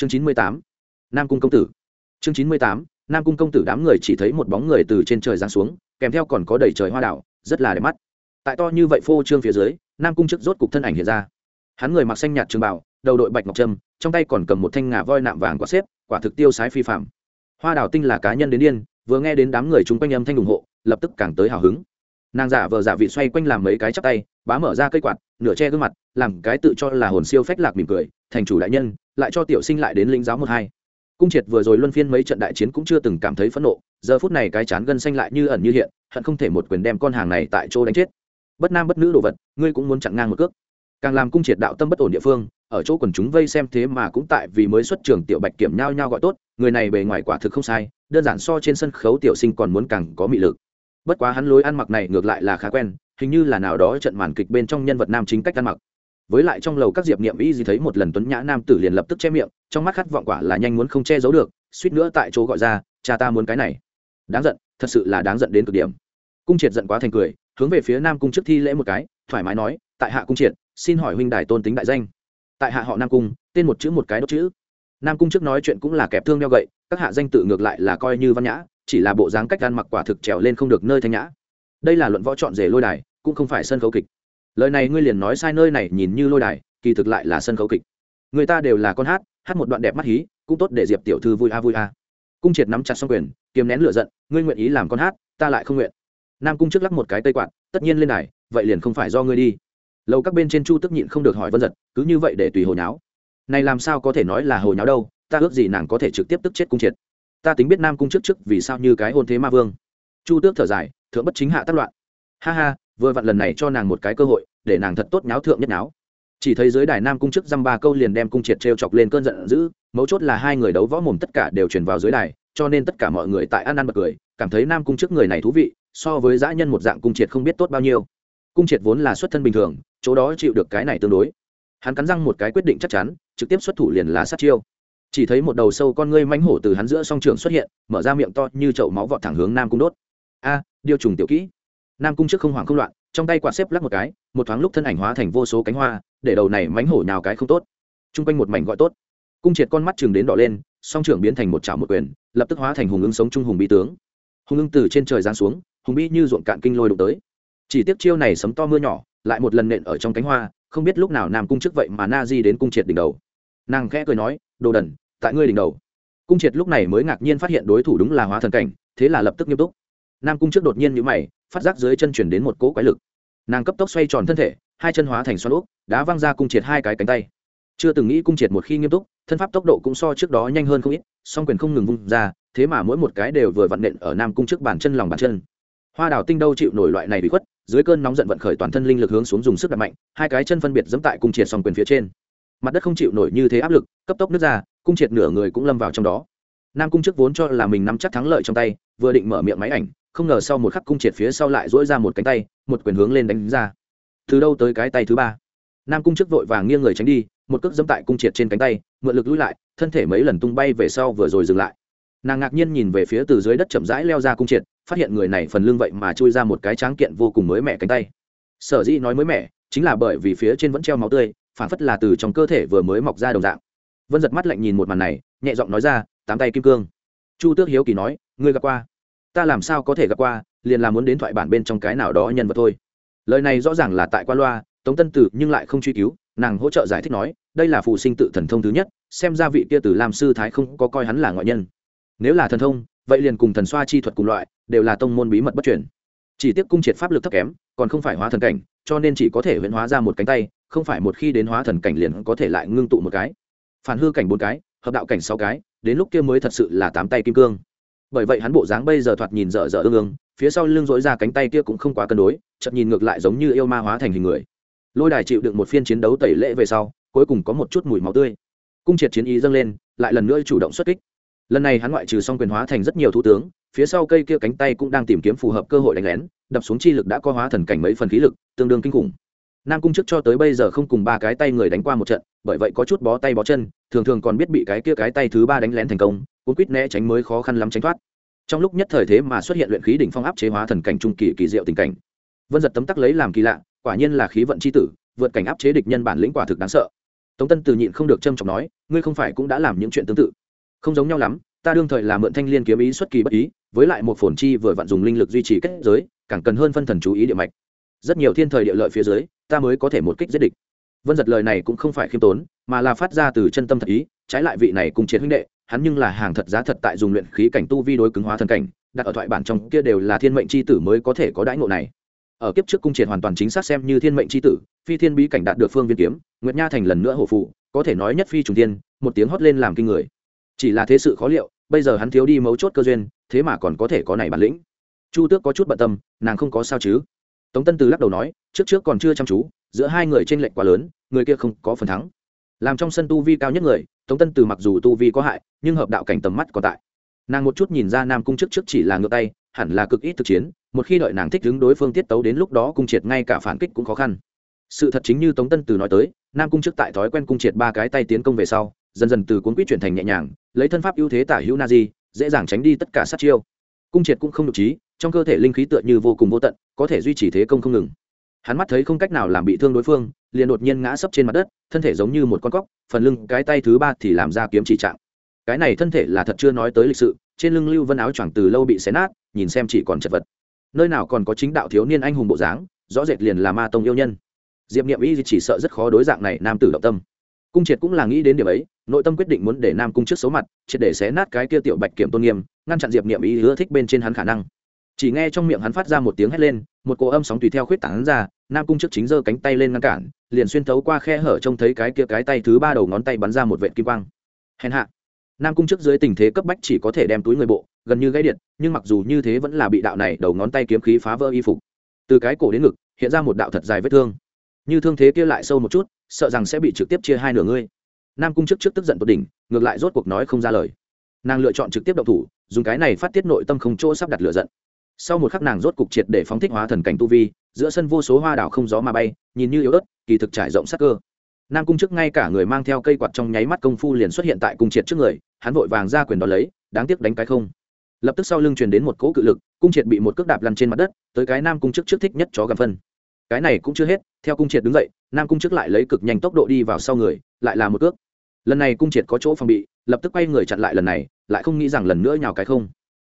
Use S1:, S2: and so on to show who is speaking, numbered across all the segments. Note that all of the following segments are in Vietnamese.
S1: chương chín mươi tám, nam cung công tử. Chương chín mươi tám, nam cung công tử đám người chỉ thấy một bóng người từ trên trời giáng xuống, kèm theo còn có đầy trời hoa đảo, rất là đẹp mắt. Tại to như vậy phô trương phía dưới, nam cung trước rốt cục thân ảnh hiện ra. Hắn người mặc xanh nhạt trường bảo đầu đội bạch ngọc trâm, trong tay còn cầm một thanh ngà voi nạm vàng quả xếp, quả thực tiêu sái phi phạm hoa đào tinh là cá nhân đến điên, vừa nghe đến đám người chúng quanh âm thanh ủng hộ, lập tức càng tới hào hứng nàng giả vờ giả vị xoay quanh làm mấy cái chắp tay, bá mở ra cây quạt, nửa che gương mặt, làm cái tự cho là hồn siêu phách lạc mỉm cười, thành chủ đại nhân, lại cho tiểu sinh lại đến linh giáo một hai. Cung triệt vừa rồi luân phiên mấy trận đại chiến cũng chưa từng cảm thấy phẫn nộ, giờ phút này cái chán gân xanh lại như ẩn như hiện, hận không thể một quyền đem con hàng này tại chỗ đánh chết. Bất nam bất nữ đồ vật, ngươi cũng muốn chặn ngang một cước. Càng làm cung triệt đạo tâm bất ổn địa phương, ở chỗ quần chúng vây xem thế mà cũng tại vì mới xuất trường tiểu bạch kiểm nhau nhau gọi tốt, người này bề ngoài quả thực không sai, đơn giản so trên sân khấu tiểu sinh còn muốn càng có mị lực bất quá hắn lối ăn mặc này ngược lại là khá quen, hình như là nào đó trận màn kịch bên trong nhân vật nam chính cách ăn mặc. Với lại trong lầu các diệp niệm y gì thấy một lần tuấn nhã nam tử liền lập tức che miệng, trong mắt khát vọng quả là nhanh muốn không che giấu được, suýt nữa tại chỗ gọi ra, cha ta muốn cái này. Đáng giận, thật sự là đáng giận đến cực điểm. Cung triệt giận quá thành cười, hướng về phía nam cung trước thi lễ một cái, thoải mái nói, tại hạ cung triệt, xin hỏi huynh đài tôn tính đại danh. Tại hạ họ nam cung, tên một chữ một cái đốt chữ. Nam cung trước nói chuyện cũng là kẹp thương đeo gậy, các hạ danh tự ngược lại là coi như văn nhã chỉ là bộ dáng cách ăn mặc quả thực trèo lên không được nơi thanh nhã. Đây là luận võ chọn rể lôi đài, cũng không phải sân khấu kịch. Lời này ngươi liền nói sai nơi này nhìn như lôi đài, kỳ thực lại là sân khấu kịch. Người ta đều là con hát hát một đoạn đẹp mắt hí, cũng tốt để diệp tiểu thư vui a vui a. Cung triệt nắm chặt xong quyền, kiềm nén lửa giận, ngươi nguyện ý làm con hát, ta lại không nguyện. Nam cung trước lắc một cái tây quạt, tất nhiên lên đài, vậy liền không phải do ngươi đi. Lâu các bên trên chu tức nhịn không được hỏi vân giật, cứ như vậy để tùy hồi nháo. Này làm sao có thể nói là hồi nháo đâu, ta ước gì nàng có thể trực tiếp tức chết cung triệt ta tính biết nam cung trước trước vì sao như cái hôn thế ma vương. Chu tước thở dài, thượng bất chính hạ tác loạn. Ha ha, vừa vặn lần này cho nàng một cái cơ hội, để nàng thật tốt nháo thượng nhất nháo. Chỉ thấy dưới đài nam cung trước dăm ba câu liền đem cung triệt t r e o chọc lên cơn giận dữ, mấu chốt là hai người đấu võ mồm tất cả đều truyền vào dưới đài, cho nên tất cả mọi người tại ăn ăn bật cười, cảm thấy nam cung trước người này thú vị, so với dã nhân một dạng cung triệt không biết tốt bao nhiêu. Cung triệt vốn là xuất thân bình thường, chỗ đó chịu được cái này tương đối. Hắn cắn răng một cái quyết định chắc chắn, trực tiếp xuất thủ liền là sát chiêu chỉ thấy một đầu sâu con ngươi mánh hổ từ hắn giữa song trường xuất hiện, mở ra miệng to như chậu máu vọt thẳng hướng nam cung đốt. A, điều trùng tiểu kỹ. Nam cung trước không hoảng không loạn, trong tay quạt xếp lắc một cái, một thoáng lúc thân ảnh hóa thành vô số cánh hoa, để đầu này mánh hổ nhào cái không tốt. T r u n g quanh một mảnh gọi tốt. Cung triệt con mắt chừng đến đỏ lên, song trưởng biến thành một chảo một quyền, lập tức hóa thành hùng ứng sống trung hùng bí tướng. Hùng ưng từ trên trời giáng xuống, hùng bí như ruộng cạn kinh lôi đụng tới. Chỉ tiếc chiêu này sấm to mưa nhỏ, lại một lần nện ở trong cánh hoa, không biết lúc nào nam cung trước vậy mà na di đến cung triệt đỉnh đầu nàng khẽ cười nói, đồ đần, tại ngươi đỉnh đầu. Cung triệt lúc này mới ngạc nhiên phát hiện đối thủ đúng là hóa thần cảnh, thế là lập tức nghiêm túc. Nam cung trước đột nhiên nhữ mày, phát giác dưới chân chuyển đến một cỗ quái lực. Nàng cấp tốc xoay tròn thân thể, hai chân hóa thành xoắn úp đá văng ra cung triệt hai cái cánh tay. Chưa từng nghĩ cung triệt một khi nghiêm túc, thân pháp tốc độ cũng so trước đó nhanh hơn không ít, song quyền không ngừng vung ra, thế mà mỗi một cái đều vừa vặn nện ở nam cung trước bàn chân lòng bàn chân. Hoa đào tinh đâu chịu nổi loại này bị khuất, dưới cơn nóng giận vận khởi toàn thân linh lực hướng xuống dùng sức đặt mạnh, hai cái chân phân biệt dẫm tại cung triệt song quyền phía trên mặt đất không chịu nổi như thế áp lực, cấp tốc nước ra, cung triệt nửa người cũng lâm vào trong đó. Nam cung trước vốn cho là mình nắm chắc thắng lợi trong tay, vừa định mở miệng máy ảnh, không ngờ sau một khắc cung triệt phía sau lại dỗi ra một cánh tay, một quyền hướng lên đánh ra. Từ đâu tới cái tay thứ ba? Nam cung trước vội vàng nghiêng người tránh đi, một cước dẫm tại cung triệt trên cánh tay, mượn lực lui lại, thân thể mấy lần tung bay về sau vừa rồi dừng lại. Nàng ngạc nhiên nhìn về phía từ dưới đất chậm rãi leo ra cung triệt, phát hiện người này phần lưng vậy mà chui ra một cái tráng kiện vô cùng mới mẻ cánh tay. Sở dĩ nói mới mẻ, chính là bởi vì phía trên vẫn treo máu tươi phản phất là từ trong cơ thể vừa mới mọc ra đồng dạng. Vân giật mắt lạnh nhìn một màn này, nhẹ giọng nói ra, tám tay kim cương. Chu tước hiếu kỳ nói, ngươi gặp qua? Ta làm sao có thể gặp qua, liền là muốn đến thoại bản bên trong cái nào đó nhân vật thôi. Lời này rõ ràng là tại qua loa, tống tân tử nhưng lại không truy cứu, nàng hỗ trợ giải thích nói, đây là phụ sinh tự thần thông thứ nhất, xem ra vị kia từ làm sư thái không có coi hắn là ngoại nhân. Nếu là thần thông, vậy liền cùng thần xoa chi thuật cùng loại, đều là tông môn bí mật bất chuyển chỉ tiếc cung triệt pháp lực thấp kém, còn không phải hóa thần cảnh cho nên chỉ có thể huyễn hóa ra một cánh tay, không phải một khi đến hóa thần cảnh liền có thể lại ngưng tụ một cái. Phản hư cảnh bốn cái, hợp đạo cảnh sáu cái, đến lúc kia mới thật sự là tám tay kim cương. Bởi vậy hắn bộ dáng bây giờ thoạt nhìn dở dở ương ương, phía sau lưng dỗi ra cánh tay kia cũng không quá cân đối chậm nhìn ngược lại giống như yêu ma hóa thành hình người. Lôi đài chịu đựng một phiên chiến đấu tẩy lễ về sau, cuối cùng có một chút mùi máu tươi. Cung triệt chiến ý dâng lên, lại lần nữa chủ động xuất kích lần này hắn ngoại trừ xong quyền hóa thành rất nhiều thủ tướng, phía sau cây kia cánh tay cũng đang tìm kiếm phù hợp cơ hội đánh lén, đập xuống chi lực đã có hóa thần cảnh mấy phần khí lực, tương đương kinh khủng. Nam cung trước cho tới bây giờ không cùng ba cái tay người đánh qua một trận, bởi vậy có chút bó tay bó chân, thường thường còn biết bị cái kia cái tay thứ ba đánh lén thành công, cuốn quýt né tránh mới khó khăn lắm tránh thoát. Trong lúc nhất thời thế mà xuất hiện luyện khí đỉnh phong áp chế hóa thần cảnh trung kỳ kỳ diệu tình cảnh. Vân giật tấm tắc lấy làm kỳ lạ, quả nhiên là khí vận c h i tử, vượt cảnh áp chế địch nhân bản lĩnh quả thực đáng sợ. Tống tân từ nhịn không được trâm trọng nói, ngươi không phải cũng đã làm những chuyện tương tự không giống nhau lắm, ta đương thời là mượn thanh liên kiếm ý xuất kỳ bất ý, với lại một phồn chi vừa vặn dùng linh lực duy trì kết giới, càng cần hơn phân thần chú ý địa mạch. Rất nhiều thiên thời địa lợi phía dưới, ta mới có thể một kích giết địch. Vân giật lời này cũng không phải khiêm tốn, mà là phát ra từ chân tâm thật ý, trái lại vị này cùng triệt huynh đệ, hắn nhưng là hàng thật giá thật tại dùng luyện khí cảnh tu vi đối cứng hóa thần cảnh, đặt ở thoại bản trong kia đều là thiên mệnh c h i tử mới có thể có đãi ngộ này. Ở kiếp trước cung triệt hoàn toàn chính xác xem như thiên mệnh c h i tử, phi thiên bí cảnh đạt được phương viên kiếm, nguyệt nha thành lần nữa hổ phụ, có thể nói nhất phi trùng tiên một tiếng hót lên làm kinh người chỉ là thế sự khó liệu, bây giờ hắn thiếu đi mấu chốt cơ duyên, thế mà còn có thể có này bản lĩnh. Chu tước có chút bận tâm, nàng không có sao chứ? Tống tân từ lắc đầu nói, trước trước còn chưa chăm chú, giữa hai người t r ê n lệch quá lớn, người kia không có phần thắng. Làm trong sân tu vi cao nhất người, tống tân từ mặc dù tu vi có hại, nhưng hợp đạo cảnh tầm mắt còn tại. Nàng một chút nhìn ra nam cung trước trước chỉ là ngược tay, hẳn là cực ít thực chiến, một khi đợi nàng thích đứng đối phương tiết tấu đến lúc đó cung triệt ngay cả phản kích cũng khó khăn. Sự thật chính như tống tân từ nói tới, nam cung trước tại thói quen cung triệt ba cái tay tiến công về sau dần dần từ cuốn quýt chuyển thành nhẹ nhàng, lấy thân pháp ưu thế tả hữu na di dễ dàng tránh đi tất cả sát chiêu. Cung triệt cũng không được trí, trong cơ thể linh khí tựa như vô cùng vô tận, có thể duy trì thế công không ngừng. Hắn mắt thấy không cách nào làm bị thương đối phương, liền đột nhiên ngã sấp trên mặt đất, thân thể giống như một con cóc, phần lưng cái tay thứ ba thì làm ra kiếm chỉ trạng. Cái này thân thể là thật chưa nói tới lịch sự, trên lưng lưu vân áo choàng từ lâu bị xé nát, nhìn xem chỉ còn chật vật. Nơi nào còn có chính đạo thiếu niên anh hùng bộ dáng, rõ rệt liền là ma tông yêu nhân. Diệp n i ệ m y chỉ sợ rất khó đối dạng này nam tử động tâm cung triệt cũng là nghĩ đến điểm ấy, nội tâm quyết định muốn để nam cung trước xấu mặt, triệt để xé nát cái kia tiểu bạch kiểm tôn nghiêm, ngăn chặn diệp n i ệ m y ưa thích bên trên hắn khả năng. Chỉ nghe trong miệng hắn phát ra một tiếng hét lên, một cỗ âm sóng tùy theo khuyết tảng ra, nam cung trước chính giơ cánh tay lên ngăn cản, liền xuyên thấu qua khe hở trông thấy cái kia cái tay thứ ba đầu ngón tay bắn ra một vệ kim quang. Hèn hạ, nam cung trước dưới tình thế cấp bách chỉ có thể đem túi người bộ, gần như gãy điện, nhưng mặc dù như thế vẫn là bị đạo này đầu ngón tay kiếm khí phá vỡ y phục. Từ cái cổ đến ngực, hiện ra một đạo thật dài vết thương. Như thương thế kia lại sâu một chút sợ rằng sẽ bị trực tiếp chia hai nửa ngươi. Nam cung chức trước tức giận tột đỉnh, ngược lại rốt cuộc nói không ra lời. Nàng lựa chọn trực tiếp động thủ, dùng cái này phát tiết nội tâm không chỗ sắp đặt lửa giận. Sau một khắc nàng rốt cục triệt để phóng thích hóa thần cảnh tu vi, giữa sân vô số hoa đảo không gió mà bay, nhìn như yếu ớt, kỳ thực trải rộng sắc cơ. Nam cung chức ngay cả người mang theo cây quạt trong nháy mắt công phu liền xuất hiện tại cung triệt trước người, hắn vội vàng ra quyền đón lấy, đáng tiếc đánh cái không. Lập tức sau lưng truyền đến một cỗ cự lực, cung triệt bị một cước đạp lăn trên mặt đất, tới cái nam cung chức trước thích nhất chó gặp phân. Cái này cũng chưa hết theo cung triệt đứng dậy, nam cung trước lại lấy cực nhanh tốc độ đi vào sau người, lại là một cước. Lần này cung triệt có chỗ phòng bị, lập tức quay người chặn lại lần này, lại không nghĩ rằng lần nữa nhào cái không.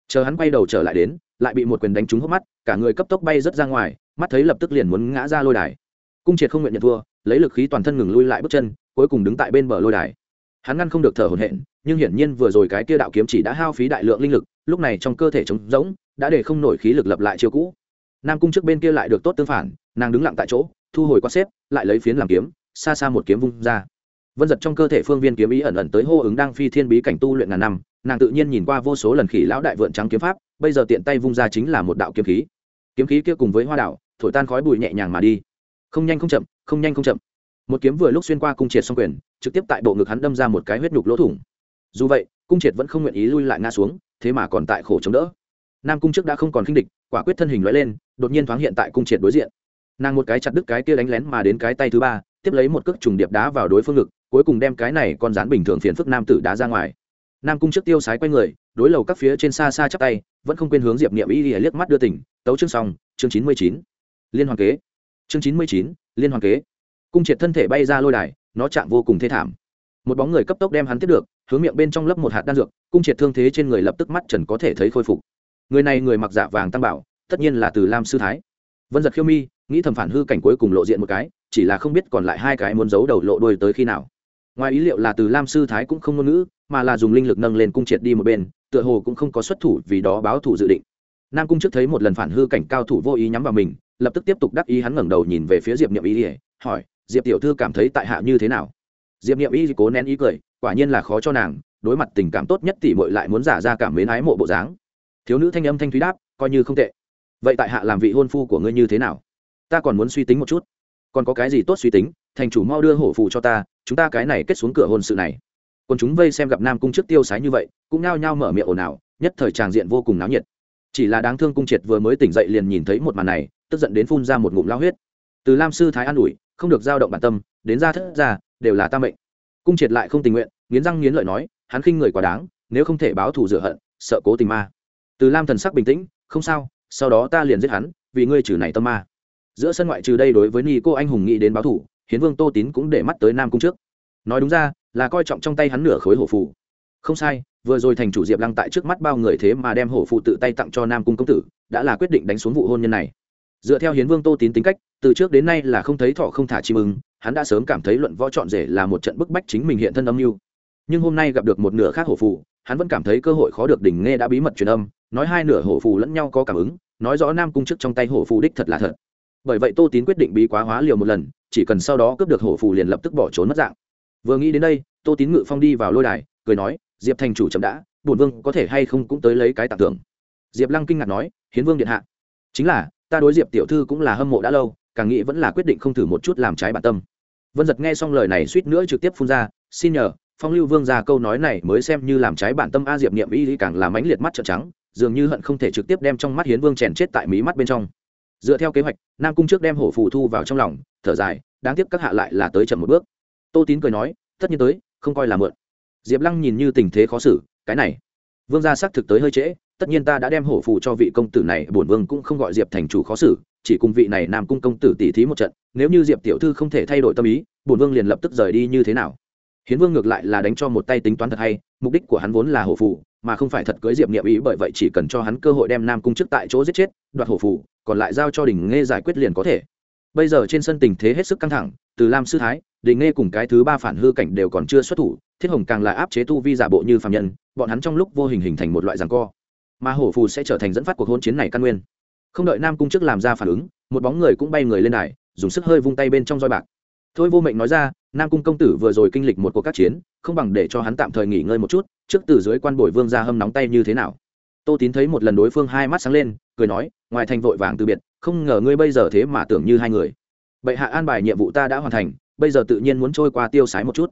S1: Chờ hắn quay đầu trở lại đến, lại bị một quyền đánh trúng hốc mắt, cả người cấp tốc bay rớt ra ngoài, mắt thấy lập tức liền muốn ngã ra lôi đài. Cung triệt không nguyện nhận thua, lấy lực khí toàn thân ngừng lui lại bước chân, cuối cùng đứng tại bên bờ lôi đài. Hắn ngăn không được thở hổn hển, nhưng hiển nhiên vừa rồi cái kia đạo kiếm chỉ đã hao phí đại lượng linh lực, lúc này trong cơ thể trống rỗng, đã để không nổi khí lực lập lại chiêu cũ. Nam cung trước bên kia lại được tốt tương phản, nàng đứng lặng tại chỗ thu hồi qua xếp, lại lấy phiến làm kiếm, xa xa một kiếm vung ra. Vân giật trong cơ thể phương viên kiếm ý ẩn ẩn tới hô ứng đang phi thiên bí cảnh tu luyện ngàn năm, nàng tự nhiên nhìn qua vô số lần khỉ lão đại vượn trắng kiếm pháp, bây giờ tiện tay vung ra chính là một đạo kiếm khí. Kiếm khí kia cùng với hoa đạo thổi tan khói bụi nhẹ nhàng mà đi. Không nhanh không chậm, không nhanh không chậm. Một kiếm vừa lúc xuyên qua cung triệt xong quyền, trực tiếp tại bộ ngực hắn đâm ra một cái huyết nhục lỗ thủng. Dù vậy, cung triệt vẫn không nguyện ý lui lại ngã xuống, thế mà còn tại khổ chống đỡ. Nam cung trước đã không còn khinh địch, quả quyết thân hình loại lên, đột nhiên thoáng hiện tại cung triệt đối diện nàng một cái chặt đứt cái kia đánh lén mà đến cái tay thứ ba, tiếp lấy một cước trùng điệp đá vào đối phương ngực, cuối cùng đem cái này con rán bình thường phiền phức nam tử đá ra ngoài. Nam cung trước tiêu sái quay người, đối lầu các phía trên xa xa chắp tay, vẫn không quên hướng diệp niệm y liếc mắt đưa tỉnh, tấu chương xong, chương chín mươi chín. Liên hoàn kế. Chương chín mươi chín, liên hoàn kế. Cung triệt thân thể bay ra lôi đài, nó chạm vô cùng thê thảm. Một bóng người cấp tốc đem hắn tiếp được, hướng miệng bên trong lấp một hạt đan dược, cung triệt thương thế trên người lập tức mắt trần có thể thấy khôi phục. Người này người mặc dạ vàng tăng bảo, tất nhiên là từ lam sư thái vân giật khiêu mi, nghĩ thầm phản hư cảnh cuối cùng lộ diện một cái, chỉ là không biết còn lại hai cái muốn giấu đầu lộ đuôi tới khi nào. Ngoài ý liệu là từ lam sư thái cũng không ngôn ngữ, mà là dùng linh lực nâng lên cung triệt đi một bên, tựa hồ cũng không có xuất thủ vì đó báo thủ dự định. Nam cung trước thấy một lần phản hư cảnh cao thủ vô ý nhắm vào mình, lập tức tiếp tục đắc ý hắn ngẩng đầu nhìn về phía diệp niệm ý hỏi, diệp tiểu thư cảm thấy tại hạ như thế nào? Diệp niệm y cố nén ý cười, quả nhiên là khó cho nàng, đối mặt tình cảm tốt nhất tỷ mội lại muốn giả ra cảm mến ái mộ bộ dáng. Thiếu nữ thanh âm thanh thúy đáp, coi như không tệ vậy tại hạ làm vị hôn phu của ngươi như thế nào? Ta còn muốn suy tính một chút. Còn có cái gì tốt suy tính? Thành chủ mau đưa hổ phù cho ta, chúng ta cái này kết xuống cửa hôn sự này. Còn chúng vây xem gặp nam cung trước tiêu sái như vậy, cũng nao nhao mở miệng ồn ào, nhất thời tràng diện vô cùng náo nhiệt. Chỉ là đáng thương cung triệt vừa mới tỉnh dậy liền nhìn thấy một màn này, tức giận đến phun ra một ngụm lao huyết. Từ lam sư thái an ủi, không được giao động bản tâm, đến ra thất ra đều là ta mệnh. Cung triệt lại không tình nguyện, nghiến răng nghiến lợi nói, hắn khinh người quá đáng, nếu không thể báo thù rửa hận, sợ cố tình ma. Từ lam thần sắc bình tĩnh, không sao sau đó ta liền giết hắn vì ngươi trừ này tâm ma. Giữa sân ngoại trừ đây đối với ni cô anh hùng nghĩ đến báo thù hiến vương tô tín cũng để mắt tới nam cung trước. Nói đúng ra là coi trọng trong tay hắn nửa khối hổ phù. Không sai vừa rồi thành chủ diệp lăng tại trước mắt bao người thế mà đem hổ phụ tự tay tặng cho nam cung công tử đã là quyết định đánh xuống vụ hôn nhân này. Dựa theo hiến vương tô tín tính cách từ trước đến nay là không thấy thọ không thả chim ưng hắn đã sớm cảm thấy luận võ trọn rể là một trận bức bách chính mình hiện thân âm mưu. Nhưng hôm nay gặp được một nửa khác hổ phụ, hắn vẫn cảm thấy cơ hội khó được đỉnh nghe đã bí mật truyền âm nói hai nửa hổ phù lẫn nhau có cảm ứng, nói rõ nam cung chức trong tay hổ phù đích thật là thật. Bởi vậy tô tín quyết định bí quá hóa liều một lần, chỉ cần sau đó cướp được hổ phù liền lập tức bỏ trốn mất dạng. Vừa nghĩ đến đây, tô tín ngự phong đi vào lôi đài, cười nói, diệp thành chủ chậm đã, bổn vương có thể hay không cũng tới lấy cái tặng tưởng diệp lăng kinh ngạc nói, hiến vương điện hạ. Chính là, ta đối diệp tiểu thư cũng là hâm mộ đã lâu, càng nghĩ vẫn là quyết định không thử một chút làm trái bản tâm. Vân giật nghe xong lời này suýt nữa trực tiếp phun ra, xin nhờ, phong lưu vương ra câu nói này mới xem như làm trái bản tâm a diệp niệm y càng làm ánh liệt mắt trợn trắng dường như hận không thể trực tiếp đem trong mắt hiến vương chèn chết tại mí mắt bên trong. Dựa theo kế hoạch, nam cung trước đem hổ phù thu vào trong lòng, thở dài, đáng tiếc các hạ lại là tới chậm một bước. Tô tín cười nói, tất nhiên tới, không coi là mượn. Diệp lăng nhìn như tình thế khó xử, cái này, vương gia xác thực tới hơi trễ, tất nhiên ta đã đem hổ phù cho vị công tử này, bổn vương cũng không gọi diệp thành chủ khó xử, chỉ cùng vị này nam cung công tử tỉ thí một trận, nếu như diệp tiểu thư không thể thay đổi tâm ý, bổn vương liền lập tức rời đi như thế nào? Hiến vương ngược lại là đánh cho một tay tính toán thật hay, mục đích của hắn vốn là hổ phù mà không phải thật cưới diệp niệm ý bởi vậy chỉ cần cho hắn cơ hội đem nam cung trước tại chỗ giết chết đoạt hổ Phủ, còn lại giao cho đình nghe giải quyết liền có thể. Bây giờ trên sân tình thế hết sức căng thẳng từ lam sư thái đình nghe cùng cái thứ ba phản hư cảnh đều còn chưa xuất thủ thiết hồng càng là áp chế tu vi giả bộ như phạm nhân bọn hắn trong lúc vô hình hình thành một loại giằng co. Mà hổ phù sẽ trở thành dẫn phát cuộc hôn chiến này căn nguyên. Không đợi nam cung trước làm ra phản ứng một bóng người cũng bay người lên đài dùng sức hơi vung tay bên trong roi bạc. Thôi vô mệnh nói ra nam cung công tử vừa rồi kinh lịch một cuộc các chiến không bằng để cho hắn tạm thời nghỉ ngơi một chút trước từ dưới quan bồi vương ra hâm nóng tay như thế nào? Tô tín thấy một lần đối phương hai mắt sáng lên, cười nói, ngoài thành vội vàng từ biệt, không ngờ ngươi bây giờ thế mà tưởng như hai người. Bệ hạ an bài nhiệm vụ ta đã hoàn thành, bây giờ tự nhiên muốn trôi qua tiêu sái một chút.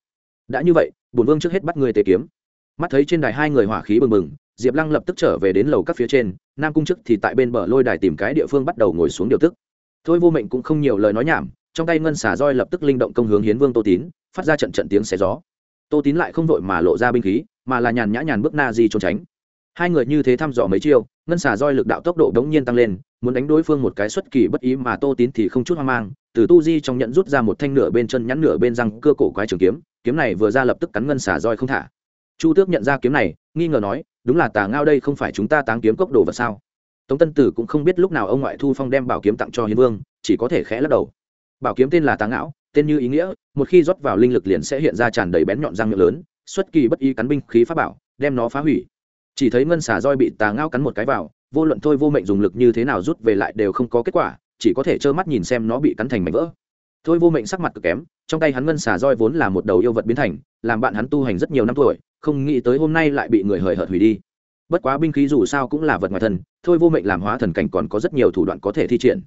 S1: Đã như vậy, bổn vương trước hết bắt người tề kiếm. Mắt thấy trên đài hai người hỏa khí bừng bừng, diệp lăng lập tức trở về đến lầu các phía trên, nam cung chức thì tại bên bờ lôi đài tìm cái địa phương bắt đầu ngồi xuống điều tức. Thôi vô mệnh cũng không nhiều lời nói nhảm, trong tay ngân xả roi lập tức linh động công hướng hiến vương tô tín, phát ra trận trận tiếng xé gió. Tô tín lại không vội mà lộ ra binh khí mà là nhàn nhã nhàn bước na di trốn tránh. Hai người như thế thăm dò mấy chiêu, ngân xả roi lực đạo tốc độ đống nhiên tăng lên, muốn đánh đối phương một cái xuất kỳ bất ý mà tô tín thì không chút hoang mang, từ tu di trong nhận rút ra một thanh nửa bên chân nhắn nửa bên răng cưa cổ quái trường kiếm kiếm này vừa ra lập tức cắn ngân xả roi không thả. Chu tước nhận ra kiếm này, nghi ngờ nói, đúng là tà ngao đây không phải chúng ta táng kiếm cốc đồ vật sao? Tống tân tử cũng không biết lúc nào ông ngoại thu phong đem bảo kiếm tặng cho hiến vương, chỉ có thể khẽ lắc đầu. Bảo kiếm tên là táng ngão tên như ý nghĩa, một khi rót vào linh lực liền sẽ hiện ra tràn đầy bén nhọn răng miệng lớn xuất kỳ bất ý cắn binh khí pháp bảo, đem nó phá hủy. Chỉ thấy ngân xà roi bị tà ngao cắn một cái vào, vô luận thôi vô mệnh dùng lực như thế nào rút về lại đều không có kết quả, chỉ có thể trơ mắt nhìn xem nó bị cắn thành mảnh vỡ. Thôi vô mệnh sắc mặt cực kém, trong tay hắn ngân xà roi vốn là một đầu yêu vật biến thành, làm bạn hắn tu hành rất nhiều năm tuổi, không nghĩ tới hôm nay lại bị người hời hợt hủy đi. Bất quá binh khí dù sao cũng là vật ngoài thân, thôi vô mệnh làm hóa thần cảnh còn có rất nhiều thủ đoạn có thể thi triển.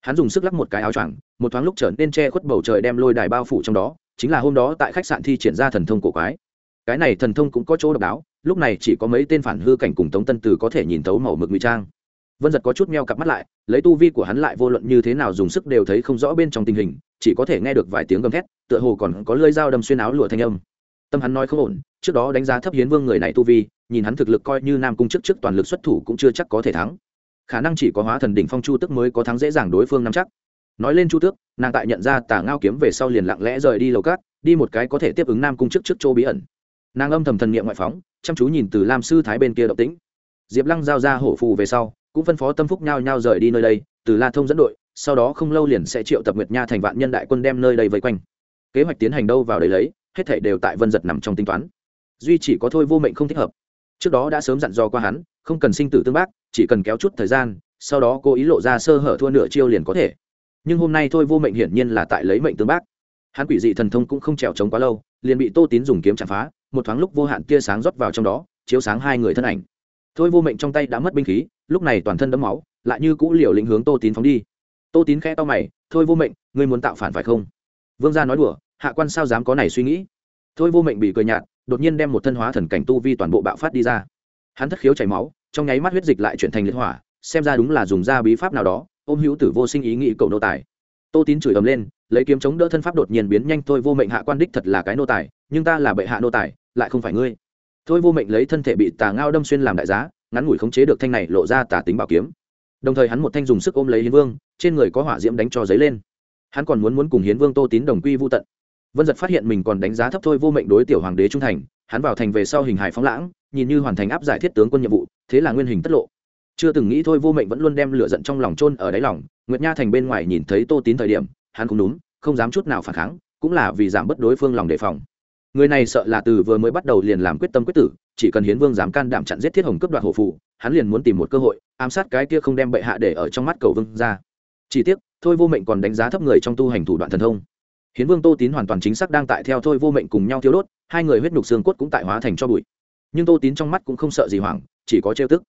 S1: Hắn dùng sức lắc một cái áo choàng, một thoáng lúc trở nên che khuất bầu trời đem lôi đài bao phủ trong đó, chính là hôm đó tại khách sạn thi triển ra thần thông cổ quái cái này thần thông cũng có chỗ độc đáo, lúc này chỉ có mấy tên phản hư cảnh cùng tống tân từ có thể nhìn thấu màu mực ngụy trang. Vân giật có chút meo cặp mắt lại, lấy tu vi của hắn lại vô luận như thế nào dùng sức đều thấy không rõ bên trong tình hình, chỉ có thể nghe được vài tiếng gầm thét, tựa hồ còn có lơi dao đâm xuyên áo lụa thanh âm. Tâm hắn nói không ổn, trước đó đánh giá thấp hiến vương người này tu vi, nhìn hắn thực lực coi như nam cung chức trước toàn lực xuất thủ cũng chưa chắc có thể thắng. Khả năng chỉ có hóa thần đỉnh phong chu tức mới có thắng dễ dàng đối phương nắm chắc. Nói lên chu tước, nàng tại nhận ra tà ngao kiếm về sau liền lặng lẽ rời đi lầu cát, đi một cái có thể tiếp ứng nam cung chức trước chỗ bí ẩn nàng âm thầm thần niệm ngoại phóng, chăm chú nhìn từ lam sư thái bên kia động tĩnh. Diệp lăng giao ra hổ phù về sau, cũng phân phó tâm phúc nhao nhao rời đi nơi đây, từ la thông dẫn đội, sau đó không lâu liền sẽ triệu tập nguyệt nha thành vạn nhân đại quân đem nơi đây vây quanh. Kế hoạch tiến hành đâu vào đấy lấy, hết thảy đều tại vân giật nằm trong tính toán. Duy chỉ có thôi vô mệnh không thích hợp. Trước đó đã sớm dặn dò qua hắn, không cần sinh tử tương bác, chỉ cần kéo chút thời gian, sau đó cô ý lộ ra sơ hở thua nửa chiêu liền có thể. Nhưng hôm nay thôi vô mệnh hiển nhiên là tại lấy mệnh tương bác. Hắn quỷ dị thần thông cũng không trèo trống quá lâu, liền bị tô tín dùng kiếm chạm phá một thoáng lúc vô hạn tia sáng rót vào trong đó, chiếu sáng hai người thân ảnh. Thôi vô mệnh trong tay đã mất binh khí, lúc này toàn thân đẫm máu, lại như cũ liều lĩnh hướng tô tín phóng đi. Tô tín khẽ to mày, thôi vô mệnh, ngươi muốn tạo phản phải không? Vương gia nói đùa, hạ quan sao dám có này suy nghĩ? Thôi vô mệnh bị cười nhạt, đột nhiên đem một thân hóa thần cảnh tu vi toàn bộ bạo phát đi ra. Hắn thất khiếu chảy máu, trong nháy mắt huyết dịch lại chuyển thành liệt hỏa, xem ra đúng là dùng da bí pháp nào đó, ôm hữu tử vô sinh ý nghĩ cầu nô tài. Tô tín chửi ầm lên lấy kiếm chống đỡ thân pháp đột nhiên biến nhanh, thôi vô mệnh hạ quan đích thật là cái nô tài, nhưng ta là bệ hạ nô tài, lại không phải ngươi. Thôi vô mệnh lấy thân thể bị tà ngao đâm xuyên làm đại giá, ngắn ngủi khống chế được thanh này lộ ra tà tính bảo kiếm. Đồng thời hắn một thanh dùng sức ôm lấy hiến vương, trên người có hỏa diễm đánh cho giấy lên. Hắn còn muốn muốn cùng hiến vương tô tín đồng quy vô tận. Vân giật phát hiện mình còn đánh giá thấp thôi vô mệnh đối tiểu hoàng đế trung thành, hắn vào thành về sau hình hài phóng lãng, nhìn như hoàn thành áp giải thiết tướng quân nhiệm vụ, thế là nguyên hình tất lộ. Chưa từng nghĩ thôi vô mệnh vẫn luôn đem lửa giận trong lòng trôn ở đáy lòng, nguyệt nha thành bên ngoài nhìn thấy tô tín thời điểm hắn cũng đúng, không dám chút nào phản kháng, cũng là vì giảm bớt đối phương lòng đề phòng. Người này sợ là từ vừa mới bắt đầu liền làm quyết tâm quyết tử, chỉ cần hiến vương dám can đảm chặn giết thiết hồng cướp đoạt hổ phụ hắn liền muốn tìm một cơ hội, ám sát cái kia không đem bệ hạ để ở trong mắt cầu vương ra. Chỉ tiếc, thôi vô mệnh còn đánh giá thấp người trong tu hành thủ đoạn thần thông. Hiến vương tô tín hoàn toàn chính xác đang tại theo thôi vô mệnh cùng nhau thiếu đốt, hai người huyết nhục xương cốt cũng tại hóa thành cho bụi. Nhưng tô tín trong mắt cũng không sợ gì hoảng, chỉ có trêu tức.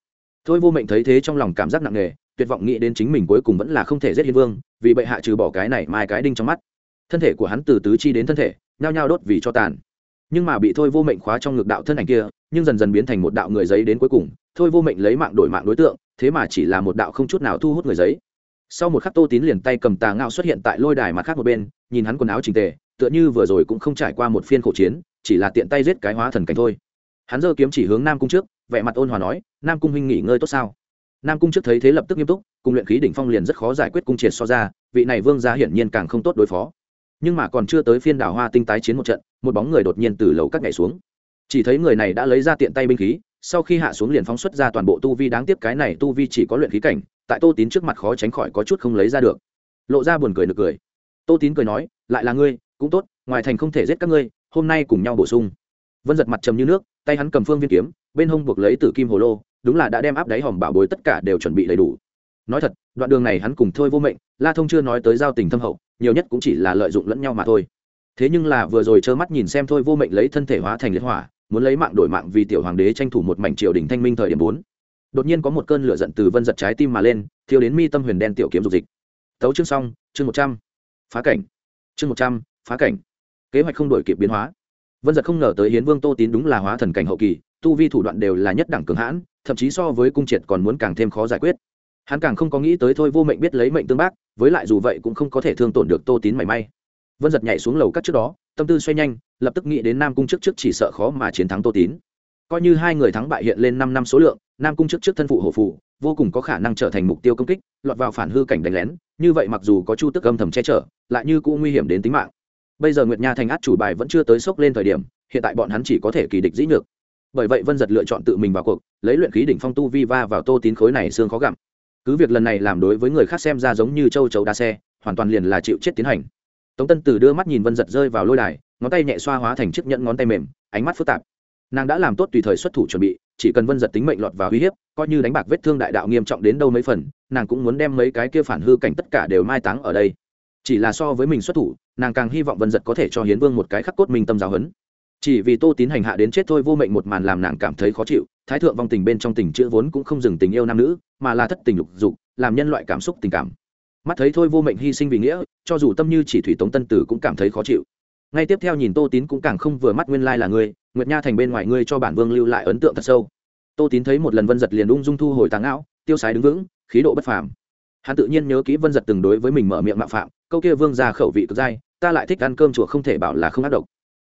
S1: Thôi vô mệnh thấy thế trong lòng cảm giác nặng nề tuyệt vọng nghĩ đến chính mình cuối cùng vẫn là không thể giết hiên vương, vì bệ hạ trừ bỏ cái này mai cái đinh trong mắt. Thân thể của hắn từ tứ chi đến thân thể, nhao nhao đốt vì cho tàn. Nhưng mà bị thôi vô mệnh khóa trong ngực đạo thân ảnh kia, nhưng dần dần biến thành một đạo người giấy đến cuối cùng. Thôi vô mệnh lấy mạng đổi mạng đối tượng, thế mà chỉ là một đạo không chút nào thu hút người giấy. Sau một khắc tô tín liền tay cầm tà ngao xuất hiện tại lôi đài mặt khác một bên, nhìn hắn quần áo trình tề, tựa như vừa rồi cũng không trải qua một phiên khổ chiến, chỉ là tiện tay giết cái hóa thần cảnh thôi. Hắn giơ kiếm chỉ hướng nam cung trước, vẻ mặt ôn hòa nói, nam cung huynh nghỉ ngơi tốt sao? Nam cung trước thấy thế lập tức nghiêm túc, cùng luyện khí đỉnh phong liền rất khó giải quyết cung triệt so ra, vị này vương gia hiển nhiên càng không tốt đối phó. Nhưng mà còn chưa tới phiên đảo hoa tinh tái chiến một trận, một bóng người đột nhiên từ lầu các nhảy xuống. Chỉ thấy người này đã lấy ra tiện tay binh khí, sau khi hạ xuống liền phóng xuất ra toàn bộ tu vi đáng tiếc cái này tu vi chỉ có luyện khí cảnh, tại tô tín trước mặt khó tránh khỏi có chút không lấy ra được. Lộ ra buồn cười nực cười. Tô tín cười nói, lại là ngươi, cũng tốt, ngoài thành không thể giết các ngươi, hôm nay cùng nhau bổ sung. Vân giật mặt trầm như nước, tay hắn cầm phương viên kiếm, bên hông buộc lấy tử kim hồ lô đúng là đã đem áp đáy hòm bảo bối tất cả đều chuẩn bị đầy đủ. Nói thật, đoạn đường này hắn cùng thôi vô mệnh, la thông chưa nói tới giao tình thâm hậu, nhiều nhất cũng chỉ là lợi dụng lẫn nhau mà thôi. Thế nhưng là vừa rồi trơ mắt nhìn xem thôi vô mệnh lấy thân thể hóa thành liệt hỏa, muốn lấy mạng đổi mạng vì tiểu hoàng đế tranh thủ một mảnh triều đình thanh minh thời điểm bốn. Đột nhiên có một cơn lửa giận từ vân giật trái tim mà lên, thiêu đến mi tâm huyền đen tiểu kiếm dục dịch. Tấu chương xong, chương một trăm. Phá cảnh. Chương một trăm, phá cảnh. Kế hoạch không đổi kịp biến hóa. Vân giật không ngờ tới hiến vương tô tín đúng là hóa thần cảnh hậu kỳ tu vi thủ đoạn đều là nhất đẳng cường hãn, thậm chí so với cung triệt còn muốn càng thêm khó giải quyết. Hắn càng không có nghĩ tới thôi vô mệnh biết lấy mệnh tương bác, với lại dù vậy cũng không có thể thương tổn được tô tín mảy may. Vân giật nhảy xuống lầu cắt trước đó, tâm tư xoay nhanh, lập tức nghĩ đến nam cung trước trước chỉ sợ khó mà chiến thắng tô tín. Coi như hai người thắng bại hiện lên năm năm số lượng, nam cung trước trước thân phụ hổ phụ vô cùng có khả năng trở thành mục tiêu công kích, lọt vào phản hư cảnh đánh lén, như vậy mặc dù có chu tức âm thầm che chở, lại như cũng nguy hiểm đến tính mạng. Bây giờ nguyệt nha thành át chủ bài vẫn chưa tới sốc lên thời điểm, hiện tại bọn hắn chỉ có thể kỳ địch dĩ nhược bởi vậy vân giật lựa chọn tự mình vào cuộc, lấy luyện khí đỉnh phong tu vi va vào tô tín khối này xương khó gặm. Cứ việc lần này làm đối với người khác xem ra giống như châu chấu đa xe, hoàn toàn liền là chịu chết tiến hành. Tống tân tử đưa mắt nhìn vân giật rơi vào lôi đài, ngón tay nhẹ xoa hóa thành chiếc nhẫn ngón tay mềm, ánh mắt phức tạp. Nàng đã làm tốt tùy thời xuất thủ chuẩn bị, chỉ cần vân giật tính mệnh lọt vào uy hiếp, coi như đánh bạc vết thương đại đạo nghiêm trọng đến đâu mấy phần, nàng cũng muốn đem mấy cái kia phản hư cảnh tất cả đều mai táng ở đây. Chỉ là so với mình xuất thủ, nàng càng hy vọng vân giật có thể cho hiến vương một cái khắc cốt minh tâm giáo hấn chỉ vì tô tín hành hạ đến chết thôi vô mệnh một màn làm nàng cảm thấy khó chịu, thái thượng vong tình bên trong tình chữ vốn cũng không dừng tình yêu nam nữ, mà là thất tình lục dục, làm nhân loại cảm xúc tình cảm. Mắt thấy thôi vô mệnh hy sinh vì nghĩa, cho dù tâm như chỉ thủy tống tân tử cũng cảm thấy khó chịu. Ngay tiếp theo nhìn tô tín cũng càng không vừa mắt nguyên lai là ngươi, nguyệt nha thành bên ngoài ngươi cho bản vương lưu lại ấn tượng thật sâu. Tô tín thấy một lần vân giật liền ung dung thu hồi tàng áo tiêu sái đứng vững, khí độ bất phàm. Hắn tự nhiên nhớ kỹ vân giật từng đối với mình mở miệng mạo phạm, câu kia vương ra khẩu vị cực dai, ta lại thích ăn cơm chùa không thể bảo là không ác độc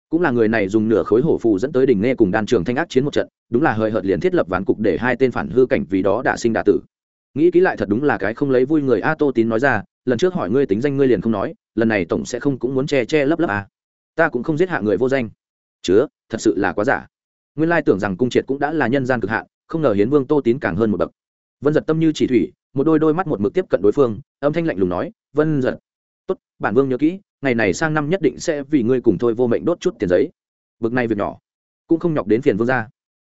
S1: cũng là người này dùng nửa khối hổ phù dẫn tới đỉnh nghe cùng đan trường thanh ác chiến một trận, đúng là hời hợt liền thiết lập ván cục để hai tên phản hư cảnh vì đó đã sinh đạ tử. Nghĩ kỹ lại thật đúng là cái không lấy vui người a tô tín nói ra, lần trước hỏi ngươi tính danh ngươi liền không nói, lần này tổng sẽ không cũng muốn che che lấp lấp à. ta cũng không giết hạ người vô danh. Chứa, thật sự là quá giả. Nguyên lai tưởng rằng cung triệt cũng đã là nhân gian cực hạn, không ngờ hiến vương tô tín càng hơn một bậc. Vân giật tâm như chỉ thủy, một đôi đôi mắt một mực tiếp cận đối phương, âm thanh lạnh lùng nói, vân giật. Tốt, bản vương nhớ kỹ ngày này sang năm nhất định sẽ vì ngươi cùng thôi vô mệnh đốt chút tiền giấy. Bực này việc nhỏ, cũng không nhọc đến phiền vương gia.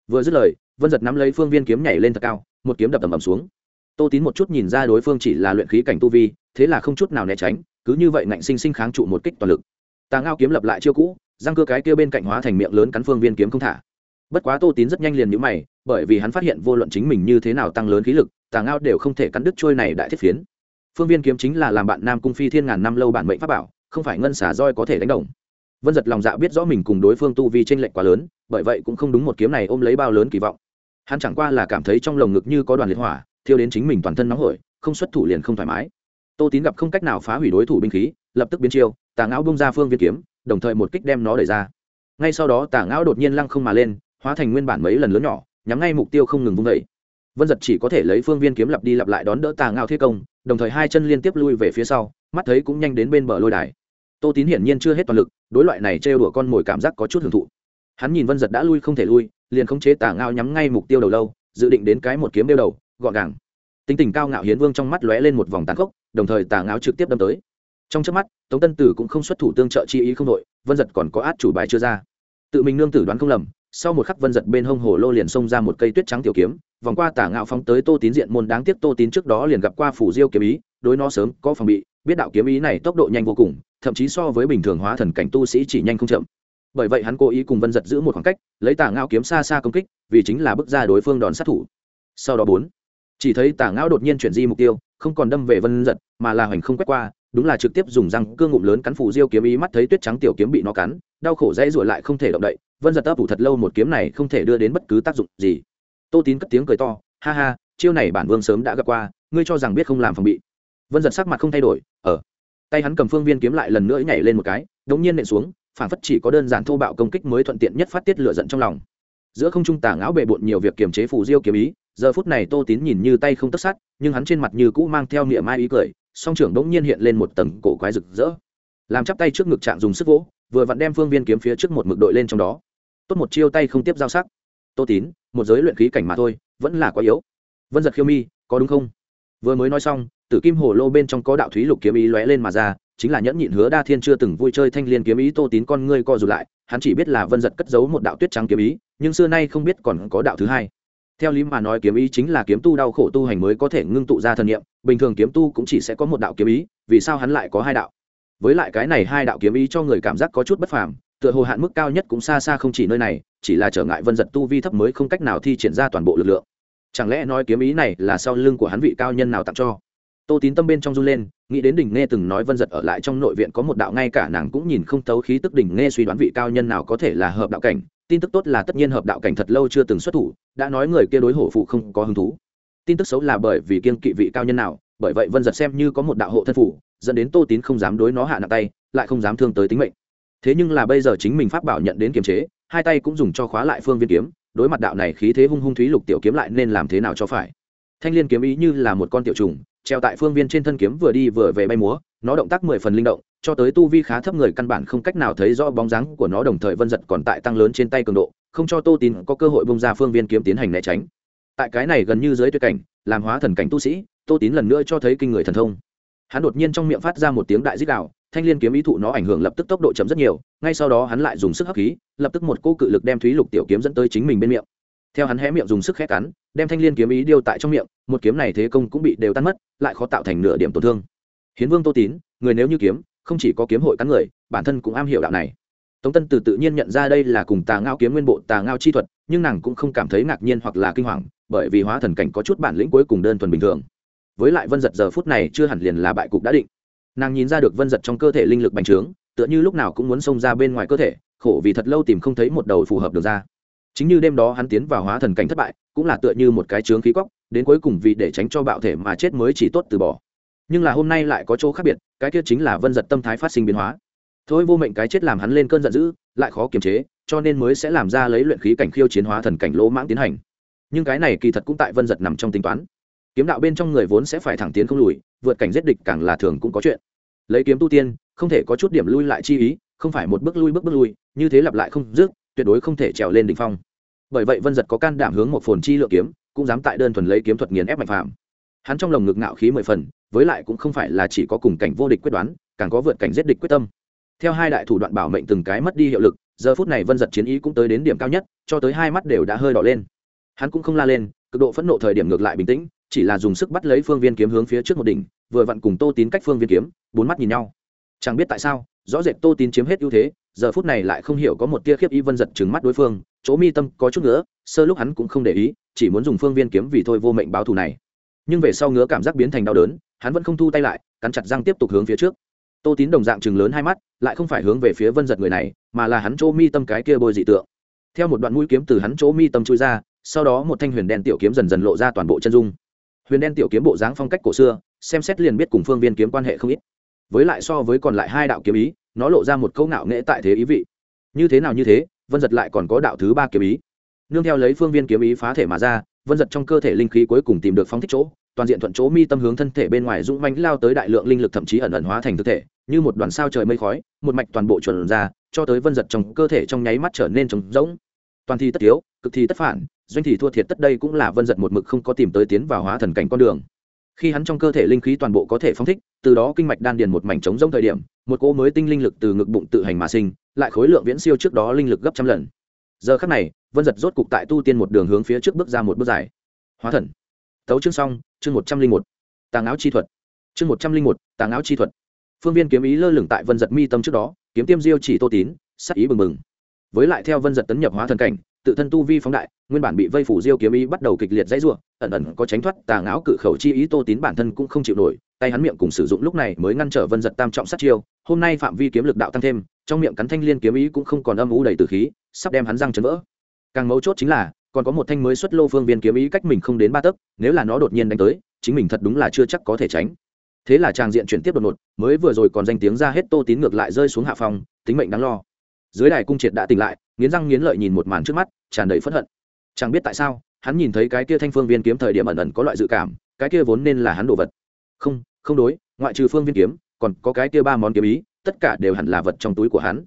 S1: Vừa dứt lời, vân giật nắm lấy phương viên kiếm nhảy lên thật cao, một kiếm đập tầm ầm xuống. Tô tín một chút nhìn ra đối phương chỉ là luyện khí cảnh tu vi, thế là không chút nào né tránh, cứ như vậy ngạnh sinh sinh kháng trụ một kích toàn lực. Tà ngao kiếm lập lại chiêu cũ, răng cơ cái kia bên cạnh hóa thành miệng lớn cắn phương viên kiếm không thả. Bất quá tô tín rất nhanh liền nhũ mày, bởi vì hắn phát hiện vô luận chính mình như thế nào tăng lớn khí lực, tà ngao đều không thể cắn đứt trôi này đại thiết phiến. Phương viên kiếm chính là làm bạn nam cung phi thiên ngàn năm lâu bản mệnh pháp bảo không phải ngân xả roi có thể đánh đồng. Vân giật lòng dạ biết rõ mình cùng đối phương tu vi t r ê n lệch quá lớn, bởi vậy cũng không đúng một kiếm này ôm lấy bao lớn kỳ vọng. Hắn chẳng qua là cảm thấy trong lồng ngực như có đoàn liệt hỏa, thiêu đến chính mình toàn thân nóng hổi, không xuất thủ liền không thoải mái. Tô tín gặp không cách nào phá hủy đối thủ binh khí, lập tức biến chiêu, tà ngão bông ra phương viên kiếm, đồng thời một kích đem nó đẩy ra. Ngay sau đó tà ngão đột nhiên lăng không mà lên, hóa thành nguyên bản mấy lần lớn nhỏ, nhắm ngay mục tiêu không ngừng vung vẩy vân giật chỉ có thể lấy phương viên kiếm lặp đi lặp lại đón đỡ tà ngao thế công, đồng thời hai chân liên tiếp lui về phía sau, mắt thấy cũng nhanh đến bên bờ lôi đài tô tín hiển nhiên chưa hết toàn lực, đối loại này trêu đùa con mồi cảm giác có chút hưởng thụ. Hắn nhìn vân giật đã lui không thể lui, liền khống chế tà ngao nhắm ngay mục tiêu đầu lâu, dự định đến cái một kiếm đeo đầu, gọn gàng. Tính tình cao ngạo hiến vương trong mắt lóe lên một vòng tàn khốc, đồng thời tà ngao trực tiếp đâm tới. Trong trước mắt, tống tân tử cũng không xuất thủ tương trợ chi ý không đội, vân giật còn có át chủ bài chưa ra. Tự mình nương tử đoán không lầm, sau một khắc vân giật bên hông hồ lô liền xông ra một cây tuyết trắng tiểu kiếm, vòng qua tả ngạo phóng tới tô tín diện môn đáng tiếc tô tín trước đó liền gặp qua phủ diêu kiếm ý, đối nó sớm có phòng bị, biết đạo kiếm ý này tốc độ nhanh vô cùng thậm chí so với bình thường hóa thần cảnh tu sĩ chỉ nhanh không chậm. Bởi vậy hắn cố ý cùng vân giật giữ một khoảng cách, lấy tả Ngao kiếm xa xa công kích, vì chính là bước ra đối phương đòn sát thủ. Sau đó bốn, chỉ thấy tả Ngao đột nhiên chuyển di mục tiêu, không còn đâm về vân giật, mà là hoành không quét qua, đúng là trực tiếp dùng răng cương ngụm lớn cắn phủ diêu kiếm ý mắt thấy tuyết trắng tiểu kiếm bị nó cắn, đau khổ dãy ruổi lại không thể động đậy, vân giật ấp ủ thật lâu một kiếm này không thể đưa đến bất cứ tác dụng gì. Tô tín cất tiếng cười to, ha ha, chiêu này bản vương sớm đã gặp qua, ngươi cho rằng biết không làm phòng bị. Vân giật sắc mặt không thay đổi ở tay hắn cầm phương viên kiếm lại lần nữa nhảy lên một cái đống nhiên nện xuống, phản phất chỉ có đơn giản thô bạo công kích mới thuận tiện nhất phát tiết lửa giận trong lòng. Giữa không trung tả ngáo bề bộn nhiều việc kiềm chế phù diêu kiếm ý, giờ phút này tô tín nhìn như tay không tất sát, nhưng hắn trên mặt như cũ mang theo niệm mai ý cười, song trưởng đống nhiên hiện lên một tầng cổ quái rực rỡ. Làm chắp tay trước ngực trạng dùng sức vỗ, vừa vặn đem phương viên kiếm phía trước một mực đội lên trong đó. Tốt một chiêu tay không tiếp giao sắc. Tô tín, một giới luyện khí cảnh mà thôi, vẫn là quá yếu. Vân giật khiêu mi, có đúng không? Vừa mới nói xong tử kim hồ lô bên trong có đạo thúy lục kiếm ý lóe lên mà ra, chính là nhẫn nhịn hứa đa thiên chưa từng vui chơi thanh liên kiếm ý tô tín con ngươi co rụt lại, hắn chỉ biết là vân giật cất giấu một đạo tuyết trắng kiếm ý, nhưng xưa nay không biết còn có đạo thứ hai. Theo lý mà nói kiếm ý chính là kiếm tu đau khổ tu hành mới có thể ngưng tụ ra thần niệm, bình thường kiếm tu cũng chỉ sẽ có một đạo kiếm ý, vì sao hắn lại có hai đạo? Với lại cái này hai đạo kiếm ý cho người cảm giác có chút bất phàm, tựa hồ hạn mức cao nhất cũng xa xa không chỉ nơi này, chỉ là trở ngại vân giật tu vi thấp mới không cách nào thi triển ra toàn bộ lực lượng. Chẳng lẽ nói kiếm ý này là sau lưng của hắn vị cao nhân nào tặng cho? Tô tín tâm bên trong run lên, nghĩ đến đỉnh nghe từng nói vân giật ở lại trong nội viện có một đạo ngay cả nàng cũng nhìn không thấu khí tức đỉnh nghe suy đoán vị cao nhân nào có thể là hợp đạo cảnh, tin tức tốt là tất nhiên hợp đạo cảnh thật lâu chưa từng xuất thủ, đã nói người kia đối hổ phụ không có hứng thú. Tin tức xấu là bởi vì kiên kỵ vị cao nhân nào, bởi vậy vân giật xem như có một đạo hộ thân phủ, dẫn đến tô tín không dám đối nó hạ nặng tay, lại không dám thương tới tính mệnh. Thế nhưng là bây giờ chính mình pháp bảo nhận đến kiềm chế, hai tay cũng dùng cho khóa lại phương viên kiếm, đối mặt đạo này khí thế hung hung thúy lục tiểu kiếm lại nên làm thế nào cho phải? Thanh liên kiếm ý như là một con tiểu trùng treo tại phương viên trên thân kiếm vừa đi vừa về bay múa, nó động tác mười phần linh động, cho tới tu vi khá thấp người căn bản không cách nào thấy rõ bóng dáng của nó, đồng thời vân giật còn tại tăng lớn trên tay cường độ, không cho tô tín có cơ hội bông ra phương viên kiếm tiến hành né tránh. Tại cái này gần như dưới tuyệt cảnh, làm hóa thần cảnh tu sĩ, tô tín lần nữa cho thấy kinh người thần thông. Hắn đột nhiên trong miệng phát ra một tiếng đại dích đạo thanh liên kiếm ý thụ nó ảnh hưởng lập tức tốc độ chậm rất nhiều, ngay sau đó hắn lại dùng sức hấp khí, lập tức một cô cự lực đem thúy lục tiểu kiếm dẫn tới chính mình bên miệng. Theo hắn hé miệng dùng sức khét cắn đem thanh liên kiếm ý điêu tại trong miệng, một kiếm này thế công cũng bị đều tan mất, lại khó tạo thành nửa điểm tổn thương. Hiến vương tô tín, người nếu như kiếm, không chỉ có kiếm hội cắn người, bản thân cũng am hiểu đạo này. Tống tân từ tự nhiên nhận ra đây là cùng tà ngao kiếm nguyên bộ, tà ngao chi thuật, nhưng nàng cũng không cảm thấy ngạc nhiên hoặc là kinh hoàng, bởi vì hóa thần cảnh có chút bản lĩnh cuối cùng đơn thuần bình thường. Với lại vân giật giờ phút này chưa hẳn liền là bại cục đã định. Nàng nhìn ra được vân giật trong cơ thể linh lực bành trướng, tựa như lúc nào cũng muốn xông ra bên ngoài cơ thể, khổ vì thật lâu tìm không thấy một đầu phù hợp được ra chính như đêm đó hắn tiến vào hóa thần cảnh thất bại, cũng là tựa như một cái trướng khí cóc đến cuối cùng vì để tránh cho bạo thể mà chết mới chỉ tốt từ bỏ. Nhưng là hôm nay lại có chỗ khác biệt, cái kia chính là vân giật tâm thái phát sinh biến hóa. Thôi vô mệnh cái chết làm hắn lên cơn giận dữ, lại khó kiềm chế, cho nên mới sẽ làm ra lấy luyện khí cảnh khiêu chiến hóa thần cảnh lỗ mãng tiến hành. Nhưng cái này kỳ thật cũng tại vân giật nằm trong tính toán. Kiếm đạo bên trong người vốn sẽ phải thẳng tiến không lùi, vượt cảnh giết địch càng là thường cũng có chuyện. Lấy kiếm tu tiên, không thể có chút điểm lui lại chi ý, không phải một bước lui bước bước lui, như thế lặp lại không dứt tuyệt đối không thể trèo lên đỉnh phong. Bởi vậy vân giật có can đảm hướng một phồn chi lựa kiếm, cũng dám tại đơn thuần lấy kiếm thuật nghiền ép mạnh phạm. Hắn trong lồng ngực ngạo khí mười phần, với lại cũng không phải là chỉ có cùng cảnh vô địch quyết đoán, càng có vượt cảnh giết địch quyết tâm. Theo hai đại thủ đoạn bảo mệnh từng cái mất đi hiệu lực, giờ phút này vân giật chiến ý cũng tới đến điểm cao nhất, cho tới hai mắt đều đã hơi đỏ lên. Hắn cũng không la lên, cực độ phẫn nộ thời điểm ngược lại bình tĩnh, chỉ là dùng sức bắt lấy phương viên kiếm hướng phía trước một đỉnh, vừa vặn cùng tô tín cách phương viên kiếm, bốn mắt nhìn nhau. Chẳng biết tại sao, rõ rệt tô tín chiếm hết ưu thế giờ phút này lại không hiểu có một tia khiếp y vân giật trừng mắt đối phương, chỗ mi tâm có chút nữa sơ lúc hắn cũng không để ý, chỉ muốn dùng phương viên kiếm vì thôi vô mệnh báo thù này. Nhưng về sau ngứa cảm giác biến thành đau đớn, hắn vẫn không thu tay lại, cắn chặt răng tiếp tục hướng phía trước. Tô tín đồng dạng chừng lớn hai mắt, lại không phải hướng về phía vân giật người này, mà là hắn chỗ mi tâm cái kia bôi dị tượng. Theo một đoạn mũi kiếm từ hắn chỗ mi tâm chui ra, sau đó một thanh huyền đen tiểu kiếm dần dần lộ ra toàn bộ chân dung. Huyền đen tiểu kiếm bộ dáng phong cách cổ xưa, xem xét liền biết cùng phương viên kiếm quan hệ không ít. Với lại so với còn lại hai đạo kiếm ý nó lộ ra một câu ngạo nghệ tại thế ý vị. Như thế nào như thế, vân giật lại còn có đạo thứ ba kiếm ý. Nương theo lấy phương viên kiếm ý phá thể mà ra, vân giật trong cơ thể linh khí cuối cùng tìm được phong thích chỗ, toàn diện thuận chỗ mi tâm hướng thân thể bên ngoài dũng mánh lao tới đại lượng linh lực thậm chí ẩn ẩn hóa thành thực thể, như một đoàn sao trời mây khói, một mạch toàn bộ chuẩn ra, cho tới vân giật trong cơ thể trong nháy mắt trở nên trống rỗng. Toàn thi tất yếu, cực thi tất phản, doanh thì thua thiệt tất đây cũng là vân giật một mực không có tìm tới tiến vào hóa thần cảnh con đường. Khi hắn trong cơ thể linh khí toàn bộ có thể phóng thích, từ đó kinh mạch đan điền một mảnh trống rỗng thời điểm một cỗ mới tinh linh lực từ ngực bụng tự hành mà sinh lại khối lượng viễn siêu trước đó linh lực gấp trăm lần. Giờ khắc này vân giật rốt cục tại tu tiên một đường hướng phía trước bước ra một bước dài. Hóa thần. Tấu chương xong chương một trăm linh một. Tàng áo chi thuật. Chương một trăm linh một tàng áo chi thuật. Phương viên kiếm ý lơ lửng tại vân giật mi tâm trước đó kiếm tiêm diêu chỉ tô tín sắc ý bừng bừng. Với lại theo vân giật tấn nhập hóa thần cảnh tự thân tu vi phóng đại nguyên bản bị vây phủ diêu kiếm ý bắt đầu kịch liệt dãy rủa, ẩn ẩn có tránh thoát tà ngáo cự khẩu chi ý tô tín bản thân cũng không chịu nổi tay hắn miệng cùng sử dụng lúc này mới ngăn trở vân giật tam trọng sát chiêu. Hôm nay phạm vi kiếm lực đạo tăng thêm, trong miệng cắn thanh liên kiếm ý cũng không còn âm u đầy từ khí, sắp đem hắn răng chấn vỡ. Càng mấu chốt chính là, còn có một thanh mới xuất lô phương viên kiếm ý cách mình không đến ba tấc, nếu là nó đột nhiên đánh tới, chính mình thật đúng là chưa chắc có thể tránh. Thế là tràng diện chuyển tiếp đột ngột, mới vừa rồi còn danh tiếng ra hết tô tín ngược lại rơi xuống hạ phòng, tính mệnh đáng lo. Dưới đài cung triệt đã tỉnh lại, nghiến răng nghiến lợi nhìn một màn trước mắt, tràn đầy phẫn hận. Chẳng biết tại sao, hắn nhìn thấy cái kia thanh phương viên kiếm thời điểm ẩn ẩn có loại dự cảm, cái kia vốn nên là hắn đồ vật. Không không đối, ngoại trừ phương viên kiếm, còn có cái kia ba món kiếm ý, tất cả đều hẳn là vật trong túi của hắn.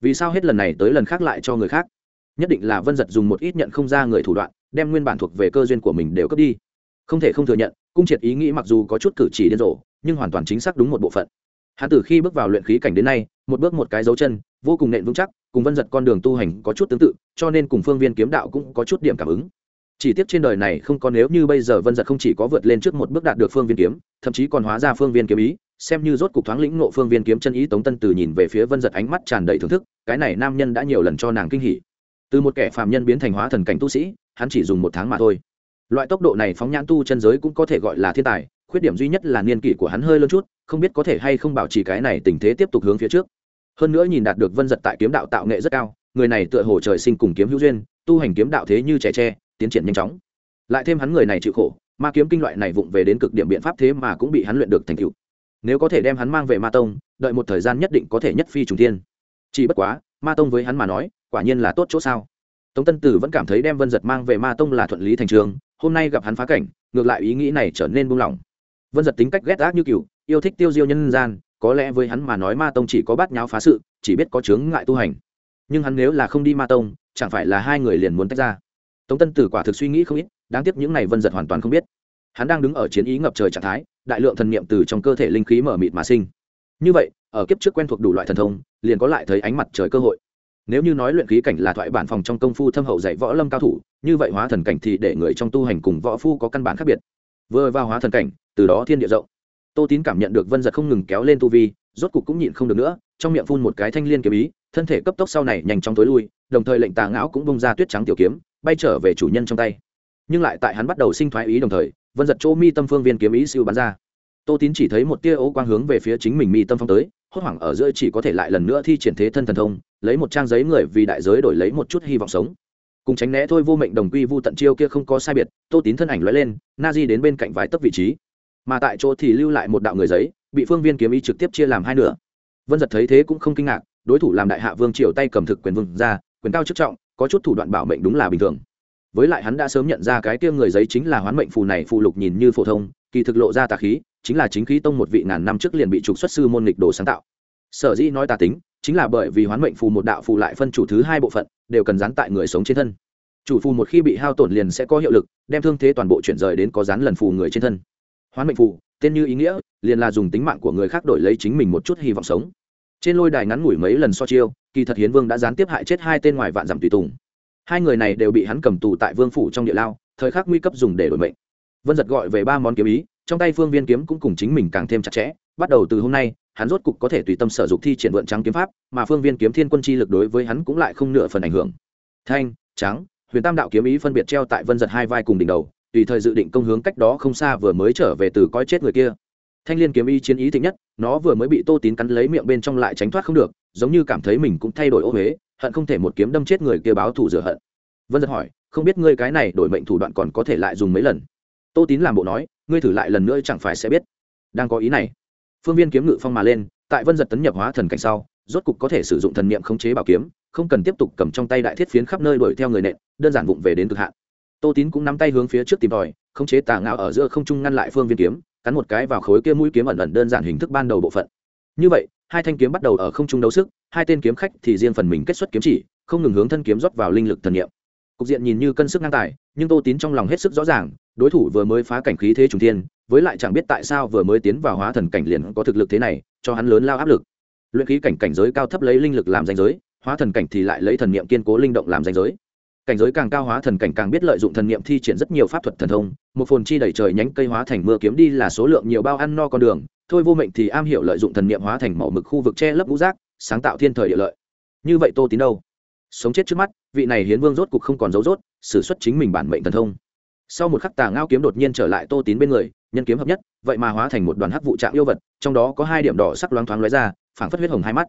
S1: Vì sao hết lần này tới lần khác lại cho người khác? Nhất định là vân giật dùng một ít nhận không ra người thủ đoạn, đem nguyên bản thuộc về cơ duyên của mình đều cướp đi. Không thể không thừa nhận, cung triệt ý nghĩ mặc dù có chút cử chỉ điên rồ, nhưng hoàn toàn chính xác đúng một bộ phận. Hắn từ khi bước vào luyện khí cảnh đến nay, một bước một cái dấu chân, vô cùng nện vững chắc, cùng vân giật con đường tu hành có chút tương tự, cho nên cùng phương viên kiếm đạo cũng có chút điểm cảm ứng chỉ tiếc trên đời này không có nếu như bây giờ vân giật không chỉ có vượt lên trước một bước đạt được phương viên kiếm, thậm chí còn hóa ra phương viên kiếm ý, xem như rốt cục thoáng lĩnh nộ phương viên kiếm chân ý tống tân từ nhìn về phía vân giật ánh mắt tràn đầy thưởng thức, cái này nam nhân đã nhiều lần cho nàng kinh hỉ. Từ một kẻ phạm nhân biến thành hóa thần cảnh tu sĩ, hắn chỉ dùng một tháng mà thôi. Loại tốc độ này phóng nhãn tu chân giới cũng có thể gọi là thiên tài, khuyết điểm duy nhất là niên kỷ của hắn hơi lớn chút, không biết có thể hay không bảo trì cái này tình thế tiếp tục hướng phía trước. Hơn nữa nhìn đạt được vân giật tại kiếm đạo tạo nghệ rất cao, người này tựa hồ trời sinh cùng kiếm hữu duyên, tu hành kiếm đạo thế như trẻ tre tiến triển nhanh chóng. Lại thêm hắn người này chịu khổ, ma kiếm kinh loại này vụng về đến cực điểm biện pháp thế mà cũng bị hắn luyện được thành tựu. Nếu có thể đem hắn mang về ma tông, đợi một thời gian nhất định có thể nhất phi trùng thiên. chỉ bất quá, ma tông với hắn mà nói, quả nhiên là tốt chỗ sao. Tống tân tử vẫn cảm thấy đem vân giật mang về ma tông là thuận lý thành trường, hôm nay gặp hắn phá cảnh, ngược lại ý nghĩ này trở nên buông lỏng. Vân giật tính cách ghét ác như cựu yêu thích tiêu diêu nhân gian, có lẽ với hắn mà nói ma tông chỉ có bát nháo phá sự, chỉ biết có chướng ngại tu hành. Nhưng hắn nếu là không đi ma tông, chẳng phải là hai người liền muốn tách ra tống tân tử quả thực suy nghĩ không ít, đáng tiếc những này vân giật hoàn toàn không biết. Hắn đang đứng ở chiến ý ngập trời trạng thái, đại lượng thần niệm từ trong cơ thể linh khí mở mịt mà sinh. Như vậy, ở kiếp trước quen thuộc đủ loại thần thông, liền có lại thấy ánh mặt trời cơ hội. Nếu như nói luyện khí cảnh là thoại bản phòng trong công phu thâm hậu dạy võ lâm cao thủ, như vậy hóa thần cảnh thì để người trong tu hành cùng võ phu có căn bản khác biệt. Vừa vào hóa thần cảnh, từ đó thiên địa rộng. Tô tín cảm nhận được vân giật không ngừng kéo lên tu vi, rốt cục cũng nhịn không được nữa trong miệng phun một cái thanh liên kiếm ý, thân thể cấp tốc sau này nhanh chóng tối lui, đồng thời lệnh tà ngão cũng bung ra tuyết trắng tiểu kiếm, bay trở về chủ nhân trong tay. Nhưng lại tại hắn bắt đầu sinh thoái ý đồng thời, vân giật chỗ mi tâm phương viên kiếm ý siêu bắn ra. Tô tín chỉ thấy một tia ố quang hướng về phía chính mình mi tâm phong tới, hốt hoảng ở giữa chỉ có thể lại lần nữa thi triển thế thân thần thông, lấy một trang giấy người vì đại giới đổi lấy một chút hy vọng sống. Cùng tránh né thôi vô mệnh đồng quy vu tận chiêu kia không có sai biệt, tô tín thân ảnh lóe lên, na di đến bên cạnh vài tấc vị trí. Mà tại chỗ thì lưu lại một đạo người giấy, bị phương viên kiếm ý trực tiếp chia làm hai nửa vân giật thấy thế cũng không kinh ngạc, đối thủ làm đại hạ vương triều tay cầm thực quyền vương ra, quyền cao chức trọng, có chút thủ đoạn bảo mệnh đúng là bình thường. Với lại hắn đã sớm nhận ra cái kia người giấy chính là hoán mệnh phù này phù lục nhìn như phổ thông, kỳ thực lộ ra tà khí, chính là chính khí tông một vị ngàn năm trước liền bị trục xuất sư môn nghịch đồ sáng tạo. Sở dĩ nói tà tính, chính là bởi vì hoán mệnh phù một đạo phù lại phân chủ thứ hai bộ phận, đều cần dán tại người sống trên thân. Chủ phù một khi bị hao tổn liền sẽ có hiệu lực, đem thương thế toàn bộ chuyển rời đến có dán lần phù người trên thân. Hoán mệnh phù, tên như ý nghĩa, liền là dùng tính mạng của người khác đổi lấy chính mình một chút hy vọng sống trên lôi đài ngắn ngủi mấy lần so chiêu, kỳ thật hiến vương đã gián tiếp hại chết hai tên ngoài vạn dặm tùy tùng. Hai người này đều bị hắn cầm tù tại vương phủ trong địa lao, thời khắc nguy cấp dùng để đổi mệnh. Vân giật gọi về ba món kiếm ý, trong tay phương viên kiếm cũng cùng chính mình càng thêm chặt chẽ, bắt đầu từ hôm nay, hắn rốt cục có thể tùy tâm sở dục thi triển vượn trắng kiếm pháp, mà phương viên kiếm thiên quân chi lực đối với hắn cũng lại không nửa phần ảnh hưởng. Thanh, trắng, huyền tam đạo kiếm ý phân biệt treo tại vân giật hai vai cùng đỉnh đầu, tùy thời dự định công hướng cách đó không xa vừa mới trở về từ coi chết người kia thanh liên kiếm ý chiến ý thịnh nhất, nó vừa mới bị tô tín cắn lấy miệng bên trong lại tránh thoát không được, giống như cảm thấy mình cũng thay đổi ô huế hận không thể một kiếm đâm chết người kia báo thủ rửa hận. Vân giật hỏi, không biết ngươi cái này đổi mệnh thủ đoạn còn có thể lại dùng mấy lần? Tô tín làm bộ nói, ngươi thử lại lần nữa chẳng phải sẽ biết. Đang có ý này, phương viên kiếm ngự phong mà lên, tại vân giật tấn nhập hóa thần cảnh sau, rốt cục có thể sử dụng thần niệm khống chế bảo kiếm, không cần tiếp tục cầm trong tay đại thiết phiến khắp nơi đuổi theo người nện, đơn giản vụng về đến cực hạn. Tô tín cũng nắm tay hướng phía trước tìm tòi, khống chế tà ngạo ở giữa không trung ngăn lại phương viên kiếm cắn một cái vào khối kia mũi kiếm ẩn ẩn đơn giản hình thức ban đầu bộ phận. Như vậy, hai thanh kiếm bắt đầu ở không trung đấu sức, hai tên kiếm khách thì riêng phần mình kết xuất kiếm chỉ, không ngừng hướng thân kiếm rót vào linh lực thần nghiệm cục diện nhìn như cân sức ngang tài, nhưng tô tín trong lòng hết sức rõ ràng, đối thủ vừa mới phá cảnh khí thế trùng thiên, với lại chẳng biết tại sao vừa mới tiến vào hóa thần cảnh liền có thực lực thế này, cho hắn lớn lao áp lực. Luyện khí cảnh cảnh giới cao thấp lấy linh lực làm danh giới, hóa thần cảnh thì lại lấy thần niệm kiên cố linh động làm danh giới cảnh giới càng cao hóa thần cảnh càng biết lợi dụng thần niệm thi triển rất nhiều pháp thuật thần thông, một phồn chi đẩy trời nhánh cây hóa thành mưa kiếm đi là số lượng nhiều bao ăn no con đường, thôi vô mệnh thì am hiểu lợi dụng thần niệm hóa thành màu mực khu vực che lấp ngũ rác, sáng tạo thiên thời địa lợi. Như vậy tô tín đâu? Sống chết trước mắt, vị này hiến vương rốt cục không còn dấu rốt xử xuất chính mình bản mệnh thần thông. Sau một khắc tà ngao kiếm đột nhiên trở lại tô tín bên người, nhân kiếm hợp nhất, vậy mà hóa thành một đoàn hắc vụ trạng yêu vật, trong đó có hai điểm đỏ sắc loáng thoáng lóe ra, phảng phất huyết hồng hai mắt.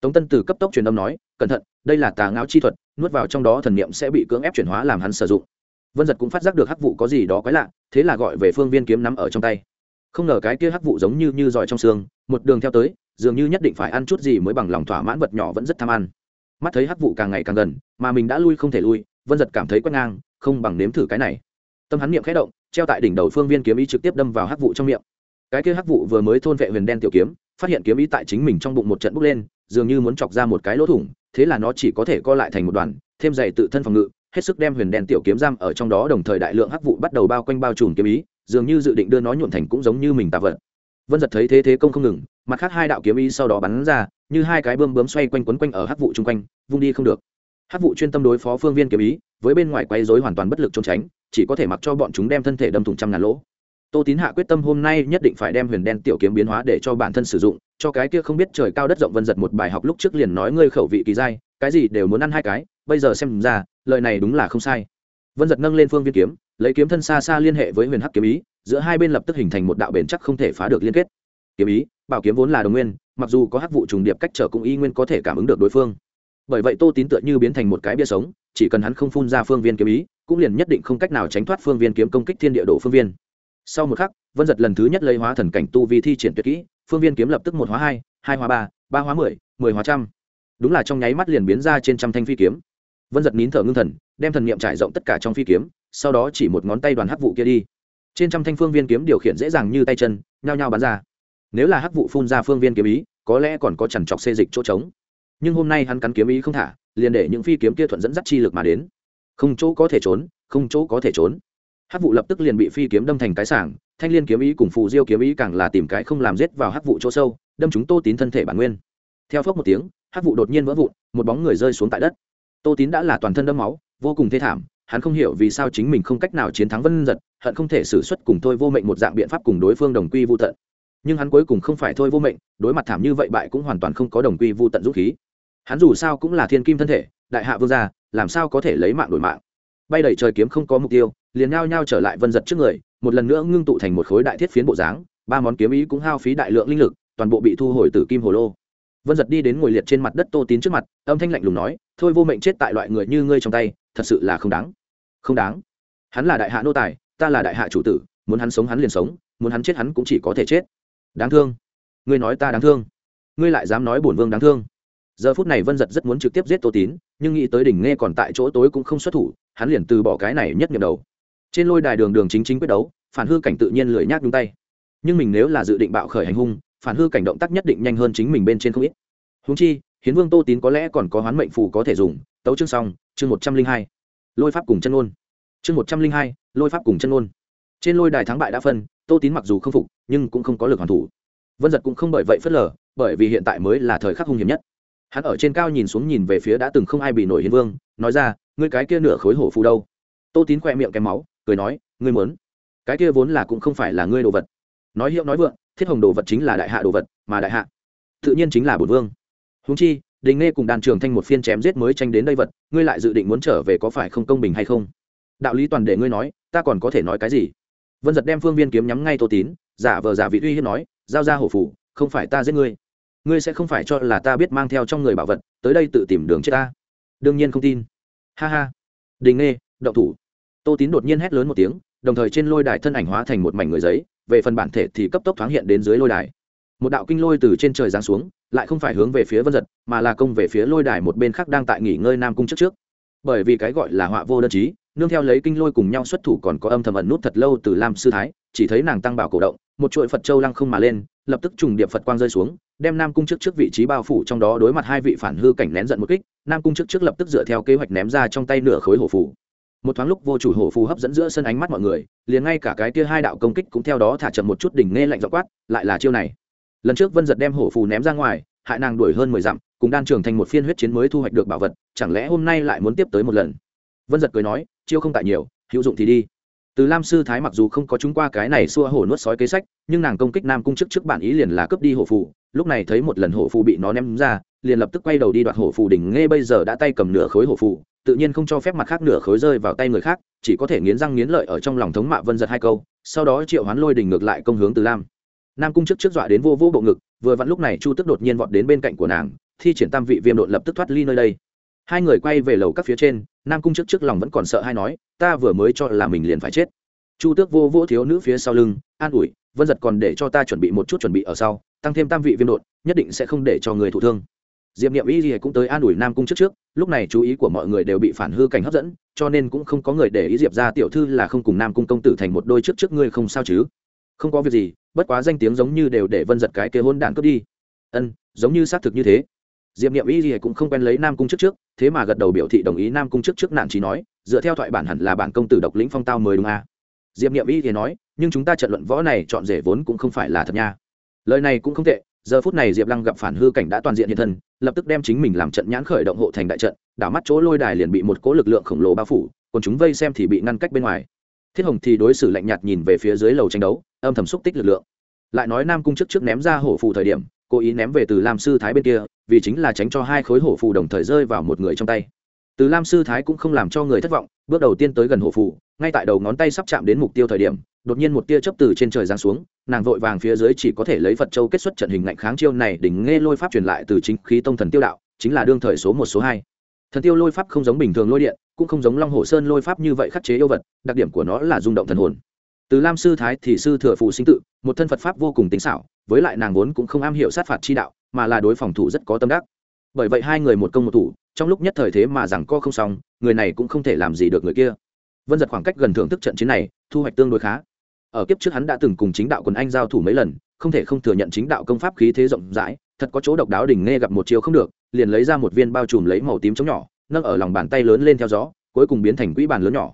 S1: Tống tân từ cấp tốc truyền âm nói cẩn thận, đây là tà ngáo chi thuật, nuốt vào trong đó thần niệm sẽ bị cưỡng ép chuyển hóa làm hắn sử dụng. Vân giật cũng phát giác được hắc vụ có gì đó quái lạ, thế là gọi về phương viên kiếm nắm ở trong tay. Không ngờ cái kia hắc vụ giống như như giỏi trong xương, một đường theo tới, dường như nhất định phải ăn chút gì mới bằng lòng thỏa mãn vật nhỏ vẫn rất tham ăn. Mắt thấy hắc vụ càng ngày càng gần, mà mình đã lui không thể lui, vân giật cảm thấy quét ngang, không bằng nếm thử cái này. Tâm hắn niệm khẽ động, treo tại đỉnh đầu phương viên kiếm ý trực tiếp đâm vào hắc vụ trong miệng. Cái kia hắc vụ vừa mới thôn vệ huyền đen tiểu kiếm, phát hiện kiếm ý tại chính mình trong bụng một trận bốc lên dường như muốn chọc ra một cái lỗ thủng, thế là nó chỉ có thể co lại thành một đoàn, thêm dày tự thân phòng ngự, hết sức đem huyền đen tiểu kiếm giam ở trong đó đồng thời đại lượng hắc vụ bắt đầu bao quanh bao trùm kiếm ý, dường như dự định đưa nó nhuộn thành cũng giống như mình tạ vật. Vân giật thấy thế thế công không ngừng, mặt khác hai đạo kiếm ý sau đó bắn ra, như hai cái bơm bướm xoay quanh quấn quanh ở hắc vụ chung quanh, vung đi không được. Hắc vụ chuyên tâm đối phó phương viên kiếm ý, với bên ngoài quay rối hoàn toàn bất lực trốn tránh, chỉ có thể mặc cho bọn chúng đem thân thể đâm thủng trăm ngàn lỗ tô tín hạ quyết tâm hôm nay nhất định phải đem huyền đen tiểu kiếm biến hóa để cho bản thân sử dụng, cho cái kia không biết trời cao đất rộng vân giật một bài học lúc trước liền nói ngươi khẩu vị kỳ dai, cái gì đều muốn ăn hai cái, bây giờ xem ra, lời này đúng là không sai. Vân giật nâng lên phương viên kiếm, lấy kiếm thân xa xa liên hệ với huyền hắc kiếm ý, giữa hai bên lập tức hình thành một đạo bền chắc không thể phá được liên kết. Kiếm ý, bảo kiếm vốn là đồng nguyên, mặc dù có hắc vụ trùng điệp cách trở cũng y nguyên có thể cảm ứng được đối phương. Bởi vậy tô tín tựa như biến thành một cái bia sống, chỉ cần hắn không phun ra phương viên kiếm ý, cũng liền nhất định không cách nào tránh thoát phương viên kiếm công kích thiên địa đổ phương viên sau một khắc, vân giật lần thứ nhất lấy hóa thần cảnh tu vi thi triển tuyệt kỹ, phương viên kiếm lập tức một hóa hai hai hóa ba ba hóa mười mười hóa trăm. Đúng là trong nháy mắt liền biến ra trên trăm thanh phi kiếm. Vân giật nín thở ngưng thần, đem thần niệm trải rộng tất cả trong phi kiếm, sau đó chỉ một ngón tay đoàn hắc vụ kia đi. Trên trăm thanh phương viên kiếm điều khiển dễ dàng như tay chân, nhao nhao bắn ra. Nếu là hắc vụ phun ra phương viên kiếm ý, có lẽ còn có chằn trọc xê dịch chỗ trống. Nhưng hôm nay hắn cắn kiếm ý không thả, liền để những phi kiếm kia thuận dẫn dắt chi lực mà đến. Không chỗ có thể trốn, không chỗ có thể trốn hắc vụ lập tức liền bị phi kiếm đâm thành cái sảng, thanh liên kiếm ý cùng phù diêu kiếm ý càng là tìm cái không làm rết vào hắc vụ chỗ sâu, đâm chúng tô tín thân thể bản nguyên. Theo phốc một tiếng, hắc vụ đột nhiên vỡ vụn, một bóng người rơi xuống tại đất. Tô tín đã là toàn thân đâm máu, vô cùng thê thảm, hắn không hiểu vì sao chính mình không cách nào chiến thắng vân giật, hận không thể xử suất cùng thôi vô mệnh một dạng biện pháp cùng đối phương đồng quy vô tận. Nhưng hắn cuối cùng không phải thôi vô mệnh, đối mặt thảm như vậy bại cũng hoàn toàn không có đồng quy vô tận dũng khí. Hắn dù sao cũng là thiên kim thân thể, đại hạ vương gia, làm sao có thể lấy mạng đổi mạng? Bay đầy trời kiếm không có mục tiêu liền nhao nhao trở lại vân giật trước người, một lần nữa ngưng tụ thành một khối đại thiết phiến bộ dáng, ba món kiếm ý cũng hao phí đại lượng linh lực, toàn bộ bị thu hồi từ kim hồ lô. Vân giật đi đến ngồi liệt trên mặt đất tô tín trước mặt, âm thanh lạnh lùng nói, thôi vô mệnh chết tại loại người như ngươi trong tay, thật sự là không đáng. Không đáng? Hắn là đại hạ nô tài, ta là đại hạ chủ tử, muốn hắn sống hắn liền sống, muốn hắn chết hắn cũng chỉ có thể chết. Đáng thương? Ngươi nói ta đáng thương? Ngươi lại dám nói bổn vương đáng thương? Giờ phút này vân giật rất muốn trực tiếp giết tô tín, nhưng nghĩ tới đỉnh nghe còn tại chỗ tối cũng không xuất thủ, hắn liền từ bỏ cái này nhất nhập đầu trên lôi đài đường đường chính chính quyết đấu, phản hư cảnh tự nhiên lười nhác nhung tay. Nhưng mình nếu là dự định bạo khởi hành hung, phản hư cảnh động tác nhất định nhanh hơn chính mình bên trên không ít. Húng chi, hiến vương tô tín có lẽ còn có hoán mệnh phù có thể dùng, tấu chương xong, chương một trăm linh hai. Lôi pháp cùng chân ôn chương một trăm linh hai, lôi pháp cùng chân ôn trên lôi đài thắng bại đã phân, tô tín mặc dù không phục, nhưng cũng không có lực hoàn thủ. Vân giật cũng không bởi vậy phớt lờ, bởi vì hiện tại mới là thời khắc hung hiểm nhất. Hắn ở trên cao nhìn xuống nhìn về phía đã từng không ai bị nổi hiến vương, nói ra, ngươi cái kia nửa khối hổ phù đâu? Tô tín khoe miệng kém máu cười nói, ngươi muốn? Cái kia vốn là cũng không phải là ngươi đồ vật. Nói hiệu nói vượng, thiết hồng đồ vật chính là đại hạ đồ vật, mà đại hạ tự nhiên chính là bổn vương. Húng chi, đình nghe cùng đàn trường thanh một phiên chém giết mới tranh đến đây vật, ngươi lại dự định muốn trở về có phải không công bình hay không? Đạo lý toàn để ngươi nói, ta còn có thể nói cái gì? Vân giật đem phương viên kiếm nhắm ngay tô tín, giả vờ giả vị uy hiếp nói, giao ra hổ phủ, không phải ta giết ngươi. Ngươi sẽ không phải cho là ta biết mang theo trong người bảo vật, tới đây tự tìm đường chết ta. Đương nhiên không tin. Ha ha. Đình nghe động thủ tô tín đột nhiên hét lớn một tiếng, đồng thời trên lôi đài thân ảnh hóa thành một mảnh người giấy, về phần bản thể thì cấp tốc thoáng hiện đến dưới lôi đài. Một đạo kinh lôi từ trên trời giáng xuống, lại không phải hướng về phía vân giật, mà là công về phía lôi đài một bên khác đang tại nghỉ ngơi nam cung trước trước. Bởi vì cái gọi là họa vô đơn chí, nương theo lấy kinh lôi cùng nhau xuất thủ còn có âm thầm ẩn nút thật lâu từ lam sư thái, chỉ thấy nàng tăng bảo cổ động, một chuỗi phật châu lăng không mà lên, lập tức trùng điệp phật quang rơi xuống, đem nam cung trước trước vị trí bao phủ trong đó đối mặt hai vị phản hư cảnh nén giận một kích, nam cung trước trước lập tức dựa theo kế hoạch ném ra trong tay nửa khối hổ phủ một thoáng lúc vô chủ hổ phù hấp dẫn giữa sân ánh mắt mọi người, liền ngay cả cái kia hai đạo công kích cũng theo đó thả chậm một chút đỉnh nghe lạnh dọ quát, lại là chiêu này. Lần trước vân giật đem hổ phù ném ra ngoài, hại nàng đuổi hơn mười dặm, cùng đan trưởng thành một phiên huyết chiến mới thu hoạch được bảo vật, chẳng lẽ hôm nay lại muốn tiếp tới một lần? Vân giật cười nói, chiêu không tại nhiều, hữu dụng thì đi. Từ lam sư thái mặc dù không có chúng qua cái này xua hổ nuốt sói kế sách, nhưng nàng công kích nam cung trước trước bản ý liền là cướp đi hổ phù, lúc này thấy một lần hổ phù bị nó ném ra, liền lập tức quay đầu đi đoạt hổ phù đỉnh nghe bây giờ đã tay cầm nửa khối hổ phù tự nhiên không cho phép mặt khác nửa khối rơi vào tay người khác, chỉ có thể nghiến răng nghiến lợi ở trong lòng thống mạ vân giật hai câu, sau đó triệu hoán lôi đình ngược lại công hướng từ lam. Nam cung trước trước dọa đến vô vô bộ ngực, vừa vặn lúc này chu tức đột nhiên vọt đến bên cạnh của nàng, thi triển tam vị viêm đột lập tức thoát ly nơi đây. Hai người quay về lầu các phía trên, nam cung trước trước lòng vẫn còn sợ hay nói, ta vừa mới cho là mình liền phải chết. Chu tước vô vô thiếu nữ phía sau lưng, an ủi, vân giật còn để cho ta chuẩn bị một chút chuẩn bị ở sau, tăng thêm tam vị viêm đột nhất định sẽ không để cho người thụ thương diệp n i ệ m y thì cũng tới an ủi nam cung trước trước, lúc này chú ý của mọi người đều bị phản hư cảnh hấp dẫn, cho nên cũng không có người để ý diệp ra tiểu thư là không cùng nam cung công tử thành một đôi trước trước ngươi không sao chứ? Không có việc gì, bất quá danh tiếng giống như đều để vân giật cái kế hôn đạn cướp đi. Ân, giống như xác thực như thế. Diệp n i ệ m y thì cũng không quen lấy nam cung trước trước, thế mà gật đầu biểu thị đồng ý nam cung trước trước nạn trí nói, dựa theo thoại bản hẳn là bản công tử độc lĩnh phong tao mời đúng à. diệp n i ệ m y thì nói, nhưng chúng ta trận luận võ này chọn rể vốn cũng không phải là thật nha. Lời này cũng không tệ giờ phút này diệp lăng gặp phản hư cảnh đã toàn diện hiện thân, lập tức đem chính mình làm trận nhãn khởi động hộ thành đại trận, đảo mắt chỗ lôi đài liền bị một cố lực lượng khổng lồ bao phủ, còn chúng vây xem thì bị ngăn cách bên ngoài. Thiết hồng thì đối xử lạnh nhạt nhìn về phía dưới lầu tranh đấu, âm thầm xúc tích lực lượng. Lại nói nam cung trước trước ném ra hổ phù thời điểm, cố ý ném về từ lam sư thái bên kia, vì chính là tránh cho hai khối hổ phù đồng thời rơi vào một người trong tay từ lam sư thái cũng không làm cho người thất vọng bước đầu tiên tới gần hổ Phủ, ngay tại đầu ngón tay sắp chạm đến mục tiêu thời điểm đột nhiên một tia chớp từ trên trời giáng xuống nàng vội vàng phía dưới chỉ có thể lấy phật châu kết xuất trận hình ngạnh kháng chiêu này đỉnh nghe lôi pháp truyền lại từ chính khí tông thần tiêu đạo chính là đương thời số một số hai. Thần tiêu lôi pháp không giống bình thường lôi điện cũng không giống long hồ sơn lôi pháp như vậy khắc chế yêu vật đặc điểm của nó là rung động thần hồn. Từ lam sư thái thì sư thừa phụ sinh tự một thân phật pháp vô cùng tính xảo với lại nàng vốn cũng không am hiểu sát phạt chi đạo mà là đối phòng thủ rất có tâm đắc. Bởi vậy hai người một công một thủ trong lúc nhất thời thế mà rằng co không xong, người này cũng không thể làm gì được người kia. Vân giật khoảng cách gần thưởng thức trận chiến này, thu hoạch tương đối khá. Ở kiếp trước hắn đã từng cùng chính đạo quần anh giao thủ mấy lần, không thể không thừa nhận chính đạo công pháp khí thế rộng rãi, thật có chỗ độc đáo đỉnh nghe gặp một chiều không được, liền lấy ra một viên bao trùm lấy màu tím chống nhỏ, nâng ở lòng bàn tay lớn lên theo gió, cuối cùng biến thành quỹ bàn lớn nhỏ.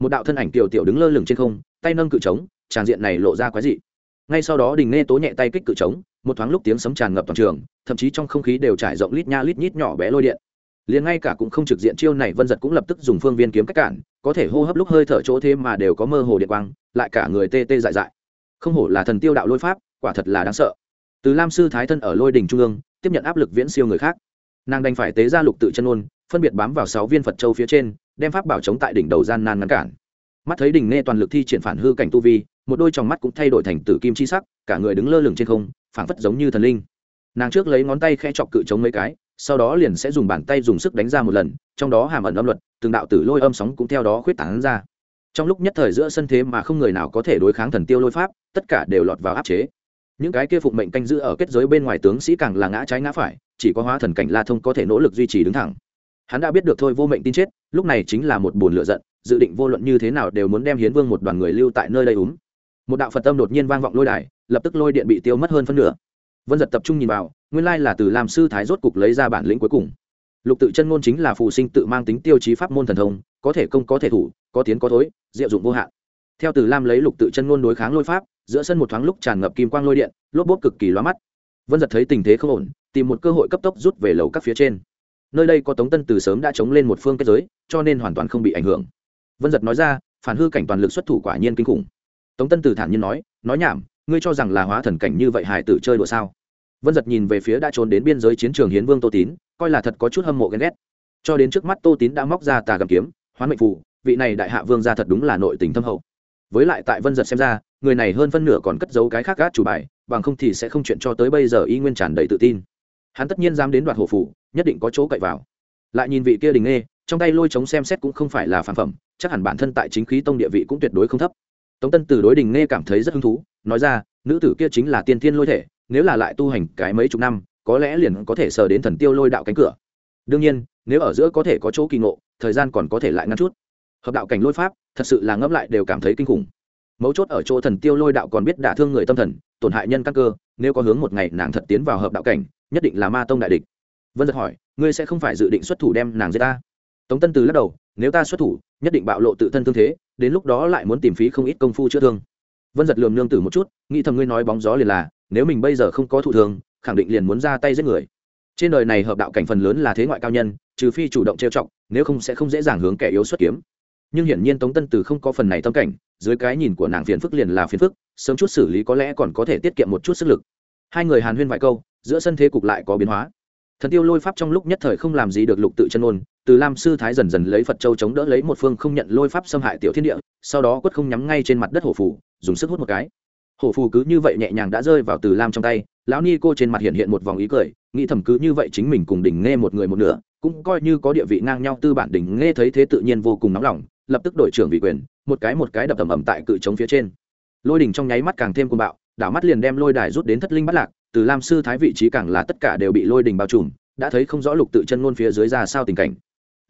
S1: Một đạo thân ảnh tiểu tiểu đứng lơ lửng trên không, tay nâng cự trống, tràng diện này lộ ra quái dị. Ngay sau đó đình nghe tố nhẹ tay kích cự trống, một thoáng lúc tiếng sấm tràn ngập toàn trường, thậm chí trong không khí đều trải rộng lít nha lít nhít nhỏ bé lôi điện liền ngay cả cũng không trực diện chiêu này vân giật cũng lập tức dùng phương viên kiếm cách cản, có thể hô hấp lúc hơi thở chỗ thế mà đều có mơ hồ điện quang, lại cả người tê tê dại dại. Không hổ là thần tiêu đạo lôi pháp, quả thật là đáng sợ. Từ lam sư thái thân ở lôi đình trung ương, tiếp nhận áp lực viễn siêu người khác. Nàng đành phải tế ra lục tự chân ôn, phân biệt bám vào sáu viên phật châu phía trên, đem pháp bảo chống tại đỉnh đầu gian nan ngăn cản. Mắt thấy đỉnh nghe toàn lực thi triển phản hư cảnh tu vi, một đôi tròng mắt cũng thay đổi thành tử kim chi sắc, cả người đứng lơ lửng trên không, phảng phất giống như thần linh. Nàng trước lấy ngón tay khe chọc cự chống mấy cái sau đó liền sẽ dùng bàn tay dùng sức đánh ra một lần, trong đó hàm ẩn âm luật, từng đạo tử lôi âm sóng cũng theo đó khuyết tảng ra. Trong lúc nhất thời giữa sân thế mà không người nào có thể đối kháng thần tiêu lôi pháp, tất cả đều lọt vào áp chế. Những cái kia phụng mệnh canh giữ ở kết giới bên ngoài tướng sĩ càng là ngã trái ngã phải, chỉ có hóa thần cảnh la thông có thể nỗ lực duy trì đứng thẳng. Hắn đã biết được thôi vô mệnh tin chết, lúc này chính là một buồn lựa giận, dự định vô luận như thế nào đều muốn đem hiến vương một đoàn người lưu tại nơi đây úm. Một đạo phật tâm đột nhiên vang vọng lôi đài, lập tức lôi điện bị tiêu mất hơn phân nửa vân giật tập trung nhìn vào, nguyên lai là từ làm sư thái rốt cục lấy ra bản lĩnh cuối cùng. Lục tự chân ngôn chính là phù sinh tự mang tính tiêu chí pháp môn thần thông, có thể công, có thể thủ, có tiến, có thối, diệu dụng vô hạn. Theo từ lam lấy lục tự chân ngôn đối kháng lôi pháp, giữa sân một thoáng lúc tràn ngập kim quang lôi điện, lốp bốp cực kỳ loa mắt. Vân giật thấy tình thế không ổn, tìm một cơ hội cấp tốc rút về lầu các phía trên. Nơi đây có tống tân từ sớm đã chống lên một phương kết giới, cho nên hoàn toàn không bị ảnh hưởng. Vân giật nói ra, phản hư cảnh toàn lực xuất thủ quả nhiên kinh khủng. Tống tân từ thản nhiên nói nói nhảm ngươi cho rằng là hóa thần cảnh như vậy hải tử chơi đùa sao? Vân giật nhìn về phía đã trốn đến biên giới chiến trường hiến vương tô tín, coi là thật có chút hâm mộ ghen ghét. Cho đến trước mắt tô tín đã móc ra tà gầm kiếm, hoán mệnh phù, vị này đại hạ vương ra thật đúng là nội tình thâm hậu. Với lại tại vân giật xem ra, người này hơn phân nửa còn cất giấu cái khác gác chủ bài, bằng không thì sẽ không chuyện cho tới bây giờ y nguyên tràn đầy tự tin. Hắn tất nhiên dám đến đoạt hộ phủ nhất định có chỗ cậy vào. Lại nhìn vị kia đình nghê, trong tay lôi chống xem xét cũng không phải là phản phẩm, chắc hẳn bản thân tại chính khí tông địa vị cũng tuyệt đối không thấp tống tân từ đối đình nghe cảm thấy rất hứng thú, nói ra, nữ tử kia chính là tiên thiên lôi thể, nếu là lại tu hành cái mấy chục năm, có lẽ liền có thể sờ đến thần tiêu lôi đạo cánh cửa. Đương nhiên, nếu ở giữa có thể có chỗ kỳ ngộ, thời gian còn có thể lại ngăn chút. Hợp đạo cảnh lôi pháp, thật sự là ngẫm lại đều cảm thấy kinh khủng. Mấu chốt ở chỗ thần tiêu lôi đạo còn biết đả thương người tâm thần, tổn hại nhân căn cơ, nếu có hướng một ngày nàng thật tiến vào hợp đạo cảnh, nhất định là ma tông đại địch. Vân giật hỏi, ngươi sẽ không phải dự định xuất thủ đem nàng giết ta? Tống tân từ lắc đầu, nếu ta xuất thủ, nhất định bạo lộ tự thân thương thế đến lúc đó lại muốn tìm phí không ít công phu chữa thương. Vân giật lườm nương tử một chút, nghĩ thầm ngươi nói bóng gió liền là, nếu mình bây giờ không có thụ thương, khẳng định liền muốn ra tay giết người. Trên đời này hợp đạo cảnh phần lớn là thế ngoại cao nhân, trừ phi chủ động trêu chọc, nếu không sẽ không dễ dàng hướng kẻ yếu xuất kiếm. Nhưng hiển nhiên tống tân từ không có phần này tâm cảnh, dưới cái nhìn của nàng phiền phức liền là phiền phức, sớm chút xử lý có lẽ còn có thể tiết kiệm một chút sức lực. Hai người hàn huyên vài câu, giữa sân thế cục lại có biến hóa. Thần tiêu lôi pháp trong lúc nhất thời không làm gì được lục tự chân ôn từ lam sư thái dần dần lấy phật châu chống đỡ lấy một phương không nhận lôi pháp xâm hại tiểu thiên địa sau đó quất không nhắm ngay trên mặt đất hổ Phủ, dùng sức hút một cái hổ phù cứ như vậy nhẹ nhàng đã rơi vào từ lam trong tay lão ni cô trên mặt hiện hiện một vòng ý cười nghĩ thầm cứ như vậy chính mình cùng đỉnh nghe một người một nửa cũng coi như có địa vị ngang nhau tư bản đỉnh nghe thấy thế tự nhiên vô cùng nóng lòng lập tức đổi trưởng vị quyền một cái một cái đập tầm ầm tại cự trống phía trên lôi đỉnh trong nháy mắt càng thêm cuồng bạo đảo mắt liền đem lôi đài rút đến thất linh bắt lạc từ lam sư thái vị trí càng là tất cả đều bị lôi đỉnh bao trùm đã thấy không rõ lục tự chân ngôn phía dưới ra sao tình cảnh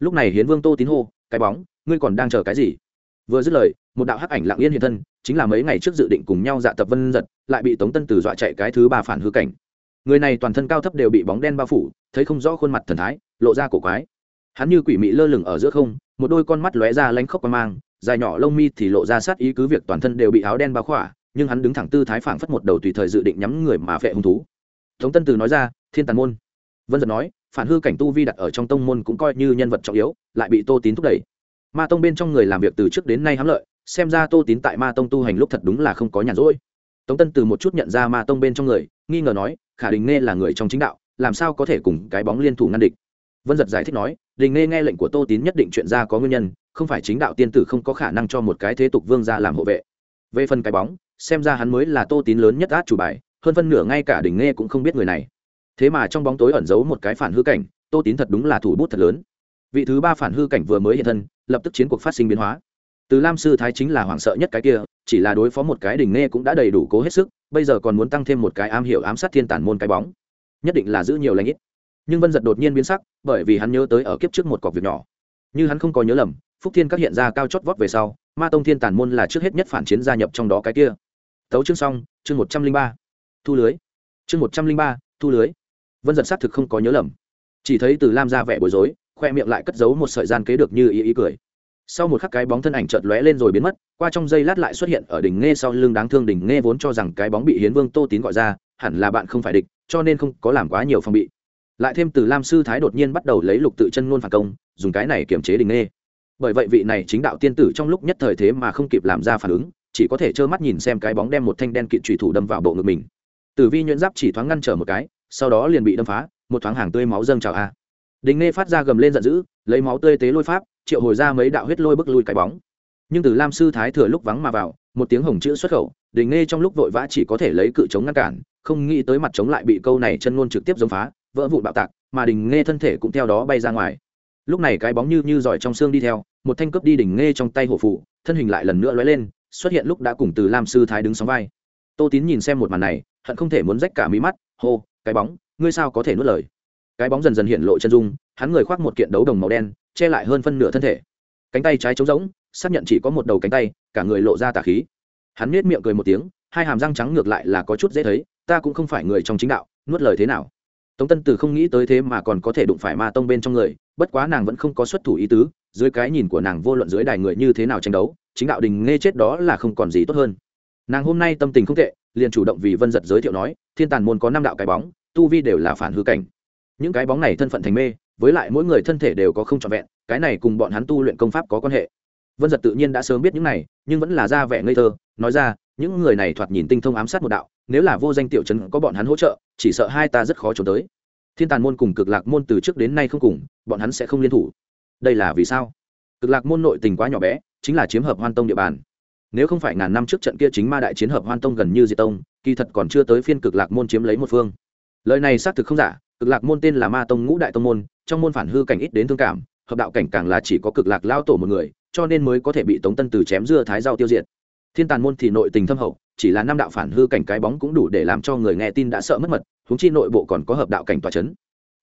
S1: lúc này hiến vương tô tín hô, cái bóng, ngươi còn đang chờ cái gì? Vừa dứt lời, một đạo hắc ảnh lặng yên hiện thân, chính là mấy ngày trước dự định cùng nhau dạ tập vân giật, lại bị tống tân từ dọa chạy cái thứ ba phản hư cảnh. Người này toàn thân cao thấp đều bị bóng đen bao phủ, thấy không rõ khuôn mặt thần thái, lộ ra cổ quái. Hắn như quỷ mị lơ lửng ở giữa không, một đôi con mắt lóe ra lánh khóc qua mang, dài nhỏ lông mi thì lộ ra sát ý cứ việc toàn thân đều bị áo đen bao khỏa, nhưng hắn đứng thẳng tư thái phảng phất một đầu tùy thời dự định nhắm người mà vệ hung thú. Tống tân từ nói ra, thiên tàn môn. Vân giật nói phản hư cảnh tu vi đặt ở trong tông môn cũng coi như nhân vật trọng yếu, lại bị tô tín thúc đẩy. Ma tông bên trong người làm việc từ trước đến nay hám lợi, xem ra tô tín tại ma tông tu hành lúc thật đúng là không có nhàn rỗi. Tống tân từ một chút nhận ra ma tông bên trong người, nghi ngờ nói, khả đình nghe là người trong chính đạo, làm sao có thể cùng cái bóng liên thủ ngăn địch? Vân giật giải thích nói, đình nghe nghe lệnh của tô tín nhất định chuyện ra có nguyên nhân, không phải chính đạo tiên tử không có khả năng cho một cái thế tục vương ra làm hộ vệ. Về phần cái bóng, xem ra hắn mới là tô tín lớn nhất át chủ bài, hơn phân nửa ngay cả đình nghe cũng không biết người này thế mà trong bóng tối ẩn giấu một cái phản hư cảnh, tô tín thật đúng là thủ bút thật lớn. Vị thứ ba phản hư cảnh vừa mới hiện thân, lập tức chiến cuộc phát sinh biến hóa. Từ lam sư thái chính là hoảng sợ nhất cái kia, chỉ là đối phó một cái đình nghe cũng đã đầy đủ cố hết sức, bây giờ còn muốn tăng thêm một cái am hiểu ám sát thiên tản môn cái bóng. Nhất định là giữ nhiều lãnh ít. Nhưng vân giật đột nhiên biến sắc, bởi vì hắn nhớ tới ở kiếp trước một cọc việc nhỏ. Như hắn không có nhớ lầm, phúc thiên các hiện ra cao chót vót về sau, ma tông thiên tản môn là trước hết nhất phản chiến gia nhập trong đó cái kia. Tấu chương xong, chương một trăm linh ba. Thu lưới. Chương một trăm linh ba, thu lưới vân giật xác thực không có nhớ lầm chỉ thấy từ lam ra vẻ bối rối khoe miệng lại cất giấu một sợi gian kế được như ý ý cười sau một khắc cái bóng thân ảnh chợt lóe lên rồi biến mất qua trong giây lát lại xuất hiện ở đỉnh nghe sau lưng đáng thương đỉnh nghe vốn cho rằng cái bóng bị hiến vương tô tín gọi ra hẳn là bạn không phải địch cho nên không có làm quá nhiều phòng bị lại thêm từ lam sư thái đột nhiên bắt đầu lấy lục tự chân ngôn phản công dùng cái này kiềm chế đỉnh nghe bởi vậy vị này chính đạo tiên tử trong lúc nhất thời thế mà không kịp làm ra phản ứng chỉ có thể trơ mắt nhìn xem cái bóng đem một thanh đen kịt trùy thủ đâm vào bộ ngực mình tử vi nhuyễn giáp chỉ thoáng ngăn trở một cái sau đó liền bị đâm phá, một thoáng hàng tươi máu dâng trào a. Đình nghe phát ra gầm lên giận dữ, lấy máu tươi tế lôi pháp, triệu hồi ra mấy đạo huyết lôi bức lui cái bóng. Nhưng từ lam sư thái thừa lúc vắng mà vào, một tiếng hồng chữ xuất khẩu, đình nghe trong lúc vội vã chỉ có thể lấy cự chống ngăn cản, không nghĩ tới mặt chống lại bị câu này chân ngôn trực tiếp giống phá, vỡ vụn bạo tạc, mà đình nghe thân thể cũng theo đó bay ra ngoài. Lúc này cái bóng như như giỏi trong xương đi theo, một thanh cướp đi đỉnh nghe trong tay hổ phụ thân hình lại lần nữa lóe lên, xuất hiện lúc đã cùng từ lam sư thái đứng sóng vai. Tô tín nhìn xem một màn này, hận không thể muốn rách cả mí mắt, hô cái bóng, ngươi sao có thể nuốt lời? Cái bóng dần dần hiện lộ chân dung, hắn người khoác một kiện đấu đồng màu đen, che lại hơn phân nửa thân thể. Cánh tay trái trống rỗng, xác nhận chỉ có một đầu cánh tay, cả người lộ ra tà khí. Hắn nết miệng cười một tiếng, hai hàm răng trắng ngược lại là có chút dễ thấy, ta cũng không phải người trong chính đạo, nuốt lời thế nào? Tống tân từ không nghĩ tới thế mà còn có thể đụng phải ma tông bên trong người, bất quá nàng vẫn không có xuất thủ ý tứ, dưới cái nhìn của nàng vô luận dưới đài người như thế nào tranh đấu, chính đạo đình nghe chết đó là không còn gì tốt hơn. Nàng hôm nay tâm tình không tệ liền chủ động vì vân giật giới thiệu nói, thiên tàn môn có năm đạo cái bóng, tu vi đều là phản hư cảnh. Những cái bóng này thân phận thành mê, với lại mỗi người thân thể đều có không trọn vẹn, cái này cùng bọn hắn tu luyện công pháp có quan hệ. Vân giật tự nhiên đã sớm biết những này, nhưng vẫn là ra vẻ ngây thơ, nói ra, những người này thoạt nhìn tinh thông ám sát một đạo, nếu là vô danh tiểu trấn có bọn hắn hỗ trợ, chỉ sợ hai ta rất khó trốn tới. Thiên tàn môn cùng cực lạc môn từ trước đến nay không cùng, bọn hắn sẽ không liên thủ. Đây là vì sao? Cực lạc môn nội tình quá nhỏ bé, chính là chiếm hợp hoan tông địa bàn nếu không phải ngàn năm trước trận kia chính ma đại chiến hợp hoan tông gần như diệt tông, kỳ thật còn chưa tới phiên cực lạc môn chiếm lấy một phương. Lời này xác thực không giả, cực lạc môn tên là ma tông ngũ đại tông môn, trong môn phản hư cảnh ít đến thương cảm, hợp đạo cảnh càng là chỉ có cực lạc lao tổ một người, cho nên mới có thể bị tống tân từ chém dưa thái rau tiêu diệt. Thiên tàn môn thì nội tình thâm hậu, chỉ là năm đạo phản hư cảnh cái bóng cũng đủ để làm cho người nghe tin đã sợ mất mật húng chi nội bộ còn có hợp đạo cảnh tòa c h ấ n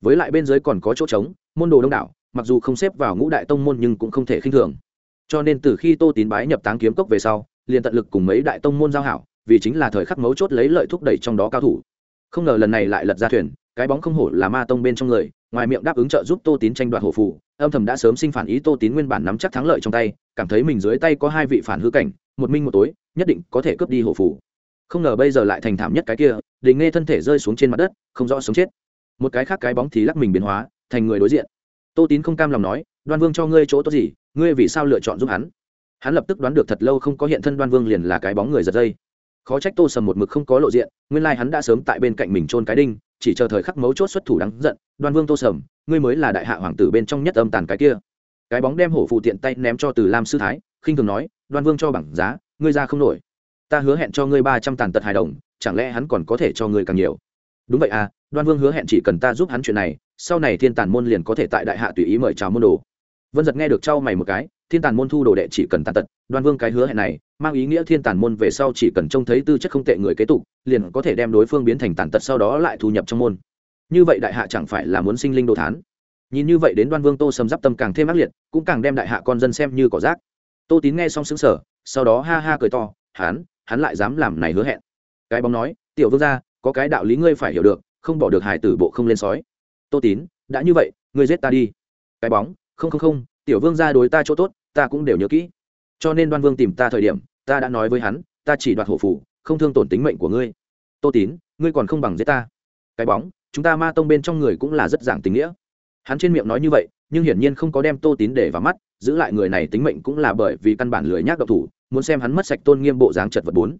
S1: với lại bên dưới còn có chỗ trống, môn đồ đông đảo, mặc dù không xếp vào ngũ đại tông môn nhưng cũng không thể khinh thường cho nên từ khi tô tín bái nhập táng kiếm cốc về sau, liền tận lực cùng mấy đại tông môn giao hảo, vì chính là thời khắc mấu chốt lấy lợi thúc đẩy trong đó cao thủ. Không ngờ lần này lại lật ra thuyền, cái bóng không hổ là ma tông bên trong người, ngoài miệng đáp ứng trợ giúp tô tín tranh đoạt hổ phủ âm thầm đã sớm sinh phản ý tô tín nguyên bản nắm chắc thắng lợi trong tay, cảm thấy mình dưới tay có hai vị phản hư cảnh, một minh một tối, nhất định có thể cướp đi hổ phủ không ngờ bây giờ lại thành thảm nhất cái kia đình nghe thân thể rơi xuống trên mặt đất, không rõ sống chết. Một cái khác cái bóng thì lắc mình biến hóa, thành người đối diện. Tô tín không cam lòng nói, đoan vương cho ngươi chỗ tốt gì ngươi vì sao lựa chọn giúp hắn? Hắn lập tức đoán được thật lâu không có hiện thân đoan vương liền là cái bóng người giật dây. Khó trách tô sầm một mực không có lộ diện, nguyên lai、like、hắn đã sớm tại bên cạnh mình trôn cái đinh, chỉ chờ thời khắc mấu chốt xuất thủ đáng giận, đoan vương tô sầm, ngươi mới là đại hạ hoàng tử bên trong nhất âm tàn cái kia. Cái bóng đem hổ phụ tiện tay ném cho từ lam sư thái, khinh thường nói, đoan vương cho bảng giá, ngươi ra không nổi. Ta hứa hẹn cho ngươi ba trăm tàn tật hài đồng, chẳng lẽ hắn còn có thể cho ngươi càng nhiều? Đúng vậy à đoan vương hứa hẹn chỉ cần ta giúp hắn chuyện này, sau này thiên tàn môn liền có thể tại đại hạ tùy ý mời chào môn đồ vân giật nghe được trao mày một cái, thiên tàn môn thu đồ đệ chỉ cần tàn tật, đoan vương cái hứa hẹn này, mang ý nghĩa thiên tàn môn về sau chỉ cần trông thấy tư chất không tệ người kế tục, liền có thể đem đối phương biến thành tàn tật sau đó lại thu nhập trong môn. Như vậy đại hạ chẳng phải là muốn sinh linh đồ thán. Nhìn như vậy đến đoan vương tô sầm giáp tâm càng thêm ác liệt, cũng càng đem đại hạ con dân xem như cỏ rác. Tô tín nghe xong xứng sở sau đó ha ha cười to hắn hắn lại dám làm này hứa hẹn. Cái bóng nói, tiểu vương gia, có cái đạo lý ngươi phải hiểu được, không bỏ được hải tử bộ không lên sói. Tô tín, đã như vậy, ngươi giết ta đi. Cái bóng không không không, tiểu vương gia đối ta chỗ tốt, ta cũng đều nhớ kỹ. Cho nên đoan vương tìm ta thời điểm, ta đã nói với hắn, ta chỉ đoạt hổ phủ không thương tổn tính mệnh của ngươi. Tô tín, ngươi còn không bằng giết ta. Cái bóng, chúng ta ma tông bên trong người cũng là rất giảng tình nghĩa. Hắn trên miệng nói như vậy, nhưng hiển nhiên không có đem tô tín để vào mắt, giữ lại người này tính mệnh cũng là bởi vì căn bản lười nhác độc thủ, muốn xem hắn mất sạch tôn nghiêm bộ dáng chật vật bốn.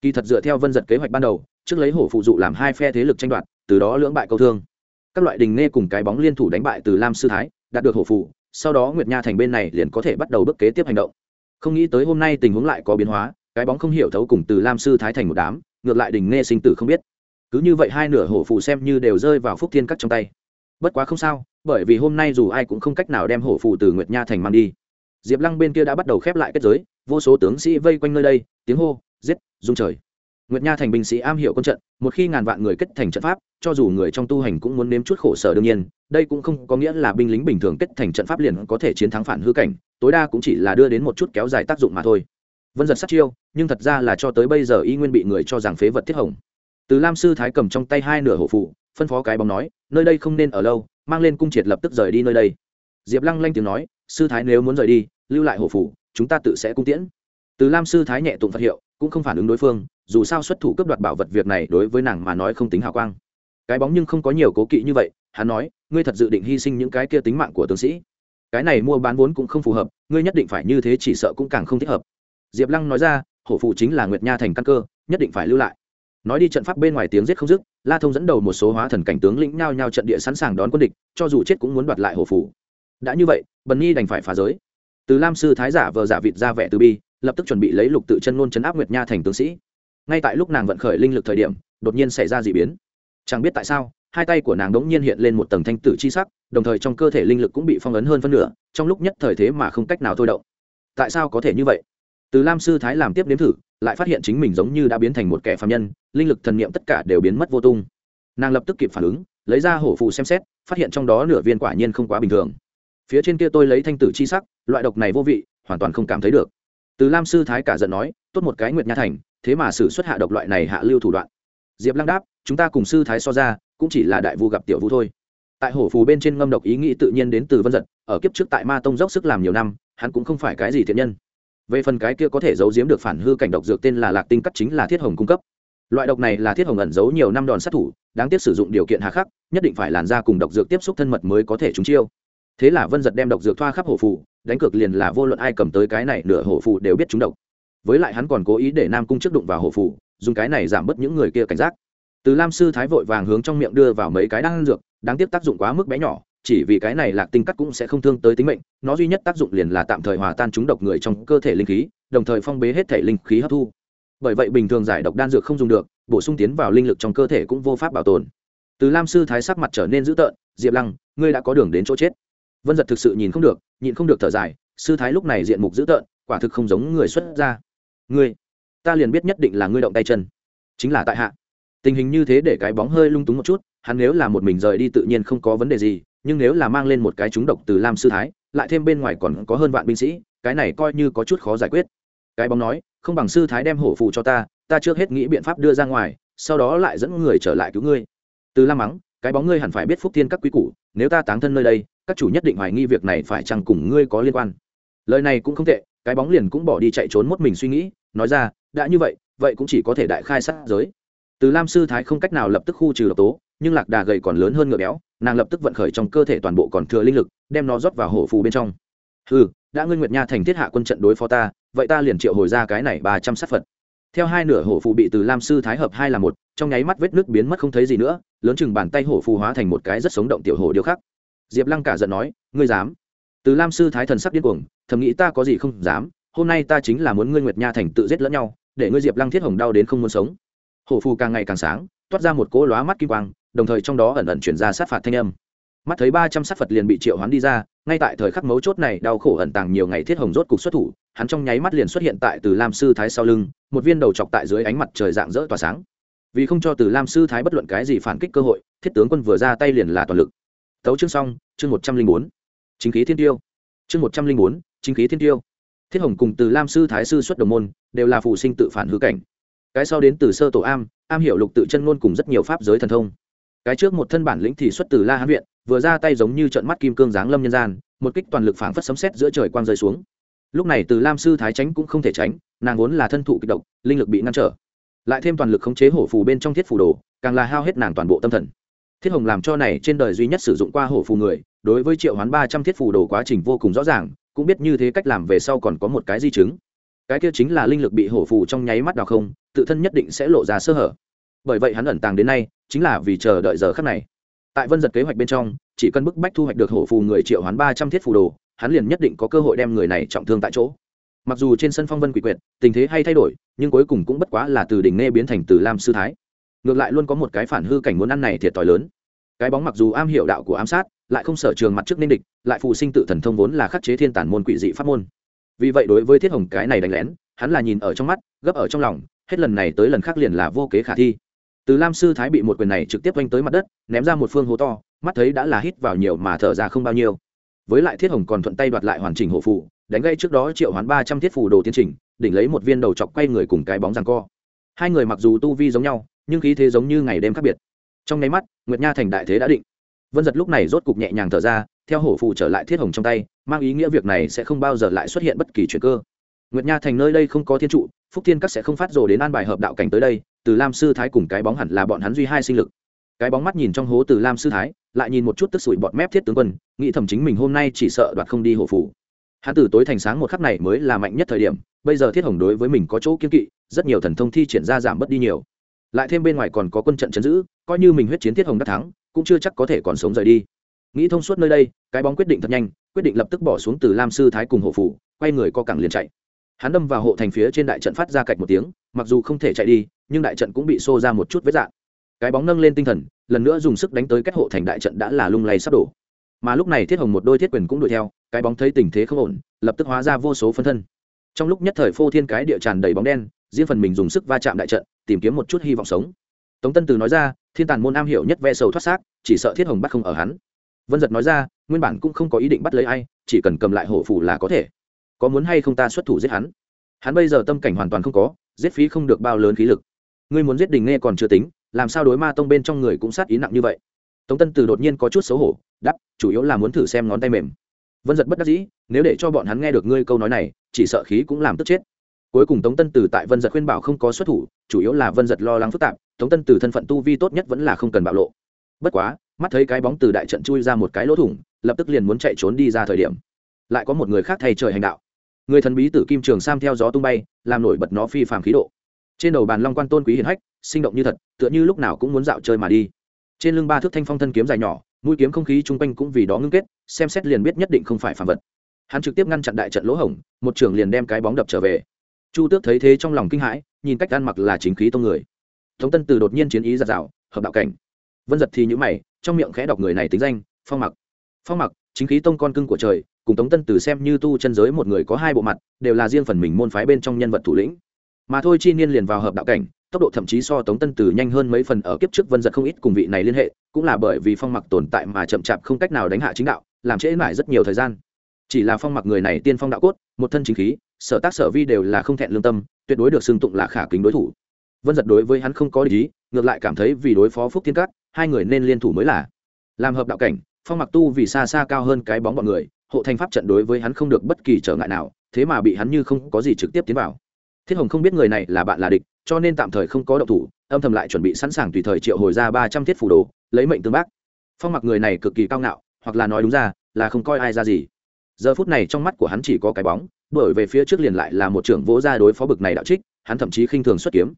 S1: Kỳ thật dựa theo vân giật kế hoạch ban đầu, trước lấy hổ phụ dụ làm hai phe thế lực tranh đoạt, từ đó lưỡng bại câu thương. Các loại đình nghe cùng cái bóng liên thủ đánh bại từ lam sư thái, đạt được hổ phụ sau đó nguyệt nha thành bên này liền có thể bắt đầu bước kế tiếp hành động không nghĩ tới hôm nay tình huống lại có biến hóa cái bóng không hiểu thấu cùng từ lam sư thái thành một đám ngược lại đình nghe sinh tử không biết cứ như vậy hai nửa hổ phụ xem như đều rơi vào phúc thiên cắt trong tay bất quá không sao bởi vì hôm nay dù ai cũng không cách nào đem hổ phụ từ nguyệt nha thành mang đi diệp lăng bên kia đã bắt đầu khép lại kết giới vô số tướng sĩ vây quanh nơi đây tiếng hô giết dung trời nguyệt nha thành binh sĩ am hiểu quân trận một khi ngàn vạn người kết thành trận pháp cho dù người trong tu hành cũng muốn nếm chút khổ sở đương nhiên, đây cũng không có nghĩa là binh lính bình thường kết thành trận pháp liền có thể chiến thắng phản hư cảnh, tối đa cũng chỉ là đưa đến một chút kéo dài tác dụng mà thôi. Vân giật sát chiêu, nhưng thật ra là cho tới bây giờ y nguyên bị người cho rằng phế vật thiết hồng. Từ lam sư thái cầm trong tay hai nửa hổ phụ, phân phó cái bóng nói, nơi đây không nên ở lâu, mang lên cung triệt lập tức rời đi nơi đây. Diệp lăng lanh tiếng nói, sư thái nếu muốn rời đi, lưu lại hổ phụ, chúng ta tự sẽ cung tiễn. Từ lam sư thái nhẹ tụng phật hiệu, cũng không phản ứng đối phương, dù sao xuất thủ cấp đoạt bảo vật việc này đối với nàng mà nói không tính hào quang cái bóng nhưng không có nhiều cố kỵ như vậy, hắn nói, ngươi thật dự định hy sinh những cái kia tính mạng của tướng sĩ. Cái này mua bán vốn cũng không phù hợp, ngươi nhất định phải như thế chỉ sợ cũng càng không thích hợp. Diệp lăng nói ra, hổ phụ chính là nguyệt nha thành căn cơ, nhất định phải lưu lại. Nói đi trận pháp bên ngoài tiếng giết không dứt, la thông dẫn đầu một số hóa thần cảnh tướng lĩnh nhao nhao trận địa sẵn sàng đón quân địch, cho dù chết cũng muốn đoạt lại hổ phủ đã như vậy, bần nhi đành phải phá giới. Từ lam sư thái giả vờ giả vịt ra vẻ từ bi, lập tức chuẩn bị lấy lục tự chân nôn chấn áp nguyệt nha thành tướng sĩ. Ngay tại lúc nàng vận khởi linh lực thời điểm, đột nhiên xảy ra d ị biến chẳng biết tại sao, hai tay của nàng đ ố n g nhiên hiện lên một tầng thanh tử chi sắc, đồng thời trong cơ thể linh lực cũng bị phong ấn hơn phân nửa, trong lúc nhất thời thế mà không cách nào thôi động. Tại sao có thể như vậy? Từ lam sư thái làm tiếp nếm thử, lại phát hiện chính mình giống như đã biến thành một kẻ phạm nhân, linh lực thần nghiệm tất cả đều biến mất vô tung. Nàng lập tức kịp phản ứng, lấy ra hổ phụ xem xét, phát hiện trong đó nửa viên quả nhiên không quá bình thường. Phía trên kia tôi lấy thanh tử chi sắc, loại độc này vô vị, hoàn toàn không cảm thấy được. Từ lam sư thái cả giận nói, tốt một cái nguyệt nha thành, thế mà xử xuất hạ độc loại này hạ lưu thủ đoạn diệp lăng đáp, chúng ta cùng sư thái so ra, cũng chỉ là đại vu gặp tiểu vu thôi. Tại hổ phù bên trên ngâm độc ý nghĩ tự nhiên đến từ vân giật ở kiếp trước tại ma tông dốc sức làm nhiều năm, hắn cũng không phải cái gì thiện nhân. Về phần cái kia có thể giấu giếm được phản hư cảnh độc dược tên là lạc tinh cắt chính là thiết hồng cung cấp. Loại độc này là thiết hồng ẩn giấu nhiều năm đòn sát thủ, đáng tiếc sử dụng điều kiện hà khắc, nhất định phải làn ra cùng độc dược tiếp xúc thân mật mới có thể trúng chiêu. Thế là vân giật đem độc dược thoa khắp hổ phù, đánh cược liền là vô luận ai cầm tới cái này nửa hổ phù đều biết trúng độc. Với lại hắn còn cố ý để nam cung trước đụng vào hổ phù dùng cái này giảm bớt những người kia cảnh giác. Từ lam sư thái vội vàng hướng trong miệng đưa vào mấy cái đan dược, đáng tiếc tác dụng quá mức bé nhỏ, chỉ vì cái này lạc tinh cắt cũng sẽ không thương tới tính mệnh, nó duy nhất tác dụng liền là tạm thời hòa tan chúng độc người trong cơ thể linh khí, đồng thời phong bế hết thể linh khí hấp thu. Bởi vậy bình thường giải độc đan dược không dùng được, bổ sung tiến vào linh lực trong cơ thể cũng vô pháp bảo tồn. Từ lam sư thái sắc mặt trở nên dữ tợn, diệp lăng, ngươi đã có đường đến chỗ chết. Vân giật thực sự nhìn không được, nhịn không được thở dài, sư thái lúc này diện mục dữ tợn, quả thực không giống người xuất ra. ngươi ta liền biết nhất định là ngươi động tay chân. Chính là tại hạ. Tình hình như thế để cái bóng hơi lung túng một chút, hắn nếu là một mình rời đi tự nhiên không có vấn đề gì, nhưng nếu là mang lên một cái trúng độc từ lam sư thái, lại thêm bên ngoài còn có hơn vạn binh sĩ, cái này coi như có chút khó giải quyết. Cái bóng nói, không bằng sư thái đem hổ phụ cho ta ta trước hết nghĩ biện pháp đưa ra ngoài, sau đó lại dẫn người trở lại cứu ngươi. Từ Lam mắng, cái bóng ngươi hẳn phải biết phúc thiên các quý củ, nếu ta táng thân nơi đây, các chủ nhất định hoài nghi việc này phải chăng cùng ngươi có liên quan. Lời này cũng không tệ, cái bóng liền cũng bỏ đi chạy trốn một mình suy nghĩ nói ra, đã như vậy vậy cũng chỉ có thể đại khai sát giới. Từ lam sư thái không cách nào lập tức khu trừ độc tố, nhưng lạc đà gầy còn lớn hơn ngựa béo, nàng lập tức vận khởi trong cơ thể toàn bộ còn thừa linh lực, đem nó rót vào hổ phù bên trong. Ừ đã ngươi nguyệt nha thành thiết hạ quân trận đối phó ta, vậy ta liền triệu hồi ra cái này ba trăm sát phật. Theo hai nửa hổ phù bị từ lam sư thái hợp hai là một, trong nháy mắt vết nước biến mất không thấy gì nữa, lớn chừng bàn tay hổ phù hóa thành một cái rất sống động tiểu hổ điêu khắc. Diệp lăng cả giận nói, ngươi dám? Từ lam sư thái thần sắc điên cuồng, thầm nghĩ ta có gì không dám hôm nay ta chính là muốn ngươi nguyệt nha thành tự giết lẫn nhau, để ngươi diệp lăng thiết hồng đau đến không muốn sống. Hổ phù càng ngày càng sáng, toát ra một cỗ lóa mắt kim quang, đồng thời trong đó ẩn ẩn chuyển ra sát phạt thanh âm. Mắt thấy ba trăm sát phật liền bị triệu hoán đi ra, ngay tại thời khắc mấu chốt này đau khổ ẩn tàng nhiều ngày thiết hồng rốt cục xuất thủ, hắn trong nháy mắt liền xuất hiện tại từ lam sư thái sau lưng, một viên đầu chọc tại dưới ánh mặt trời dạng dỡ tỏa sáng. Vì không cho từ lam sư thái bất luận cái gì phản kích cơ hội, thiết tướng quân vừa ra tay liền là toàn lực. Tấu chương xong, chương một trăm linh bốn. Chính khí thiên tiêu. Chương một trăm linh bốn, chính khí thiên tiêu thiết hồng cùng từ lam sư thái sư xuất đồng môn, đều là phụ sinh tự phản hư cảnh. Cái sau đến từ sơ tổ am am hiểu lục tự chân ngôn cùng rất nhiều pháp giới thần thông. Cái trước một thân bản lĩnh thì xuất từ la hán viện, vừa ra tay giống như trận mắt kim cương giáng lâm nhân gian, một kích toàn lực phảng phất sấm sét giữa trời quang rơi xuống. Lúc này từ lam sư thái tránh cũng không thể tránh, nàng vốn là thân thụ kịch độc, linh lực bị ngăn trở. Lại thêm toàn lực khống chế hổ phù bên trong thiết phù đồ, càng là hao hết nàng toàn bộ tâm thần. Thiết hồng làm cho này trên đời duy nhất sử dụng qua hổ phù người, đối với triệu hoán ba trăm thiết phù đồ quá trình vô cùng rõ ràng cũng biết như thế cách làm về sau còn có một cái di chứng. Cái kia chính là linh lực bị hổ phù trong nháy mắt đào không, tự thân nhất định sẽ lộ ra sơ hở. Bởi vậy hắn ẩn tàng đến nay, chính là vì chờ đợi giờ khắc này. Tại vân giật kế hoạch bên trong, chỉ cần bức bách thu hoạch được hổ phù người triệu hoán ba trăm thiết phù đồ, hắn liền nhất định có cơ hội đem người này trọng thương tại chỗ. Mặc dù trên sân phong vân quỷ quyệt, tình thế hay thay đổi, nhưng cuối cùng cũng bất quá là từ đỉnh nghe biến thành từ lam sư thái. Ngược lại luôn có một cái phản hư cảnh muốn ăn này thiệt thòi lớn cái bóng mặc dù am hiểu đạo của ám sát, lại không sở trường mặt trước nên địch, lại phù sinh tự thần thông vốn là khắc chế thiên tản môn quỷ dị pháp môn. Vì vậy đối với thiết hồng cái này đánh lén, hắn là nhìn ở trong mắt, gấp ở trong lòng, hết lần này tới lần khác liền là vô kế khả thi. Từ lam sư thái bị một quyền này trực tiếp oanh tới mặt đất, ném ra một phương hố to, mắt thấy đã là hít vào nhiều mà thở ra không bao nhiêu. Với lại thiết hồng còn thuận tay đoạt lại hoàn chỉnh hộ phụ đánh gây trước đó triệu hoán ba trăm thiết phù đồ tiến trình, đỉnh lấy một viên đầu chọc quay người cùng cái bóng rằng co. Hai người mặc dù tu vi giống nhau, nhưng khí thế giống như ngày đêm khác biệt trong nháy mắt, nguyệt nha thành đại thế đã định. Vân giật lúc này rốt cục nhẹ nhàng thở ra, theo hổ phù trở lại thiết hồng trong tay, mang ý nghĩa việc này sẽ không bao giờ lại xuất hiện bất kỳ chuyện cơ. Nguyệt nha thành nơi đây không có thiên trụ, phúc thiên các sẽ không phát rồ đến an bài hợp đạo cảnh tới đây, từ lam sư thái cùng cái bóng hẳn là bọn hắn duy hai sinh lực. Cái bóng mắt nhìn trong hố từ lam sư thái, lại nhìn một chút tức sủi bọt mép thiết tướng quân, nghĩ thầm chính mình hôm nay chỉ sợ đoạt không đi hổ phủ hắn từ tối thành sáng một khắc này mới là mạnh nhất thời điểm, bây giờ thiết hồng đối với mình có chỗ kiên kỵ, rất nhiều thần thông thi triển ra giảm bớt đi nhiều lại thêm bên ngoài còn có quân trận chấn giữ, coi như mình huyết chiến thiết hồng đã thắng, cũng chưa chắc có thể còn sống rời đi. Nghĩ thông suốt nơi đây, cái bóng quyết định thật nhanh, quyết định lập tức bỏ xuống từ lam sư thái cùng hộ phủ, quay người co cẳng liền chạy. Hắn đâm vào hộ thành phía trên đại trận phát ra cạch một tiếng, mặc dù không thể chạy đi, nhưng đại trận cũng bị xô ra một chút vết dạng. Cái bóng nâng lên tinh thần, lần nữa dùng sức đánh tới cách hộ thành đại trận đã là lung lay sắp đổ. Mà lúc này thiết hồng một đôi thiết quyền cũng đuổi theo, cái bóng thấy tình thế không ổn, lập tức hóa ra vô số phân thân. Trong lúc nhất thời phô thiên cái địa tràn đầy bóng đen, riêng phần mình dùng sức va chạm đại trận tìm kiếm một chút hy vọng sống. Tống tân từ nói ra, thiên tàn môn am hiểu nhất ve sầu thoát xác, chỉ sợ thiết hồng bắt không ở hắn. Vân giật nói ra, nguyên bản cũng không có ý định bắt lấy ai, chỉ cần cầm lại hổ phủ là có thể. Có muốn hay không ta xuất thủ giết hắn? Hắn bây giờ tâm cảnh hoàn toàn không có, giết phí không được bao lớn khí lực. Ngươi muốn giết đình nghe còn chưa tính, làm sao đối ma tông bên trong người cũng sát ý nặng như vậy? Tống tân từ đột nhiên có chút xấu hổ đắp chủ yếu là muốn thử xem ngón tay mềm. Vân giật bất đắc dĩ, nếu để cho bọn hắn nghe được ngươi câu nói này, chỉ sợ khí cũng làm tức chết cuối cùng tống tân tử tại vân giật khuyên bảo không có xuất thủ, chủ yếu là vân giật lo lắng phức tạp, tống tân tử thân phận tu vi tốt nhất vẫn là không cần bạo lộ. Bất quá, mắt thấy cái bóng từ đại trận chui ra một cái lỗ thủng, lập tức liền muốn chạy trốn đi ra thời điểm. Lại có một người khác thay trời hành đạo. Người thần bí tử kim trường sam theo gió tung bay, làm nổi bật nó phi phàm khí độ. Trên đầu bàn long quan tôn quý hiền hách, sinh động như thật, tựa như lúc nào cũng muốn dạo chơi mà đi. Trên lưng ba thước thanh phong thân kiếm dài nhỏ, mũi kiếm không khí chung quanh cũng vì đó ngưng kết, xem xét liền biết nhất định không phải phàm vật. Hắn trực tiếp ngăn chặn đại trận lỗ hổng, một trường liền đem cái bóng đập trở về chu tước thấy thế trong lòng kinh hãi, nhìn cách ăn mặc là chính khí tông người. Tống tân từ đột nhiên chiến ý giặt rào hợp đạo cảnh. Vân giật thì nhữ mày, trong miệng khẽ đọc người này tính danh, phong mặc. Phong mặc, chính khí tông con cưng của trời, cùng tống tân từ xem như tu chân giới một người có hai bộ mặt, đều là riêng phần mình môn phái bên trong nhân vật thủ lĩnh. Mà thôi chi niên liền vào hợp đạo cảnh, tốc độ thậm chí so tống tân từ nhanh hơn mấy phần ở kiếp trước vân giật không ít cùng vị này liên hệ, cũng là bởi vì phong mặc tồn tại mà chậm chạp không cách nào đánh hạ chính đạo, làm trễ mãi rất nhiều thời gian. Chỉ là phong mặc người này tiên phong đạo cốt, một thân chính khí sở tác sở vi đều là không thẹn lương tâm, tuyệt đối được xưng tụng là khả kính đối thủ. Vân giật đối với hắn không có lý ngược lại cảm thấy vì đối phó phúc thiên cát hai người nên liên thủ mới là. Làm hợp đạo cảnh, phong mặc tu vì xa xa cao hơn cái bóng bọn người, hộ thành pháp trận đối với hắn không được bất kỳ trở ngại nào, thế mà bị hắn như không có gì trực tiếp tiến vào. Thiết hồng không biết người này là bạn là địch, cho nên tạm thời không có động thủ, âm thầm lại chuẩn bị sẵn sàng tùy thời triệu hồi ra ba trăm thiết phủ đồ, lấy mệnh tương bác. Phong mặc người này cực kỳ cao ngạo, hoặc là nói đúng ra, là không coi ai ra gì. Giờ phút này trong mắt của hắn chỉ có cái bóng bởi về phía trước liền lại là một trưởng vỗ ra đối phó bực này đạo trích, hắn thậm chí khinh thường xuất kiếm.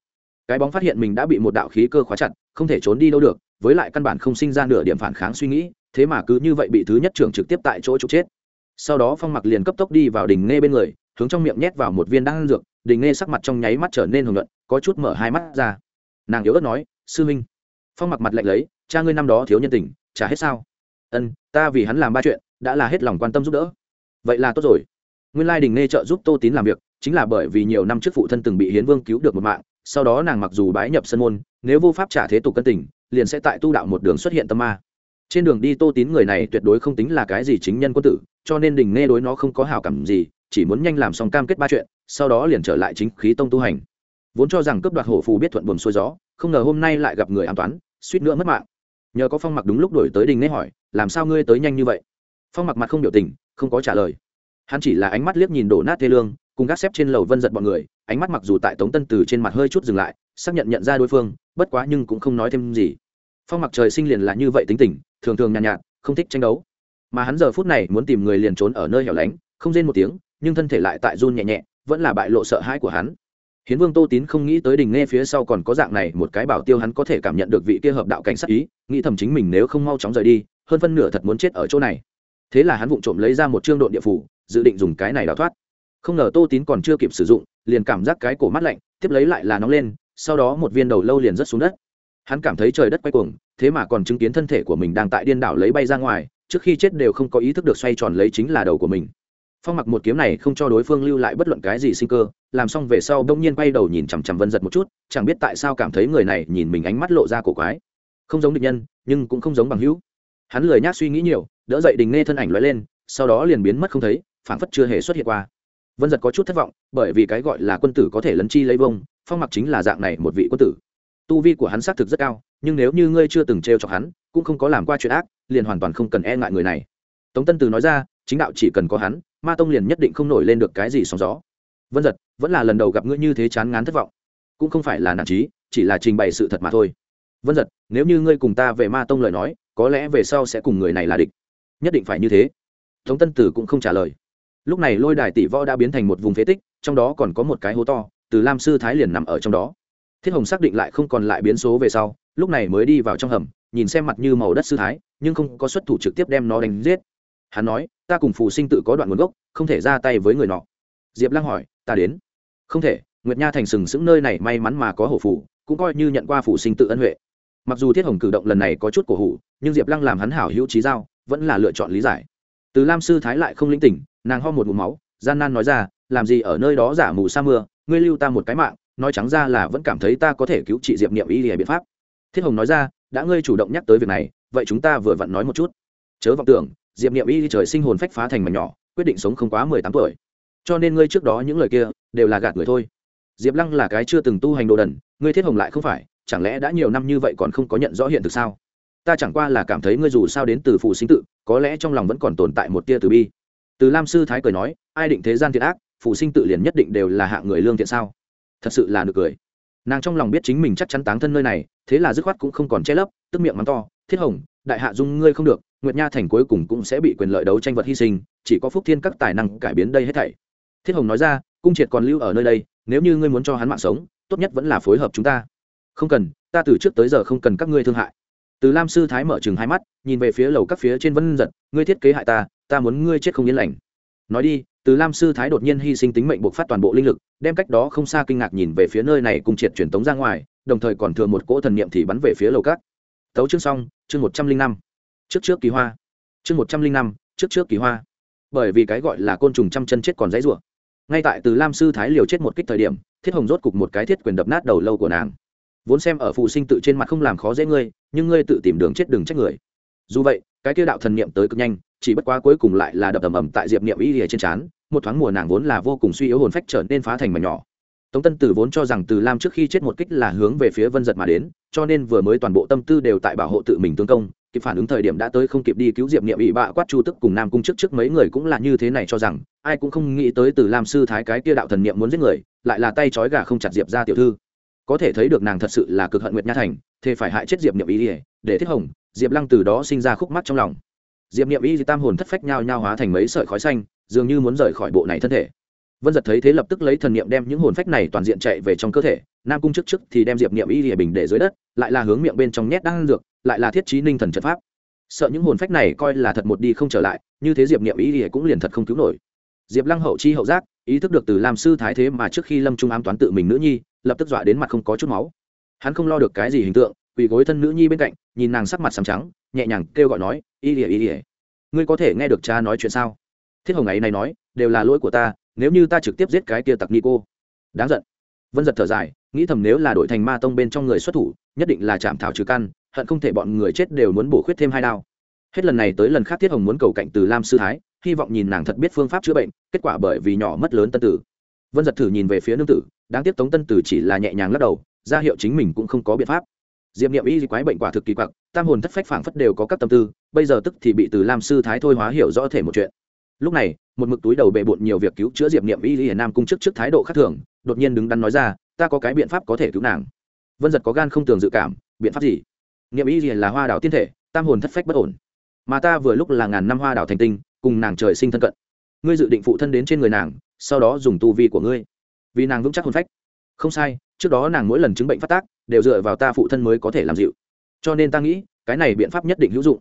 S1: Cái bóng phát hiện mình đã bị một đạo khí cơ khóa chặt, không thể trốn đi đâu được, với lại căn bản không sinh ra nửa điểm phản kháng suy nghĩ, thế mà cứ như vậy bị thứ nhất trưởng trực tiếp tại chỗ trục chết. Sau đó phong mặc liền cấp tốc đi vào đình nghe bên người, hướng trong miệng nhét vào một viên đan dược, đình nghe sắc mặt trong nháy mắt trở nên hưởng luận có chút mở hai mắt ra. Nàng yếu ớt nói, sư minh phong mặc mặt lạnh lấy, cha ngươi năm đó thiếu nhân tình trả hết sao? Ân, ta vì hắn làm ba chuyện, đã là hết lòng quan tâm giúp đỡ. Vậy là tốt rồi nguyên lai đình nghe trợ giúp tô tín làm việc, chính là bởi vì nhiều năm trước phụ thân từng bị hiến vương cứu được một mạng, sau đó nàng mặc dù bái nhập sân môn, nếu vô pháp trả thế tục cân tình, liền sẽ tại tu đạo một đường xuất hiện tâm ma. Trên đường đi tô tín người này tuyệt đối không tính là cái gì chính nhân quân tử, cho nên đình nghe đối nó không có hào cảm gì, chỉ muốn nhanh làm xong cam kết ba chuyện, sau đó liền trở lại chính khí tông tu hành. Vốn cho rằng cướp đoạt hổ phù biết thuận buồm xuôi gió, không ngờ hôm nay lại gặp người an toán, suýt nữa mất mạng. Nhờ có phong mặc đúng lúc đổi tới đình nghe hỏi, làm sao ngươi tới nhanh như vậy? Phong mặc mặt không biểu tình, không có trả lời hắn chỉ là ánh mắt liếc nhìn đổ nát thê lương cùng gác xếp trên lầu vân giật bọn người ánh mắt mặc dù tại tống tân từ trên mặt hơi chút dừng lại xác nhận nhận ra đối phương bất quá nhưng cũng không nói thêm gì. Phong mặc trời sinh liền là như vậy tính tình thường thường nhàn nhạt, nhạt không thích tranh đấu. Mà hắn giờ phút này muốn tìm người liền trốn ở nơi hẻo lánh không rên một tiếng nhưng thân thể lại tại run nhẹ nhẹ vẫn là bại lộ sợ hãi của hắn. Hiến vương tô tín không nghĩ tới đình nghe phía sau còn có dạng này một cái bảo tiêu hắn có thể cảm nhận được vị kia hợp đạo cảnh sát ý nghĩ thầm chính mình nếu không mau chóng rời đi hơn phân nửa thật muốn chết ở chỗ này thế là hắn vụng trộm lấy ra một chương độn địa phủ, dự định dùng cái này đào thoát. Không ngờ tô tín còn chưa kịp sử dụng, liền cảm giác cái cổ mắt lạnh, tiếp lấy lại là nóng lên, sau đó một viên đầu lâu liền rớt xuống đất. Hắn cảm thấy trời đất quay cuồng, thế mà còn chứng kiến thân thể của mình đang tại điên đảo lấy bay ra ngoài, trước khi chết đều không có ý thức được xoay tròn lấy chính là đầu của mình. Phong mặc một kiếm này không cho đối phương lưu lại bất luận cái gì sinh cơ, làm xong về sau đông nhiên quay đầu nhìn chằm chằm vân giật một chút, chẳng biết tại sao cảm thấy người này nhìn mình ánh mắt lộ ra cổ quái. Không giống địch nhân, nhưng cũng không giống bằng hữu hắn lười nhác suy nghĩ nhiều, đỡ dậy đình nghe thân ảnh l lên, sau đó liền biến mất không thấy, phảng phất chưa hề xuất hiện qua. Vân giật có chút thất vọng, bởi vì cái gọi là quân tử có thể lấn chi lấy vông, phong mặc chính là dạng này một vị quân tử. Tu vi của hắn xác thực rất cao, nhưng nếu như ngươi chưa từng t r e o chọc hắn, cũng không có làm qua chuyện ác, liền hoàn toàn không cần e ngại người này. Tống tân từ nói ra, chính đạo chỉ cần có hắn, ma tông liền nhất định không nổi lên được cái gì sóng gió. Vân giật, vẫn là lần đầu gặp ngươi như thế chán ngán thất vọng. Cũng không phải là nản trí, chỉ là trình bày sự thật mà thôi. Vân giật, nếu như ngươi cùng ta về ma tông lời nói có lẽ về sau sẽ cùng người này là địch. Nhất định phải như thế. Tống tân tử cũng không trả lời. Lúc này lôi đài tỷ võ đã biến thành một vùng phế tích, trong đó còn có một cái hố to, từ lam sư thái liền nằm ở trong đó. Thiết hồng xác định lại không còn lại biến số về sau, lúc này mới đi vào trong hầm, nhìn xem mặt như màu đất sư thái, nhưng không có xuất thủ trực tiếp đem nó đánh giết. Hắn nói, ta cùng phù sinh tự có đoạn nguồn gốc, không thể ra tay với người nọ. Diệp lăng hỏi, ta đến? Không thể, nguyệt nha thành sừng sững nơi này may mắn mà có hổ phù, cũng coi như nhận qua phù sinh tự ân huệ mặc dù thiết hồng cử động lần này có chút cổ hủ, nhưng diệp lăng làm hắn hảo hữu trí dao vẫn là lựa chọn lý giải. Từ lam sư thái lại không linh tỉnh, nàng ho một mụ máu, gian nan nói ra, làm gì ở nơi đó giả mù sa mưa, ngươi lưu ta một cái mạng, nói trắng ra là vẫn cảm thấy ta có thể cứu trị diệp niệm ý lìa biện pháp. Thiết hồng nói ra, đã ngươi chủ động nhắc tới việc này, vậy chúng ta vừa vặn nói một chút. Chớ vọng tưởng, diệp niệm y trời sinh hồn phách phá thành mà nhỏ, quyết định sống không quá mười tám tuổi. Cho nên ngươi trước đó những lời kia, đều là gạt người thôi. Diệp lăng là cái chưa từng tu hành đồ đần, ngươi thiết hồng lại không phải chẳng lẽ đã nhiều năm như vậy còn không có nhận rõ hiện thực sao? Ta chẳng qua là cảm thấy ngươi dù sao đến từ phụ sinh tự, có lẽ trong lòng vẫn còn tồn tại một tia từ bi. Từ lam sư thái cười nói, ai định thế gian thiện ác phụ sinh tự liền nhất định đều là hạng người lương thiện sao? Thật sự là nực cười. Nàng trong lòng biết chính mình chắc chắn táng thân nơi này, thế là dứt khoát cũng không còn che lấp, tức miệng mắng to, thiết hồng, đại hạ dung ngươi không được, nguyệt nha thành cuối cùng cũng sẽ bị quyền lợi đấu tranh vật hy sinh, chỉ có phúc thiên các tài năng cải biến đây hết thảy. Thiết hồng nói ra, cung triệt còn lưu ở nơi đây, nếu như ngươi muốn cho hắn mạng sống, tốt nhất vẫn là phối hợp chúng ta không cần, ta từ trước tới giờ không cần các ngươi thương hại. Từ lam sư thái mở chừng hai mắt, nhìn về phía lầu các phía trên vân giật, ngươi thiết kế hại ta ta muốn ngươi chết không yên lành. Nói đi, từ lam sư thái đột nhiên hy sinh tính mệnh buộc phát toàn bộ linh lực, đem cách đó không xa kinh ngạc nhìn về phía nơi này cùng triệt truyền tống ra ngoài, đồng thời còn thừa một cỗ thần niệm thì bắn về phía lầu các. Tấu chương xong, chương một trăm linh năm. Trước trước kỳ hoa. Chương một trăm linh năm, trước trước kỳ hoa. Bởi vì cái gọi là côn trùng trăm chân chết còn dãy rủa. Ngay tại từ lam sư thái liều chết một kích thời điểm, thiết hồng rốt cục một cái thiết quyền đập nát đầu lâu của nàng vốn xem ở phụ sinh tự trên mặt không làm khó dễ ngươi, nhưng ngươi tự tìm đường chết đừng trách người. Dù vậy, cái kia đạo thần niệm tới cực nhanh, chỉ bất quá cuối cùng lại là đập ầm ầm tại diệp niệm y lìa trên trán, một thoáng mùa nàng vốn là vô cùng suy yếu hồn phách trở nên phá thành mà nhỏ. Tống tân tử vốn cho rằng từ lam trước khi chết một kích là hướng về phía vân giật mà đến, cho nên vừa mới toàn bộ tâm tư đều tại bảo hộ tự mình tương công, kịp phản ứng thời điểm đã tới không kịp đi cứu diệp niệm ỵ bạ quát chu tức cùng nam cung trước trước mấy người cũng là như thế này cho rằng, ai cũng không nghĩ tới từ lam sư thái cái kia đạo thần niệm muốn giết người, lại là tay trói gà không chặt diệp ra tiểu thư có thể thấy được nàng thật sự là cực hận nguyệt nha thành thế phải hại chết diệp niệm ý để thiết hồng, diệp lăng từ đó sinh ra khúc mắt trong lòng. Diệp niệm y tam hồn thất phách nhau nhau hóa thành mấy sợi khói xanh, dường như muốn rời khỏi bộ này thân thể. Vân giật thấy thế lập tức lấy thần niệm đem những hồn phách này toàn diện chạy về trong cơ thể, nam cung trước trước thì đem diệp niệm y ỉa bình để dưới đất, lại là hướng miệng bên trong nhét đang dược, lại là thiết trí ninh thần trận pháp. Sợ những hồn phách này coi là thật một đi không trở lại, như thế diệp niệm y ỉa cũng liền thật không cứu nổi. Diệp lăng hậu chi hậu giác, ý thức được từ làm sư thái thế mà trước khi lâm trung ám toán tự mình nữ nhi lập tức dọa đến mặt không có chút máu. Hắn không lo được cái gì hình tượng, quỳ gối thân nữ nhi bên cạnh, nhìn nàng sắc mặt sàm trắng, nhẹ nhàng kêu gọi nói, y ỉa y ỉa ngươi có thể nghe được cha nói chuyện sao? Thiết hồng ấy này nói, đều là lỗi của ta, nếu như ta trực tiếp giết cái kia tặc ni cô. Đáng giận. Vân giật thở dài, nghĩ thầm nếu là đội thành ma tông bên trong người xuất thủ, nhất định là chạm thảo trừ căn, hận không thể bọn người chết đều muốn bổ khuyết thêm hai đao. Hết lần này tới lần khác thiết hồng muốn cầu cạnh từ lam sư thái, hy vọng nhìn nàng thật biết phương pháp chữa bệnh, kết quả bởi vì nhỏ mất lớn tân tử vân giật thử nhìn về phía nương tử, đáng tiếc tống tân tử chỉ là nhẹ nhàng lắc đầu, ra hiệu chính mình cũng không có biện pháp. Diệp n i ệ m y quái bệnh quả thực kỳ quặc, tam hồn thất phách phảng phất đều có các tâm tư, bây giờ tức thì bị từ lam sư thái thôi hóa hiểu rõ thể một chuyện. Lúc này, một mực túi đầu bệ bộn nhiều việc cứu chữa diệp niệm y hiền nam cung chức trước thái độ khác thường, đột nhiên đứng đắn nói ra, ta có cái biện pháp có thể cứu nàng. Vân giật có gan không tường dự cảm, biện pháp gì? Niệm y hiền là hoa đảo tiên thể, tam hồn thất phách bất ổn. Mà ta vừa lúc là ngàn năm hoa đảo thành tinh, cùng nàng trời sinh thân cận. Ngươi dự định phụ thân đến trên người nàng sau đó dùng tu vi của ngươi. Vì nàng vững chắc hôn phách. Không sai, trước đó nàng mỗi lần chứng bệnh phát tác, đều dựa vào ta phụ thân mới có thể làm dịu. Cho nên ta nghĩ, cái này biện pháp nhất định hữu dụng.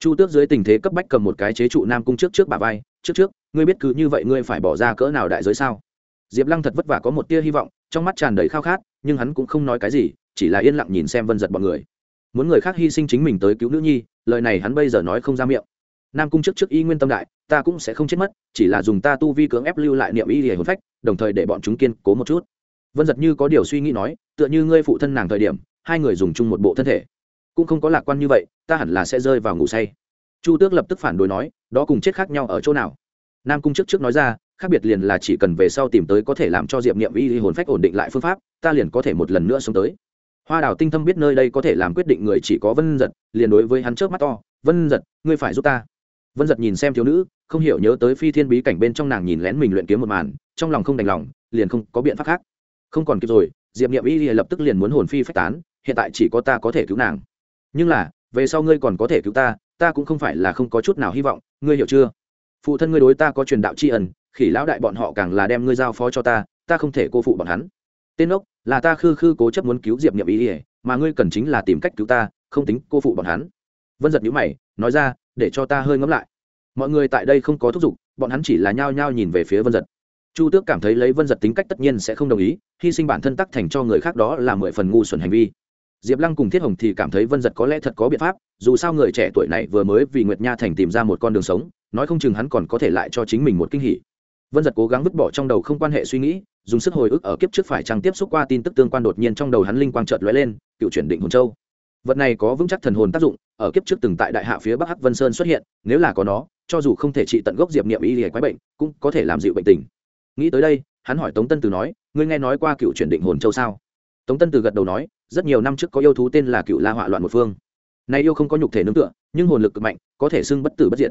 S1: Chu tước dưới tình thế cấp bách cầm một cái chế trụ nam cung trước trước bà vai, trước trước, ngươi biết cứ như vậy ngươi phải bỏ ra cỡ nào đại giới sao? Diệp lăng thật vất vả có một tia hy vọng, trong mắt tràn đầy khao khát, nhưng hắn cũng không nói cái gì, chỉ là yên lặng nhìn xem vân giật bọn người. Muốn người khác hy sinh chính mình tới cứu nữ nhi, lời này hắn bây giờ nói không ra miệng nam cung trước trước y nguyên tâm đại, ta cũng sẽ không chết mất, chỉ là dùng ta tu vi cưỡng ép lưu lại niệm y hề hồn phách, đồng thời để bọn chúng kiên cố một chút. Vân giật như có điều suy nghĩ nói, tựa như ngươi phụ thân nàng thời điểm, hai người dùng chung một bộ thân thể. Cũng không có lạc quan như vậy, ta hẳn là sẽ rơi vào ngủ say. Chu tước lập tức phản đối nói, đó cùng chết khác nhau ở chỗ nào? Nam cung trước trước nói ra, khác biệt liền là chỉ cần về sau tìm tới có thể làm cho diệm niệm y hồn phách ổn định lại phương pháp, ta liền có thể một lần nữa sống tới. Hoa đào tinh thâm biết nơi đây có thể làm quyết định người chỉ có vân giật, liền đối với hắn trước mắt to, vân giật, ngươi phải giúp ta vân giật nhìn xem thiếu nữ, không hiểu nhớ tới phi thiên bí cảnh bên trong nàng nhìn lén mình luyện kiếm một màn, trong lòng không đành lòng, liền không có biện pháp khác. Không còn kịp rồi, diệp n i ệ m y lập tức liền muốn hồn phi phách tán, hiện tại chỉ có ta có thể cứu nàng. Nhưng là, về sau ngươi còn có thể cứu ta ta cũng không phải là không có chút nào hy vọng, ngươi hiểu chưa? Phụ thân ngươi đối ta có truyền đạo tri ân, khỉ lão đại bọn họ càng là đem ngươi giao phó cho ta ta không thể cô phụ bọn hắn. Tên ốc, là ta khư khư cố chấp muốn cứu diệp n i ệ m y mà ngươi cần chính là tìm cách cứu ta, không tính cô phụ bọn hắn. Vân giật nhữ mày, nói ra để cho ta hơi ngẫm lại. Mọi người tại đây không có thúc giục, bọn hắn chỉ là nhao nhao nhìn về phía vân giật. Chu tước cảm thấy lấy vân giật tính cách tất nhiên sẽ không đồng ý, hy sinh bản thân tắc thành cho người khác đó là mười phần ngu xuẩn hành vi. Diệp lăng cùng thiết hồng thì cảm thấy vân giật có lẽ thật có biện pháp, dù sao người trẻ tuổi này vừa mới vì nguyệt nha thành tìm ra một con đường sống, nói không chừng hắn còn có thể lại cho chính mình một kinh hỉ. Vân giật cố gắng vứt bỏ trong đầu không quan hệ suy nghĩ, dùng sức hồi ức ở kiếp trước phải trăng tiếp xúc qua tin tức tương quan đột nhiên trong đầu hắn linh quang trợt lóe lên, cựu chuyển định hồn châu. Vật này có vững chắc thần hồn tác dụng ở kiếp trước từng tại đại hạ phía bắc hắc vân sơn xuất hiện, nếu là có nó, cho dù không thể trị tận gốc diệp niệm y hề quái bệnh, cũng có thể làm dịu bệnh tình. Nghĩ tới đây, hắn hỏi tống tân từ nói, ngươi nghe nói qua cựu chuyển định hồn châu sao? Tống tân từ gật đầu nói, rất nhiều năm trước có yêu thú tên là cựu la hỏa loạn một phương. Nay yêu không có nhục thể nương tựa, nhưng hồn lực cực mạnh, có thể xưng bất tử bất diệt.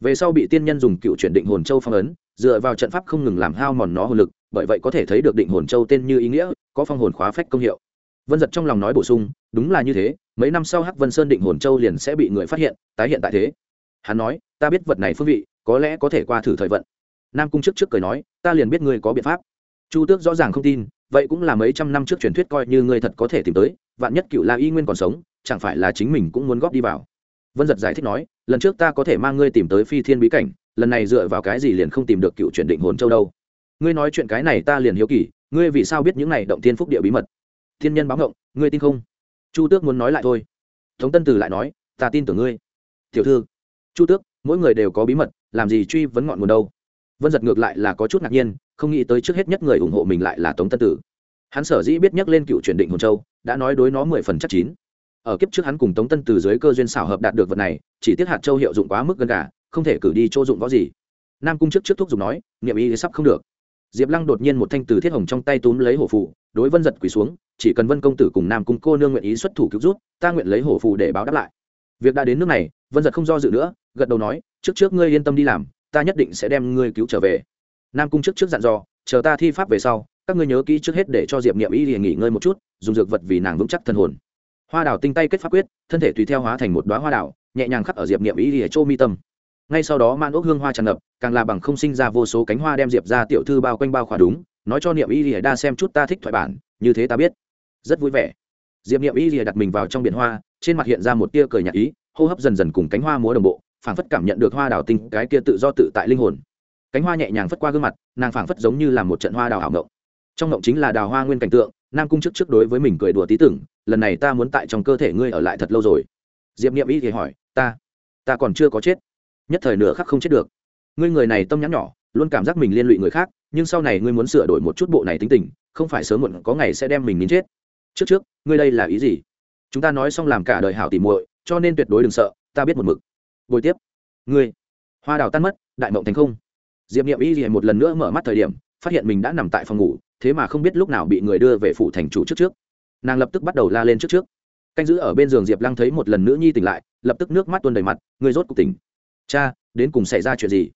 S1: Về sau bị tiên nhân dùng cựu chuyển định hồn châu phong ấn, dựa vào trận pháp không ngừng làm hao mòn nó hồn lực, bởi vậy có thể thấy được định hồn châu tên như ý nghĩa, có phong hồn khóa phách công hiệu vân giật trong lòng nói bổ sung, đúng là như thế, mấy năm sau hắc vân sơn định hồn châu liền sẽ bị người phát hiện, tái hiện tại thế. Hắn nói, ta biết vật này phương vị, có lẽ có thể qua thử thời vận. Nam cung trước trước cười nói, ta liền biết ngươi có biện pháp. Chu tước rõ ràng không tin, vậy cũng là mấy trăm năm trước truyền thuyết coi như ngươi thật có thể tìm tới, vạn nhất cựu la y nguyên còn sống, chẳng phải là chính mình cũng muốn góp đi vào? Vân giật giải thích nói, lần trước ta có thể mang ngươi tìm tới phi thiên bí cảnh, lần này dựa vào cái gì liền không tìm được cựu truyền định hồn châu đâu? Ngươi nói chuyện cái này ta liền hiếu kỳ, ngươi vì sao biết những này động thiên phúc địa bí mật? Thiên nhân báo ngộng, ngươi tin không? Chu tước muốn nói lại thôi. Tống tân tử lại nói, ta tin tưởng ngươi. Tiểu thư. Chu tước, mỗi người đều có bí mật, làm gì truy vấn ngọn nguồn đâu. Vân giật ngược lại là có chút ngạc nhiên, không nghĩ tới trước hết nhất người ủng hộ mình lại là tống tân tử. Hắn sở dĩ biết nhắc lên cựu truyền định hồn châu, đã nói đối nó mười phần chắc chín. Ở kiếp trước hắn cùng tống tân từ dưới cơ duyên xảo hợp đạt được vật này, chỉ tiết hạt châu hiệu dụng quá mức gần cả không thể cử đi chỗ dụng võ gì. Nam cung trước trước thuốc dùng nói, niệm ý sắp không được diệp lăng đột nhiên một thanh từ thiết hồng trong tay túm lấy hổ phụ, đối vân giật quỳ xuống chỉ cần vân công tử cùng nam cung cô nương nguyện ý xuất thủ cứu rút ta nguyện lấy hổ phụ để báo đáp lại. Việc đã đến nước này vân giật không do dự nữa gật đầu nói trước trước ngươi yên tâm đi làm ta nhất định sẽ đem ngươi cứu trở về. Nam cung trước trước dặn dò chờ ta thi pháp về sau các ngươi nhớ kỹ trước hết để cho diệp niệm y nghỉ ngơi một chút dùng dược vật vì nàng vững chắc thân hồn. Hoa đào tinh tay kết pháp quyết thân thể tùy theo hóa thành một đoá hoa đào nhẹ nhàng khắc ở diệp niệm y thì chỗ mi tâm ngay sau đó man ốc hương hoa tràn ngập, càng là bằng không sinh ra vô số cánh hoa đem diệp ra tiểu thư bao quanh bao khỏa đúng. Nói cho niệm y lìa đa xem chút ta thích thoại bản, như thế ta biết. Rất vui vẻ. Diệp niệm y lìa đặt mình vào trong biển hoa, trên mặt hiện ra một tia cười nhạt ý, hô hấp dần dần cùng cánh hoa múa đồng bộ, phảng phất cảm nhận được hoa đào tinh, cái kia tự do tự tại linh hồn. Cánh hoa nhẹ nhàng phất qua gương mặt, nàng phảng phất giống như là một trận hoa đào ảo ngộng. Trong ngộng chính là đào hoa nguyên cảnh tượng, nam cung trước trước đối với mình cười đùa tí tưởng, lần này ta muốn tại trong cơ thể ngươi ở lại thật lâu rồi. Diệp niệm y thì hỏi, ta ta còn chưa có chết nhất thời nửa khắc không chết được. Ngươi người này tâm nhắn nhỏ, luôn cảm giác mình liên lụy người khác, nhưng sau này ngươi muốn sửa đổi một chút bộ này tính tình, không phải sớm muộn có ngày sẽ đem mình nín chết. Trước trước, ngươi đây là ý gì? Chúng ta nói xong làm cả đời hảo tỉ muội, cho nên tuyệt đối đừng sợ, ta biết một mực. Bồi tiếp. Ngươi. Hoa đào tan mất, đại mộng thành không. Diệp niệm y gì một lần nữa mở mắt thời điểm, phát hiện mình đã nằm tại phòng ngủ, thế mà không biết lúc nào bị người đưa về phủ thành chủ trước trước. Nàng lập tức bắt đầu la lên trước trước. Canh giữ ở bên giường diệp lăng thấy một lần nữ nhi tỉnh lại, lập tức nước mắt tuôn đầy mặt người rốt cuộc tỉnh cha, đến cùng xảy ra chuyện gì?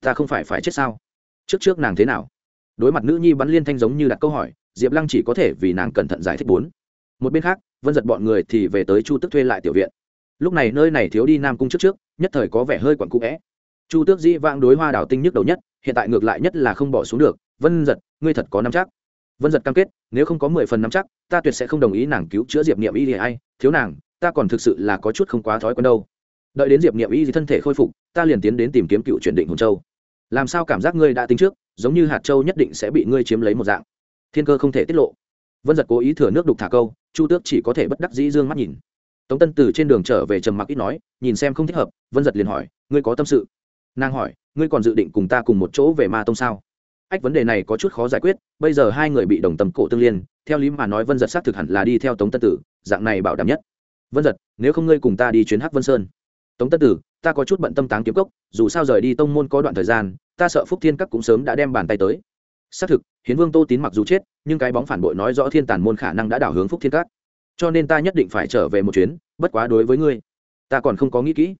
S1: Ta không phải phải chết sao? Trước trước nàng thế nào? Đối mặt nữ nhi bắn liên thanh giống như đặt câu hỏi, diệp lăng chỉ có thể vì nàng cẩn thận giải thích bốn. Một bên khác, vân giật bọn người thì về tới chu tức thuê lại tiểu viện. Lúc này nơi này thiếu đi nam cung trước trước, nhất thời có vẻ hơi quặn cũ vẽ chu tước dĩ vãng đối hoa đảo tinh nhức đầu nhất, hiện tại ngược lại nhất là không bỏ xuống được. Vân giật ngươi thật có năm chắc. Vân giật cam kết, nếu không có mười phần năm chắc, ta tuyệt sẽ không đồng ý nàng cứu chữa diệp niệm y thì ai. Thiếu nàng, ta còn thực sự là có chút không quá thói quen đâu đợi đến diệp niệm y thì thân thể khôi phục, ta liền tiến đến tìm kiếm cựu chuyển định hồn châu. Làm sao cảm giác ngươi đã tính trước, giống như hạt châu nhất định sẽ bị ngươi chiếm lấy một dạng. Thiên cơ không thể tiết lộ. Vân giật cố ý thừa nước đục thả câu, chu tước chỉ có thể bất đắc dĩ dương mắt nhìn. Tống tân từ trên đường trở về trầm mặc ít nói, nhìn xem không thích hợp, vân giật liền hỏi, ngươi có tâm sự? Nàng hỏi, ngươi còn dự định cùng ta cùng một chỗ về ma tông sao? Ách, vấn đề này có chút khó giải quyết, bây giờ hai người bị đồng tâm cổ tương liên, theo lý mà nói vân giật xác thực hẳn là đi theo tống tân tử, dạng này bảo đảm nhất. Vân giật, nếu không ngươi cùng ta đi chuyến hắc vân sơn tống tân tử, ta có chút bận tâm táng kiếm cốc, dù sao rời đi tông môn có đoạn thời gian, ta sợ phúc thiên các cũng sớm đã đem bàn tay tới. Xác thực, hiến vương tô tín mặc dù chết, nhưng cái bóng phản bội nói rõ thiên tàn môn khả năng đã đảo hướng phúc thiên các. Cho nên ta nhất định phải trở về một chuyến, bất quá đối với ngươi, ta còn không có nghĩ kỹ.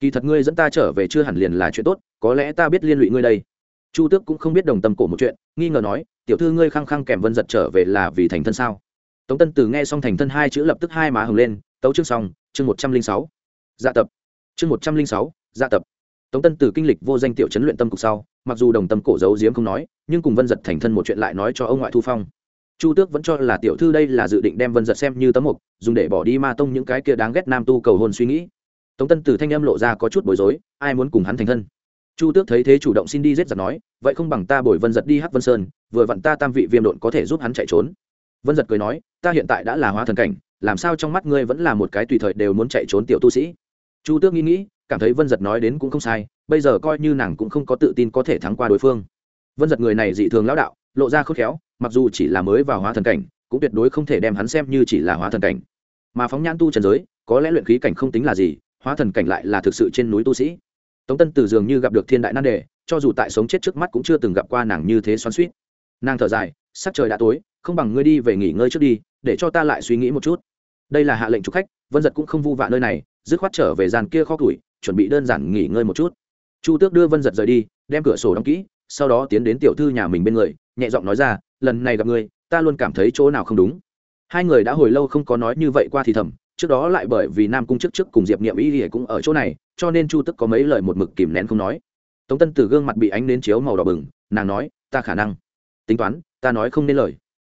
S1: Kỳ thật ngươi dẫn ta trở về chưa hẳn liền là chuyện tốt, có lẽ ta biết liên lụy ngươi đây. Chu tước cũng không biết đồng tâm cổ một chuyện, nghi ngờ nói, tiểu thư ngươi khăng khăng kèm vân giật trở về là vì thành thân sao? Tống tân Tử nghe xong thành thân hai chữ lập tức hai má hừng lên, tấu chương xong, chương một trăm linh sáu. Dạ tập chương một trăm linh sáu dạ tập. Tống tân từ kinh lịch vô danh tiểu chấn luyện tâm cục sau, mặc dù đồng tâm cổ giấu diếm không nói, nhưng cùng vân giật thành thân một chuyện lại nói cho ông ngoại thu phong. Chu tước vẫn cho là tiểu thư đây là dự định đem vân giật xem như tấm mục, dùng để bỏ đi ma tông những cái kia đáng ghét nam tu cầu hôn suy nghĩ. Tống tân từ thanh âm lộ ra có chút bối rối, ai muốn cùng hắn thành thân? Chu tước thấy thế chủ động xin đi giết giật nói, vậy không bằng ta bồi vân giật đi hắc vân sơn, vừa vặn ta tam vị viêm độn có thể giúp hắn chạy trốn. Vân giật cười nói, ta hiện tại đã là hóa thần cảnh, làm sao trong mắt ngươi vẫn là một cái tùy thời đều muốn chạy trốn tiểu tu sĩ? Chu tước nghĩ nghĩ, cảm thấy vân giật nói đến cũng không sai, bây giờ coi như nàng cũng không có tự tin có thể thắng qua đối phương. Vân giật người này dị thường lão đạo, lộ ra khôn khéo, mặc dù chỉ là mới vào hóa thần cảnh, cũng tuyệt đối không thể đem hắn xem như chỉ là hóa thần cảnh. Mà phóng nhãn tu trần giới, có lẽ luyện khí cảnh không tính là gì, hóa thần cảnh lại là thực sự trên núi tu sĩ. Tống tân từ dường như gặp được thiên đại nan đề, cho dù tại sống chết trước mắt cũng chưa từng gặp qua nàng như thế xoắn suýt nàng thở dài, sắc trời đã tối, không bằng ngươi đi về nghỉ ngơi trước đi, để cho ta lại suy nghĩ một chút đây là hạ lệnh chụp khách vân giật cũng không vu vạ nơi này dứt khoát trở về dàn kia kho củi chuẩn bị đơn giản nghỉ ngơi một chút. Chu tước đưa vân giật rời đi đem cửa sổ đóng kỹ sau đó tiến đến tiểu thư nhà mình bên người nhẹ giọng nói ra lần này gặp người, ta luôn cảm thấy chỗ nào không đúng. Hai người đã hồi lâu không có nói như vậy qua thì thầm trước đó lại bởi vì nam cung trước trước cùng diệp niệm y cũng ở chỗ này cho nên chu tức có mấy lời một mực kìm nén không nói. Tống tân từ gương mặt bị ánh đến chiếu màu đỏ bừng nàng nói ta khả năng. Tính toán ta nói không nên lời.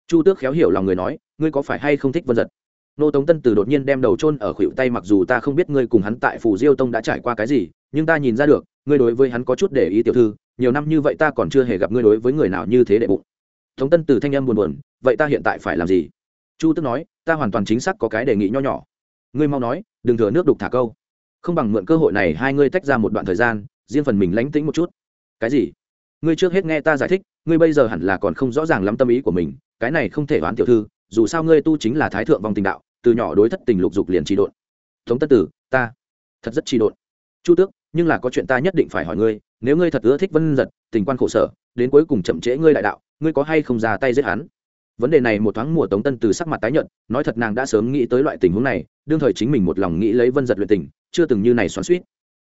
S1: Chu tước khéo hiểu lòng người nói ngươi có phải hay không thích vân giật? Nô tống tân từ đột nhiên đem đầu chôn ở khuỷu tay mặc dù ta không biết ngươi cùng hắn tại phủ diêu tông đã trải qua cái gì, nhưng ta nhìn ra được, ngươi đối với hắn có chút để ý tiểu thư, nhiều năm như vậy ta còn chưa hề gặp ngươi đối với người nào như thế đệ bụng. Tống tân từ thanh âm buồn buồn, vậy ta hiện tại phải làm gì? Chu tức nói, ta hoàn toàn chính xác có cái đề nghị nho nhỏ. Ngươi mau nói, đừng thừa nước đục thả câu. Không bằng mượn cơ hội này hai ngươi tách ra một đoạn thời gian, riêng phần mình lánh tĩnh một chút. Cái gì? Ngươi trước hết nghe ta giải thích, ngươi bây giờ hẳn là còn không rõ ràng lắm tâm ý của mình, cái này không thể đoán tiểu thư dù sao ngươi tu chính là thái thượng vong tình đạo, từ nhỏ đối thất tình lục dục liền trì độn. Thống tất tử, ta thật rất trì độn. Chu tước, nhưng là có chuyện ta nhất định phải hỏi ngươi, nếu ngươi thật ưa thích vân giật, tình quan khổ sở, đến cuối cùng chậm trễ ngươi đại đạo, ngươi có hay không ra tay giết hắn? Vấn đề này một thoáng mùa tống tân từ sắc mặt tái nhợt, nói thật nàng đã sớm nghĩ tới loại tình huống này, đương thời chính mình một lòng nghĩ lấy vân giật luyện tình, chưa từng như này xoắn suýt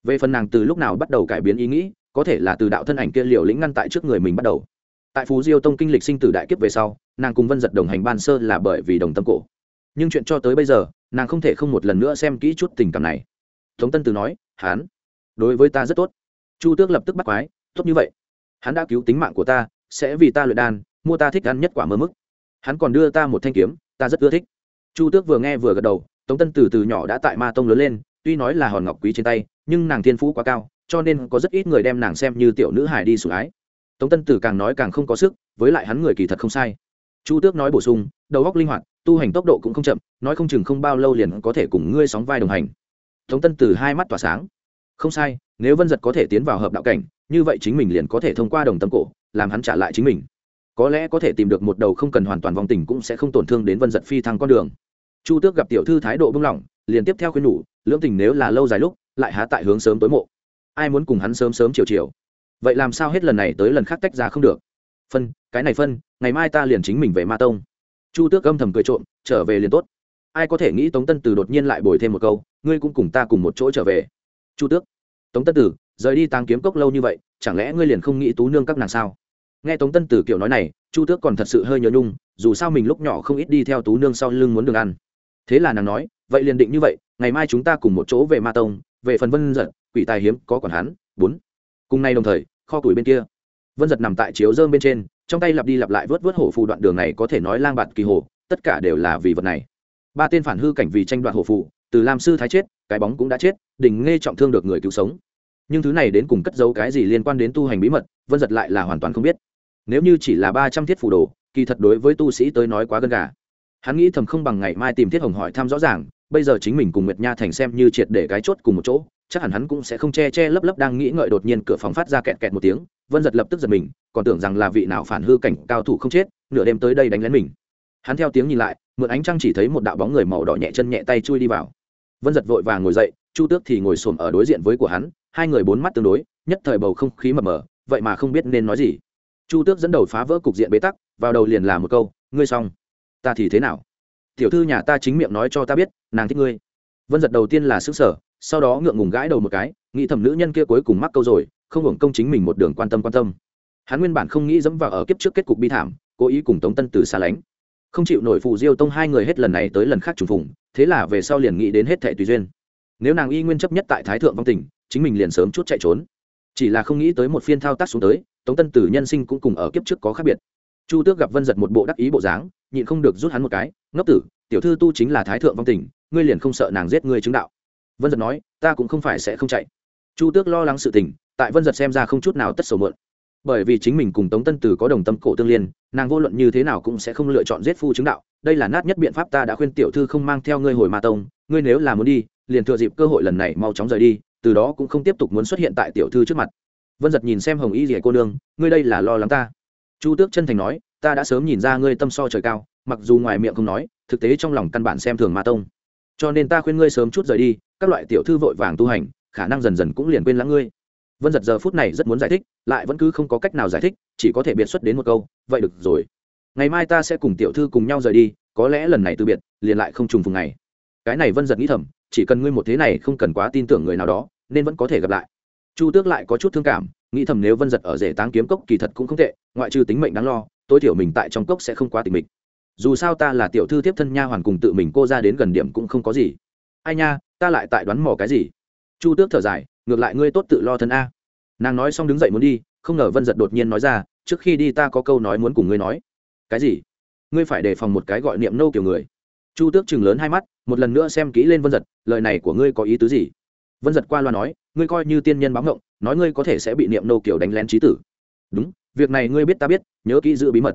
S1: về phần nàng từ lúc nào bắt đầu cải biến ý nghĩ, có thể là từ đạo thân ảnh kia liều lĩnh ngăn tại trước người mình bắt đầu tại phú diêu tông kinh lịch sinh tử đại kiếp về sau, nàng cùng vân giật đồng hành ban sơ là bởi vì đồng tâm cổ. Nhưng chuyện cho tới bây giờ, nàng không thể không một lần nữa xem kỹ chút tình cảm này. Tống tân từ nói, hán, đối với ta rất tốt. Chu tước lập tức bắt quái, tốt như vậy. Hắn đã cứu tính mạng của ta, sẽ vì ta luyện đan, mua ta thích ăn nhất quả mơ mức. Hắn còn đưa ta một thanh kiếm, ta rất ưa thích. Chu tước vừa nghe vừa gật đầu, tống tân từ từ nhỏ đã tại ma tông lớn lên, tuy nói là hòn ngọc quý trên tay, nhưng nàng thiên phú quá cao, cho nên có rất ít người đem nàng xem như tiểu nữ hài đi sủng ái tống tân tử càng nói càng không có sức, với lại hắn người kỳ thật không sai. Chu tước nói bổ sung, đầu óc linh hoạt, tu hành tốc độ cũng không chậm, nói không chừng không bao lâu liền có thể cùng ngươi sóng vai đồng hành. Tống tân tử hai mắt tỏa sáng. Không sai, nếu vân giật có thể tiến vào hợp đạo cảnh, như vậy chính mình liền có thể thông qua đồng tâm cổ, làm hắn trả lại chính mình. Có lẽ có thể tìm được một đầu không cần hoàn toàn vòng tình cũng sẽ không tổn thương đến vân giật phi thăng con đường. Chu tước gặp tiểu thư thái độ bưng lỏng, liền tiếp theo khuyên nhủ, lưỡng tình nếu là lâu dài lúc, lại há tại hướng sớm tối mộ. Ai muốn cùng hắn sớm sớm chiều chiều? Vậy làm sao hết lần này tới lần khác tách ra không được? Phân, cái này phân, ngày mai ta liền chính mình về ma tông. Chu tước âm thầm cười trộm, trở về liền tốt. Ai có thể nghĩ tống tân từ đột nhiên lại bồi thêm một câu, ngươi cũng cùng ta cùng một chỗ trở về. Chu tước, tống tân tử, rời đi tàng kiếm cốc lâu như vậy, chẳng lẽ ngươi liền không nghĩ tú nương các nàng sao? Nghe tống tân tử kiểu nói này, chu tước còn thật sự hơi nhớ nhung, dù sao mình lúc nhỏ không ít đi theo tú nương sau lưng muốn đường ăn. Thế là nàng nói, vậy liền định như vậy, ngày mai chúng ta cùng một chỗ về ma tông, về phần vân giật quỷ tài hiếm, có còn hắn. Bốn. Cùng nay đồng thời kho tuổi bên kia. Vân giật nằm tại chiếu dơm bên trên, trong tay lặp đi lặp lại vớt vớt hổ phù đoạn đường này có thể nói lang bạt kỳ hồ, tất cả đều là vì vật này. Ba tên phản hư cảnh vì tranh đoạt hổ phù, từ lam sư thái chết, cái bóng cũng đã chết, đỉnh nghe trọng thương được người cứu sống. Nhưng thứ này đến cùng cất giấu cái gì liên quan đến tu hành bí mật, vân giật lại là hoàn toàn không biết. Nếu như chỉ là ba trăm thiết phù đồ, kỳ thật đối với tu sĩ tới nói quá gần gà. Hắn nghĩ thầm không bằng ngày mai tìm thiết hồng hỏi thăm rõ ràng, bây giờ chính mình cùng nguyệt nha thành xem như triệt để cái chốt cùng một chỗ chắc hẳn hắn cũng sẽ không che che lấp lấp đang nghĩ ngợi đột nhiên cửa phòng phát ra kẹt kẹt một tiếng, vân giật lập tức giật mình, còn tưởng rằng là vị nào phản hư cảnh cao thủ không chết, nửa đêm tới đây đánh lén mình. Hắn theo tiếng nhìn lại, mượn ánh trăng chỉ thấy một đạo bóng người màu đỏ nhẹ chân nhẹ tay chui đi vào. Vân giật vội vàng ngồi dậy, chu tước thì ngồi xổm ở đối diện với của hắn, hai người bốn mắt tương đối, nhất thời bầu không khí mập mờ, vậy mà không biết nên nói gì. Chu tước dẫn đầu phá vỡ cục diện bế tắc, vào đầu liền là một câu, ngươi xong. Ta thì thế nào? Tiểu thư nhà ta chính miệng nói cho ta biết, nàng thích ngươi. Vân giật đầu tiên là xứ sở sau đó ngượng ngùng gãi đầu một cái, nghĩ thầm nữ nhân kia cuối cùng mắc câu rồi, không hưởng công chính mình một đường quan tâm quan tâm. Hắn nguyên bản không nghĩ dẫm vào ở kiếp trước kết cục bi thảm, cố ý cùng tống tân từ xa lánh. Không chịu nổi phụ diêu tông hai người hết lần này tới lần khác trùng phùng, thế là về sau liền nghĩ đến hết thẻ tùy duyên. Nếu nàng y nguyên chấp nhất tại thái thượng vong tình chính mình liền sớm chút chạy trốn. Chỉ là không nghĩ tới một phiên thao tác xuống tới, tống tân tử nhân sinh cũng cùng ở kiếp trước có khác biệt. Chu tước gặp vân giật một bộ đắc ý bộ dáng, nhịn không được rút hắn một cái, ngốc tử, tiểu thư tu chính là thái thượng vong tình ngươi liền không sợ nàng giết ngươi chứng đạo? Vân giật nói ta cũng không phải sẽ không chạy chu tước lo lắng sự tình tại vân giật xem ra không chút nào tất sầu mượn bởi vì chính mình cùng tống tân từ có đồng tâm cổ tương liên nàng vô luận như thế nào cũng sẽ không lựa chọn giết phu chứng đạo đây là nát nhất biện pháp ta đã khuyên tiểu thư không mang theo ngươi hồi ma tông ngươi nếu là muốn đi liền thừa dịp cơ hội lần này mau chóng rời đi từ đó cũng không tiếp tục muốn xuất hiện tại tiểu thư trước mặt vân giật nhìn xem hồng y rỉa cô nương ngươi đây là lo lắng ta chu tước chân thành nói ta đã sớm nhìn ra ngươi tâm so trời cao mặc dù ngoài miệng không nói thực tế trong lòng căn bản xem thường ma tông cho nên ta khuyên ngươi sớm chút rời đi các loại tiểu thư vội vàng tu hành, khả năng dần dần cũng liền quên lãng ngươi. Vân giật giờ phút này rất muốn giải thích, lại vẫn cứ không có cách nào giải thích, chỉ có thể biệt xuất đến một câu, vậy được rồi. Ngày mai ta sẽ cùng tiểu thư cùng nhau rời đi, có lẽ lần này từ biệt, liền lại không trùng phùng ngày. Cái này vân giật nghĩ thầm, chỉ cần ngươi một thế này không cần quá tin tưởng người nào đó, nên vẫn có thể gặp lại. Chu tước lại có chút thương cảm, nghĩ thầm nếu vân giật ở rể táng kiếm cốc kỳ thật cũng không tệ, ngoại trừ tính mệnh đáng lo, tối thiểu mình tại trong cốc sẽ không quá tình mình dù sao ta là tiểu thư tiếp thân nha hoàn cùng tự mình cô ra đến gần điểm cũng không có gì. Ai nha ta lại tại đoán mò cái gì? Chu tước thở dài, ngược lại ngươi tốt tự lo thân a. Nàng nói xong đứng dậy muốn đi, không ngờ vân giật đột nhiên nói ra, trước khi đi ta có câu nói muốn cùng ngươi nói. Cái gì? Ngươi phải đề phòng một cái gọi niệm nâu kiểu người. Chu tước chừng lớn hai mắt, một lần nữa xem kỹ lên vân giật, lời này của ngươi có ý tứ gì? Vân giật qua loa nói, ngươi coi như tiên nhân báo ngộng, nói ngươi có thể sẽ bị niệm nâu kiểu đánh lén trí tử. Đúng, việc này ngươi biết ta biết, nhớ kỹ giữ bí mật.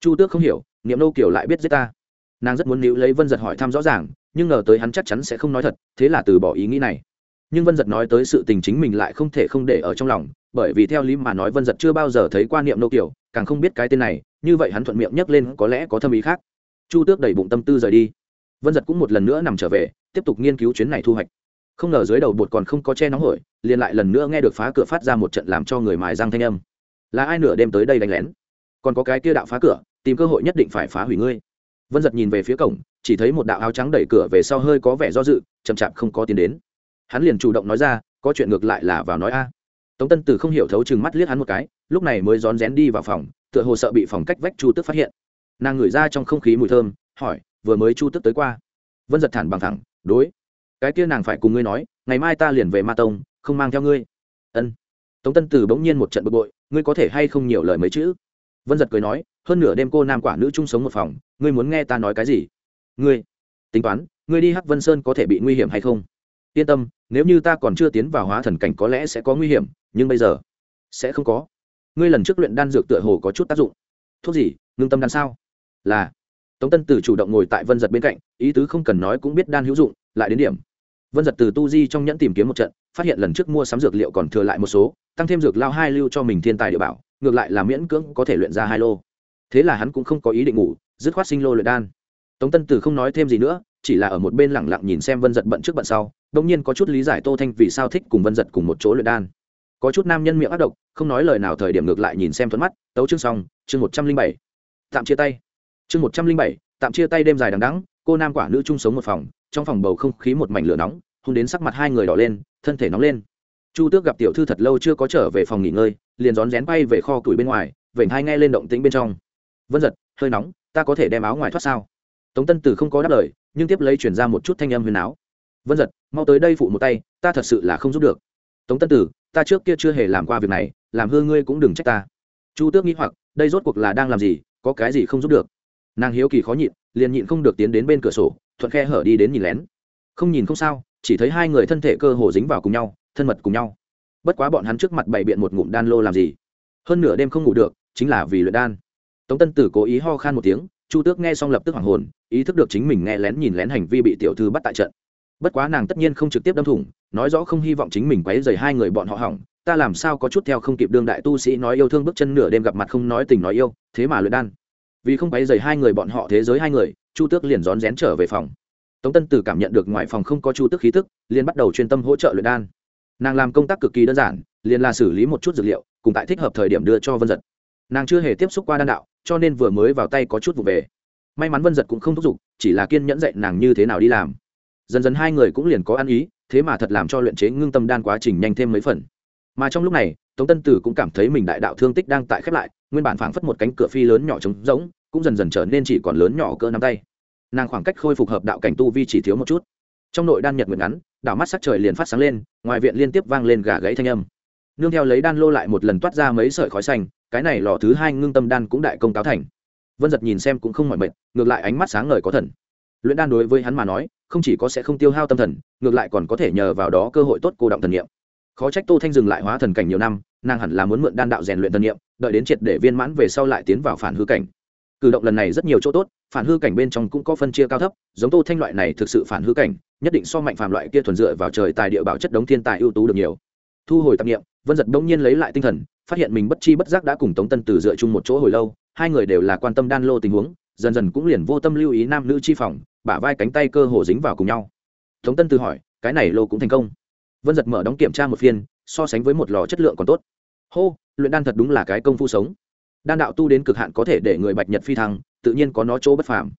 S1: Chu tước không hiểu, niệm nâu kiểu lại biết giết ta nàng rất muốn níu lấy vân giật hỏi thăm rõ ràng nhưng ngờ tới hắn chắc chắn sẽ không nói thật thế là từ bỏ ý nghĩ này nhưng vân giật nói tới sự tình chính mình lại không thể không để ở trong lòng bởi vì theo lý mà nói vân giật chưa bao giờ thấy quan niệm nô kiểu càng không biết cái tên này như vậy hắn thuận miệng nhắc lên có lẽ có thâm ý khác chu tước đầy bụng tâm tư rời đi vân giật cũng một lần nữa nằm trở về tiếp tục nghiên cứu chuyến này thu hoạch không ngờ dưới đầu bột còn không có che nóng hổi liền lại lần nữa nghe được phá cửa phát ra một trận làm cho người mài răng thanh âm là ai nửa đêm tới đây đánh lén còn có cái kia đạo phá cửa tìm cơ hội nhất định phải phá hủy ngươi vân giật nhìn về phía cổng, chỉ thấy một đạo áo trắng đẩy cửa về sau hơi có vẻ do dự, chậm chạp không có tiến đến. Hắn liền chủ động nói ra, có chuyện ngược lại là vào nói a. Tống tân tử không hiểu thấu chừng mắt liếc hắn một cái, lúc này mới rón rén đi vào phòng, tựa hồ sợ bị phòng cách vách chu tức phát hiện. Nàng ngửi ra trong không khí mùi thơm, hỏi, vừa mới chu tức tới qua? Vân giật thản bằng thẳng, đối. Cái kia nàng phải cùng ngươi nói, ngày mai ta liền về ma tông, không mang theo ngươi. Ân. Tống tân tử bỗng nhiên một trận bực bội, ngươi có thể hay không nhiều lời mấy chữ? Vân giật cười nói hơn nửa đêm cô nam quả nữ chung sống một phòng, ngươi muốn nghe ta nói cái gì? Ngươi, tính toán, ngươi đi hắc vân sơn có thể bị nguy hiểm hay không? Yên tâm, nếu như ta còn chưa tiến vào hóa thần cảnh có lẽ sẽ có nguy hiểm, nhưng bây giờ, sẽ không có. Ngươi lần trước luyện đan dược tựa hồ có chút tác dụng. Thuốc gì, ngưng tâm đan sao? Là, tống tân tử chủ động ngồi tại vân giật bên cạnh, ý tứ không cần nói cũng biết đan hữu dụng, lại đến điểm. Vân giật từ tu di trong nhẫn tìm kiếm một trận, phát hiện lần trước mua sắm dược liệu còn thừa lại một số, tăng thêm dược lao hai lưu cho mình thiên tài địa bảo, ngược lại là miễn cưỡng có thể luyện ra hai lô thế là hắn cũng không có ý định ngủ, dứt khoát sinh lô luyện đan. Tống tân tử không nói thêm gì nữa, chỉ là ở một bên lẳng lặng nhìn xem vân giật bận trước bận sau đông nhiên có chút lý giải tô thanh vì sao thích cùng vân giật cùng một chỗ luyện đan. Có chút nam nhân miệng ác độc, không nói lời nào thời điểm ngược lại nhìn xem thuận mắt, tấu chương xong, chương một trăm linh bảy. Tạm chia tay. Chương một trăm linh bảy, tạm chia tay đêm dài đằng đắng cô nam quả nữ chung sống một phòng, trong phòng bầu không khí một mảnh lửa nóng hôn đến sắc mặt hai người đỏ lên, thân thể nóng lên. Chu tước gặp tiểu thư thật lâu chưa có trở về phòng nghỉ ngơi, liền rón rén bay về kho củi bên ngoài, vểnh hai nghe lên động tĩnh bên trong vân giật hơi nóng ta có thể đem áo ngoài thoát sao tống tân tử không có đáp lời nhưng tiếp lấy chuyển ra một chút thanh âm huyền áo vân giật mau tới đây phụ một tay ta thật sự là không giúp được tống tân tử ta trước kia chưa hề làm qua việc này làm hư ngươi cũng đừng trách ta chu tước nghĩ hoặc đây rốt cuộc là đang làm gì có cái gì không giúp được nàng hiếu kỳ khó nhịn liền nhịn không được tiến đến bên cửa sổ thuận khe hở đi đến nhìn lén không nhìn không sao chỉ thấy hai người thân thể cơ hồ dính vào cùng nhau thân mật cùng nhau bất quá bọn hắn trước mặt bày biện một ngụm đan lô làm gì hơn nửa đêm không ngủ được chính là vì luyện đan tống tân tử cố ý ho khan một tiếng, chu tước nghe xong lập tức hoảng hồn, ý thức được chính mình nghe lén nhìn lén hành vi bị tiểu thư bắt tại trận. Bất quá nàng tất nhiên không trực tiếp đâm thủng, nói rõ không hy vọng chính mình quấy dày hai người bọn họ hỏng, ta làm sao có chút theo không kịp đương đại tu sĩ nói yêu thương bước chân nửa đêm gặp mặt không nói tình nói yêu, thế mà luyện đan. Vì không quấy dày hai người bọn họ thế giới hai người, chu tước liền rón rén trở về phòng. Tống tân tử cảm nhận được ngoài phòng không có chu tước khí tức, liền bắt đầu chuyên tâm hỗ trợ luyện đan. Nàng làm công tác cực kỳ đơn giản, liền là xử lý một chút dược liệu, cùng tại thích hợp thời điểm đưa cho vân giật. Nàng chưa hề tiếp xúc qua đan đạo cho nên vừa mới vào tay có chút vụ về. May mắn vân giật cũng không thúc giục, chỉ là kiên nhẫn dạy nàng như thế nào đi làm. Dần dần hai người cũng liền có ăn ý, thế mà thật làm cho luyện chế ngưng tâm đan quá trình nhanh thêm mấy phần. Mà trong lúc này, tống tân tử cũng cảm thấy mình đại đạo thương tích đang tại khép lại, nguyên bản phảng phất một cánh cửa phi lớn nhỏ trống rỗng, cũng dần dần trở nên chỉ còn lớn nhỏ cỡ nắm tay. Nàng khoảng cách khôi phục hợp đạo cảnh tu vi chỉ thiếu một chút. Trong nội đan nhật nguyện ngắn, đảo mắt sắc trời liền phát sáng lên, ngoài viện liên tiếp vang lên gà gãy thanh âm. Nương theo lấy đan lô lại một lần toát ra mấy sợi khói xanh cái này lò thứ hai ngưng tâm đan cũng đại công cáo thành. Vân giật nhìn xem cũng không mỏi mệt, ngược lại ánh mắt sáng ngời có thần. Luyện đan đối với hắn mà nói, không chỉ có sẽ không tiêu hao tâm thần, ngược lại còn có thể nhờ vào đó cơ hội tốt cô động thần nghiệm khó trách tô thanh dừng lại hóa thần cảnh nhiều năm, nàng hẳn là muốn mượn đan đạo rèn luyện thần nghiệm đợi đến triệt để viên mãn về sau lại tiến vào phản hư cảnh. Cử động lần này rất nhiều chỗ tốt, phản hư cảnh bên trong cũng có phân chia cao thấp, giống tô thanh loại này thực sự phản hư cảnh, nhất định so mạnh phàm loại kia thuần dựa vào trời tài địa bảo chất đống thiên tài ưu tú được nhiều. Thu hồi tạp nghiệm vân giật đông nhiên lấy lại tinh thần, phát hiện mình bất chi bất giác đã cùng tống tân từ dựa chung một chỗ hồi lâu, hai người đều là quan tâm đan lô tình huống, dần dần cũng liền vô tâm lưu ý nam nữ chi phòng, bả vai cánh tay cơ hồ dính vào cùng nhau. Tống tân từ hỏi, cái này lô cũng thành công? Vân giật mở đóng kiểm tra một phiên, so sánh với một lò chất lượng còn tốt. Hô, luyện đan thật đúng là cái công phu sống. Đan đạo tu đến cực hạn có thể để người bạch nhật phi thăng, tự nhiên có nó chỗ bất phàm.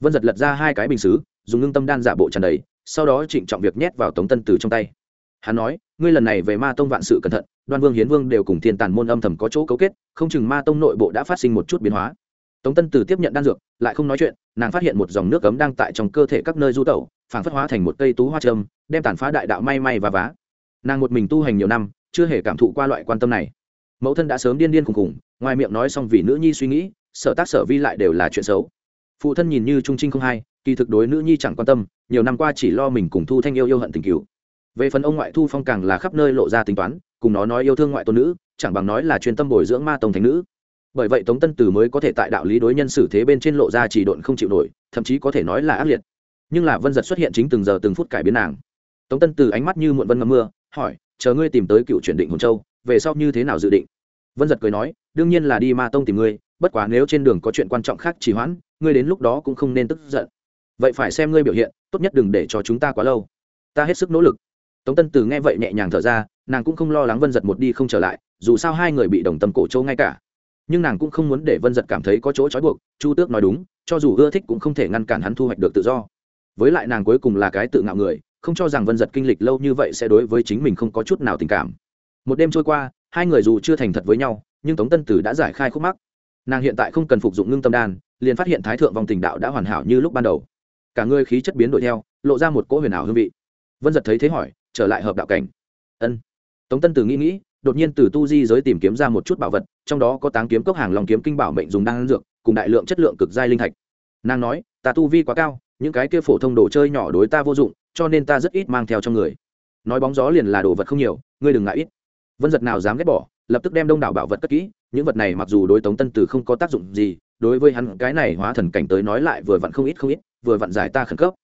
S1: Vân giật lật ra hai cái bình xứ, dùng ngưng tâm đan giả bộ tràn đầy, sau đó trịnh trọng việc nhét vào tống tân từ trong tay. Hắn nói, ngươi lần này về ma tông vạn sự cẩn thận đoan vương hiến vương đều cùng thiên tàn môn âm thầm có chỗ cấu kết, không chừng ma tông nội bộ đã phát sinh một chút biến hóa. Tống tân từ tiếp nhận đan dược, lại không nói chuyện, nàng phát hiện một dòng nước cấm đang tại trong cơ thể các nơi du tẩu phản phất hóa thành một cây tú hoa trâm, đem tàn phá đại đạo may may và vá. Nàng một mình tu hành nhiều năm, chưa hề cảm thụ qua loại quan tâm này. Mẫu thân đã sớm điên điên khùng khùng, ngoài miệng nói xong vì nữ nhi suy nghĩ, sở tác sở vi lại đều là chuyện xấu. Phụ thân nhìn như trung trinh không hay, kỳ thực đối nữ nhi chẳng quan tâm, nhiều năm qua chỉ lo mình cùng thu thanh yêu yêu hận tình cứu về phần ông ngoại thu phong càng là khắp nơi lộ ra tính toán, cùng nó nói yêu thương ngoại tôn nữ, chẳng bằng nói là chuyên tâm bồi dưỡng ma tông thánh nữ. Bởi vậy tống tân tử mới có thể tại đạo lý đối nhân xử thế bên trên lộ ra chỉ độn không chịu nổi, thậm chí có thể nói là ác liệt. Nhưng là vân giật xuất hiện chính từng giờ từng phút cải biến nàng. Tống tân tử ánh mắt như muộn vân ngâm mưa, hỏi, chờ ngươi tìm tới cựu chuyển định hồn châu, về sau như thế nào dự định? Vân giật cười nói, đương nhiên là đi ma tông tìm ngươi, bất quá nếu trên đường có chuyện quan trọng khác trì hoãn, ngươi đến lúc đó cũng không nên tức giận. Vậy phải xem ngươi biểu hiện, tốt nhất đừng để cho chúng ta quá lâu. Ta hết sức nỗ lực tống tân từ nghe vậy nhẹ nhàng thở ra, nàng cũng không lo lắng vân giật một đi không trở lại, dù sao hai người bị đồng tâm cổ châu ngay cả. Nhưng nàng cũng không muốn để vân giật cảm thấy có chỗ trói buộc, chu tước nói đúng, cho dù ưa thích cũng không thể ngăn cản hắn thu hoạch được tự do. Với lại nàng cuối cùng là cái tự ngạo người, không cho rằng vân giật kinh lịch lâu như vậy sẽ đối với chính mình không có chút nào tình cảm. Một đêm trôi qua, hai người dù chưa thành thật với nhau, nhưng tống tân tử đã giải khai khúc mắc. Nàng hiện tại không cần phục dụng ngưng tâm đan, liền phát hiện thái thượng vòng tình đạo đã hoàn hảo như lúc ban đầu. Cả người khí chất biến đổi theo, lộ ra một cỗ huyền ảo hương vị. Vân giật thấy thế hỏi trở lại hợp đạo cảnh. Ân. Tống tân tử nghĩ nghĩ, đột nhiên từ tu di giới tìm kiếm ra một chút bảo vật, trong đó có táng kiếm cốc hàng lòng kiếm kinh bảo mệnh dùng đan dược, cùng đại lượng chất lượng cực giai linh thạch. Nàng nói, ta tu vi quá cao, những cái kia phổ thông đồ chơi nhỏ đối ta vô dụng, cho nên ta rất ít mang theo trong người. Nói bóng gió liền là đồ vật không nhiều, ngươi đừng ngại ít. Vân giật nào dám ghét bỏ, lập tức đem đông đảo bảo vật cất kỹ, những vật này mặc dù đối tống tân tử không có tác dụng gì, đối với hắn cái này hóa thần cảnh tới nói lại vừa vặn không ít không ít, vừa vặn giải ta khẩn cấp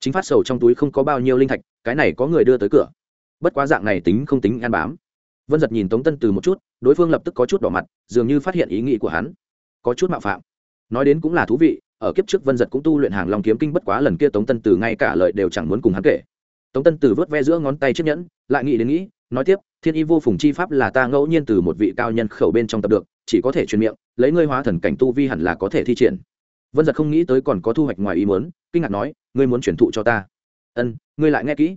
S1: chính phát sầu trong túi không có bao nhiêu linh thạch, cái này có người đưa tới cửa. Bất quá dạng này tính không tính ăn bám. Vân giật nhìn tống tân từ một chút, đối phương lập tức có chút đỏ mặt, dường như phát hiện ý nghĩ của hắn. Có chút mạo phạm. Nói đến cũng là thú vị, ở kiếp trước vân giật cũng tu luyện hàng long kiếm kinh bất quá lần kia tống tân từ ngay cả lời đều chẳng muốn cùng hắn kể. Tống tân từ vớt ve giữa ngón tay chiếc nhẫn, lại nghĩ đến nghĩ, nói tiếp, thiên y vô phùng chi pháp là ta ngẫu nhiên từ một vị cao nhân khẩu bên trong tập được, chỉ có thể truyền miệng, lấy ngươi hóa thần cảnh tu vi hẳn là có thể thi triển. Vân giật không nghĩ tới còn có thu hoạch ngoài ý muốn, kinh ngạc nói ngươi muốn truyền thụ cho ta. Ân, ngươi lại nghe kỹ.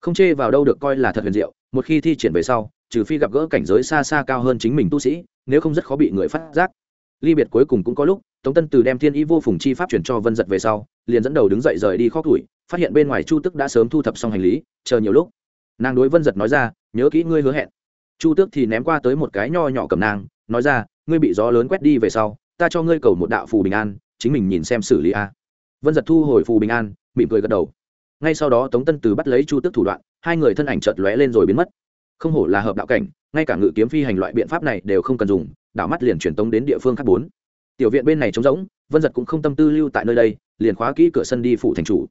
S1: Không chê vào đâu được coi là thật huyền diệu, một khi thi triển về sau, trừ phi gặp gỡ cảnh giới xa xa cao hơn chính mình tu sĩ, nếu không rất khó bị người phát giác. Ly biệt cuối cùng cũng có lúc, tống tân từ đem thiên y vô phùng chi pháp chuyển cho vân giật về sau, liền dẫn đầu đứng dậy rời đi khóc tuổi phát hiện bên ngoài chu tức đã sớm thu thập xong hành lý, chờ nhiều lúc. Nàng đối vân giật nói ra, nhớ kỹ ngươi hứa hẹn. Chu tước thì ném qua tới một cái nho nhỏ cầm nàng nói ra, ngươi bị gió lớn quét đi về sau, ta cho ngươi cầu một đạo phù bình an, chính mình nhìn xem xử lý a vân giật thu hồi phù bình an, mỉm cười gật đầu. Ngay sau đó tống tân từ bắt lấy chu tước thủ đoạn, hai người thân ảnh chợt lóe lên rồi biến mất. Không hổ là hợp đạo cảnh, ngay cả ngự kiếm phi hành loại biện pháp này đều không cần dùng, đảo mắt liền truyền tống đến địa phương khác bốn. Tiểu viện bên này trống rỗng, vân giật cũng không tâm tư lưu tại nơi đây, liền khóa kỹ cửa sân đi phủ thành chủ.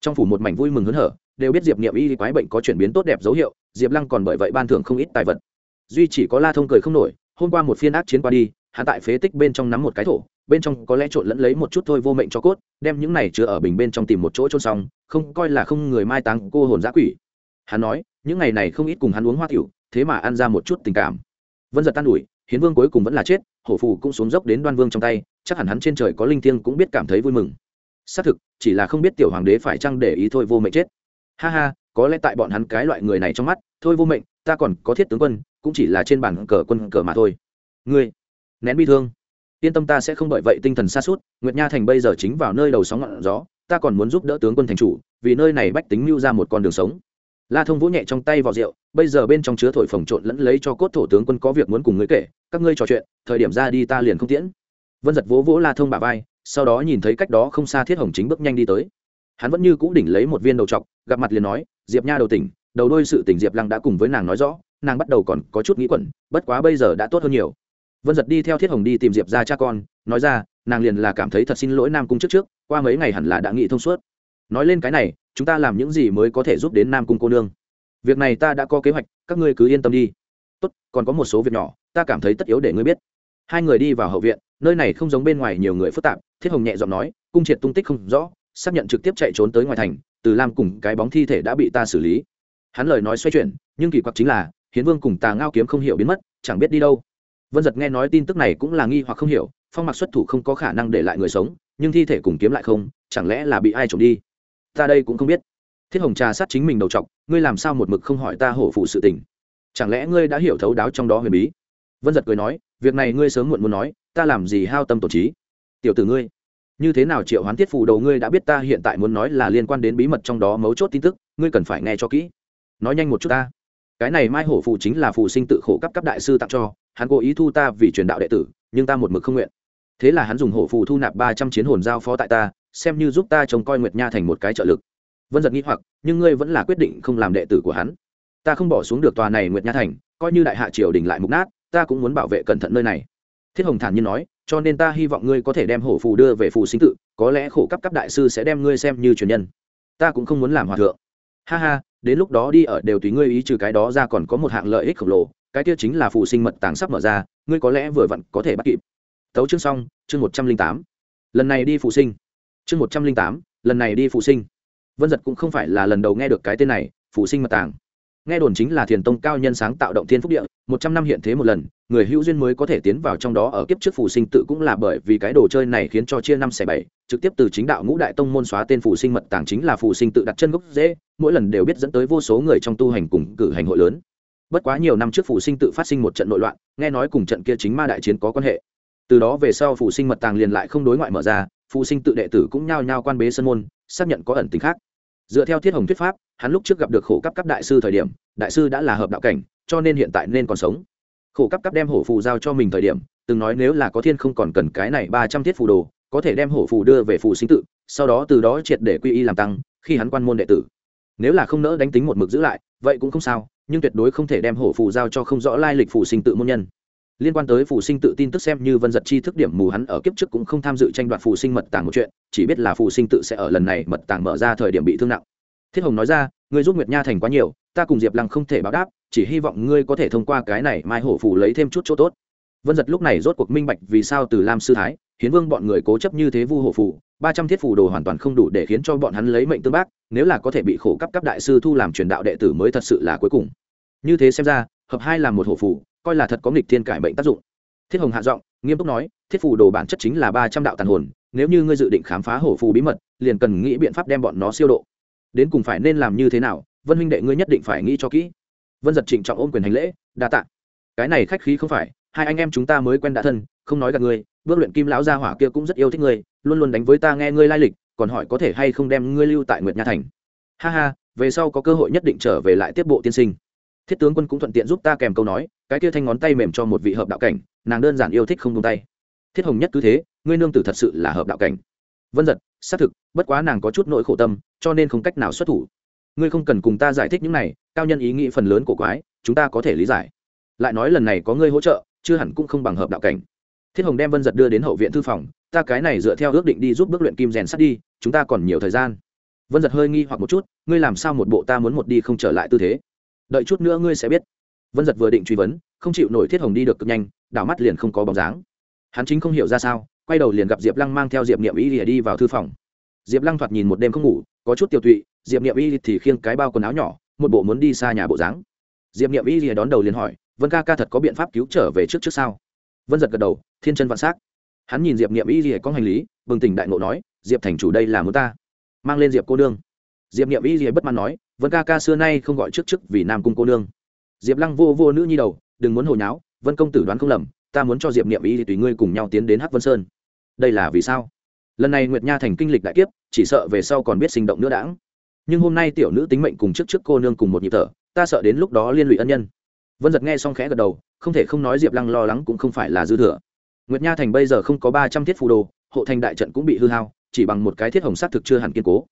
S1: Trong phủ một mảnh vui mừng hớn hở, đều biết diệp nghiệm y quái bệnh có chuyển biến tốt đẹp dấu hiệu, diệp lăng còn bởi vậy ban thưởng không ít tài vật. Duy chỉ có la thông cười không nổi, hôm qua một phiên ác chiến qua đi hạ tại phế tích bên trong nắm một cái thổ bên trong có lẽ trộn lẫn lấy một chút thôi vô mệnh cho cốt, đem những này chứa ở bình bên trong tìm một chỗ trôn xong, không coi là không người mai táng cô hồn giã quỷ. Hắn nói, những ngày này không ít cùng hắn uống hoa tiểu, thế mà ăn ra một chút tình cảm. Vân giật tan ủi, hiến vương cuối cùng vẫn là chết, hổ phù cũng xuống dốc đến đoan vương trong tay, chắc hẳn hắn trên trời có linh thiêng cũng biết cảm thấy vui mừng. Xác thực, chỉ là không biết tiểu hoàng đế phải chăng để ý thôi vô mệnh chết. Ha ha, có lẽ tại bọn hắn cái loại người này trong mắt, thôi vô mệnh, ta còn có thiết tướng quân, cũng chỉ là trên bản cờ quân cờ mà thôi. Ngươi, nén bi thương yên tâm ta sẽ không bởi vậy tinh thần xa suốt, nguyệt nha thành bây giờ chính vào nơi đầu sóng ngọn gió, ta còn muốn giúp đỡ tướng quân thành chủ, vì nơi này bách tính mưu ra một con đường sống. La thông vỗ nhẹ trong tay vào rượu, bây giờ bên trong chứa thổi phồng trộn lẫn lấy cho cốt thổ tướng quân có việc muốn cùng ngươi kể, các ngươi trò chuyện, thời điểm ra đi ta liền không tiễn. Vân giật vỗ vỗ la thông bà vai, sau đó nhìn thấy cách đó không xa thiết hồng chính bước nhanh đi tới. Hắn vẫn như cũ đỉnh lấy một viên đầu t gặp mặt liền nói, diệp nha đầu tỉnh, đầu đôi sự tỉnh diệp lăng đã cùng với nàng nói rõ, nàng bắt đầu còn có chút nghĩ quẩn, bất quá bây giờ đã tốt hơn nhiều vân giật đi theo thiết hồng đi tìm diệp ra cha con, nói ra, nàng liền là cảm thấy thật xin lỗi nam cung trước trước, qua mấy ngày hẳn là đã nghĩ thông suốt. Nói lên cái này, chúng ta làm những gì mới có thể giúp đến nam cung cô nương. Việc này ta đã có kế hoạch, các ngươi cứ yên tâm đi. Tốt, còn có một số việc nhỏ, ta cảm thấy tất yếu để ngươi biết. Hai người đi vào hậu viện, nơi này không giống bên ngoài nhiều người phức tạp, thiết hồng nhẹ giọng nói, cung triệt tung tích không rõ, xác nhận trực tiếp chạy trốn tới ngoài thành, từ lam cùng cái bóng thi thể đã bị ta xử lý. Hắn lời nói xoay chuyển, nhưng kỳ quặc chính là, hiến vương cùng tà ngao kiếm không hiểu biến mất, chẳng biết đi đâu vân giật nghe nói tin tức này cũng là nghi hoặc không hiểu, phong mặc xuất thủ không có khả năng để lại người sống, nhưng thi thể cùng kiếm lại không, chẳng lẽ là bị ai trộm đi? Ta đây cũng không biết. Thiết hồng trà sát chính mình đầu t ngươi làm sao một mực không hỏi ta hổ phụ sự tình? Chẳng lẽ ngươi đã hiểu thấu đáo trong đó huyền bí? Vân giật cười nói, việc này ngươi sớm muộn muốn nói, ta làm gì hao tâm tổ trí? Tiểu tử ngươi, như thế nào triệu hoán thiết phù đầu ngươi đã biết ta hiện tại muốn nói là liên quan đến bí mật trong đó mấu chốt tin tức, ngươi cần phải nghe cho kỹ. Nói nhanh một chút ta. Cái này mai hổ phù chính là phù sinh tự khổ cấp cấp đại sư tặng cho hắn cố ý thu ta vì truyền đạo đệ tử, nhưng ta một mực không nguyện. Thế là hắn dùng hổ phù thu nạp ba trăm chiến hồn giao phó tại ta, xem như giúp ta trông coi nguyệt nha thành một cái trợ lực. Vân giật nghĩ hoặc, nhưng ngươi vẫn là quyết định không làm đệ tử của hắn. Ta không bỏ xuống được tòa này nguyệt nha thành, coi như đại hạ triều đình lại mục nát, ta cũng muốn bảo vệ cẩn thận nơi này. Thiết hồng thản nhiên nói, cho nên ta hy vọng ngươi có thể đem hổ phù đưa về phù sinh tự, có lẽ khổ cấp cấp đại sư sẽ đem ngươi xem như truyền nhân. Ta cũng không muốn làm hòa thượng. Ha ha, đến lúc đó đi ở đều tùy ngươi ý trừ cái đó ra còn có một hạng lợi ích khổng lồ cái kia chính là phụ sinh mật tàng sắp mở ra, ngươi có lẽ vừa vặn có thể bắt kịp. Tấu chương xong, chương một trăm linh tám. Lần này đi phụ sinh. Chương một trăm linh tám, lần này đi phụ sinh. Vân giật cũng không phải là lần đầu nghe được cái tên này, phụ sinh mật tàng. Nghe đồn chính là thiền tông cao nhân sáng tạo động thiên phúc địa, một trăm năm hiện thế một lần, người hữu duyên mới có thể tiến vào trong đó ở kiếp trước phủ sinh tự cũng là bởi vì cái đồ chơi này khiến cho chia năm xẻ bảy, trực tiếp từ chính đạo ngũ đại tông môn xóa tên phủ sinh mật tàng chính là phủ sinh tự đặt chân gốc dễ mỗi lần đều biết dẫn tới vô số người trong tu hành cùng cử hành hội lớn bất quá nhiều năm trước phụ sinh tự phát sinh một trận nội loạn, nghe nói cùng trận kia chính ma đại chiến có quan hệ. Từ đó về sau phụ sinh mật tàng liền lại không đối ngoại mở ra phụ sinh tự đệ tử cũng nhao nhao quan bế sân môn, xác nhận có ẩn tính khác. Dựa theo thiết hồng thuyết pháp, hắn lúc trước gặp được khổ cấp cấp đại sư thời điểm, đại sư đã là hợp đạo cảnh, cho nên hiện tại nên còn sống. Khổ cấp cấp đem hổ phù giao cho mình thời điểm, từng nói nếu là có thiên không còn cần cái này ba trăm thiết phù đồ, có thể đem hổ phù đưa về phù sinh tự, sau đó từ đó triệt để quy y làm tăng, khi hắn quan môn đệ tử nếu là không nỡ đánh tính một mực giữ lại, vậy cũng không sao, nhưng tuyệt đối không thể đem hổ phù giao cho không rõ lai lịch phù sinh tự môn nhân. Liên quan tới phù sinh tự tin tức xem như vân giật chi thức điểm mù hắn ở kiếp trước cũng không tham dự tranh đoạt phù sinh mật tàng một chuyện, chỉ biết là phù sinh tự sẽ ở lần này mật tàng mở ra thời điểm bị thương nặng. Thiết hồng nói ra, ngươi giúp nguyệt nha thành quá nhiều, ta cùng diệp lăng không thể báo đáp, chỉ hy vọng ngươi có thể thông qua cái này mai hổ phù lấy thêm chút chỗ tốt. Vân giật lúc này rốt cuộc minh bạch vì sao từ lam sư thái hiến vương bọn người cố chấp như thế vu hổ phủ ba trăm thiết phù đồ hoàn toàn không đủ để khiến cho bọn hắn lấy mệnh tương bác, nếu là có thể bị khổ cấp cấp đại sư thu làm truyền đạo đệ tử mới thật sự là cuối cùng. Như thế xem ra, hợp hai là một hổ phủ coi là thật có nghịch thiên cải bệnh tác dụng. Thiết hồng hạ giọng, nghiêm túc nói, thiết phù đồ bản chất chính là ba trăm đạo tàn hồn, nếu như ngươi dự định khám phá hổ phù bí mật, liền cần nghĩ biện pháp đem bọn nó siêu độ. Đến cùng phải nên làm như thế nào, vân huynh đệ ngươi nhất định phải nghĩ cho kỹ. Vân giật trịnh trọng ôm quyền hành lễ, đa tạ. Cái này khách khí không phải, hai anh em chúng ta mới quen đã thân, không nói gặp ngươi bước luyện kim lão gia hỏa kia cũng rất yêu thích ngươi, luôn luôn đánh với ta nghe ngươi lai lịch, còn hỏi có thể hay không đem ngươi lưu tại nguyệt nha thành. Ha ha, về sau có cơ hội nhất định trở về lại tiếp bộ tiên sinh. Thiết tướng quân cũng thuận tiện giúp ta kèm câu nói, cái kia thanh ngón tay mềm cho một vị hợp đạo cảnh, nàng đơn giản yêu thích không tung tay. Thiết hồng nhất cứ thế, ngươi nương tử thật sự là hợp đạo cảnh. Vân giật xác thực, bất quá nàng có chút nỗi khổ tâm, cho nên không cách nào xuất thủ. Ngươi không cần cùng ta giải thích những này, cao nhân ý nghĩ phần lớn của quái, chúng ta có thể lý giải. Lại nói lần này có ngươi hỗ trợ, chưa hẳn cũng không bằng hợp đạo cảnh thiết hồng đem vân giật đưa đến hậu viện thư phòng, ta cái này dựa theo ước định đi giúp bước luyện kim rèn sắt đi, chúng ta còn nhiều thời gian. Vân giật hơi nghi hoặc một chút, ngươi làm sao một bộ ta muốn một đi không trở lại tư thế? Đợi chút nữa ngươi sẽ biết. Vân giật vừa định truy vấn, không chịu nổi thiết hồng đi được cực nhanh, đảo mắt liền không có bóng dáng. Hắn chính không hiểu ra sao, quay đầu liền gặp diệp lăng mang theo diệp niệm y lìa đi vào thư phòng. Diệp lăng thoạt nhìn một đêm không ngủ, có chút tiêu tụy, diệp niệm y thì khiêng cái bao quần áo nhỏ, một bộ muốn đi xa nhà bộ dáng. Diệp niệm y lìa đón đầu liền hỏi, vân ca ca thật có biện pháp cứu trở về trước trước sao? Vân giật gật đầu thiên chân vạn s á c hắn nhìn diệp niệm y lìa có hành lý bừng tỉnh đại ngộ nói diệp thành chủ đây là muốn ta mang lên diệp cô nương diệp niệm y lìa bất mãn nói vân ca ca xưa nay không gọi trước chức vì nam cung cô nương diệp lăng vô vô nữ nhi đầu đừng muốn hồi nháo vân công tử đoán không lầm ta muốn cho diệp niệm y tùy ngươi cùng nhau tiến đến hắc vân sơn đây là vì sao lần này nguyệt nha thành kinh lịch đại kiếp chỉ sợ về sau còn biết sinh động nữa đãng nhưng hôm nay tiểu nữ tính mệnh cùng trước trước cô nương cùng một nhịp thở ta sợ đến lúc đó liên lụy ân nhân vân giật nghe xong khẽ gật đầu không thể không nói diệp lăng lo lắng cũng không phải là dư thừa nguyệt nha thành bây giờ không có ba trăm thiết phù đồ, hộ thành đại trận cũng bị hư hao, chỉ bằng một cái thiết hồng s á t thực chưa hẳn kiên cố.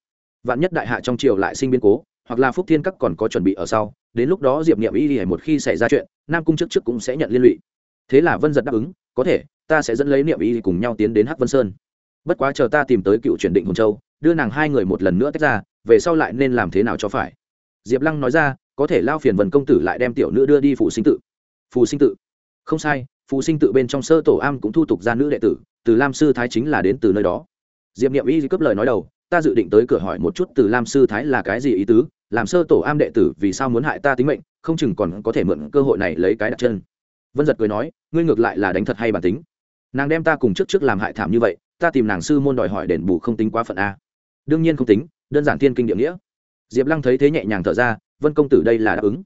S1: Vạn nhất đại hạ trong triều lại sinh biến cố, hoặc là phúc thiên các còn có chuẩn bị ở sau, đến lúc đó diệp nghiệm y thì một khi xảy ra chuyện, nam cung trước trước cũng sẽ nhận liên lụy. Thế là vân giật đáp ứng, có thể, ta sẽ dẫn lấy niệm y cùng nhau tiến đến hắc vân sơn. Bất quá chờ ta tìm tới cựu chuyển định hồn châu, đưa nàng hai người một lần nữa tách ra, về sau lại nên làm thế nào cho phải? Diệp lăng nói ra, có thể lao phiền vần công tử lại đem tiểu nữ đưa đi phụ sinh tự. Phù sinh tự? Không sai Phụ sinh tự bên trong sơ tổ am cũng thu tục ra nữ đệ tử, từ lam sư thái chính là đến từ nơi đó. Diệp n i ệ m y cướp lời nói đầu, ta dự định tới cửa hỏi một chút từ lam sư thái là cái gì ý tứ, làm sơ tổ am đệ tử vì sao muốn hại ta tính mệnh, không chừng còn có thể mượn cơ hội này lấy cái đặt chân. Vân giật cười nói, ngươi ngược lại là đánh thật hay bản tính. Nàng đem ta cùng trước trước làm hại thảm như vậy, ta tìm nàng sư môn đòi hỏi đền bù không tính quá phận a. Đương nhiên không tính, đơn giản thiên kinh địa nghĩa. Diệp lăng thấy thế nhẹ nhàng thở ra, vân công tử đây là đáp ứng.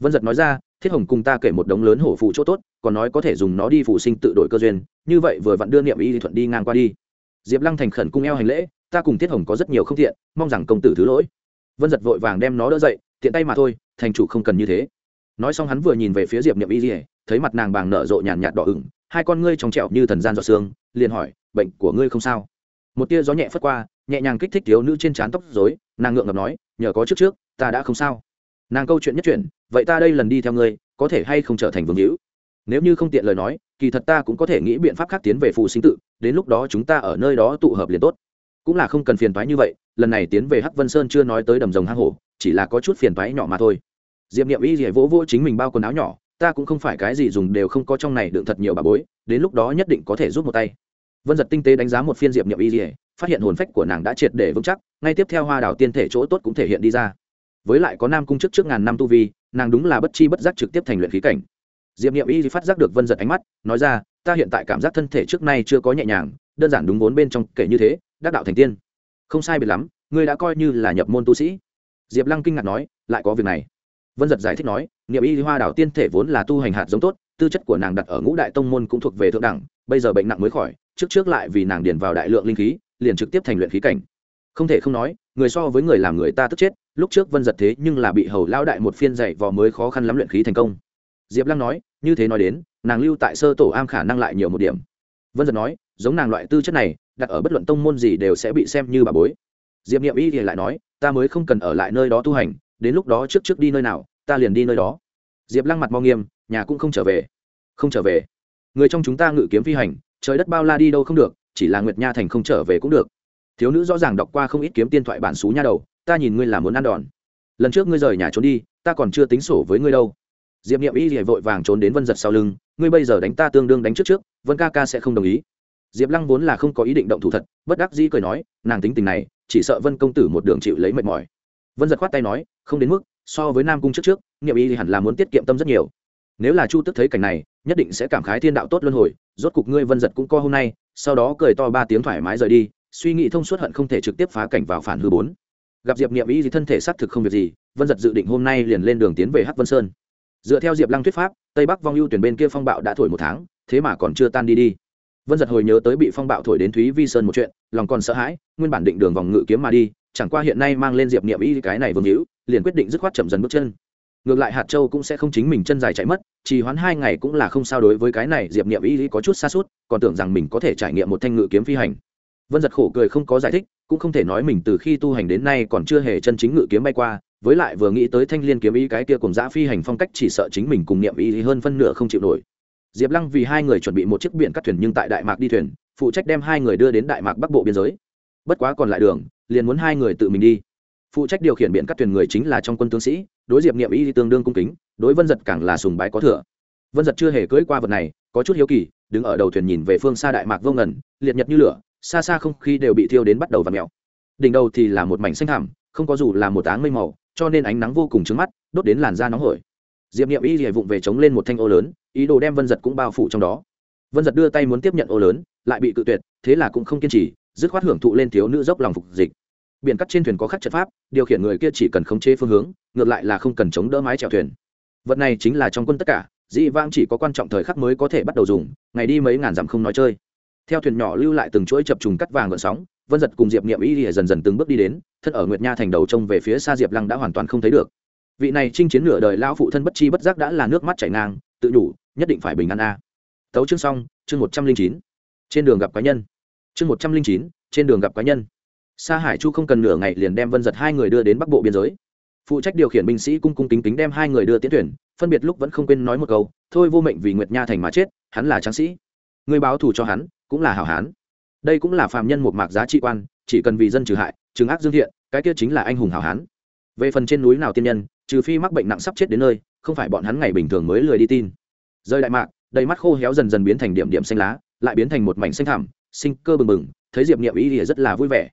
S1: Vân giật nói ra thiết hồng cùng ta kể một đống lớn hổ phụ chỗ tốt, còn nói có thể dùng nó đi phụ sinh tự đổi cơ duyên, như vậy vừa vặn đưa niệm y thuận đi ngang qua đi. Diệp lăng thành khẩn cung eo hành lễ, ta cùng thiết hồng có rất nhiều không thiện mong rằng công tử thứ lỗi. Vân giật vội vàng đem nó đỡ dậy, tiện tay mà thôi, thành chủ không cần như thế. Nói xong hắn vừa nhìn về phía diệp niệm y dỉa thấy mặt nàng bàng nở rộ nhàn nhạt đỏ ửng, hai con ngươi trong trẹo như thần gian giọt xương liền hỏi, bệnh của ngươi không sao? Một tia gió nhẹ phất qua, nhẹ nhàng kích thích thiếu nữ trên trán tóc dối nàng ngượng ngập nói, nhờ có trước trước, ta đã không sao. Nàng câu chuyện nhất chuyện vậy ta đây lần đi theo ngươi, có thể hay không trở thành vương hữu? Nếu như không tiện lời nói, kỳ thật ta cũng có thể nghĩ biện pháp khác tiến về phù sinh tự, đến lúc đó chúng ta ở nơi đó tụ hợp liền tốt. Cũng là không cần phiền toái như vậy, lần này tiến về hắc vân sơn chưa nói tới đầm rồng hang hổ, chỉ là có chút phiền toái nhỏ mà thôi. Diệp niệm y dỉa vỗ vỗ chính mình bao quần áo nhỏ, ta cũng không phải cái gì dùng đều không có trong này đựng thật nhiều bà bối, đến lúc đó nhất định có thể giúp một tay. Vân giật tinh tế đánh giá một phiên diệp niệm y dỉa phát hiện hồn phách của nàng đã triệt để vững chắc, ngay tiếp theo hoa đào tiên thể chỗ tốt cũng thể hiện đi ra. Với lại có nam cung chức trước ngàn năm tu vi nàng đúng là bất chi bất giác trực tiếp thành luyện khí cảnh. Diệp nghiệm y phát giác được vân giật ánh mắt, nói ra, ta hiện tại cảm giác thân thể trước nay chưa có nhẹ nhàng, đơn giản đúng vốn bên trong kể như thế, đắc đạo thành tiên. Không sai biệt lắm, ngươi đã coi như là nhập môn tu sĩ. Diệp lăng kinh ngạc nói, lại có việc này. Vân giật giải thích nói nghiệm y hoa đảo tiên thể vốn là tu hành hạt giống tốt, tư chất của nàng đặt ở ngũ đại tông môn cũng thuộc về thượng đẳng, bây giờ bệnh nặng mới khỏi, trước trước lại vì nàng điền vào đại lượng linh khí, liền trực tiếp thành luyện khí cảnh. Không thể không nói người so với người làm người ta tức chết, lúc trước vân giật thế nhưng là bị hầu lao đại một phiên dạy vò mới khó khăn lắm luyện khí thành công. Diệp lăng nói, như thế nói đến, nàng lưu tại sơ tổ am khả năng lại nhiều một điểm. Vân giật nói, giống nàng loại tư chất này, đặt ở bất luận tông môn gì đều sẽ bị xem như bà bối. Diệp nghiệm y thì lại nói, ta mới không cần ở lại nơi đó tu hành, đến lúc đó trước trước đi nơi nào, ta liền đi nơi đó. Diệp lăng mặt mo nghiêm, nhà cũng không trở về. Không trở về. Người trong chúng ta ngự kiếm phi hành, trời đất bao la đi đâu không được, chỉ là nguyệt nha thành không trở về cũng được thiếu nữ rõ ràng đọc qua không ít kiếm tiên thoại bản xú nha đầu, ta nhìn ngươi là muốn ăn đòn. Lần trước ngươi rời nhà trốn đi, ta còn chưa tính sổ với ngươi đâu. Diệp n i ệ m y thì vội vàng trốn đến vân giật sau lưng, ngươi bây giờ đánh ta tương đương đánh trước trước, vân ca ca sẽ không đồng ý. Diệp lăng vốn là không có ý định động thủ thật, bất đắc dĩ cười nói, nàng tính tình này, chỉ sợ vân công tử một đường chịu lấy mệt mỏi. Vân giật khoát tay nói, không đến mức, so với nam cung trước trước nghiệm y thì hẳn là muốn tiết kiệm tâm rất nhiều. Nếu là chu tức thấy cảnh này, nhất định sẽ cảm khái thiên đạo tốt luân hồi, rốt cục ngươi vân giật cũng co hôm nay. Sau đó cười to ba tiếng thoải mái rời đi suy nghĩ thông suốt hận không thể trực tiếp phá cảnh vào phản hư bốn. Gặp diệp nghiệm y gì thân thể xác thực không việc gì, vân giật dự định hôm nay liền lên đường tiến về hắc vân sơn. Dựa theo diệp lăng thuyết pháp, tây bắc vong ưu tuyển bên kia phong bạo đã thổi một tháng, thế mà còn chưa tan đi đi. Vân giật hồi nhớ tới bị phong bạo thổi đến thúy vi sơn một chuyện, lòng còn sợ hãi, nguyên bản định đường vòng ngự kiếm mà đi, chẳng qua hiện nay mang lên diệp niệm y cái này vương hữu, liền quyết định dứt khoát chậm dần bước chân. Ngược lại hạt châu cũng sẽ không chính mình chân dài chạy mất chỉ hoán hai ngày cũng là không sao đối với cái này diệp niệm y có chút xa suốt, còn tưởng rằng mình có thể trải nghiệm một thanh ngự kiếm phi hành vân giật khổ cười không có giải thích, cũng không thể nói mình từ khi tu hành đến nay còn chưa hề chân chính ngự kiếm bay qua, với lại vừa nghĩ tới thanh liên kiếm ý cái kia cùng giã phi hành phong cách chỉ sợ chính mình cùng niệm ý hơn phân nửa không chịu nổi. Diệp lăng vì hai người chuẩn bị một chiếc biển cắt thuyền nhưng tại đại mạc đi thuyền, phụ trách đem hai người đưa đến đại mạc bắc bộ biên giới. Bất quá còn lại đường, liền muốn hai người tự mình đi. Phụ trách điều khiển biển cắt thuyền người chính là trong quân tướng sĩ, đối diệp niệm ý tương đương cung kính, đối vân giật càng là sùng bái có thừa. Vân giật chưa hề cưỡi qua vật này, có chút hiếu kỳ, đứng ở đầu thuyền nhìn về phương xa đại mạc vô ngần, liệt nhật như lửa xa xa không khí đều bị thiêu đến bắt đầu và mèo. Đỉnh đầu thì là một mảnh xanh thảm không có dù là một áng mây màu, cho nên ánh nắng vô cùng trứng mắt, đốt đến làn da nóng hổi. Diệp n i ệ m y hề vụng về chống lên một thanh ô lớn, ý đồ đem vân giật cũng bao phủ trong đó. Vân giật đưa tay muốn tiếp nhận ô lớn, lại bị cự tuyệt, thế là cũng không kiên trì, dứt khoát hưởng thụ lên thiếu nữ dốc lòng phục dịch. Biển cắt trên thuyền có khắc trận pháp, điều khiển người kia chỉ cần khống chế phương hướng, ngược lại là không cần chống đỡ mái chèo thuyền. Vật này chính là trong quân tất cả, dĩ vang chỉ có quan trọng thời khắc mới có thể bắt đầu dùng, ngày đi mấy ngàn dặm không nói chơi theo thuyền nhỏ lưu lại từng chuỗi chập trùng cắt vàng gợn sóng, vân giật cùng diệp niệm y thì dần dần từng bước đi đến, thân ở nguyệt nha thành đầu trông về phía xa diệp lăng đã hoàn toàn không thấy được. Vị này chinh chiến nửa đời lao phụ thân bất chi bất giác đã là nước mắt chảy ngang, tự đủ nhất định phải bình an a. À. tấu chương xong, chương một trăm linh chín. Trên đường gặp cá nhân. Chương một trăm linh chín, trên đường gặp cá nhân. Sa hải chu không cần nửa ngày liền đem vân giật hai người đưa đến bắc bộ biên giới. Phụ trách điều khiển binh sĩ cung cung kính kính đem hai người đưa tiến tuyển phân biệt lúc vẫn không quên nói một câu, thôi vô mệnh vì nguyệt nha thành mà chết, hắn là tráng sĩ. Người báo thù cho hắn cũng là hảo hán. Đây cũng là phàm nhân một mạc giá trị quan, chỉ cần vì dân trừ hại, trừng ác dương thiện, cái kia chính là anh hùng hảo hán. Về phần trên núi nào tiên nhân, trừ phi mắc bệnh nặng sắp chết đến nơi, không phải bọn hắn ngày bình thường mới lười đi tin. Rơi đại mạc, đầy mắt khô héo dần dần biến thành điểm điểm xanh lá, lại biến thành một mảnh xanh thảm sinh cơ bừng bừng, thấy diệp niệm ý thì rất là vui vẻ.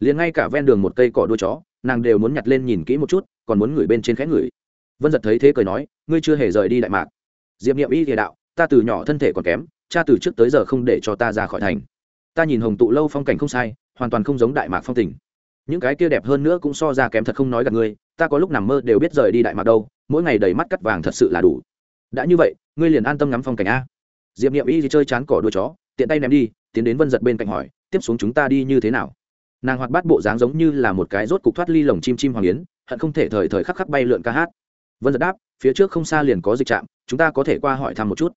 S1: Liền ngay cả ven đường một cây cỏ đuôi chó, nàng đều muốn nhặt lên nhìn kỹ một chút, còn muốn ngửi bên trên khẽ ngửi. Vân giật thấy thế cười nói, ngươi chưa hề rời đi đại mạc. Diệp niệm y thì đạo, ta từ nhỏ thân thể còn kém cha từ trước tới giờ không để cho ta ra khỏi thành. Ta nhìn hồng tụ lâu phong cảnh không sai, hoàn toàn không giống đại mạc phong tình. Những cái kia đẹp hơn nữa cũng so ra kém thật không nói gặp ngươi, ta có lúc nằm mơ đều biết rời đi đại mạc đâu, mỗi ngày đầy mắt cắt vàng thật sự là đủ. Đã như vậy, ngươi liền an tâm ngắm phong cảnh a. Diệp m y thì chơi chán cỏ đuôi chó, tiện tay ném đi, tiến đến vân giật bên cạnh hỏi, tiếp xuống chúng ta đi như thế nào? Nàng hoạt bát bộ dáng giống như là một cái rốt cục thoát ly lồng chim chim hoàng yến, hận không thể thời thời khắc khắc bay lượn ca hát. Vân giật đáp, phía trước không xa liền có dịch trạm, chúng ta có thể qua hỏi thăm một chút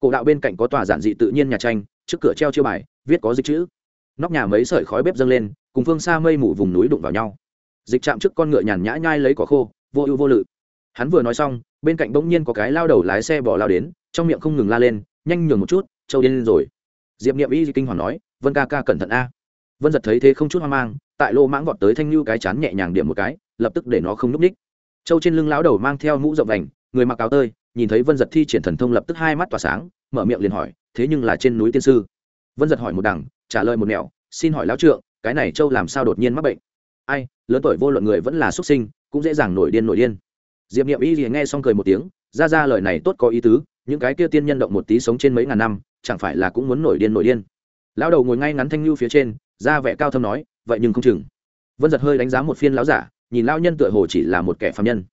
S1: cổ đạo bên cạnh có tòa giản dị tự nhiên nhà tranh, trước cửa treo chiêu bài, viết có dịch chữ. Nóc nhà mấy sợi khói bếp dâng lên, cùng phương xa mây mù vùng núi đụng vào nhau. Dịch chạm trước con ngựa nhàn nhã nhai lấy cỏ khô, vô ưu vô lự. Hắn vừa nói xong, bên cạnh bỗng nhiên có cái lao đầu lái xe bỏ lao đến, trong miệng không ngừng la lên, nhanh nhường một chút, châu điên lên rồi. Diệp niệm y kinh hoàng nói, vân ca ca cẩn thận a. Vân giật thấy thế không chút hoang mang, tại lô mãng vọt tới thanh lưu cái chán nhẹ nhàng điểm một cái, lập tức để nó không núp ních. Châu trên lưng lão đầu mang theo mũ rộng đành người mặc áo tơi, nhìn thấy vân giật thi triển thần thông lập tức hai mắt tỏa sáng, mở miệng liền hỏi, thế nhưng là trên núi tiên sư? Vân giật hỏi một đằng, trả lời một mẹo xin hỏi lão trượng, cái này châu làm sao đột nhiên mắc bệnh? Ai, lớn tuổi vô luận người vẫn là xuất sinh, cũng dễ dàng nổi điên nổi điên. Diệp n i ệ m y thì nghe xong cười một tiếng, ra ra lời này tốt có ý tứ, những cái kia tiên nhân động một tí sống trên mấy ngàn năm, chẳng phải là cũng muốn nổi điên nổi điên? Lão đầu ngồi ngay ngắn thanh lưu phía trên, ra vẻ cao thâm nói, vậy nhưng không chừng. Vân giật hơi đánh giá một phiên lão giả, nhìn lao nhân tựa hồ chỉ là một kẻ phạm nhân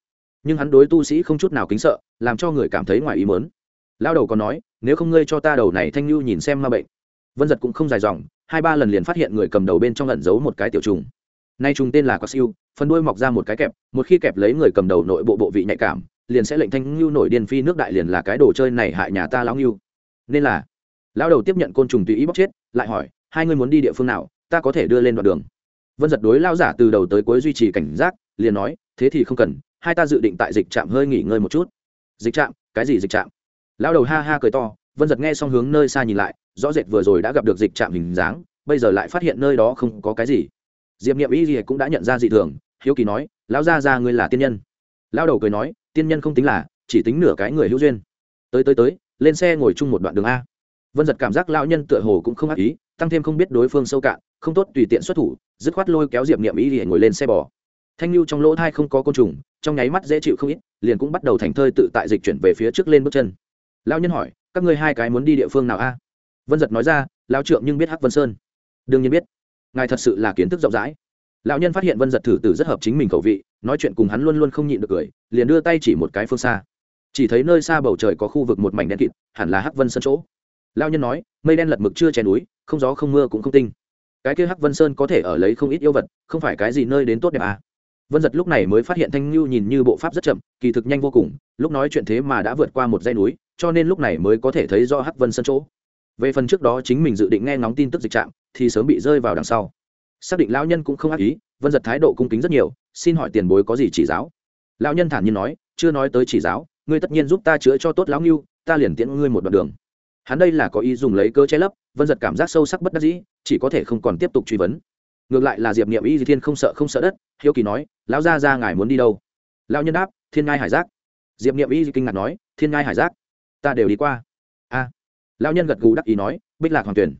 S1: nhưng hắn đối tu sĩ không chút nào kính sợ, làm cho người cảm thấy ngoài ý mớn lao đầu còn nói, nếu không ngươi cho ta đầu này thanh lưu nhìn xem ma bệnh. Vân giật cũng không dài dòng, hai ba lần liền phát hiện người cầm đầu bên trong lẩn giấu một cái tiểu trùng. Nay trùng tên là có siêu, phần đuôi mọc ra một cái kẹp, một khi kẹp lấy người cầm đầu nội bộ bộ vị nhạy cảm, liền sẽ lệnh thanh ngưu nổi điên phi nước đại liền là cái đồ chơi này hại nhà ta lão ngưu nên là, lão đầu tiếp nhận côn trùng tùy ý bóc chết, lại hỏi, hai ngươi muốn đi địa phương nào, ta có thể đưa lên đoạn đường? Vân giật đối lao giả từ đầu tới cuối duy trì cảnh giác, liền nói, thế thì không cần hai ta dự định tại dịch trạm hơi nghỉ ngơi một chút. Dịch trạm? Cái gì dịch trạm? Lão đầu ha ha cười to, vân giật nghe xong hướng nơi xa nhìn lại, rõ rệt vừa rồi đã gặp được dịch trạm hình dáng, bây giờ lại phát hiện nơi đó không có cái gì. Diệp n i ệ m y gì cũng đã nhận ra dị thường, hiếu kỳ nói, lão gia ra ngươi là tiên nhân. Lão đầu cười nói, tiên nhân không tính là, chỉ tính nửa cái người hữu duyên. Tới tới tới, lên xe ngồi chung một đoạn đường a. Vân giật cảm giác lão nhân tựa hồ cũng không ác ý, tăng thêm không biết đối phương sâu cạn, không tốt tùy tiện xuất thủ, dứt khoát lôi kéo diệp n i ệ m y gì ngồi lên xe bò thanh lưu trong lỗ thai không có côn trùng, trong nháy mắt dễ chịu không ít, liền cũng bắt đầu thành thơi tự tại dịch chuyển về phía trước lên bước chân. Lão nhân hỏi, các ngươi hai cái muốn đi địa phương nào a? Vân giật nói ra, lão trượng nhưng biết hắc vân sơn. Đương nhiên biết. Ngài thật sự là kiến thức rộng rãi. Lão nhân phát hiện vân giật thử tử rất hợp chính mình khẩu vị, nói chuyện cùng hắn luôn luôn không nhịn được cười, liền đưa tay chỉ một cái phương xa. Chỉ thấy nơi xa bầu trời có khu vực một mảnh đen kịt, hẳn là hắc vân sơn chỗ. Lão nhân nói, mây đen lật mực chưa che núi, không gió không mưa cũng không tinh. Cái kia hắc vân sơn có thể ở lấy không ít yêu vật, không phải cái gì nơi đến tốt đẹp à vân giật lúc này mới phát hiện thanh ngưu nhìn như bộ pháp rất chậm kỳ thực nhanh vô cùng lúc nói chuyện thế mà đã vượt qua một dãy núi cho nên lúc này mới có thể thấy do hắc vân sân chỗ. Về phần trước đó chính mình dự định nghe ngóng tin tức dịch trạng, thì sớm bị rơi vào đằng sau. Xác định lão nhân cũng không ác ý vân giật thái độ cung kính rất nhiều xin hỏi tiền bối có gì chỉ giáo? Lão nhân thản nhiên nói chưa nói tới chỉ giáo ngươi tất nhiên giúp ta chữa cho tốt lão ngưu ta liền tiễn ngươi một đoạn đường. Hắn đây là có ý dùng lấy cơ che lấp vân giật cảm giác sâu sắc bất đắc dĩ chỉ có thể không còn tiếp tục truy vấn ngược lại là diệp nghiệm y di thiên không sợ không sợ đất hiếu kỳ nói lão gia ra ngài muốn đi đâu lão nhân đáp thiên ngai hải giác diệp nghiệm y kinh ngạc nói thiên ngai hải giác ta đều đi qua a lão nhân gật gù đắc ý nói bích lạc hoàng tuyển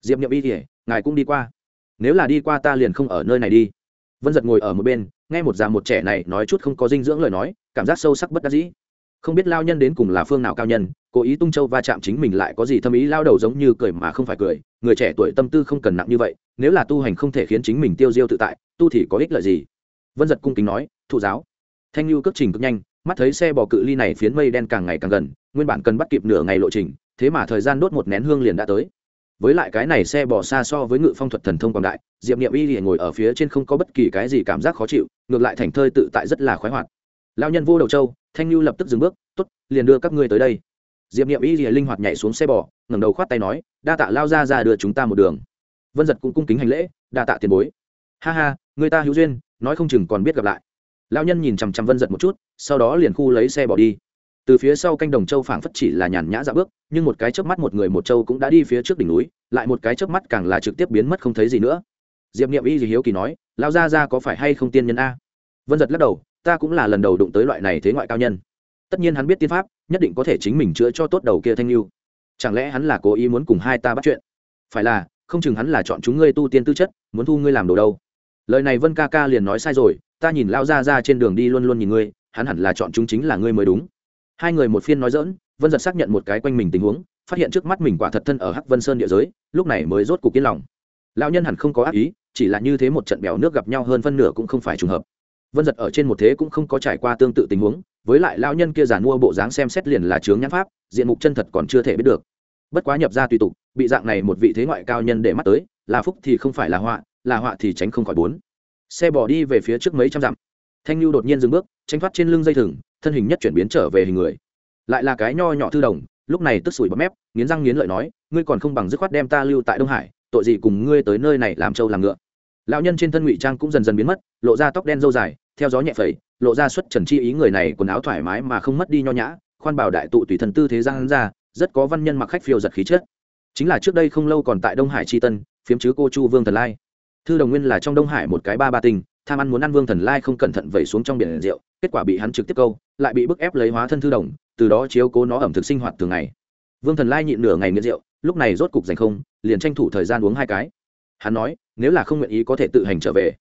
S1: diệp nhậm y thì ngài cũng đi qua nếu là đi qua ta liền không ở nơi này đi vân giật ngồi ở một bên nghe một già một trẻ này nói chút không có dinh dưỡng lời nói cảm giác sâu sắc bất đắc dĩ không biết lao nhân đến cùng là phương nào cao nhân cố ý tung châu va chạm chính mình lại có gì thâm ý lao đầu giống như cười mà không phải cười người trẻ tuổi tâm tư không cần nặng như vậy nếu là tu hành không thể khiến chính mình tiêu diêu tự tại, tu thì có ích lợi gì? Vân giật cung kính nói, thụ giáo. Thanh lưu cất trình cực nhanh, mắt thấy xe bò cự ly này phiến mây đen càng ngày càng gần, nguyên bản cần bắt kịp nửa ngày lộ trình, thế mà thời gian đốt một nén hương liền đã tới. Với lại cái này xe bò xa so với ngự phong thuật thần thông quảng đại, diệp n i ệ m y liền ngồi ở phía trên không có bất kỳ cái gì cảm giác khó chịu, ngược lại thành thơi tự tại rất là khoái hoạt. Lao nhân vô đầu châu, thanh lưu lập tức dừng bước t ố t liền đưa các ngươi tới đây. Diệp n i ệ m y liền linh hoạt nhảy xuống xe bò, ngẩng đầu khoát tay nói, đa tạ lao ra ra đưa chúng ta một đường vân giật cũng cung kính hành lễ, đa tạ tiền bối. Ha ha, người ta hữu duyên, nói không chừng còn biết gặp lại. Lao nhân nhìn chằm chằm vân giật một chút, sau đó liền khu lấy xe bỏ đi. Từ phía sau canh đồng châu phảng phất chỉ là nhàn nhã dạ bước, nhưng một cái chớp mắt một người một châu cũng đã đi phía trước đỉnh núi, lại một cái chớp mắt càng là trực tiếp biến mất không thấy gì nữa. Diệp n i ệ m y gì hiếu kỳ nói lao ra ra có phải hay không tiên nhân a? Vân giật lắc đầu, ta cũng là lần đầu đụng tới loại này thế ngoại cao nhân. Tất nhiên hắn biết tiên pháp, nhất định có thể chính mình chữa cho tốt đầu kia thanh lưu. Chẳng lẽ hắn là cố ý muốn cùng hai ta bắt chuyện? Phải là không chừng hắn là chọn chúng ngươi tu tiên tư chất, muốn thu ngươi làm đồ đâu. Lời này vân ca ca liền nói sai rồi, ta nhìn lao ra ra trên đường đi luôn luôn nhìn ngươi, hắn hẳn là chọn chúng chính là ngươi mới đúng. Hai người một phiên nói dỡn vân giật xác nhận một cái quanh mình tình huống, phát hiện trước mắt mình quả thật thân ở hắc vân sơn địa giới, lúc này mới rốt cuộc yên lòng. Lão nhân hẳn không có ác ý, chỉ là như thế một trận bèo nước gặp nhau hơn phân nửa cũng không phải trùng hợp. Vân giật ở trên một thế cũng không có trải qua tương tự tình huống, với lại lão nhân kia giàn mua bộ dáng xem xét liền là chướng nhãn pháp, diện mục chân thật còn chưa thể biết được bất quá nhập ra tùy tục, bị dạng này một vị thế ngoại cao nhân để mắt tới, là phúc thì không phải là họa là họa thì tránh không khỏi bốn. Xe bỏ đi về phía trước mấy trăm dặm. Thanh lưu đột nhiên dừng bước tranh thoát trên lưng dây thừng, thân hình nhất chuyển biến trở về hình người. Lại là cái nho nhỏ thư đồng, lúc này tức sủi bọt mép, nghiến răng nghiến lợi nói, ngươi còn không bằng dứt khoát đem ta lưu tại đông hải, tội gì cùng ngươi tới nơi này làm trâu làm ngựa? Lão nhân trên thân ngụy trang cũng dần dần biến mất, lộ ra tóc đen dâu dài, theo gió nhẹ phẩy, lộ ra xuất trần chi ý người này quần áo thoải mái mà không mất đi nho nhã, khoan bảo đại tụ tùy thần tư thế gian ra rất có văn nhân mặc khách phiêu giật khí chất. Chính là trước đây không lâu còn tại đông hải tri tân, phiếm chứ cô chu vương thần lai. Thư đồng nguyên là trong đông hải một cái ba ba tình tham ăn muốn ăn vương thần lai không cẩn thận vẩy xuống trong biển rượu, kết quả bị hắn trực tiếp câu, lại bị bức ép lấy hóa thân thư đồng, từ đó chiếu cố nó ẩm thực sinh hoạt thường ngày. Vương thần lai nhịn nửa ngày nghiện rượu, lúc này rốt cục giành không, liền tranh thủ thời gian uống hai cái. Hắn nói, nếu là không nguyện ý có thể tự hành trở về.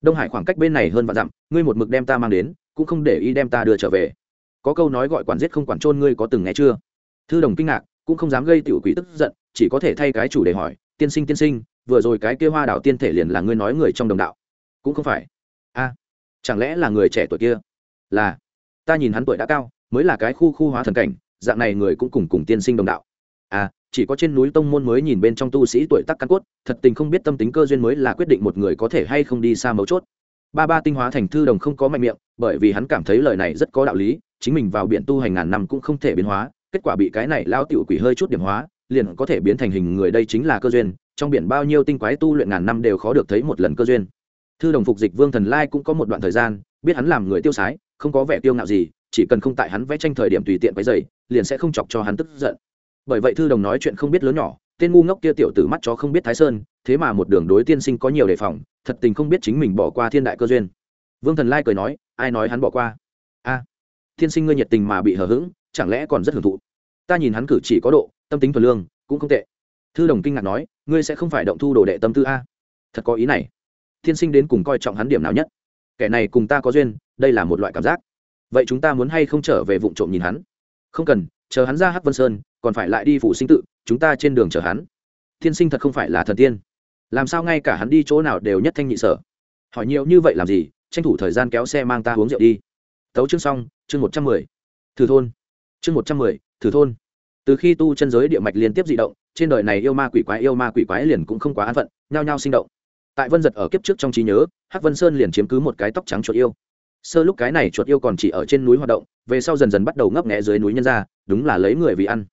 S1: Đông hải khoảng cách bên này hơn vạn dặm, ngươi một mực đem ta mang đến, cũng không để ý đem ta đưa trở về. Có câu nói gọi quản giết không quản trôn ngươi có từng nghe chưa? Thư đồng kinh ngạc, cũng không dám gây tiểu quỷ tức giận, chỉ có thể thay cái chủ để hỏi, tiên sinh tiên sinh, vừa rồi cái kia hoa đảo tiên thể liền là ngươi nói người trong đồng đạo? Cũng không phải. A, chẳng lẽ là người trẻ tuổi kia? Là, ta nhìn hắn tuổi đã cao, mới là cái khu khu hóa thần cảnh, dạng này người cũng cùng cùng tiên sinh đồng đạo. À chỉ có trên núi tông môn mới nhìn bên trong tu sĩ tuổi tác căn cốt, thật tình không biết tâm tính cơ duyên mới là quyết định một người có thể hay không đi xa mấu chốt. Ba ba tinh hóa thành thư đồng không có mạnh miệng, bởi vì hắn cảm thấy lời này rất có đạo lý, chính mình vào biển tu hành ngàn năm cũng không thể biến hóa kết quả bị cái này lao tiểu quỷ hơi chút điểm hóa, liền có thể biến thành hình người đây chính là cơ duyên, trong biển bao nhiêu tinh quái tu luyện ngàn năm đều khó được thấy một lần cơ duyên. Thư đồng phục dịch vương thần lai cũng có một đoạn thời gian, biết hắn làm người tiêu sái, không có vẻ tiêu ngạo gì, chỉ cần không tại hắn vẽ tranh thời điểm tùy tiện quấy dày liền sẽ không chọc cho hắn tức giận. Bởi vậy thư đồng nói chuyện không biết lớn nhỏ, tên ngu ngốc kia tiểu tử mắt chó không biết thái sơn, thế mà một đường đối tiên sinh có nhiều đề phòng, thật tình không biết chính mình bỏ qua thiên đại cơ duyên. Vương thần lai cười nói, ai nói hắn bỏ qua? A, tiên sinh ngươi nhiệt tình mà bị hờ hững chẳng lẽ còn rất hưởng thụ? Ta nhìn hắn cử chỉ có độ, tâm tính thuần lương, cũng không tệ. Thư đồng kinh ngạc nói, ngươi sẽ không phải động thu đồ đệ tâm tư a? Thật có ý này. Tiên sinh đến cùng coi trọng hắn điểm nào nhất? Kẻ này cùng ta có duyên, đây là một loại cảm giác. Vậy chúng ta muốn hay không trở về vụ trộm nhìn hắn? Không cần, chờ hắn ra hắc vân sơn, còn phải lại đi phụ sinh tự, chúng ta trên đường chờ hắn. Tiên sinh thật không phải là thần tiên. Làm sao ngay cả hắn đi chỗ nào đều nhất thanh nhị sở? Hỏi nhiều như vậy làm gì? Tranh thủ thời gian kéo xe mang ta uống rượu đi. Tấu chương xong, chương một trăm mười. Thử thôn chương một trăm mười, thử thôn. Từ khi tu chân giới địa mạch liên tiếp d ị động, trên đời này yêu ma quỷ quái, yêu ma quỷ quái liền cũng không quá an phận, nhao nhao sinh động. Tại vân giật ở kiếp trước trong trí nhớ, hắc vân sơn liền chiếm cứ một cái tóc trắng chuột yêu. Sơ lúc cái này chuột yêu còn chỉ ở trên núi hoạt động, về sau dần dần bắt đầu ngấp nghẽ dưới núi nhân ra đúng là lấy người vì ăn.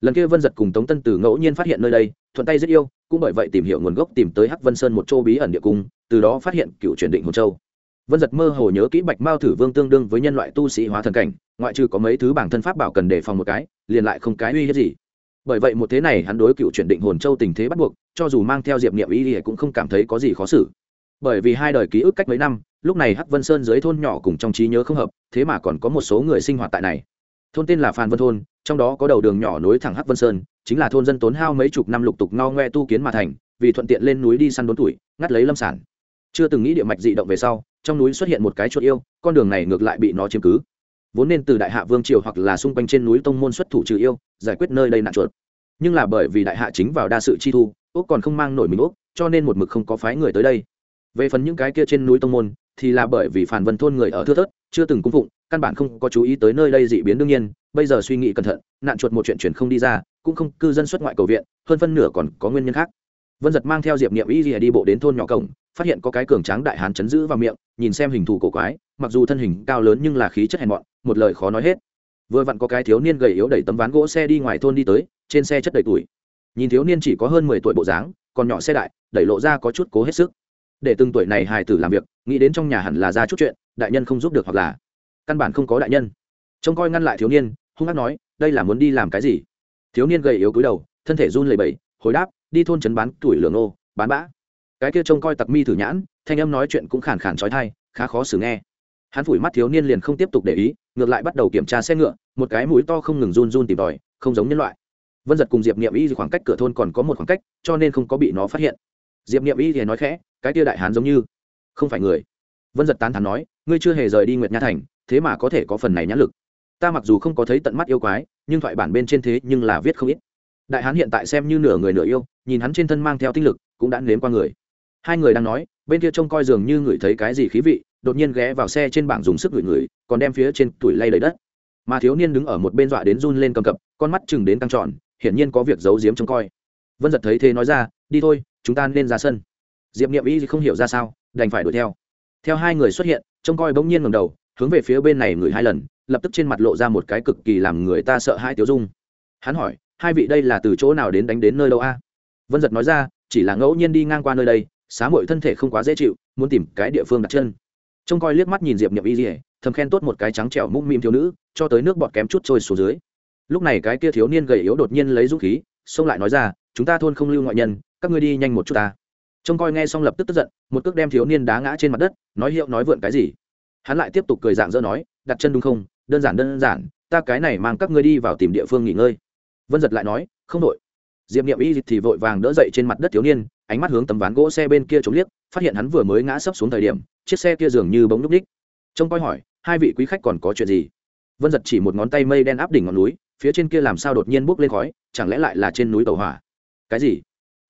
S1: Lần kia vân giật cùng tống tân tử ngẫu nhiên phát hiện nơi đây, thuận tay rất yêu, cũng bởi vậy tìm hiểu nguồn gốc tìm tới hắc vân sơn một châu bí ẩn địa cung, từ đó phát hiện cựu truyền định hồn châu vân giật mơ hồ nhớ kỹ bạch mao thử vương tương đương với nhân loại tu sĩ hóa thần cảnh, ngoại trừ có mấy thứ bản thân pháp bảo cần đề phòng một cái, liền lại không cái uy hiếp gì. Bởi vậy một thế này hắn đối cựu chuyển định hồn châu tình thế bắt buộc, cho dù mang theo diệp niệm ý thì cũng không cảm thấy có gì khó xử. Bởi vì hai đời ký ức cách mấy năm, lúc này hắc vân sơn dưới thôn nhỏ cùng trong trí nhớ không hợp, thế mà còn có một số người sinh hoạt tại này. Thôn tên là phan vân thôn, trong đó có đầu đường nhỏ nối thẳng hắc vân sơn, chính là thôn dân tốn hao mấy chục năm lục tục no ngoe tu kiến mà thành, vì thuận tiện lên núi đi săn đốn tuổi, ngắt lấy lâm sản. Chưa từng nghĩ địa mạch dị động về sau trong núi xuất hiện một cái chuột yêu, con đường này ngược lại bị nó chiếm cứ. Vốn nên từ đại hạ vương triều hoặc là xung quanh trên núi tông môn xuất thủ trừ yêu, giải quyết nơi đây nạn chuột. Nhưng là bởi vì đại hạ chính vào đa sự chi thu úc còn không mang nổi mình úc cho nên một mực không có phái người tới đây. Về phần những cái kia trên núi tông môn, thì là bởi vì phản vân thôn người ở thưa thớt, chưa từng cung phụng, căn bản không có chú ý tới nơi đây dị biến đương nhiên, bây giờ suy nghĩ cẩn thận, nạn chuột một chuyện chuyển không đi ra, cũng không cư dân xuất ngoại cầu viện, hơn phân nửa còn có nguyên nhân khác. Vân giật mang theo diệp niệm y rìa đi bộ đến thôn nhỏ cổng phát hiện có cái cường tráng đại hán chấn giữ vào miệng, nhìn xem hình thù cổ quái, mặc dù thân hình cao lớn nhưng là khí chất hèn mọn, một lời khó nói hết. Vừa vặn có cái thiếu niên gầy yếu đẩy tấm ván gỗ xe đi ngoài thôn đi tới, trên xe chất đầy tuổi. Nhìn thiếu niên chỉ có hơn mười tuổi bộ dáng, còn nhỏ xe đại, đẩy lộ ra có chút cố hết sức. Để từng tuổi này hài tử làm việc, nghĩ đến trong nhà hẳn là ra chút chuyện, đại nhân không giúp được hoặc là căn bản không có đại nhân. Trông coi ngăn lại thiếu niên, hung hát nói, đây là muốn đi làm cái gì? Thiếu niên gầy yếu cúi đầu, thân thể run lẩy bẩy, hồi đáp, đi thôn trấn bán tuổi lường ô bán bã cái kia trông coi tặc mi thử nhãn, thanh âm nói chuyện cũng khàn khàn trói thai, khá khó xử nghe. Hắn phủi mắt thiếu niên liền không tiếp tục để ý, ngược lại bắt đầu kiểm tra xe ngựa, một cái mũi to không ngừng run run tìm tòi, không giống nhân loại. Vân giật cùng diệp niệm y khoảng cách cửa thôn còn có một khoảng cách, cho nên không có bị nó phát hiện. Diệp niệm y thì nói khẽ, cái tia đại hán giống như, không phải người. Vân giật tán thắn nói, ngươi chưa hề rời đi nguyệt nha thành, thế mà có thể có phần này nhãn lực. Ta mặc dù không có thấy tận mắt yêu quái, nhưng thoại bản bên trên thế nhưng là viết không ít. Đại hán hiện tại xem như nửa người nửa yêu, nhìn hắn trên thân mang theo tinh lực, cũng đã nếm qua người hai người đang nói, bên kia trông coi dường như ngửi thấy cái gì khí vị, đột nhiên ghé vào xe trên bảng dùng sức ngửi ngửi còn đem phía trên tủi lay lấy đất. Mà thiếu niên đứng ở một bên dọa đến run lên cầm cập, con mắt chừng đến căng tròn, hiển nhiên có việc giấu giếm trông coi. Vân giật thấy thế nói ra, đi thôi, chúng ta nên ra sân. Diệp nghiệm y không hiểu ra sao, đành phải đuổi theo. Theo hai người xuất hiện, trông coi bỗng nhiên ngầm đầu, hướng về phía bên này ngửi hai lần, lập tức trên mặt lộ ra một cái cực kỳ làm người ta sợ hai tiếu dung. Hắn hỏi, hai vị đây là từ chỗ nào đến đánh đến nơi đâu a? Vân giật nói ra, chỉ là ngẫu nhiên đi ngang qua nơi đây xá mội thân thể không quá dễ chịu, muốn tìm cái địa phương đặt chân. Trông coi liếc mắt nhìn diệp nhậm y dỉa thầm khen tốt một cái trắng trẻo mũm mĩm thiếu nữ, cho tới nước bọt kém chút trôi xuống dưới. Lúc này cái kia thiếu niên gầy yếu đột nhiên lấy dũng khí, xông lại nói ra, chúng ta thôn không lưu ngoại nhân, các ngươi đi nhanh một chút ta. Trông coi nghe xong lập tức tức giận, một cước đem thiếu niên đá ngã trên mặt đất, nói hiệu nói vượn cái gì. Hắn lại tiếp tục cười dạng dỡ nói, đặt chân đúng không? Đơn giản đơn giản, ta cái này mang các ngươi đi vào tìm địa phương nghỉ ngơi. Vân giật lại nói, không đội diệp niệm y thì vội vàng đỡ dậy trên mặt đất thiếu niên, ánh mắt hướng tấm ván gỗ xe bên kia chống liếc, phát hiện hắn vừa mới ngã sấp xuống thời điểm, chiếc xe kia dường như bóng núp ních trông coi hỏi, hai vị quý khách còn có chuyện gì? Vân giật chỉ một ngón tay mây đen áp đỉnh ngọn núi, phía trên kia làm sao đột nhiên bốc lên khói, chẳng lẽ lại là trên núi tàu hỏa? Cái gì?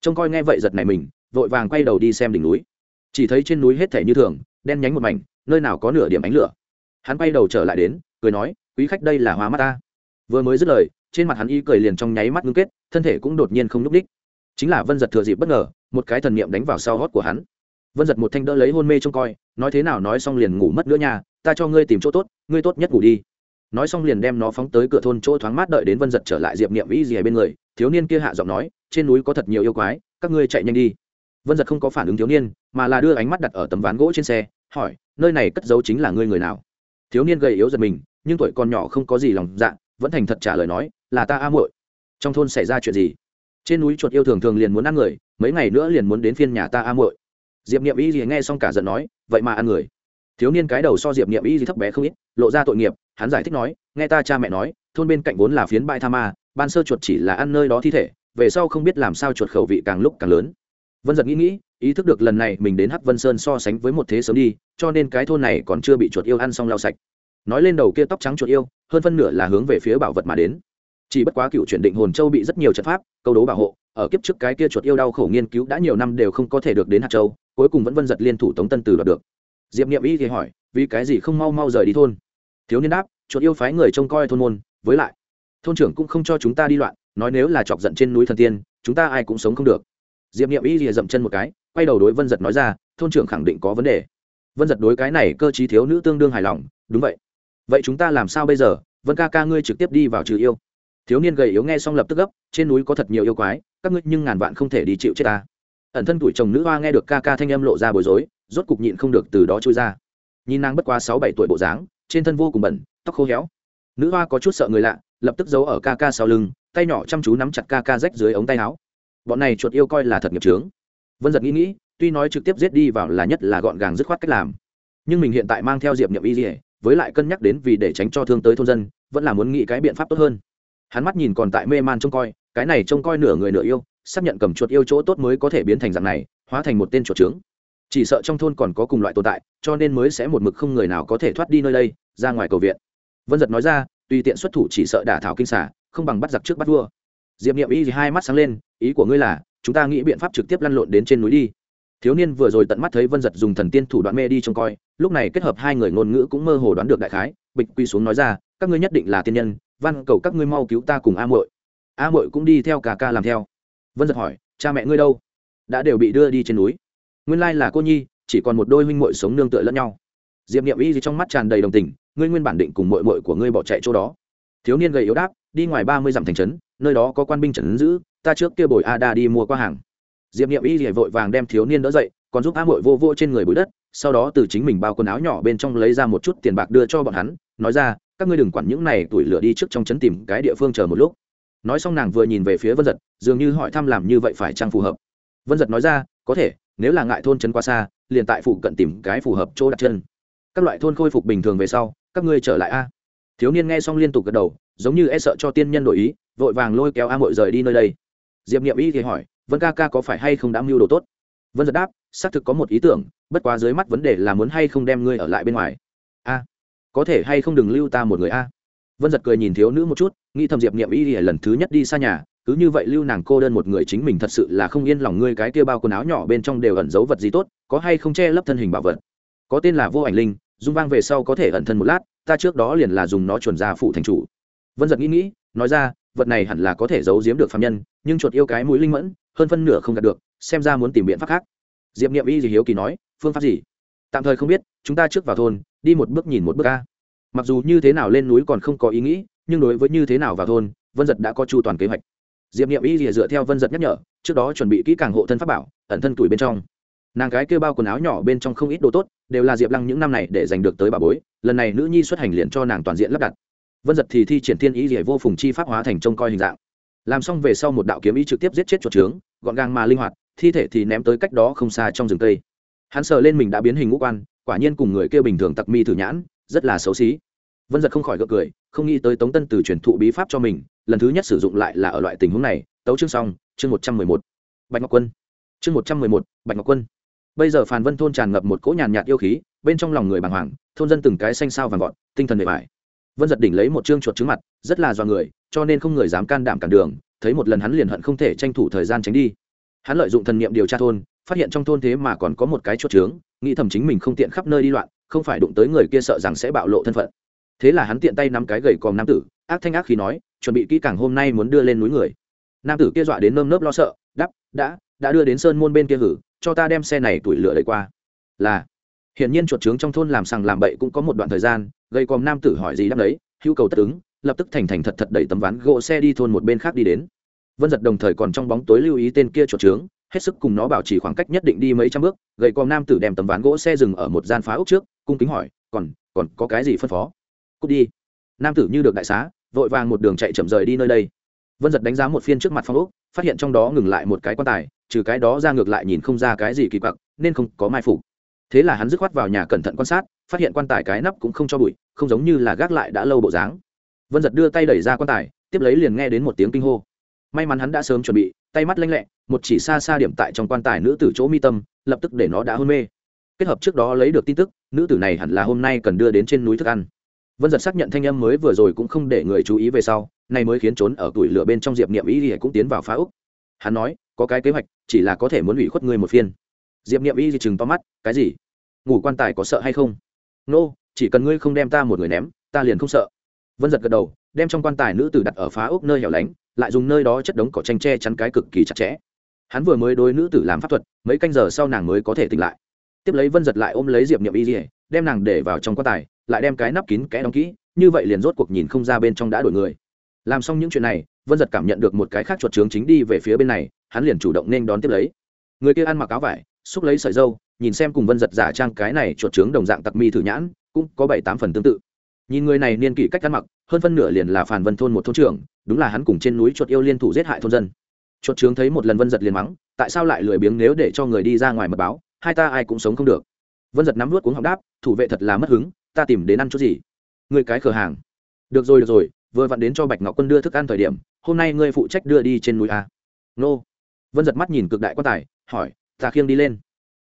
S1: Trông coi nghe vậy giật này mình, vội vàng quay đầu đi xem đỉnh núi. Chỉ thấy trên núi hết thể như thường, đen nhánh một mảnh, nơi nào có nửa điểm ánh lửa. Hắn quay đầu trở lại đến, cười nói, quý khách đây là hoa mắt ta. Vừa mới dứt lời trên mặt hắn y cười liền trong nháy mắt ngưng kết, thân thể cũng đột nhiên không nhúc đích chính là vân giật thừa dịp bất ngờ, một cái thần niệm đánh vào sau hót của hắn. Vân giật một thanh đỡ lấy hôn mê trông coi, nói thế nào nói xong liền ngủ mất nữa nha, ta cho ngươi tìm chỗ tốt, ngươi tốt nhất ngủ đi. Nói xong liền đem nó phóng tới cửa thôn chỗ thoáng mát đợi đến vân giật trở lại diệp niệm ý gì bên người, thiếu niên kia hạ giọng nói, trên núi có thật nhiều yêu quái, các ngươi chạy nhanh đi. Vân giật không có phản ứng thiếu niên, mà là đưa ánh mắt đặt ở tấm ván gỗ trên xe, hỏi, nơi này cất giấu chính là ngươi người nào? Thiếu niên gầy yếu giật mình, nhưng tuổi còn nhỏ không có gì lòng dạ vẫn thành thật trả lời nói là ta a muội. Trong thôn xảy ra chuyện gì? Trên núi chuột yêu thường thường liền muốn ăn người, mấy ngày nữa liền muốn đến phiên nhà ta a muội. Diệp niệm y gì nghe xong cả giận nói, vậy mà ăn người. Thiếu niên cái đầu so diệp niệm y gì thấp bé không ít, lộ ra tội nghiệp, hắn giải thích nói, nghe ta cha mẹ nói, thôn bên cạnh vốn là phiến bãi tha ma, ban sơ chuột chỉ là ăn nơi đó thi thể, về sau không biết làm sao chuột khẩu vị càng lúc càng lớn. Vân giật nghĩ nghĩ, ý thức được lần này mình đến hắc vân sơn so sánh với một thế sớm đi, cho nên cái thôn này còn chưa bị chuột yêu ăn xong lau sạch. Nói lên đầu kia tóc trắng chuột yêu, hơn phân nửa là hướng về phía bảo vật mà đến chỉ bất quá cựu chuyển định hồn châu bị rất nhiều trận pháp, câu đố bảo hộ, ở kiếp trước cái kia chuột yêu đau khổ nghiên cứu đã nhiều năm đều không có thể được đến hạt châu, cuối cùng vẫn vân giật liên thủ tống tân từ đoạt được. Diệp n i ệ m y thì hỏi, vì cái gì không mau mau rời đi thôn? Thiếu niên đáp, chuột yêu phái người trông coi thôn môn, với lại, thôn trưởng cũng không cho chúng ta đi loạn, nói nếu là chọc giận trên núi thần tiên, chúng ta ai cũng sống không được. Diệp n i ệ m y thì dậm chân một cái, quay đầu đối vân giật nói ra, thôn trưởng khẳng định có vấn đề. Vân giật đối cái này cơ t thiếu nữ tương đương hài lòng, đúng vậy. Vậy chúng ta làm sao bây giờ? Vân ca ca ngươi trực tiếp đi vào trừ yêu thiếu niên gầy yếu nghe xong lập tức gấp, trên núi có thật nhiều yêu quái, các ngươi nhưng ngàn vạn không thể đi chịu chết ta. Ẩn thân tuổi chồng nữ hoa nghe được ca ca thanh âm lộ ra bối rối, rốt cục nhịn không được từ đó trôi ra. Nhìn nàng bất quá sáu bảy tuổi bộ dáng, trên thân vô cùng bẩn, tóc khô héo. Nữ hoa có chút sợ người lạ, lập tức giấu ở ca ca sau lưng, tay nhỏ chăm chú nắm chặt ca ca rách dưới ống tay áo. Bọn này chuột yêu coi là thật nghiệp trướng vân giật nghĩ nghĩ, tuy nói trực tiếp giết đi vào là nhất là gọn gàng dứt khoát cách làm. Nhưng mình hiện tại mang theo diệp nhậm y dỉa với lại cân nhắc đến vì để tránh cho thương tới thôn dân, vẫn là muốn nghĩ cái biện pháp tốt hơn hắn mắt nhìn còn tại mê man trông coi, cái này trông coi nửa người nửa yêu, xác nhận cầm chuột yêu chỗ tốt mới có thể biến thành dạng này, hóa thành một tên chuột trướng. Chỉ sợ trong thôn còn có cùng loại tồn tại, cho nên mới sẽ một mực không người nào có thể thoát đi nơi đây, ra ngoài cầu viện. Vân giật nói ra, tùy tiện xuất thủ chỉ sợ đả thảo kinh xả không bằng bắt giặc trước bắt vua. Diệp m y thì hai mắt sáng lên, ý của ngươi là, chúng ta nghĩ biện pháp trực tiếp lăn lộn đến trên núi đi. Thiếu niên vừa rồi tận mắt thấy vân giật dùng thần tiên thủ đoạn mê đi trông coi, lúc này kết hợp hai người ngôn ngữ cũng mơ hồ đoán được đại khái, bịch quy xuống nói ra, các ngươi nhất định là tiên nhân văn, cầu các ngươi mau cứu ta cùng a muội. A muội cũng đi theo cả ca làm theo. Vân giật hỏi, cha mẹ ngươi đâu? Đã đều bị đưa đi trên núi. Nguyên lai là cô nhi, chỉ còn một đôi huynh muội sống nương tựa lẫn nhau. Diệp niệm y trong mắt tràn đầy đồng tình, ngươi nguyên bản định cùng muội muội của ngươi bỏ chạy chỗ đó. Thiếu niên gầy yếu đáp, đi ngoài ba mươi dặm thành trấn, nơi đó có quan binh trấn giữ, ta trước kia bồi a đa đi mua qua hàng. Diệp niệm y vội vàng đem thiếu niên đỡ dậy, còn giúp a muội vô vô trên người bụi đất, sau đó từ chính mình bao quần áo nhỏ bên trong lấy ra một chút tiền bạc đưa cho bọn hắn, nói ra các ngươi đừng quản những này tuổi lửa đi trước trong trấn tìm cái địa phương chờ một lúc. Nói xong nàng vừa nhìn về phía vân giật, dường như hỏi thăm làm như vậy phải chăng phù hợp. Vân giật nói ra, có thể, nếu là ngại thôn trấn quá xa, liền tại phụ cận tìm cái phù hợp chỗ đặt chân. Các loại thôn khôi phục bình thường về sau, các ngươi trở lại a. Thiếu niên nghe xong liên tục gật đầu, giống như e sợ cho tiên nhân đổi ý, vội vàng lôi kéo a mội rời đi nơi đây. Diệp nghiệm y thì hỏi, vân ca ca có phải hay không đã mưu đồ tốt? Vân giật đáp, xác thực có một ý tưởng, bất quá dưới mắt vấn đề là muốn hay không đem ngươi ở lại bên ngoài. A có thể hay không đừng lưu ta một người a? Vân giật cười nhìn thiếu nữ một chút, nghĩ thầm diệp niệm y thì lần thứ nhất đi xa nhà, cứ như vậy lưu nàng cô đơn một người chính mình thật sự là không yên lòng ngươi cái kia bao quần áo nhỏ bên trong đều ẩn giấu vật gì tốt, có hay không che lấp thân hình bảo vật? Có tên là vô ảnh linh, dung vang về sau có thể ẩn thân một lát, ta trước đó liền là dùng nó chuẩn ra phụ thành chủ. Vân giật nghĩ nghĩ, nói ra, vật này hẳn là có thể giấu giếm được phạm nhân, nhưng chuột yêu cái mũi linh mẫn, hơn phân nửa không đạt được, xem ra muốn tìm biện pháp khác. Diệp niệm y gì hiếu kỳ nói, phương pháp gì? Tạm thời không biết, chúng ta trước vào thôn, đi một bước nhìn một bước ca mặc dù như thế nào lên núi còn không có ý nghĩ, nhưng đối với như thế nào vào thôn, vân giật đã có chu toàn kế hoạch. Diệp n i ệ m y rìa dựa theo vân giật nhắc nhở, trước đó chuẩn bị kỹ càng hộ thân pháp bảo, ẩn thân tuổi bên trong. Nàng gái kêu bao quần áo nhỏ bên trong không ít đồ tốt, đều là diệp lăng những năm này để giành được tới bà bối, lần này nữ nhi xuất hành liền cho nàng toàn diện lắp đặt. Vân giật thì thi triển thiên ý rìa vô phùng chi pháp hóa thành trông coi hình dạng. Làm xong về sau một đạo kiếm ý trực tiếp giết chết chuột trướng, gọn gàng mà linh hoạt, thi thể thì ném tới cách đó không xa trong rừng tây hắn sờ lên mình đã biến hình ngũ quan, quả nhiên cùng người kia bình thường tặc mi thử nhãn, rất là xấu xí. Vân giật không khỏi gợi cười, không nghĩ tới tống tân từ truyền thụ bí pháp cho mình, lần thứ nhất sử dụng lại là ở loại tình huống này. Tấu chương xong, chương một trăm mười một. Bạch ngọc quân. Chương một trăm mười một, bạch ngọc quân. Bây giờ phàn vân thôn tràn ngập một cỗ nhàn nhạt yêu khí, bên trong lòng người bàng hoàng, thôn dân từng cái xanh sao vàng gọn tinh thần bề bài vân giật đỉnh lấy một chương chuột trứng mặt, rất là do người, cho nên không người dám can đảm cản đường, thấy một lần hắn liền hận không thể tranh thủ thời gian tránh đi. Hắn lợi dụng thần niệm điều tra thôn phát hiện trong thôn thế mà còn có một cái chuột trướng, nghĩ thầm chính mình không tiện khắp nơi đi loạn, không phải đụng tới người kia sợ rằng sẽ bạo lộ thân phận. Thế là hắn tiện tay nắm cái gậy còm nam tử, ác thanh ác khi nói, chuẩn bị kỹ càng hôm nay muốn đưa lên núi người. Nam tử kia dọa đến nơm nớp lo sợ đắp đã đã đưa đến sơn môn bên kia hử, cho ta đem xe này tuổi lửa đẩy qua. Là, hiển nhiên chuột trướng trong thôn làm sằng làm bậy cũng có một đoạn thời gian gây còm nam tử hỏi gì đáp đấy, hữu cầu tất ứng, lập tức thành thành thật thật đẩy tấm ván gỗ xe đi thôn một bên khác đi đến. Vân giật đồng thời còn trong bóng tối lưu ý tên kia chuột trướng hết sức cùng nó bảo trì khoảng cách nhất định đi mấy trăm bước gậy còm nam tử đem tấm ván gỗ xe dừng ở một gian phá ốc trước, cung kính hỏi, còn còn có cái gì phân phó? Cút đi. Nam tử như được đại xá, vội vàng một đường chạy chậm rời đi nơi đây. Vân giật đánh giá một phiên trước mặt phong ốc, phát hiện trong đó ngừng lại một cái quan tài, trừ cái đó ra ngược lại nhìn không ra cái gì kỳ quặc, nên không có mai phục. Thế là hắn dứt khoát vào nhà cẩn thận quan sát, phát hiện quan tài cái nắp cũng không cho bụi, không giống như là gác lại đã lâu bộ dáng. Vân giật đưa tay đẩy ra quan tài, tiếp lấy liền nghe đến một tiếng kinh hô may mắn hắn đã sớm chuẩn bị tay mắt lanh lẹ một chỉ xa xa điểm tại trong quan tài nữ tử chỗ mi tâm lập tức để nó đã hôn mê. Kết hợp trước đó lấy được tin tức nữ tử này hẳn là hôm nay cần đưa đến trên núi thức ăn. Vân giật xác nhận thanh âm mới vừa rồi cũng không để người chú ý về sau này mới khiến trốn ở tuổi lửa bên trong diệp niệm ý thì cũng tiến vào phá úc hắn nói có cái kế hoạch chỉ là có thể muốn ủy khuất ngươi một phiên. Diệp niệm y thì chừng to mắt cái gì? Ngủ quan tài có sợ hay không? Nô、no, chỉ cần ngươi không đem ta một người ném ta liền không sợ. Vân giật gật đầu đem trong quan tài nữ tử đặt ở phá ốc nơi hẻo lánh, lại dùng nơi đó chất đống cỏ tranh tre chắn cái cực kỳ chặt chẽ. Hắn vừa mới đối nữ tử làm pháp thuật, mấy canh giờ sau nàng mới có thể tỉnh lại. Tiếp lấy vân giật lại ôm lấy diệp niệm y dỉa đem nàng để vào trong quan tài, lại đem cái nắp kín kẽ đóng kỹ, như vậy liền rốt cuộc nhìn không ra bên trong đã đổi người. Làm xong những chuyện này, vân giật cảm nhận được một cái khác chuột trướng chính đi về phía bên này, hắn liền chủ động nên đón tiếp lấy. Người kia ăn mặc áo vải, xúc lấy sợi dâu nhìn xem cùng vân giật giả trang cái này chuột trướng đồng dạng tặc mi thử nhãn, cũng có bảy tám phần tương tự nhìn người này niên kỷ cách ăn mặc, hơn phân nửa liền là phản vân thôn một thôn trưởng, đúng là hắn cùng trên núi chuột yêu liên thủ giết hại thôn dân. Chuột trướng thấy một lần vân giật liền mắng, tại sao lại lười biếng nếu để cho người đi ra ngoài mật báo, hai ta ai cũng sống không được. Vân giật nắm vút cuống họng đáp, thủ vệ thật là mất hứng, ta tìm đến ăn chút gì? Người cái cửa hàng. Được rồi được rồi, vừa vặn đến cho bạch ngọc quân đưa thức ăn thời điểm, hôm nay ngươi phụ trách đưa đi trên núi a. Nô. Vân giật mắt nhìn cực đại quan tài, hỏi, ta khiêng đi lên.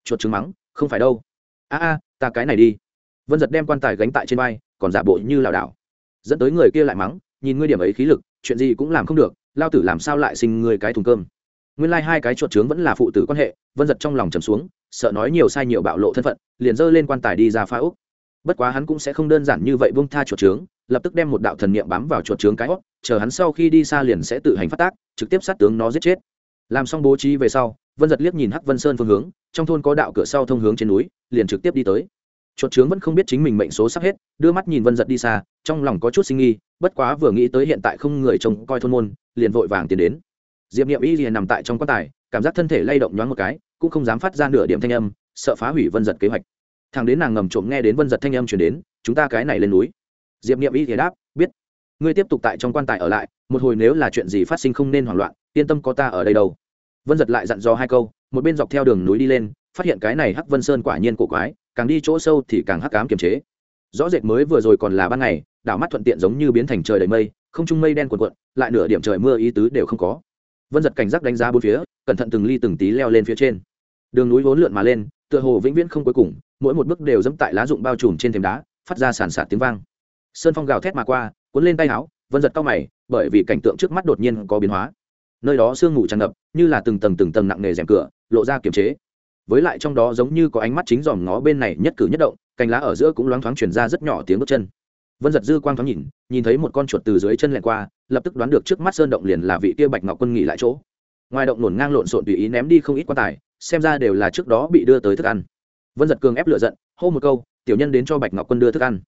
S1: Chuột trứng mắng, không phải đâu. A a, ta cái này đi. Vân giật đem quan tài gánh tại trên vai còn giả bộ như lảo đảo. Dẫn tới người kia lại mắng, nhìn ngươi điểm ấy khí lực, chuyện gì cũng làm không được, lao tử làm sao lại sinh ngươi cái thùng cơm? Nguyên lai、like、hai cái chuột trướng vẫn là phụ tử quan hệ, vân giật trong lòng trầm xuống, sợ nói nhiều sai nhiều bạo lộ thân phận, liền giơ lên quan tài đi ra phá úc. Bất quá hắn cũng sẽ không đơn giản như vậy buông tha chuột trướng, lập tức đem một đạo thần niệm bám vào chuột trướng cái hót chờ hắn sau khi đi xa liền sẽ tự hành phát tác, trực tiếp sát tướng nó giết chết. Làm xong bố trí về sau, vân giật liếc nhìn hắc vân sơn phương hướng, trong thôn có đạo cửa sau thông hướng trên núi, liền trực tiếp đi tới. Chuột trướng vẫn không biết chính mình mệnh số sắp hết đưa mắt nhìn vân giật đi xa, trong lòng có chút sinh nghi, bất quá vừa nghĩ tới hiện tại không người trông coi thôn môn, liền vội vàng tiến đến. Diệp nghiệm y liền nằm tại trong quan tài, cảm giác thân thể lay động nhoáng một cái, cũng không dám phát ra nửa điểm thanh âm, sợ phá hủy vân giật kế hoạch. Thằng đến nàng ngầm trộm nghe đến vân giật thanh âm chuyển đến, chúng ta cái này lên núi. Diệp nghiệm y thì đáp, biết. Ngươi tiếp tục tại trong quan tài ở lại, một hồi nếu là chuyện gì phát sinh không nên hoảng loạn, yên tâm có ta ở đây đâu. Vân giật lại dặn dò hai câu, một bên dọc theo đường núi đi lên, phát hiện cái này hắc vân sơn quả nhiên cổ quái, càng đi chỗ sâu thì càng hắc cám kiềm chế rõ rệt mới vừa rồi còn là ban ngày, đảo mắt thuận tiện giống như biến thành trời đầy mây, không trung mây đen cuộn cuộn, lại nửa điểm trời mưa ý tứ đều không có. Vân giật cảnh giác đánh giá bốn phía, cẩn thận từng ly từng tí leo lên phía trên. Đường núi vốn lượn mà lên, tựa hồ vĩnh viễn không cuối cùng, mỗi một bước đều dẫm tại lá rụng bao trùm trên thềm đá, phát ra sàn sạt tiếng vang. Sơn phong gào thét mà qua, cuốn lên tay áo, vân giật cao mày, bởi vì cảnh tượng trước mắt đột nhiên có biến hóa. Nơi đó sương ngủ tràn ngập, như là từng tầng từng tầng nặng nề rèm cửa, lộ ra kiềm chế. Với lại trong đó giống như có ánh mắt chính dòm ngó bên này nhất cử nhất động cành lá ở giữa cũng loáng thoáng chuyển ra rất nhỏ tiếng bước chân. Vân giật dư quang thoáng nhìn nhìn thấy một con chuột từ dưới chân lẹn qua, lập tức đoán được trước mắt sơn động liền là vị kia bạch ngọc quân nghỉ lại chỗ. Ngoài động nổn ngang lộn xộn tùy ý ném đi không ít quan tài, xem ra đều là trước đó bị đưa tới thức ăn. Vân giật cường ép lựa giận, hô một câu, tiểu nhân đến cho bạch ngọc quân đưa thức ăn.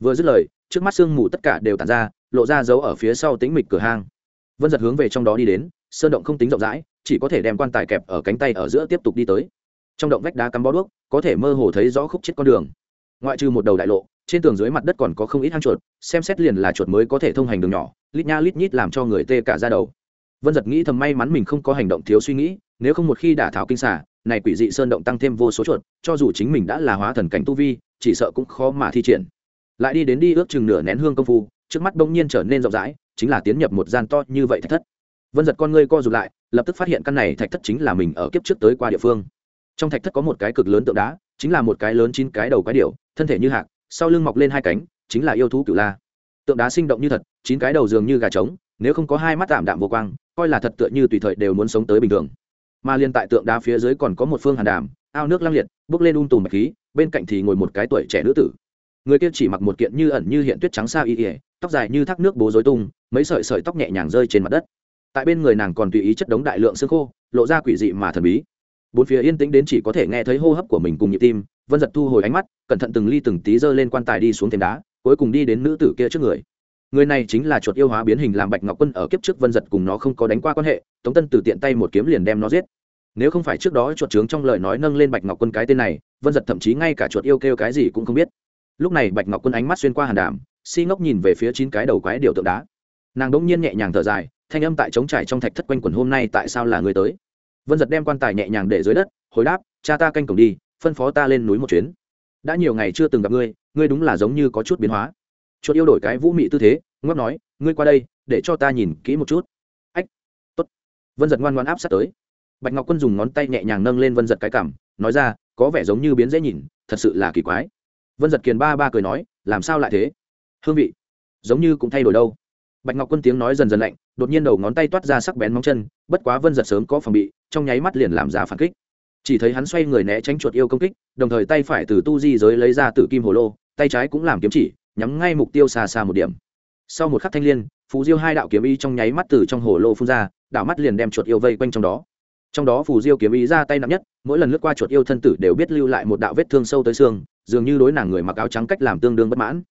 S1: Vừa dứt lời, trước mắt sương mù tất cả đều tàn ra, lộ ra dấu ở phía sau tính mịch cửa hang. Vân giật hướng về trong đó đi đến, sơn động không tính rộng rãi, chỉ có thể đem quan tài kẹp ở cánh tay ở giữa tiếp tục đi tới. Trong động vách đá cắm bó đuốc, có thể mơ hồ thấy rõ khúc chết con đường ngoại trừ một đầu đại lộ, trên tường dưới mặt đất còn có không ít hang chuột, xem xét liền là chuột mới có thể thông hành đường nhỏ, lít nha lít nhít làm cho người tê cả ra đầu. Vân giật nghĩ thầm may mắn mình không có hành động thiếu suy nghĩ, nếu không một khi đả thảo kinh xả này quỷ dị sơn động tăng thêm vô số chuột, cho dù chính mình đã là hóa thần cảnh tu vi, chỉ sợ cũng khó mà thi triển. Lại đi đến đi ước chừng nửa nén hương công phu, trước mắt bỗng nhiên trở nên rộng rãi, chính là tiến nhập một gian to như vậy thạch thất. Vân giật con ngươi co rụt lại, lập tức phát hiện căn này thạch thất chính là mình ở kiếp trước tới qua địa phương. Trong thạch thất có một cái cực lớn tượng đá chính là một cái lớn chín cái đầu quái điểu, thân thể như hạc, sau lưng mọc lên hai cánh, chính là yêu thú cửu la. Tượng đá sinh động như thật, chín cái đầu dường như gà trống, nếu không có hai mắt tạm đạm vô quang, coi là thật tựa như tùy thời đều muốn sống tới bình thường. Mà liên tại tượng đá phía dưới còn có một phương hàn đàm, ao nước lăng liệt, bước lên um tùm bạch khí, bên cạnh thì ngồi một cái tuổi trẻ nữ tử. Người kia chỉ mặc một kiện như ẩn như hiện tuyết trắng xa y ỉa tóc dài như thác nước bố dối tung, mấy sợi sợi tóc nhẹ nhàng rơi trên mặt đất. Tại bên người nàng còn tùy ý chất đống đại lượng xương khô, lộ ra quỷ dị mà thần bí bốn phía yên tĩnh đến chỉ có thể nghe thấy hô hấp của mình cùng nhịp tim, vân giật thu hồi ánh mắt, cẩn thận từng ly từng tí giơ lên quan tài đi xuống thềm đá, cuối cùng đi đến nữ tử kia trước người. Người này chính là chuột yêu hóa biến hình làm bạch ngọc quân ở kiếp trước vân giật cùng nó không có đánh qua quan hệ, tống tân từ tiện tay một kiếm liền đem nó giết. Nếu không phải trước đó chuột trướng trong lời nói nâng lên bạch ngọc quân cái tên này, vân giật thậm chí ngay cả chuột yêu kêu cái gì cũng không biết. Lúc này bạch ngọc quân ánh mắt xuyên qua hàn đảm si ngốc nhìn về phía chín cái đầu quái điều tượng đá. Nàng đ ỗ n g nhiên nhẹ nhàng thở dài, thanh âm tại trống trải trong thạch thất quanh quần hôm nay tại sao là người tới? Vân giật đem quan tài nhẹ nhàng để dưới đất, hồi đáp, cha ta canh cổng đi, phân phó ta lên núi một chuyến. Đã nhiều ngày chưa từng gặp ngươi ngươi đúng là giống như có chút biến hóa. Chuột yêu đổi cái vũ mị tư thế ngóc nói, ngươi qua đây, để cho ta nhìn kỹ một chút. Ách, tốt. Vân giật ngoan ngoan áp sát tới. Bạch ngọc quân dùng ngón tay nhẹ nhàng nâng lên vân giật cái cảm nói ra, có vẻ giống như biến dễ nhìn, thật sự là kỳ quái. Vân giật kiền ba ba cười nói, làm sao lại thế? Hương vị, giống như cũng thay đổi đâu bạch ngọc quân tiếng nói dần dần lạnh, đột nhiên đầu ngón tay toát ra sắc bén móng chân, bất quá vân giật sớm có phòng bị, trong nháy mắt liền làm ra phản kích. Chỉ thấy hắn xoay người né tránh chuột yêu công kích, đồng thời tay phải từ tu di giới lấy ra từ kim hồ lô, tay trái cũng làm kiếm chỉ, nhắm ngay mục tiêu xa xa một điểm. Sau một khắc thanh l i ê n phù diêu hai đạo kiếm y trong nháy mắt từ trong hồ lô phun ra đạo mắt liền đem chuột yêu vây quanh trong đó. Trong đó phù diêu kiếm ý ra tay nặng nhất, mỗi lần lướt qua chuột yêu thân tử đều biết lưu lại một đạo vết thương sâu tới xương, dường như đối nàng người mặc áo trắng cách làm tương đương bất mãn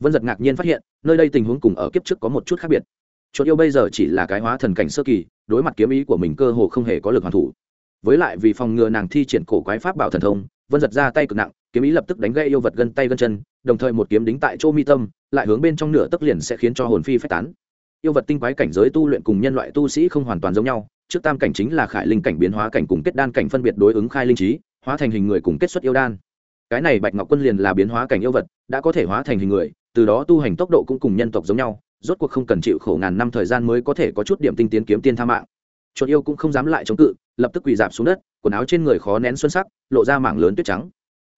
S1: vân giật ngạc nhiên phát hiện, nơi đây tình huống cùng ở kiếp trước có một chút khác biệt. Chuột yêu bây giờ chỉ là cái hóa thần cảnh sơ kỳ, đối mặt kiếm ý của mình cơ hồ không hề có lực hoàn thủ. Với lại vì phòng ngừa nàng thi triển cổ quái pháp bảo thần thông, vân giật ra tay cực nặng, kiếm ý lập tức đánh gây yêu vật gân tay gân chân, đồng thời một kiếm đính tại chỗ mi tâm, lại hướng bên trong nửa tấc liền sẽ khiến cho hồn phi phách tán. Yêu vật tinh quái cảnh giới tu luyện cùng nhân loại tu sĩ không hoàn toàn giống nhau, trước tam cảnh chính là khải linh cảnh biến hóa cảnh cùng kết đan cảnh phân biệt đối ứng khai linh trí, hóa thành hình người cùng kết xuất yêu đan. Cái này bạch ngọc quân liền là biến hóa cảnh yêu vật, đã có thể hóa thành hình người từ đó tu hành tốc độ cũng cùng nhân tộc giống nhau, rốt cuộc không cần chịu khổ ngàn năm thời gian mới có thể có chút điểm tinh tiến kiếm tiên tha mạng. Chuột yêu cũng không dám lại chống cự, lập tức quỳ dạp xuống đất, quần áo trên người khó nén xuân sắc, lộ ra mảng lớn tuyết trắng.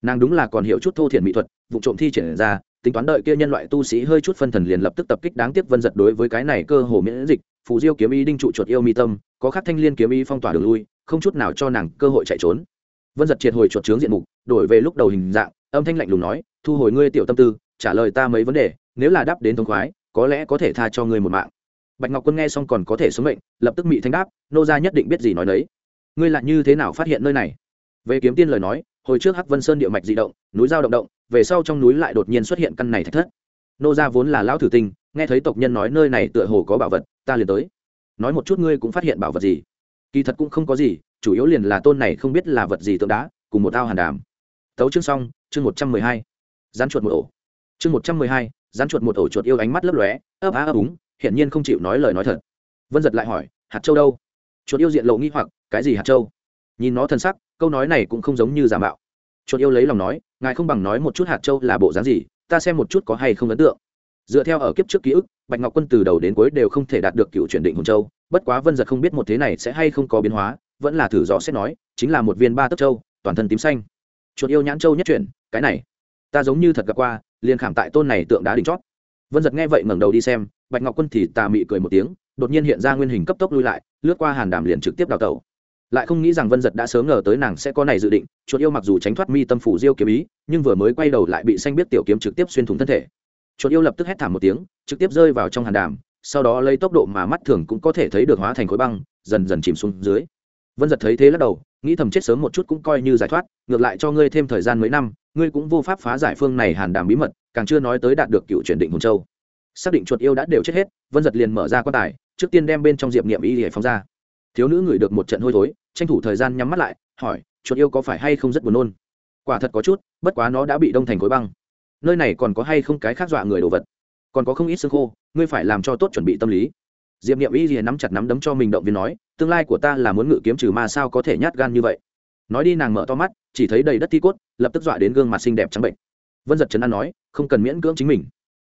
S1: Nàng đúng là còn hiểu chút thô thiển mỹ thuật, vụ trộm thi triển ra, tính toán đợi kia nhân loại tu sĩ hơi chút phân thần liền lập tức tập kích đáng tiếc vân giật đối với cái này cơ hồ miễn dịch, phù diêu kiếm ý đinh trụ chuột yêu mi tâm, có khắc thanh liên kiếm ý phong tỏa đường lui, không chút nào cho nàng cơ hội chạy trốn. Vân giật triệt hồi chuột trướng diện mục, đổi về lúc đầu hình dạng, âm thanh lạnh lùng nói, thu hồi ngươi tiểu tâm tư trả lời ta mấy vấn đề, nếu là đáp đến thống khoái, có lẽ có thể tha cho ngươi một mạng. Bạch ngọc quân nghe xong còn có thể sống mệnh, lập tức mị thanh đáp, nô gia nhất định biết gì nói đấy ngươi lại như thế nào phát hiện nơi này? Về kiếm tiên lời nói, hồi trước hắc vân sơn địa mạch di động, núi giao động động, về sau trong núi lại đột nhiên xuất hiện căn này thạch thất. Nô gia vốn là lão thử tinh, nghe thấy tộc nhân nói nơi này tựa hồ có bảo vật, ta liền tới. Nói một chút ngươi cũng phát hiện bảo vật gì? Kỳ thật cũng không có gì, chủ yếu liền là tôn này không biết là vật gì tượng đá, cùng một ao hàn đàm. Tấu chương xong, chương một trăm mười hai. Rán chuột một ổ chương một trăm mười hai rán chuột một ổ chuột yêu ánh mắt lấp lóe, ấp á ấp úng, hiển nhiên không chịu nói lời nói thật. Vân giật lại hỏi, hạt châu đâu? Chuột yêu diện lộ nghi hoặc, cái gì hạt châu? Nhìn nó thân sắc, câu nói này cũng không giống như giả mạo. Chuột yêu lấy lòng nói, ngài không bằng nói một chút hạt châu là bộ dáng gì, ta xem một chút có hay không ấn tượng. Dựa theo ở kiếp trước ký ức, bạch ngọc quân từ đầu đến cuối đều không thể đạt được cựu chuyển định hồn châu, bất quá vân giật không biết một thế này sẽ hay không có biến hóa, vẫn là thử dò xét nói, chính là một viên ba tấc châu, toàn thân tím xanh. Chuột yêu nhãn châu nhất chuyển, cái này, ta giống như thật gặp qua liền khảm tại tôn này tượng đá đỉnh chót. Vân giật nghe vậy ngẩng đầu đi xem, bạch ngọc quân thì tà mị cười một tiếng, đột nhiên hiện ra nguyên hình cấp tốc lui lại, lướt qua hàn đàm liền trực tiếp đào tẩu. Lại không nghĩ rằng vân giật đã sớm ngờ tới nàng sẽ có này dự định, chuột yêu mặc dù tránh thoát mi tâm phủ diêu kiếm ý, nhưng vừa mới quay đầu lại bị xanh biết tiểu kiếm trực tiếp xuyên thủng thân thể. Chuột yêu lập tức hét thảm một tiếng, trực tiếp rơi vào trong hàn đàm, sau đó lấy tốc độ mà mắt thường cũng có thể thấy được hóa thành khối băng, dần dần chìm xuống dưới. Vân giật thấy thế lắc đầu, nghĩ thầm chết sớm một chút cũng coi như giải thoát, ngược lại cho ngươi thêm thời gian mấy năm ngươi cũng vô pháp phá giải phương này hàn đàm bí mật, càng chưa nói tới đạt được cựu chuyển định hồn châu. Xác định chuột yêu đã đều chết hết, vân giật liền mở ra quan tài, trước tiên đem bên trong diệp niệm y để phóng ra. Thiếu nữ ngửi được một trận hôi thối, tranh thủ thời gian nhắm mắt lại, hỏi, chuột yêu có phải hay không rất buồn nôn? Quả thật có chút, bất quá nó đã bị đông thành khối băng. Nơi này còn có hay không cái khác dọa người đồ vật? Còn có không ít xương khô, ngươi phải làm cho tốt chuẩn bị tâm lý. Diệp n i ệ m y liền nắm chặt nắm đấm cho mình động viên nói, tương lai của ta là muốn ngự kiếm trừ ma sao có thể nhát gan như vậy? Nói đi nàng mở to mắt chỉ thấy đầy đất thi cốt, lập tức dọa đến gương mặt xinh đẹp trắng bệnh. Vân giật trấn an nói, không cần miễn cưỡng chính mình.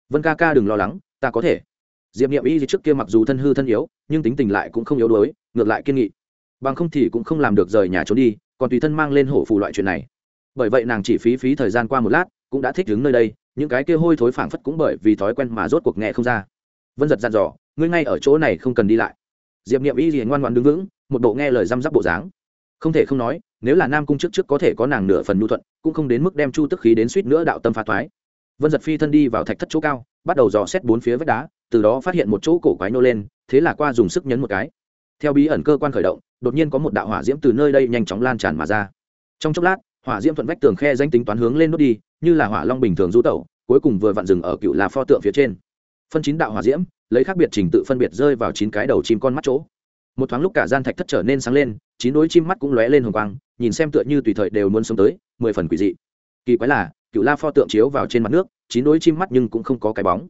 S1: Vân ca ca đừng lo lắng, ta có thể. Diệp n i ệ m y trước kia mặc dù thân hư thân yếu, nhưng tính tình lại cũng không yếu đuối, ngược lại kiên nghị. Bằng không thì cũng không làm được rời nhà trốn đi, còn tùy thân mang lên hổ phù loại chuyện này. Bởi vậy nàng chỉ phí phí thời gian qua một lát, cũng đã thích đứng nơi đây, những cái kia hôi thối phảng phất cũng bởi vì thói quen mà rốt cuộc nghe không ra. Vân giật dặn dò, ngươi ngay ở chỗ này không cần đi lại. Diệp niệm y gì ngoan ngoan đứng vững, một bộ nghe lời răm rắp bộ dáng không thể không nói, nếu là nam cung trước trước có thể có nàng nửa phần nhu thuận, cũng không đến mức đem chu tức khí đến suýt nữa đạo tâm phá thoái. Vân giật phi thân đi vào thạch thất chỗ cao, bắt đầu dò xét bốn phía vách đá, từ đó phát hiện một chỗ cổ quái nô lên, thế là qua dùng sức nhấn một cái. Theo bí ẩn cơ quan khởi động, đột nhiên có một đạo hỏa diễm từ nơi đây nhanh chóng lan tràn mà ra. Trong chốc lát, hỏa diễm thuận vách tường khe danh tính toán hướng lên nốt đi, như là hỏa long bình thường du tẩu, cuối cùng vừa vặn dừng ở cựu là pho tượng phía trên. Phân chín đạo hỏa diễm, lấy khác biệt trình tự phân biệt rơi vào chín cái đầu chim con mắt chỗ. Một thoáng lúc cả gian thạch thất trở nên sáng lên chín đối chim mắt cũng lóe lên hồng quang, nhìn xem tựa như tùy thời đều muốn sống tới, mười phần quỷ dị. Kỳ quái là, cựu la pho tượng chiếu vào trên mặt nước, chín đối chim mắt nhưng cũng không có cái bóng.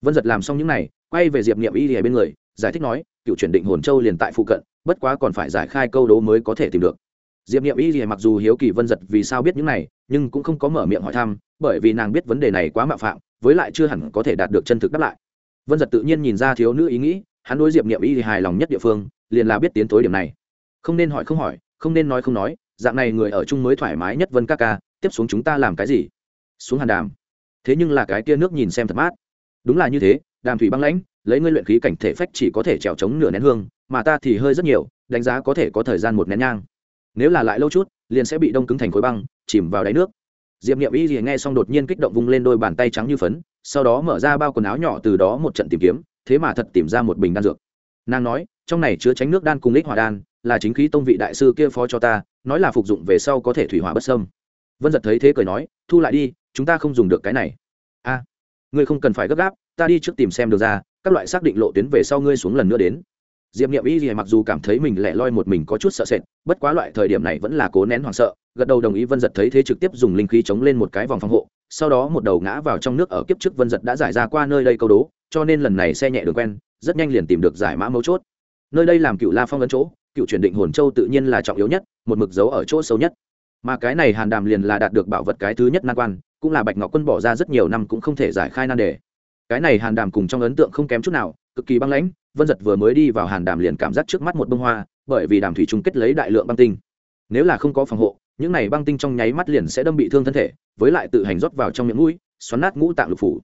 S1: Vân giật làm xong những này, quay về diệp niệm y ở bên người, giải thích nói, cựu chuyển định hồn châu liền tại phụ cận, bất quá còn phải giải khai câu đố mới có thể tìm được. Diệp niệm y mặc dù hiếu kỳ vân giật vì sao biết những này, nhưng cũng không có mở miệng hỏi thăm, bởi vì nàng biết vấn đề này quá mạo phạm, với lại chưa hẳn có thể đạt được chân thực đáp lại. Vân giật tự nhiên nhìn ra thiếu nữ ý nghĩ, hắn đối diệp niệm y hài lòng nhất địa phương, liền là biết tiến tối điểm này không nên hỏi không hỏi, không nên nói không nói, dạng này người ở chung mới thoải mái nhất vân ca ca, tiếp xuống chúng ta làm cái gì? Xuống hàn đàm. Thế nhưng là cái tia nước nhìn xem thật mát. Đúng là như thế, đàm thủy băng lãnh, lấy ngươi luyện khí cảnh thể phách chỉ có thể trèo trống nửa nén hương, mà ta thì hơi rất nhiều, đánh giá có thể có thời gian một nén nhang. Nếu là lại lâu chút, liền sẽ bị đông cứng thành khối băng, chìm vào đáy nước. Diệp n i ệ m y thì nghe xong đột nhiên kích động vung lên đôi bàn tay trắng như phấn, sau đó mở ra bao quần áo nhỏ từ đó một trận tìm kiếm, thế mà thật tìm ra một bình đan dược. Nàng nói, trong này chứa tránh nước đan cùng lích hỏa đan là chính khí tông vị đại sư kia phó cho ta, nói là phục dụng về sau có thể thủy hỏa bất sâm vân giật thấy thế cười nói, thu lại đi, chúng ta không dùng được cái này. A, ngươi không cần phải gấp gáp, ta đi trước tìm xem được ra, các loại xác định lộ tuyến về sau ngươi xuống lần nữa đến. Diệp n i ệ m y gì mặc dù cảm thấy mình lẻ loi một mình có chút sợ sệt, bất quá loại thời điểm này vẫn là cố nén hoảng sợ, gật đầu đồng ý vân giật thấy thế trực tiếp dùng linh khí chống lên một cái vòng phòng hộ, sau đó một đầu ngã vào trong nước ở kiếp trước vân giật đã giải ra qua nơi đây câu đố, cho nên lần này xe nhẹ đường quen, rất nhanh liền tìm được giải mã mấu chốt. Nơi đây làm cựu la phong ấn chỗ cựu chuyển định hồn châu tự nhiên là trọng yếu nhất, một mực dấu ở chỗ sâu nhất. Mà cái này hàn đàm liền là đạt được bảo vật cái thứ nhất nan quan, cũng là bạch ngọc quân bỏ ra rất nhiều năm cũng không thể giải khai nan đề. Cái này hàn đàm cùng trong ấn tượng không kém chút nào, cực kỳ băng lãnh, vân giật vừa mới đi vào hàn đàm liền cảm giác trước mắt một bông hoa, bởi vì đàm thủy chung kết lấy đại lượng băng tinh. Nếu là không có phòng hộ, những này băng tinh trong nháy mắt liền sẽ đâm bị thương thân thể, với lại tự hành rót vào trong miệng mũi, xoắn nát ngũ tạng lục phủ.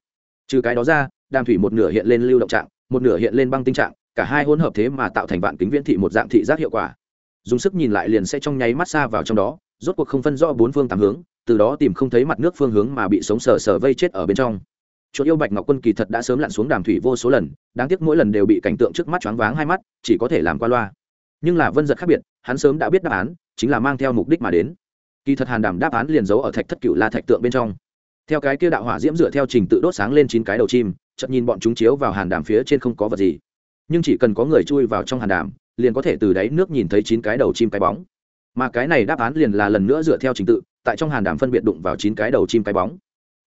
S1: Trừ cái đó ra, đàm thủy một nửa hiện lên lưu động trạng, một nửa hiện lên băng tinh trạng cả hai hỗn hợp thế mà tạo thành vạn kính viễn thị một dạng thị giác hiệu quả. Dùng sức nhìn lại liền sẽ trong nháy mắt xa vào trong đó, rốt cuộc không phân rõ bốn phương tám hướng, từ đó tìm không thấy mặt nước phương hướng mà bị sống sờ sờ vây chết ở bên trong. Chuột yêu bạch ngọc quân kỳ thật đã sớm lặn xuống đàm thủy vô số lần, đáng tiếc mỗi lần đều bị cảnh tượng trước mắt choáng váng hai mắt, chỉ có thể làm qua loa. Nhưng là vân giật khác biệt, hắn sớm đã biết đáp án, chính là mang theo mục đích mà đến. Kỳ thật hàn đàm đáp án liền giấu ở thạch thất cựu la thạch tượng bên trong. Theo cái kia đạo hỏa diễm dựa theo trình tự đốt sáng lên chín cái đầu chim chậm nhìn bọn chúng chiếu vào hàn đàm phía trên không có vật gì nhưng chỉ cần có người chui vào trong hàn đàm, liền có thể từ đáy nước nhìn thấy chín cái đầu chim cái bóng. Mà cái này đáp án liền là lần nữa dựa theo trình tự, tại trong hàn đàm phân biệt đụng vào chín cái đầu chim cái bóng.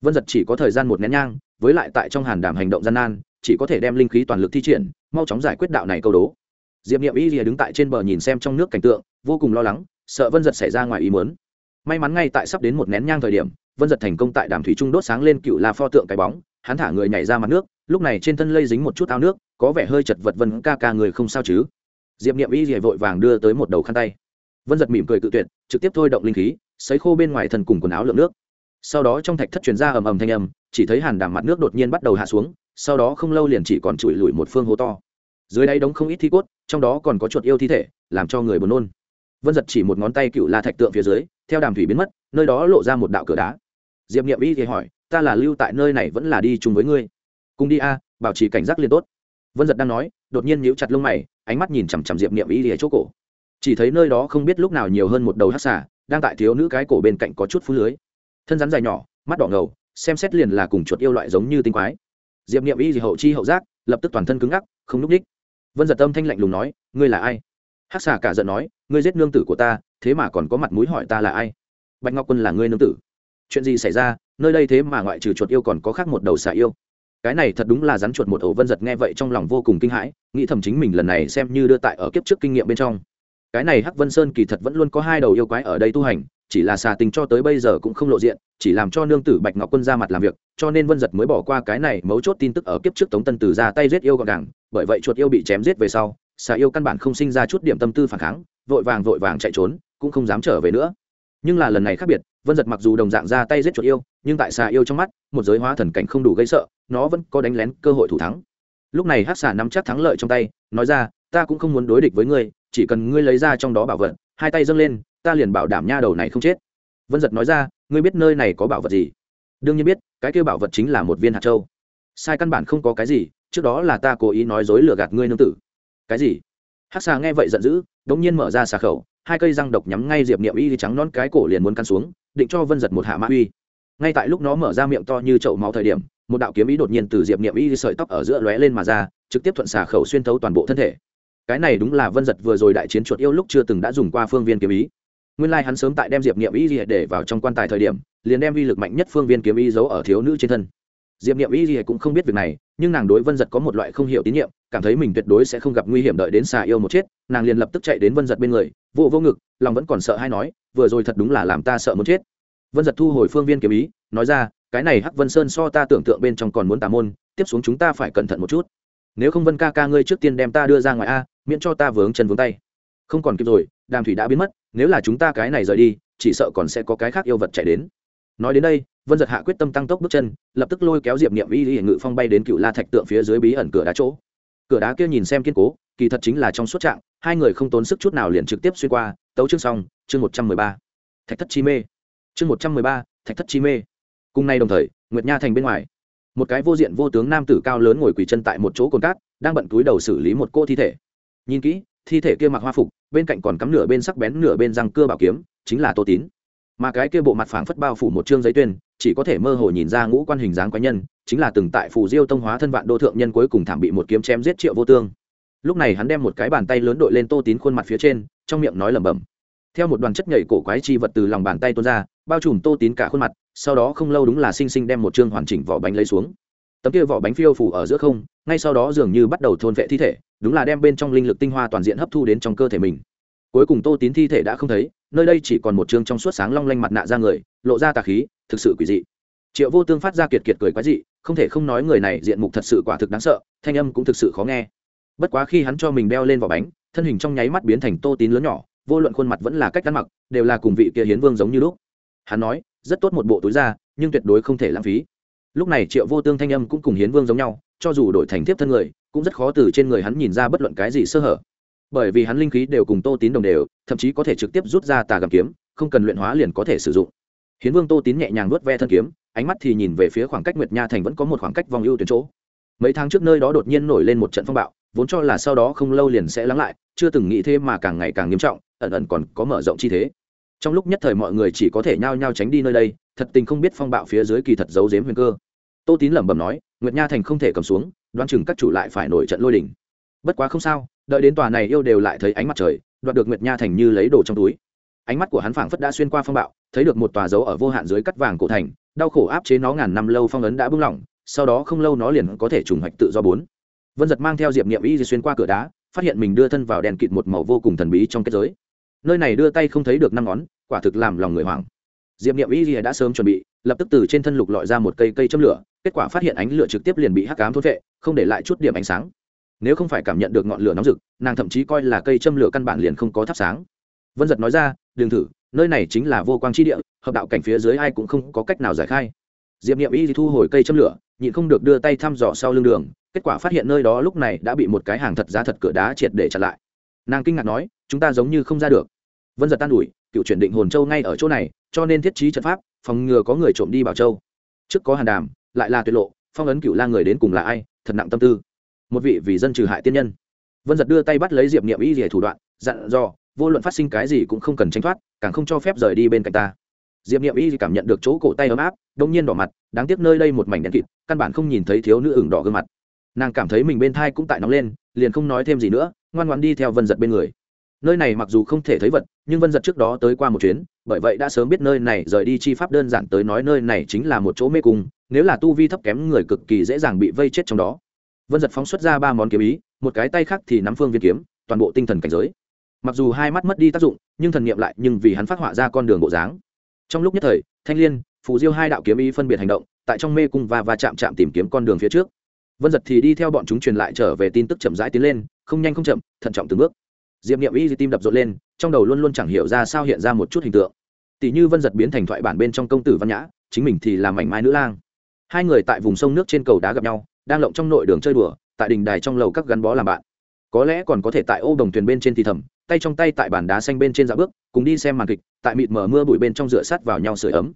S1: Vân giật chỉ có thời gian một nén nhang, với lại tại trong hàn đàm hành động gian nan, chỉ có thể đem linh khí toàn lực thi triển, mau chóng giải quyết đạo này câu đố. Diệp n i ệ m y lìa đứng tại trên bờ nhìn xem trong nước cảnh tượng, vô cùng lo lắng, sợ vân giật xảy ra ngoài ý muốn. May mắn ngay tại sắp đến một nén nhang thời điểm, vân giật thành công tại đàm thủy trung đốt sáng lên cựu la pho tượng cái bóng, hắn thả người nhảy ra mặt nước lúc này trên thân lây dính một chút ao nước, có vẻ hơi chật vật vân ca ca người không sao chứ? Diệp n i ệ m y dìa vội vàng đưa tới một đầu khăn tay. Vân giật mỉm cười cự tuyệt, trực tiếp thôi động linh khí, sấy khô bên ngoài thần cùng quần áo lượng nước. Sau đó trong thạch thất truyền ra ầm ầm thanh âm, chỉ thấy hàn đàm mặt nước đột nhiên bắt đầu hạ xuống, sau đó không lâu liền chỉ còn trụi lùi một phương hố to. Dưới đáy đống không ít thi cốt, trong đó còn có chuột yêu thi thể, làm cho người buồn nôn. Vân giật chỉ một ngón tay cựu la thạch tượng phía dưới, theo đàm thủy biến mất, nơi đó lộ ra một đạo cửa đá. Diệp nghiệm y thì hỏi, ta là lưu tại nơi này vẫn là đi chung với ngươi? Cùng đi a, bảo trì cảnh giác liên tốt. Vân giật đang nói, đột nhiên nhíu chặt lông mày, ánh mắt nhìn chằm chằm diệp nghiệm y ở chỗ cổ. Chỉ thấy nơi đó không biết lúc nào nhiều hơn một đầu hát xả đang tại thiếu nữ cái cổ bên cạnh có chút phú lưới. Thân rắn dài nhỏ, mắt đỏ ngầu, xem xét liền là cùng chuột yêu loại giống như tinh quái. Diệp Niệm y gì hậu chi hậu giác, lập tức toàn thân cứng ngắc, không núp ních vân giật tâm thanh lạnh lùng nói, ngươi là ai? Hát xà cả giận nói, ngươi giết nương tử của ta, thế mà còn có mặt mũi hỏi ta là ai? Bạch ngọc quân là ngươi nương tử. Chuyện gì xảy ra? Nơi đây thế mà ngoại trừ chuột yêu còn có khác một đầu xà yêu cái này thật đúng là rắn chuột một ổ vân giật nghe vậy trong lòng vô cùng kinh hãi, nghĩ thầm chính mình lần này xem như đưa tại ở kiếp trước kinh nghiệm bên trong. Cái này hắc vân sơn kỳ thật vẫn luôn có hai đầu yêu quái ở đây tu hành, chỉ là xà tình cho tới bây giờ cũng không lộ diện, chỉ làm cho nương tử bạch ngọc quân ra mặt làm việc, cho nên vân giật mới bỏ qua cái này mấu chốt tin tức ở kiếp trước tống tân tử ra tay giết yêu gọn gàng, bởi vậy chuột yêu bị chém giết về sau, xà yêu căn bản không sinh ra chút điểm tâm tư phản kháng, vội vàng vội vàng chạy trốn, cũng không dám trở về nữa. Nhưng là lần này khác biệt, vân giật mặc dù đồng dạng ra tay giết chuột yêu nhưng tại xà yêu trong mắt, một giới hóa thần cảnh không đủ gây sợ, nó vẫn có đánh lén cơ hội thủ thắng. Lúc này hát xà nắm chắc thắng lợi trong tay, nói ra, ta cũng không muốn đối địch với ngươi, chỉ cần ngươi lấy ra trong đó bảo vật, hai tay dâng lên, ta liền bảo đảm nha đầu này không chết. Vân giật nói ra, ngươi biết nơi này có bảo vật gì? Đương nhiên biết, cái kêu bảo vật chính là một viên hạt châu. Sai, căn bản không có cái gì, trước đó là ta cố ý nói dối lừa gạt ngươi nương tử. Cái gì? Hát xà nghe vậy giận dữ đ ỗ n g nhiên mở ra xà khẩu, hai cây răng độc nhắm ngay diệp niệm y trắng non cái cổ liền muốn căn xuống, định cho vân giật một hạ mã uy ngay tại lúc nó mở ra miệng to như chậu máu thời điểm, một đạo kiếm ý đột nhiên từ diệp niệm y sợi tóc ở giữa lóe lên mà ra, trực tiếp thuận xà khẩu xuyên thấu toàn bộ thân thể. Cái này đúng là vân giật vừa rồi đại chiến chuột yêu lúc chưa từng đã dùng qua phương viên kiếm ý. Nguyên lai、like、hắn sớm tại đem diệp niệm y để vào trong quan tài thời điểm, liền đem uy lực mạnh nhất phương viên kiếm ý giấu ở thiếu nữ trên thân. Diệp niệm y gì cũng không biết việc này, nhưng nàng đối vân giật có một loại không hiểu tín nhiệm, cảm thấy mình tuyệt đối sẽ không gặp nguy hiểm đợi đến xà yêu một chết, nàng liền lập tức chạy đến vân giật bên người vô vô ngực, lòng vẫn còn sợ hay nói, vừa rồi thật đúng là làm ta sợ muốn chết vân giật thu hồi phương viên kiếm ý, nói ra, cái này hắc vân sơn so ta tưởng tượng bên trong còn muốn tà môn, tiếp xuống chúng ta phải cẩn thận một chút. Nếu không vân ca ca ngươi trước tiên đem ta đưa ra ngoài a, miễn cho ta vướng chân vướng tay. Không còn kịp rồi, đàm thủy đã biến mất, nếu là chúng ta cái này rời đi, chỉ sợ còn sẽ có cái khác yêu vật chạy đến. Nói đến đây, vân giật hạ quyết tâm tăng tốc bước chân, lập tức lôi kéo diệp niệm y y ngự phong bay đến cựu la thạch tượng phía dưới bí ẩn cửa đá chỗ. Cửa đá kia nhìn xem kiên cố, kỳ thật chính là trong suốt trạng, hai người không tốn sức chút nào liền trực tiếp xuyên qua, tấu chương xong, chương một trăm mười ba. Thạch thất chi mê chương một trăm mười ba, thạch thất chi mê. Cùng nay đồng thời, nguyệt nha thành bên ngoài. Một cái vô diện vô tướng nam tử cao lớn ngồi quỳ chân tại một chỗ cồn cát, đang bận túi đầu xử lý một cô thi thể. Nhìn kỹ, thi thể kia mặc hoa phục, bên cạnh còn cắm nửa bên sắc bén nửa bên răng cưa bảo kiếm, chính là tô tín. Mà cái kia bộ mặt phảng phất bao phủ một chương giấy tuyên, chỉ có thể mơ hồ nhìn ra ngũ quan hình dáng quái nhân, chính là từng tại phủ diêu tông hóa thân vạn đô thượng nhân cuối cùng thảm bị một kiếm chém giết triệu vô tương. Lúc này hắn đem một cái bàn tay lớn đội lên tô tín khuôn mặt phía trên, trong miệng nói lẩm bẩm. Theo một đoàn chất nhảy cổ quái chi vật từ lòng bàn tay tuôn ra bao trùm tô tín cả khuôn mặt, sau đó không lâu đúng là sinh sinh đem một chương hoàn chỉnh vỏ bánh lấy xuống. Tấm kia vỏ bánh phiêu phủ ở giữa không, ngay sau đó dường như bắt đầu thôn vệ thi thể, đúng là đem bên trong linh lực tinh hoa toàn diện hấp thu đến trong cơ thể mình. Cuối cùng tô tín thi thể đã không thấy, nơi đây chỉ còn một chương trong suốt sáng long lanh mặt nạ ra người, lộ ra tà khí, thực sự quỷ dị. Triệu vô tương phát ra kiệt kiệt cười quái dị, không thể không nói người này diện mục thật sự quả thực đáng sợ, thanh âm cũng thực sự khó nghe. Bất quá khi hắn cho mình đeo lên vỏ bánh, thân hình trong nháy mắt biến thành tô tín lớn nhỏ, vô luận khuôn mặt vẫn là cách ăn mặc, đều là cùng vị kia hiến vương giống như lúc hắn nói, rất tốt một bộ túi da nhưng tuyệt đối không thể lãng phí. Lúc này triệu vô tương thanh âm cũng cùng hiến vương giống nhau, cho dù đổi thành tiếp thân người, cũng rất khó từ trên người hắn nhìn ra bất luận cái gì sơ hở. Bởi vì hắn linh khí đều cùng tô tín đồng đều, thậm chí có thể trực tiếp rút ra tà gầm kiếm, không cần luyện hóa liền có thể sử dụng. Hiến vương tô tín nhẹ nhàng nuốt ve thân kiếm, ánh mắt thì nhìn về phía khoảng cách nguyệt nha thành vẫn có một khoảng cách vòng ưu tuyến chỗ. Mấy tháng trước nơi đó đột nhiên nổi lên một trận phong bạo, vốn cho là sau đó không lâu liền sẽ lắng lại, chưa từng nghĩ thế mà càng ngày càng nghiêm trọng, ẩn ẩn còn có mở rộng chi thế trong lúc nhất thời mọi người chỉ có thể nhao nhao tránh đi nơi đây, thật tình không biết phong bạo phía dưới kỳ thật giấu giếm huyền cơ. Tô tín lẩm bẩm nói, nguyệt nha thành không thể cầm xuống, đoán chừng các chủ lại phải nổi trận lôi đỉnh bất quá không sao, đợi đến tòa này yêu đều lại thấy ánh mặt trời, đoạt được nguyệt nha thành như lấy đồ trong túi. Ánh mắt của hắn phảng phất đã xuyên qua phong bạo, thấy được một tòa dấu ở vô hạn dưới cắt vàng cổ thành, đau khổ áp chế nó ngàn năm lâu phong ấn đã bung lỏng, sau đó không lâu nó liền có thể trùng hoạch tự do bốn. Vân giật mang theo diệp niệm y xuyên qua cửa đá, phát hiện mình đưa thân vào đèn kịt một màu vô cùng thần bí trong kết giới nơi này đưa tay không thấy được năm ngón, quả thực làm lòng người hoảng. Diệp niệm y đã sớm chuẩn bị, lập tức từ trên thân lục lọi ra một cây cây châm lửa, kết quả phát hiện ánh lửa trực tiếp liền bị hắc cám thốt vệ không để lại chút điểm ánh sáng. Nếu không phải cảm nhận được ngọn lửa nóng rực, nàng thậm chí coi là cây châm lửa căn bản liền không có thắp sáng. Vân giật nói ra, đừng thử, nơi này chính là vô quang chi địa, hợp đạo cảnh phía dưới ai cũng không có cách nào giải khai. Diệp n i ệ m y thì thu hồi cây châm lửa, nhịn không được đưa tay thăm dò sau lưng đường, kết quả phát hiện nơi đó lúc này đã bị một cái hàng thật giá thật cửa đá triệt để chặn lại nàng kinh ngạc nói, chúng ta giống như không ra được. Vân giật tan ủi, cựu chuyển định hồn châu ngay ở chỗ này, cho nên thiết trí trận pháp, phòng ngừa có người trộm đi bảo châu. Trước có hàn đàm, lại là tuyệt lộ, phong ấn cựu la người đến cùng là ai, thật nặng tâm tư. Một vị vì dân trừ hại tiên nhân. Vân giật đưa tay bắt lấy diệp niệm y rỉa thủ đoạn, dặn dò, vô luận phát sinh cái gì cũng không cần tranh thoát, càng không cho phép rời đi bên cạnh ta. Diệp niệm y cảm nhận được chỗ cổ tay ấm áp, đông nhiên đỏ mặt, đáng tiếc nơi đây một mảnh đen kịt, căn bản không nhìn thấy thiếu nữ ửng đỏ gương mặt. Nàng cảm thấy mình bên thai cũng tại nóng lên, liền không nói thêm gì nữa ngoan ngoan đi theo vân giật bên người. Nơi này mặc dù không thể thấy vật, nhưng vân giật trước đó tới qua một chuyến, bởi vậy đã sớm biết nơi này rời đi chi pháp đơn giản tới nói nơi này chính là một chỗ mê cung, nếu là tu vi thấp kém người cực kỳ dễ dàng bị vây chết trong đó. Vân giật phóng xuất ra ba món kiếm ý, một cái tay khác thì nắm phương viên kiếm, toàn bộ tinh thần cảnh giới. Mặc dù hai mắt mất đi tác dụng, nhưng thần nghiệm lại nhưng vì hắn phát họa ra con đường bộ dáng. Trong lúc nhất thời, thanh l i ê n phù diêu hai đạo kiếm ý phân biệt hành động, tại trong mê cung và va chạm chạm tìm kiếm con đường phía trước. Vân giật thì đi theo bọn chúng truyền lại trở về tin tức chậm rãi tiến lên không nhanh không chậm, thận trọng từng bước. Diệp niệm y tim đập rộn lên, trong đầu luôn luôn chẳng hiểu ra sao hiện ra một chút hình tượng. Tỷ như vân giật biến thành thoại bản bên trong công tử văn nhã, chính mình thì làm mảnh mai nữ lang. Hai người tại vùng sông nước trên cầu đá gặp nhau, đang lộng trong nội đường chơi đùa, tại đình đài trong lầu các gắn bó làm bạn. Có lẽ còn có thể tại ô đồng thuyền bên trên thì thầm, tay trong tay tại bàn đá xanh bên trên dạ bước, cùng đi xem màn kịch, tại mịt mở mưa bụi bên trong rửa sát vào nhau sưởi ấm.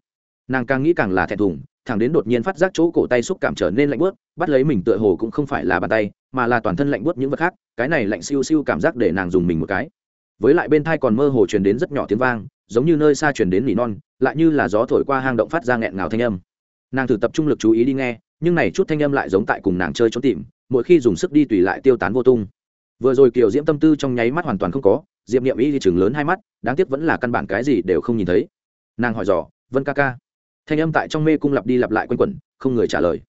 S1: Nàng càng nghĩ càng là thẹn thùng, thẳng đến đột nhiên phát giác chỗ cổ tay xúc cảm trở nên lạnh bớt bắt lấy mình tựa hồ cũng không phải là bàn tay mà là toàn thân lạnh buốt những vật khác, cái này lạnh siêu siêu cảm giác để nàng dùng mình một cái. Với lại bên thai còn mơ hồ truyền đến rất nhỏ tiếng vang, giống như nơi xa truyền đến nỉ non, lại như là gió thổi qua hang động phát ra nghẹn ngào thanh âm. Nàng thử tập trung lực chú ý đi nghe, nhưng này chút thanh âm lại giống tại cùng nàng chơi trốn tìm, mỗi khi dùng sức đi tùy lại tiêu tán vô tung. Vừa rồi kiều diễm tâm tư trong nháy mắt hoàn toàn không có, diệp niệm ý thì chừng lớn hai mắt, đáng tiếc vẫn là căn bản cái gì đều không nhìn thấy. Nàng hỏi dò, vân ca ca. Thanh âm tại trong mê cung lặp đi lặp lại quanh quẩn, không người trả lời.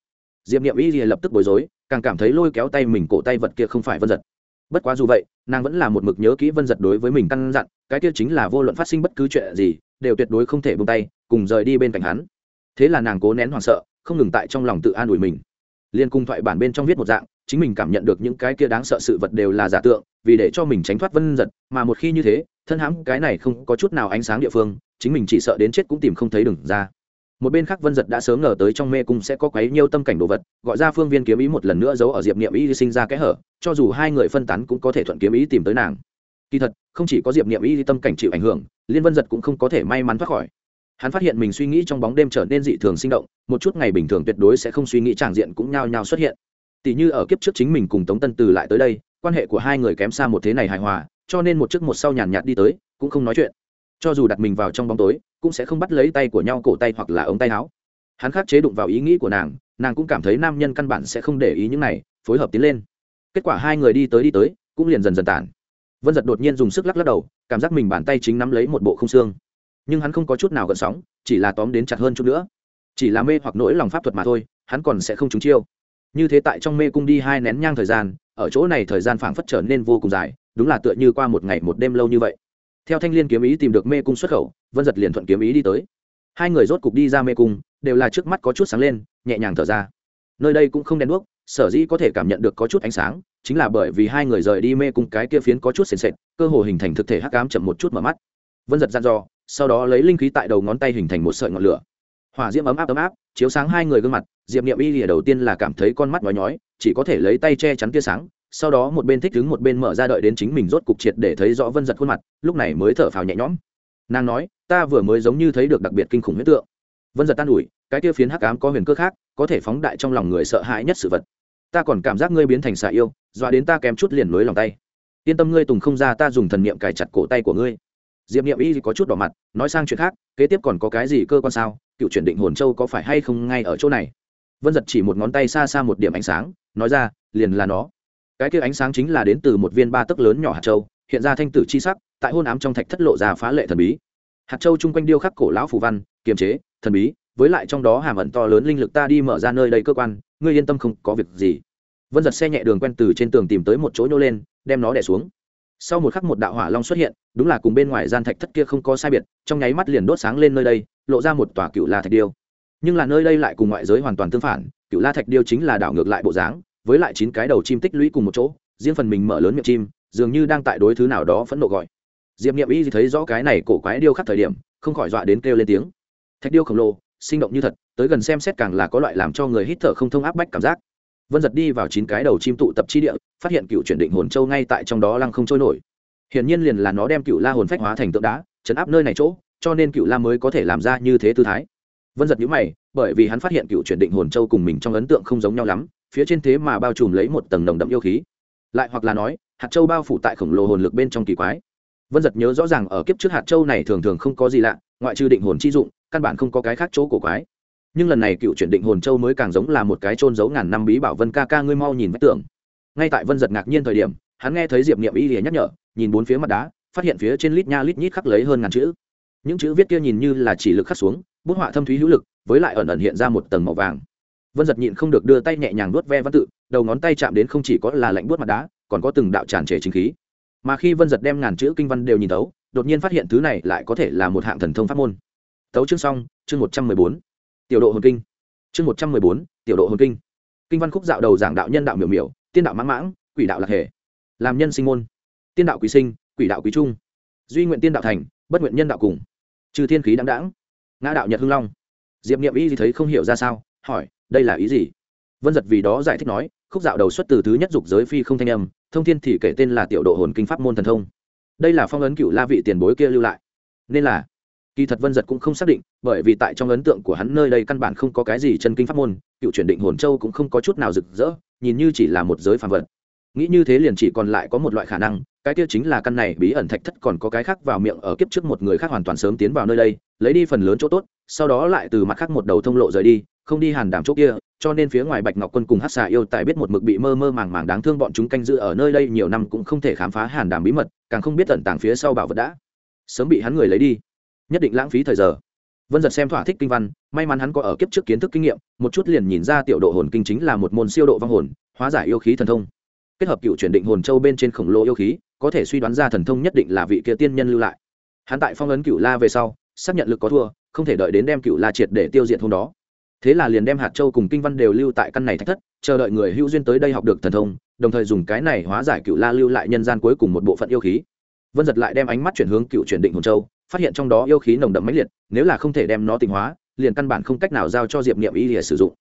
S1: Diệp niệm ý thì lập tức bối rối càng cảm thấy lôi kéo tay mình cổ tay vật kia không phải vân giật. Bất quá dù vậy, nàng vẫn là một mực nhớ kỹ vân giật đối với mình căn dặn, cái kia chính là vô luận phát sinh bất cứ chuyện gì, đều tuyệt đối không thể bông tay, cùng rời đi bên cạnh hắn. Thế là nàng cố nén hoảng sợ, không ngừng tại trong lòng tự an ủi mình. Liên cung thoại bản bên trong viết một dạng, chính mình cảm nhận được những cái kia đáng sợ sự vật đều là giả tượng, vì để cho mình tránh thoát vân giật, mà một khi như thế, thân hãm cái này không có chút nào ánh sáng địa phương, chính mình chỉ sợ đến chết cũng tìm không thấy đường ra một bên khác vân giật đã sớm ngờ tới trong mê cung sẽ có quấy nhiều tâm cảnh đồ vật, gọi ra phương viên kiếm ý một lần nữa giấu ở diệp niệm ý sinh ra kẽ hở, cho dù hai người phân tán cũng có thể thuận kiếm ý tìm tới nàng. Kỳ thật, không chỉ có diệp niệm ý tâm cảnh chịu ảnh hưởng, liên vân giật cũng không có thể may mắn thoát khỏi. Hắn phát hiện mình suy nghĩ trong bóng đêm trở nên dị thường sinh động, một chút ngày bình thường tuyệt đối sẽ không suy nghĩ tràng diện cũng nhao nhao xuất hiện. Tỷ như ở kiếp trước chính mình cùng tống tân từ lại tới đây, quan hệ của hai người kém xa một thế này hài hòa, cho nên một trước một sau nhàn nhạt đi tới, cũng không nói chuyện cho dù đặt mình vào trong bóng tối, cũng sẽ không bắt lấy tay của nhau cổ tay hoặc là ống tay áo. Hắn khắc chế đụng vào ý nghĩ của nàng nàng cũng cảm thấy nam nhân căn bản sẽ không để ý những này, phối hợp tiến lên. Kết quả hai người đi tới đi tới, cũng liền dần dần tản. Vân giật đột nhiên dùng sức lắc lắc đầu, cảm giác mình bàn tay chính nắm lấy một bộ không xương. Nhưng hắn không có chút nào gợn sóng, chỉ là tóm đến chặt hơn chút nữa. Chỉ là mê hoặc nỗi lòng pháp thuật mà thôi, hắn còn sẽ không trúng chiêu. Như thế tại trong mê cung đi hai nén nhang thời gian, ở chỗ này thời gian phảng phất trở nên vô cùng dài, đúng là tựa như qua một ngày một đêm lâu như vậy theo thanh liên kiếm ý tìm được mê cung xuất khẩu, vân giật liền thuận kiếm ý đi tới. Hai người rốt cục đi ra mê cung, đều là trước mắt có chút sáng lên, nhẹ nhàng thở ra. Nơi đây cũng không đen đuốc, sở dĩ có thể cảm nhận được có chút ánh sáng, chính là bởi vì hai người rời đi mê cung cái kia phiến có chút sền sệt, cơ hồ hình thành thực thể hắc ám chậm một chút mở mắt. Vân giật dặn dò, sau đó lấy linh khí tại đầu ngón tay hình thành một sợi ngọn lửa. Hỏa diễm ấm áp ấm áp, chiếu sáng hai người gương mặt, diệp niệm y lìa đầu tiên là cảm thấy con mắt nói nhói, chỉ có thể lấy tay che chắn tia sáng sau đó một bên thích đứng một bên mở ra đợi đến chính mình rốt cục triệt để thấy rõ vân giật khuôn mặt, lúc này mới thở phào nhẹ nhõm. Nàng nói, ta vừa mới giống như thấy được đặc biệt kinh khủng huyết tượng. Vân giật tan ủi, cái kia phiến hắc ám có huyền cơ khác, có thể phóng đại trong lòng người sợ hãi nhất sự vật. Ta còn cảm giác ngươi biến thành xạ yêu, dọa đến ta kém chút liền lối lòng tay. Yên tâm ngươi tùng không ra ta dùng thần niệm cài chặt cổ tay của ngươi. Diệp niệm y có chút đỏ mặt, nói sang chuyện khác, kế tiếp còn có cái gì cơ quan sao? Cựu chuyển định hồn châu có phải hay không ngay ở chỗ này? Vân giật chỉ một ngón tay xa xa một điểm ánh sáng, nói ra, liền là nó cái kia ánh sáng chính là đến từ một viên ba tấc lớn nhỏ hạt châu, hiện ra thanh tử chi sắc, tại hôn ám trong thạch thất lộ ra phá lệ thần bí. Hạt châu chung quanh điêu khắc cổ lão phù văn, kiềm chế, thần bí, với lại trong đó hàm ẩn to lớn linh lực ta đi mở ra nơi đây cơ quan, ngươi yên tâm không có việc gì. Vân giật xe nhẹ đường quen từ trên tường tìm tới một chỗ nhô lên, đem nó đẻ xuống. Sau một khắc một đạo hỏa long xuất hiện, đúng là cùng bên ngoài gian thạch thất kia không có sai biệt, trong nháy mắt liền đốt sáng lên nơi đây, lộ ra một tòa cựu la thạch điêu. Nhưng là nơi đây lại cùng ngoại giới hoàn toàn tương phản, cựu la thạch điêu chính là đảo ngược lại bộ dáng với lại chín cái đầu chim tích lũy cùng một chỗ, riêng phần mình mở lớn miệng chim, dường như đang tại đối thứ nào đó phẫn nộ gọi. Diệp n i ệ m y thấy rõ cái này cổ quái điêu khắc thời điểm, không khỏi dọa đến kêu lên tiếng. Thạch điêu khổng lồ, sinh động như thật, tới gần xem xét càng là có loại làm cho người hít thở không thông áp bách cảm giác. Vân giật đi vào chín cái đầu chim tụ tập chi địa, phát hiện cựu chuyển định hồn châu ngay tại trong đó lăng không trôi nổi. Hiển nhiên liền là nó đem cựu la hồn phách hóa thành tượng đá, chấn áp nơi này chỗ, cho nên cựu la mới có thể làm ra như thế tư thái. Vân giật nhữ mày, bởi vì hắn phát hiện cựu chuyển định hồn châu cùng mình trong ấn tượng không giống nhau lắm phía trên thế mà bao trùm lấy một tầng nồng đậm yêu khí. Lại hoặc là nói, hạt châu bao phủ tại khổng lồ hồn lực bên trong kỳ quái. Vân giật nhớ rõ ràng ở kiếp trước hạt châu này thường thường không có gì lạ, ngoại trừ định hồn chi dụng, căn bản không có cái khác chỗ cổ quái. Nhưng lần này cựu chuyển định hồn châu mới càng giống là một cái trôn giấu ngàn năm bí bảo vân ca ca ngươi mau nhìn vách tường. Ngay tại vân giật ngạc nhiên thời điểm, hắn nghe thấy diệp niệm y lìa nhắc nhở, nhìn bốn phía mặt đá, phát hiện phía trên lít nha lít nhít khắc lấy hơn ngàn chữ. Những chữ viết kia nhìn như là chỉ lực khắc xuống, bút họa thâm thúy hữu lực, với lại ẩn ẩn hiện ra một tầng màu vàng vân giật nhịn không được đưa tay nhẹ nhàng nuốt ve văn tự, đầu ngón tay chạm đến không chỉ có là lạnh buốt mặt đá, còn có từng đạo tràn trề chính khí. Mà khi vân giật đem ngàn chữ kinh văn đều nhìn tấu đột nhiên phát hiện thứ này lại có thể là một hạng thần thông pháp môn. Tấu chương xong, chương một trăm mười bốn. Tiểu độ hồn kinh. Chương một trăm mười bốn, tiểu độ hồn kinh. Kinh văn khúc dạo đầu giảng đạo nhân đạo miểu miểu, tiên đạo mãng mãng, quỷ đạo lạc hệ làm nhân sinh môn. Tiên đạo quý sinh, quỷ đạo quý trung. Duy nguyện tiên đạo thành, bất nguyện nhân đạo cùng. Trừ thiên khí đáng đáng ngã đạo nhật hưng long. Diệp niệm y thấy không hiểu ra sao hỏi, đây là ý gì? Vân giật vì đó giải thích nói, khúc dạo đầu xuất từ thứ nhất dục giới phi không thanh âm, thông thiên thì kể tên là tiểu độ hồn kinh pháp môn thần thông. Đây là phong ấn cựu la vị tiền bối kia lưu lại. Nên là, kỳ thật vân giật cũng không xác định, bởi vì tại trong ấn tượng của hắn nơi đây căn bản không có cái gì chân kinh pháp môn, cựu chuyển định hồn châu cũng không có chút nào rực rỡ, nhìn như chỉ là một giới phàm vật. Nghĩ như thế liền chỉ còn lại có một loại khả năng, cái kia chính là căn này bí ẩn thạch thất còn có cái khác vào miệng ở kiếp trước một người khác hoàn toàn sớm tiến vào nơi đây, lấy đi phần lớn chỗ tốt, sau đó lại từ mặt khác một đầu thông lộ rời đi không đi hàn đảm chỗ kia, cho nên phía ngoài bạch ngọc quân cùng hát xà yêu tại biết một mực bị mơ mơ màng màng đáng thương bọn chúng canh giữ ở nơi đây nhiều năm cũng không thể khám phá hàn đảm bí mật, càng không biết tận tàng phía sau bảo vật đã sớm bị hắn người lấy đi. Nhất định lãng phí thời giờ. Vân giật xem thỏa thích kinh văn, may mắn hắn có ở kiếp trước kiến thức kinh nghiệm, một chút liền nhìn ra tiểu độ hồn kinh chính là một môn siêu độ vong hồn, hóa giải yêu khí thần thông. Kết hợp cựu chuyển định hồn châu bên trên khổng lồ yêu khí, có thể suy đoán ra thần thông nhất định là vị kia tiên nhân lưu lại. Hắn tại phong ấn cựu la về sau, xác nhận lực có thua, không thể đợi đến đem cựu la triệt để tiêu diệt hôm đó thế là liền đem hạt châu cùng kinh văn đều lưu tại căn này thách thất, chờ đợi người hữu duyên tới đây học được thần thông, đồng thời dùng cái này hóa giải cựu la lưu lại nhân gian cuối cùng một bộ phận yêu khí. Vân giật lại đem ánh mắt chuyển hướng cựu chuyển định hồn châu, phát hiện trong đó yêu khí nồng đậm mãnh liệt, nếu là không thể đem nó tinh hóa, liền căn bản không cách nào giao cho diệp nghiệm y để sử dụng.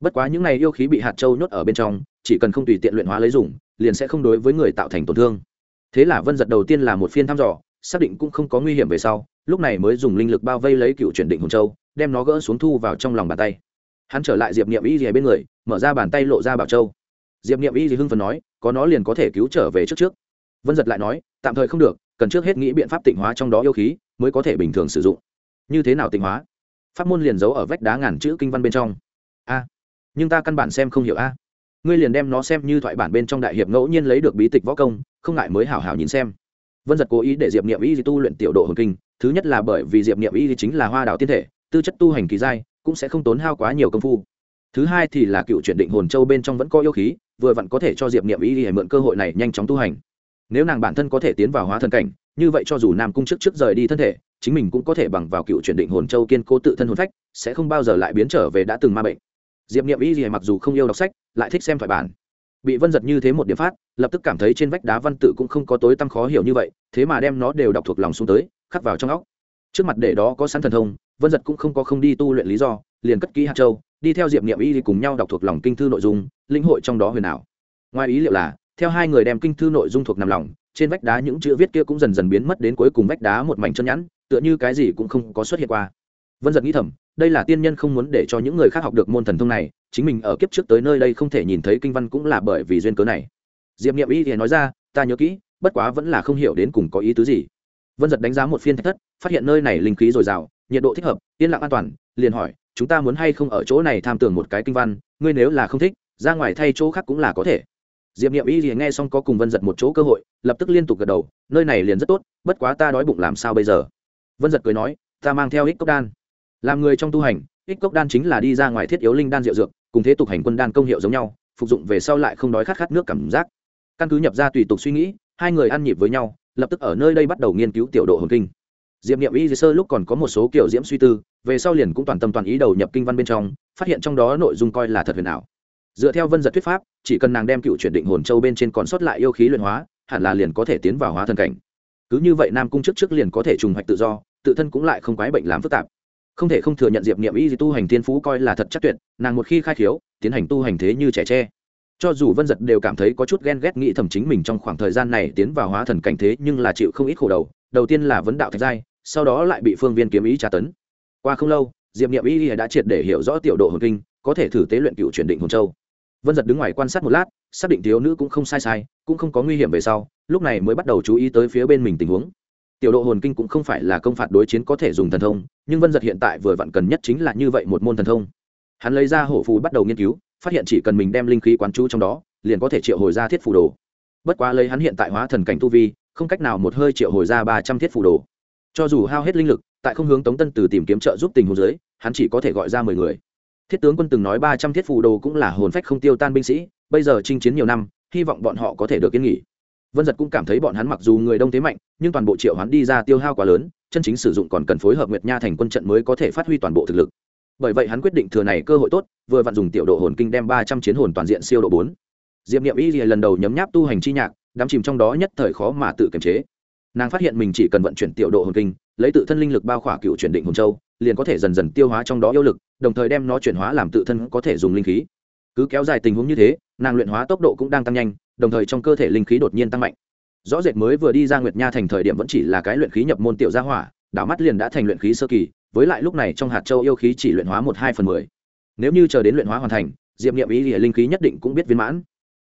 S1: Bất quá những này yêu khí bị hạt châu nhốt ở bên trong, chỉ cần không tùy tiện luyện hóa lấy dùng, liền sẽ không đối với người tạo thành tổn thương. Thế là vân giật đầu tiên là một phiên thăm dò, xác định cũng không có nguy hiểm về sau, lúc này mới dùng linh lực bao vây lấy cựu chuyển định hồn châu đem nó gỡ xuống thu vào trong lòng bàn tay. Hắn trở lại diệp niệm y gì bên người, mở ra bàn tay lộ ra bảo châu. Diệp niệm y gì hưng phần nói, có nó liền có thể cứu trở về trước trước. Vân giật lại nói, tạm thời không được, cần trước hết nghĩ biện pháp tịnh hóa trong đó yêu khí, mới có thể bình thường sử dụng. Như thế nào tịnh hóa? Pháp môn liền giấu ở vách đá ngàn chữ kinh văn bên trong. A, nhưng ta căn bản xem không hiểu a. Ngươi liền đem nó xem như thoại bản bên trong đại hiệp ngẫu nhiên lấy được bí tịch võ công, không ngại mới hảo hảo nhìn xem. Vân giật cố ý để diệp niệm y tu luyện tiểu độ hồn kinh, thứ nhất là bởi vì diệp niệm y chính là hoa đạo tiên thể tư chất tu hành kỳ giai, cũng sẽ không tốn hao quá nhiều công phu. Thứ hai thì là cựu chuyển định hồn châu bên trong vẫn có yêu khí, vừa vặn có thể cho diệp niệm y mượn cơ hội này nhanh chóng tu hành. Nếu nàng bản thân có thể tiến vào hóa thần cảnh, như vậy cho dù nam cung trước trước rời đi thân thể, chính mình cũng có thể bằng vào cựu chuyển định hồn châu kiên cố tự thân hồn phách, sẽ không bao giờ lại biến trở về đã từng ma bệnh. Diệp niệm ý gì mặc dù không yêu đọc sách, lại thích xem phải bản. Bị vân giật như thế một điểm phát, lập tức cảm thấy trên vách đá văn tự cũng không có tối tăm khó hiểu như vậy, thế mà đem nó đều đọc thuộc lòng xuống tới, khắc vào trong óc. Trước mặt để đó có sẵn thần thông vân giật cũng không có không đi tu luyện lý do, liền cất ký hạt châu, đi theo diệp niệm y thì cùng nhau đọc thuộc lòng kinh thư nội dung, lĩnh hội trong đó huyền ảo. Ngoài ý liệu là, theo hai người đem kinh thư nội dung thuộc nằm lòng, trên vách đá những chữ viết kia cũng dần dần biến mất đến cuối cùng vách đá một mảnh chân nhẵn, tựa như cái gì cũng không có xuất hiện qua. Vân giật nghĩ thầm, đây là tiên nhân không muốn để cho những người khác học được môn thần thông này, chính mình ở kiếp trước tới nơi đây không thể nhìn thấy kinh văn cũng là bởi vì duyên cớ này. Diệp nghiệm y thì nói ra, ta nhớ kỹ, bất quá vẫn là không hiểu đến cùng có ý tứ gì. Vân giật đánh giá một phiên thách thất, phát hiện nơi này linh khí dồi dào nhiệt độ thích hợp, yên lặng an toàn, liền hỏi, chúng ta muốn hay không ở chỗ này tham tưởng một cái kinh văn? Ngươi nếu là không thích, ra ngoài thay chỗ khác cũng là có thể. Diệp n i ệ m y thì nghe xong có cùng vân giật một chỗ cơ hội, lập tức liên tục gật đầu, nơi này liền rất tốt, bất quá ta đói bụng làm sao bây giờ? Vân giật cười nói, ta mang theo ích cốc đan. Làm người trong tu hành, ích cốc đan chính là đi ra ngoài thiết yếu linh đan rượu dược, cùng thế tục hành quân đan công hiệu giống nhau, phục dụng về sau lại không đói khát khát nước cảm giác. Căn cứ nhập ra tùy tục suy nghĩ, hai người ăn nhịp với nhau, lập tức ở nơi đây bắt đầu nghiên cứu tiểu độ hồn kinh diệp n i ệ m y sơ lúc còn có một số kiểu diễm suy tư, về sau liền cũng toàn tâm toàn ý đầu nhập kinh văn bên trong, phát hiện trong đó nội dung coi là thật huyền ảo. Dựa theo vân giật thuyết pháp, chỉ cần nàng đem cựu chuyển định hồn châu bên trên còn sót lại yêu khí luyện hóa, hẳn là liền có thể tiến vào hóa thần cảnh. Cứ như vậy nam cung chức trước liền có thể trùng hoạch tự do, tự thân cũng lại không quái bệnh làm phức tạp. Không thể không thừa nhận diệp niệm y gì tu hành thiên phú coi là thật chắc tuyệt, nàng một khi khai khiếu, tiến hành tu hành thế như trẻ tre. Cho dù vân giật đều cảm thấy có chút ghen ghét nghĩ thầm chính mình trong khoảng thời gian này tiến vào hóa thần cảnh thế nhưng là chịu không ít khổ đầu đầu tiên là vấn đạo thạch giai sau đó lại bị phương viên kiếm ý tra tấn. Qua không lâu, diệp niệm y đã triệt để hiểu rõ tiểu độ hồn kinh, có thể thử tế luyện cựu chuyển định hồn châu. Vân giật đứng ngoài quan sát một lát, xác định thiếu nữ cũng không sai sai, cũng không có nguy hiểm về sau, lúc này mới bắt đầu chú ý tới phía bên mình tình huống. Tiểu độ hồn kinh cũng không phải là công phạt đối chiến có thể dùng thần thông, nhưng vân giật hiện tại vừa vặn cần nhất chính là như vậy một môn thần thông. Hắn lấy ra hổ phù bắt đầu nghiên cứu, phát hiện chỉ cần mình đem linh khí quán chú trong đó, liền có thể triệu hồi ra thiết phù đồ. Bất quá lấy hắn hiện tại hóa thần cảnh tu vi, không cách nào một hơi triệu hồi ra ba trăm thiết phù đồ cho dù hao hết linh lực, tại không hướng tống tân từ tìm kiếm trợ giúp tình huống dưới, hắn chỉ có thể gọi ra mười người. Thiết tướng quân từng nói ba trăm thiết phù đồ cũng là hồn phách không tiêu tan binh sĩ, bây giờ chinh chiến nhiều năm, hy vọng bọn họ có thể được yên nghỉ. Vân giật cũng cảm thấy bọn hắn mặc dù người đông thế mạnh, nhưng toàn bộ triệu hắn đi ra tiêu hao quá lớn, chân chính sử dụng còn cần phối hợp nguyệt nha thành quân trận mới có thể phát huy toàn bộ thực lực. Bởi vậy hắn quyết định thừa này cơ hội tốt, vừa vặn dùng tiểu độ hồn kinh đem ba trăm chiến hồn toàn diện siêu độ bốn. Diệp n i ệ m y lần đầu nhấm nháp tu hành chi nhạc, đắm chìm trong đó nhất thời khó mà tự kiềm chế nàng phát hiện mình chỉ cần vận chuyển tiểu độ hồn kinh, lấy tự thân linh lực bao khỏa cựu chuyển định hồn châu, liền có thể dần dần tiêu hóa trong đó yêu lực, đồng thời đem nó chuyển hóa làm tự thân có thể dùng linh khí. Cứ kéo dài tình huống như thế, nàng luyện hóa tốc độ cũng đang tăng nhanh, đồng thời trong cơ thể linh khí đột nhiên tăng mạnh. Rõ rệt mới vừa đi ra nguyệt nha thành thời điểm vẫn chỉ là cái luyện khí nhập môn tiểu gia hỏa, đảo mắt liền đã thành luyện khí sơ kỳ, với lại lúc này trong hạt châu yêu khí chỉ luyện hóa một hai phần mười. Nếu như chờ đến luyện hóa hoàn thành, diệp nghiệm ý nghĩa linh khí nhất định cũng biết viên mãn.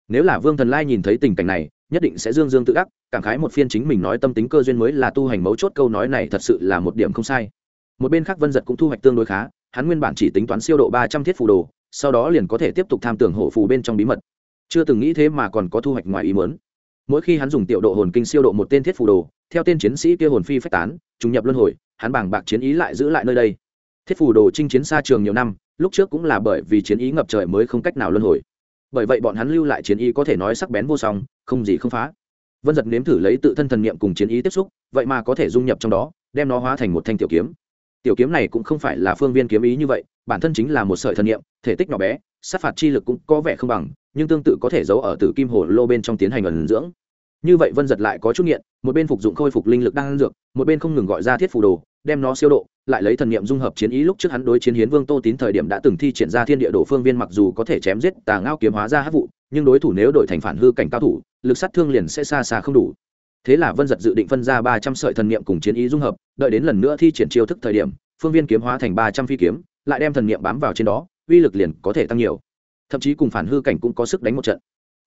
S1: Nếu là vương thần lai nhìn thấy tình cảnh này nhất định sẽ dương dương tự đắc, cảm khái một phiên chính mình nói tâm tính cơ duyên mới là tu hành mấu chốt câu nói này thật sự là một điểm không sai. Một bên khác vân giật cũng thu hoạch tương đối khá, hắn nguyên bản chỉ tính toán siêu độ ba trăm thiết phù đồ, sau đó liền có thể tiếp tục tham tưởng hổ phù bên trong bí mật. Chưa từng nghĩ thế mà còn có thu hoạch ngoài ý muốn. Mỗi khi hắn dùng tiểu độ hồn kinh siêu độ một tên thiết phù đồ, theo tên chiến sĩ kia hồn phi phách tán, trùng nhập luân hồi, hắn bảng bạc chiến ý lại giữ lại nơi đây. Thiết phù đồ chinh chiến xa trường nhiều năm, lúc trước cũng là bởi vì chiến ý ngập trời mới không cách nào luân hồi bởi vậy bọn hắn lưu lại chiến ý có thể nói sắc bén vô song, không gì không phá. Vân giật nếm thử lấy tự thân thần niệm cùng chiến ý tiếp xúc, vậy mà có thể dung nhập trong đó, đem nó hóa thành một thanh tiểu kiếm. Tiểu kiếm này cũng không phải là phương viên kiếm ý như vậy, bản thân chính là một sợi thần niệm, thể tích nhỏ bé, sát phạt chi lực cũng có vẻ không bằng, nhưng tương tự có thể giấu ở tử kim hồ lô bên trong tiến hành ẩn dưỡng. Như vậy vân giật lại có chút nghiện, một bên phục dụng khôi phục linh lực đang dược, một bên không ngừng gọi ra thiết phù đồ, đem nó siêu độ lại lấy thần niệm dung hợp chiến ý lúc trước hắn đối chiến hiến vương tô tín thời điểm đã từng thi triển ra thiên địa đổ phương viên mặc dù có thể chém giết tà ngao kiếm hóa ra hát vụ, nhưng đối thủ nếu đổi thành phản hư cảnh cao thủ, lực sát thương liền sẽ xa xa không đủ. Thế là vân giật dự định phân ra ba trăm sợi thần niệm cùng chiến ý dung hợp, đợi đến lần nữa thi triển chiêu thức thời điểm, phương viên kiếm hóa thành ba trăm phi kiếm, lại đem thần niệm bám vào trên đó, uy lực liền có thể tăng nhiều. Thậm chí cùng phản hư cảnh cũng có sức đánh một trận.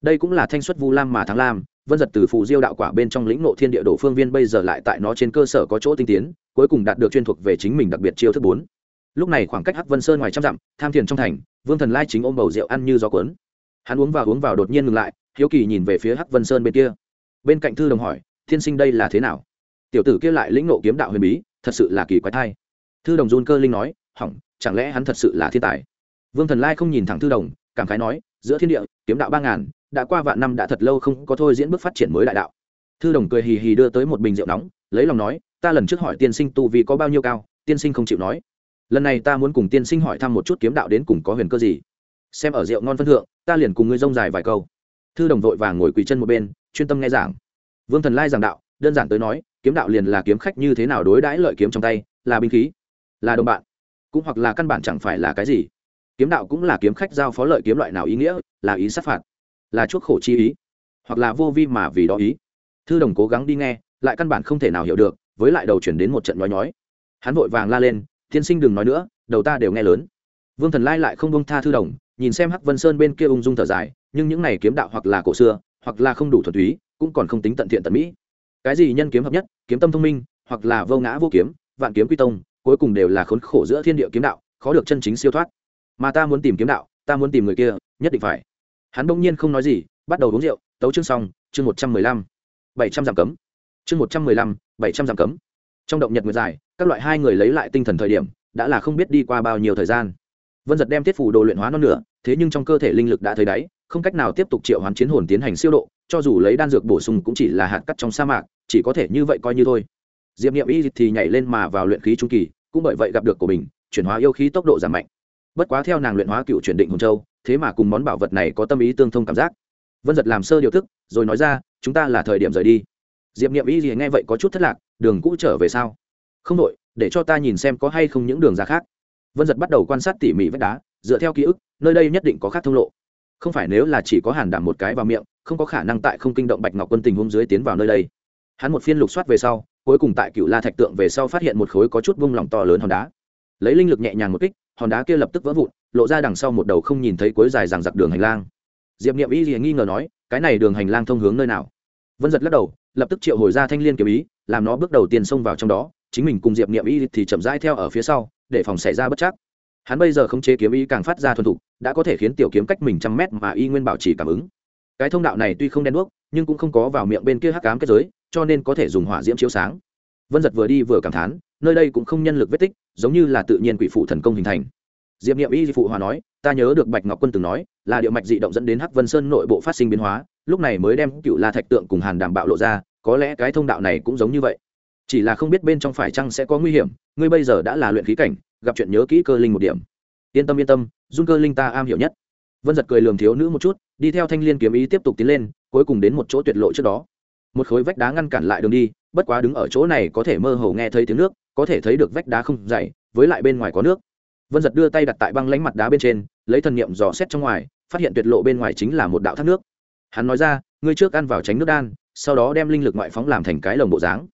S1: Đây cũng là thanh xuất vu lam mà thắng lam vân giật từ phù diêu đạo quả bên trong lĩnh nộ thiên địa đổ phương viên bây giờ lại tại nó trên cơ sở có chỗ tinh tiến, cuối cùng đạt được chuyên thuộc về chính mình đặc biệt chiêu thức bốn. Lúc này khoảng cách hắc vân sơn ngoài trăm dặm, tham thiền trong thành, vương thần lai chính ôm bầu rượu ăn như gió cuốn. Hắn uống vào uống vào đột nhiên ngừng lại, hiếu kỳ nhìn về phía hắc vân sơn bên kia. Bên cạnh thư đồng hỏi, thiên sinh đây là thế nào? Tiểu tử kia lại lĩnh nộ kiếm đạo huyền bí, thật sự là kỳ quái thai. Thư đồng run cơ linh nói, hỏng, chẳng lẽ hắn thật sự là thiên tài? Vương thần lai không nhìn thẳng thư đồng, cảm khái nói, giữa thiên địa, kiếm đạo ba ngàn đã qua vạn năm đã thật lâu không có thôi diễn bước phát triển mới đại đạo. Thư đồng cười hì hì đưa tới một bình rượu nóng, lấy lòng nói, ta lần trước hỏi tiên sinh tu vì có bao nhiêu cao, tiên sinh không chịu nói. Lần này ta muốn cùng tiên sinh hỏi thăm một chút kiếm đạo đến cùng có huyền cơ gì. Xem ở rượu ngon phân thượng, ta liền cùng ngươi rông dài vài câu. Thư đồng vội vàng ngồi quỳ chân một bên, chuyên tâm nghe giảng. Vương thần lai giảng đạo, đơn giản tới nói, kiếm đạo liền là kiếm khách như thế nào đối đãi lợi kiếm trong tay, là binh khí, là đồng bạn, cũng hoặc là căn bản chẳng phải là cái gì. Kiếm đạo cũng là kiếm khách giao phó lợi kiếm loại nào ý nghĩa, là ý sát phạt là chuốc khổ chi ý, hoặc là vô vi mà vì đó ý. Thư đồng cố gắng đi nghe, lại căn bản không thể nào hiểu được, với lại đầu chuyển đến một trận nói nhói. Hắn vội vàng la lên, tiên sinh đừng nói nữa, đầu ta đều nghe lớn. Vương thần lai lại không bông tha thư đồng, nhìn xem hắc vân sơn bên kia ung dung thở dài, nhưng những này kiếm đạo hoặc là cổ xưa, hoặc là không đủ thuật túy, cũng còn không tính tận thiện tận mỹ. Cái gì nhân kiếm hợp nhất, kiếm tâm thông minh, hoặc là vô ngã vô kiếm, vạn kiếm quy tông, cuối cùng đều là khốn khổ giữa thiên địa kiếm đạo, khó được chân chính siêu thoát. Mà ta muốn tìm kiếm đạo, ta muốn tìm người kia, nhất định phải hắn bỗng nhiên không nói gì, bắt đầu uống rượu, tấu chương xong, chương một trăm mười lăm, bảy trăm giảm cấm. Chương một trăm mười lăm, bảy trăm giảm cấm. Trong động nhật nguyệt dài, các loại hai người lấy lại tinh thần thời điểm, đã là không biết đi qua bao nhiêu thời gian. Vân giật đem tiết phủ đồ luyện hóa non nửa, thế nhưng trong cơ thể linh lực đã thấy đáy, không cách nào tiếp tục triệu hoán chiến hồn tiến hành siêu độ, cho dù lấy đan dược bổ sung cũng chỉ là hạt cắt trong sa mạc, chỉ có thể như vậy coi như thôi. Diệp m y thì nhảy lên mà vào luyện khí trung kỳ, cũng bởi vậy gặp được của mình, chuyển hóa yêu khí tốc độ giảm mạnh. Bất quá theo nàng luyện hóa cựu chuyển định hồn châu thế mà cùng món bảo vật này có tâm ý tương thông cảm giác. Vân giật làm sơ điều thức, rồi nói ra, chúng ta là thời điểm rời đi. Diệp nghiệm y gì nghe vậy có chút thất lạc, đường cũ trở về sao? Không đội, để cho ta nhìn xem có hay không những đường ra khác. Vân giật bắt đầu quan sát tỉ mỉ vách đá, dựa theo ký ức, nơi đây nhất định có khác thông lộ. Không phải nếu là chỉ có hàn đảm một cái vào miệng, không có khả năng tại không kinh động bạch ngọc quân tình hôm dưới tiến vào nơi đây. Hắn một phiên lục soát về sau, cuối cùng tại cựu la thạch tượng về sau phát hiện một khối có chút vung lòng to lớn hòn đá. Lấy linh lực nhẹ nhàng một kích hòn đá kia lập tức vỡ vụn, lộ ra đằng sau một đầu không nhìn thấy cuối dài rằng giặc đường hành lang. Diệp nghiệm y gì nghi ngờ nói, cái này đường hành lang thông hướng nơi nào? Vân giật lắc đầu, lập tức triệu hồi ra thanh l i ê n kiếm ý, làm nó bước đầu tiên xông vào trong đó, chính mình cùng diệp nghiệm y thì chậm rãi theo ở phía sau, để phòng xảy ra bất chắc. Hắn bây giờ khống chế kiếm ý càng phát ra thuần thục, đã có thể khiến tiểu kiếm cách mình trăm mét mà y nguyên bảo trì cảm ứng. Cái thông đạo này tuy không đen đuốc, nhưng cũng không có vào miệng bên kia hắc cám kết giới, cho nên có thể dùng hỏa diễm chiếu sáng vân giật vừa đi vừa cảm thán, nơi đây cũng không nhân lực vết tích, giống như là tự nhiên quỷ phụ thần công hình thành. Diệp n i ệ m y phụ hòa nói, ta nhớ được bạch ngọc quân từng nói, là điệu mạch dị động dẫn đến hắc vân sơn nội bộ phát sinh biến hóa, lúc này mới đem cựu la thạch tượng cùng hàn đàm bạo lộ ra, có lẽ cái thông đạo này cũng giống như vậy. Chỉ là không biết bên trong phải chăng sẽ có nguy hiểm, ngươi bây giờ đã là luyện khí cảnh, gặp chuyện nhớ kỹ cơ linh một điểm. Yên tâm yên tâm, dung cơ linh ta am hiểu nhất. Vân giật cười lường thiếu nữ một chút, đi theo thanh l i ê n kiếm ý tiếp tục tiến lên, cuối cùng đến một chỗ tuyệt lộ trước đó một khối vách đá ngăn cản lại đường đi, bất quá đứng ở chỗ này có thể mơ hồ nghe thấy tiếng nước, có thể thấy được vách đá không dày, với lại bên ngoài có nước. Vân giật đưa tay đặt tại băng lánh mặt đá bên trên, lấy thần niệm dò xét trong ngoài, phát hiện tuyệt lộ bên ngoài chính là một đạo thác nước. Hắn nói ra, ngươi trước ăn vào tránh nước đan, sau đó đem linh lực ngoại phóng làm thành cái lồng bộ dáng.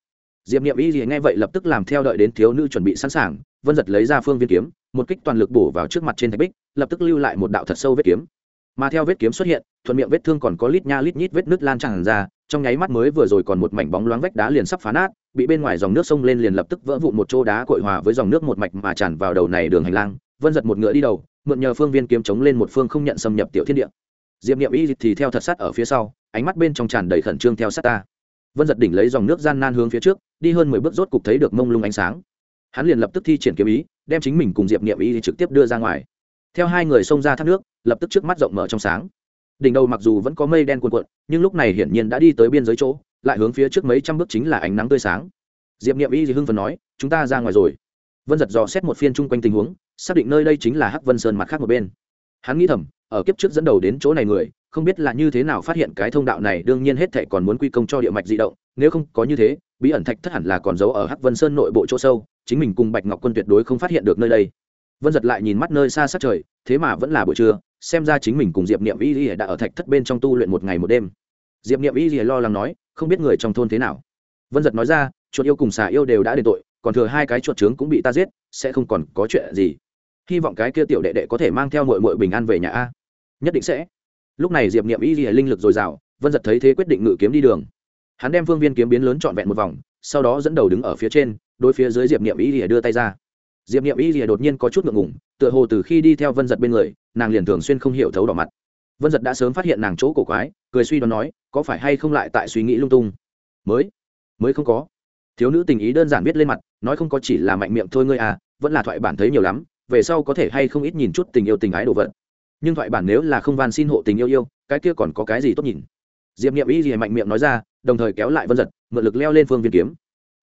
S1: Diệp niệm y gì nghe vậy lập tức làm theo đợi đến thiếu nữ chuẩn bị sẵn sàng, vân giật lấy ra phương viên kiếm, một kích toàn lực bổ vào trước mặt trên thạch bích, lập tức lưu lại một đạo thật sâu vết kiếm. Mà theo vết kiếm xuất hiện, thuận miệng vết thương còn có lít nha lít nhít vết nước lan tràn ra trong nháy mắt mới vừa rồi còn một mảnh bóng loáng vách đá liền sắp phá nát, bị bên ngoài dòng nước sông lên liền lập tức vỡ vụn một chỗ đá cội hòa với dòng nước một mạch mà tràn vào đầu này đường hành lang, vân giật một ngựa đi đầu, mượn nhờ phương viên kiếm chống lên một phương không nhận xâm nhập tiểu thiên địa. Diệp niệm y thì theo thật sát ở phía sau, ánh mắt bên trong tràn đầy khẩn trương theo sát ta. Vân giật đỉnh lấy dòng nước gian nan hướng phía trước, đi hơn mười bước rốt cục thấy được mông lung ánh sáng. Hắn liền lập tức thi triển kiếm ý, đem chính mình cùng diệp niệm y trực tiếp đưa ra ngoài. Theo hai người xông ra thác nước, lập tức trước mắt rộng mở trong sáng đỉnh đầu mặc dù vẫn có mây đen cuồn cuộn, nhưng lúc này hiển nhiên đã đi tới biên giới chỗ, lại hướng phía trước mấy trăm bước chính là ánh nắng tươi sáng. Diệp niệm y thì hưng phần nói, chúng ta ra ngoài rồi. Vân giật dò xét một phiên chung quanh tình huống, xác định nơi đây chính là hắc vân sơn mặt khác một bên. Hắn nghĩ thầm, ở kiếp trước dẫn đầu đến chỗ này người, không biết là như thế nào phát hiện cái thông đạo này, đương nhiên hết thệ còn muốn quy công cho địa mạch di động, nếu không có như thế, bí ẩn thạch thất hẳn là còn giấu ở hắc vân sơn nội bộ chỗ sâu, chính mình cùng bạch ngọc quân tuyệt đối không phát hiện được nơi đây. Vân giật lại nhìn mắt nơi xa sát trời, thế mà vẫn là buổi trưa xem ra chính mình cùng diệp niệm y y đã ở thạch thất bên trong tu luyện một ngày một đêm. Diệp niệm y y lo lắng nói, không biết người trong thôn thế nào. Vân giật nói ra, chuột yêu cùng xà yêu đều đã đền tội, còn thừa hai cái chuột trướng cũng bị ta giết, sẽ không còn có chuyện gì. Hy vọng cái kia tiểu đệ đệ có thể mang theo mội mội bình an về nhà a. Nhất định sẽ. Lúc này diệp niệm y y linh lực dồi dào, vân giật thấy thế quyết định ngự kiếm đi đường. Hắn đem phương viên kiếm biến lớn trọn vẹn một vòng, sau đó dẫn đầu đứng ở phía trên, đối phía dưới diệp niệm y y đưa tay ra diệp niệm y rìa đột nhiên có chút ngượng ngùng, tựa hồ từ khi đi theo vân giật bên người, nàng liền thường xuyên không hiểu thấu đỏ mặt. vân giật đã sớm phát hiện nàng chỗ cổ quái, cười suy đoán nói, có phải hay không lại tại suy nghĩ lung tung? mới mới không có. thiếu nữ tình ý đơn giản biết lên mặt, nói không có chỉ là mạnh miệng thôi ngươi à vẫn là thoại bản thấy nhiều lắm, về sau có thể hay không ít nhìn chút tình yêu tình ái đồ vật. nhưng thoại bản nếu là không van xin hộ tình yêu yêu, cái kia còn có cái gì tốt nhìn? diệp niệm y gì mạnh miệng nói ra, đồng thời kéo lại vân giật, mượn lực leo lên phương viên kiếm.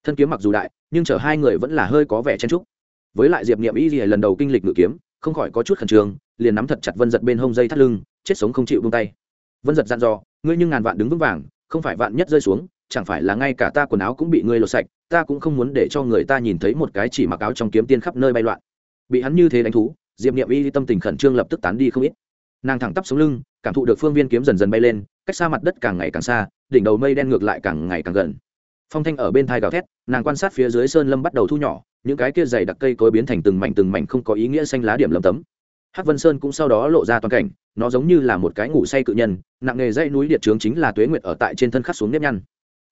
S1: thân kiếm mặc dù đại, nhưng chở hai người vẫn là hơi có vẻ chen trúc với lại diệp niệm y gì lần đầu kinh lịch ngự kiếm, không khỏi có chút khẩn trương, liền nắm thật chặt vân giật bên hông dây thắt lưng, chết sống không chịu buông tay. Vân giật dặn dò, ngươi nhưng ngàn vạn đứng vững vàng, không phải vạn nhất rơi xuống, chẳng phải là ngay cả ta quần áo cũng bị ngươi lột sạch, ta cũng không muốn để cho người ta nhìn thấy một cái chỉ mặc áo trong kiếm tiên khắp nơi bay loạn. Bị hắn như thế đánh thú, diệp niệm y tâm tình khẩn trương lập tức tán đi không ít. Nàng thẳng tắp xuống lưng, cảm thụ được phương viên kiếm dần dần bay lên, cách xa mặt đất càng ngày càng xa, đỉnh đầu mây đen ngược lại càng ngày càng gần. Phong thanh ở bên thai gào thét, nàng quan sát phía dưới sơn lâm bắt đầu thu nhỏ những cái kia dày đặc cây cối biến thành từng mảnh từng mảnh không có ý nghĩa xanh lá điểm lầm tấm. Hắc vân sơn cũng sau đó lộ ra toàn cảnh, nó giống như là một cái ngủ say cự nhân, nặng nghề dãy núi điện trướng chính là tuế nguyệt ở tại trên thân khắc xuống nếp nhăn.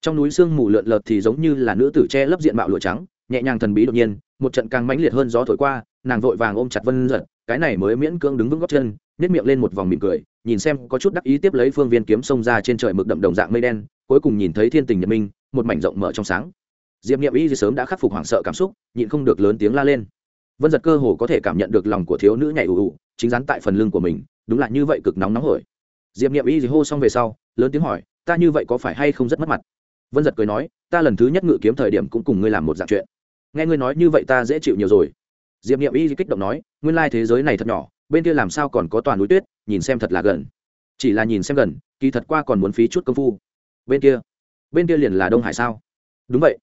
S1: Trong núi sương mù lượn lợt thì giống như là nữ tử che lấp diện mạo lụa trắng, nhẹ nhàng thần bí đột nhiên, một trận càng mãnh liệt hơn gió thổi qua, nàng vội vàng ôm chặt vân giật, cái này mới miễn cưỡng đứng vững góc chân nếp miệng lên một vòng mỉm cười, nhìn xem có chút đắc ý tiếp lấy phương viên kiếm sông ra trên trời mực đậm đồng dạng mây đen, cuối cùng nhìn thấy thiên tình nhật minh, một mảnh rộng mở trong sáng diệp n i ệ m y sớm đã khắc phục hoảng sợ cảm xúc nhịn không được lớn tiếng la lên vân giật cơ hồ có thể cảm nhận được lòng của thiếu nữ nhảy ù ù chính rắn tại phần lưng của mình đúng là như vậy cực nóng nóng hổi diệp n i ệ m y hô xong về sau lớn tiếng hỏi ta như vậy có phải hay không rất mất mặt vân giật cười nói ta lần thứ nhất ngự kiếm thời điểm cũng cùng ngươi làm một dạng chuyện nghe ngươi nói như vậy ta dễ chịu nhiều rồi diệp n i ệ m y kích động nói nguyên lai thế giới này thật nhỏ bên kia làm sao còn có toàn núi tuyết nhìn xem thật là gần chỉ là nhìn xem gần kỳ thật qua còn muốn phí chút công phu bên kia bên kia liền là đông hải sao đúng vậy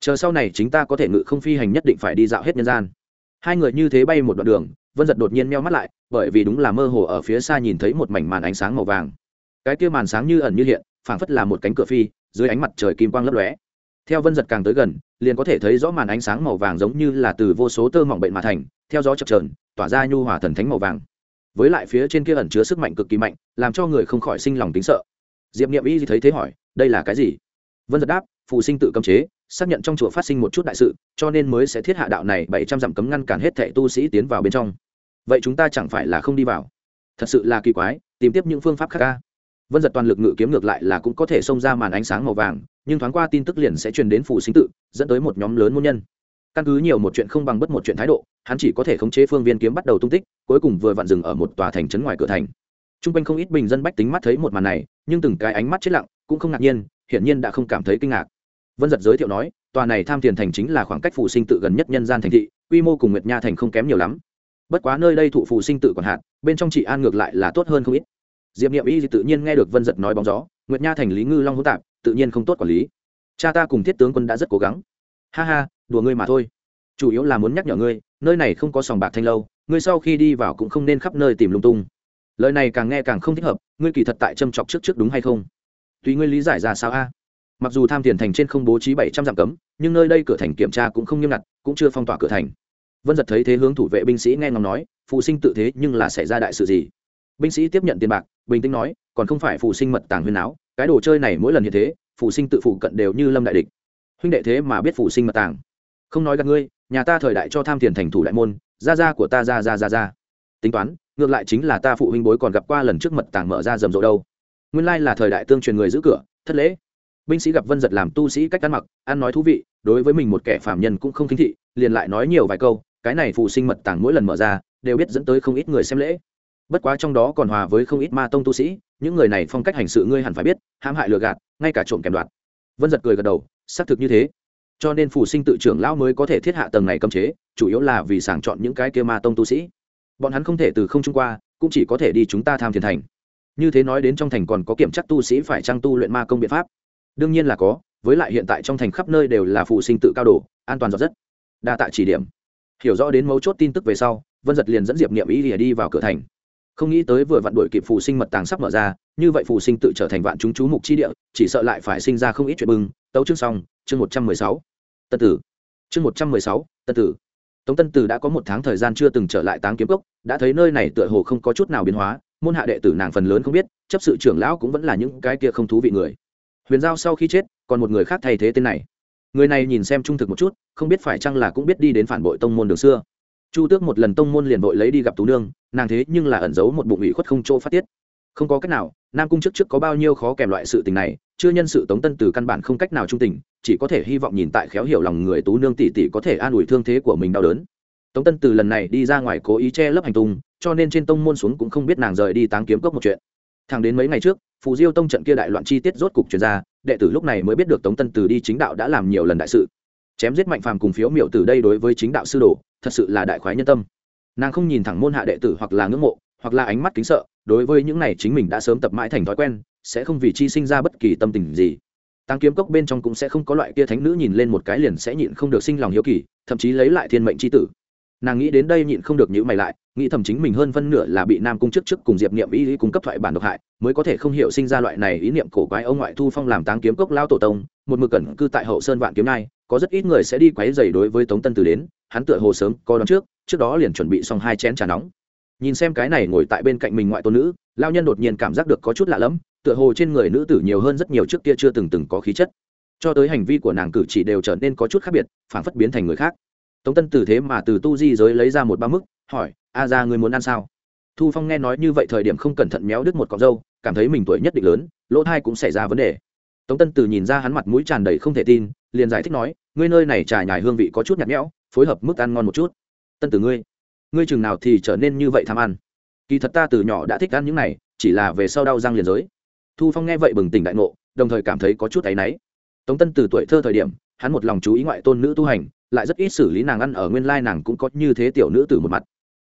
S1: chờ sau này chính ta có thể ngự không phi hành nhất định phải đi dạo hết nhân gian. Hai người như thế bay một đoạn đường, vân giật đột nhiên meo mắt lại, bởi vì đúng là mơ hồ ở phía xa nhìn thấy một mảnh màn ánh sáng màu vàng. Cái kia màn sáng như ẩn như hiện, phảng phất là một cánh cửa phi, dưới ánh mặt trời kim quang lấp lóe. Theo vân giật càng tới gần, liền có thể thấy rõ màn ánh sáng màu vàng giống như là từ vô số tơ mỏng bệnh mà thành, theo gió chập trờn tỏa ra nhu hòa thần thánh màu vàng. Với lại phía trên kia ẩn chứa sức mạnh cực kỳ mạnh, làm cho người không khỏi sinh lòng tính sợ. Diệp n i ệ m y thấy thế hỏi, đây là cái gì? Vân giật đáp, phù sinh tự cấm chế xác nhận trong chùa phát sinh một chút đại sự, cho nên mới sẽ thiết hạ đạo này bảy trăm dặm cấm ngăn cản hết thệ tu sĩ tiến vào bên trong. Vậy chúng ta chẳng phải là không đi vào? Thật sự là kỳ quái, tìm tiếp những phương pháp khác ca. Vân giật toàn lực ngự kiếm ngược lại là cũng có thể xông ra màn ánh sáng màu vàng, nhưng thoáng qua tin tức liền sẽ truyền đến phủ sinh tự, dẫn tới một nhóm lớn môn nhân. Căn cứ nhiều một chuyện không bằng bất một chuyện thái độ, hắn chỉ có thể khống chế phương viên kiếm bắt đầu tung tích, cuối cùng vừa vặn dừng ở một tòa thành trấn ngoài cửa thành. T r u n g quanh không ít bình dân bách tính mắt thấy một màn này, nhưng từng cái ánh mắt chết lặng, cũng không ngạc nhiên, hiển nhiên đã không cảm thấy kinh ngạc vân giật giới thiệu nói, tòa này tham tiền thành chính là khoảng cách phù sinh tự gần nhất nhân gian thành thị, quy mô cùng nguyệt nha thành không kém nhiều lắm. Bất quá nơi đây thụ phù sinh tự còn hạn, bên trong chị an ngược lại là tốt hơn không ít. Diệp n i ệ m y thì tự nhiên nghe được vân giật nói bóng gió, nguyệt nha thành lý ngư long hỗn tạp, tự nhiên không tốt quản lý. Cha ta cùng thiết tướng quân đã rất cố gắng. Ha ha, đùa ngươi mà thôi. Chủ yếu là muốn nhắc nhở ngươi, nơi này không có sòng bạc thanh lâu, ngươi sau khi đi vào cũng không nên khắp nơi tìm lung tung. Lời này càng nghe càng không thích hợp, ngươi kỳ thật tại châm chọc trước trước đúng hay không? Tùy ngươi lý giải ra sao a? Mặc dù tham tiền thành trên không bố trí bảy trăm dặm cấm, nhưng nơi đây cửa thành kiểm tra cũng không nghiêm ngặt, cũng chưa phong tỏa cửa thành. Vân giật thấy thế hướng thủ vệ binh sĩ nghe ngóng nói, phụ sinh tự thế nhưng là xảy ra đại sự gì? Binh sĩ tiếp nhận tiền bạc, bình tĩnh nói, còn không phải phụ sinh mật tàng huyền áo, cái đồ chơi này mỗi lần như thế, phụ sinh tự phụ cận đều như lâm đại địch. Huynh đệ thế mà biết phụ sinh mật tàng. Không nói gặp ngươi, nhà ta thời đại cho tham tiền thành thủ đại môn, gia gia của ta ra ra ra ra tính toán, ngược lại chính là ta phụ huynh bối còn gặp qua lần trước mật tàng mở ra rầm rộ đâu. Nguyên lai là thời đại tương truyền người giữ cửa, thất lễ binh sĩ gặp vân giật làm tu sĩ cách ăn mặc, ăn nói thú vị, đối với mình một kẻ phạm nhân cũng không kính thị, liền lại nói nhiều vài câu, cái này phù sinh mật tàng mỗi lần mở ra, đều biết dẫn tới không ít người xem lễ. Bất quá trong đó còn hòa với không ít ma tông tu sĩ, những người này phong cách hành sự ngươi hẳn phải biết, hãm hại lừa gạt, ngay cả trộm kèm đoạt. Vân giật cười gật đầu, xác thực như thế. Cho nên phù sinh tự trưởng lão mới có thể thiết hạ tầng này cấm chế, chủ yếu là vì sàng chọn những cái kia ma tông tu sĩ. Bọn hắn không thể từ không trung qua, cũng chỉ có thể đi chúng ta tham thiền thành. Như thế nói đến trong thành còn có kiểm chắc tu sĩ phải trang tu luyện ma công biện pháp đương nhiên là có, với lại hiện tại trong thành khắp nơi đều là phụ sinh tự cao đồ an toàn rõ rất đa tạ chỉ điểm. Hiểu rõ đến mấu chốt tin tức về sau, vân giật liền dẫn diệp niệm ý lìa đi vào cửa thành. Không nghĩ tới vừa vặn đuổi kịp phù sinh mật tàng sắp mở ra, như vậy phù sinh tự trở thành vạn chúng chú mục chi địa, chỉ sợ lại phải sinh ra không ít chuyện bưng tấu chương xong, chương một trăm mười sáu. Tân tử. Chương một trăm mười sáu, tân tử. Tống tân tử đã có một tháng thời gian chưa từng trở lại táng kiếm cốc, đã thấy nơi này tựa hồ không có chút nào biến hóa, môn hạ đệ tử nàng phần lớn không biết, chấp sự trưởng lão cũng vẫn là những cái kia không thú vị người huyền giao sau khi chết, còn một người khác thay thế tên này. Người này nhìn xem trung thực một chút, không biết phải chăng là cũng biết đi đến phản bội tông môn đường xưa. Chu tước một lần tông môn liền vội lấy đi gặp tú nương, nàng thế nhưng là ẩn giấu một bụng ủy khuất không chỗ phát tiết. Không có cách nào, nam cung trước trước có bao nhiêu khó kèm loại sự tình này, chưa nhân sự tống tân từ căn bản không cách nào trung tình, chỉ có thể hy vọng nhìn tại khéo hiểu lòng người tú nương tỷ tỷ có thể an ủi thương thế của mình đau đớn. Tống tân từ lần này đi ra ngoài cố ý che lấp hành tung, cho nên trên tông môn xuống cũng không biết nàng rời đi táng kiếm cốc một chuyện thẳng đến mấy ngày trước, phù diêu tông trận kia đại loạn chi tiết rốt cục truyền ra, đệ tử lúc này mới biết được tống tân từ đi chính đạo đã làm nhiều lần đại sự. Chém giết mạnh phàm cùng phiếu miểu từ đây đối với chính đạo sư đồ, thật sự là đại khoái nhân tâm. Nàng không nhìn thẳng môn hạ đệ tử hoặc là ngưỡng mộ, hoặc là ánh mắt kính sợ, đối với những này chính mình đã sớm tập mãi thành thói quen, sẽ không vì chi sinh ra bất kỳ tâm tình gì. Tăng kiếm cốc bên trong cũng sẽ không có loại kia thánh nữ nhìn lên một cái liền sẽ nhịn không được sinh lòng hiếu kỳ, thậm chí lấy lại thiên mệnh c h i tử nàng nghĩ đến đây nhịn không được nhữ mày lại, nghĩ thầm chính mình hơn phân nửa là bị nam cung chức chức cùng diệp niệm ý cung cấp thoại bản độc hại, mới có thể không hiểu sinh ra loại này ý niệm cổ quái ông ngoại thu phong làm táng kiếm cốc lao tổ tông, một mực cẩn cư tại hậu sơn vạn kiếm nai có rất ít người sẽ đi quấy dày đối với tống tân từ đến, hắn tựa hồ sớm có đón trước trước đó liền chuẩn bị xong hai chén trà nóng. Nhìn xem cái này ngồi tại bên cạnh mình ngoại tôn nữ, lao nhân đột nhiên cảm giác được có chút lạ lẫm, tựa hồ trên người nữ tử nhiều hơn rất nhiều trước kia chưa từng từng có khí chất. Cho tới hành vi của nàng cử chỉ đều trở nên có chút khác biệt phản phất biến thành người khác tống tân từ thế mà từ tu di giới lấy ra một ba mức, hỏi, a ra người muốn ăn sao? Thu phong nghe nói như vậy thời điểm không cẩn thận méo đứt một cọc dâu cảm thấy mình tuổi nhất định lớn, lỗ thai cũng xảy ra vấn đề. Tống tân từ nhìn ra hắn mặt mũi tràn đầy không thể tin, liền giải thích nói, ngươi nơi này trà nhài hương vị có chút nhạt nhẽo, phối hợp mức ăn ngon một chút. Tân từ ngươi ngươi chừng nào thì trở nên như vậy tham ăn? Kỳ thật ta từ nhỏ đã thích ăn những này, chỉ là về sau đau răng liền giới. Thu phong nghe vậy bừng tỉnh đại ngộ, đồng thời cảm thấy có chút áy náy. Tống tân từ tuổi thơ thời điểm, hắn một lòng chú ý ngoại tôn nữ tu hành lại rất ít xử lý nàng ăn ở nguyên lai nàng cũng có như thế tiểu nữ từ một mặt.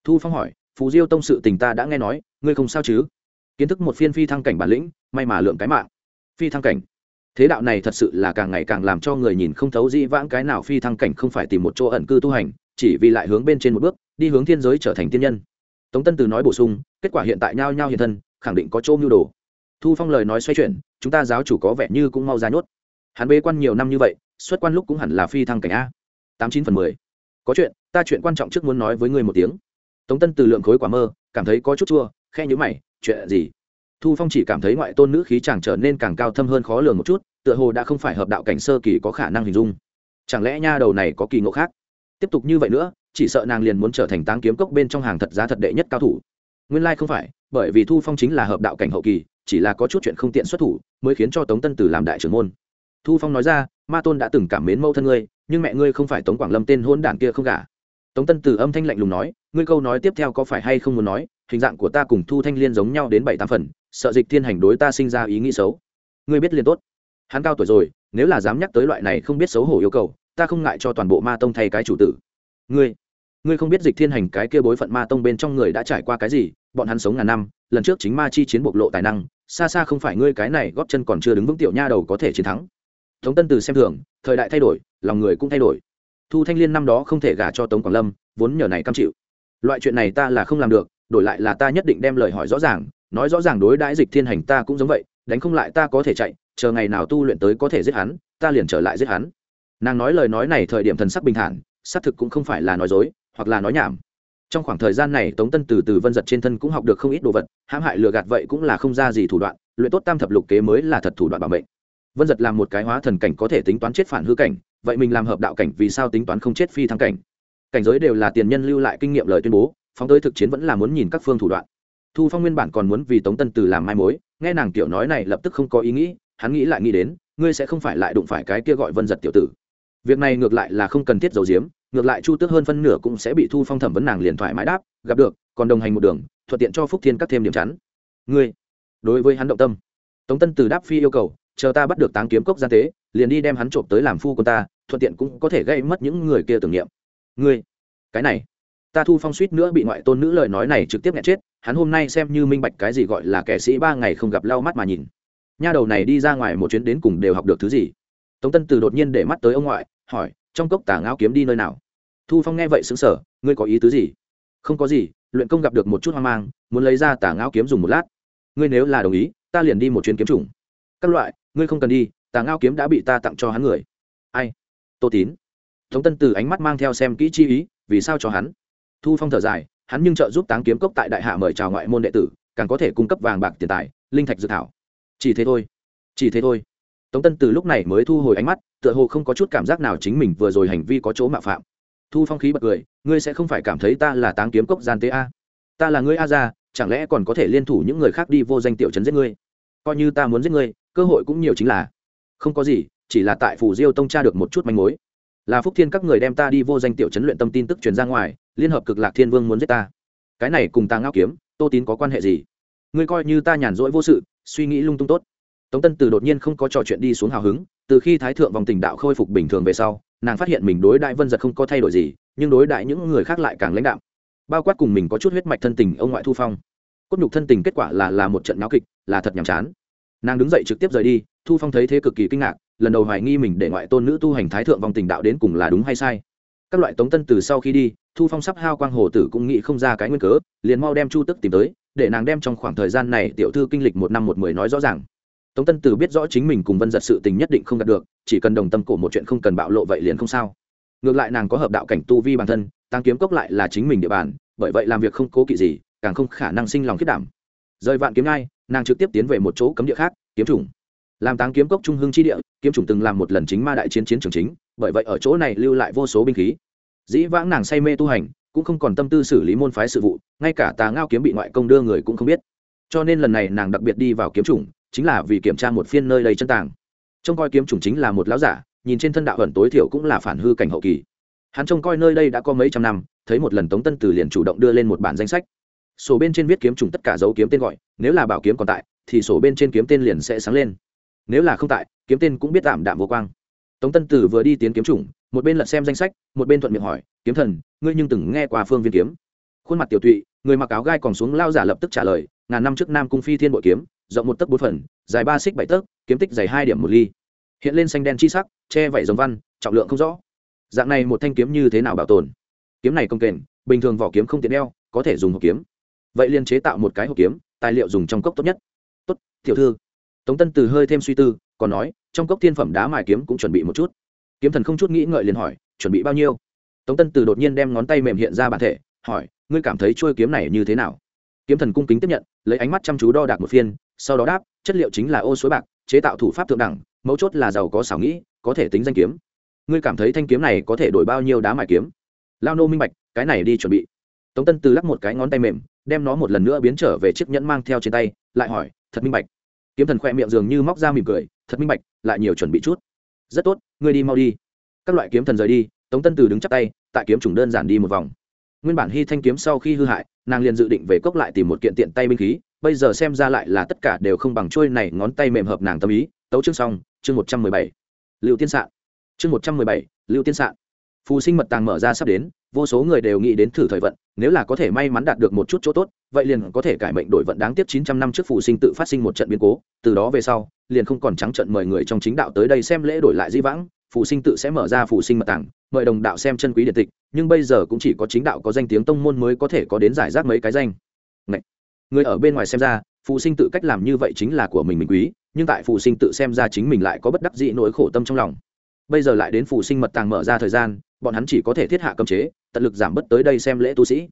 S1: Thu phong hỏi, phù diêu tông sự tình ta đã nghe nói, ngươi không sao chứ? Kiến thức một phiên phi thăng cảnh bản lĩnh, may mà lượng cái mạng. Phi thăng cảnh. Thế đạo này thật sự là càng ngày càng làm cho người nhìn không thấu dĩ vãng cái nào phi thăng cảnh không phải tìm một chỗ ẩn cư tu hành, chỉ vì lại hướng bên trên một bước, đi hướng thiên giới trở thành tiên nhân. Tống tân từ nói bổ sung, kết quả hiện tại nhao nhao hiện thân, khẳng định có chỗ mưu đồ. Thu phong lời nói xoay chuyển, chúng ta giáo chủ có vẻ như cũng mau ra nhốt. Hắn bế quan nhiều năm như vậy, xuất quan lúc cũng hẳn là phi thăng cảnh a tám chín phần mười. Có chuyện, ta chuyện quan trọng trước muốn nói với ngươi một tiếng. Tống tân từ lượng khối quả mơ, cảm thấy có chút chua khe nhữ mày, chuyện gì? Thu phong chỉ cảm thấy ngoại tôn nữ khí chàng trở nên càng cao thâm hơn khó lường một chút, tựa hồ đã không phải hợp đạo cảnh sơ kỳ có khả năng hình dung. Chẳng lẽ nha đầu này có kỳ ngộ khác? Tiếp tục như vậy nữa, chỉ sợ nàng liền muốn trở thành táng kiếm cốc bên trong hàng thật giá thật đệ nhất cao thủ. Nguyên lai không phải, bởi vì thu phong chính là hợp đạo cảnh hậu kỳ, chỉ là có chút chuyện không tiện xuất thủ, mới khiến cho tống tân tử làm đại trưởng môn. Thu phong nói ra, ma tôn đã từng cảm mến mẫu thân ngươi nhưng mẹ ngươi không phải tống quảng lâm tên hôn đản kia không gả. Tống tân Từ âm thanh lạnh lùng nói, ngươi câu nói tiếp theo có phải hay không muốn nói, hình dạng của ta cùng thu thanh liên giống nhau đến bảy tám phần, sợ dịch thiên hành đối ta sinh ra ý nghĩ xấu. Ngươi biết liền tốt. Hắn cao tuổi rồi, nếu là dám nhắc tới loại này không biết xấu hổ yêu cầu, ta không ngại cho toàn bộ ma tông thay cái chủ tử. Ngươi ngươi không biết dịch thiên hành cái kia bối phận ma tông bên trong người đã trải qua cái gì, bọn hắn sống ngàn năm, lần trước chính ma chi chiến bộc lộ tài năng, xa xa không phải ngươi cái này góp chân còn chưa đứng vững tiểu nha đầu có thể chiến thắng. Tống tân từ xem thường, thời đại thay đổi lòng người cũng thay đổi. Thu thanh liên năm đó không thể gả cho tống quảng lâm, vốn nhờ này cam chịu. Loại chuyện này ta là không làm được, đổi lại là ta nhất định đem lời hỏi rõ ràng, nói rõ ràng đối đãi dịch thiên hành ta cũng giống vậy, đánh không lại ta có thể chạy, chờ ngày nào tu luyện tới có thể giết hắn, ta liền trở lại giết hắn. Nàng nói lời nói này thời điểm thần sắc bình thản, xác thực cũng không phải là nói dối, hoặc là nói nhảm. Trong khoảng thời gian này tống tân từ từ vân giật trên thân cũng học được không ít đồ vật, hãm hại lừa gạt vậy cũng là không ra gì thủ đoạn, luyện tốt tam thập lục kế mới là thật thủ đoạn bảo mệnh. Vân giật làm một cái hóa thần cảnh có thể tính toán chết phản hư cảnh vậy mình làm hợp đạo cảnh vì sao tính toán không chết phi thăng cảnh? Cảnh giới đều là tiền nhân lưu lại kinh nghiệm lời tuyên bố, phóng tới thực chiến vẫn là muốn nhìn các phương thủ đoạn. Thu phong nguyên bản còn muốn vì tống tân từ làm mai mối, nghe nàng tiểu nói này lập tức không có ý nghĩ, hắn nghĩ lại nghĩ đến, ngươi sẽ không phải lại đụng phải cái kia gọi vân giật tiểu tử. Việc này ngược lại là không cần thiết dầu diếm ngược lại chu tước hơn phân nửa cũng sẽ bị thu phong thẩm vấn nàng liền thoải mái đáp, gặp được, còn đồng hành một đường, thuận tiện cho phúc thiên cắt thêm điểm chắn. Ngươi, đối với hắn động tâm. Tống tân từ đáp phi yêu cầu, chờ ta bắt được táng kiếm cốc gian tế liền đi đem hắn trộm tới làm phu của ta, thuận tiện cũng có thể gây mất những người kia tưởng niệm. Ngươi, cái này, ta thu phong suýt nữa bị ngoại tôn nữ lời nói này trực tiếp nhẹ chết, hắn hôm nay xem như minh bạch cái gì gọi là kẻ sĩ ba ngày không gặp lau mắt mà nhìn. Nha đầu này đi ra ngoài một chuyến đến cùng đều học được thứ gì? Tống tân từ đột nhiên để mắt tới ông ngoại, hỏi, trong cốc tả ngao kiếm đi nơi nào? Thu phong nghe vậy xứng sở ngươi có ý tứ gì? Không có gì, luyện công gặp được một chút hoang mang, muốn lấy ra tả ngao kiếm dùng một lát. Ngươi nếu là đồng ý, ta liền đi một chuyến kiếm chủng. Các loại, ngươi không cần đi tà ngao kiếm đã bị ta tặng cho hắn người. Ai? Tô tín. Tống tân từ ánh mắt mang theo xem kỹ chi ý vì sao cho hắn? Thu phong thở dài hắn nhưng trợ giúp táng kiếm cốc tại đại hạ mời chào ngoại môn đệ tử càng có thể cung cấp vàng bạc tiền tài linh thạch dự thảo. Chỉ thế thôi. Chỉ thế thôi. Tống tân từ lúc này mới thu hồi ánh mắt tựa hồ không có chút cảm giác nào chính mình vừa rồi hành vi có chỗ mạo phạm. Thu phong khí bật cười ngươi sẽ không phải cảm thấy ta là táng kiếm cốc gian tế a. Ta là ngươi a gia, chẳng lẽ còn có thể liên thủ những người khác đi vô danh tiểu trấn giết ngươi? Coi như ta muốn giết ngươi cơ hội cũng nhiều chính là không có gì, chỉ là tại phủ diêu tông tra được một chút manh mối. Là phúc thiên các người đem ta đi vô danh tiểu chấn luyện tâm tin tức truyền ra ngoài, liên hợp cực lạc thiên vương muốn giết ta. Cái này cùng ta ngao kiếm, tô tín có quan hệ gì? Ngươi coi như ta nhàn rỗi vô sự, suy nghĩ lung tung tốt. Tống tân từ đột nhiên không có trò chuyện đi xuống hào hứng, từ khi thái thượng vòng tình đạo khôi phục bình thường về sau, nàng phát hiện mình đối đại vân giật không có thay đổi gì, nhưng đối đại những người khác lại càng lãnh đạo bao quát cùng mình có chút huyết mạch thân tình ông ngoại thu phong. Cốt nhục thân tình kết quả là là một trận náo kịch, là thật nhàm chán. Nàng đứng dậy trực tiếp rời đi thu phong thấy thế cực kỳ kinh ngạc, lần đầu hoài nghi mình để ngoại tôn nữ tu hành thái thượng vòng tình đạo đến cùng là đúng hay sai. Các loại tống tân từ sau khi đi, thu phong sắp hao quang hồ tử cũng nghĩ không ra cái nguyên cớ, liền mau đem chu tức tìm tới, để nàng đem trong khoảng thời gian này tiểu thư kinh lịch một năm một mười nói rõ ràng. Tống tân từ biết rõ chính mình cùng vân giật sự tình nhất định không đạt được, chỉ cần đồng tâm cổ một chuyện không cần bạo lộ vậy liền không sao. Ngược lại nàng có hợp đạo cảnh tu vi bản thân, tăng kiếm cốc lại là chính mình địa bàn, bởi vậy làm việc không cố kỵ gì, càng không khả năng sinh lòng khiết đảm. Rời vạn kiếm ngay, nàng trực tiếp tiến về một chỗ cấm địa khác, kiếm chủng làm táng kiếm cốc trung hương chi địa, kiếm chủng từng làm một lần chính ma đại chiến chiến trường chính, bởi vậy ở chỗ này lưu lại vô số binh khí. Dĩ vãng nàng say mê tu hành, cũng không còn tâm tư xử lý môn phái sự vụ, ngay cả tà ngao kiếm bị ngoại công đưa người cũng không biết. Cho nên lần này nàng đặc biệt đi vào kiếm chủng, chính là vì kiểm tra một phiên nơi đầy chân tàng. Trông coi kiếm chủng chính là một lão giả, nhìn trên thân đạo ẩn tối thiểu cũng là phản hư cảnh hậu kỳ. Hắn trông coi nơi đây đã có mấy trăm năm, thấy một lần tống tân từ liền chủ động đưa lên một bản danh sách. Sổ bên trên viết kiếm trùng tất cả dấu kiếm tên gọi, nếu là bảo kiếm còn tại, thì sổ bên trên kiếm tên liền sẽ sáng lên nếu là không tại, kiếm tên cũng biết tạm đạm vô quang. Tống tân tử vừa đi tiến kiếm trùng một bên lật xem danh sách, một bên thuận miệng hỏi, kiếm thần, ngươi nhưng từng nghe qua phương viên kiếm? Khuôn mặt tiểu tụy, người mặc áo gai còn xuống lao giả lập tức trả lời, ngàn năm trước nam cung phi thiên bội kiếm, rộng một tấc bốn phần, dài ba xích bảy tấc, kiếm tích dày hai điểm một ly. Hiện lên xanh đen chi sắc, che vảy giống văn, trọng lượng không rõ. Dạng này một thanh kiếm như thế nào bảo tồn? Kiếm này công kềnh bình thường vỏ kiếm không tiện đeo, có thể dùng hộp kiếm. Vậy liền chế tạo một cái hộp kiếm, tài liệu dùng trong cốc tốt nhất. Tốt, tiểu thư tống tân từ hơi thêm suy tư, còn nói, trong cốc thiên phẩm đá mài kiếm cũng chuẩn bị một chút. Kiếm thần không chút nghĩ ngợi liền hỏi, chuẩn bị bao nhiêu? Tống tân từ đột nhiên đem ngón tay mềm hiện ra bản thể, hỏi, ngươi cảm thấy trôi kiếm này như thế nào? Kiếm thần cung kính tiếp nhận, lấy ánh mắt chăm chú đo đạc một phiên, sau đó đáp, chất liệu chính là ô suối bạc, chế tạo thủ pháp thượng đẳng, mấu chốt là giàu có xảo nghĩ, có thể tính danh kiếm. Ngươi cảm thấy thanh kiếm này có thể đổi bao nhiêu đá mài kiếm? Lao nô minh bạch, cái này đi chuẩn bị. Tống tân từ lắc một cái ngón tay mềm, đem nó một lần nữa biến trở về chiếc nhẫn mang theo trên tay, lại hỏi, thật minh bạch kiếm thần khoe miệng dường như móc ra mỉm cười, thật minh bạch, lại nhiều chuẩn bị chút. Rất tốt, ngươi đi mau đi. Các loại kiếm thần rời đi, tống tân từ đứng chắp tay, tại kiếm trùng đơn giản đi một vòng. Nguyên bản hy thanh kiếm sau khi hư hại, nàng liền dự định về cốc lại tìm một kiện tiện tay binh khí, bây giờ xem ra lại là tất cả đều không bằng trôi này ngón tay mềm hợp nàng tâm ý. Tấu chương xong, chương một trăm mười bảy. Lưu tiên sạn. Chương một trăm mười bảy, lưu tiên sạn phù sinh mật tàng mở ra sắp đến, vô số người đều nghĩ đến thử thời vận, nếu là có thể may mắn đạt được một chút chỗ tốt, vậy liền có thể cải mệnh đổi vận đáng tiếc chín trăm năm trước phù sinh tự phát sinh một trận biến cố, từ đó về sau, liền không còn trắng trận mời người trong chính đạo tới đây xem lễ đổi lại di vãng, phù sinh tự sẽ mở ra phù sinh mật tàng, mời đồng đạo xem chân quý điện tịch, nhưng bây giờ cũng chỉ có chính đạo có danh tiếng tông môn mới có thể có đến giải rác mấy cái danh Ngậy! người ở bên ngoài xem ra, phù sinh tự cách làm như vậy chính là của mình mình quý, nhưng tại phù sinh tự xem ra chính mình lại có bất đắc dĩ nỗi khổ tâm trong lòng bây giờ lại đến phù sinh mật tàng mở ra thời gian bọn hắn chỉ có thể thiết hạ cấm chế, tận lực giảm bớt tới đây xem lễ tu sĩ.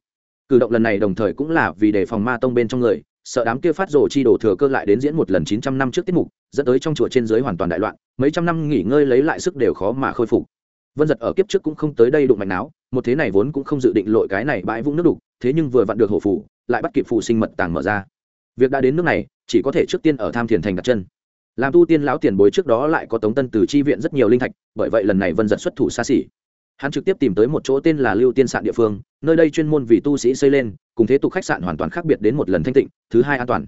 S1: Cử động lần này đồng thời cũng là vì đề phòng ma tông bên trong người, sợ đám kia phát rồ chi đổ thừa cơ lại đến diễn một lần chín trăm năm trước tiết mục, dẫn tới trong chùa trên dưới hoàn toàn đại loạn, mấy trăm năm nghỉ ngơi lấy lại sức đều khó mà khôi phục. Vân giật ở kiếp trước cũng không tới đây đụng mạch não một thế này vốn cũng không dự định lội cái này bãi vũng nước đục, thế nhưng vừa vặn được hổ phủ, lại bắt kịp phụ sinh mật tàng mở ra. Việc đã đến nước này, chỉ có thể trước tiên ở tham thiền thành đặt chân. Làm tu tiên lão tiền bối trước đó lại có tống tân từ chi viện rất nhiều linh thạch, bởi vậy lần này vân giật xuất thủ xa xỉ hắn trực tiếp tìm tới một chỗ tên là lưu tiên sạn địa phương, nơi đây chuyên môn vì tu sĩ xây lên, cùng thế tục khách sạn hoàn toàn khác biệt đến một lần thanh tịnh, thứ hai an toàn.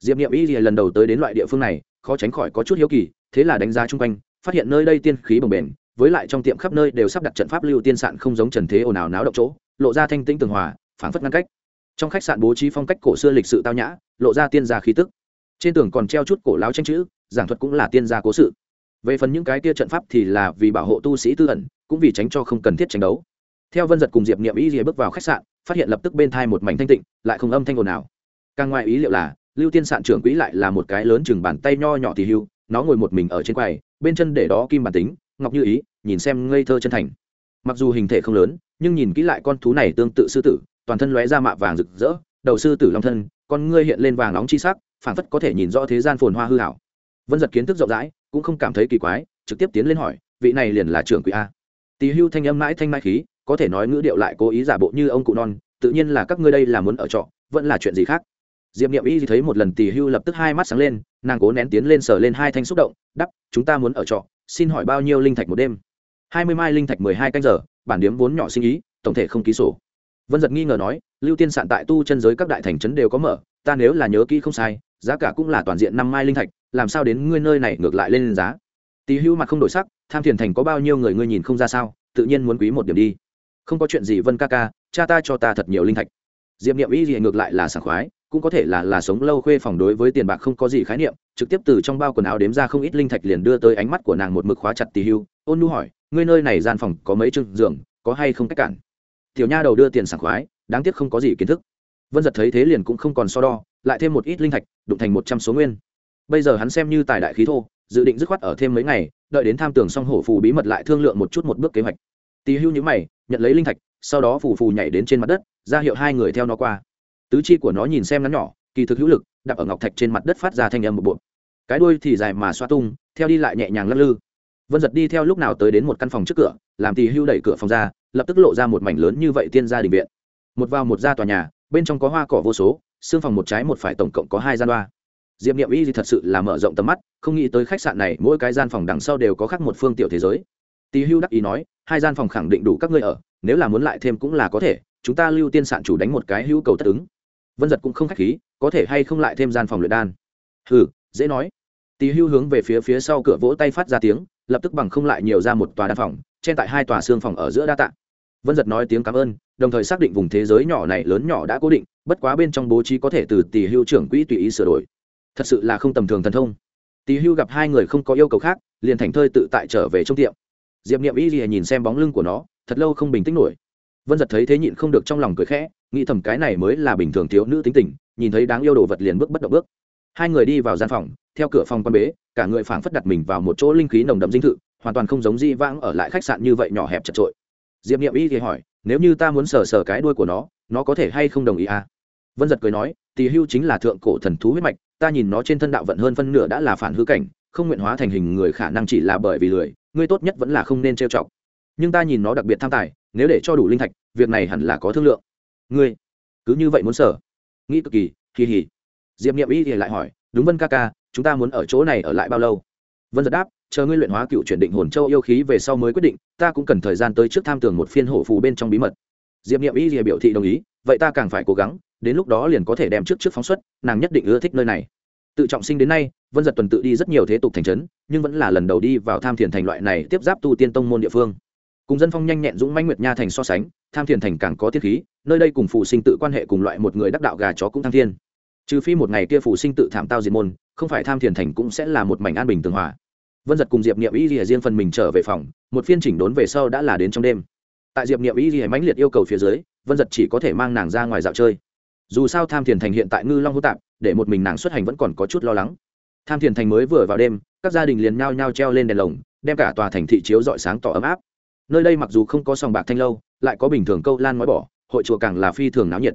S1: Diệp nghiệm y lần đầu tới đến loại địa phương này, khó tránh khỏi có chút hiếu kỳ, thế là đánh giá chung quanh, phát hiện nơi đây tiên khí bồng bềnh, với lại trong tiệm khắp nơi đều sắp đặt trận pháp lưu tiên sạn không giống trần thế ồn ào náo động chỗ, lộ ra thanh tĩnh tường hòa, phảng phất ngăn cách. Trong khách sạn bố trí phong cách cổ xưa lịch sự tao nhã, lộ ra tiên gia khí tức. Trên tường còn treo chút cổ láo tranh chữ, giảng thuật cũng là tiên gia cố sự về phần những cái kia trận pháp thì là vì bảo hộ tu sĩ tư ẩn, cũng vì tránh cho không cần thiết tranh đấu. Theo vân giật cùng diệp niệm ý rìa bước vào khách sạn, phát hiện lập tức bên thai một mảnh thanh tịnh, lại không âm thanh ồn nào càng ngoài ý liệu là, lưu tiên sạn trưởng quỹ lại là một cái lớn chừng bàn tay nho nhỏ thì hưu, nó ngồi một mình ở trên quầy, bên chân để đó kim bản tính, ngọc như ý, nhìn xem ngây thơ chân thành. Mặc dù hình thể không lớn, nhưng nhìn kỹ lại con thú này tương tự sư tử, toàn thân lóe ra mạ vàng rực rỡ, đầu sư tử long thân, con ngươi hiện lên vàng nóng chi sắc phản phất có thể nhìn rõ thế gian phồn hoa hư hảo vân giật kiến thức rộng rãi cũng không cảm thấy kỳ quái, trực tiếp tiến lên hỏi, vị này liền là trưởng quỹ a. Tỳ hưu thanh âm mãi thanh mai khí, có thể nói ngữ điệu lại cố ý giả bộ như ông cụ non, tự nhiên là các ngươi đây là muốn ở trọ, vẫn là chuyện gì khác. Diệp niệm y thấy một lần tỳ hưu lập tức hai mắt sáng lên, nàng cố nén tiến lên sờ lên hai thanh xúc động, đắp, chúng ta muốn ở trọ, xin hỏi bao nhiêu linh thạch một đêm? Hai mươi mai linh thạch mười hai canh giờ, bản điếm vốn nhỏ sinh ý, tổng thể không ký sổ. Vân giật nghi ngờ nói, lưu tiên sạn tại tu chân giới các đại thành trấn đều có mở, ta nếu là nhớ kỹ không sai, giá cả cũng là toàn diện năm mai linh thạch làm sao đến ngươi nơi này ngược lại lên giá? Tý hưu mặt không đổi sắc, tham thiền thành có bao nhiêu người ngươi nhìn không ra sao, tự nhiên muốn quý một điểm đi. Không có chuyện gì, vân ca ca, cha ta cho ta thật nhiều linh thạch. Diệp niệm y gì ngược lại là sảng khoái, cũng có thể là là sống lâu khuê phòng đối với tiền bạc không có gì khái niệm, trực tiếp từ trong bao quần áo đếm ra không ít linh thạch liền đưa tới ánh mắt của nàng một mực khóa chặt tỳ hưu ôn nu hỏi, ngươi nơi này gian phòng có mấy chừng giường, có hay không cách cản? Tiểu nha đầu đưa tiền sảng khoái, đáng tiếc không có gì kiến thức. Vân giật thấy thế liền cũng không còn so đo, lại thêm một ít linh thạch, đụng thành một trăm số nguyên bây giờ hắn xem như tài đại khí thô, dự định dứt khoát ở thêm mấy ngày, đợi đến tham tưởng xong hổ phù bí mật lại thương lượng một chút một bước kế hoạch. Tì hưu nhữ mày, nhận lấy linh thạch, sau đó phù phù nhảy đến trên mặt đất, ra hiệu hai người theo nó qua. Tứ chi của nó nhìn xem ngắn nhỏ, kỳ thực hữu lực đặt ở ngọc thạch trên mặt đất phát ra thanh âm một bộ cái đuôi thì dài mà xoa tung, theo đi lại nhẹ nhàng lắc lư. Vân giật đi theo lúc nào tới đến một căn phòng trước cửa, làm tì hưu đẩy cửa phòng ra, lập tức lộ ra một mảnh lớn như vậy tiên gia đình viện. Một vào một ra tòa nhà, bên trong có hoa cỏ vô số, xương phòng một trái một phải tổng cộng có hai gian đoa diệp niệm y thì thật sự là mở rộng tầm mắt, không nghĩ tới khách sạn này, mỗi cái gian phòng đằng sau đều có khác một phương tiểu thế giới. Tì hưu đắc ý nói, hai gian phòng khẳng định đủ các ngươi ở, nếu là muốn lại thêm cũng là có thể, chúng ta lưu tiên sạn chủ đánh một cái hữu cầu tất ứng. Vân giật cũng không khách khí, có thể hay không lại thêm gian phòng luyện đan. Hừ, dễ nói. Tì hưu hướng về phía phía sau cửa vỗ tay phát ra tiếng, lập tức bằng không lại nhiều ra một tòa đan phòng, trên tại hai tòa xương phòng ở giữa đa tạng vân giật nói tiếng cảm ơn, đồng thời xác định vùng thế giới nhỏ này lớn nhỏ đã cố định, bất quá bên trong bố trí có thể từ tỷ hưu trưởng quỹ tùy ý sửa đổi thật sự là không tầm thường thần thông. Tý hưu gặp hai người không có yêu cầu khác, liền thành thơi tự tại trở về trong tiệm. Diệp niệm y gì nhìn xem bóng lưng của nó, thật lâu không bình tĩnh nổi. Vân giật thấy thế nhịn không được trong lòng cười khẽ, nghĩ thầm cái này mới là bình thường thiếu nữ tính tình, nhìn thấy đáng yêu đồ vật liền bước bất động bước. Hai người đi vào gian phòng, theo cửa phòng quan bế, cả người phảng phất đặt mình vào một chỗ linh khí nồng đậm dinh thự, hoàn toàn không giống di vãng ở lại khách sạn như vậy nhỏ hẹp chật trội diệp niệm y thì hỏi, nếu như ta muốn sờ sờ cái đuôi của nó nó có thể hay không đồng ý à? Vân giật cười nói, tỳ hưu chính là thượng cổ thần thú huyết mạch ta nhìn nó trên thân đạo vận hơn phân nửa đã là phản hư cảnh, không nguyện hóa thành hình người khả năng chỉ là bởi vì lười, ngươi tốt nhất vẫn là không nên trêu chọc. Nhưng ta nhìn nó đặc biệt tham tài, nếu để cho đủ linh thạch, việc này hẳn là có thương lượng. Ngươi, cứ như vậy muốn sở? Nghĩ cực kỳ kỳ hỉ. Diệp n i ệ m y thì lại hỏi, đúng vân ca ca, chúng ta muốn ở chỗ này ở lại bao lâu? Vân giật đáp, chờ ngươi luyện hóa cựu chuyển định hồn châu yêu khí về sau mới quyết định, ta cũng cần thời gian tới trước tham tưởng một phiên hổ phù bên trong bí mật diệp n i ệ m y rìa biểu thị đồng ý, vậy ta càng phải cố gắng, đến lúc đó liền có thể đem trước trước phóng xuất, nàng nhất định ưa thích nơi này. Tự trọng sinh đến nay, vân giật tuần tự đi rất nhiều thế tục thành trấn, nhưng vẫn là lần đầu đi vào tham thiền thành loại này tiếp giáp tu tiên tông môn địa phương. Cùng dân phong nhanh nhẹn dũng mãnh nguyệt nha thành so sánh, tham thiền thành càng có tiết khí, nơi đây cùng phụ sinh tự quan hệ cùng loại một người đắc đạo gà chó cũng tham thiên. Trừ phi một ngày kia phụ sinh tự thảm tao diệt môn, không phải tham thiền thành cũng sẽ là một mảnh an bình tường hòa. Vân giật cùng diệp niệm y rìa riêng phần mình trở về phòng, một phiên chỉnh đốn về sau đã là đến trong đêm tại diệp niệm y rìa mãnh liệt yêu cầu phía dưới, vân giật chỉ có thể mang nàng ra ngoài dạo chơi. Dù sao tham thiền thành hiện tại ngư long hữu tạp, để một mình nàng xuất hành vẫn còn có chút lo lắng. Tham thiền thành mới vừa vào đêm, các gia đình liền nhao nhao treo lên đèn lồng, đem cả tòa thành thị chiếu dọi sáng tỏ ấm áp. Nơi đây mặc dù không có sòng bạc thanh lâu, lại có bình thường câu lan ngói bỏ, hội chùa càng là phi thường náo nhiệt.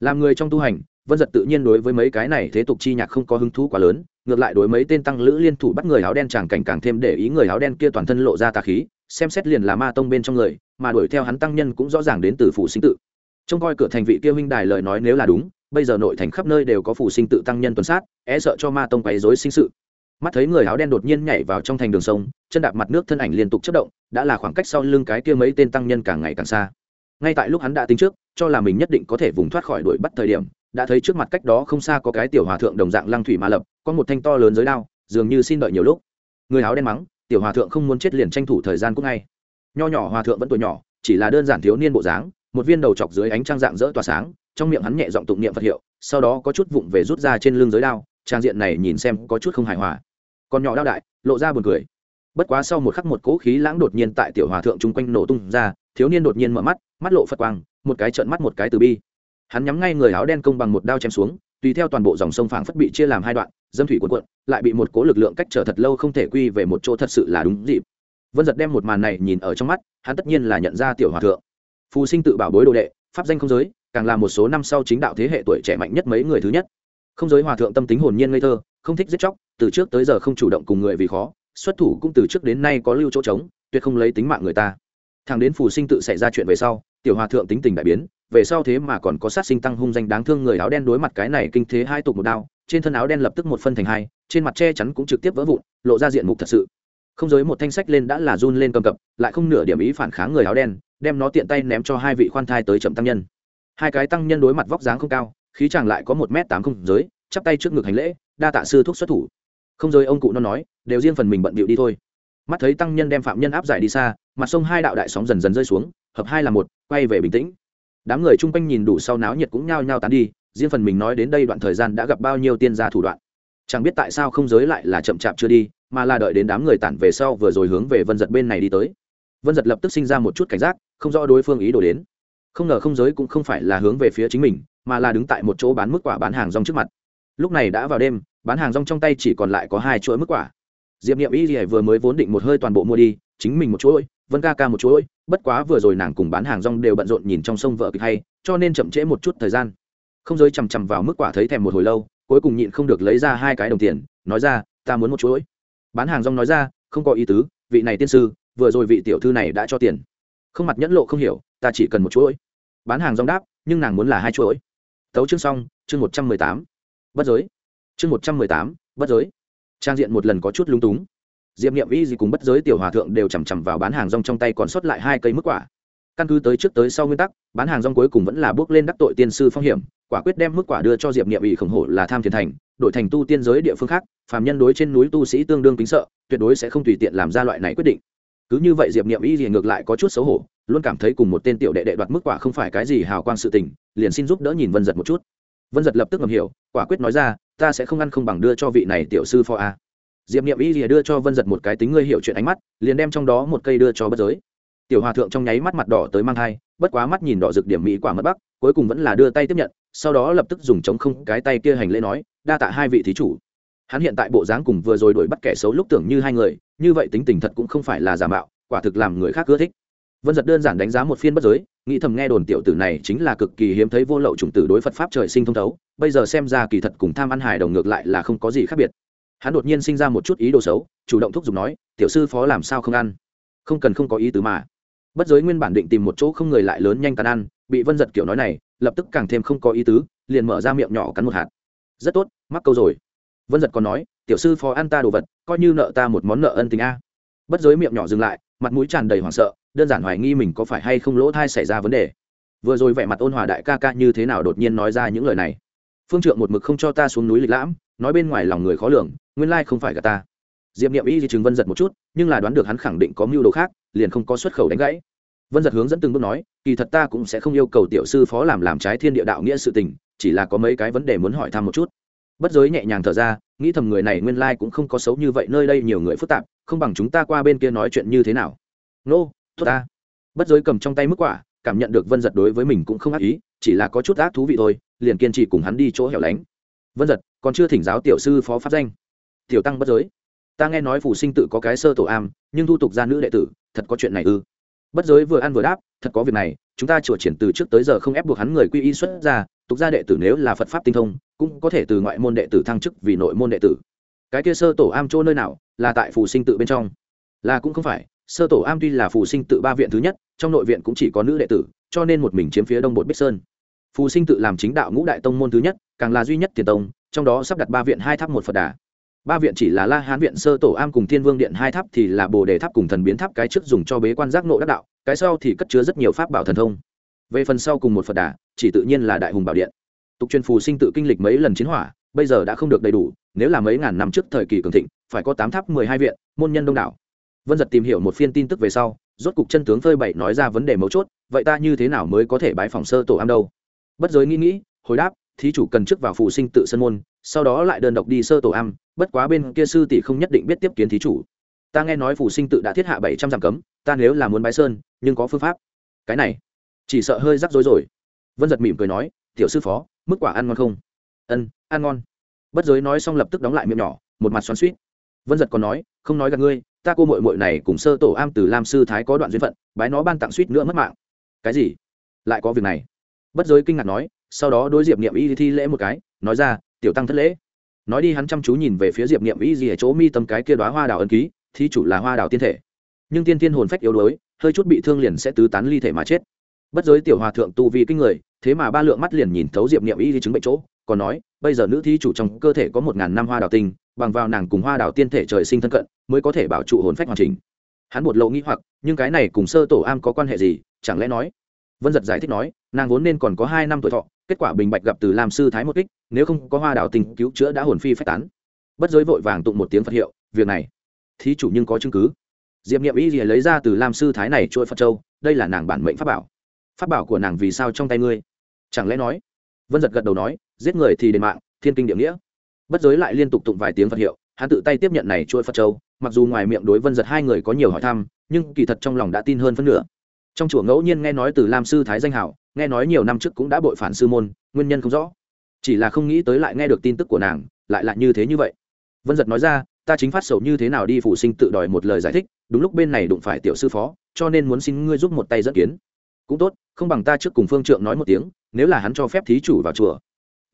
S1: Làm người trong tu hành, vân giật tự nhiên đối với mấy cái này thế tục chi nhạc không có hứng thú quá lớn, ngược lại đối mấy tên tăng lữ liên thủ bắt người áo đen chàng cảnh càng thêm để ý người áo đen kia toàn thân lộ ra tà khí xem xét liền là ma tông bên trong người, mà đuổi theo hắn tăng nhân cũng rõ ràng đến từ phủ sinh tự. Trông coi cửa thành vị kia huynh đài lời nói nếu là đúng, bây giờ nội thành khắp nơi đều có phủ sinh tự tăng nhân tuần sát é sợ cho ma tông quấy dối sinh sự. Mắt thấy người áo đen đột nhiên nhảy vào trong thành đường sông, chân đạp mặt nước thân ảnh liên tục chất động, đã là khoảng cách sau lưng cái kia mấy tên tăng nhân càng ngày càng xa. Ngay tại lúc hắn đã tính trước, cho là mình nhất định có thể vùng thoát khỏi đuổi bắt thời điểm, đã thấy trước mặt cách đó không xa có cái tiểu hòa thượng đồng dạng lăng thủy ma lập, có một thanh to lớn giới đao, dường như xin đợi nhiều lúc. Người áo đen mắng tiểu hòa thượng không muốn chết liền tranh thủ thời gian cũng ngay. Nho nhỏ hòa thượng vẫn tuổi nhỏ, chỉ là đơn giản thiếu niên bộ dáng, một viên đầu chọc dưới ánh trăng dạng dỡ tỏa sáng, trong miệng hắn nhẹ giọng tụng niệm phật hiệu, sau đó có chút vụng về rút ra trên lưng giới đao, trang diện này nhìn xem có chút không hài hòa. Còn nhỏ đao đại, lộ ra buồn cười. Bất quá sau một khắc một cỗ khí lãng đột nhiên tại tiểu hòa thượng chung quanh nổ tung ra, thiếu niên đột nhiên mở mắt mắt lộ phật quang, một cái trợn mắt một cái từ bi. Hắn nhắm ngay người áo đen công bằng một đao chém xuống, tùy theo toàn bộ dòng sông phảng phất bị chia làm hai đoạn dâm thủy cuộn cuộn, lại bị một cố lực lượng cách trở thật lâu không thể quy về một chỗ thật sự là đúng dịp. Vân giật đem một màn này nhìn ở trong mắt, hắn tất nhiên là nhận ra tiểu hòa thượng. Phù sinh tự bảo bối đồ đệ, pháp danh không giới, càng là một số năm sau chính đạo thế hệ tuổi trẻ mạnh nhất mấy người thứ nhất. Không giới hòa thượng tâm tính hồn nhiên ngây thơ, không thích giết chóc, từ trước tới giờ không chủ động cùng người vì khó, xuất thủ cũng từ trước đến nay có lưu chỗ trống, tuyệt không lấy tính mạng người ta. Thằng đến phù sinh tự xảy ra chuyện về sau, tiểu hòa thượng tính tình đại biến, về sau thế mà còn có sát sinh tăng hung danh đáng thương người áo đen đối mặt cái này kinh thế hai tục một đao trên thân áo đen lập tức một phân thành hai, trên mặt che chắn cũng trực tiếp vỡ vụn, lộ ra diện mục thật sự. Không giới một thanh sách lên đã là run lên cầm cập, lại không nửa điểm ý phản kháng người áo đen, đem nó tiện tay ném cho hai vị khoan thai tới chậm tăng nhân. Hai cái tăng nhân đối mặt vóc dáng không cao, khí chàng lại có một m tám không giới, chắp tay trước ngực hành lễ, đa tạ sư thuốc xuất thủ. Không giới ông cụ nó nói, đều riêng phần mình bận bịu đi thôi. Mắt thấy tăng nhân đem phạm nhân áp giải đi xa, mặt sông hai đạo đại sóng dần dần rơi xuống, hợp hai là một, quay về bình tĩnh. Đám người chung quanh nhìn đủ sau náo nhiệt cũng nhao nhao tán đi riêng phần mình nói đến đây đoạn thời gian đã gặp bao nhiêu tiên gia thủ đoạn. Chẳng biết tại sao không giới lại là chậm chạp chưa đi, mà là đợi đến đám người tản về sau vừa rồi hướng về vân giật bên này đi tới. Vân giật lập tức sinh ra một chút cảnh giác, không rõ đối phương ý đồ đến. Không ngờ không giới cũng không phải là hướng về phía chính mình, mà là đứng tại một chỗ bán mức quả bán hàng rong trước mặt. Lúc này đã vào đêm, bán hàng rong trong tay chỉ còn lại có hai chuỗi mức quả. Diệp n i ệ m y thì vừa mới vốn định một hơi toàn bộ mua đi, chính mình một chuỗi, vân ca ca một chuỗi, bất quá vừa rồi nàng cùng bán hàng rong đều bận rộn nhìn trong sông vợ kịch hay, cho nên chậm trễ một chút thời gian không giới chằm chằm vào mức quả thấy thèm một hồi lâu, cuối cùng nhịn không được lấy ra hai cái đồng tiền, nói ra, ta muốn một chuỗi. Bán hàng rong nói ra, không có ý tứ, vị này tiên sư, vừa rồi vị tiểu thư này đã cho tiền. Không mặt nhẫn lộ không hiểu, ta chỉ cần một chuỗi. Bán hàng rong đáp, nhưng nàng muốn là hai chuỗi. Tấu chương xong, chương một trăm mười tám. Bất giới. Chương một trăm mười tám, bất giới. Trang diện một lần có chút lung túng. Diệp niệm y gì cùng bất giới tiểu hòa thượng đều chằm chằm vào bán hàng rong trong tay còn sót lại hai cây mức quả. Căn cứ tới trước tới sau nguyên tắc, bán hàng rong cuối cùng vẫn là bước lên đắc tội tiên sư phong hiểm quả quyết đem mức quả đưa cho diệp nghiệm ỵ khổng hổ là tham thiền thành, đổi thành tu tiên giới địa phương khác, phàm nhân đối trên núi tu sĩ tương đương kính sợ, tuyệt đối sẽ không tùy tiện làm ra loại này quyết định. Cứ như vậy diệp nghiệm ỵ thì ngược lại có chút xấu hổ, luôn cảm thấy cùng một tên tiểu đệ đệ đoạt mức quả không phải cái gì hào quang sự tình, liền xin giúp đỡ nhìn vân giật một chút. Vân giật lập tức ngầm hiểu, quả quyết nói ra, ta sẽ không ăn không bằng đưa cho vị này tiểu sư phó a. Diệp niệm ỵ thì đưa cho vân giật một cái tính ngươi hiểu chuyện ánh mắt, liền đem trong đó một cây đưa cho bất giới. Tiểu hòa thượng trong nháy mắt mặt đỏ tới mang thai, bất quá mắt nhìn đỏ rực điểm mỹ quả mất bắc, cuối cùng vẫn là đưa tay tiếp nhận sau đó lập tức dùng chống không cái tay kia hành lễ nói, đa tạ hai vị thí chủ. Hắn hiện tại bộ dáng cùng vừa rồi đuổi bắt kẻ xấu lúc tưởng như hai người, như vậy tính tình thật cũng không phải là giả mạo, quả thực làm người khác ưa thích. Vân giật đơn giản đánh giá một phiên bất giới, nghĩ thầm nghe đồn tiểu tử này chính là cực kỳ hiếm thấy vô lậu chủng tử đối phật pháp trời sinh thông thấu, bây giờ xem ra kỳ thật cùng tham ăn hài đồng ngược lại là không có gì khác biệt. Hắn đột nhiên sinh ra một chút ý đồ xấu, chủ động thúc giục nói, tiểu sư phó làm sao không ăn? Không cần không có ý tứ mà bất giới nguyên bản định tìm một chỗ không người lại lớn nhanh tàn ăn, bị vân giật kiểu nói này, lập tức càng thêm không có ý tứ, liền mở ra miệng nhỏ cắn một hạt. Rất tốt, mắc câu rồi. Vân giật còn nói, tiểu sư phó ăn ta đồ vật, coi như nợ ta một món nợ ân tình a. Bất giới miệng nhỏ dừng lại, mặt mũi tràn đầy hoảng sợ, đơn giản hoài nghi mình có phải hay không lỗ thai xảy ra vấn đề. Vừa rồi vẻ mặt ôn hòa đại ca ca như thế nào đột nhiên nói ra những lời này. Phương trượng một mực không cho ta xuống núi lịch lãm, nói bên ngoài lòng người khó lường, nguyên lai không phải cả ta diệp Niệm y di chứng vân giật một chút nhưng là đoán được hắn khẳng định có mưu đồ khác liền không có xuất khẩu đánh gãy vân giật hướng dẫn từng bước nói kỳ thật ta cũng sẽ không yêu cầu tiểu sư phó làm làm trái thiên địa đạo nghĩa sự tình chỉ là có mấy cái vấn đề muốn hỏi thăm một chút bất giới nhẹ nhàng thở ra nghĩ thầm người này nguyên lai cũng không có xấu như vậy nơi đây nhiều người phức tạp không bằng chúng ta qua bên kia nói chuyện như thế nào nô、no, tốt ta bất giới cầm trong tay mức quả cảm nhận được vân giật đối với mình cũng không ác ý chỉ là có chút ác thú vị thôi liền kiên trì cùng hắn đi chỗ hẻo lánh vân giật còn chưa thỉnh giáo tiểu sư phó pháp danh tiểu tăng bất giới ta nghe nói phủ sinh tự có cái sơ tổ am, nhưng thu tục ra nữ đệ tử, thật có chuyện này ư? Bất giới vừa ăn vừa đáp, thật có việc này, chúng ta chùa triển từ trước tới giờ không ép buộc hắn người quy y xuất ra, tục gia đệ tử nếu là phật pháp tinh thông, cũng có thể từ ngoại môn đệ tử thăng chức vì nội môn đệ tử. Cái kia sơ tổ am chỗ nơi nào? Là tại phủ sinh tự bên trong. Là cũng không phải, sơ tổ am tuy là phù sinh tự ba viện thứ nhất, trong nội viện cũng chỉ có nữ đệ tử, cho nên một mình chiếm phía đông bột bích sơn. Phù sinh tự làm chính đạo ngũ đại tông môn thứ nhất, càng là duy nhất tiền tông, trong đó sắp đặt ba viện hai tháp một phật đà ba viện chỉ là la hán viện, sơ tổ am cùng thiên vương điện, hai tháp thì là bồ đề tháp cùng thần biến tháp, cái trước dùng cho bế quan giác nộ đắc đạo, cái sau thì cất chứa rất nhiều pháp bảo thần thông. Về phần sau cùng một phật đà, chỉ tự nhiên là đại hùng bảo điện. Tục truyền phù sinh tự kinh lịch mấy lần chiến hỏa, bây giờ đã không được đầy đủ, nếu là mấy ngàn năm trước thời kỳ cường thịnh, phải có tám tháp, mười hai viện, môn nhân đông đảo. Vân giật tìm hiểu một phiên tin tức về sau, rốt cục chân tướng phơi bậy nói ra vấn đề mấu chốt, vậy ta như thế nào mới có thể bái phòng sơ tổ am đâu? Bất giới nghĩ nghĩ, hồi đáp, thí chủ cần trước vào phù sinh tự sân môn sau đó lại đơn độc đi sơ tổ am, bất quá bên kia sư tỷ không nhất định biết tiếp kiến thí chủ. Ta nghe nói phủ sinh tự đã thiết hạ bảy trăm dặm cấm, ta nếu là muốn bái sơn, nhưng có phương pháp. Cái này, chỉ sợ hơi rắc rối rồi. Vân giật mỉm cười nói, tiểu sư phó, mức quả ăn ngon không? Ân, ăn ngon. Bất giới nói xong lập tức đóng lại miệng nhỏ, một mặt xoắn suýt vân giật còn nói, không nói gặp ngươi, ta cô mội mội này cùng sơ tổ am từ lam sư thái có đoạn duyên phận, bái nó ban tặng suýt nữa mất mạng. Cái gì? Lại có việc này. Bất giới kinh ngạc nói, sau đó đối diệp niệm y thi lễ một cái, nói ra tiểu tăng thất lễ. Nói đi hắn chăm chú nhìn về phía diệp niệm y gì ở chỗ mi tâm cái kia đoá hoa đào ấn ký, thí chủ là hoa đào tiên thể. Nhưng tiên tiên hồn phách yếu đuối, hơi chút bị thương liền sẽ tứ tán ly thể mà chết. Bất giới tiểu hòa thượng tu vì kinh người, thế mà ba lượng mắt liền nhìn thấu diệp niệm y di chứng bệnh chỗ, còn nói, bây giờ nữ thí chủ trong cơ thể có một ngàn năm hoa đào tinh, bằng vào nàng cùng hoa đào tiên thể trời sinh thân cận, mới có thể bảo trụ hồn phách hoàn chỉnh. Hắn một lộ nghĩ hoặc, nhưng cái này cùng sơ tổ am có quan hệ gì, chẳng lẽ nói? Vân giật giải thích nói nàng vốn nên còn có hai năm tuổi thọ, kết quả bình bạch gặp từ làm sư thái một kích, nếu không có hoa đào tình cứu chữa đã hồn phi phách tán. Bất giới vội vàng tụng một tiếng phật hiệu, việc này, thí chủ nhưng có chứng cứ. Diệp nghiệm ý gì lấy ra từ lam sư thái này trôi phật châu, đây là nàng bản mệnh pháp bảo. Pháp bảo của nàng vì sao trong tay ngươi? Chẳng lẽ nói? Vân giật gật đầu nói, giết người thì đền mạng, thiên kinh địa nghĩa. Bất giới lại liên tục tụng vài tiếng phật hiệu, hắn tự tay tiếp nhận này chuỗi phật châu, mặc dù ngoài miệng đối vân giật hai người có nhiều hỏi thăm, nhưng kỳ thật trong lòng đã tin hơn phân nửa. Trong chùa ngẫu nhiên nghe nói từ lam sư thái danh hảo nghe nói nhiều năm trước cũng đã bội phản sư môn, nguyên nhân không rõ. Chỉ là không nghĩ tới lại nghe được tin tức của nàng, lại là như thế như vậy. Vân giật nói ra, ta chính phát sầu như thế nào đi phụ sinh tự đòi một lời giải thích, đúng lúc bên này đụng phải tiểu sư phó, cho nên muốn xin ngươi giúp một tay dẫn kiến. Cũng tốt, không bằng ta trước cùng phương trượng nói một tiếng, nếu là hắn cho phép thí chủ vào chùa,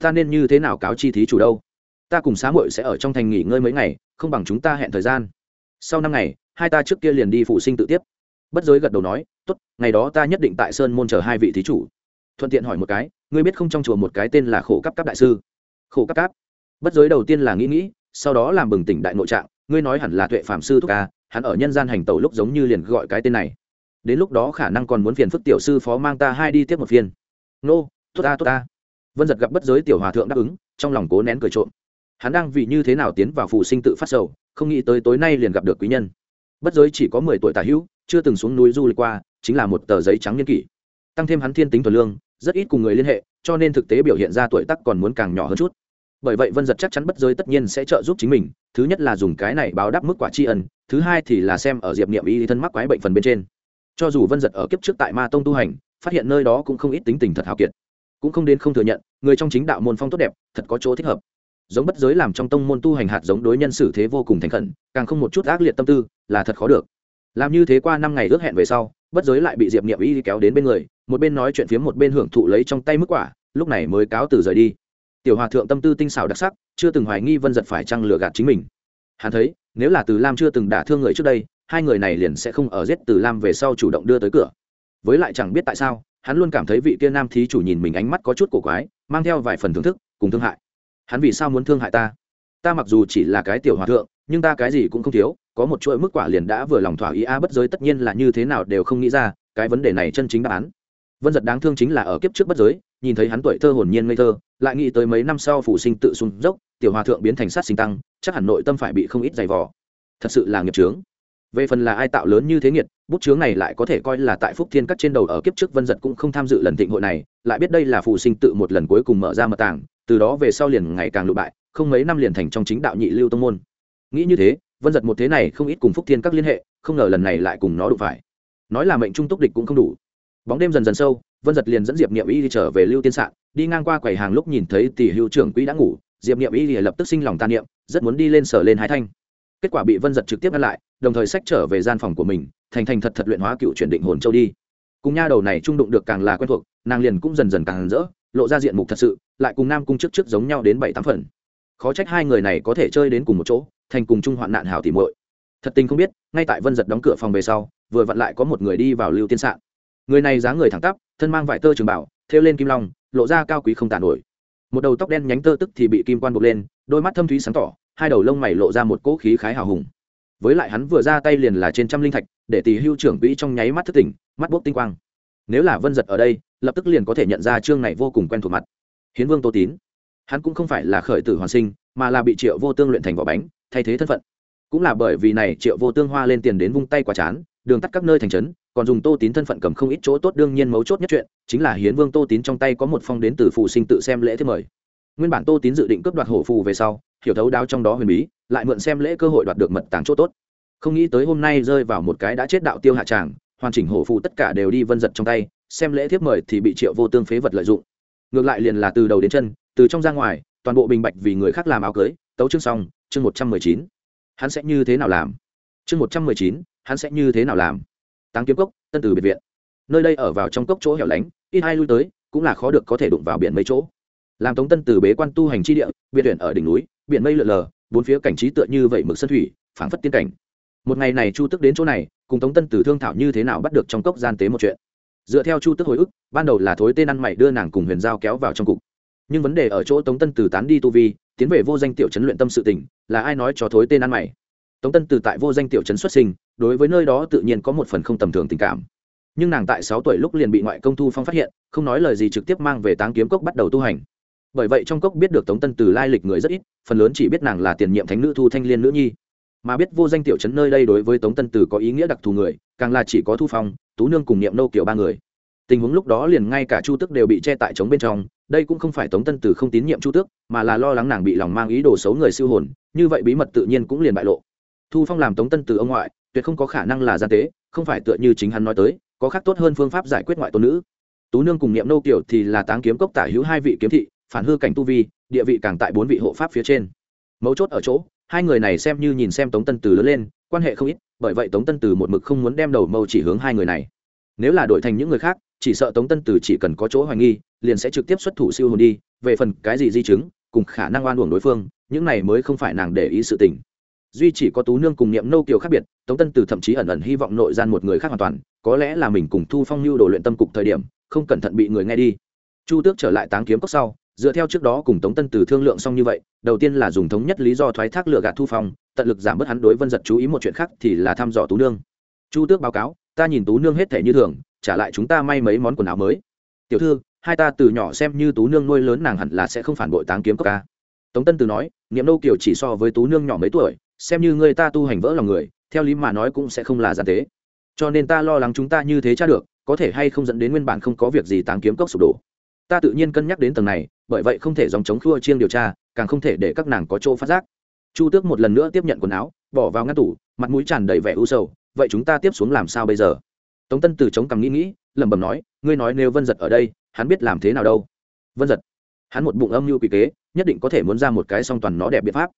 S1: ta nên như thế nào cáo chi thí chủ đâu? Ta cùng xá muội sẽ ở trong thành nghỉ ngơi mấy ngày, không bằng chúng ta hẹn thời gian. Sau năm ngày, hai ta trước kia liền đi phụ sinh tự tiếp. Bất giới gật đầu nói tốt, ngày đó ta nhất định tại sơn môn chờ hai vị thí chủ. Thuận tiện hỏi một cái, ngươi biết không trong chùa một cái tên là khổ cấp cấp đại sư? Khổ cấp cấp bất giới đầu tiên là nghĩ nghĩ, sau đó làm bừng tỉnh đại nội trạng, ngươi nói hẳn là tuệ phạm sư thúc ca, hắn ở nhân gian hành tẩu lúc giống như liền gọi cái tên này. Đến lúc đó khả năng còn muốn phiền phức tiểu sư phó mang ta hai đi tiếp một phiên. Nô, tốt ta tốt ta. Vân giật gặp bất giới tiểu hòa thượng đáp ứng, trong lòng cố nén cười trộm. Hắn đang vì như thế nào tiến vào phù sinh tự phát sầu, không nghĩ tới tối nay liền gặp được quý nhân. Bất giới chỉ có mười tuổi tả hữu, chưa từng xuống núi du lịch qua chính là một tờ giấy trắng niên kỷ. Tăng thêm hắn thiên tính thuần lương, rất ít cùng người liên hệ, cho nên thực tế biểu hiện ra tuổi tắc còn muốn càng nhỏ hơn chút. Bởi vậy vân giật chắc chắn bất giới tất nhiên sẽ trợ giúp chính mình, thứ nhất là dùng cái này báo đáp mức quả tri ân, thứ hai thì là xem ở diệp niệm y thân mắc quái bệnh phần bên trên. Cho dù vân giật ở kiếp trước tại ma tông tu hành, phát hiện nơi đó cũng không ít tính tình thật hào kiệt. Cũng không đến không thừa nhận, người trong chính đạo môn phong tốt đẹp, thật có chỗ thích hợp. Giống bất giới làm trong tông môn tu hành hạt giống đối nhân xử thế vô cùng thành khẩn, càng không một chút ác liệt tâm tư, là thật khó được. Làm như thế qua năm ngày ước hẹn về sau bất giới lại bị diệp niệm y kéo đến bên người, một bên nói chuyện phiếm một bên hưởng thụ lấy trong tay mức quả, lúc này mới cáo từ rời đi. Tiểu hòa thượng tâm tư tinh xảo đặc sắc, chưa từng hoài nghi vân giật phải trăng lừa gạt chính mình. Hắn thấy, nếu là từ lam chưa từng đả thương người trước đây, hai người này liền sẽ không ở giết từ lam về sau chủ động đưa tới cửa. Với lại chẳng biết tại sao, hắn luôn cảm thấy vị kia nam thí chủ nhìn mình ánh mắt có chút cổ quái, mang theo vài phần thưởng thức, cùng thương hại. Hắn vì sao muốn thương hại ta? Ta mặc dù chỉ là cái tiểu hòa thượng nhưng ta cái gì cũng không thiếu, có một chuỗi mức quả liền đã vừa lòng thỏa ý a, bất giới tất nhiên là như thế nào đều không nghĩ ra, cái vấn đề này chân chính đáp án. Vân giật đáng thương chính là ở kiếp trước bất giới, nhìn thấy hắn tuổi thơ hồn nhiên ngây thơ, lại nghĩ tới mấy năm sau phụ sinh tự sung dốc, tiểu hòa thượng biến thành sát sinh tăng, chắc hẳn nội tâm phải bị không ít giày vò. Thật sự là nghiệp trướng về phần là ai tạo lớn như thế nghiệt, bút chướng này lại có thể coi là tại phúc thiên các trên đầu ở kiếp trước vân giật cũng không tham dự lần thịnh hội này, lại biết đây là phụ sinh tự một lần cuối cùng mở ra mật tàng, từ đó về sau liền ngày càng lụ bại, không mấy năm liền thành trong chính đạo nhị lưu tông môn nghĩ như thế, vân giật một thế này không ít cùng phúc thiên các liên hệ, không ngờ lần này lại cùng nó đụng phải. Nói là mệnh trung túc địch cũng không đủ. Bóng đêm dần dần sâu, vân giật liền dẫn diệp niệm y đi trở về lưu tiên sạn, đi ngang qua quầy hàng lúc nhìn thấy tỷ hữu trưởng quỹ đã ngủ, diệp niệm y lập tức sinh lòng tàn niệm, rất muốn đi lên sở lên hái thanh. Kết quả bị vân giật trực tiếp ngăn lại, đồng thời sách trở về gian phòng của mình, thành thành thật thật luyện hóa cựu chuyển định hồn châu đi. Cùng nha đầu này trung đụng được càng là quen thuộc, nàng liền cũng dần dần càng rỡ, lộ ra diện mục thật sự, lại cùng nam cung trước trước giống nhau đến bảy tám phần. Khó trách hai người này có thể chơi đến cùng một chỗ thành cùng chung hoạn nạn hảo tỉ muội. Thật tình không biết, ngay tại vân giật đóng cửa phòng về sau, vừa vặn lại có một người đi vào lưu tiên sạn. Người này dáng người thẳng tắp, thân mang vải tơ trường bảo, thêu lên kim long, lộ ra cao quý không tàn nổi. Một đầu tóc đen nhánh tơ tức thì bị kim quan buộc lên, đôi mắt thâm thúy sáng tỏ, hai đầu lông mày lộ ra một cỗ khí khái hào hùng. Với lại hắn vừa ra tay liền là trên trăm linh thạch, để tỷ hưu trưởng quỹ trong nháy mắt thức tỉnh, mắt bốc tinh quang. Nếu là vân giật ở đây, lập tức liền có thể nhận ra chương này vô cùng quen thuộc mặt. Hiến vương tô tín. Hắn cũng không phải là khởi tử hoàn sinh, mà là bị triệu vô tương luyện thành vỏ bánh thay thế thân phận. Cũng là bởi vì này triệu vô tương hoa lên tiền đến vung tay quả chán, đường tắt các nơi thành trấn, còn dùng tô tín thân phận cầm không ít chỗ tốt đương nhiên mấu chốt nhất chuyện, chính là hiến vương tô tín trong tay có một phong đến từ phụ sinh tự xem lễ thế mời. Nguyên bản tô tín dự định cướp đoạt hổ phù về sau, hiểu thấu đáo trong đó huyền bí, lại mượn xem lễ cơ hội đoạt được mật tàng chỗ tốt. Không nghĩ tới hôm nay rơi vào một cái đã chết đạo tiêu hạ tràng, hoàn chỉnh hổ phù tất cả đều đi vân giật trong tay, xem lễ thiếp mời thì bị triệu vô tương phế vật lợi dụng. Ngược lại liền là từ đầu đến chân, từ trong ra ngoài, toàn bộ bình bạch vì người khác làm áo cưới, tấu chương xong chương một trăm mười chín. Hắn sẽ như thế nào làm? Chương một trăm mười chín, hắn sẽ như thế nào làm? Táng kiếm cốc, tân từ biệt viện. Nơi đây ở vào trong cốc chỗ hẻo lánh, ít hai lui tới, cũng là khó được có thể đụng vào biển mấy chỗ. Làm tống tân từ bế quan tu hành chi địa, biệt viện ở đỉnh núi, biển mây lượn lờ, bốn phía cảnh trí tựa như vậy mực sân thủy, phảng phất tiên cảnh. Một ngày này chu tức đến chỗ này, cùng tống tân từ thương thảo như thế nào bắt được trong cốc gian tế một chuyện. Dựa theo chu tức hồi ức, ban đầu là thối tên ăn mày đưa nàng cùng huyền giao kéo vào trong cục. Nhưng vấn đề ở chỗ tống tân từ tán đi tu vi tiến về vô danh tiểu chấn luyện tâm sự tình, là ai nói cho thối tên ăn mày? Tống tân từ tại vô danh tiểu chấn xuất sinh, đối với nơi đó tự nhiên có một phần không tầm thường tình cảm. Nhưng nàng tại sáu tuổi lúc liền bị ngoại công thu phong phát hiện, không nói lời gì trực tiếp mang về táng kiếm cốc bắt đầu tu hành. Bởi vậy trong cốc biết được tống tân từ lai lịch người rất ít, phần lớn chỉ biết nàng là tiền nhiệm thánh nữ thu thanh liên nữ nhi. Mà biết vô danh tiểu trấn nơi đây đối với tống tân từ có ý nghĩa đặc thù người, càng là chỉ có thu phong, tú nương cùng niệm nô kiểu ba người tình huống lúc đó liền ngay cả chu tước đều bị che tại trống bên trong, đây cũng không phải tống tân từ không tín nhiệm chu tước, mà là lo lắng nàng bị lòng mang ý đồ xấu người siêu hồn, như vậy bí mật tự nhiên cũng liền bại lộ. Thu phong làm tống tân từ ông ngoại, tuyệt không có khả năng là gian tế, không phải tựa như chính hắn nói tới, có khác tốt hơn phương pháp giải quyết ngoại tôn nữ. Tú nương cùng niệm nô kiểu thì là táng kiếm cốc tả hữu hai vị kiếm thị, phản hư cảnh tu vi, địa vị càng tại bốn vị hộ pháp phía trên. Mấu chốt ở chỗ, hai người này xem như nhìn xem tống tân từ lớn lên, quan hệ không ít, bởi vậy tống tân từ một mực không muốn đem đầu mâu chỉ hướng hai người này. Nếu là đổi thành những người khác chỉ sợ tống tân từ chỉ cần có chỗ hoài nghi, liền sẽ trực tiếp xuất thủ siêu hồn đi, về phần cái gì di chứng, cùng khả năng oan uổng đối phương, những này mới không phải nàng để ý sự tình. Duy chỉ có tú nương cùng niệm nâu kiều khác biệt, tống tân từ thậm chí ẩn ẩn hy vọng nội gian một người khác hoàn toàn, có lẽ là mình cùng thu phong lưu đồ luyện tâm cục thời điểm, không cẩn thận bị người nghe đi. Chu tước trở lại táng kiếm cốc sau, dựa theo trước đó cùng tống tân từ thương lượng xong như vậy, đầu tiên là dùng thống nhất lý do thoái thác lựa gạt thu phong, tận lực giảm bớt hắn đối vân giật chú ý một chuyện khác thì là thăm dò tú nương. Chu tước báo cáo, ta nhìn tú nương hết thể như thường trả lại chúng ta may mấy món quần áo mới. Tiểu thư, hai ta từ nhỏ xem như tú nương nuôi lớn nàng hẳn là sẽ không phản bội táng kiếm cốc ca. Tống tân từ nói, niệm nô kiều chỉ so với tú nương nhỏ mấy tuổi, xem như người ta tu hành vỡ lòng người, theo lý mà nói cũng sẽ không là gian tế. Cho nên ta lo lắng chúng ta như thế cha được, có thể hay không dẫn đến nguyên bản không có việc gì táng kiếm cốc sụp đổ. Ta tự nhiên cân nhắc đến tầng này, bởi vậy không thể dòng chống khua chiêng điều tra, càng không thể để các nàng có chỗ phát giác. Chu tước một lần nữa tiếp nhận quần áo, bỏ vào ngăn tủ, mặt mũi tràn đầy vẻ u sầu, vậy chúng ta tiếp xuống làm sao bây giờ? Tống tân từ chống cằm nghĩ nghĩ lẩm bẩm nói ngươi nói nếu vân giật ở đây hắn biết làm thế nào đâu? Vân giật? Hắn một bụng âm mưu quỷ kế nhất định có thể muốn ra một cái song toàn nó đẹp biện pháp.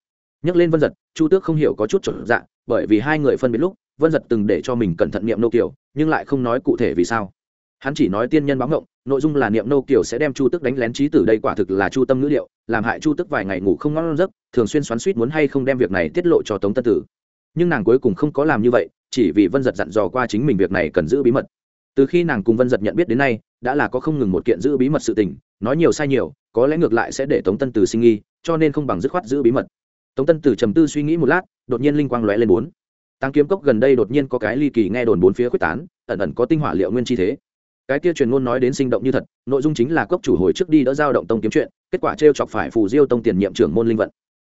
S1: Nhắc lên vân giật chu tước không hiểu có chút trở dạ bởi vì hai người phân biệt lúc vân giật từng để cho mình cẩn thận niệm nô kiều, nhưng lại không nói cụ thể vì sao. Hắn chỉ nói tiên nhân báo ngộng nội dung là niệm nô kiều sẽ đem chu tức đánh lén trí tử đây quả thực là chu tâm ngữ liệu làm hại chu tức vài ngày ngủ không ngon giấc thường xuyên xoắn suýt muốn hay không đem việc này tiết lộ cho tống tân tử. Nhưng nàng cuối cùng không có làm như vậy chỉ vì vân giật dặn dò qua chính mình việc này cần giữ bí mật. Từ khi nàng cùng vân giật nhận biết đến nay, đã là có không ngừng một kiện giữ bí mật sự tình, nói nhiều sai nhiều, có lẽ ngược lại sẽ để tống tân tử sinh nghi cho nên không bằng dứt khoát giữ bí mật. Tống tân tử trầm tư suy nghĩ một lát, đột nhiên linh quang lóe lên bốn. Tăng kiếm cốc gần đây đột nhiên có cái ly kỳ nghe đồn bốn phía quyết tán, ẩn ẩn có tinh hỏa liệu nguyên chi thế. Cái kia truyền ngôn nói đến sinh động như thật, nội dung chính là cốc chủ hồi trước đi đỡ giao động tông kiếm chuyện, kết quả t chọc phải phù diêu tông tiền nhiệm trưởng môn linh vận.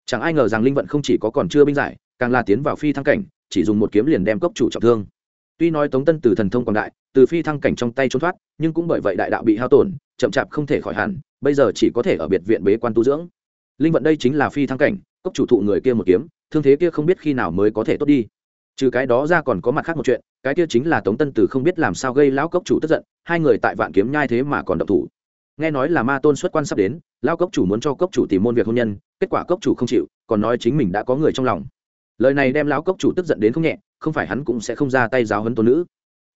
S1: Chẳng ai ngờ rằng linh vận không chỉ có còn chưa binh giải, càng là tiến vào phi thăng cảnh chỉ dùng một kiếm liền đem cốc chủ trọng thương. Tuy nói tống tân từ thần thông quảng đại, từ phi thăng cảnh trong tay trốn thoát, nhưng cũng bởi vậy đại đạo bị hao tổn, chậm chạp không thể khỏi hẳn, bây giờ chỉ có thể ở biệt viện bế quan tu dưỡng. Linh vận đây chính là phi thăng cảnh, cốc chủ thụ người kia một kiếm, thương thế kia không biết khi nào mới có thể tốt đi. Trừ cái đó ra còn có mặt khác một chuyện, cái kia chính là tống tân từ không biết làm sao gây lão cốc chủ tức giận, hai người tại vạn kiếm nhai thế mà còn độc thủ. Nghe nói là ma tôn xuất quan sắp đến, lão cốc chủ muốn cho cốc chủ tìm môn việc hôn nhân, kết quả cốc chủ không chịu, còn nói chính mình đã có người trong lòng lời này đem lão cốc chủ tức giận đến không nhẹ, không phải hắn cũng sẽ không ra tay giáo hấn tôn nữ.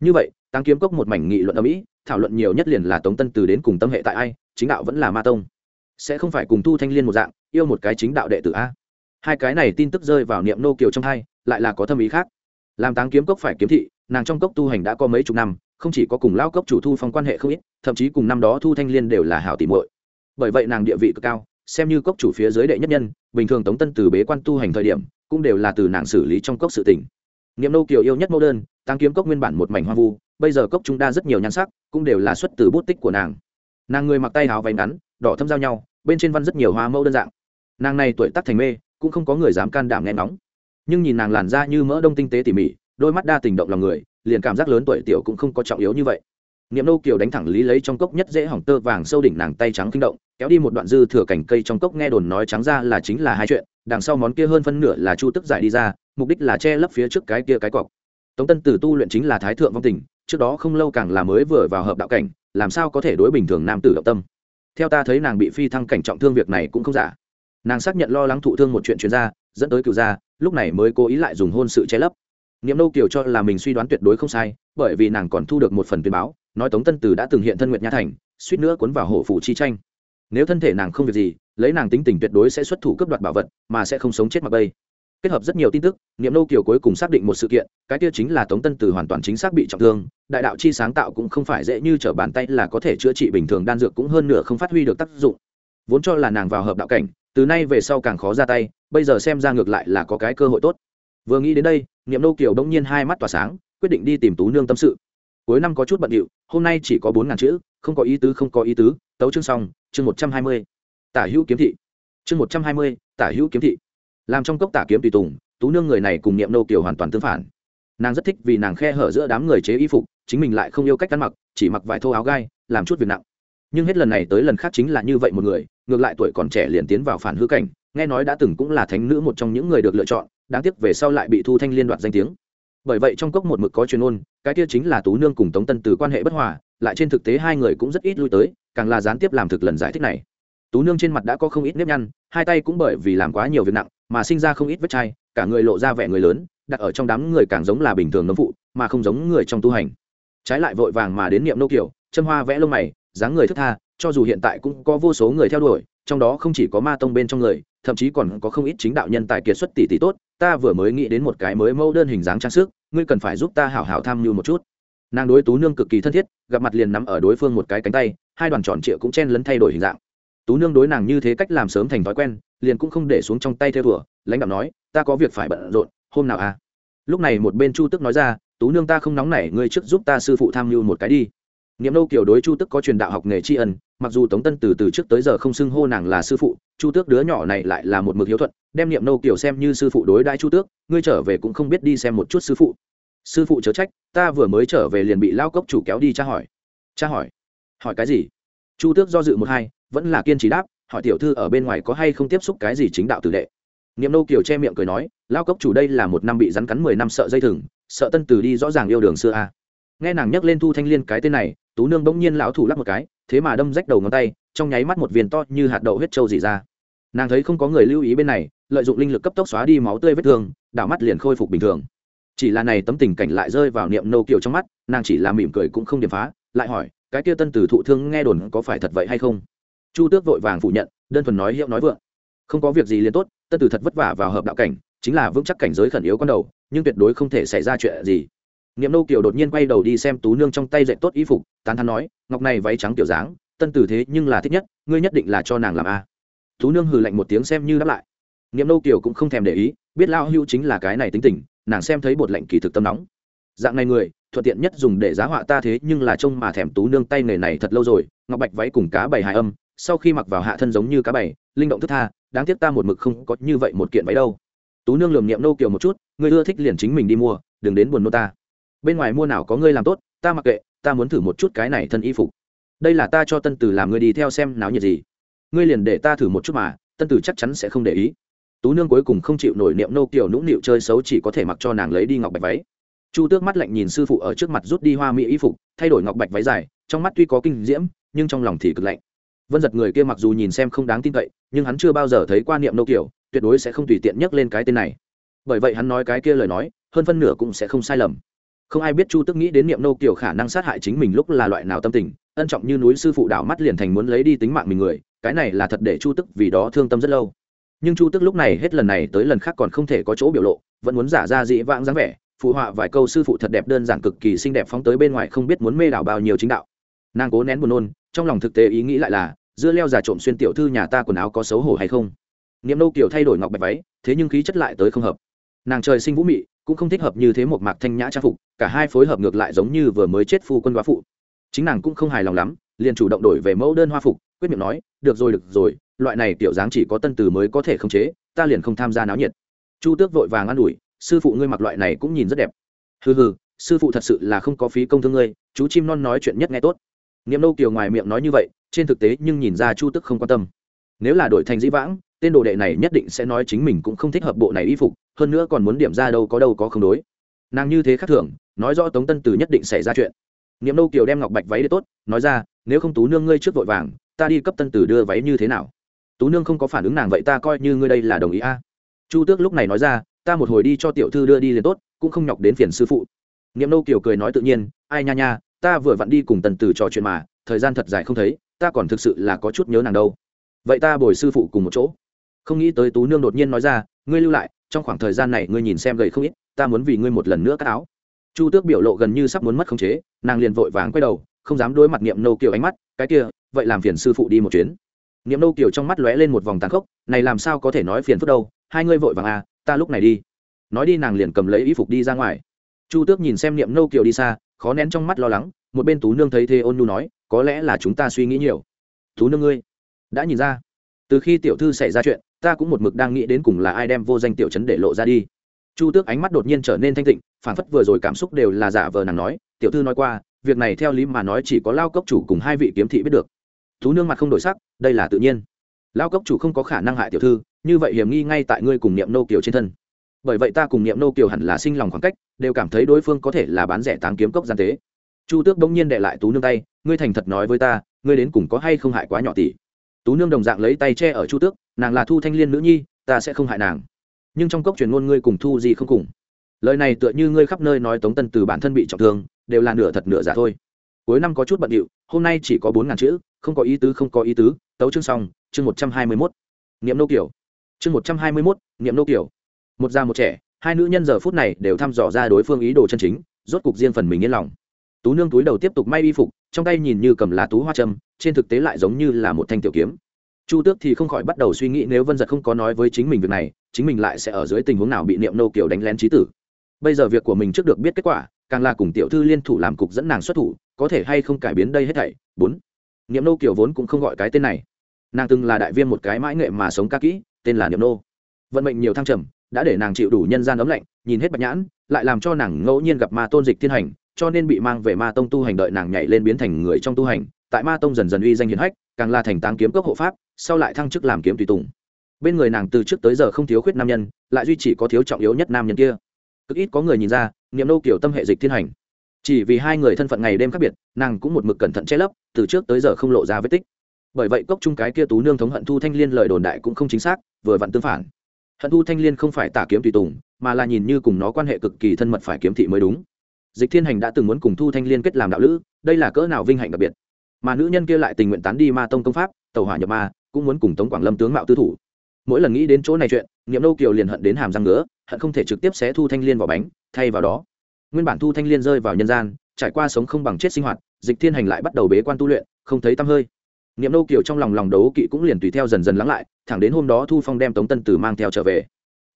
S1: Như vậy tăng kiếm cốc một mảnh nghị luận ở mỹ thảo luận nhiều nhất liền là tống tân từ đến cùng tâm hệ tại ai, chính đạo vẫn là ma tông. Sẽ không phải cùng thu thanh liên một dạng, yêu một cái chính đạo đệ tử a. Hai cái này tin tức rơi vào niệm nô kiều trong hai, lại là có thâm ý khác. Làm táng kiếm cốc phải kiếm thị, nàng trong cốc tu hành đã có mấy chục năm, không chỉ có cùng lao cốc chủ thu phong quan hệ không ít, thậm chí cùng năm đó thu thanh liên đều là hảo tìm muội. Bởi vậy nàng địa vị cực cao, xem như cốc chủ phía dưới đệ nhất nhân, bình thường tống tân từ bế quan tu hành thời điểm cũng đều là từ nàng xử lý trong cốc sự tình. Niệm nô kiều yêu nhất mẫu đơn tăng kiếm cốc nguyên bản một mảnh hoang vu, bây giờ cốc chúng đa rất nhiều nhan sắc, cũng đều là xuất từ bút tích của nàng. Nàng người mặc tay áo váy ngắn, đỏ thâm giao nhau, bên trên văn rất nhiều hoa mẫu đơn dạng. Nàng này tuổi tác thành mê, cũng không có người dám can đảm nghe nóng nhưng nhìn nàng làn da như mỡ đông tinh tế tỉ mỉ, đôi mắt đa tình động lòng người, liền cảm giác lớn tuổi tiểu cũng không có trọng yếu như vậy niệm nô kiều đánh thẳng lý lấy trong cốc nhất dễ hỏng tơ vàng sâu đỉnh nàng tay trắng kinh động, kéo đi một đoạn dư thừa cảnh cây trong cốc nghe đồn nói trắng ra là chính là hai chuyện, đằng sau món kia hơn phân nửa là chu tức giải đi ra, mục đích là che lấp phía trước cái kia cái cọc. Tống tân tử tu luyện chính là thái thượng vong tình, trước đó không lâu càng là mới vừa vào hợp đạo cảnh, làm sao có thể đối bình thường nam tử động tâm? Theo ta thấy nàng bị phi thăng cảnh trọng thương việc này cũng không giả. Nàng xác nhận lo lắng thụ thương một chuyện chuyên gia dẫn tới cựu gia, lúc này mới cố ý lại dùng hôn sự che lấp. Niệm Nô kiều cho là mình suy đoán tuyệt đối không sai, bởi vì nàng còn thu được một phần tuyên báo nói tống tân từ đã từng hiện thân nguyệt nha thành, suýt nữa cuốn vào hổ phủ chi tranh. Nếu thân thể nàng không việc gì, lấy nàng tính tình tuyệt đối sẽ xuất thủ cướp đoạt bảo vật, mà sẽ không sống chết mặc bây kết hợp rất nhiều tin tức, niệm Nô kiều cuối cùng xác định một sự kiện, cái kia chính là tống tân từ hoàn toàn chính xác bị trọng thương, đại đạo chi sáng tạo cũng không phải dễ như trở bàn tay là có thể chữa trị bình thường, đan dược cũng hơn nửa không phát huy được tác dụng. Vốn cho là nàng vào hợp đạo cảnh, từ nay về sau càng khó ra tay, bây giờ xem ra ngược lại là có cái cơ hội tốt. Vừa nghĩ đến đây, niệm Nô kiều đông nhiên hai mắt tỏa sáng, quyết định đi tìm tú nương tâm sự cuối năm có chút bận điệu, hôm nay chỉ có bốn ngàn chữ, không có ý tứ, không có ý tứ, tấu chương xong, chương một trăm hai mươi. Tả hữu kiếm thị. Chương một trăm hai mươi, tả hữu kiếm thị. Làm trong cốc tả kiếm tùy tùng, tú nương người này cùng niệm nâu kiều hoàn toàn tương phản. Nàng rất thích vì nàng khe hở giữa đám người chế y phục, chính mình lại không yêu cách ăn mặc, chỉ mặc vài thô áo gai, làm chút việc nặng. Nhưng hết lần này tới lần khác chính là như vậy một người, ngược lại tuổi còn trẻ liền tiến vào phản hư cảnh, nghe nói đã từng cũng là thánh nữ một trong những người được lựa chọn, đáng tiếc về sau lại bị thu thanh liên đoạt danh tiếng bởi vậy trong cốc một mực có chuyên ôn, cái kia chính là tú nương cùng tống tân từ quan hệ bất hòa, lại trên thực tế hai người cũng rất ít lui tới, càng là gián tiếp làm thực lần giải thích này. Tú nương trên mặt đã có không ít nếp nhăn, hai tay cũng bởi vì làm quá nhiều việc nặng, mà sinh ra không ít vết chai, cả người lộ ra vẻ người lớn, đặt ở trong đám người càng giống là bình thường nấm phụ, mà không giống người trong tu hành. Trái lại vội vàng mà đến niệm nô kiểu, châm hoa vẽ lông mày, dáng người thức tha, cho dù hiện tại cũng có vô số người theo đuổi, trong đó không chỉ có ma tông bên trong người, thậm chí còn có không ít chính đạo nhân tài kiệt xuất tỷ tỷ tốt ta vừa mới nghĩ đến một cái mới mẫu đơn hình dáng trang sức, ngươi cần phải giúp ta hảo hảo tham mưu một chút. Nàng đối tú nương cực kỳ thân thiết, gặp mặt liền nắm ở đối phương một cái cánh tay, hai đoàn tròn trịa cũng chen lấn thay đổi hình dạng. Tú nương đối nàng như thế cách làm sớm thành thói quen, liền cũng không để xuống trong tay theo thùa, lãnh đạo nói, ta có việc phải bận rộn, hôm nào à? Lúc này một bên chu tức nói ra, tú nương ta không nóng nảy, ngươi trước giúp ta sư phụ tham mưu một cái đi niệm Nô kiểu đối chu tức có truyền đạo học nghề tri ân, mặc dù tống tân từ từ trước tới giờ không xưng hô nàng là sư phụ, chu tước đứa nhỏ này lại là một mực hiếu thuận, đem niệm Nô kiểu xem như sư phụ đối đãi chu tước, ngươi trở về cũng không biết đi xem một chút sư phụ. Sư phụ chớ trách, ta vừa mới trở về liền bị lao cốc chủ kéo đi tra hỏi. Tra hỏi? Hỏi cái gì? Chu tước do dự một hai, vẫn là kiên trì đáp, hỏi tiểu thư ở bên ngoài có hay không tiếp xúc cái gì chính đạo tử đệ. Niệm Nô kiều che miệng cười nói, lao cốc chủ đây là một năm bị rắn cắn mười năm sợ dây thừng, sợ tân từ đi rõ ràng yêu đường xưa a. À. nghe nàng nhắc lên thu thanh liên cái tên này tú nương bỗng nhiên lão thủ lắc một cái, thế mà đâm rách đầu ngón tay, trong nháy mắt một viên to như hạt đậu huyết trâu dì ra. Nàng thấy không có người lưu ý bên này, lợi dụng linh lực cấp tốc xóa đi máu tươi vết thương, đảo mắt liền khôi phục bình thường. Chỉ là này tấm tình cảnh lại rơi vào niệm nâu kiều trong mắt, nàng chỉ là mỉm cười cũng không điểm phá, lại hỏi, cái kia tân tử thụ thương nghe đồn có phải thật vậy hay không? Chu tước vội vàng phủ nhận, đơn thuần nói hiệu nói vượng. Không có việc gì liền tốt, tân tử thật vất vả vào hợp đạo cảnh, chính là vững chắc cảnh giới khẩn yếu con đầu, nhưng tuyệt đối không thể xảy ra chuyện gì niệm nô kiều đột nhiên quay đầu đi xem tú nương trong tay dạy tốt y phục tán thắn nói ngọc này váy trắng tiểu dáng tân tử thế nhưng là thích nhất ngươi nhất định là cho nàng làm a. Tú nương hừ lạnh một tiếng xem như đáp lại. Niệm nô kiều cũng không thèm để ý biết lao hưu chính là cái này tính tình nàng xem thấy bột lạnh kỳ thực tâm nóng. Dạng này người thuận tiện nhất dùng để giá họa ta thế nhưng là trông mà thèm tú nương tay nghề này thật lâu rồi ngọc bạch váy cùng cá bảy hài âm sau khi mặc vào hạ thân giống như cá bảy, linh động thức tha đáng tiếc ta một mực không có như vậy một kiện váy đâu. Tú nương lườm niệm nô kiều một chút ngươi ưa thích liền chính mình đi mua đừng đến buồn nô ta bên ngoài mua nào có ngươi làm tốt, ta mặc kệ, ta muốn thử một chút cái này thân y phục. Đây là ta cho tân tử làm, ngươi đi theo xem náo nhiệt gì. Ngươi liền để ta thử một chút mà, tân tử chắc chắn sẽ không để ý. Tú nương cuối cùng không chịu nổi niệm nô kiểu nũng nịu chơi xấu chỉ có thể mặc cho nàng lấy đi ngọc bạch váy. Chu tước mắt lạnh nhìn sư phụ ở trước mặt rút đi hoa mỹ y phục, thay đổi ngọc bạch váy dài, trong mắt tuy có kinh diễm, nhưng trong lòng thì cực lạnh. Vân giật người kia mặc dù nhìn xem không đáng tin cậy, nhưng hắn chưa bao giờ thấy qua niệm nô kiểu, tuyệt đối sẽ không tùy tiện nhắc lên cái tên này. Bởi vậy hắn nói cái kia lời nói, hơn phân nửa cũng sẽ không sai lầm không ai biết chu tức nghĩ đến niệm nô kiểu khả năng sát hại chính mình lúc là loại nào tâm tình, ân trọng như núi sư phụ đảo mắt liền thành muốn lấy đi tính mạng mình người, cái này là thật để chu tức vì đó thương tâm rất lâu. Nhưng chu tức lúc này hết lần này tới lần khác còn không thể có chỗ biểu lộ, vẫn muốn giả ra dị vãng dáng vẻ, phụ họa vài câu sư phụ thật đẹp đơn giản cực kỳ xinh đẹp phóng tới bên ngoài không biết muốn mê đảo bao nhiêu chính đạo. Nàng cố nén buồn nôn, trong lòng thực tế ý nghĩ lại là, dưa leo giả trộm xuyên tiểu thư nhà ta quần áo có xấu hổ hay không? Niệm nô kiểu thay đổi ngọc bạch váy, thế nhưng khí chất lại tới không hợp. Nàng trời sinh vũ mị cũng không thích hợp như thế một mạc thanh nhã trang phục, cả hai phối hợp ngược lại giống như vừa mới chết phu quân quá phụ. Chính nàng cũng không hài lòng lắm, liền chủ động đổi về mẫu đơn hoa phục, quyết miệng nói, được rồi được rồi, loại này tiểu dáng chỉ có tân từ mới có thể khống chế, ta liền không tham gia náo nhiệt. Chu tước vội vàng an ủi, sư phụ ngươi mặc loại này cũng nhìn rất đẹp. Hừ hừ, sư phụ thật sự là không có phí công thương ngươi, chú chim non nói chuyện nhất nghe tốt. Niệm nâu kiều ngoài miệng nói như vậy, trên thực tế nhưng nhìn ra chu tức không quan tâm. Nếu là đổi thành dĩ vãng tên đồ đệ này nhất định sẽ nói chính mình cũng không thích hợp bộ này y phục, hơn nữa còn muốn điểm ra đâu có đâu có không đối. Nàng như thế khác thường, nói rõ tống tân từ nhất định xảy ra chuyện. Niệm nâu kiều đem ngọc bạch váy để tốt, nói ra, nếu không tú nương ngươi trước vội vàng, ta đi cấp tân tử đưa váy như thế nào? Tú nương không có phản ứng nàng vậy ta coi như ngươi đây là đồng ý a. À. Chu tước lúc này nói ra, ta một hồi đi cho tiểu thư đưa đi liền tốt, cũng không nhọc đến phiền sư phụ. Niệm nâu kiều cười nói tự nhiên, ai nha nha, ta vừa vặn đi cùng tần tử trò chuyện mà, thời gian thật dài không thấy, ta còn thực sự là có chút nhớ nàng đâu. Vậy ta bồi sư phụ cùng một chỗ không nghĩ tới tú nương đột nhiên nói ra, ngươi lưu lại, trong khoảng thời gian này ngươi nhìn xem gầy không ít, ta muốn vì ngươi một lần nữa cắt áo. Chu tước biểu lộ gần như sắp muốn mất khống chế, nàng liền vội vàng quay đầu, không dám đối mặt niệm nâu kiều ánh mắt, cái kia, vậy làm phiền sư phụ đi một chuyến. Niệm nâu kiều trong mắt lóe lên một vòng tàn khốc, này làm sao có thể nói phiền phức đâu, hai ngươi vội vàng à ta lúc này đi. Nói đi nàng liền cầm lấy y phục đi ra ngoài. Chu tước nhìn xem niệm nâu kiều đi xa, khó nén trong mắt lo lắng, một bên tú nương thấy thế ôn nhu nói, có lẽ là chúng ta suy nghĩ nhiều. Tú nương ngươi, đã nhìn ra. Từ khi tiểu thư xảy ra chuyện ta cũng một mực đang nghĩ đến cùng là ai đem vô danh tiểu chấn để lộ ra đi. Chu tước ánh mắt đột nhiên trở nên thanh tịnh, phản phất vừa rồi cảm xúc đều là giả vờ nàng nói, tiểu thư nói qua, việc này theo lý mà nói chỉ có lao cốc chủ cùng hai vị kiếm thị biết được. Tú nương mặt không đổi sắc, đây là tự nhiên. Lao cốc chủ không có khả năng hại tiểu thư, như vậy hiểm nghi ngay tại ngươi cùng niệm nô kiều trên thân. Bởi vậy ta cùng niệm nô kiều hẳn là sinh lòng khoảng cách, đều cảm thấy đối phương có thể là bán rẻ táng kiếm cốc gian tế. Chu tước bỗng nhiên đệ lại tú nương tay, ngươi thành thật nói với ta, ngươi đến cùng có hay không hại quá nhỏ tỷ? Tú nương đồng dạng lấy tay che ở chu tước, nàng là thu thanh liên nữ nhi, ta sẽ không hại nàng. Nhưng trong cốc truyền ngôn ngươi cùng thu gì không cùng. Lời này tựa như ngươi khắp nơi nói tống tân từ bản thân bị trọng thương, đều là nửa thật nửa giả thôi. Cuối năm có chút bận điệu, hôm nay chỉ có bốn ngàn chữ, không có ý tứ, không có ý tứ, tấu chương xong, chương một trăm hai mươi mốt. Niệm nô kiểu. Chương một trăm hai mươi mốt, niệm nô kiểu. Một già một trẻ, hai nữ nhân giờ phút này đều thăm dò ra đối phương ý đồ chân chính, rốt cục riêng phần mình yên lòng. Tú nương túi đầu tiếp tục may y phục trong tay nhìn như cầm lá tú hoa trâm trên thực tế lại giống như là một thanh tiểu kiếm. Chu tước thì không khỏi bắt đầu suy nghĩ nếu vân giật không có nói với chính mình việc này, chính mình lại sẽ ở dưới tình huống nào bị niệm nô kiểu đánh lén trí tử. Bây giờ việc của mình trước được biết kết quả, càng là cùng tiểu thư liên thủ làm cục dẫn nàng xuất thủ, có thể hay không cải biến đây hết thảy? Bốn. Niệm nô kiểu vốn cũng không gọi cái tên này. Nàng từng là đại viên một cái mãi nghệ mà sống ca kỹ, tên là niệm nô. Vận mệnh nhiều thăng trầm, đã để nàng chịu đủ nhân gian ấm lạnh, nhìn hết bạch nhãn, lại làm cho nàng ngẫu nhiên gặp ma tôn dịch thiên hành cho nên bị mang về ma tông tu hành đợi nàng nhảy lên biến thành người trong tu hành. Tại ma tông dần dần uy danh hiền hách, càng là thành táng kiếm cốc hộ pháp, sau lại thăng chức làm kiếm tùy tùng. Bên người nàng từ trước tới giờ không thiếu khuyết nam nhân, lại duy chỉ có thiếu trọng yếu nhất nam nhân kia. Cực ít có người nhìn ra, niệm nô kiểu tâm hệ dịch thiên hành. Chỉ vì hai người thân phận ngày đêm khác biệt, nàng cũng một mực cẩn thận che lấp, từ trước tới giờ không lộ ra vết tích. Bởi vậy cốc chung cái kia tú nương thống hận thu thanh liên lời đồn đại cũng không chính xác, vừa vặn tương phản. Hận thu thanh liên không phải tả kiếm tùy tùng, mà là nhìn như cùng nó quan hệ cực kỳ thân mật phải kiếm thị mới đúng dịch thiên hành đã từng muốn cùng thu thanh liên kết làm đạo lữ, đây là cỡ nào vinh hạnh đặc biệt. Mà nữ nhân kia lại tình nguyện tán đi ma tông công pháp, tàu hỏa nhập ma, cũng muốn cùng tống quảng lâm tướng mạo tư thủ. Mỗi lần nghĩ đến chỗ này chuyện, niệm Nô kiều liền hận đến hàm răng ngứa, hận không thể trực tiếp xé thu thanh liên vào bánh, thay vào đó. Nguyên bản thu thanh liên rơi vào nhân gian, trải qua sống không bằng chết sinh hoạt, dịch thiên hành lại bắt đầu bế quan tu luyện, không thấy tăm hơi. Niệm Nô kiều trong lòng lòng đấu kỵ cũng liền tùy theo dần dần lắng lại, thẳng đến hôm đó thu phong đem tống tân tử mang theo trở về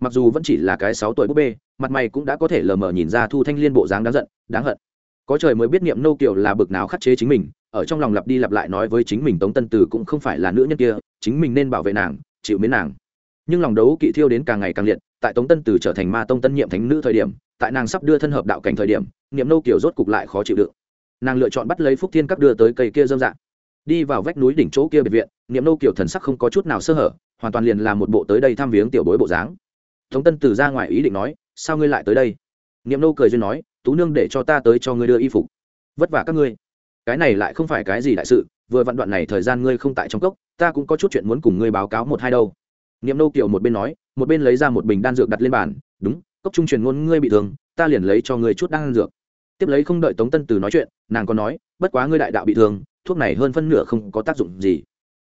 S1: mặc dù vẫn chỉ là cái sáu tuổi búp bê, mặt mày cũng đã có thể lờ mờ nhìn ra thu thanh liên bộ dáng đáng giận, đáng hận. Có trời mới biết niệm nô kiều là bực nào khắc chế chính mình, ở trong lòng lặp đi lặp lại nói với chính mình tống tân tử cũng không phải là nữ nhân kia, chính mình nên bảo vệ nàng, chịu mến nàng. Nhưng lòng đấu kỵ thiêu đến càng ngày càng liệt, tại tống tân từ trở thành ma tông tân nhiệm thánh nữ thời điểm, tại nàng sắp đưa thân hợp đạo cảnh thời điểm, niệm nô kiểu rốt cục lại khó chịu đựng. Nàng lựa chọn bắt lấy phúc thiên các đưa tới cây kia dâm dạng đi vào vách núi đỉnh chỗ kia biệt viện, niệm nô kiểu thần sắc không có chút nào sơ hở, hoàn toàn liền là một bộ tới đây thăm viếng tiểu bối bộ dáng tống tân từ ra ngoài ý định nói, sao ngươi lại tới đây? Niệm Nô cười duyên nói, tú nương để cho ta tới cho ngươi đưa y phục. Vất vả các ngươi. Cái này lại không phải cái gì đại sự, vừa vặn đoạn này thời gian ngươi không tại trong cốc, ta cũng có chút chuyện muốn cùng ngươi báo cáo một hai đâu. Niệm Nô kiểu một bên nói, một bên lấy ra một bình đan dược đặt lên bàn, đúng, cốc trung truyền ngôn ngươi bị thương, ta liền lấy cho ngươi chút đan dược. Tiếp lấy không đợi tống tân từ nói chuyện, nàng còn nói, bất quá ngươi đại đạo bị thương, thuốc này hơn phân nửa không có tác dụng gì.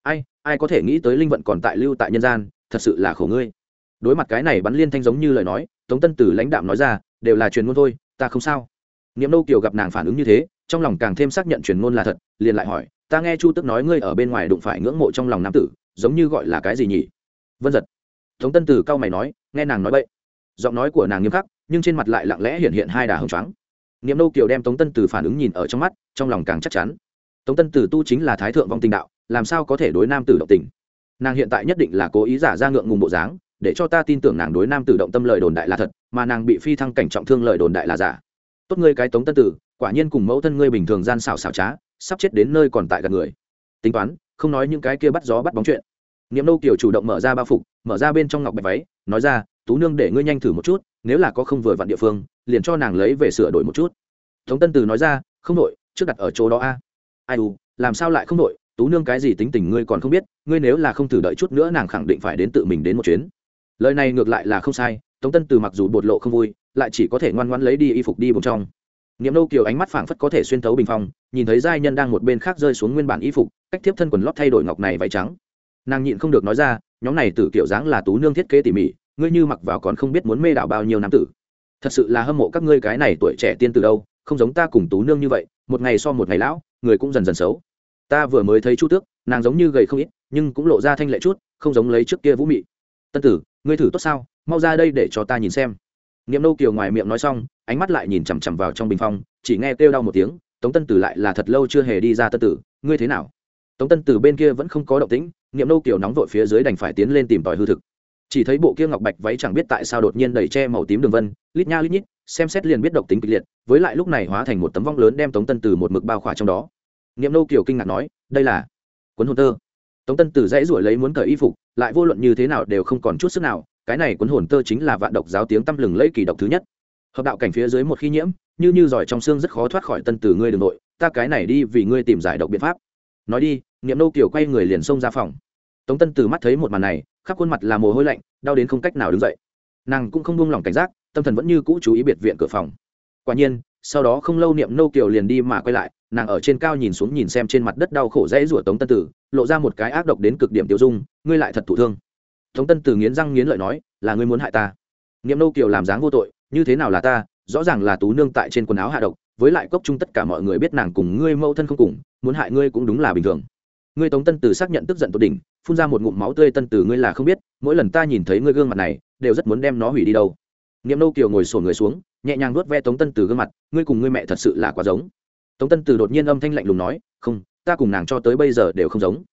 S1: Ai ai có thể nghĩ tới linh vận còn tại lưu tại nhân gian, thật sự là khổ ngươi đối mặt cái này bắn liên thanh giống như lời nói, tống tân tử lãnh đạm nói ra, đều là truyền ngôn thôi, ta không sao. Niệm nâu kiều gặp nàng phản ứng như thế, trong lòng càng thêm xác nhận truyền ngôn là thật, liền lại hỏi, ta nghe chu tức nói ngươi ở bên ngoài đụng phải ngưỡng mộ trong lòng nam tử, giống như gọi là cái gì nhỉ? Vân giật. Tống tân tử cao mày nói, nghe nàng nói vậy, giọng nói của nàng nghiêm khắc, nhưng trên mặt lại lặng lẽ hiện hiện hai đà hồng trắng niệm nâu kiều đem tống tân tử phản ứng nhìn ở trong mắt, trong lòng càng chắc chắn. Tống tân tử tu chính là thái thượng vong tình đạo, làm sao có thể đối nam tử động tình? Nàng hiện tại nhất định là cố ý giả ra ngượng ngùng bộ dáng để cho ta tin tưởng nàng đối nam tử động tâm lời đồn đại là thật, mà nàng bị phi thăng cảnh trọng thương lời đồn đại là giả. Tốt ngươi cái tống tân tử, quả nhiên cùng mẫu thân ngươi bình thường gian xảo xảo trá, sắp chết đến nơi còn tại gần người. Tính toán, không nói những cái kia bắt gió bắt bóng chuyện. Niệm nâu kiều chủ động mở ra bao phục, mở ra bên trong ngọc bạch váy, nói ra, tú nương để ngươi nhanh thử một chút, nếu là có không vừa vặn địa phương, liền cho nàng lấy về sửa đổi một chút. Tống tân từ nói ra, không nội trước đặt ở chỗ đó a. Ai u, làm sao lại không nội tú nương cái gì tính tình ngươi còn không biết, ngươi nếu là không thử đợi chút nữa nàng khẳng định phải đến tự mình đến một chuyến lời này ngược lại là không sai, tống tân từ mặc dù bột lộ không vui, lại chỉ có thể ngoan ngoãn lấy đi y phục đi bồng trong. Niệm nô kiều ánh mắt phảng phất có thể xuyên thấu bình phong, nhìn thấy giai nhân đang một bên khác rơi xuống nguyên bản y phục, cách tiếp thân quần lót thay đổi ngọc này váy trắng. Nàng nhịn không được nói ra, nhóm này tử kiểu dáng là tú nương thiết kế tỉ mỉ, ngươi như mặc vào còn không biết muốn mê đảo bao nhiêu nam tử. Thật sự là hâm mộ các ngươi cái này tuổi trẻ tiên từ đâu, không giống ta cùng tú nương như vậy, một ngày so một ngày lão, người cũng dần dần xấu. Ta vừa mới thấy chu tước, nàng giống như gầy không ít, nhưng cũng lộ ra thanh lệ chút, không giống lấy trước kia vũ mị. Tân tử ngươi thử tốt sao, mau ra đây để cho ta nhìn xem. Niệm Nô kiều ngoài miệng nói xong, ánh mắt lại nhìn chằm chằm vào trong bình phong, chỉ nghe kêu đau một tiếng, tống tân tử lại là thật lâu chưa hề đi ra tân tử, ngươi thế nào? Tống tân tử bên kia vẫn không có động tĩnh, niệm Nô kiều nóng vội phía dưới đành phải tiến lên tìm tòi hư thực. Chỉ thấy bộ kia ngọc bạch váy chẳng biết tại sao đột nhiên đẩy che màu tím đường vân, lít nha lít nhít, xem xét liền biết độc tính kịch liệt, với lại lúc này hóa thành một tấm vong lớn đem tống tân tử một mực bao khỏa trong đó. Niệm Nô kiều kinh ngạc nói, đây là cuốn hồn tơ tống tân tử dãy ruổi lấy muốn cởi y phục, lại vô luận như thế nào đều không còn chút sức nào, cái này cuốn hồn tơ chính là vạn độc giáo tiếng tăm lừng lẫy kỳ độc thứ nhất. Hợp đạo cảnh phía dưới một khi nhiễm, như như giỏi trong xương rất khó thoát khỏi tân tử ngươi đường nội, ta cái này đi vì ngươi tìm giải độc biện pháp. Nói đi, niệm nô kiều quay người liền xông ra phòng. Tống tân Tử mắt thấy một màn này, khắp khuôn mặt là mồ hôi lạnh, đau đến không cách nào đứng dậy. Nàng cũng không buông lỏng cảnh giác, tâm thần vẫn như cũ chú ý biệt viện cửa phòng. Quả nhiên sau đó không lâu niệm nô kiều liền đi mà quay lại, nàng ở trên cao nhìn xuống nhìn xem trên mặt đất đau khổ dãy rủa tống tân tử, lộ ra một cái ác độc đến cực điểm tiêu dung, ngươi lại thật thụ thương. Tống tân tử nghiến răng nghiến lợi nói, là ngươi muốn hại ta. Niệm nô kiều làm dáng vô tội, như thế nào là ta, rõ ràng là tú nương tại trên quần áo hạ độc, với lại cốc chung tất cả mọi người biết nàng cùng ngươi mâu thân không cùng, muốn hại ngươi cũng đúng là bình thường. Ngươi tống tân tử xác nhận tức giận tột đỉnh, phun ra một ngụm máu tươi tân tử ngươi là không biết, mỗi lần ta nhìn thấy ngươi gương mặt này, đều rất muốn đem nó hủy đi đâu niệm nô kiều ngồi xổm người xuống, nhẹ nhàng nuốt ve tống tân từ gương mặt, ngươi cùng ngươi mẹ thật sự là quá giống. Tống tân từ đột nhiên âm thanh lạnh lùng nói, không, ta cùng nàng cho tới bây giờ đều không giống.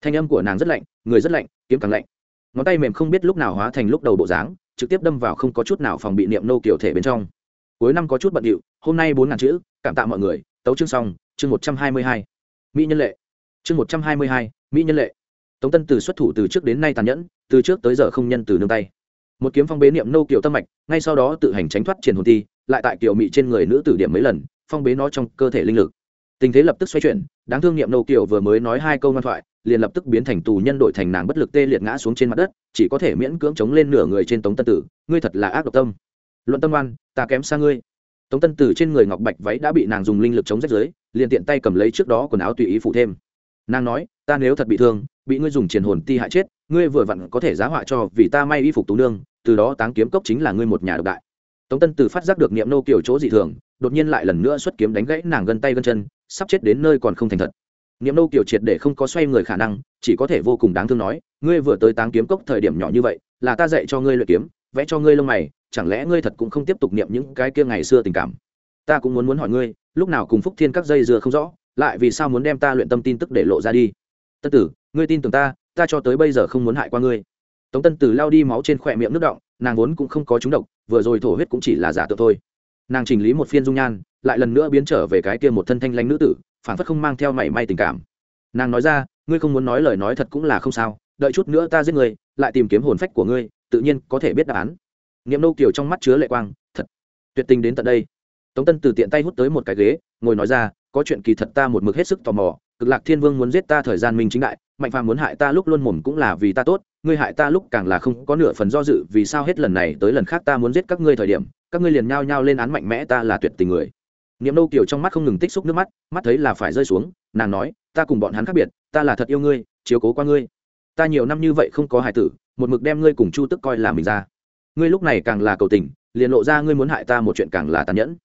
S1: Thanh âm của nàng rất lạnh, người rất lạnh, kiếm càng lạnh. Ngón tay mềm không biết lúc nào hóa thành lúc đầu bộ dáng, trực tiếp đâm vào không có chút nào phòng bị niệm nô kiểu thể bên trong. Cuối năm có chút bận điệu, hôm nay bốn ngàn chữ, cảm tạ mọi người, tấu chương xong, chương một trăm hai mươi hai. Mỹ nhân lệ. Chương một trăm hai mươi hai, mỹ nhân lệ. Tống tân từ xuất thủ từ trước đến nay tàn nhẫn, từ trước tới giờ không nhân từ nương tay một kiếm phong bế niệm nâu kiểu tâm mạch, ngay sau đó tự hành tránh thoát triển hồn ti lại tại kiểu mị trên người nữ tử điểm mấy lần, phong bế nó trong cơ thể linh lực. Tình thế lập tức xoay chuyển, đáng thương niệm nâu kiểu vừa mới nói hai câu ngoan thoại, liền lập tức biến thành tù nhân đổi thành nàng bất lực tê liệt ngã xuống trên mặt đất, chỉ có thể miễn cưỡng chống lên nửa người trên tống tân tử, ngươi thật là ác độc tâm. Luận tâm oan, ta kém xa ngươi. Tống tân tử trên người ngọc bạch váy đã bị nàng dùng linh lực chống rách dưới, liền tiện tay cầm lấy trước đó quần áo tùy ý phụ thêm. Nàng nói, ta nếu thật bị thương, bị ngươi dùng triền hồn ti hại chết, ngươi vừa vặn có thể giá họa cho vì ta may y phục tú nương từ đó táng kiếm cốc chính là ngươi một nhà độc đại. Tống tân từ phát giác được niệm nô kiểu chỗ dị thường, đột nhiên lại lần nữa xuất kiếm đánh gãy nàng gân tay gân chân, sắp chết đến nơi còn không thành thật. Niệm nô kiểu triệt để không có xoay người khả năng, chỉ có thể vô cùng đáng thương nói, ngươi vừa tới táng kiếm cốc thời điểm nhỏ như vậy, là ta dạy cho ngươi luyện kiếm, vẽ cho ngươi lông mày, chẳng lẽ ngươi thật cũng không tiếp tục niệm những cái kia ngày xưa tình cảm? Ta cũng muốn muốn hỏi ngươi, lúc nào cùng phúc thiên các dây dưa không rõ, lại vì sao muốn đem ta luyện tâm tin tức để lộ ra đi? Tân tử, ngươi tin tưởng ta ta cho tới bây giờ không muốn hại qua ngươi tống tân từ lao đi máu trên khỏe miệng nước động nàng vốn cũng không có trúng độc, vừa rồi thổ huyết cũng chỉ là giả tượng thôi. Nàng chỉnh lý một phiên dung nhan, lại lần nữa biến trở về cái kia một thân thanh lanh nữ tử phản phất không mang theo mảy may tình cảm. Nàng nói ra, ngươi không muốn nói lời nói thật cũng là không sao, đợi chút nữa ta giết ngươi lại tìm kiếm hồn phách của ngươi, tự nhiên có thể biết đáp án. Nghiệm nô kiều trong mắt chứa lệ quang, thật, tuyệt tình đến tận đây. Tống tân từ tiện tay hút tới một cái ghế, ngồi nói ra, có chuyện kỳ thật ta một mực hết sức tò mò, cực lạc thiên vương muốn giết ta thời gian minh chính đại, mạnh phàm muốn hại ta lúc luôn mồm cũng là vì ta tốt ngươi hại ta lúc càng là không có nửa phần do dự, vì sao hết lần này tới lần khác ta muốn giết các ngươi thời điểm, các ngươi liền nhao nhao lên án mạnh mẽ ta là tuyệt tình người. Niệm nâu kiều trong mắt không ngừng tích xúc nước mắt mắt thấy là phải rơi xuống, nàng nói, ta cùng bọn hắn khác biệt, ta là thật yêu ngươi, chiếu cố qua ngươi. Ta nhiều năm như vậy không có hài tử, một mực đem ngươi cùng chu tức coi là mình ra. Ngươi lúc này càng là cầu tình, liền lộ ra ngươi muốn hại ta một chuyện càng là tàn nhẫn.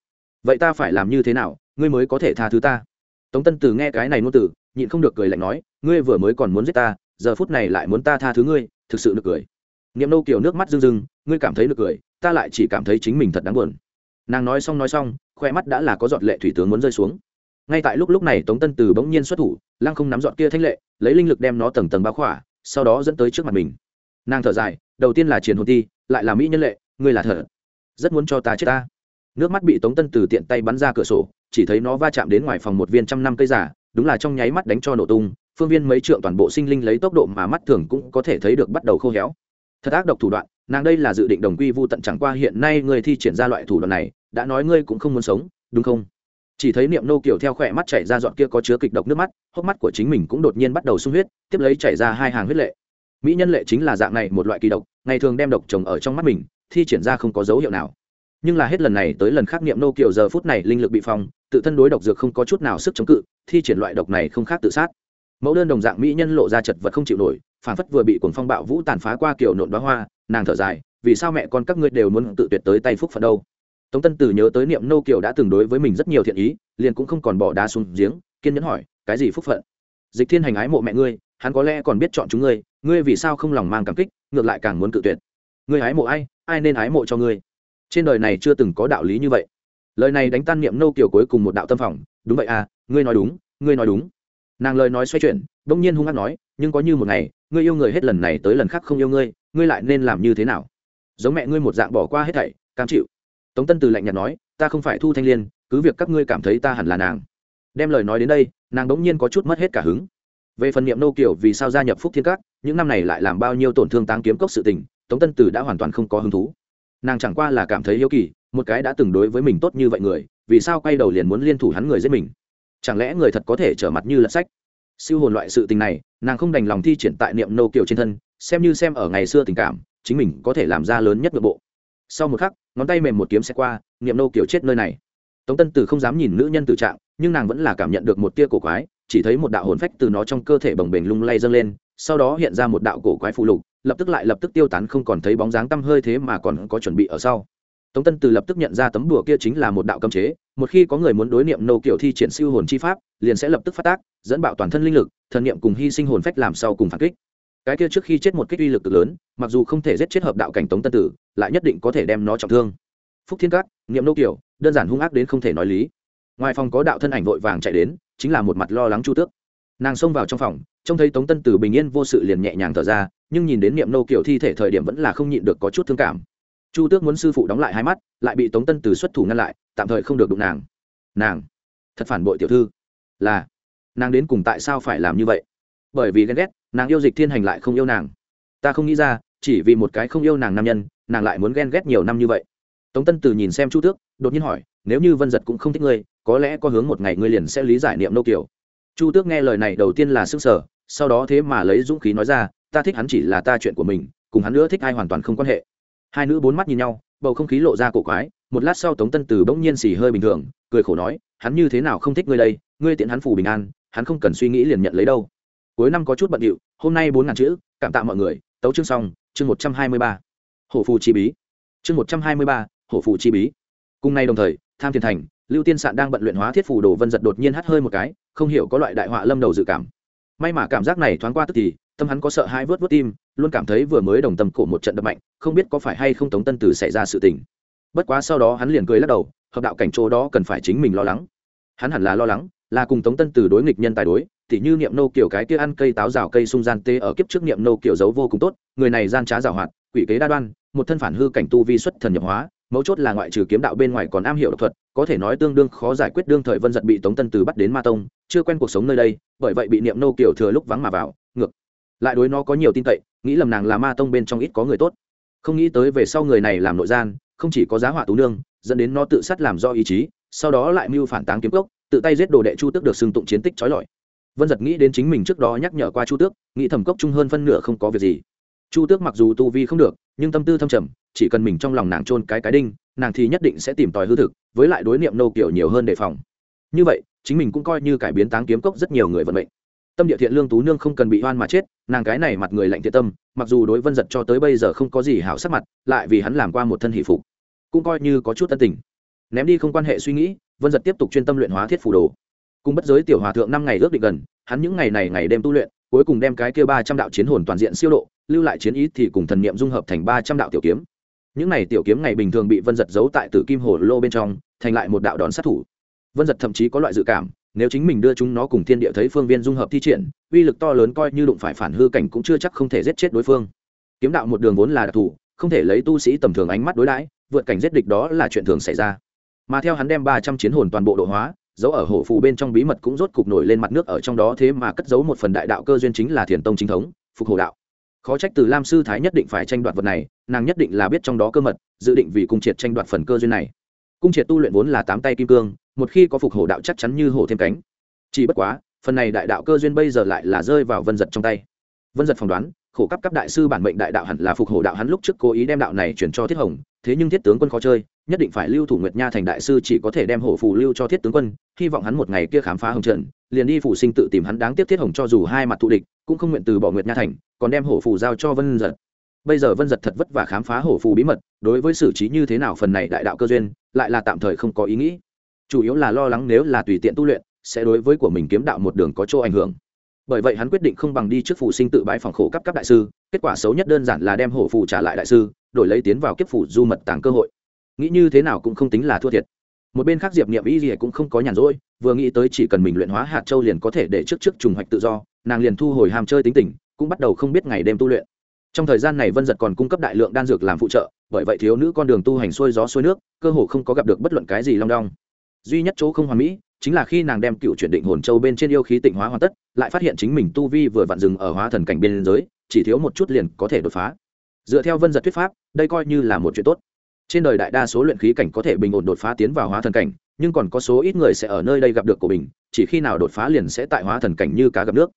S1: Vậy ta phải làm như thế nào, ngươi mới có thể tha thứ ta? Tống tân tử nghe cái này ngôn tử nhịn không được cười lạnh nói, ngươi vừa mới còn muốn giết ta giờ phút này lại muốn ta tha thứ ngươi, thực sự được cười. Niệm nâu kiều nước mắt rưng rưng, ngươi cảm thấy được cười, ta lại chỉ cảm thấy chính mình thật đáng buồn. Nàng nói xong nói xong, khoe mắt đã là có giọt lệ thủy tướng muốn rơi xuống. Ngay tại lúc lúc này tống tân từ bỗng nhiên xuất thủ, lăng không nắm giọt kia thanh lệ, lấy linh lực đem nó tầng tầng bao khỏa, sau đó dẫn tới trước mặt mình. Nàng thở dài, đầu tiên là triền hồn ti, lại là mỹ nhân lệ, ngươi là thở rất muốn cho ta chết ta. Nước mắt bị tống tân từ tiện tay bắn ra cửa sổ, chỉ thấy nó va chạm đến ngoài phòng một viên trăm năm cây giả, đúng là trong nháy mắt đánh cho nổ tung phương viên mấy trượng toàn bộ sinh linh lấy tốc độ mà mắt thường cũng có thể thấy được bắt đầu khô héo. Thật ác độc thủ đoạn, nàng đây là dự định đồng quy vu tận chẳng qua hiện nay ngươi thi triển ra loại thủ đoạn này, đã nói ngươi cũng không muốn sống, đúng không? Chỉ thấy niệm nô kiểu theo khỏe mắt chảy ra dọn kia có chứa kịch độc nước mắt, hốc mắt của chính mình cũng đột nhiên bắt đầu sung huyết, tiếp lấy chảy ra hai hàng huyết lệ. Mỹ nhân lệ chính là dạng này một loại kỳ độc, ngày thường đem độc trồng ở trong mắt mình, thi triển ra không có dấu hiệu nào. Nhưng là hết lần này tới lần khác niệm nô kiểu giờ phút này linh lực bị phong, tự thân đối độc dược không có chút nào sức chống cự, thi triển loại độc này không khác tự sát mẫu đơn đồng dạng mỹ nhân lộ ra chật vật không chịu nổi phản phất vừa bị cuồng phong bạo vũ tàn phá qua kiểu nộn đoá hoa, nàng thở dài, vì sao mẹ con các ngươi đều muốn tự tuyệt tới tay phúc phận đâu? Tống tân tử nhớ tới niệm nô kiều đã từng đối với mình rất nhiều thiện ý, liền cũng không còn bỏ đá xuống giếng, kiên nhẫn hỏi, cái gì phúc phận? Dịch thiên hành ái mộ mẹ ngươi, hắn có lẽ còn biết chọn chúng ngươi ngươi vì sao không lòng mang cảm kích, ngược lại càng muốn cự tuyệt. Ngươi ái mộ ai ai nên ái mộ cho ngươi? Trên đời này chưa từng có đạo lý như vậy. Lời này đánh tan niệm nô kiều cuối cùng một đạo tâm phòng. Đúng vậy à ngươi nói đúng, ngươi nói đúng nàng lời nói xoay chuyển, bỗng nhiên hung hát nói, nhưng có như một ngày, ngươi yêu người hết lần này tới lần khác không yêu ngươi ngươi lại nên làm như thế nào? Giống mẹ ngươi một dạng bỏ qua hết thảy, cam chịu. Tống tân từ lạnh nhạt nói, ta không phải thu thanh liên, cứ việc các ngươi cảm thấy ta hẳn là nàng. Đem lời nói đến đây, nàng bỗng nhiên có chút mất hết cả hứng. Về phần niệm nô kiều vì sao gia nhập phúc thiên các, những năm này lại làm bao nhiêu tổn thương táng kiếm cốc sự tình, tống tân từ đã hoàn toàn không có hứng thú. Nàng chẳng qua là cảm thấy hiếu kỳ, một cái đã từng đối với mình tốt như vậy người, vì sao quay đầu liền muốn liên thủ hắn người giết mình? Chẳng lẽ người thật có thể trở mặt như lật sách? Siêu hồn loại sự tình này, nàng không đành lòng thi triển tại niệm nô kiều trên thân, xem như xem ở ngày xưa tình cảm, chính mình có thể làm ra lớn nhất nội bộ. Sau một khắc, ngón tay mềm một kiếm xe qua, niệm nô kiều chết nơi này. Tống tân tử không dám nhìn nữ nhân tử trạng, nhưng nàng vẫn là cảm nhận được một tia cổ quái, chỉ thấy một đạo hồn phách từ nó trong cơ thể bồng bềnh lung lay dâng lên, sau đó hiện ra một đạo cổ quái phụ lục, lập tức lại lập tức tiêu tán không còn thấy bóng dáng tăm hơi thế mà còn có chuẩn bị ở sau tống tân từ lập tức nhận ra tấm đùa kia chính là một đạo cấm chế, một khi có người muốn đối niệm nô kiểu thi triển siêu hồn chi pháp, liền sẽ lập tức phát tác, dẫn bạo toàn thân linh lực, thần niệm cùng hy sinh hồn phách làm sau cùng phản kích. Cái kia trước khi chết một kích uy lực cực lớn, mặc dù không thể giết chết hợp đạo cảnh tống tân tử lại nhất định có thể đem nó trọng thương. Phúc thiên cát niệm nô kiểu, đơn giản hung ác đến không thể nói lý. Ngoài phòng có đạo thân ảnh vội vàng chạy đến, chính là một mặt lo lắng chu tước. Nàng xông vào trong phòng, trông thấy tống tân tử bình yên vô sự liền nhẹ nhàng thở ra, nhưng nhìn đến niệm nô kiểu thi thể thời điểm vẫn là không nhịn được có chút thương cảm chu tước muốn sư phụ đóng lại hai mắt, lại bị tống tân từ xuất thủ ngăn lại, tạm thời không được đụng nàng. Nàng, thật phản bội tiểu thư. Là, nàng đến cùng tại sao phải làm như vậy? Bởi vì ghen ghét, nàng yêu dịch thiên hành lại không yêu nàng. Ta không nghĩ ra, chỉ vì một cái không yêu nàng nam nhân, nàng lại muốn ghen ghét nhiều năm như vậy. Tống tân từ nhìn xem chu tước, đột nhiên hỏi, nếu như vân giật cũng không thích ngươi, có lẽ có hướng một ngày ngươi liền sẽ lý giải niệm nô kiểu? Chu tước nghe lời này đầu tiên là s ư n g sở sau đó thế mà lấy dũng khí nói ra, ta thích hắn chỉ là ta chuyện của mình, cùng hắn nữa thích ai hoàn toàn không quan hệ hai nữ bốn mắt nhìn nhau, bầu không khí lộ ra cổ quái, một lát sau tống tân từ bỗng nhiên xì hơi bình thường, cười khổ nói, hắn như thế nào không thích ngươi đây, ngươi tiện hắn phủ bình an, hắn không cần suy nghĩ liền nhận lấy đâu. Cuối năm có chút bận điệu, hôm nay bốn ngàn chữ, cảm tạ mọi người, tấu chương xong, chương một trăm hai mươi ba. Hổ phù chi bí. Chương một trăm hai mươi ba, hổ phù chi bí. Cùng nay đồng thời, tham thiền thành, lưu tiên sạn đang bận luyện hóa thiết phù đồ vân giật đột nhiên hắt hơi một cái, không hiểu có loại đại họa lâm đầu dự cảm. May mà cảm giác này thoáng qua tức thì tâm hắn có sợ hai vớt vớt tim, luôn cảm thấy vừa mới đồng tâm cổ một trận đập mạnh, không biết có phải hay không tống tân tử xảy ra sự tình. Bất quá sau đó hắn liền cười lắc đầu, hợp đạo cảnh chỗ đó cần phải chính mình lo lắng. Hắn hẳn là lo lắng, là cùng tống tân tử đối nghịch nhân tài đối, tỉ như niệm nô kiểu cái kia ăn cây táo rào cây sung gian tê ở kiếp trước niệm nô kiểu giấu vô cùng tốt, người này gian trá rào hoạt, quỷ kế đa đoan, một thân phản hư cảnh tu vi xuất thần nhập hóa, mấu chốt là ngoại trừ kiếm đạo bên ngoài còn am hiểu độc thuật, có thể nói tương đương khó giải quyết đương thời vân giật bị tống tân từ bắt đến ma tông, chưa quen cuộc sống nơi đây, bởi vậy bị niệm nô kiểu thừa lúc vắng mà vào lại đối nó có nhiều tin cậy, nghĩ lầm nàng là ma tông bên trong ít có người tốt. Không nghĩ tới về sau người này làm nội gian, không chỉ có giá họa tú nương, dẫn đến nó tự sát làm do ý chí, sau đó lại mưu phản táng kiếm cốc, tự tay giết đồ đệ chu tước được xưng tụng chiến tích trói lọi. Vân giật nghĩ đến chính mình trước đó nhắc nhở qua chu tước, nghĩ thẩm cốc chung hơn phân nửa không có việc gì. Chu tước mặc dù tu vi không được, nhưng tâm tư thâm trầm, chỉ cần mình trong lòng nàng trôn cái cái đinh, nàng thì nhất định sẽ tìm tòi hư thực, với lại đối niệm nô kiểu nhiều hơn đề phòng. Như vậy, chính mình cũng coi như cải biến táng kiếm cốc rất nhiều người vận mệnh tâm địa thiện lương tú nương không cần bị oan mà chết, nàng cái này mặt người lạnh thiện tâm, mặc dù đối vân giật cho tới bây giờ không có gì hảo sắc mặt, lại vì hắn làm qua một thân hỷ phục, cũng coi như có chút tân tình. Ném đi không quan hệ suy nghĩ, vân giật tiếp tục chuyên tâm luyện hóa thiết phủ đồ. Cùng bất giới tiểu hòa thượng năm ngày ước định gần, hắn những ngày này ngày đêm tu luyện, cuối cùng đem cái kia ba trăm đạo chiến hồn toàn diện siêu độ, lưu lại chiến ý thì cùng thần niệm dung hợp thành ba trăm đạo tiểu kiếm. Những này tiểu kiếm ngày bình thường bị vân giật giấu tại tử kim hồ lô bên trong, thành lại một đạo đón sát thủ. Vân giật thậm chí có loại dự cảm nếu chính mình đưa chúng nó cùng thiên địa thấy phương viên dung hợp thi triển, uy lực to lớn coi như đụng phải phản hư cảnh cũng chưa chắc không thể giết chết đối phương. Kiếm đạo một đường vốn là đặc thù, không thể lấy tu sĩ tầm thường ánh mắt đối đãi, vượt cảnh giết địch đó là chuyện thường xảy ra. Mà theo hắn đem ba trăm chiến hồn toàn bộ độ hóa, dấu ở hổ phù bên trong bí mật cũng rốt cục nổi lên mặt nước ở trong đó thế mà cất giấu một phần đại đạo cơ duyên chính là thiền tông chính thống, phục hồ đạo. Khó trách từ lam sư thái nhất định phải tranh đoạt vật này, nàng nhất định là biết trong đó cơ mật, dự định vì cung triệt tranh đoạt phần cơ duyên này. Cung triệt tu luyện vốn là tám tay kim cương một khi có phục hổ đạo chắc chắn như hổ thêm cánh. Chỉ bất quá, phần này đại đạo cơ duyên bây giờ lại là rơi vào vân giật trong tay. Vân giật phỏng đoán, khổ cấp cấp đại sư bản mệnh đại đạo hẳn là phục hổ đạo hắn lúc trước cố ý đem đạo này chuyển cho thiết hồng, thế nhưng thiết tướng quân khó chơi, nhất định phải lưu thủ nguyệt nha thành đại sư chỉ có thể đem hổ phù lưu cho thiết tướng quân, hy vọng hắn một ngày kia khám phá hồng trận, liền đi phủ sinh tự tìm hắn đáng tiếc thiết hồng cho dù hai mặt thù địch, cũng không nguyện từ bỏ nguyệt nha thành, còn đem hổ phù giao cho vân giật. Bây giờ vân giật thật vất vả khám phá hổ phù bí mật, đối với xử trí như thế nào phần này đại đạo cơ duyên, lại là tạm thời không có ý nghĩ chủ yếu là lo lắng nếu là tùy tiện tu luyện, sẽ đối với của mình kiếm đạo một đường có chỗ ảnh hưởng. Bởi vậy hắn quyết định không bằng đi trước phụ sinh tự bãi phòng khổ cấp cấp đại sư, kết quả xấu nhất đơn giản là đem hổ phụ trả lại đại sư, đổi lấy tiến vào kiếp phủ du mật tàng cơ hội. Nghĩ như thế nào cũng không tính là thua thiệt. Một bên khác diệp niệm y gì cũng không có nhàn rỗi, vừa nghĩ tới chỉ cần mình luyện hóa hạt châu liền có thể để trước trước trùng hoạch tự do, nàng liền thu hồi hàm chơi tính tình, cũng bắt đầu không biết ngày đêm tu luyện. Trong thời gian này vân giật còn cung cấp đại lượng đan dược làm phụ trợ, bởi vậy thiếu nữ con đường tu hành xuôi gió xuôi nước, cơ hồ không có gặp được bất luận cái gì long đong duy nhất chỗ không hoàn mỹ chính là khi nàng đem cựu chuyển định hồn châu bên trên yêu khí tịnh hóa hoàn tất, lại phát hiện chính mình tu vi vừa vặn dừng ở hóa thần cảnh biên giới, chỉ thiếu một chút liền có thể đột phá. Dựa theo vân giật thuyết pháp, đây coi như là một chuyện tốt. Trên đời đại đa số luyện khí cảnh có thể bình ổn đột phá tiến vào hóa thần cảnh, nhưng còn có số ít người sẽ ở nơi đây gặp được của mình, chỉ khi nào đột phá liền sẽ tại hóa thần cảnh như cá gặp nước.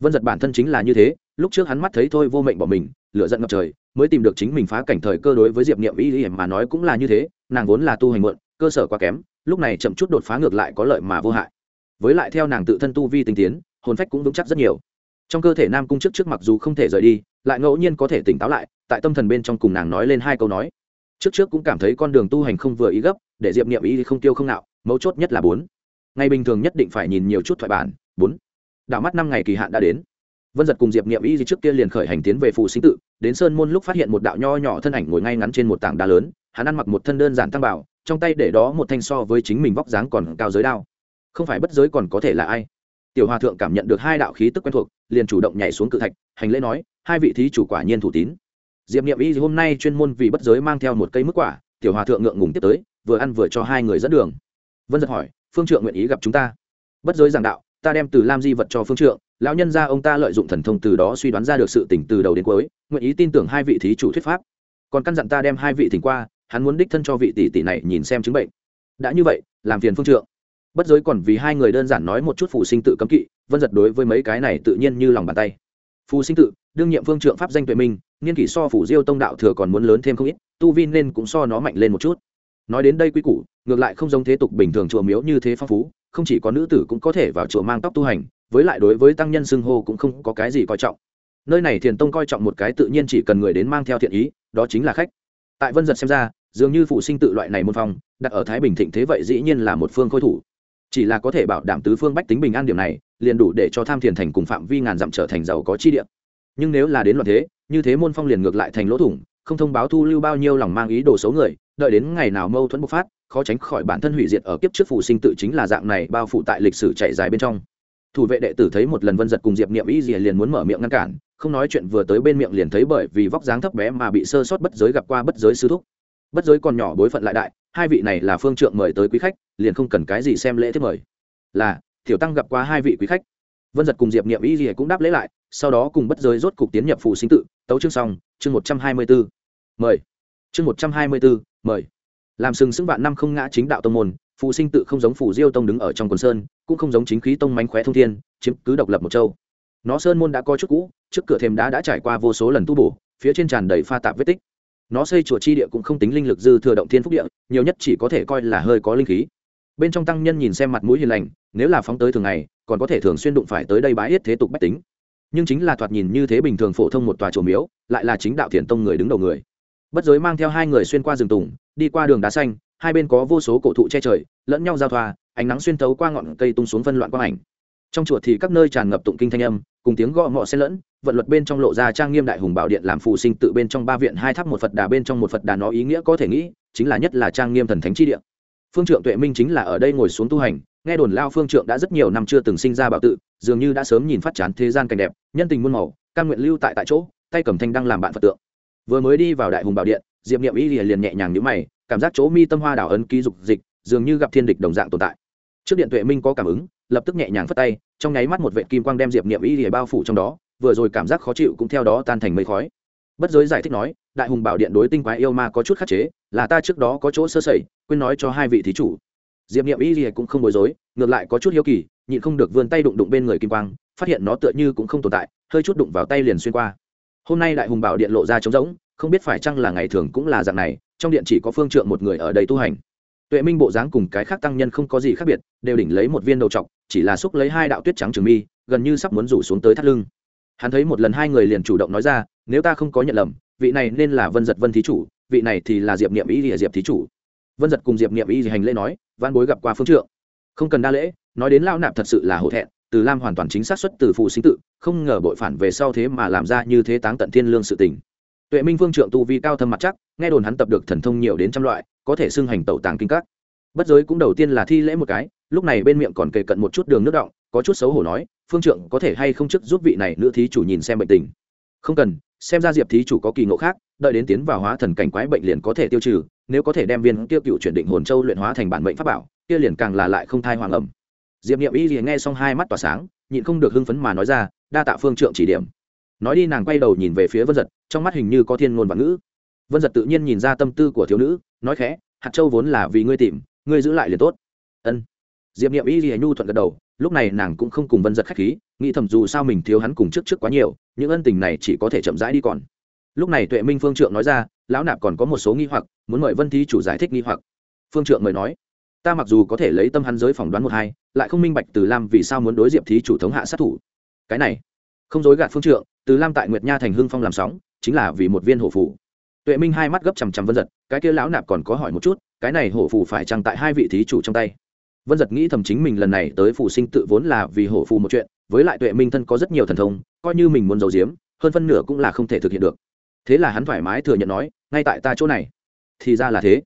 S1: Vân giật bản thân chính là như thế, lúc trước hắn mắt thấy thôi vô mệnh bỏ mình lựa giận ngập trời, mới tìm được chính mình phá cảnh thời cơ đối với diệp niệm y hiểm mà nói cũng là như thế, nàng vốn là tu hành mượn cơ sở quá kém lúc này chậm chút đột phá ngược lại có lợi mà vô hại. Với lại theo nàng tự thân tu vi tinh tiến, hồn phách cũng vững chắc rất nhiều. Trong cơ thể nam cung trước trước mặc dù không thể rời đi, lại ngẫu nhiên có thể tỉnh táo lại, tại tâm thần bên trong cùng nàng nói lên hai câu nói. Trước trước cũng cảm thấy con đường tu hành không vừa ý gấp, để diệp niệm ý không tiêu không nạo, mấu chốt nhất là bốn. Ngày bình thường nhất định phải nhìn nhiều chút thoại bản, bốn. Đạo mắt năm ngày kỳ hạn đã đến. Vân giật cùng diệp niệm ý trước kia liền khởi hành tiến về phù sinh tự, đến sơn môn lúc phát hiện một đạo nho nhỏ thân ảnh ngồi ngay ngắn trên một tảng đá lớn, hắn ăn mặc một thân đơn giản tăng bảo trong tay để đó một thanh so với chính mình vóc dáng còn cao giới đao. Không phải bất giới còn có thể là ai? Tiểu hòa thượng cảm nhận được hai đạo khí tức quen thuộc, liền chủ động nhảy xuống cự thạch, hành lễ nói, hai vị thí chủ quả nhiên thủ tín. Diệp n i ệ m y hôm nay chuyên môn vì bất giới mang theo một cây mức quả, tiểu hòa thượng ngượng ngùng tiếp tới, vừa ăn vừa cho hai người dẫn đường. Vân giật hỏi, phương trượng nguyện ý gặp chúng ta? Bất giới giảng đạo, ta đem từ lam di vật cho phương trượng, lão nhân ra ông ta lợi dụng thần thông từ đó suy đoán ra được sự tỉnh từ đầu đến cuối, nguyện ý tin tưởng hai vị thí chủ thuyết pháp. Còn căn dặn ta đem hai vị thỉnh qua hắn muốn đích thân cho vị tỷ tỷ này nhìn xem chứng bệnh. Đã như vậy, làm phiền phương trượng. Bất giới còn vì hai người đơn giản nói một chút phù sinh tự cấm kỵ, vân giật đối với mấy cái này tự nhiên như lòng bàn tay. Phù sinh tự, đương nhiệm phương trượng pháp danh tuệ minh nghiên kỷ so phủ diêu tông đạo thừa còn muốn lớn thêm không ít, tu vi nên cũng so nó mạnh lên một chút. Nói đến đây quy củ, ngược lại không giống thế tục bình thường chùa miếu như thế phong phú, không chỉ có nữ tử cũng có thể vào chùa mang tóc tu hành, với lại đối với tăng nhân xưng hô cũng không có cái gì coi trọng. Nơi này thiền tông coi trọng một cái tự nhiên chỉ cần người đến mang theo thiện ý, đó chính là khách. Tại vân giật xem ra dường như phụ sinh tự loại này môn phong, đặt ở thái bình thịnh thế vậy dĩ nhiên là một phương khôi thủ. Chỉ là có thể bảo đảm tứ phương bách tính bình an điểm này, liền đủ để cho tham thiền thành cùng phạm vi ngàn dặm trở thành giàu có chi địa. Nhưng nếu là đến loạn thế, như thế môn phong liền ngược lại thành lỗ thủng, không thông báo thu lưu bao nhiêu lòng mang ý đồ xấu người, đợi đến ngày nào mâu thuẫn bộc phát, khó tránh khỏi bản thân hủy diệt ở kiếp trước phụ sinh tự chính là dạng này bao phủ tại lịch sử chạy dài bên trong. Thủ vệ đệ tử thấy một lần vân giật cùng diệp niệm ý gì liền muốn mở miệng ngăn cản, không nói chuyện vừa tới bên miệng liền thấy bởi vì vóc dáng thấp bé mà bị sơ sót bất giới gặp qua bất giới sư thúc bất giới còn nhỏ bối phận lại đại, hai vị này là phương trượng mời tới quý khách, liền không cần cái gì xem lễ thiết mời. Là, tiểu tăng gặp qua hai vị quý khách. Vân giật cùng diệp niệm y gì cũng đáp lễ lại, sau đó cùng bất giới rốt cục tiến nhập phù sinh tự, tấu chương xong, chương một trăm hai mươi bốn mời. Chương một trăm hai mươi bốn mời. Làm sừng sững vạn năm không ngã chính đạo tông môn phù sinh tự không giống phù diêu tông đứng ở trong quần sơn, cũng không giống chính khí tông mánh khóe thông thiên, chiếm cứ độc lập một châu. Nó sơn môn đã coi chút cũ, trước cửa thềm đá đã trải qua vô số lần tu bổ, phía trên tràn đầy pha tạp vết tích nó xây chùa chi địa cũng không tính linh lực dư thừa động thiên phúc địa, nhiều nhất chỉ có thể coi là hơi có linh khí. Bên trong tăng nhân nhìn xem mặt mũi hiền lành, nếu là phóng tới thường ngày, còn có thể thường xuyên đụng phải tới đây bãi hết thế tục bách tính. Nhưng chính là thoạt nhìn như thế bình thường phổ thông một tòa chùa miếu, lại là chính đạo thiền tông người đứng đầu người. Bất giới mang theo hai người xuyên qua rừng tùng, đi qua đường đá xanh, hai bên có vô số cổ thụ che trời, lẫn nhau giao thoa, ánh nắng xuyên thấu qua ngọn cây tung xuống phân loạn quang ảnh. Trong chùa thì các nơi tràn ngập tụng kinh thanh âm, cùng tiếng gõ ngọ xen lẫn vận luật bên trong lộ ra trang nghiêm đại hùng bảo điện làm phụ sinh tự bên trong ba viện, hai tháp một phật đà bên trong một phật đà nó ý nghĩa có thể nghĩ, chính là nhất là trang nghiêm thần thánh chi điện phương trượng tuệ minh chính là ở đây ngồi xuống tu hành, nghe đồn lao phương trượng đã rất nhiều năm chưa từng sinh ra bảo tự, dường như đã sớm nhìn phát chán thế gian cảnh đẹp, nhân tình muôn màu, căn nguyện lưu tại tại chỗ, tay cầm thanh đang làm bạn phật tượng. Vừa mới đi vào đại hùng bảo điện, diệp niệm y liền nhẹ nhàng nhữ mày, cảm giác chỗ mi tâm hoa đảo ấn ký dục dịch, dường như gặp thiên địch đồng dạng tồn tại. Trước điện tuệ minh có cảm ứng, lập tức nhẹ nhàng phất tay, trong nháy mắt một vệ kim quang đem diệp niệm y lìa bao phủ trong đó vừa rồi cảm giác khó chịu cũng theo đó tan thành mây khói. Bất giới giải thích nói, đại hùng bảo điện đối tinh quái yêu ma có chút khắc chế, là ta trước đó có chỗ sơ sẩy, quên nói cho hai vị thí chủ. Diệp niệm y gì cũng không bối rối, ngược lại có chút hiếu kỳ, nhịn không được vươn tay đụng đụng bên người kim quang, phát hiện nó tựa như cũng không tồn tại, hơi chút đụng vào tay liền xuyên qua. Hôm nay đại hùng bảo điện lộ ra trống rỗng, không biết phải chăng là ngày thường cũng là dạng này, trong điện chỉ có phương trượng một người ở đây tu hành. Tuệ minh bộ dáng cùng cái khác tăng nhân không có gì khác biệt, đều đỉnh lấy một viên đầu trọc, chỉ là xúc lấy hai đạo tuyết trắng trường mi, gần như sắp muốn rủ xuống tới thắt lưng hắn thấy một lần hai người liền chủ động nói ra, nếu ta không có nhận lầm, vị này nên là vân giật vân thí chủ, vị này thì là diệp niệm ý thì diệp thí chủ. Vân giật cùng diệp niệm ý thì hành lễ nói văn bối gặp qua phương trượng. Không cần đa lễ, nói đến lao nạp thật sự là hổ thẹn, từ lam hoàn toàn chính xác xuất từ phụ sinh tự, không ngờ bội phản về sau thế mà làm ra như thế táng tận thiên lương sự tình. Tuệ minh phương trượng tu vi cao thâm mặt chắc, nghe đồn hắn tập được thần thông nhiều đến trăm loại, có thể xưng hành tẩu tàng kinh các. Bất giới cũng đầu tiên là thi lễ một cái, lúc này bên miệng còn kề cận một chút đường nước động có chút xấu hổ nói, phương trượng có thể hay không chức giúp vị này nữ thí chủ nhìn xem bệnh tình? Không cần, xem ra diệp thí chủ có kỳ ngộ khác, đợi đến tiến vào hóa thần cảnh quái bệnh liền có thể tiêu trừ, nếu có thể đem viên tiêu cựu chuyển định hồn châu luyện hóa thành bản mệnh pháp bảo, kia liền càng là lại không thai hoàng ẩm. Diệp nghiệm y thì nghe xong hai mắt tỏa sáng, nhịn không được hưng phấn mà nói ra, đa tạ phương trượng chỉ điểm. Nói đi nàng quay đầu nhìn về phía vân giật, trong mắt hình như có thiên ngôn và ngữ. Vân giật tự nhiên nhìn ra tâm tư của thiếu nữ, nói khẽ, hạt châu vốn là vì ngươi tìm, ngươi giữ lại liền tốt. Ân. Diệp n i ệ m y thì nhu thuận gật đầu lúc này nàng cũng không cùng vân giật khách khí, nghĩ thầm dù sao mình thiếu hắn cùng trước trước quá nhiều, những ân tình này chỉ có thể chậm rãi đi còn. Lúc này tuệ minh phương trượng nói ra, lão nạp còn có một số nghi hoặc, muốn mời vân thí chủ giải thích nghi hoặc. Phương trượng mời nói, ta mặc dù có thể lấy tâm hắn giới phỏng đoán một hai, lại không minh bạch từ lam vì sao muốn đối diệp thí chủ thống hạ sát thủ. Cái này, không dối gạt phương trượng, từ lam tại nguyệt nha thành hưng phong làm sóng, chính là vì một viên hổ phủ tuệ minh hai mắt gấp chằm chằm vân giật, cái kia lão nạp còn có hỏi một chút, cái này hổ phủ phải chăng tại hai vị thí chủ trong tay? Vân giật nghĩ thầm chính mình lần này tới phụ sinh tự vốn là vì hổ phù một chuyện, với lại tuệ minh thân có rất nhiều thần thông, coi như mình muốn giấu giếm, hơn phân nửa cũng là không thể thực hiện được. Thế là hắn thoải mái thừa nhận nói, ngay tại ta chỗ này. Thì ra là thế.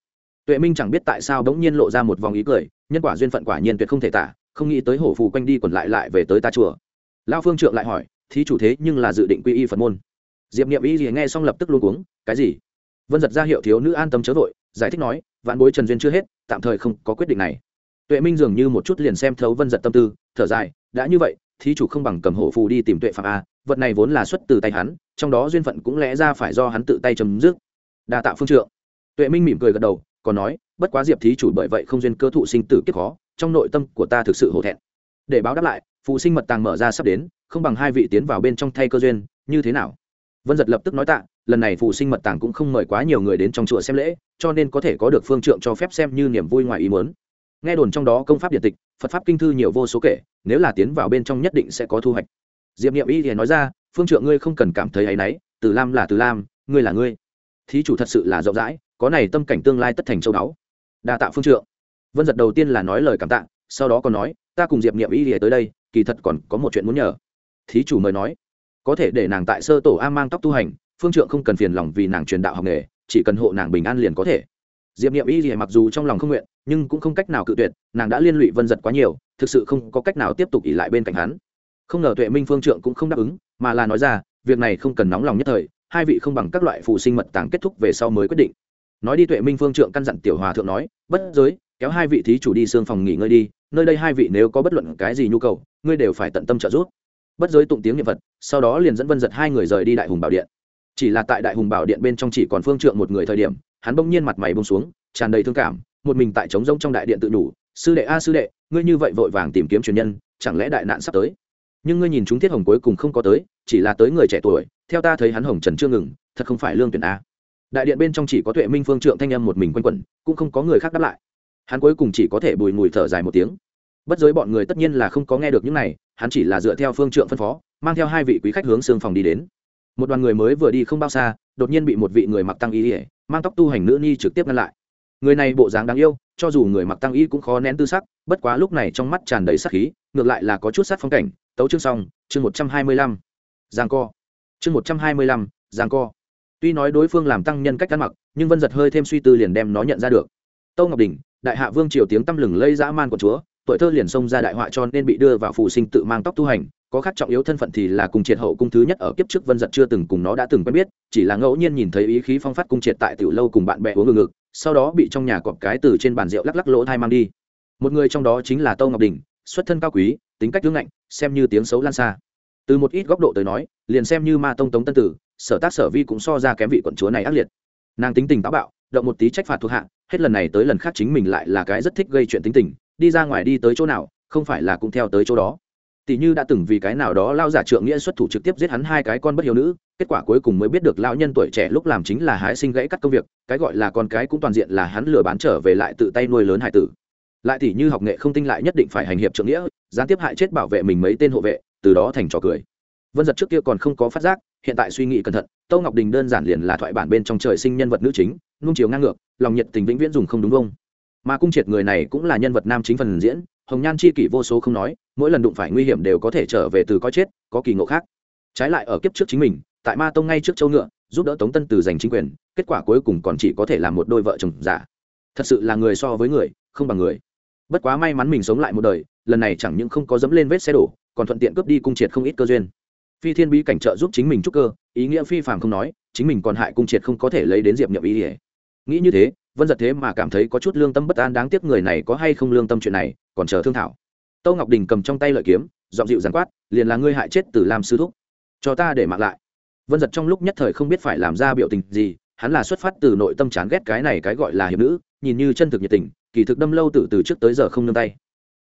S1: Tuệ minh chẳng biết tại sao bỗng nhiên lộ ra một vòng ý cười, nhân quả duyên phận quả nhiên tuyệt không thể tả, không nghĩ tới hổ phù quanh đi quẩn lại lại về tới ta chùa. Lao phương trượng lại hỏi, thí chủ thế nhưng là dự định quy y phật môn? Diệp n i ệ m y gì nghe xong lập tức luôn uống cái gì? Vân giật ra hiệu thiếu nữ an tâm chớ vội, giải thích nói, vạn bối trần duyên chưa hết, tạm thời không có quyết định này tuệ minh dường như một chút liền xem thấu vân giật tâm tư, thở dài, đã như vậy, thí chủ không bằng cầm hổ phù đi tìm tuệ phạm a, vật này vốn là xuất từ tay hắn, trong đó duyên phận cũng lẽ ra phải do hắn tự tay chấm dứt. Đa tạ phương trượng. Tuệ minh mỉm cười gật đầu, còn nói, bất quá diệp thí chủ bởi vậy không duyên cơ thụ sinh tử kiếp khó, trong nội tâm của ta thực sự hổ thẹn. Để báo đáp lại phụ sinh mật tàng mở ra sắp đến, không bằng hai vị tiến vào bên trong thay cơ duyên, như thế nào? Vân giật lập tức nói tạ, lần này phụ sinh mật tàng cũng không mời quá nhiều người đến trong chùa xem lễ, cho nên có thể có được phương trượng cho phép xem như niềm vui ngoài ý muốn nghe đồn trong đó công pháp điện tịch, phật pháp kinh thư nhiều vô số kể, nếu là tiến vào bên trong nhất định sẽ có thu hoạch. Diệp n i ệ m y thì nói ra, phương trượng, ngươi không cần cảm thấy áy náy, từ lam là từ lam, ngươi là ngươi. Thí chủ thật sự là rộng rãi, có này tâm cảnh tương lai tất thành châu báu. Đa tạ phương trượng. Vân giật đầu tiên là nói lời cảm tạ, sau đó còn nói, ta cùng diệp n i ệ m y thì tới đây, kỳ thật còn có một chuyện muốn nhờ. Thí chủ mời nói, có thể để nàng tại sơ tổ a mang tóc tu hành, phương trượng không cần phiền lòng vì nàng truyền đạo học nghề, chỉ cần hộ nàng bình an liền có thể. Diệp n i ệ m y thì mặc dù trong lòng không nguyện nhưng cũng không cách nào cự tuyệt nàng đã liên lụy vân giật quá nhiều thực sự không có cách nào tiếp tục ỉ lại bên cạnh hắn. Không ngờ tuệ minh phương trượng cũng không đáp ứng mà là nói ra việc này không cần nóng lòng nhất thời hai vị không bằng các loại phụ sinh mật tàng kết thúc về sau mới quyết định. Nói đi tuệ minh phương trượng căn dặn tiểu hòa thượng nói bất giới kéo hai vị thí chủ đi xương phòng nghỉ ngơi đi nơi đây hai vị nếu có bất luận cái gì nhu cầu ngươi đều phải tận tâm trợ giúp. Bất giới tụng tiếng niệm vật, sau đó liền dẫn vân giật hai người rời đi đại hùng bảo điện. Chỉ là tại đại hùng bảo điện bên trong chỉ còn phương trượng một người thời điểm hắn bỗng nhiên mặt mày bông xuống tràn đầy thương cảm một mình tại trống rông trong đại điện tự đủ sư đệ a, sư đệ, ngươi như vậy vội vàng tìm kiếm truyền nhân, chẳng lẽ đại nạn sắp tới? Nhưng ngươi nhìn chúng thiết hồng cuối cùng không có tới, chỉ là tới người trẻ tuổi, theo ta thấy hắn hồng trần chưa ngừng, thật không phải lương tuyển a. Đại điện bên trong chỉ có tuệ minh phương trượng thanh âm một mình quanh quẩn, cũng không có người khác đáp lại. Hắn cuối cùng chỉ có thể bùi mùi thở dài một tiếng. Bất giới bọn người tất nhiên là không có nghe được những này, hắn chỉ là dựa theo phương trượng phân phó, mang theo hai vị quý khách hướng xương phòng đi đến. Một đoàn người mới vừa đi không bao xa, đột nhiên bị một vị người mặc tăng y ỉa mang tóc tu hành nữ ni trực tiếp ngăn lại người này bộ dáng đáng yêu, cho dù người mặc tăng y cũng khó nén tư sắc, bất quá lúc này trong mắt tràn đầy sắc khí, ngược lại là có chút sát phong cảnh. Tấu chương xong, chương một trăm hai mươi lăm. Giang co. Chương một trăm hai mươi lăm, giang co. Tuy nói đối phương làm tăng nhân cách ăn mặc, nhưng vân giật hơi thêm suy tư liền đem nó nhận ra được. Tâu ngọc đình đại hạ vương triều tiếng tăm lừng lây dã man của chúa, tuổi thơ liền xông ra đại họa cho nên bị đưa vào phụ sinh tự mang tóc tu hành có khác trọng yếu thân phận thì là cùng triệt hậu cung thứ nhất ở kiếp trước vân giật chưa từng cùng nó đã từng quen biết, chỉ là ngẫu nhiên nhìn thấy ý khí phong phát cung triệt tại tiểu lâu cùng bạn bè uống ngực ngực sau đó bị trong nhà cọp cái từ trên bàn rượu lắc lắc lỗ thai mang đi. Một người trong đó chính là tâu ngọc đình, xuất thân cao quý, tính cách ngưng ngạnh, xem như tiếng xấu lan xa. Từ một ít góc độ tới nói, liền xem như ma tông tống tân tử, sở tác sở vi cũng so ra kém vị quận chúa này ác liệt. Nàng tính tình táo bạo, động một tí trách phạt thuộc hạ, hết lần này tới lần khác chính mình lại là cái rất thích gây chuyện tính tình, đi ra ngoài đi tới chỗ nào, không phải là cũng theo tới chỗ đó tỷ như đã từng vì cái nào đó lao giả trượng nghĩa xuất thủ trực tiếp giết hắn hai cái con bất hiếu nữ, kết quả cuối cùng mới biết được lão nhân tuổi trẻ lúc làm chính là hái sinh gãy cắt công việc, cái gọi là con cái cũng toàn diện là hắn lừa bán trở về lại tự tay nuôi lớn hải tử. Lại tỷ như học nghệ không tinh lại nhất định phải hành hiệp trượng nghĩa, gián tiếp hại chết bảo vệ mình mấy tên hộ vệ, từ đó thành trò cười. Vân giật trước kia còn không có phát giác, hiện tại suy nghĩ cẩn thận, tâu ngọc đình đơn giản liền là thoại bản bên trong trời sinh nhân vật nữ chính, nung chiều ngang ngược, lòng nhiệt tình vĩnh viễn dùng không đúng không mà cung triệt người này cũng là nhân vật nam chính phần diễn hồng nhan chi kỷ vô số không nói, mỗi lần đụng phải nguy hiểm đều có thể trở về từ coi chết, có kỳ ngộ khác. Trái lại ở kiếp trước chính mình, tại ma tông ngay trước châu ngựa, giúp đỡ tống tân từ giành chính quyền, kết quả cuối cùng còn chỉ có thể là một đôi vợ chồng giả. Thật sự là người so với người, không bằng người. Bất quá may mắn mình sống lại một đời, lần này chẳng những không có dẫm lên vết xe đổ, còn thuận tiện cướp đi cung triệt không ít cơ duyên. Phi thiên bí cảnh trợ giúp chính mình trúc cơ, ý nghĩa phi phàm không nói, chính mình còn hại cung triệt không có thể lấy đến diệp nhậm ý ỉa nghĩ như thế vân giật thế mà cảm thấy có chút lương tâm bất an đáng tiếc người này có hay không lương tâm chuyện này, còn chờ thương thảo. Tâu ngọc đình cầm trong tay lợi kiếm dọn dịu giàn quát, liền là ngươi hại chết từ làm sư thúc. Cho ta để mặc lại. Vân giật trong lúc nhất thời không biết phải làm ra biểu tình gì, hắn là xuất phát từ nội tâm chán ghét cái này cái gọi là hiệp nữ, nhìn như chân thực nhiệt tình, kỳ thực đâm lâu từ từ trước tới giờ không nương tay.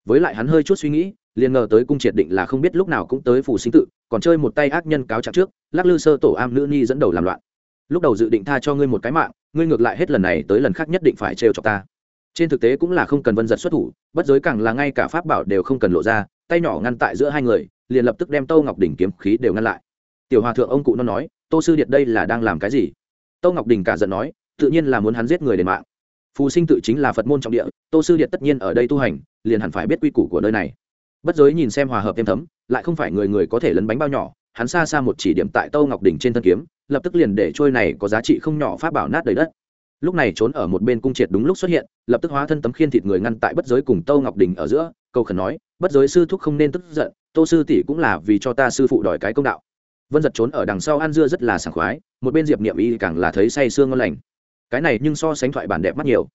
S1: Với lại hắn hơi chút suy nghĩ, liền ngờ tới cung triệt định là không biết lúc nào cũng tới phủ sinh tự, còn chơi một tay ác nhân cáo trạng trước, lắc lư sơ tổ am nữ nhi dẫn đầu làm loạn. Lúc đầu dự định tha cho ngươi một cái mạng ngươi ngược lại hết lần này tới lần khác nhất định phải trêu chọc ta. Trên thực tế cũng là không cần vân giật xuất thủ, bất giới càng là ngay cả pháp bảo đều không cần lộ ra, tay nhỏ ngăn tại giữa hai người, liền lập tức đem Tô ngọc Đỉnh kiếm khí đều ngăn lại. Tiểu hòa thượng ông cụ nó nói, tô sư điệt đây là đang làm cái gì? Tô ngọc Đỉnh cả giận nói, tự nhiên là muốn hắn giết người đền mạng. Phù sinh tự chính là phật môn trọng địa, tô sư điệt tất nhiên ở đây tu hành, liền hẳn phải biết quy củ của nơi này. Bất giới nhìn xem hòa hợp thêm thấm, lại không phải người người có thể lấn bánh bao nhỏ, hắn xa xa một chỉ điểm tại Tô ngọc Đỉnh trên thân kiếm lập tức liền để trôi này có giá trị không nhỏ pháp bảo nát đầy đất. Lúc này trốn ở một bên cung triệt đúng lúc xuất hiện, lập tức hóa thân tấm khiên thịt người ngăn tại bất giới cùng tâu ngọc đình ở giữa câu khẩn nói, bất giới sư thúc không nên tức giận, tô sư tỷ cũng là vì cho ta sư phụ đòi cái công đạo. Vân giật trốn ở đằng sau ăn dưa rất là sảng khoái, một bên diệp niệm y càng là thấy say sương ngon lành. Cái này nhưng so sánh thoại bản đẹp mắt nhiều.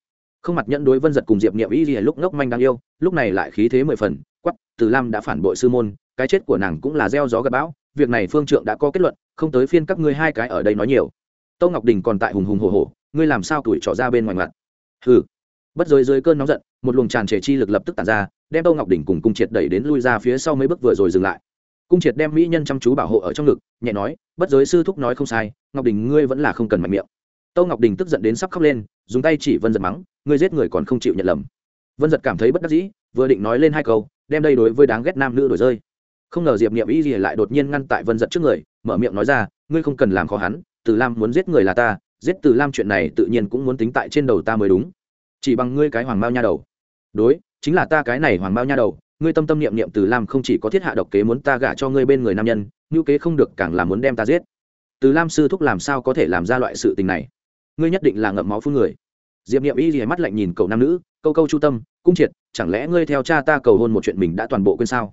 S1: Không mặt nhẫn đối vân giật cùng diệp niệm y lúc ngốc manh đang yêu, lúc này lại khí thế mười phần quắp từ lam đã phản bội sư môn cái chết của nàng cũng là gieo gió gặp bão, việc này phương trượng đã có kết luận, không tới phiên các ngươi hai cái ở đây nói nhiều. Tâu ngọc đình còn tại hùng hùng hồ hồ ngươi làm sao tuổi trỏ ra bên ngoài mặt? Hừ. Bất giới dưới cơn nóng giận, một luồng tràn trề chi lực lập tức tàn ra, đem tâu ngọc đình cùng cung triệt đẩy đến lui ra phía sau mấy bước vừa rồi dừng lại. Cung triệt đem mỹ nhân chăm chú bảo hộ ở trong ngực, nhẹ nói, bất giới sư thúc nói không sai, ngọc đình ngươi vẫn là không cần mạnh miệng. Tâu ngọc đình tức giận đến sắp khóc lên, dùng tay chỉ vân giật mắng, ngươi giết người còn không chịu nhận lầm. Vân giật cảm thấy bất đắc dĩ, vừa định nói lên hai câu, đem đây đối với đáng ghét nam nữ đổi rơi không ngờ diệp niệm y gì lại đột nhiên ngăn tại vân giật trước người, mở miệng nói ra, ngươi không cần làm khó hắn, từ lam muốn giết người là ta, giết từ lam chuyện này tự nhiên cũng muốn tính tại trên đầu ta mới đúng. Chỉ bằng ngươi cái hoàng Mao nha đầu. Đối, chính là ta cái này hoàng Mao nha đầu, ngươi tâm tâm niệm niệm từ lam không chỉ có thiết hạ độc kế muốn ta gả cho ngươi bên người nam nhân ngữ kế không được càng là muốn đem ta giết. Từ lam sư thúc làm sao có thể làm ra loại sự tình này? Ngươi nhất định là ngậm máu phun người. Diệp n i ệ m y gì mắt lạnh nhìn cậu nam nữ, câu câu chu tâm, cung triệt, chẳng lẽ ngươi theo cha ta cầu hôn một chuyện mình đã toàn bộ quên sao?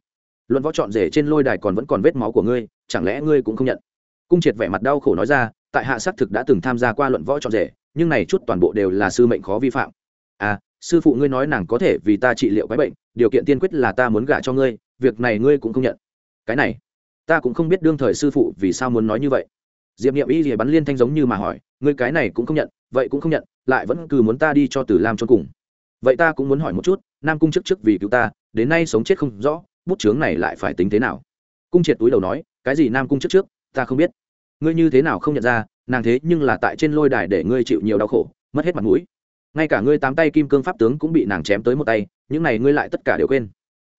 S1: Luận võ trọn rể trên lôi đài còn vẫn còn vết máu của ngươi, chẳng lẽ ngươi cũng không nhận? Cung triệt vẻ mặt đau khổ nói ra, tại hạ xác thực đã từng tham gia qua luận võ trọn rể, nhưng này chút toàn bộ đều là sư mệnh khó vi phạm. À sư phụ ngươi nói nàng có thể vì ta trị liệu cái bệnh, điều kiện tiên quyết là ta muốn gả cho ngươi, việc này ngươi cũng không nhận. Cái này, ta cũng không biết đương thời sư phụ vì sao muốn nói như vậy. Diệp nghiệm y rìa bắn liên thanh giống như mà hỏi, ngươi cái này cũng không nhận, vậy cũng không nhận, lại vẫn cứ muốn ta đi cho tử lam cho cùng. Vậy ta cũng muốn hỏi một chút, nam cung trước trước vì cứu ta, đến nay sống chết không rõ bút chướng này lại phải tính thế nào? Cung triệt túi đầu nói, cái gì nam cung trước trước, ta không biết. Ngươi như thế nào không nhận ra, nàng thế nhưng là tại trên lôi đài để ngươi chịu nhiều đau khổ, mất hết mặt mũi. Ngay cả ngươi tám tay kim cương pháp tướng cũng bị nàng chém tới một tay, những này ngươi lại tất cả đều quên.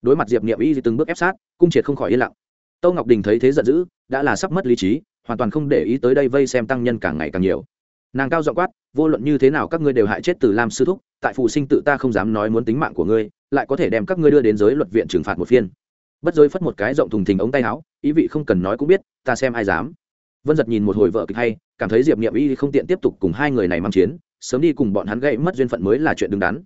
S1: Đối mặt diệp nghiệm y từng bước ép sát, cung triệt không khỏi yên lặng. Tâu ngọc đình thấy thế giận dữ, đã là sắp mất lý trí, hoàn toàn không để ý tới đây vây xem tăng nhân càng ngày càng nhiều. Nàng cao giọng quát, vô luận như thế nào các ngươi đều hại chết từ lam sư thúc, tại phụ sinh tự ta không dám nói muốn tính mạng của ngươi, lại có thể đem các ngươi đưa đến giới luật viện trừng phạt một phiên bất giới phất một cái rộng thùng thình ống tay áo, ý vị không cần nói cũng biết, ta xem ai dám. Vân giật nhìn một hồi vợ kịch hay, cảm thấy diệp niệm y không tiện tiếp tục cùng hai người này mang chiến, sớm đi cùng bọn hắn gãy mất duyên phận mới là chuyện đứng đắn.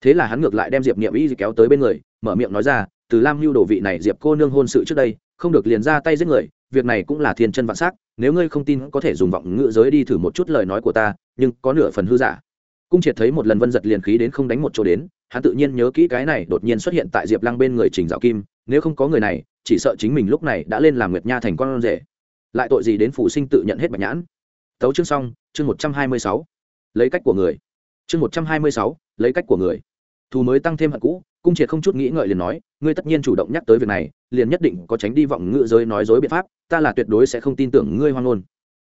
S1: Thế là hắn ngược lại đem diệp niệm y kéo tới bên người, mở miệng nói ra, từ lam hưu đồ vị này diệp cô nương hôn sự trước đây, không được liền ra tay giết người, việc này cũng là thiên chân vạn s á c nếu ngươi không tin có thể dùng vọng ngữ giới đi thử một chút lời nói của ta, nhưng có nửa phần hư giả. Cung triệt thấy một lần vân giật liền khí đến không đánh một chỗ đến, hắn tự nhiên nhớ kỹ cái này đột nhiên xuất hiện tại diệp lăng bên người trình dạo kim nếu không có người này, chỉ sợ chính mình lúc này đã lên làm nguyệt nha thành con rể. Lại tội gì đến phụ sinh tự nhận hết bạch nhãn. Tấu chương xong, chương một trăm hai mươi sáu. Lấy cách của người. Chương một trăm hai mươi sáu, lấy cách của người. Thù mới tăng thêm hận cũ, cung triệt không chút nghĩ ngợi liền nói, ngươi tất nhiên chủ động nhắc tới việc này, liền nhất định có tránh đi vọng ngữ giới nói dối biện pháp, ta là tuyệt đối sẽ không tin tưởng ngươi hoang ngôn.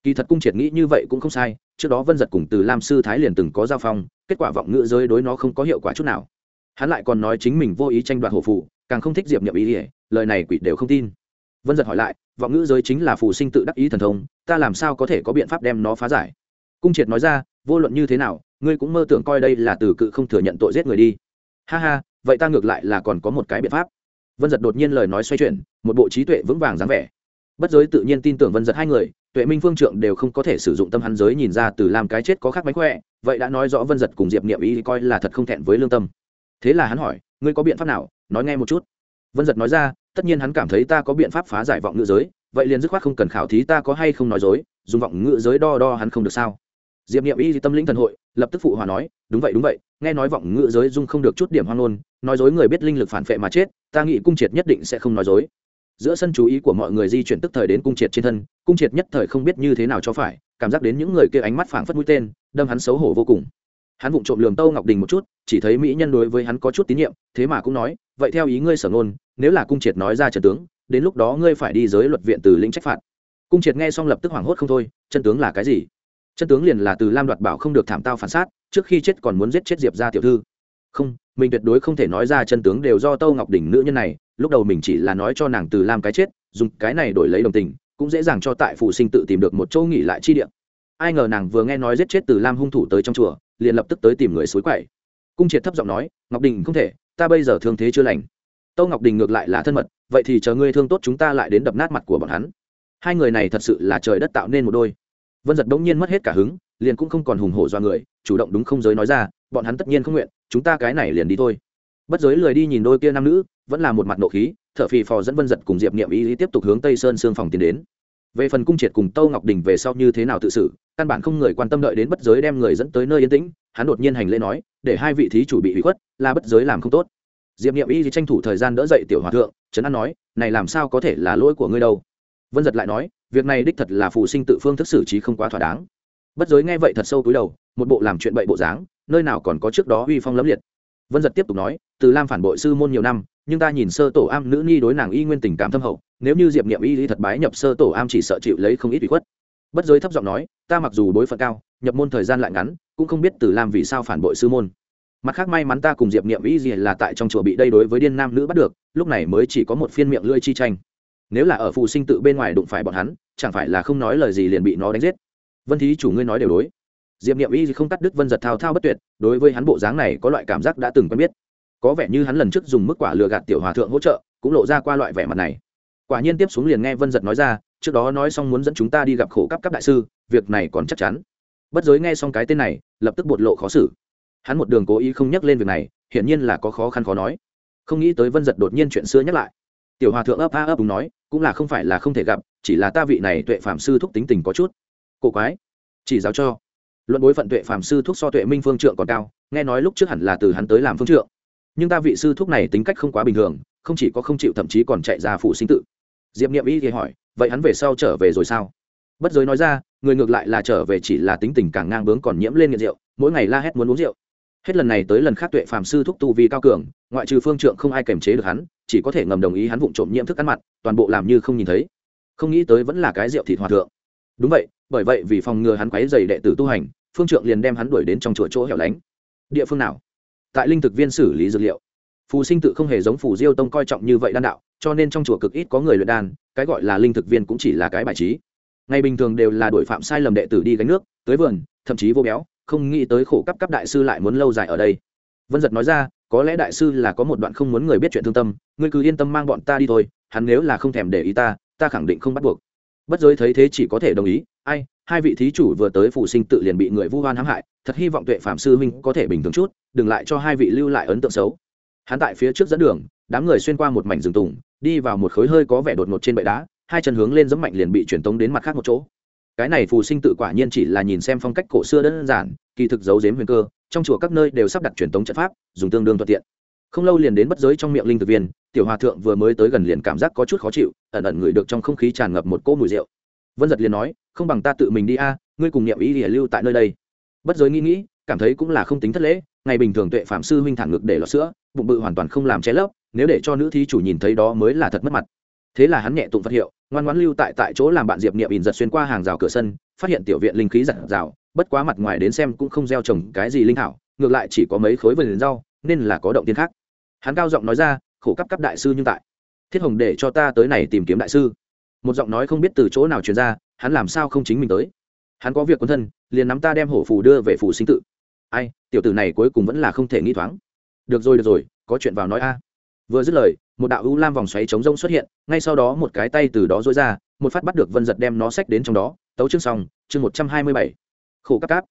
S1: Kỳ thật cung triệt nghĩ như vậy cũng không sai, trước đó vân giật cùng từ lam sư thái liền từng có giao phong, kết quả vọng ngữ giới đối nó không có hiệu quả chút nào. Hắn lại còn nói chính mình vô ý tranh đoạt hổ phụ càng không thích diệp nhậm ý ỉa, lời này quỷ đều không tin. Vân giật hỏi lại, vọng ngữ giới chính là phù sinh tự đắc ý thần thông, ta làm sao có thể có biện pháp đem nó phá giải? Cung triệt nói ra, vô luận như thế nào, ngươi cũng mơ tưởng coi đây là từ cự không thừa nhận tội giết người đi. Ha ha, vậy ta ngược lại là còn có một cái biện pháp. Vân giật đột nhiên lời nói xoay chuyển, một bộ trí tuệ vững vàng dáng vẻ. Bất giới tự nhiên tin tưởng vân giật hai người, tuệ minh phương trượng đều không có thể sử dụng tâm hắn giới nhìn ra từ làm cái chết có khác mánh khỏe, vậy đã nói rõ vân giật cùng diệp niệm ý coi là thật không thẹn với lương tâm. Thế là hắn hỏi ngươi có biện pháp nào? Nói nghe một chút. Vân giật nói ra, tất nhiên hắn cảm thấy ta có biện pháp phá giải vọng ngữ giới, vậy liền dứt khoát không cần khảo thí ta có hay không nói dối, dùng vọng ngữ giới đo đo hắn không được sao? Diệp niệm y tâm lĩnh thần hội, lập tức phụ hòa nói, đúng vậy đúng vậy, nghe nói vọng ngữ giới dung không được chút điểm hoang ngôn, nói dối người biết linh lực phản phệ mà chết, ta nghĩ cung triệt nhất định sẽ không nói dối. Giữa sân chú ý của mọi người di chuyển tức thời đến cung triệt trên thân, cung triệt nhất thời không biết như thế nào cho phải, cảm giác đến những người kia ánh mắt phảng phất mũi tên, đâm hắn xấu hổ vô cùng hắn vụng trộm lường tâu ngọc đình một chút, chỉ thấy mỹ nhân đối với hắn có chút tín nhiệm, thế mà cũng nói, vậy theo ý ngươi sở ngôn, nếu là cung triệt nói ra trần tướng, đến lúc đó ngươi phải đi giới luật viện từ lĩnh trách phạt. Cung triệt nghe xong lập tức hoảng hốt không thôi chân tướng là cái gì? Chân tướng liền là từ lam đoạt bảo không được thảm tao phản sát, trước khi chết còn muốn giết chết diệp ra tiểu thư. Không, mình tuyệt đối không thể nói ra chân tướng đều do tâu ngọc đỉnh nữ nhân này, lúc đầu mình chỉ là nói cho nàng từ lam cái chết, dùng cái này đổi lấy đồng tình, cũng dễ dàng cho tại phụ sinh tự tìm được một chỗ nghỉ lại chi điện ai ngờ nàng vừa nghe nói giết chết từ lam hung thủ tới trong chùa liền lập tức tới tìm người suối quậy. Cung triệt thấp giọng nói ngọc đình không thể ta bây giờ thương thế chưa lành. Tâu ngọc đình ngược lại là thân mật vậy thì chờ ngươi thương tốt chúng ta lại đến đập nát mặt của bọn hắn. Hai người này thật sự là trời đất tạo nên một đôi. Vân giật bỗng nhiên mất hết cả hứng liền cũng không còn hùng hổ do người chủ động đúng không giới nói ra bọn hắn tất nhiên không nguyện chúng ta cái này liền đi thôi. Bất giới lười đi nhìn đôi kia nam nữ vẫn là một mặt nộ khí thợ phì phò dẫn vân giật cùng diệp niệm ý, ý tiếp tục hướng tây sơn xương phòng tiến đến về phần cung triệt cùng tâu ngọc đình về sau như thế nào tự xử, căn bản không người quan tâm đợi đến bất giới đem người dẫn tới nơi yên tĩnh, hắn đột nhiên hành lễ nói, để hai vị thí chủ bị hủy khuất, là bất giới làm không tốt. Diệp niệm y thì tranh thủ thời gian đỡ dậy tiểu hòa thượng, trấn an nói, này làm sao có thể là lỗi của ngươi đâu? Vân giật lại nói, việc này đích thật là phụ sinh tự phương thức xử trí không quá thỏa đáng. Bất giới nghe vậy thật sâu túi đầu, một bộ làm chuyện bậy bộ dáng, nơi nào còn có trước đó uy phong lẫm liệt. Vân giật tiếp tục nói, từ lam phản bội sư môn nhiều năm, nhưng ta nhìn sơ tổ am nữ nhi đối nàng y nguyên tình cảm thâm hậu nếu như diệp niệm y lý thật bái nhập sơ tổ am chỉ sợ chịu lấy không ít bị khuất. Bất giới thấp giọng nói, ta mặc dù đối phận cao, nhập môn thời gian lại ngắn, cũng không biết từ lam vì sao phản bội sư môn. Mặt khác may mắn ta cùng diệp niệm y gì là tại trong chùa bị đây đối với điên nam nữ bắt được, lúc này mới chỉ có một phiên miệng lưỡi chi tranh. Nếu là ở phụ sinh tự bên ngoài đụng phải bọn hắn, chẳng phải là không nói lời gì liền bị nó đánh giết. Vân thí chủ ngươi nói đều đối. Diệp Niệm y không cắt đứt vân giật thao thao bất tuyệt, đối với hắn bộ dáng này có loại cảm giác đã từng quen biết. Có vẻ như hắn lần trước dùng mức quả lừa gạt tiểu hòa thượng hỗ trợ, cũng lộ ra qua loại vẻ mặt này quả nhiên tiếp xuống liền nghe vân giật nói ra, trước đó nói xong muốn dẫn chúng ta đi gặp khổ cấp cấp đại sư, việc này còn chắc chắn. Bất giới nghe xong cái tên này, lập tức bột lộ khó xử. Hắn một đường cố ý không nhắc lên việc này, hiển nhiên là có khó khăn khó nói. Không nghĩ tới vân giật đột nhiên chuyện xưa nhắc lại. Tiểu hòa thượng ấp a ấp đúng nói, cũng là không phải là không thể gặp, chỉ là ta vị này tuệ phạm sư thúc tính tình có chút. Cổ quái. Chỉ giáo cho. Luận bối phận tuệ phạm sư thúc so tuệ minh phương trượng còn cao, nghe nói lúc trước hẳn là từ hắn tới làm phương trượng. Nhưng ta vị sư thúc này tính cách không quá bình thường, không chỉ có không chịu thậm chí còn chạy ra phủ sinh tự diệp Niệm y thì hỏi, vậy hắn về sau trở về rồi sao? Bất giới nói ra, người ngược lại là trở về chỉ là tính tình càng ngang bướng còn nhiễm lên nghiện rượu, mỗi ngày la hét muốn uống rượu. Hết lần này tới lần khác tuệ phàm sư thúc tu vi cao cường, ngoại trừ phương trượng không ai kềm chế được hắn, chỉ có thể ngầm đồng ý hắn vụng trộm nhiễm thức ăn mặn, toàn bộ làm như không nhìn thấy. Không nghĩ tới vẫn là cái rượu thịt hòa thượng. Đúng vậy, bởi vậy vì phòng ngừa hắn quấy dày đệ tử tu hành, phương trượng liền đem hắn đuổi đến trong chùa chỗ hẻo lánh. Địa phương nào? Tại linh thực viên xử lý dược liệu phù sinh tự không hề giống phù diêu tông coi trọng như vậy đan đạo, cho nên trong chùa cực ít có người luyện đan, cái gọi là linh thực viên cũng chỉ là cái bài trí. Ngày bình thường đều là đổi phạm sai lầm đệ tử đi gánh nước, tới vườn, thậm chí vô béo, không nghĩ tới khổ cấp cấp đại sư lại muốn lâu dài ở đây. Vân giật nói ra, có lẽ đại sư là có một đoạn không muốn người biết chuyện thương tâm, ngươi cứ yên tâm mang bọn ta đi thôi, hắn nếu là không thèm để ý ta ta khẳng định không bắt buộc. Bất giới thấy thế chỉ có thể đồng ý, ai, hai vị thí chủ vừa tới Phủ sinh tự liền bị người vu hoan hãm hại, thật hy vọng tuệ phạm sư huynh có thể bình thường chút, đừng lại cho hai vị lưu lại ấn tượng xấu hắn tại phía trước dẫn đường, đám người xuyên qua một mảnh rừng tùng, đi vào một khối hơi có vẻ đột ngột trên bệ đá, hai chân hướng lên dẫm mạnh liền bị truyền tống đến mặt khác một chỗ. Cái này phù sinh tự quả nhiên chỉ là nhìn xem phong cách cổ xưa đơn giản, kỳ thực giấu giếm huyền cơ, trong chùa các nơi đều sắp đặt truyền tống trận pháp, dùng tương đương thuận tiện. Không lâu liền đến bất giới trong miệng linh thực viên, tiểu hòa thượng vừa mới tới gần liền cảm giác có chút khó chịu, ẩn ẩn ngửi được trong không khí tràn ngập một cỗ mùi rượu. Vân giật liền nói, không bằng ta tự mình đi a, ngươi cùng niệm ý để lưu tại nơi đây. Bất giới nghĩ nghĩ cảm thấy cũng là không tính thất lễ, ngày bình thường tuệ phạm sư huynh thản ngực để lọt sữa, bụng bự hoàn toàn không làm che lấp, nếu để cho nữ thí chủ nhìn thấy đó mới là thật mất mặt. Thế là hắn nhẹ tụng phật hiệu, ngoan ngoãn lưu tại tại chỗ làm bạn diệp niệm ỉn giật xuyên qua hàng rào cửa sân, phát hiện tiểu viện linh khí giặt rào, bất quá mặt ngoài đến xem cũng không gieo trồng cái gì linh thảo, ngược lại chỉ có mấy khối vườn rau, nên là có động tiên khác. Hắn cao giọng nói ra, khổ cấp cấp đại sư nhưng tại. Thiết hồng để cho ta tới này tìm kiếm đại sư. Một giọng nói không biết từ chỗ nào truyền ra, hắn làm sao không chính mình tới. Hắn có việc quân thân, liền nắm ta đem hổ phù đưa về phủ sinh tự ai, tiểu tử này cuối cùng vẫn là không thể nghĩ thoáng. Được rồi được rồi, có chuyện vào nói a. Vừa dứt lời, một đạo u lam vòng xoáy chống rông xuất hiện, ngay sau đó một cái tay từ đó dối ra, một phát bắt được vân giật đem nó xách đến trong đó. Tấu chương xong, chương một trăm hai mươi bảy. Khổ cắp cáp.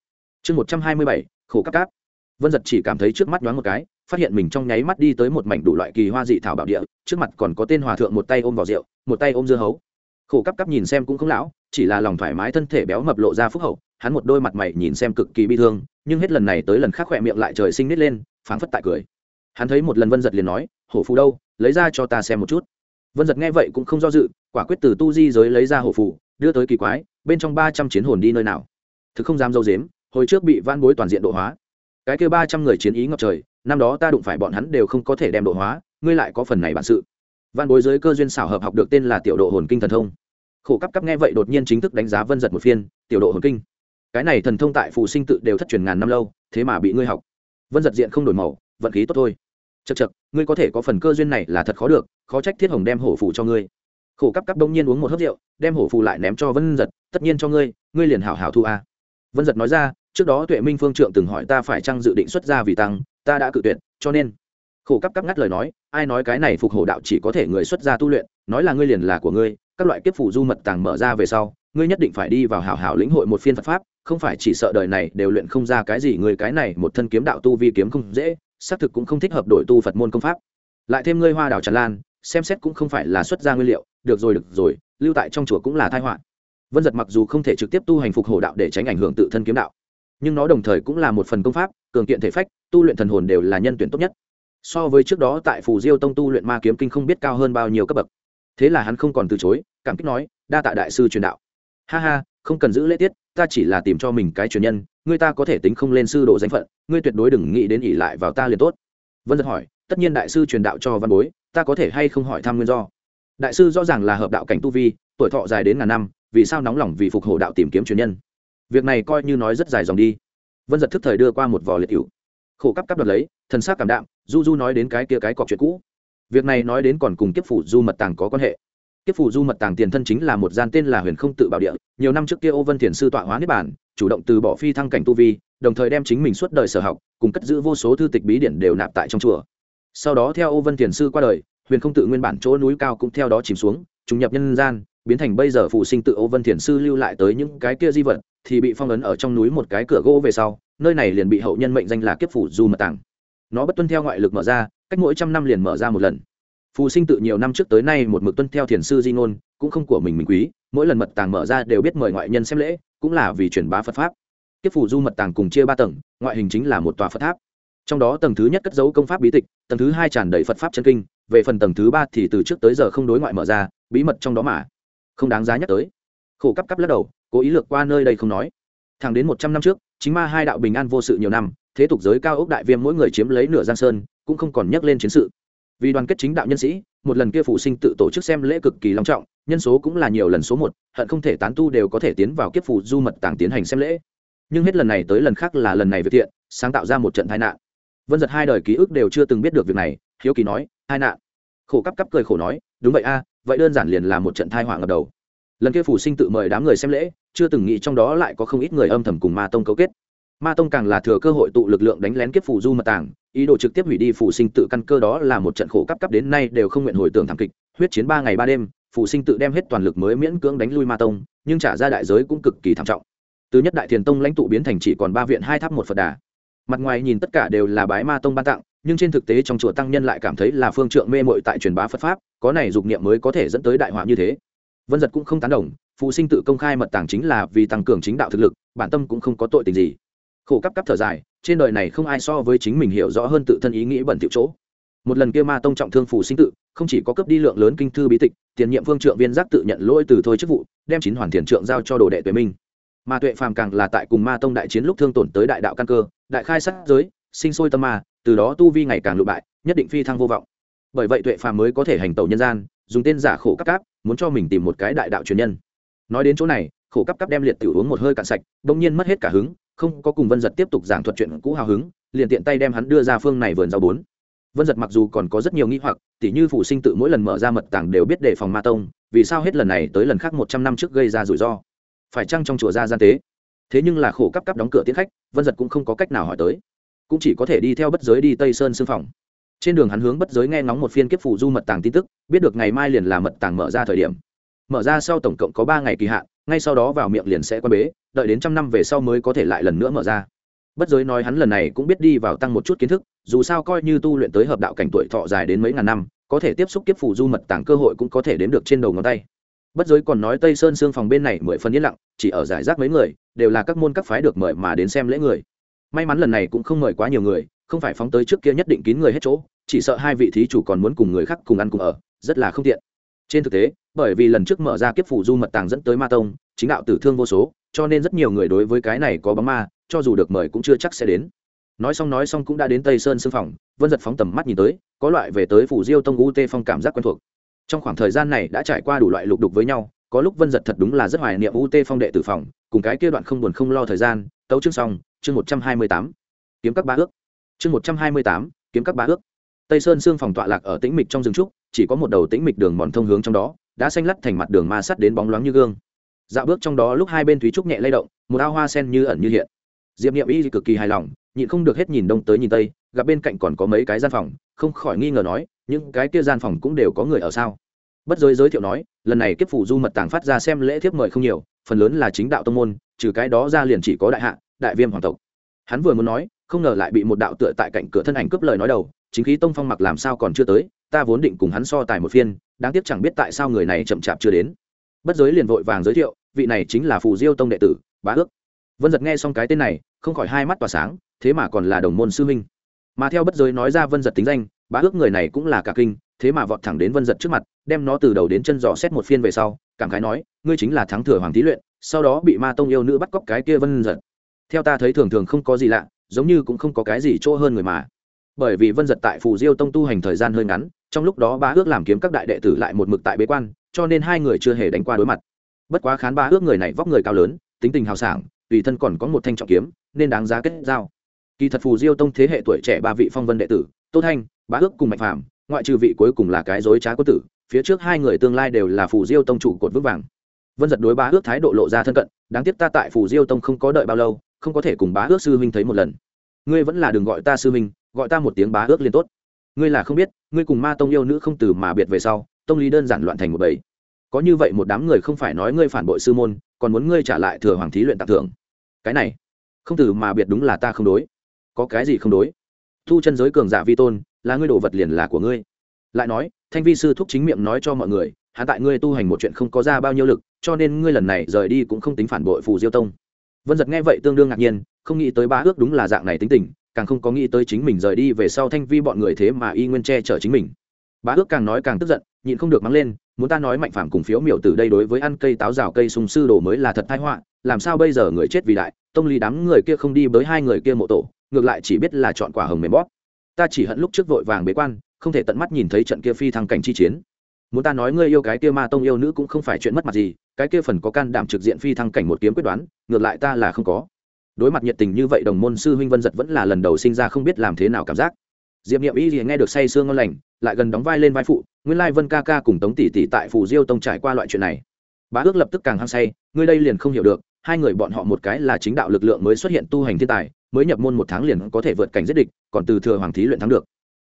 S1: Chương một trăm hai mươi bảy, khổ cắp cáp. Vân giật chỉ cảm thấy trước mắt nhoáng một cái, phát hiện mình trong nháy mắt đi tới một mảnh đủ loại kỳ hoa dị thảo bảo địa, trước mặt còn có tên hòa thượng một tay ôm vào rượu, một tay ôm dưa hấu. Khổ cắp cắp nhìn xem cũng không lão, chỉ là lòng thoải mái thân thể béo mập lộ ra phúc hậu, hắn một đôi mặt mày nhìn xem cực kỳ bi thương nhưng hết lần này tới lần khác khỏe miệng lại trời sinh nít lên, phảng phất tại cười. Hắn thấy một lần vân giật liền nói, hổ phù đâu, lấy ra cho ta xem một chút. Vân giật nghe vậy cũng không do dự, quả quyết từ tu di giới lấy ra hổ phù, đưa tới kỳ quái, bên trong ba trăm chiến hồn đi nơi nào? Thực không dám dâu dếm, hồi trước bị van bối toàn diện độ hóa. Cái kêu ba trăm người chiến ý ngập trời, năm đó ta đụng phải bọn hắn đều không có thể đem độ hóa, ngươi lại có phần này bản sự. Van bối giới cơ duyên xảo hợp học được tên là tiểu độ hồn kinh thần thông. Khổ cấp cấp nghe vậy đột nhiên chính thức đánh giá vân giật một phiên, tiểu độ hồn kinh cái này thần thông tại phù sinh tự đều thất truyền ngàn năm lâu, thế mà bị ngươi học. Vân giật diện không đổi màu, vận khí tốt thôi. Chật chật ngươi có thể có phần cơ duyên này là thật khó được, khó trách thiết hồng đem hổ phù cho ngươi. Khổ cắp cắp đông nhiên uống một hớp rượu, đem hổ phù lại ném cho vân giật, tất nhiên cho ngươi ngươi liền hảo hảo thu a. Vân giật nói ra, trước đó tuệ minh phương trượng từng hỏi ta phải chăng dự định xuất ra vì tăng, ta đã cự tuyệt, cho nên. Khổ cắp cắp ngắt lời nói, ai nói cái này phục hổ đạo chỉ có thể người xuất gia tu luyện, nói là ngươi liền là của ngươi, các loại kiếp phủ du mật tàng mở ra về sau, ngươi nhất định phải đi vào hảo hảo lĩnh hội một phiên phật pháp không phải chỉ sợ đời này đều luyện không ra cái gì, người cái này một thân kiếm đạo tu vi kiếm không dễ, xác thực cũng không thích hợp đổi tu phật môn công pháp. Lại thêm ngươi hoa đào tràn lan, xem xét cũng không phải là xuất gia nguyên liệu, được rồi được rồi, lưu tại trong chùa cũng là thai họa. Vân giật mặc dù không thể trực tiếp tu hành phục hổ đạo để tránh ảnh hưởng tự thân kiếm đạo, nhưng nó đồng thời cũng là một phần công pháp, cường kiện thể phách, tu luyện thần hồn đều là nhân tuyển tốt nhất. So với trước đó tại phù diêu tông tu luyện ma kiếm kinh không biết cao hơn bao nhiêu cấp bậc. Thế là hắn không còn từ chối, cảm kích nói, đa tạ đại sư truyền đạo. Ha ha không cần giữ lễ tiết, ta chỉ là tìm cho mình cái truyền nhân ngươi ta có thể tính không lên sư đồ danh phận, ngươi tuyệt đối đừng nghĩ đến ỉ lại vào ta liền tốt. Vân giật hỏi, tất nhiên đại sư truyền đạo cho văn bối, ta có thể hay không hỏi thăm nguyên do? Đại sư rõ ràng là hợp đạo cảnh tu vi, tuổi thọ dài đến ngàn năm, vì sao nóng lòng vì phục hộ đạo tìm kiếm truyền nhân? Việc này coi như nói rất dài dòng đi. Vân giật thức thời đưa qua một vò liệt cựu khổ cắp cắp đoạt lấy, thần s cảm đạm, du du nói đến cái kia cái cọc chuyện cũ. Việc này nói đến còn cùng kiếp phủ du mật tàng có quan hệ kiếp phù du mật tàng tiền thân chính là một gian tên là huyền không tự bảo địa. Nhiều năm trước kia ô vân thiền sư tọa hóa niết bản chủ động từ bỏ phi thăng cảnh tu vi, đồng thời đem chính mình suốt đời sở học, cùng cất giữ vô số thư tịch bí điển đều nạp tại trong chùa. Sau đó theo ô vân thiền sư qua đời, huyền không tự nguyên bản chỗ núi cao cũng theo đó chìm xuống, trùng nhập nhân gian, biến thành bây giờ phụ sinh tự ô vân thiền sư lưu lại tới những cái kia di vật, thì bị phong ấn ở trong núi một cái cửa gỗ về sau, nơi này liền bị hậu nhân mệnh danh là kiếp phù du mật tàng. Nó bất tuân theo ngoại lực mở ra, cách mỗi trăm năm liền mở ra một lần phù sinh tự nhiều năm trước tới nay một mực tuân theo thiền sư di ngôn, cũng không của mình mình quý, mỗi lần mật tàng mở ra đều biết mời ngoại nhân xem lễ, cũng là vì truyền bá phật pháp. Tiếp phủ du mật tàng cùng chia ba tầng, ngoại hình chính là một tòa phật tháp. Trong đó tầng thứ nhất cất giấu công pháp bí tịch, tầng thứ hai tràn đầy phật pháp chân kinh, về phần tầng thứ ba thì từ trước tới giờ không đối ngoại mở ra, bí mật trong đó mà không đáng giá nhắc tới. Khổ cắp cắp lắc đầu, cố ý lược qua nơi đây không nói. Thẳng đến một trăm năm trước, chính ma hai đạo bình an vô sự nhiều năm, thế tục giới cao ốc đại viêm mỗi người chiếm lấy nửa giang sơn, cũng không còn nhắc lên chiến sự vì đoàn kết chính đạo nhân sĩ, một lần kia phụ sinh tự tổ chức xem lễ cực kỳ long trọng, nhân số cũng là nhiều lần số một, hận không thể tán tu đều có thể tiến vào kiếp phụ du mật tàng tiến hành xem lễ. Nhưng hết lần này tới lần khác là lần này việc thiện, sáng tạo ra một trận tai nạn. Vân giật hai đời ký ức đều chưa từng biết được việc này, hiếu kỳ nói, hai nạn. Khổ cắp cắp cười khổ nói, đúng vậy a, vậy đơn giản liền là một trận thai họa ngập đầu. Lần kia phủ sinh tự mời đám người xem lễ, chưa từng nghĩ trong đó lại có không ít người âm thầm cùng ma tông cấu kết. Ma tông càng là thừa cơ hội tụ lực lượng đánh lén kiếp phủ du mật tàng ý đồ trực tiếp hủy đi phủ sinh tự căn cơ đó là một trận khổ cấp cấp đến nay đều không nguyện hồi tưởng thảm kịch. Huyết chiến ba ngày ba đêm phủ sinh tự đem hết toàn lực mới miễn cưỡng đánh lui ma tông, nhưng trả ra đại giới cũng cực kỳ thảm trọng. Từ nhất đại thiền tông lãnh tụ biến thành chỉ còn ba viện hai tháp một phật đà. Mặt ngoài nhìn tất cả đều là bái ma tông ban tặng, nhưng trên thực tế trong chùa tăng nhân lại cảm thấy là phương trượng mê mội tại truyền bá phật pháp, có này dục niệm mới có thể dẫn tới đại họa như thế. Vân giật cũng không tán đồng phụ sinh tự công khai mật tàng chính là vì tăng cường chính đạo thực lực, bản tâm cũng không có tội tình gì. Khổ cấp cấp thở dài trên đời này không ai so với chính mình hiểu rõ hơn tự thân ý nghĩ bẩn tiểu chỗ. Một lần kia ma tông trọng thương phủ sinh tự, không chỉ có cấp đi lượng lớn kinh thư bí tịch, tiền nhiệm phương trượng viên giác tự nhận lỗi từ thôi chức vụ, đem chín hoàn thiền trượng giao cho đồ đệ tuệ minh. Mà tuệ phàm càng là tại cùng ma tông đại chiến lúc thương tổn tới đại đạo căn cơ, đại khai sát giới, sinh sôi tâm ma, từ đó tu vi ngày càng lụ bại, nhất định phi thăng vô vọng. Bởi vậy tuệ phàm mới có thể hành tẩu nhân gian, dùng tên giả khổ cấp cáp, muốn cho mình tìm một cái đại đạo truyền nhân. Nói đến chỗ này, khổ cấp cấp đem liệt tiểu uống một hơi cạn sạch, bỗng nhiên mất hết cả hứng không có cùng vân giật tiếp tục giảng thuật chuyện cũ hào hứng, liền tiện tay đem hắn đưa ra phương này vườn rau bốn. Vân giật mặc dù còn có rất nhiều nghi hoặc, tỉ như phụ sinh tự mỗi lần mở ra mật tàng đều biết đề phòng ma tông, vì sao hết lần này tới lần khác một trăm năm trước gây ra rủi ro? Phải chăng trong chùa ra gian tế? Thế nhưng là khổ cấp cấp đóng cửa tiến khách, vân giật cũng không có cách nào hỏi tới. Cũng chỉ có thể đi theo bất giới đi tây sơn xương phòng. Trên đường hắn hướng bất giới nghe ngóng một phiên kiếp phụ du mật tàng tin tức, biết được ngày mai liền là mật tàng mở ra thời điểm. Mở ra sau tổng cộng có ba ngày kỳ hạn, ngay sau đó vào miệng liền sẽ quan bế đợi đến trăm năm về sau mới có thể lại lần nữa mở ra. Bất giới nói hắn lần này cũng biết đi vào tăng một chút kiến thức, dù sao coi như tu luyện tới hợp đạo cảnh tuổi thọ dài đến mấy ngàn năm, có thể tiếp xúc kiếp phủ du mật tàng cơ hội cũng có thể đến được trên đầu ngón tay. Bất giới còn nói tây sơn xương phòng bên này mười phần yên lặng, chỉ ở giải rác mấy người, đều là các môn các phái được mời mà đến xem lễ người. May mắn lần này cũng không mời quá nhiều người, không phải phóng tới trước kia nhất định kín người hết chỗ, chỉ sợ hai vị thí chủ còn muốn cùng người khác cùng ăn cùng ở, rất là không tiện. Trên thực tế, bởi vì lần trước mở ra kiếp phủ du mật tàng dẫn tới ma tông chính đạo tử thương vô số, cho nên rất nhiều người đối với cái này có bóng ma, cho dù được mời cũng chưa chắc sẽ đến. Nói xong nói xong cũng đã đến tây sơn xương phòng, vân giật phóng tầm mắt nhìn tới, có loại về tới phủ diêu tông u tê phong cảm giác quen thuộc. Trong khoảng thời gian này đã trải qua đủ loại lục đục với nhau, có lúc vân giật thật đúng là rất hoài niệm u tê phong đệ tử phòng, cùng cái kia đoạn không buồn không lo thời gian, tấu chương xong, chương một trăm hai mươi tám. Kiếm các ba ước. Chương một trăm hai mươi tám, kiếm các ba ước. Tây sơn xương phòng tọa lạc ở tĩnh mịch trong rừng trúc, chỉ có một đầu tĩnh mịch đường mòn thông hướng trong đó, đã xanh lắt thành mặt đường ma sắt đến bóng loáng như gương dạo bước trong đó lúc hai bên thúy trúc nhẹ lay động, một ao hoa sen như ẩn như hiện. Diệp niệm y cực kỳ hài lòng, nhịn không được hết nhìn đông tới nhìn tây, gặp bên cạnh còn có mấy cái gian phòng, không khỏi nghi ngờ nói, những cái kia gian phòng cũng đều có người ở sao? Bất giới giới thiệu nói, lần này kiếp phủ du mật tàng phát ra xem lễ thiếp mời không nhiều, phần lớn là chính đạo tông môn, trừ cái đó ra liền chỉ có đại hạ, đại viêm hoàng tộc. Hắn vừa muốn nói, không ngờ lại bị một đạo tựa tại cạnh cửa thân ảnh cướp lời nói đầu, chính khí tông phong mặc làm sao còn chưa tới, ta vốn định cùng hắn so tài một phiên, đáng tiếc chẳng biết tại sao người này chậm chạp chưa đến bất giới liền vội vàng giới thiệu, vị này chính là phù diêu tông đệ tử, bá ước. Vân giật nghe xong cái tên này, không khỏi hai mắt tỏa sáng, thế mà còn là đồng môn sư minh mà theo bất giới nói ra vân giật tính danh, bá ước người này cũng là cả kinh, thế mà vọt thẳng đến vân giật trước mặt, đem nó từ đầu đến chân dò xét một phiên về sau, cảm khái nói, ngươi chính là thắng thừa hoàng thí luyện, sau đó bị ma tông yêu nữ bắt cóc cái kia vân giật. Theo ta thấy thường thường không có gì lạ, giống như cũng không có cái gì chỗ hơn người mà. Bởi vì vân giật tại phù diêu tông tu hành thời gian hơi ngắn, trong lúc đó bá ước làm kiếm các đại đệ tử lại một mực tại bế quan cho nên hai người chưa hề đánh qua đối mặt. Bất quá khán ba ước người này vóc người cao lớn tính tình hào sảng tùy thân còn có một thanh trọng kiếm nên đáng giá kết giao. Kỳ thật phù diêu tông thế hệ tuổi trẻ ba vị phong vân đệ tử tô thanh bá ước cùng mạnh phàm, ngoại trừ vị cuối cùng là cái dối trá quân tử phía trước hai người tương lai đều là phù diêu tông chủ cột vững vàng. Vân giật đối bá ước thái độ lộ ra thân cận đáng tiếc ta tại phù diêu tông không có đợi bao lâu không có thể cùng bá ước sư huynh thấy một lần. Ngươi vẫn là đừng gọi ta sư huynh gọi ta một tiếng bá ước liền tốt. Ngươi là không biết ngươi cùng ma tông yêu nữ không từ mà biệt về sau tông lý đơn giản loạn thành một bầy. Có như vậy một đám người không phải nói ngươi phản bội sư môn, còn muốn ngươi trả lại thừa hoàng thí luyện tặng thưởng. Cái này, không từ mà biệt đúng là ta không đối. Có cái gì không đối? Thu chân giới cường giả vi tôn, là ngươi đồ vật liền là của ngươi. Lại nói, thanh vi sư thúc chính miệng nói cho mọi người, hắn tại ngươi tu hành một chuyện không có ra bao nhiêu lực, cho nên ngươi lần này rời đi cũng không tính phản bội phù diêu tông. Vân giật nghe vậy tương đương ngạc nhiên, không nghĩ tới bá ước đúng là dạng này tính tình, càng không có nghĩ tới chính mình rời đi về sau thanh vi bọn người thế mà y nguyên che chở chính mình bá ước càng nói càng tức giận, nhịn không được mắng lên, muốn ta nói mạnh phạm cùng phiếu miểu từ đây đối với ăn cây táo rào cây sùng sư đồ mới là thật thái họa, làm sao bây giờ người chết vì đại, tông lý đám người kia không đi với hai người kia mộ tổ, ngược lại chỉ biết là chọn quả hồng mềm bóp. Ta chỉ hận lúc trước vội vàng bế quan, không thể tận mắt nhìn thấy trận kia phi thăng cảnh chi chiến. Muốn ta nói ngươi yêu cái kia ma tông yêu nữ cũng không phải chuyện mất mặt gì, cái kia phần có can đảm trực diện phi thăng cảnh một kiếm quyết đoán, ngược lại ta là không có. Đối mặt nhiệt tình như vậy, đồng môn sư huynh vân giật vẫn là lần đầu sinh ra không biết làm thế nào cảm giác. Diệp nghiệm y thì nghe được say sương ngon lành lại gần đóng vai lên vai phụ, nguyên lai vân ca ca cùng tống tỷ tỷ tại phủ diêu tông trải qua loại chuyện này. Bá ước lập tức càng hăng say, ngươi đây liền không hiểu được, hai người bọn họ một cái là chính đạo lực lượng mới xuất hiện tu hành thiên tài, mới nhập môn một tháng liền có thể vượt cảnh giết địch, còn từ thừa hoàng thí luyện thắng được.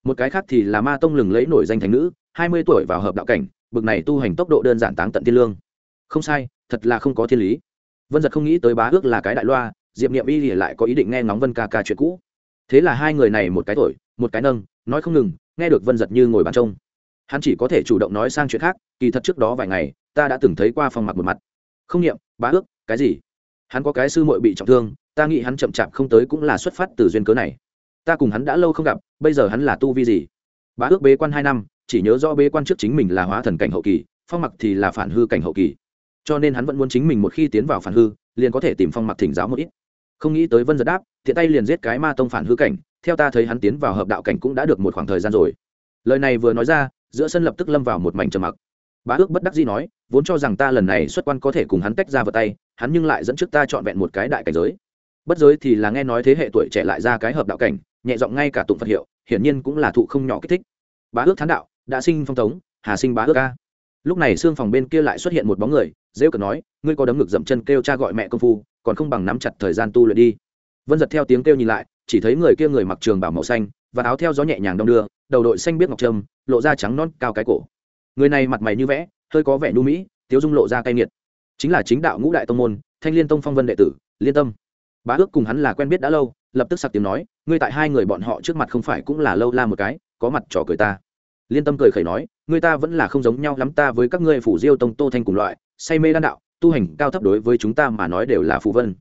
S1: Một cái khác thì là ma tông lừng lấy nổi danh thành nữ, hai mươi tuổi vào hợp đạo cảnh, bực này tu hành tốc độ đơn giản táng tận thiên lương. Không sai, thật là không có thiên lý. Vân giật không nghĩ tới bá ước là cái đại loa, diệp niệm y thì lại có ý định nghe ngóng vân ca ca chuyện cũ. Thế là hai người này một cái thổi một cái nâng, nói không ngừng nghe được vân giật như ngồi bàn trông. Hắn chỉ có thể chủ động nói sang chuyện khác, kỳ thật trước đó vài ngày, ta đã từng thấy qua phong mặc một mặt. Không nghiệm, bá ước, cái gì? Hắn có cái sư muội bị trọng thương, ta nghĩ hắn chậm chạp không tới cũng là xuất phát từ duyên cớ này. Ta cùng hắn đã lâu không gặp, bây giờ hắn là tu vi gì? Bá ước bế quan hai năm, chỉ nhớ do bế quan trước chính mình là hóa thần cảnh hậu kỳ, phong mặc thì là phản hư cảnh hậu kỳ. Cho nên hắn vẫn muốn chính mình một khi tiến vào phản hư, liền có thể tìm phong mặc thỉnh giáo một ít không nghĩ tới vân giật đáp, thiện tay liền giết cái ma tông phản hư cảnh, theo ta thấy hắn tiến vào hợp đạo cảnh cũng đã được một khoảng thời gian rồi. Lời này vừa nói ra, giữa sân lập tức lâm vào một mảnh trầm mặc. Bá ước bất đắc dĩ nói, vốn cho rằng ta lần này xuất quan có thể cùng hắn tách ra vào tay, hắn nhưng lại dẫn trước ta trọn vẹn một cái đại cảnh giới. Bất giới thì là nghe nói thế hệ tuổi trẻ lại ra cái hợp đạo cảnh, nhẹ giọng ngay cả tụng phật hiệu, hiển nhiên cũng là thụ không nhỏ kích thích. Bá ước thán đạo, đã sinh phong tống, hà sinh bá ước ca lúc này xương phòng bên kia lại xuất hiện một bóng người, rêu cờ nói, ngươi có đấm ngực dậm chân kêu cha gọi mẹ công phu còn không bằng nắm chặt thời gian tu luyện đi. Vân giật theo tiếng kêu nhìn lại, chỉ thấy người kia người mặc trường bảo màu xanh và áo theo gió nhẹ nhàng đong đưa, đầu đội xanh biết ngọc trâm, lộ ra trắng non cao cái cổ. Người này mặt mày như vẽ, hơi có vẻ nhu mỹ, tiếu dung lộ ra cay nghiệt. Chính là chính đạo ngũ đại tông môn, thanh liên tông phong vân đệ tử, liên tâm. Bá ước cùng hắn là quen biết đã lâu, lập tức sặc tiếng nói, ngươi tại hai người bọn họ trước mặt không phải cũng là lâu la một cái, có mặt trò cười ta. Liên tâm cười khẩy nói, ngươi ta vẫn là không giống nhau lắm, ta với các ngươi phủ diêu tông tô thanh cùng loại, say mê đan đạo tu hành cao thấp đối với chúng ta mà nói đều là phù vân.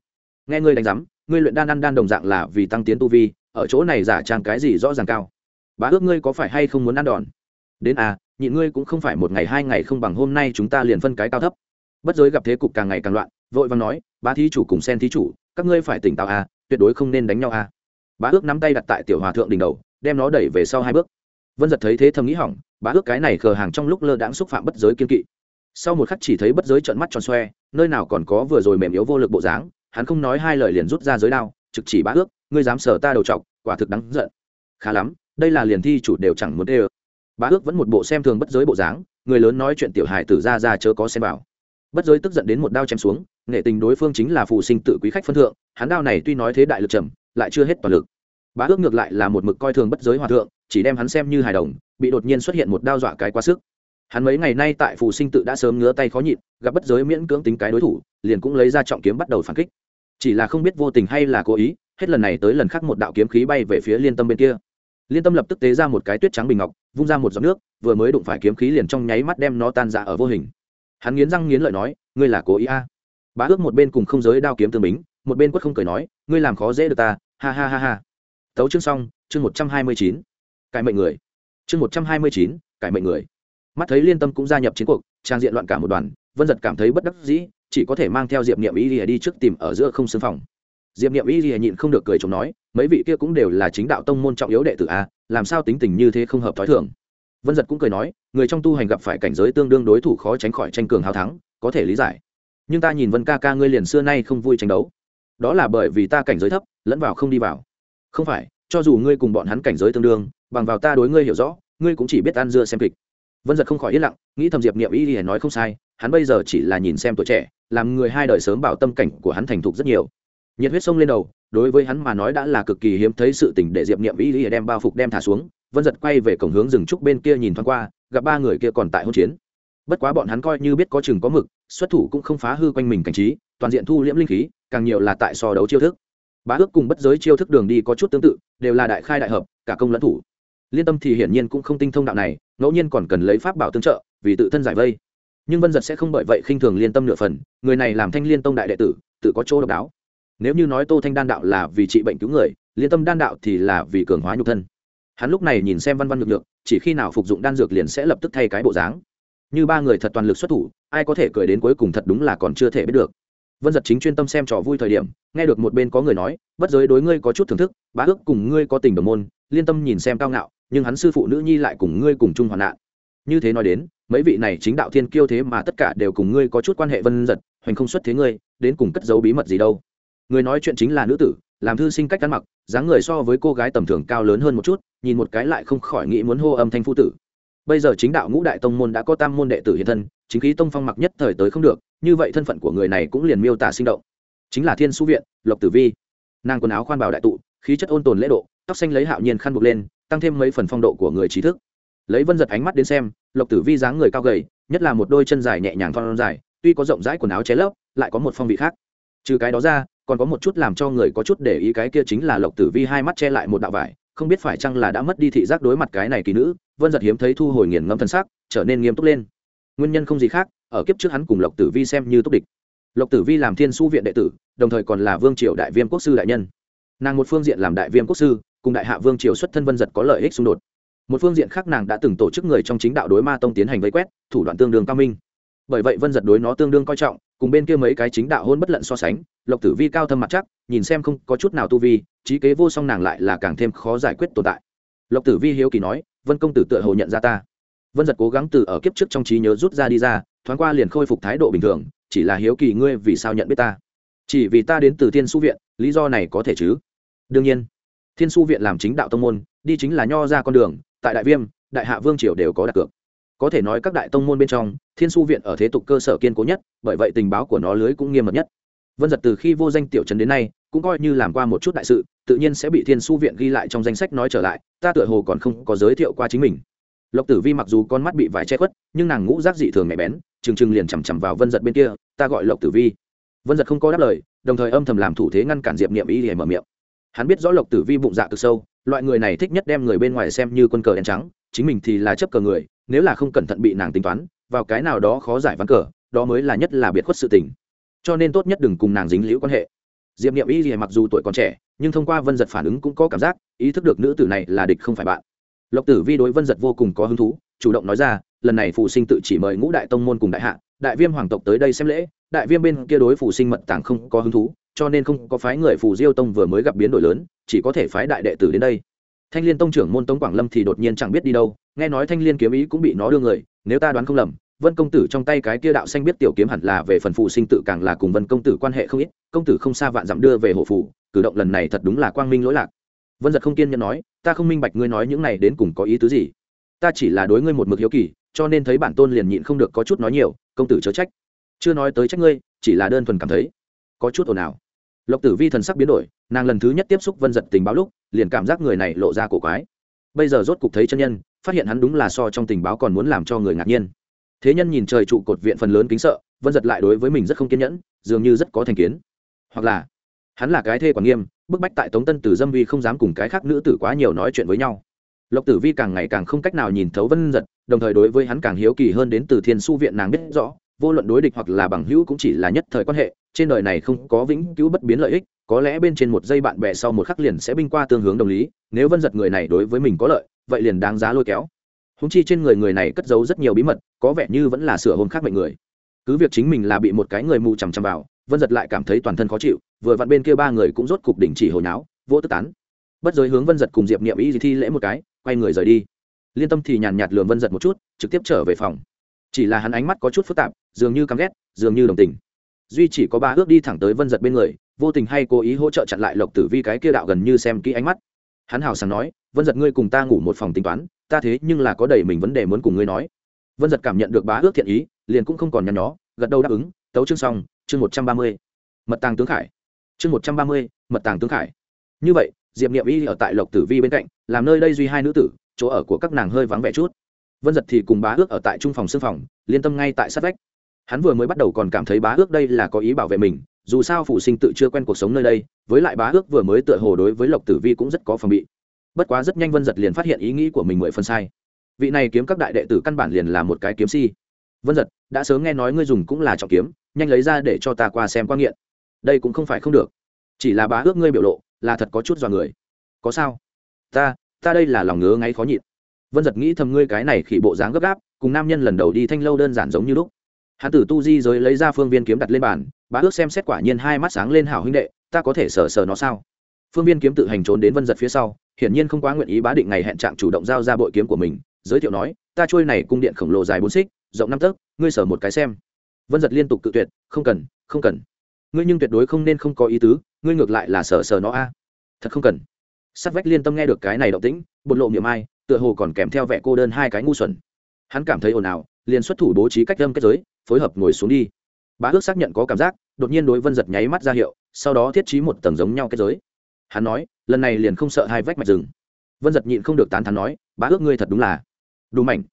S1: Nghe ngươi đánh giám, ngươi luyện đan ăn đan đồng dạng là vì tăng tiến tu vi, ở chỗ này giả trang cái gì rõ ràng cao. Bá ước ngươi có phải hay không muốn ăn đòn? Đến à nhịn ngươi cũng không phải một ngày hai ngày không bằng hôm nay chúng ta liền phân cái cao thấp. Bất giới gặp thế cục càng ngày càng loạn, vội vàng nói, Bá thí chủ cùng sen thí chủ, các ngươi phải tỉnh táo à tuyệt đối không nên đánh nhau à. Bá ước nắm tay đặt tại tiểu hòa thượng đỉnh đầu, đem nó đẩy về sau hai bước. Vân giật thấy thế thầm nghĩ hỏng, bá ước cái này khờ hàng trong lúc lơ đãng xúc phạm bất giới kiên kỵ sau một khắc chỉ thấy bất giới trợn mắt tròn xoe, nơi nào còn có vừa rồi mềm yếu vô lực bộ dáng, hắn không nói hai lời liền rút ra giới đao, trực chỉ bá ước, ngươi dám sờ ta đầu trọc quả thực đáng giận. Khá lắm, đây là liền thi chủ đều chẳng muốn đê ơ bá ước vẫn một bộ xem thường bất giới bộ dáng, người lớn nói chuyện tiểu hài tử ra ra chớ có xem vào. Bất giới tức giận đến một đao chém xuống, nghệ tình đối phương chính là phù sinh tự quý khách phân thượng, hắn đao này tuy nói thế đại lực trầm, lại chưa hết toàn lực. Bá ước ngược lại là một mực coi thường bất giới hòa thượng, chỉ đem hắn xem như hài đồng, bị đột nhiên xuất hiện một đao dọa cái quá sức hắn mấy ngày nay tại phù sinh tự đã sớm ngứa tay khó nhịn, gặp bất giới miễn cưỡng tính cái đối thủ, liền cũng lấy ra trọng kiếm bắt đầu phản kích. Chỉ là không biết vô tình hay là cố ý, hết lần này tới lần khác một đạo kiếm khí bay về phía liên tâm bên kia. Liên tâm lập tức tế ra một cái tuyết trắng bình ngọc, vung ra một giọt nước, vừa mới đụng phải kiếm khí liền trong nháy mắt đem nó tan ra ở vô hình. Hắn nghiến răng nghiến lợi nói, ngươi là cố ý a? À. bá ước một bên cùng không giới đao kiếm tương bính, một bên quất không cười nói, ngươi làm khó dễ được ta, ha ha ha ha. Tấu chương xong, chương một trăm hai mươi chín. Cải mệnh người. Chương một trăm hai mươi chín, cải mệnh người mắt thấy liên tâm cũng gia nhập chiến cuộc, trang diện loạn cả một đoàn, vân giật cảm thấy bất đắc dĩ, chỉ có thể mang theo diệp niệm y lìa đi trước tìm ở giữa không xương phòng. Diệp niệm y lìa nhịn không được cười chồng nói, mấy vị kia cũng đều là chính đạo tông môn trọng yếu đệ tử a, làm sao tính tình như thế không hợp t h o i thường? Vân giật cũng cười nói, người trong tu hành gặp phải cảnh giới tương đương đối thủ khó tránh khỏi tranh cường hào thắng, có thể lý giải. Nhưng ta nhìn vân ca ca ngươi liền xưa nay không vui tranh đấu. Đó là bởi vì ta cảnh giới thấp, lẫn vào không đi vào. Không phải, cho dù ngươi cùng bọn hắn cảnh giới tương đương, bằng vào ta đối ngươi hiểu rõ, ngươi cũng chỉ biết ăn dưa xem kịch vân giật không khỏi yên lặng, nghĩ thầm diệp niệm y y nói không sai, hắn bây giờ chỉ là nhìn xem tuổi trẻ, làm người hai đời sớm bảo tâm cảnh của hắn thành thục rất nhiều. Nhiệt huyết sông lên đầu, đối với hắn mà nói đã là cực kỳ hiếm thấy sự tình để diệp niệm y y đem bao phục đem thả xuống, vân giật quay về cổng hướng rừng trúc bên kia nhìn thoáng qua, gặp ba người kia còn tại hỗn chiến. Bất quá bọn hắn coi như biết có chừng có mực, xuất thủ cũng không phá hư quanh mình cảnh trí, toàn diện thu liễm linh khí, càng nhiều là tại so đấu chiêu thức. Bá ước cùng bất giới chiêu thức đường đi có chút tương tự, đều là đại khai đại hợp, cả công lẫn thủ liên tâm thì hiển nhiên cũng không tinh thông đạo này, ngẫu nhiên còn cần lấy pháp bảo tương trợ, vì tự thân giải vây. Nhưng vân giật sẽ không bởi vậy khinh thường liên tâm nửa phần, người này làm thanh liên tông đại đệ tử, tự có chỗ độc đáo. Nếu như nói tô thanh đan đạo là vì trị bệnh cứu người, liên tâm đan đạo thì là vì cường hóa nhục thân. Hắn lúc này nhìn xem văn văn nhược nhược, chỉ khi nào phục dụng đan dược liền sẽ lập tức thay cái bộ dáng. Như ba người thật toàn lực xuất thủ, ai có thể cười đến cuối cùng thật đúng là còn chưa thể biết được. Vân giật chính chuyên tâm xem trò vui thời điểm, nghe được một bên có người nói, bất giới đối ngươi có chút thưởng thức, bá ước cùng ngươi có tình đồng môn. Liên tâm nhìn xem cao ngạo nhưng hắn sư phụ nữ nhi lại cùng ngươi cùng chung hoạn nạn. Như thế nói đến, mấy vị này chính đạo thiên kiêu thế mà tất cả đều cùng ngươi có chút quan hệ vân giật, hoành không xuất thế ngươi, đến cùng cất giấu bí mật gì đâu. Người nói chuyện chính là nữ tử, làm thư sinh cách ăn mặc, dáng người so với cô gái tầm thường cao lớn hơn một chút, nhìn một cái lại không khỏi nghĩ muốn hô âm thanh phu tử. Bây giờ chính đạo ngũ đại tông môn đã có tam môn đệ tử hiện thân, chính khí tông phong mặc nhất thời tới không được, như vậy thân phận của người này cũng liền miêu tả sinh động. Chính là thiên su viện, lộc tử vi. Nàng quần áo khoan bảo đại tụ, khí chất ôn tồn lễ độ, tóc xanh lấy hạo nhiên khăn buộc lên tăng thêm mấy phần phong độ của người trí thức. Lấy vân giật ánh mắt đến xem, lộc tử vi dáng người cao gầy, nhất là một đôi chân dài nhẹ nhàng thon dài, tuy có rộng rãi quần áo cháy lấp, lại có một phong vị khác. Trừ cái đó ra, còn có một chút làm cho người có chút để ý cái kia chính là lộc tử vi hai mắt che lại một đạo vải, không biết phải chăng là đã mất đi thị giác đối mặt cái này kỳ nữ, vân giật hiếm thấy thu hồi nghiền ngẫm thân xác, trở nên nghiêm túc lên. Nguyên nhân không gì khác, ở kiếp trước hắn cùng lộc tử vi xem như túc địch. Lộc tử vi làm thiên su viện đệ tử, đồng thời còn là vương triều đại viêm quốc sư đại nhân. Nàng một phương diện làm đại viêm quốc sư cùng đại hạ vương triều xuất thân vân giật có lợi ích xung đột. Một phương diện khác nàng đã từng tổ chức người trong chính đạo đối ma tông tiến hành vây quét, thủ đoạn tương đương cao minh. Bởi vậy vân giật đối nó tương đương coi trọng, cùng bên kia mấy cái chính đạo hôn bất lận so sánh, lộc tử vi cao thâm mặt chắc, nhìn xem không có chút nào tu vi, trí kế vô song nàng lại là càng thêm khó giải quyết tồn tại. Lộc tử vi hiếu kỳ nói, vân công tử tựa hồ nhận ra ta. Vân giật cố gắng từ ở kiếp trước trong trí nhớ rút ra đi ra, thoáng qua liền khôi phục thái độ bình thường, chỉ là hiếu kỳ ngươi vì sao nhận biết ta? Chỉ vì ta đến từ thiên su viện, lý do này có thể chứ? Đương nhiên thiên su viện làm chính đạo tông môn, đi chính là nho ra con đường, tại đại viêm, đại hạ vương triều đều có đặt cược. Có thể nói các đại tông môn bên trong, thiên su viện ở thế tục cơ sở kiên cố nhất, bởi vậy tình báo của nó lưới cũng nghiêm mật nhất. Vân giật từ khi vô danh tiểu trấn đến nay, cũng coi như làm qua một chút đại sự, tự nhiên sẽ bị thiên su viện ghi lại trong danh sách nói trở lại, ta tựa hồ còn không có giới thiệu qua chính mình. Lộc tử vi mặc dù con mắt bị vải che khuất, nhưng nàng ngũ giác dị thường nhạy bén, trừng trừng liền chằm chằm vào vân giật bên kia, ta gọi lộc tử vi. Vân giật không có đáp lời, đồng thời âm thầm làm thủ thế ngăn cản diệp niệm ý để mở miệng hắn biết rõ lộc tử vi bụng dạ cực sâu, loại người này thích nhất đem người bên ngoài xem như quân cờ đen trắng, chính mình thì là chấp cờ người, nếu là không cẩn thận bị nàng tính toán, vào cái nào đó khó giải ván cờ, đó mới là nhất là biệt khuất sự tình. Cho nên tốt nhất đừng cùng nàng dính liễu quan hệ. Diệp niệm y thì mặc dù tuổi còn trẻ, nhưng thông qua vân giật phản ứng cũng có cảm giác, ý thức được nữ tử này là địch không phải bạn. Lộc tử vi đối vân giật vô cùng có hứng thú, chủ động nói ra, lần này phụ sinh tự chỉ mời ngũ đại tông môn cùng đại hạ đại viêm hoàng tộc tới đây xem lễ, đại viêm bên kia đối phủ sinh mật tàng không có hứng thú, cho nên không có phái người phủ diêu tông vừa mới gặp biến đổi lớn, chỉ có thể phái đại đệ tử đến đây. Thanh liên tông trưởng môn tống quảng lâm thì đột nhiên chẳng biết đi đâu, nghe nói thanh liên kiếm ý cũng bị nó đưa người, nếu ta đoán không lầm, vân công tử trong tay cái kia đạo xanh biết tiểu kiếm hẳn là về phần phụ sinh tự càng là cùng vân công tử quan hệ không ít, công tử không xa vạn dặm đưa về hộ phủ cử động lần này thật đúng là quang minh lỗi lạc. Vân giật không kiên nhẫn nói, ta không minh bạch ngươi nói những này đến cùng có ý tứ gì. Ta chỉ là đối ngươi một mực hiếu kỳ, cho nên thấy bản tôn liền nhịn không được có chút nói nhiều công tử chớ trách. Chưa nói tới trách ngươi, chỉ là đơn thuần cảm thấy. Có chút ồn ào. Lộc tử vi thần sắc biến đổi, nàng lần thứ nhất tiếp xúc vân giật tình báo lúc, liền cảm giác người này lộ ra cổ quái. Bây giờ rốt cục thấy chân nhân, phát hiện hắn đúng là so trong tình báo còn muốn làm cho người ngạc nhiên. Thế nhân nhìn trời trụ cột viện phần lớn kính sợ, vân giật lại đối với mình rất không kiên nhẫn, dường như rất có thành kiến. Hoặc là, hắn là cái thê quản nghiêm, bức bách tại tống tân tử dâm vi không dám cùng cái khác nữ tử quá nhiều nói chuyện với nhau lộc tử vi càng ngày càng không cách nào nhìn thấu vân giật, đồng thời đối với hắn càng hiếu kỳ hơn đến từ thiên su viện nàng biết rõ, vô luận đối địch hoặc là bằng hữu cũng chỉ là nhất thời quan hệ, trên đời này không có vĩnh cứu bất biến lợi ích, có lẽ bên trên một giây bạn bè sau một khắc liền sẽ binh qua tương hướng đồng lý, nếu vân giật người này đối với mình có lợi, vậy liền đáng giá lôi kéo. Húng chi trên người người này cất giấu rất nhiều bí mật, có vẻ như vẫn là sửa hôn khác mệnh người. Cứ việc chính mình là bị một cái người mù chằm chằm vào, vân giật lại cảm thấy toàn thân khó chịu, vừa vặn bên kia ba người cũng rốt cục đỉnh chỉ hồi náo, vô tức tán. Bất giới hướng vân giật cùng diệp niệm ý thi lễ một cái quay người rời đi. Liên tâm thì nhàn nhạt lường vân giật một chút, trực tiếp trở về phòng. Chỉ là hắn ánh mắt có chút phức tạp, dường như căm ghét, dường như đồng tình. Duy chỉ có ba ước đi thẳng tới vân giật bên người, vô tình hay cố ý hỗ trợ chặn lại lộc tử vi cái kia đạo gần như xem kỹ ánh mắt. Hắn hào sảng nói, vân giật ngươi cùng ta ngủ một phòng tính toán, ta thế nhưng là có đầy mình vấn đề muốn cùng ngươi nói. Vân giật cảm nhận được bá ước thiện ý, liền cũng không còn nhăn nhó, gật đầu đáp ứng, tấu chương xong, chương một trăm ba mươi. Mật tàng tướng khải. Chương một trăm ba mươi, mật tàng tướng khải. Như vậy diệp niệm y ở tại lộc tử vi bên cạnh, làm nơi đây duy hai nữ tử, chỗ ở của các nàng hơi vắng vẻ chút. Vân giật thì cùng bá ước ở tại trung phòng xương phòng, liên tâm ngay tại sát vách. Hắn vừa mới bắt đầu còn cảm thấy bá ước đây là có ý bảo vệ mình, dù sao phụ sinh tự chưa quen cuộc sống nơi đây, với lại bá ước vừa mới tựa hồ đối với lộc tử vi cũng rất có phòng bị. Bất quá rất nhanh vân giật liền phát hiện ý nghĩ của mình mười phần sai. Vị này kiếm các đại đệ tử căn bản liền là một cái kiếm si. Vân giật đã sớm nghe nói ngươi dùng cũng là trọng kiếm, nhanh lấy ra để cho ta qua xem qua nghiện. Đây cũng không phải không được. Chỉ là bá ước ngươi biểu lộ là thật có chút dọa người. Có sao? Ta ta đây là lòng ngứa ngáy khó nhịn. Vân giật nghĩ thầm ngươi cái này khỉ bộ dáng gấp gáp, cùng nam nhân lần đầu đi thanh lâu đơn giản giống như lúc. Hán tử tu di giới lấy ra phương viên kiếm đặt lên bàn, bá ước xem xét quả nhiên hai mắt sáng lên hảo huynh đệ, ta có thể sờ sờ nó sao? Phương viên kiếm tự hành trốn đến vân giật phía sau, hiển nhiên không quá nguyện ý bá định ngày hẹn trạng chủ động giao ra bội kiếm của mình, giới thiệu nói, ta trôi này cung điện khổng lồ dài bốn xích, rộng năm tấc, ngươi sở một cái xem. Vân giật liên tục cự tuyệt, không cần không cần ngươi nhưng tuyệt đối không nên không có ý tứ, ngươi ngược lại là sờ sờ nó a. Thật không cần. Sắt vách liên tâm nghe được cái này động tĩnh bột lộ miệng ai, tựa hồ còn kèm theo vẻ cô đơn hai cái ngu xuẩn. Hắn cảm thấy ồn ào, liền xuất thủ bố trí cách lâm kết giới, phối hợp ngồi xuống đi. Bá ước xác nhận có cảm giác, đột nhiên đối vân giật nháy mắt ra hiệu, sau đó thiết trí một tầng giống nhau kết giới. Hắn nói, lần này liền không sợ hai vách mạch rừng. Vân giật nhịn không được tán thắn nói, bá ước ngươi thật đúng là đủ mạnh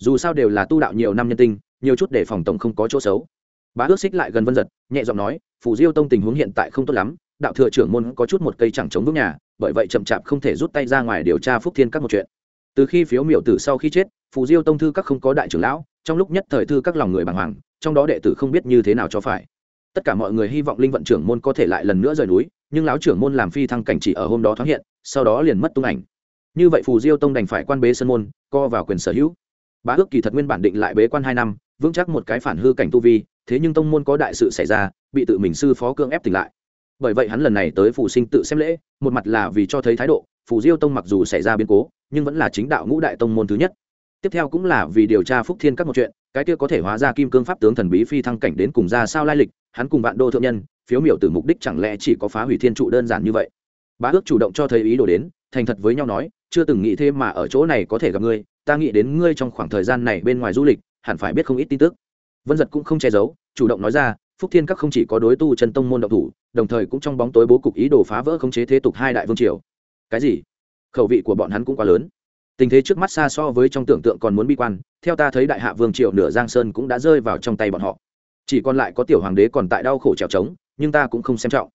S1: dù sao đều là tu đạo nhiều năm nhân tinh, nhiều chút để phòng tổng không có chỗ xấu bá ước xích lại gần vân giật, nhẹ giọng nói phủ diêu tông tình huống hiện tại không tốt lắm, đạo thừa trưởng môn có chút một cây chẳng chống vững nhà, bởi vậy chậm chạp không thể rút tay ra ngoài điều tra phúc thiên các một chuyện. Từ khi phiếu miểu tử sau khi chết, phù diêu tông thư các không có đại trưởng lão, trong lúc nhất thời thư các lòng người bàng hoàng, trong đó đệ tử không biết như thế nào cho phải. Tất cả mọi người hy vọng linh vận trưởng môn có thể lại lần nữa rời núi, nhưng lão trưởng môn làm phi thăng cảnh chỉ ở hôm đó thoáng hiện, sau đó liền mất tung ảnh. Như vậy phù diêu tông đành phải quan bế sân môn, co vào quyền sở hữu. Bá ước kỳ thật nguyên bản định lại bế quan hai năm, vững chắc một cái phản hư cảnh tu vi thế nhưng tông môn có đại sự xảy ra, bị tự mình sư phó cưỡng ép tỉnh lại. Bởi vậy hắn lần này tới phù sinh tự xem lễ, một mặt là vì cho thấy thái độ, phù diêu tông mặc dù xảy ra biến cố, nhưng vẫn là chính đạo ngũ đại tông môn thứ nhất. Tiếp theo cũng là vì điều tra phúc thiên các một chuyện, cái kia có thể hóa ra kim cương pháp tướng thần bí phi thăng cảnh đến cùng ra sao lai lịch, hắn cùng vạn đô thượng nhân, phiếu miểu từ mục đích chẳng lẽ chỉ có phá hủy thiên trụ đơn giản như vậy? Bá ước chủ động cho thấy ý đồ đến, thành thật với nhau nói, chưa từng nghĩ thêm mà ở chỗ này có thể gặp ngươi, ta nghĩ đến ngươi trong khoảng thời gian này bên ngoài du lịch, hẳn phải biết không ít tin tức vân giật cũng không che giấu, chủ động nói ra, phúc thiên các không chỉ có đối tu chân tông môn độc thủ, đồng thời cũng trong bóng tối bố cục ý đồ phá vỡ khống chế thế tục hai đại vương triều. Cái gì? Khẩu vị của bọn hắn cũng quá lớn. Tình thế trước mắt xa so với trong tưởng tượng còn muốn bi quan, theo ta thấy đại hạ vương triều nửa giang sơn cũng đã rơi vào trong tay bọn họ. Chỉ còn lại có tiểu hoàng đế còn tại đau khổ trèo trống, nhưng ta cũng không xem trọng.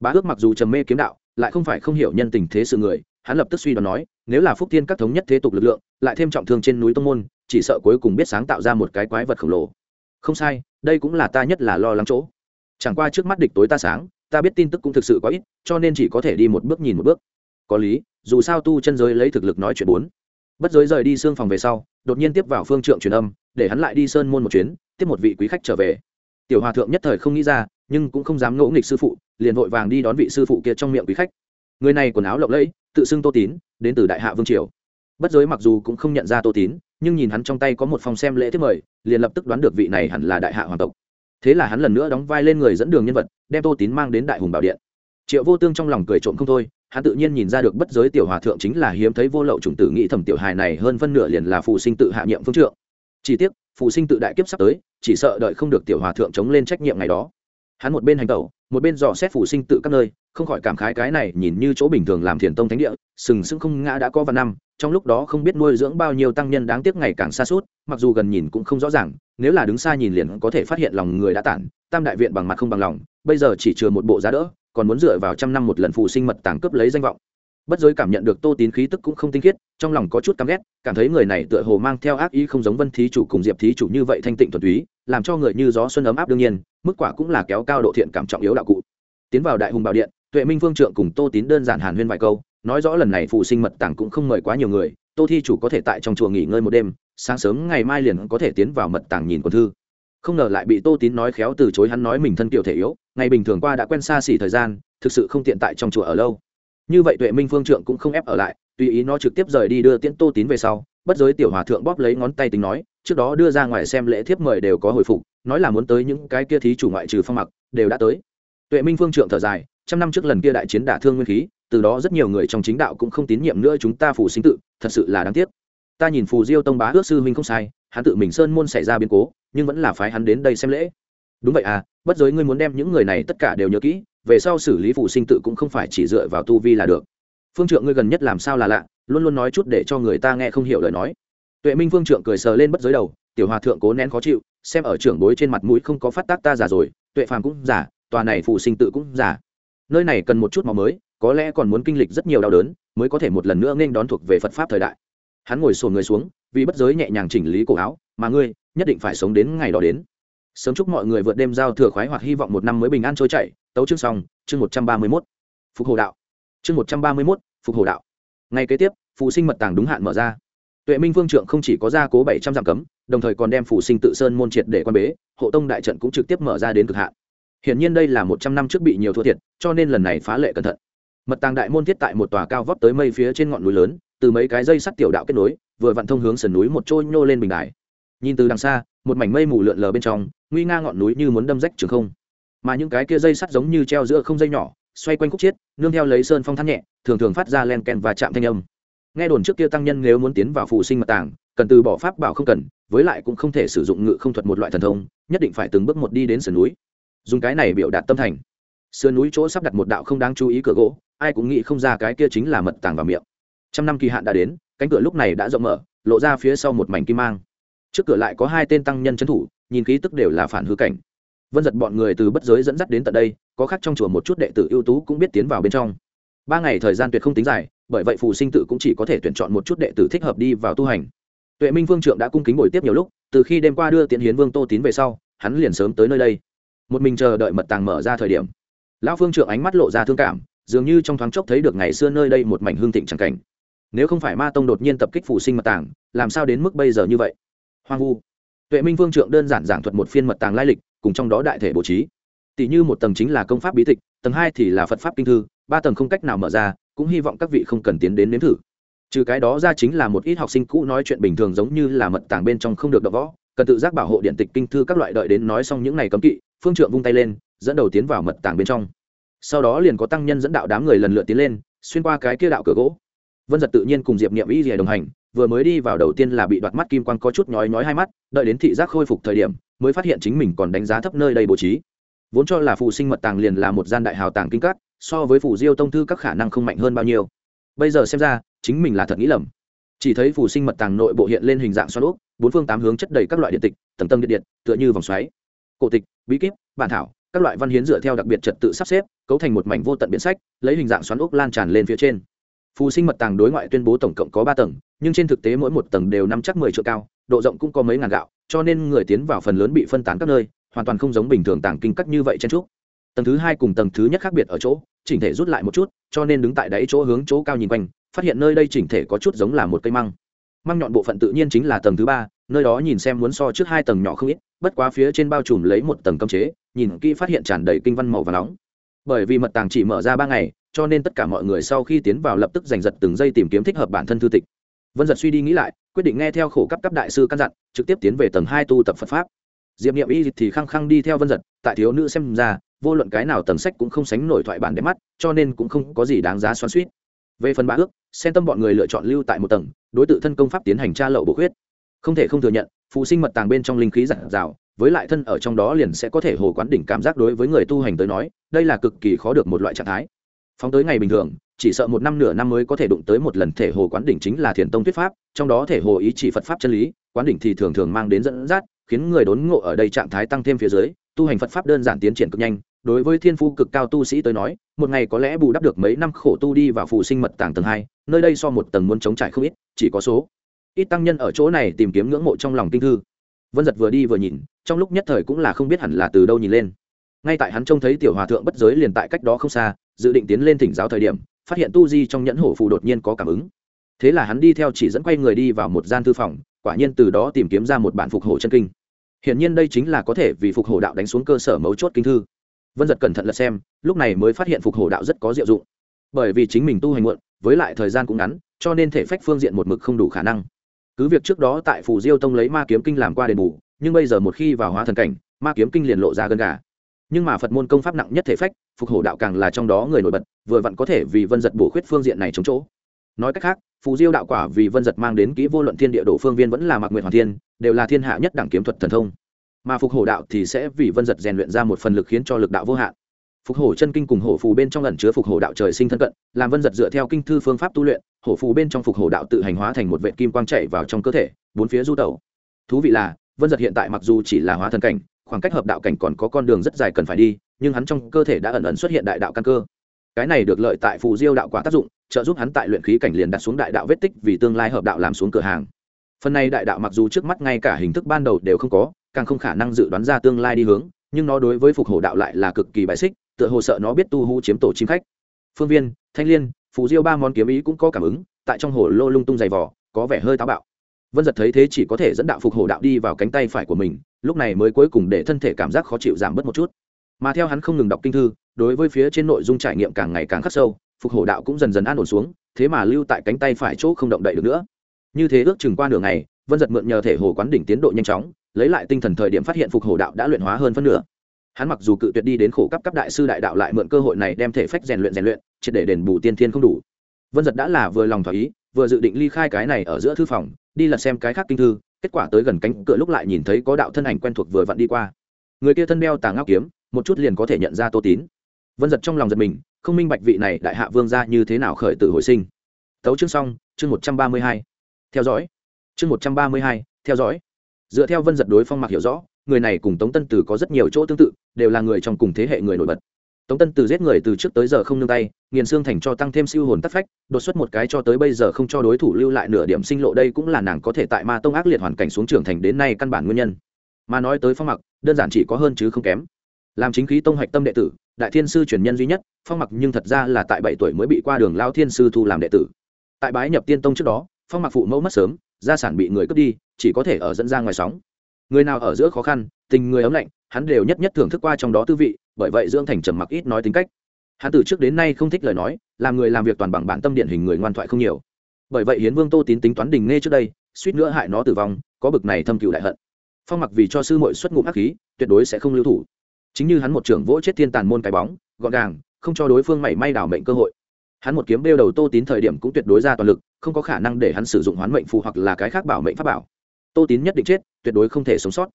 S1: Bá ước mặc dù trầm mê kiếm đạo, lại không phải không hiểu nhân tình thế sự người, hắn lập tức suy đoán nói, nếu là phúc thiên các thống nhất thế tục lực lượng, lại thêm trọng thương trên núi tông môn, chỉ sợ cuối cùng biết sáng tạo ra một cái quái vật khổng lồ không sai, đây cũng là ta nhất là lo lắng chỗ. Chẳng qua trước mắt địch tối ta sáng, ta biết tin tức cũng thực sự quá ít, cho nên chỉ có thể đi một bước nhìn một bước. Có lý, dù sao tu chân giới lấy thực lực nói chuyện bốn. Bất giới rời đi xương phòng về sau, đột nhiên tiếp vào phương trượng truyền âm, để hắn lại đi sơn môn một chuyến, tiếp một vị quý khách trở về. Tiểu hòa thượng nhất thời không nghĩ ra, nhưng cũng không dám ngỗ nghịch sư phụ, liền vội vàng đi đón vị sư phụ kia trong miệng quý khách. Người này quần áo lộng lẫy, tự xưng tô tín, đến từ đại hạ vương triều. Bất giới mặc dù cũng không nhận ra tô tín nhưng nhìn hắn trong tay có một phòng xem lễ tiếp mời, liền lập tức đoán được vị này hẳn là đại hạ hoàng tộc. Thế là hắn lần nữa đóng vai lên người dẫn đường nhân vật, đem tô tín mang đến đại hùng bảo điện. Triệu vô tương trong lòng cười trộm không thôi, hắn tự nhiên nhìn ra được bất giới tiểu hòa thượng chính là hiếm thấy vô lậu chủng tử nghĩ thẩm tiểu hài này hơn phân nửa liền là phụ sinh tự hạ nhiệm phương trượng. Chỉ tiếc, phụ sinh tự đại kiếp sắp tới, chỉ sợ đợi không được tiểu hòa thượng chống lên trách nhiệm ngày đó. Hắn một bên hành tẩu một bên dò xét phụ sinh tự các nơi, không khỏi cảm khái cái này nhìn như chỗ bình thường làm thiền tông thánh địa, sừng sững không ngã đã có vài năm, trong lúc đó không biết nuôi dưỡng bao nhiêu tăng nhân đáng tiếc ngày càng xa suốt, mặc dù gần nhìn cũng không rõ ràng, nếu là đứng xa nhìn liền có thể phát hiện lòng người đã tản, tam đại viện bằng mặt không bằng lòng, bây giờ chỉ chừa một bộ giá đỡ, còn muốn dựa vào trăm năm một lần phụ sinh mật tàng cướp lấy danh vọng. Bất giới cảm nhận được tô tín khí tức cũng không tinh khiết, trong lòng có chút căm ghét, cảm thấy người này tựa hồ mang theo ác ý không giống vân thí chủ cùng diệp thí chủ như vậy thanh tịnh thuần túy làm cho người như gió xuân ấm áp đương nhiên, mức quả cũng là kéo cao độ thiện cảm trọng yếu đạo cụ. Tiến vào đại hùng bảo điện, tuệ minh phương trượng cùng tô tín đơn giản hàn huyên vài câu, nói rõ lần này phụ sinh mật tàng cũng không mời quá nhiều người, tô thi chủ có thể tại trong chùa nghỉ ngơi một đêm, sáng sớm ngày mai liền có thể tiến vào mật tàng nhìn quân thư. Không ngờ lại bị tô tín nói khéo từ chối hắn nói mình thân kiểu thể yếu, ngày bình thường qua đã quen xa xỉ thời gian, thực sự không tiện tại trong chùa ở lâu. Như vậy tuệ minh phương trượng cũng không ép ở lại, tùy ý nó trực tiếp rời đi đưa tiễn tô tín về sau bất giới tiểu hòa thượng bóp lấy ngón tay tính nói, trước đó đưa ra ngoài xem lễ thiếp mời đều có hồi phục, nói là muốn tới những cái kia thí chủ ngoại trừ phong mặc, đều đã tới. Tuệ minh phương trượng thở dài, trăm năm trước lần kia đại chiến đả thương nguyên khí, từ đó rất nhiều người trong chính đạo cũng không tín nhiệm nữa chúng ta phù sinh tự, thật sự là đáng tiếc. Ta nhìn phù diêu tông bá ước sư huynh không sai, hắn tự mình sơn môn xảy ra biến cố, nhưng vẫn là phái hắn đến đây xem lễ. Đúng vậy à bất giới ngươi muốn đem những người này tất cả đều nhớ kỹ, về sau xử lý phù sinh tự cũng không phải chỉ dựa vào tu vi là được. Phương trượng ngươi gần nhất làm sao là lạ? Luôn luôn nói chút để cho người ta nghe không hiểu lời nói. Tuệ minh phương trượng cười sờ lên bất giới đầu, tiểu hòa thượng cố nén khó chịu, xem ở trưởng bối trên mặt mũi không có phát tác ta giả rồi, tuệ phàm cũng giả tòa này phụ sinh tự cũng giả nơi này cần một chút màu mới, có lẽ còn muốn kinh lịch rất nhiều đau đớn, mới có thể một lần nữa nên đón thuộc về phật pháp thời đại. Hắn ngồi sồn người xuống, vì bất giới nhẹ nhàng chỉnh lý cổ áo, mà ngươi, nhất định phải sống đến ngày đó đến. Sớm chúc mọi người vượt đêm giao thừa khoái hoặc hy vọng một năm mới bình an trôi chảy. Tấu chương xong, chương một trăm ba mươi mốt. Phục hồ đạo. Chương một trăm ba mươi mốt, phục hồ đạo. Ngày kế tiếp phụ sinh mật tàng đúng hạn mở ra. Tuệ minh vương trượng không chỉ có gia cố bảy trăm dặm cấm, đồng thời còn đem phụ sinh tự sơn môn triệt để quan bế, hộ tông đại trận cũng trực tiếp mở ra đến cực hạn. Hiển nhiên đây là một trăm năm trước bị nhiều thua thiệt, cho nên lần này phá lệ cẩn thận. Mật tàng đại môn thiết tại một tòa cao vóc tới mây phía trên ngọn núi lớn, từ mấy cái dây sắt tiểu đạo kết nối, vừa vặn thông hướng sườn núi một trôi nhô lên bình đài. Nhìn từ đằng xa, một mảnh mây mù lượn lờ bên trong, nguy nga ngọn núi như muốn đâm rách trường không. Mà những cái kia dây sắt giống như treo giữa không dây nhỏ, xoay quanh khúc chiết, nương theo lấy sơn phong thắt nhẹ, thường thường phát ra len kèn và chạm thanh âm nghe đồn trước kia tăng nhân nếu muốn tiến vào phù sinh mật tàng, cần từ bỏ pháp bảo không cần, với lại cũng không thể sử dụng ngự không thuật một loại thần thông, nhất định phải từng bước một đi đến sườn núi. Dùng cái này biểu đạt tâm thành. Sườn núi chỗ sắp đặt một đạo không đáng chú ý cửa gỗ, ai cũng nghĩ không ra cái kia chính là mật tàng vào miệng. Trăm năm kỳ hạn đã đến, cánh cửa lúc này đã rộng mở, lộ ra phía sau một mảnh kim mang. Trước cửa lại có hai tên tăng nhân trấn thủ, nhìn khí tức đều là phản hư cảnh. Vân giật bọn người từ bất giới dẫn dắt đến tận đây, có khác trong chùa một chút đệ tử ưu tú cũng biết tiến vào bên trong. Ba ngày thời gian tuyệt không tính dài bởi vậy phù sinh tự cũng chỉ có thể tuyển chọn một chút đệ tử thích hợp đi vào tu hành. Tuệ minh vương trượng đã cung kính bồi tiếp nhiều lúc, từ khi đêm qua đưa tiễn hiến vương tô tín về sau, hắn liền sớm tới nơi đây. Một mình chờ đợi mật tàng mở ra thời điểm, lão phương trượng ánh mắt lộ ra thương cảm, dường như trong thoáng chốc thấy được ngày xưa nơi đây một mảnh hương thịnh trắng cảnh. Nếu không phải ma tông đột nhiên tập kích phủ sinh mật tàng, làm sao đến mức bây giờ như vậy? Hoang vu. Tuệ minh vương trượng đơn giản giảng thuật một phiên mật tàng lai lịch, cùng trong đó đại thể bố trí. Tỷ như một tầng chính là công pháp bí tịch, tầng hai thì là phật pháp kinh thư, ba tầng không cách nào mở ra cũng hy vọng các vị không cần tiến đến nếm thử. Trừ cái đó ra chính là một ít học sinh cũ nói chuyện bình thường giống như là mật tàng bên trong không được động võ, cần tự giác bảo hộ điện tịch kinh thư các loại đợi đến nói xong những ngày cấm kỵ, phương trượng vung tay lên, dẫn đầu tiến vào mật tàng bên trong. Sau đó liền có tăng nhân dẫn đạo đám người lần lượt tiến lên, xuyên qua cái kia đạo cửa gỗ. Vân giật tự nhiên cùng diệp niệm y rìa đồng hành, vừa mới đi vào đầu tiên là bị đoạt mắt kim quan có chút nhói nhói hai mắt, đợi đến thị giác khôi phục thời điểm, mới phát hiện chính mình còn đánh giá thấp nơi đây bố trí. Vốn cho là phụ sinh mật tàng liền là một gian đại hào tàng kinh cắt so với phủ diêu tông thư các khả năng không mạnh hơn bao nhiêu. Bây giờ xem ra, chính mình là thật nghĩ lầm. Chỉ thấy phủ sinh mật tàng nội bộ hiện lên hình dạng xoắn úp bốn phương tám hướng chất đầy các loại điện tịch, tầng tầng điện điện, tựa như vòng xoáy. Cổ tịch, bí kíp, bản thảo, các loại văn hiến dựa theo đặc biệt trật tự sắp xếp, cấu thành một mảnh vô tận biển sách, lấy hình dạng xoắn úp lan tràn lên phía trên. Phù sinh mật tàng đối ngoại tuyên bố tổng cộng có ba tầng, nhưng trên thực tế mỗi một tầng đều nắm chắc mười triệu cao, độ rộng cũng có mấy ngàn gạo, cho nên người tiến vào phần lớn bị phân tán các nơi, hoàn toàn không giống bình thường tàng kinh cắt như vậy chen trúc tầng thứ hai cùng tầng thứ nhất khác biệt ở chỗ chỉnh thể rút lại một chút, cho nên đứng tại đáy chỗ hướng chỗ cao nhìn quanh, phát hiện nơi đây chỉnh thể có chút giống là một cây măng. Măng nhọn bộ phận tự nhiên chính là tầng thứ ba, nơi đó nhìn xem muốn so trước hai tầng nhỏ không ít, bất quá phía trên bao trùm lấy một tầng cấm chế, nhìn kỹ phát hiện tràn đầy kinh văn màu và nóng. Bởi vì mật tàng chỉ mở ra ba ngày, cho nên tất cả mọi người sau khi tiến vào lập tức giành giật từng giây tìm kiếm thích hợp bản thân thư tịch. Vân giật suy đi nghĩ lại, quyết định nghe theo khổ cấp cấp đại sư căn dặn, trực tiếp tiến về tầng hai tu tập phật pháp. Diệp niệm y thì khăng khăng đi theo vân giật, tại thiếu nữ xem ra vô luận cái nào tầng sách cũng không sánh nổi thoại bản đẹp mắt cho nên cũng không có gì đáng giá xoắn suýt. Về phần ba ước xen tâm bọn người lựa chọn lưu tại một tầng đối tượng thân công pháp tiến hành tra lậu bổ khuyết. Không thể không thừa nhận phụ sinh mật tàng bên trong linh khí giản rào, với lại thân ở trong đó liền sẽ có thể hồ quán đỉnh cảm giác đối với người tu hành tới nói đây là cực kỳ khó được một loại trạng thái. Phóng tới ngày bình thường chỉ sợ một năm nửa năm mới có thể đụng tới một lần thể hồ quán đỉnh chính là thiền tông thuyết pháp trong đó thể hồ ý chỉ phật pháp chân lý quán đỉnh thì thường thường mang đến dẫn dắt khiến người đốn ngộ ở đây trạng thái tăng thêm phía dưới tu hành phật pháp đơn giản tiến triển cực nhanh đối với thiên phu cực cao tu sĩ tới nói, một ngày có lẽ bù đắp được mấy năm khổ tu đi vào phù sinh mật tàng tầng hai, nơi đây so một tầng muốn chống trải không ít, chỉ có số ít tăng nhân ở chỗ này tìm kiếm ngưỡng mộ trong lòng kinh thư. Vân giật vừa đi vừa nhìn, trong lúc nhất thời cũng là không biết hẳn là từ đâu nhìn lên. Ngay tại hắn trông thấy tiểu hòa thượng bất giới liền tại cách đó không xa, dự định tiến lên thỉnh giáo thời điểm, phát hiện tu di trong nhẫn hổ phù đột nhiên có cảm ứng. Thế là hắn đi theo chỉ dẫn quay người đi vào một gian thư phòng, quả nhiên từ đó tìm kiếm ra một bản phục hổ chân kinh. Hiển nhiên đây chính là có thể vì phục hổ đạo đánh xuống cơ sở mấu chốt kinh thư vân giật cẩn thận lật xem, lúc này mới phát hiện phục hổ đạo rất có diệu dụng. Bởi vì chính mình tu hành muộn, với lại thời gian cũng ngắn, cho nên thể phách phương diện một mực không đủ khả năng. Cứ việc trước đó tại phủ diêu tông lấy ma kiếm kinh làm qua đền bù, nhưng bây giờ một khi vào hóa thần cảnh, ma kiếm kinh liền lộ ra gần gà. Nhưng mà phật môn công pháp nặng nhất thể phách, phục hổ đạo càng là trong đó người nổi bật, vừa vặn có thể vì vân giật bổ khuyết phương diện này chống chỗ. Nói cách khác phù diêu đạo quả vì vân giật mang đến kỹ vô luận thiên địa đổ phương viên vẫn là mạc nguyện hoàng thiên, đều là thiên hạ nhất đẳng kiếm thuật thần thông mà phục hổ đạo thì sẽ vì vân giật rèn luyện ra một phần lực khiến cho lực đạo vô hạn. Phục hổ chân kinh cùng hổ phù bên trong ẩn chứa phục hổ đạo trời sinh thân cận, làm vân giật dựa theo kinh thư phương pháp tu luyện, hổ phù bên trong phục hổ đạo tự hành hóa thành một vệ kim quang chạy vào trong cơ thể, bốn phía du tẩu. Thú vị là, vân giật hiện tại mặc dù chỉ là hóa thân cảnh, khoảng cách hợp đạo cảnh còn có con đường rất dài cần phải đi, nhưng hắn trong cơ thể đã ẩn ẩn xuất hiện đại đạo căn cơ. Cái này được lợi tại phù diêu đạo quả tác dụng, trợ giúp hắn tại luyện khí cảnh liền đặt xuống đại đạo vết tích vì tương lai hợp đạo làm xuống cửa hàng. Phần này đại đạo mặc dù trước mắt ngay cả hình thức ban đầu đều không có càng không khả năng dự đoán ra tương lai đi hướng, nhưng nó đối với phục hổ đạo lại là cực kỳ bài xích, tựa hồ sợ nó biết tu hú chiếm tổ chim khách. Phương viên, thanh liên, phù diêu ba món kiếm ý cũng có cảm ứng, tại trong hồ lô lung tung dày vỏ có vẻ hơi táo bạo. Vân giật thấy thế chỉ có thể dẫn đạo phục hổ đạo đi vào cánh tay phải của mình, lúc này mới cuối cùng để thân thể cảm giác khó chịu giảm bớt một chút. Mà theo hắn không ngừng đọc kinh thư, đối với phía trên nội dung trải nghiệm càng ngày càng khắc sâu, phục hổ đạo cũng dần dần an ổn xuống, thế mà lưu tại cánh tay phải chỗ không động đậy được nữa. Như thế ước chừng qua nửa ngày, vân giật mượn nhờ thể hồ quán đỉnh tiến độ nhanh chóng lấy lại tinh thần thời điểm phát hiện phục hổ đạo đã luyện hóa hơn phân nửa. Hắn mặc dù cự tuyệt đi đến khổ cấp cấp đại sư đại đạo lại mượn cơ hội này đem thể phách rèn luyện rèn luyện, triệt để đền bù tiên thiên không đủ. Vân giật đã là vừa lòng thỏa ý, vừa dự định ly khai cái này ở giữa thư phòng, đi lật xem cái khác kinh thư, kết quả tới gần cánh cửa lúc lại nhìn thấy có đạo thân ảnh quen thuộc vừa vặn đi qua. Người kia thân đeo tàng ngao kiếm, một chút liền có thể nhận ra tô tín. Vân giật trong lòng giật mình, không minh bạch vị này đại hạ vương ra như thế nào khởi tử hồi sinh. Tấu chương xong, chương một trăm ba mươi hai. Theo dõi. Chương một trăm ba mươi hai, theo dõi dựa theo vân giật đối phong mặc hiểu rõ, người này cùng tống tân từ có rất nhiều chỗ tương tự, đều là người trong cùng thế hệ người nổi bật. Tống tân từ giết người từ trước tới giờ không nương tay, nghiền xương thành cho tăng thêm siêu hồn tắc phách, đột xuất một cái cho tới bây giờ không cho đối thủ lưu lại nửa điểm sinh lộ đây cũng là nàng có thể tại ma tông ác liệt hoàn cảnh xuống trưởng thành đến nay căn bản nguyên nhân. Mà nói tới phong mặc đơn giản chỉ có hơn chứ không kém. Làm chính khí tông hạch tâm đệ tử, đại thiên sư truyền nhân duy nhất, phong mặc nhưng thật ra là tại bảy tuổi mới bị qua đường lao thiên sư thu làm đệ tử. Tại bái nhập tiên tông trước đó, phong mặc phụ mẫu mất sớm, gia sản bị người cướp đi chỉ có thể ở dẫn ra ngoài sóng. Người nào ở giữa khó khăn, tình người ấm lạnh, hắn đều nhất nhất thưởng thức qua trong đó tư vị, bởi vậy dưỡng thành trầm mặc ít nói tính cách. Hắn từ trước đến nay không thích lời nói, làm người làm việc toàn bằng bản tâm điện hình người ngoan thoại không nhiều. Bởi vậy hiến vương tô tín tính toán đình nghe trước đây, suýt nữa hại nó tử vong, có bực này thâm cựu đại hận. Phong mặc vì cho sư mội xuất ngụm ác khí, tuyệt đối sẽ không lưu thủ. Chính như hắn một trưởng vỗ chết thiên tàn môn cái bóng, gọn gàng, không cho đối phương mảy may đảo mệnh cơ hội. Hắn một kiếm đeo đầu tô tín thời điểm cũng tuyệt đối ra toàn lực, không có khả năng để hắn sử dụng hoán mệnh phù hoặc là cái khác bảo mệnh pháp bảo tô tín nhất định chết, tuyệt đối không thể sống sót.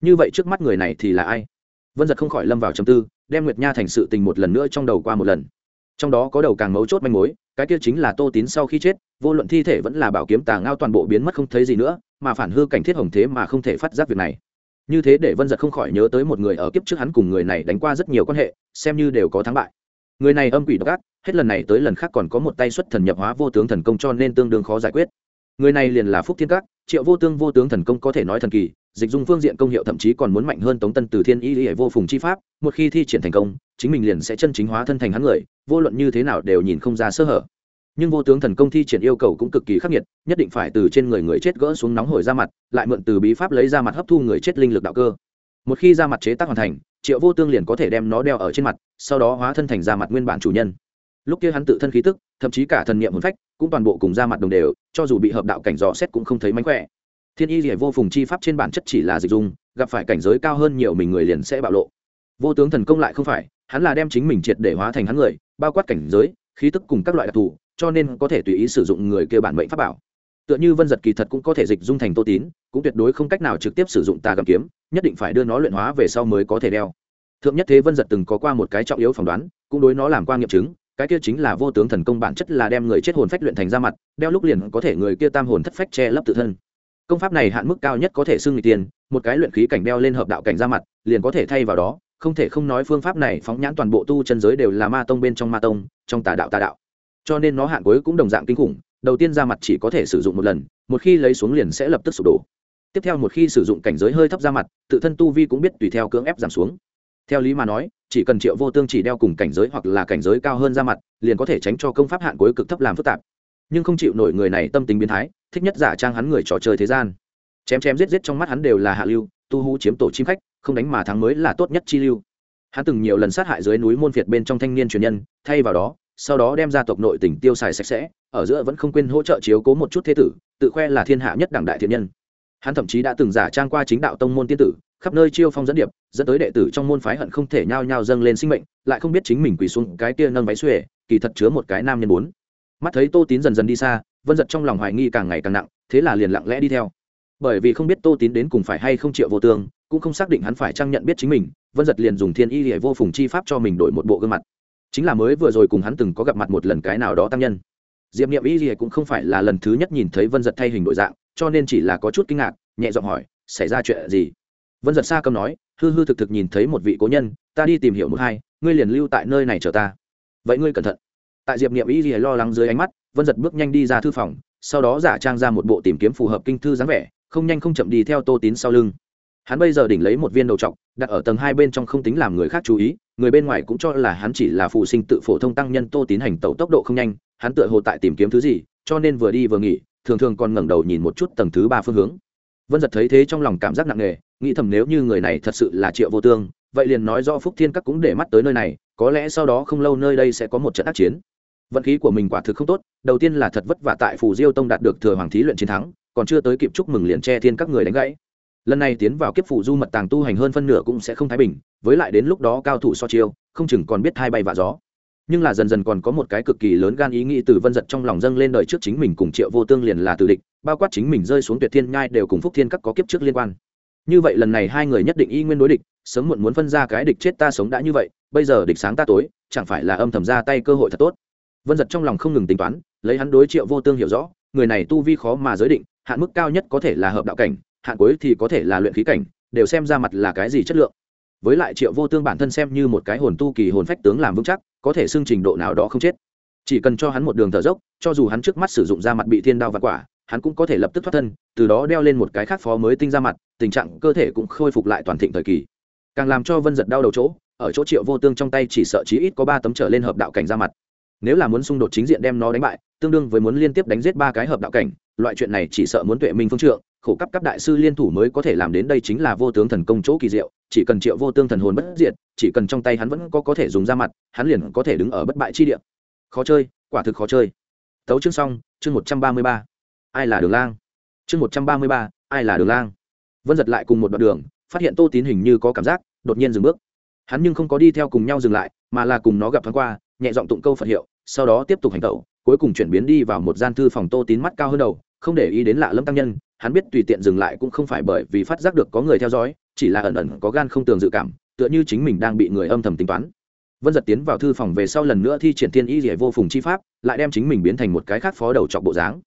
S1: Như vậy trước mắt người này thì là ai? Vân giật không khỏi lâm vào chầm tư, đem nguyệt nha thành sự tình một lần nữa trong đầu qua một lần. Trong đó có đầu càng mấu chốt manh mối, cái kia chính là tô tín sau khi chết, vô luận thi thể vẫn là bảo kiếm tà ngao toàn bộ biến mất không thấy gì nữa, mà phản hư cảnh thiết hồng thế mà không thể phát giác việc này. Như thế để vân giật không khỏi nhớ tới một người ở kiếp trước hắn cùng người này đánh qua rất nhiều quan hệ, xem như đều có thắng bại. Người này âm quỷ độc ác, hết lần này tới lần khác còn có một tay xuất thần nhập hóa vô tướng thần công cho nên tương đương khó giải quyết. Người này liền là phúc thiên các triệu vô tương vô tướng thần công có thể nói thần kỳ, dịch dung phương diện công hiệu thậm chí còn muốn mạnh hơn tống tân từ thiên y hệ vô phùng chi pháp, một khi thi triển thành công, chính mình liền sẽ chân chính hóa thân thành hắn người, vô luận như thế nào đều nhìn không ra sơ hở. Nhưng vô tướng thần công thi triển yêu cầu cũng cực kỳ khắc nghiệt, nhất định phải từ trên người người chết gỡ xuống nóng hổi ra mặt, lại mượn từ bí pháp lấy ra mặt hấp thu người chết linh lực đạo cơ. Một khi ra mặt chế tác hoàn thành, triệu vô tương liền có thể đem nó đeo ở trên mặt, sau đó hóa thân thành ra mặt nguyên bản chủ nhân. Lúc kia hắn tự thân khí tức, thậm chí cả thần niệm hồn phách cũng toàn bộ cùng ra mặt đồng đều, cho dù bị hợp đạo cảnh dò xét cũng không thấy mánh khỏe. Thiên y rỉa vô phùng chi pháp trên bản chất chỉ là dịch dung, gặp phải cảnh giới cao hơn nhiều mình người liền sẽ bạo lộ. Vô tướng thần công lại không phải, hắn là đem chính mình triệt để hóa thành hắn người, bao quát cảnh giới, khí tức cùng các loại đặc thù, cho nên có thể tùy ý sử dụng người kia bản mệnh pháp bảo. Tựa như vân giật kỳ thật cũng có thể dịch dung thành tô tín, cũng tuyệt đối không cách nào trực tiếp sử dụng tà cầm kiếm, nhất định phải đưa nó luyện hóa về sau mới có thể đeo. Thượng nhất thế vân giật từng có qua một cái trọng yếu phỏng đoán, cũng đối nó làm qua nghiệm chứng cái kia chính là vô tướng thần công bản chất là đem người chết hồn phách luyện thành ra mặt, đeo lúc liền có thể người kia tam hồn thất phách che lấp tự thân. Công pháp này hạn mức cao nhất có thể xưng người tiền, một cái luyện khí cảnh đeo lên hợp đạo cảnh ra mặt, liền có thể thay vào đó, không thể không nói phương pháp này phóng nhãn toàn bộ tu chân giới đều là ma tông bên trong ma tông, trong tà đạo tà đạo. Cho nên nó hạn cuối cũng đồng dạng kinh khủng, đầu tiên ra mặt chỉ có thể sử dụng một lần, một khi lấy xuống liền sẽ lập tức sụp đổ. Tiếp theo một khi sử dụng cảnh giới hơi thấp ra mặt, tự thân tu vi cũng biết tùy theo cưỡng ép giảm xuống theo lý mà nói, chỉ cần triệu vô tương chỉ đeo cùng cảnh giới hoặc là cảnh giới cao hơn ra mặt, liền có thể tránh cho công pháp hạn cuối cực thấp làm phức tạp. Nhưng không chịu nổi người này tâm tính biến thái, thích nhất giả trang hắn người trò chơi thế gian. Chém chém giết giết trong mắt hắn đều là hạ lưu, tu hú chiếm tổ chim khách, không đánh mà thắng mới là tốt nhất chi lưu. Hắn từng nhiều lần sát hại dưới núi môn việt bên trong thanh niên truyền nhân, thay vào đó, sau đó đem ra tộc nội tỉnh tiêu xài sạch sẽ, ở giữa vẫn không quên hỗ trợ chiếu cố một chút thế tử, tự khoe là thiên hạ nhất đảng đại thiện nhân. Hắn thậm chí đã từng giả trang qua chính đạo tông môn tiên tử khắp nơi chiêu phong dẫn điệp, dẫn tới đệ tử trong môn phái hận không thể nhao nhao dâng lên sinh mệnh, lại không biết chính mình quỳ xuống cái kia nâng váy xuể kỳ thật chứa một cái nam nhân bốn. Mắt thấy tô tín dần dần đi xa, vân giật trong lòng hoài nghi càng ngày càng nặng, thế là liền lặng lẽ đi theo. Bởi vì không biết tô tín đến cùng phải hay không triệu vô tương, cũng không xác định hắn phải trang nhận biết chính mình, vân giật liền dùng thiên y hệ vô phùng chi pháp cho mình đổi một bộ gương mặt. Chính là mới vừa rồi cùng hắn từng có gặp mặt một lần cái nào đó tăng nhân. Diệp niệm y hệ cũng không phải là lần thứ nhất nhìn thấy vân giật thay hình đổi dạng, cho nên chỉ là có chút kinh ngạc, nhẹ giọng hỏi, xảy ra chuyện gì? Vân giật xa cầm nói, hư hư thực thực nhìn thấy một vị cố nhân, ta đi tìm hiểu một hai, ngươi liền lưu tại nơi này chờ ta. Vậy ngươi cẩn thận. Tại diệp niệm y gì lo lắng dưới ánh mắt, vân giật bước nhanh đi ra thư phòng, sau đó giả trang ra một bộ tìm kiếm phù hợp kinh thư dáng vẻ, không nhanh không chậm đi theo tô tín sau lưng. Hắn bây giờ đỉnh lấy một viên đầu t đặt ở tầng hai bên trong không tính làm người khác chú ý, người bên ngoài cũng cho là hắn chỉ là phụ sinh tự phổ thông tăng nhân tô tín hành tẩu tốc độ không nhanh, hắn tựa hồ tại tìm kiếm thứ gì, cho nên vừa đi vừa nghỉ, thường thường còn ngẩng đầu nhìn một chút tầng thứ ba phương hướng. Vân giật thấy thế trong lòng cảm giác nặng nề nghĩ thầm nếu như người này thật sự là triệu vô tương, vậy liền nói do phúc thiên các cũng để mắt tới nơi này, có lẽ sau đó không lâu nơi đây sẽ có một trận ác chiến. Vận khí của mình quả thực không tốt, đầu tiên là thật vất vả tại phù diêu tông đạt được thừa hoàng thí luyện chiến thắng, còn chưa tới kịp chúc mừng liền che thiên các người đánh gãy. Lần này tiến vào kiếp phủ du mật tàng tu hành hơn phân nửa cũng sẽ không thái bình, với lại đến lúc đó cao thủ so chiêu, không chừng còn biết hai bay vạ gió. Nhưng là dần dần còn có một cái cực kỳ lớn gan ý nghĩ từ vân giật trong lòng dâng lên đời trước chính mình cùng triệu vô tương liền là từ địch, bao quát chính mình rơi xuống tuyệt thiên nhai đều cùng phúc thiên các có kiếp trước liên quan như vậy lần này hai người nhất định y nguyên đối địch, sớm muộn muốn phân ra cái địch chết ta sống đã như vậy, bây giờ địch sáng ta tối, chẳng phải là âm thầm ra tay cơ hội thật tốt. Vân giật trong lòng không ngừng tính toán, lấy hắn đối triệu vô tương hiểu rõ, người này tu vi khó mà giới định, hạn mức cao nhất có thể là hợp đạo cảnh, hạn cuối thì có thể là luyện khí cảnh, đều xem ra mặt là cái gì chất lượng. Với lại triệu vô tương bản thân xem như một cái hồn tu kỳ hồn phách tướng làm vững chắc, có thể xưng trình độ nào đó không chết. Chỉ cần cho hắn một đường thở dốc, cho dù hắn trước mắt sử dụng ra mặt bị thiên đao và quả, hắn cũng có thể lập tức thoát thân, từ đó đeo lên một cái khác phó mới tinh ra mặt tình trạng cơ thể cũng khôi phục lại toàn thịnh thời kỳ. Càng làm cho vân giật đau đầu chỗ, ở chỗ triệu vô tương trong tay chỉ sợ chí ít có ba tấm trở lên hợp đạo cảnh ra mặt. Nếu là muốn xung đột chính diện đem nó đánh bại, tương đương với muốn liên tiếp đánh giết ba cái hợp đạo cảnh, loại chuyện này chỉ sợ muốn tuệ minh phương trượng, khổ cấp các đại sư liên thủ mới có thể làm đến đây chính là vô tướng thần công chỗ kỳ diệu, chỉ cần triệu vô tương thần hồn bất diệt, chỉ cần trong tay hắn vẫn có có thể dùng ra mặt, hắn liền có thể đứng ở bất bại chi địa. Khó chơi, quả thực khó chơi. Tấu chương xong, chương một trăm ba mươi ba. Ai là đường lang? Chương một trăm ba mươi ba, ai là đường lang? Vân giật lại cùng một đoạn đường, phát hiện tô tín hình như có cảm giác, đột nhiên dừng bước. Hắn nhưng không có đi theo cùng nhau dừng lại, mà là cùng nó gặp thoáng qua, nhẹ giọng tụng câu phật hiệu, sau đó tiếp tục hành tẩu, cuối cùng chuyển biến đi vào một gian thư phòng tô tín mắt cao hơn đầu, không để ý đến lạ lâm tăng nhân, hắn biết tùy tiện dừng lại cũng không phải bởi vì phát giác được có người theo dõi, chỉ là ẩn ẩn có gan không tường dự cảm, tựa như chính mình đang bị người âm thầm tính toán. Vân giật tiến vào thư phòng về sau lần nữa thi triển thiên y rỉa vô phùng chi pháp, lại đem chính mình biến thành một cái khác phó đầu chọc bộ dáng.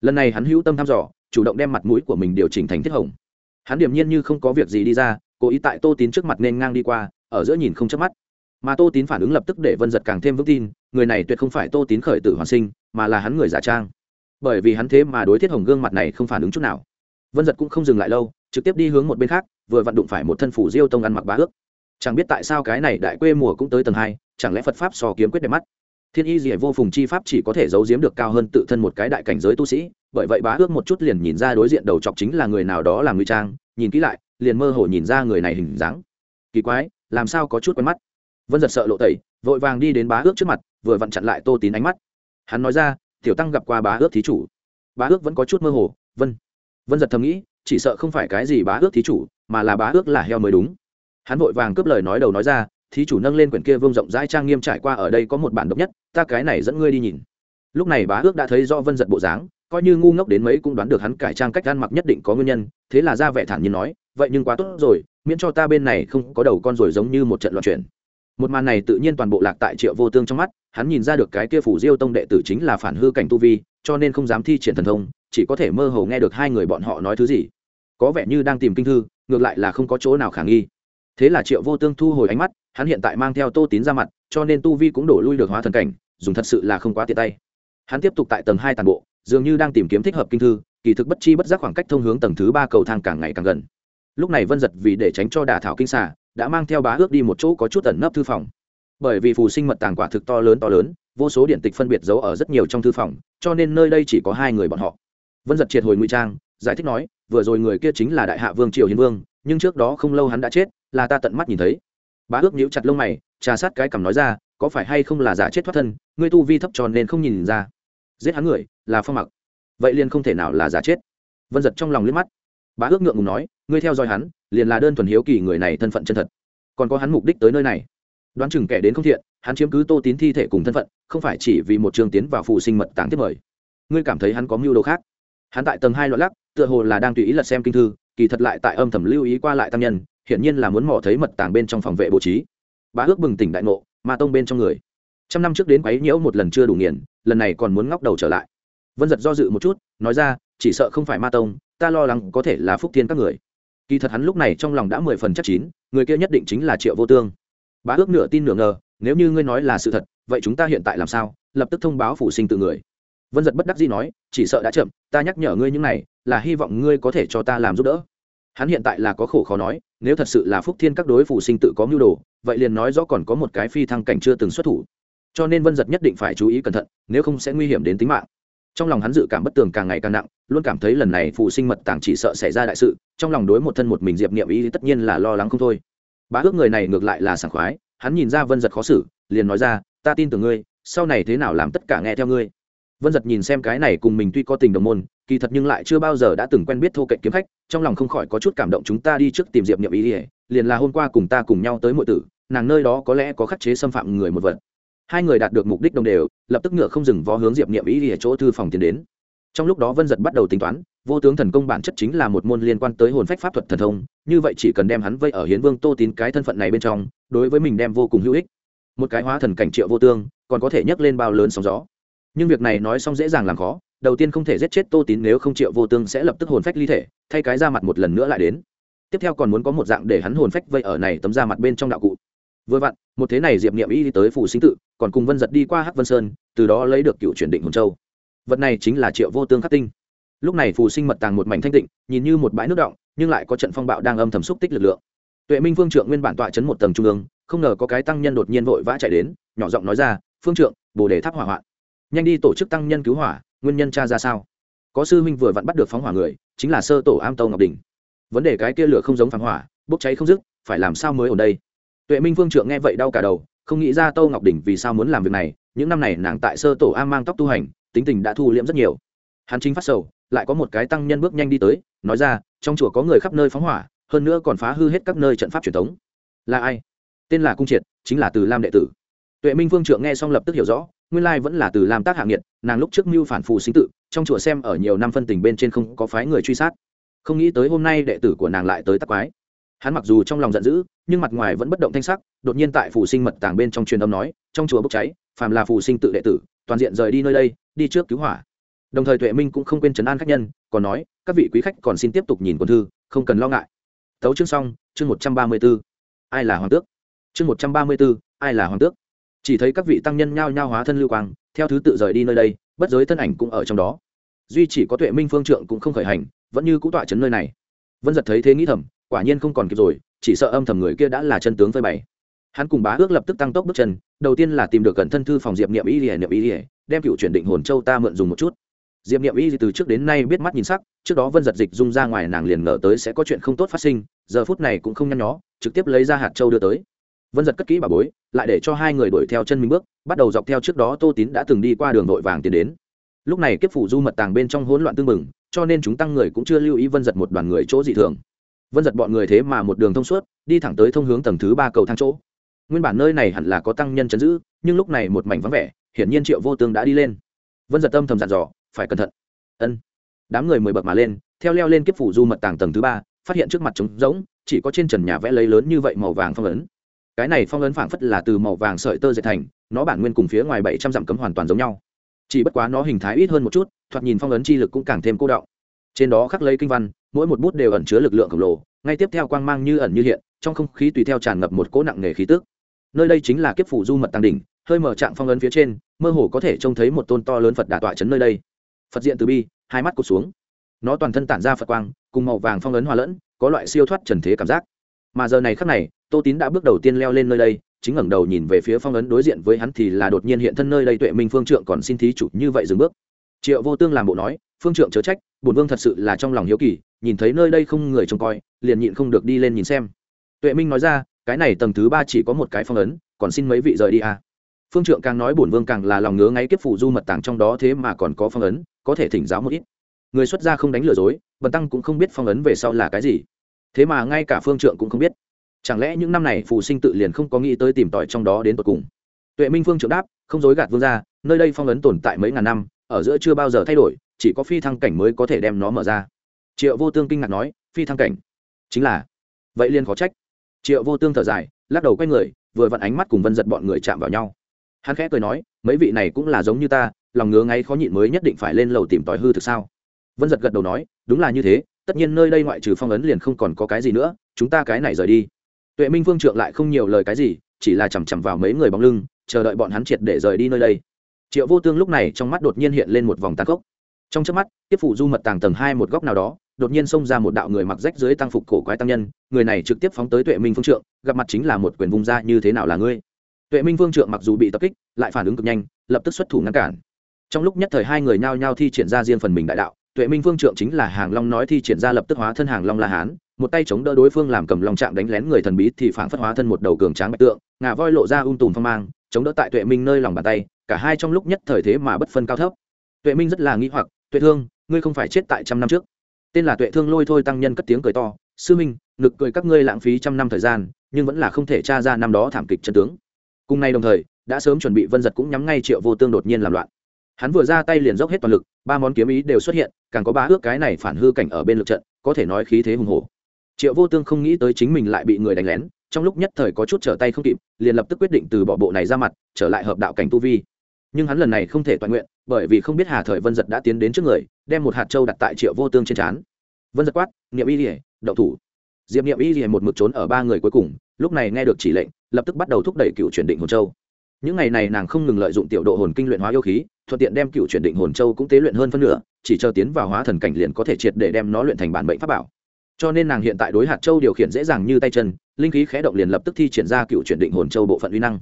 S1: Lần này hắn hữu tâm thăm dò, chủ động đem mặt mũi của mình điều chỉnh thành thiết hồng hắn điềm nhiên như không có việc gì đi ra, cố ý tại tô tín trước mặt nên ngang đi qua, ở giữa nhìn không chớp mắt. Mà tô tín phản ứng lập tức để vân giật càng thêm vững tin, người này tuyệt không phải tô tín khởi tử hoàn sinh, mà là hắn người giả trang. Bởi vì hắn thế mà đối thiết hồng gương mặt này không phản ứng chút nào. Vân giật cũng không dừng lại lâu, trực tiếp đi hướng một bên khác, vừa vặn đụng phải một thân phủ diêu tông ăn mặc bá ước. Chẳng biết tại sao cái này đại quê mùa cũng tới tầng hai, chẳng lẽ phật pháp so kiếm quyết đẹp mắt? Thiên y dỉa vô phùng chi pháp chỉ có thể giấu giếm được cao hơn tự thân một cái đại cảnh giới tu sĩ, bởi vậy bá ước một chút liền nhìn ra đối diện đầu chọc chính là người nào đó làm ngụy trang, nhìn kỹ lại, liền mơ hồ nhìn ra người này hình dáng. Kỳ quái, làm sao có chút quen mắt? Vân giật sợ lộ tẩy, vội vàng đi đến bá ước trước mặt, vừa vặn chặn lại tô tín ánh mắt. Hắn nói ra, tiểu tăng gặp qua bá ước thí chủ. Bá ước vẫn có chút mơ hồ, vân. Vân giật thầm nghĩ, chỉ sợ không phải cái gì bá ước thí chủ, mà là bá ước là heo mới đúng. Hắn vội vàng cướp lời nói đầu nói ra thí chủ nâng lên quyển kia vương rộng rãi trang nghiêm trải qua ở đây có một bản độc nhất, ta cái này dẫn ngươi đi nhìn. Lúc này bá ước đã thấy do vân giật bộ dáng, coi như ngu ngốc đến mấy cũng đoán được hắn cải trang cách ăn mặc nhất định có nguyên nhân, thế là ra vẻ thản nhiên nói, vậy nhưng quá tốt rồi, miễn cho ta bên này không có đầu con rồi giống như một trận loạn chuyển. Một màn này tự nhiên toàn bộ lạc tại triệu vô tương trong mắt, hắn nhìn ra được cái kia phủ diêu tông đệ tử chính là phản hư cảnh tu vi, cho nên không dám thi triển thần thông, chỉ có thể mơ hồ nghe được hai người bọn họ nói thứ gì. Có vẻ như đang tìm kinh thư, ngược lại là không có chỗ nào khả nghi thế là triệu vô tương thu hồi ánh mắt, hắn hiện tại mang theo tô tín ra mặt, cho nên tu vi cũng đổ lui được hóa thần cảnh, dùng thật sự là không quá tiện tay. Hắn tiếp tục tại tầng hai tàn bộ, dường như đang tìm kiếm thích hợp kinh thư, kỳ thực bất chi bất giác khoảng cách thông hướng tầng thứ ba cầu thang càng ngày càng gần. Lúc này vân giật vì để tránh cho đả thảo kinh xả đã mang theo bá ước đi một chỗ có chút ẩn nấp thư phòng. Bởi vì phù sinh mật tàng quả thực to lớn to lớn, vô số điện tịch phân biệt giấu ở rất nhiều trong thư phòng, cho nên nơi đây chỉ có hai người bọn họ. Vân giật triệt hồi ngụy trang, giải thích nói, vừa rồi người kia chính là đại hạ vương triều hiến vương nhưng trước đó không lâu hắn đã chết, là ta tận mắt nhìn thấy. Bá ước nhíu chặt lông mày, trà sát cái cằm nói ra, có phải hay không là giả chết thoát thân, ngươi tu vi thấp tròn nên không nhìn ra. Giết hắn người, là phong mặc. Vậy liền không thể nào là giả chết. Vân giật trong lòng liếc mắt. Bá ước ngượng ngùng nói, ngươi theo dõi hắn, liền là đơn thuần hiếu kỳ người này thân phận chân thật. Còn có hắn mục đích tới nơi này. Đoán chừng kẻ đến không thiện, hắn chiếm cứ tô tín thi thể cùng thân phận, không phải chỉ vì một trường tiến vào phụ sinh mật táng tiếp mời. Ngươi cảm thấy hắn có mưu đồ khác? Hắn tại tầng hai loại lắc, tựa hồ là đang tùy ý lật xem kinh thư kỳ thật lại tại âm thầm lưu ý qua lại tam nhân, hiển nhiên là muốn mò thấy mật tàng bên trong phòng vệ bố trí. Bá ước bừng tỉnh đại ngộ, ma tông bên trong người. Trăm năm trước đến quấy nhiễu một lần chưa đủ nghiền, lần này còn muốn ngóc đầu trở lại. Vân giật do dự một chút, nói ra, chỉ sợ không phải ma tông, ta lo lắng có thể là phúc thiên các người. Kỳ thật hắn lúc này trong lòng đã mười phần chắc chín, người kia nhất định chính là triệu vô tương. Bá ước nửa tin nửa ngờ, nếu như ngươi nói là sự thật, vậy chúng ta hiện tại làm sao? Lập tức thông báo phụ sinh tự người vân giật bất đắc dĩ nói, chỉ sợ đã chậm, ta nhắc nhở ngươi những này, là hy vọng ngươi có thể cho ta làm giúp đỡ. Hắn hiện tại là có khổ khó nói, nếu thật sự là phúc thiên các đối phủ sinh tự có mưu đồ, vậy liền nói rõ còn có một cái phi thăng cảnh chưa từng xuất thủ. Cho nên vân giật nhất định phải chú ý cẩn thận, nếu không sẽ nguy hiểm đến tính mạng. Trong lòng hắn dự cảm bất tường càng ngày càng nặng, luôn cảm thấy lần này phụ sinh mật tàng chỉ sợ xảy ra đại sự, trong lòng đối một thân một mình diệp niệm ý tất nhiên là lo lắng không thôi. Bá ước người này ngược lại là sảng khoái, hắn nhìn ra vân giật khó xử, liền nói ra, ta tin tưởng ngươi, sau này thế nào làm tất cả nghe theo ngươi vân giật nhìn xem cái này cùng mình tuy có tình đồng môn, kỳ thật nhưng lại chưa bao giờ đã từng quen biết thô cạnh kiếm khách, trong lòng không khỏi có chút cảm động chúng ta đi trước tìm diệp niệm ý ỉa liền là hôm qua cùng ta cùng nhau tới mọi tử, nàng nơi đó có lẽ có khắc chế xâm phạm người một vật. Hai người đạt được mục đích đồng đều, lập tức ngựa không dừng vó hướng diệp niệm ý ỉa chỗ thư phòng tiến đến. Trong lúc đó vân giật bắt đầu tính toán, vô tướng thần công bản chất chính là một môn liên quan tới hồn phách pháp thuật thần thông, như vậy chỉ cần đem hắn vây ở hiến vương tô tín cái thân phận này bên trong, đối với mình đem vô cùng hữu ích. Một cái hóa thần cảnh triệu vô tương, còn có thể nhấc lên bao lớn sóng gió nhưng việc này nói xong dễ dàng làm khó, đầu tiên không thể giết chết tô tín nếu không triệu vô tương sẽ lập tức hồn phách ly thể, thay cái ra mặt một lần nữa lại đến. Tiếp theo còn muốn có một dạng để hắn hồn phách vây ở này tấm ra mặt bên trong đạo cụ. Vừa vặn, một thế này diệp niệm y đi tới phủ sinh tự, còn cùng vân giật đi qua hắc vân sơn, từ đó lấy được cựu chuyển định hồn châu. Vật này chính là triệu vô tương khắc tinh. Lúc này phù sinh mật tàng một mảnh thanh tịnh, nhìn như một bãi nước động, nhưng lại có trận phong bạo đang âm thầm xúc tích lực lượng. Tuệ minh phương trượng nguyên bản tọa chấn một tầng trung ương, không ngờ có cái tăng nhân đột nhiên vội vã chạy đến, nhỏ giọng nói ra, phương trượng, bồ đề tháp hỏa hoạn nhanh đi tổ chức tăng nhân cứu hỏa, nguyên nhân cha ra sao? Có sư huynh vừa vặn bắt được phóng hỏa người, chính là sơ tổ am tâu ngọc đình. Vấn đề cái kia lửa không giống phóng hỏa, bốc cháy không dứt, phải làm sao mới ở đây? Tuệ minh Vương trượng nghe vậy đau cả đầu, không nghĩ ra tâu ngọc đình vì sao muốn làm việc này, những năm này nàng tại sơ tổ am mang tóc tu hành, tính tình đã thu liễm rất nhiều. Hắn chính phát sầu, lại có một cái tăng nhân bước nhanh đi tới, nói ra, trong chùa có người khắp nơi phóng hỏa, hơn nữa còn phá hư hết các nơi trận pháp truyền thống. Là ai? Tên là cung triệt, chính là từ lam đệ tử. Tuệ minh Vương trượng nghe xong lập tức hiểu rõ nguyên lai vẫn là từ lam tác hạng nghiệt, nàng lúc trước mưu phản phù sinh tự, trong chùa xem ở nhiều năm phân tình bên trên không có phái người truy sát. Không nghĩ tới hôm nay đệ tử của nàng lại tới tắc quái. Hắn mặc dù trong lòng giận dữ, nhưng mặt ngoài vẫn bất động thanh sắc, đột nhiên tại phù sinh mật tàng bên trong truyền âm nói, trong chùa bốc cháy, phàm là phù sinh tự đệ tử, toàn diện rời đi nơi đây, đi trước cứu hỏa. Đồng thời tuệ minh cũng không quên chấn an khách nhân, còn nói, các vị quý khách còn xin tiếp tục nhìn quân thư, không cần lo ngại. Tấu chương xong, chương một trăm ba mươi b ố ai là hoàng tước? Chương một trăm ba mươi b ố ai là hoàng tước? Chỉ thấy các vị tăng nhân nhao nhao hóa thân lưu quang theo thứ tự rời đi nơi đây bất giới thân ảnh cũng ở trong đó. Duy chỉ có tuệ minh phương trượng cũng không khởi hành vẫn như cũ tọa chấn nơi này. Vân giật thấy thế nghĩ thầm quả nhiên không còn kịp rồi chỉ sợ âm thầm người kia đã là chân tướng phơi bày. Hắn cùng bá ước lập tức tăng tốc bước chân đầu tiên là tìm được cẩn thân thư phòng diệp niệm y lìa niệm y lìa, đem cựu chuyển định hồn châu ta mượn dùng một chút. Diệp niệm y từ trước đến nay biết mắt nhìn sắc trước đó vân giật dịch dung ra ngoài nàng liền ngờ tới sẽ có chuyện không tốt phát sinh giờ phút này cũng không nhăn nhó trực tiếp lấy ra hạt châu đưa tới vân giật cất kỹ bà bối, lại để cho hai người đuổi theo chân mình bước, bắt đầu dọc theo trước đó tô tín đã từng đi qua đường vội vàng tiến đến. Lúc này kiếp phủ du mật tàng bên trong hỗn loạn tương mừng cho nên chúng tăng người cũng chưa lưu ý vân giật một đoàn người chỗ dị thường. Vân giật bọn người thế mà một đường thông suốt, đi thẳng tới thông hướng tầng thứ ba cầu thang chỗ. Nguyên bản nơi này hẳn là có tăng nhân chấn giữ, nhưng lúc này một mảnh vắng vẻ, hiển nhiên triệu vô tương đã đi lên. Vân giật tâm thầm dặn dò, phải cẩn thận. Ân. Đám người mười bậc mà lên, theo leo lên kiếp phủ du mật tàng tầng thứ ba, phát hiện trước mặt trống rỗng, chỉ có trên trần nhà vẽ lấy lớn như vậy màu vàng phong ấn cái này phong ấn phảng phất là từ màu vàng sợi tơ dệt thành, nó bản nguyên cùng phía ngoài bảy trăm dặm cấm hoàn toàn giống nhau. Chỉ bất quá nó hình thái ít hơn một chút, thoạt nhìn phong ấn chi lực cũng càng thêm cô động trên đó khắc lấy kinh văn, mỗi một bút đều ẩn chứa lực lượng khổng lồ, ngay tiếp theo quang mang như ẩn như hiện, trong không khí tùy theo tràn ngập một cỗ nặng nề khí tức. Nơi đây chính là kiếp phủ du mật tăng đỉnh, hơi mở trạng phong ấn phía trên, mơ hồ có thể trông thấy một tôn to lớn phật đà tọa chấn nơi đây. Phật diện từ bi, hai mắt cụt xuống. Nó toàn thân tản ra phật quang, cùng màu vàng phong ấn hòa lẫn, có loại siêu thoát trần thế cảm giác mà giờ này khắc này, tô tín đã bước đầu tiên leo lên nơi đây, chính ngẩng đầu nhìn về phía phong ấn đối diện với hắn thì là đột nhiên hiện thân nơi đây tuệ minh phương trượng còn xin thí chủ như vậy dừng bước. Triệu vô tương làm bộ nói, phương trượng chớ trách, bổn vương thật sự là trong lòng hiếu kỳ, nhìn thấy nơi đây không người trông coi, liền nhịn không được đi lên nhìn xem. Tuệ minh nói ra, cái này tầng thứ ba chỉ có một cái phong ấn, còn xin mấy vị rời đi à. phương trượng càng nói bổn vương càng là lòng ngứa ngáy kiếp phụ du mật tàng trong đó thế mà còn có phong ấn, có thể thỉnh giáo một ít. Người xuất gia không đánh lừa dối, bần tăng cũng không biết phong ấn về sau là cái gì thế mà ngay cả phương trượng cũng không biết. Chẳng lẽ những năm này phù sinh tự liền không có nghĩ tới tìm tòi trong đó đến tột cùng? Tuệ minh phương trượng đáp, không dối gạt vương ra nơi đây phong ấn tồn tại mấy ngàn năm, ở giữa chưa bao giờ thay đổi, chỉ có phi thăng cảnh mới có thể đem nó mở ra. Triệu vô tương kinh ngạc nói, phi thăng cảnh? Chính là. Vậy liền khó trách. Triệu vô tương thở dài, lắc đầu quay người, vừa vặn ánh mắt cùng vân giật bọn người chạm vào nhau. Hắn khẽ cười nói, mấy vị này cũng là giống như ta, lòng ngứa ngay khó nhịn mới nhất định phải lên lầu tìm tòi hư thực sao? Vân giật gật đầu nói, đúng là như thế tất nhiên nơi đây ngoại trừ phong ấn liền không còn có cái gì nữa, chúng ta cái này rời đi. Tuệ minh vương trượng lại không nhiều lời cái gì, chỉ là chằm chằm vào mấy người bóng lưng, chờ đợi bọn hắn triệt để rời đi nơi đây. Triệu vô tương lúc này trong mắt đột nhiên hiện lên một vòng tàn khốc. Trong chớp mắt, tiếp phủ du mật tàng tầng hai một góc nào đó, đột nhiên xông ra một đạo người mặc rách dưới tăng phục cổ quái tăng nhân, người này trực tiếp phóng tới tuệ minh phương trượng, gặp mặt chính là một quyền vung ra như thế nào là ngươi? Tuệ minh phương trượng mặc dù bị tập kích, lại phản ứng cực nhanh, lập tức xuất thủ ngăn cản. Trong lúc nhất thời hai người nhao nhao thi triển ra riêng phần mình đại đạo tuệ minh phương trượng chính là hàng long nói thi triển ra lập tức hóa thân hàng long la hán, một tay chống đỡ đối phương làm cầm lòng trạng đánh lén người thần bí thì phản phất hóa thân một đầu cường tráng bạch tượng ngà voi lộ ra ung tùm phong mang, chống đỡ tại tuệ minh nơi lòng bàn tay, cả hai trong lúc nhất thời thế mà bất phân cao thấp. Tuệ minh rất là nghĩ hoặc, tuệ thương, ngươi không phải chết tại trăm năm trước? Tên là tuệ thương lôi thôi tăng nhân cất tiếng cười to, sư minh nực cười các ngươi lãng phí trăm năm thời gian, nhưng vẫn là không thể tra ra năm đó thảm kịch chân tướng. Cùng nay đồng thời, đã sớm chuẩn bị vân giật cũng nhắm ngay triệu vô tương đột nhiên làm loạn hắn vừa ra tay liền dốc hết toàn lực, ba món kiếm ý đều xuất hiện, càng có ba ước cái này phản hư cảnh ở bên lực trận, có thể nói khí thế hùng hồ triệu vô tương không nghĩ tới chính mình lại bị người đánh lén, trong lúc nhất thời có chút trở tay không kịp, liền lập tức quyết định từ bỏ bộ này ra mặt, trở lại hợp đạo cảnh tu vi. Nhưng hắn lần này không thể toàn nguyện, bởi vì không biết hà thời vân giật đã tiến đến trước người, đem một hạt trâu đặt tại triệu vô tương trên trán. Vân giật quát, niệm y rỉa đậu thủ. Diệp niệm y rỉa một mực trốn ở ba người cuối cùng, lúc này nghe được chỉ lệnh, lập tức bắt đầu thúc đẩy cựu chuyển định hồn châu những ngày này nàng không ngừng lợi dụng tiểu độ hồn kinh luyện hóa yêu khí, thuận tiện đem cựu chuyển định hồn châu cũng tế luyện hơn phân nửa, chỉ chờ tiến vào hóa thần cảnh liền có thể triệt để đem nó luyện thành bản bệnh pháp bảo. Cho nên nàng hiện tại đối hạt châu điều khiển dễ dàng như tay chân, linh khí khé động liền lập tức thi triển ra cựu chuyển định hồn châu bộ phận uy năng.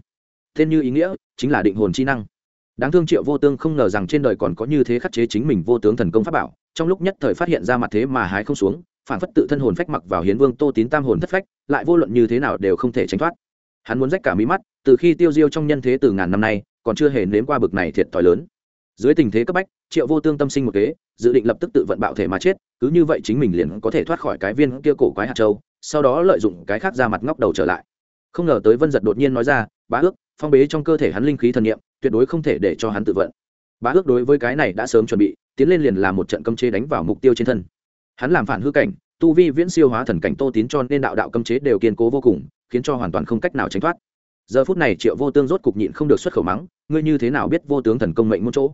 S1: Tên như ý nghĩa chính là định hồn chi năng. Đáng thương triệu vô tương không ngờ rằng trên đời còn có như thế khắc chế chính mình vô tướng thần công pháp bảo, trong lúc nhất thời phát hiện ra mặt thế mà hái không xuống phản phất tự thân hồn phách mặc vào hiến vương tô tín tam hồn thất phách, lại vô luận như thế nào đều không thể tránh thoát hắn muốn rách cả mí mắt, từ khi tiêu diêu trong nhân thế từ ngàn năm nay, còn chưa hề nếm qua bực này thiệt thòi lớn. Dưới tình thế cấp bách, triệu vô tương tâm sinh một kế, dự định lập tức tự vận bạo thể mà chết, cứ như vậy chính mình liền có thể thoát khỏi cái viên kia cổ quái hạt châu, sau đó lợi dụng cái khác ra mặt ngóc đầu trở lại. Không ngờ tới vân giật đột nhiên nói ra, bá ước, phong bế trong cơ thể hắn linh khí thần nghiệm tuyệt đối không thể để cho hắn tự vận. Bá ước đối với cái này đã sớm chuẩn bị, tiến lên liền làm một trận cấm chế đánh vào mục tiêu trên thân. Hắn làm phản hư cảnh tu vi viễn siêu hóa thần cảnh tô tín cho nên đạo đạo cấm chế đều kiên cố vô cùng, khiến cho hoàn toàn không cách nào tránh thoát. Giờ phút này triệu vô tương rốt cục nhịn không được xuất khẩu mắng, ngươi như thế nào biết vô tướng thần công mệnh một chỗ?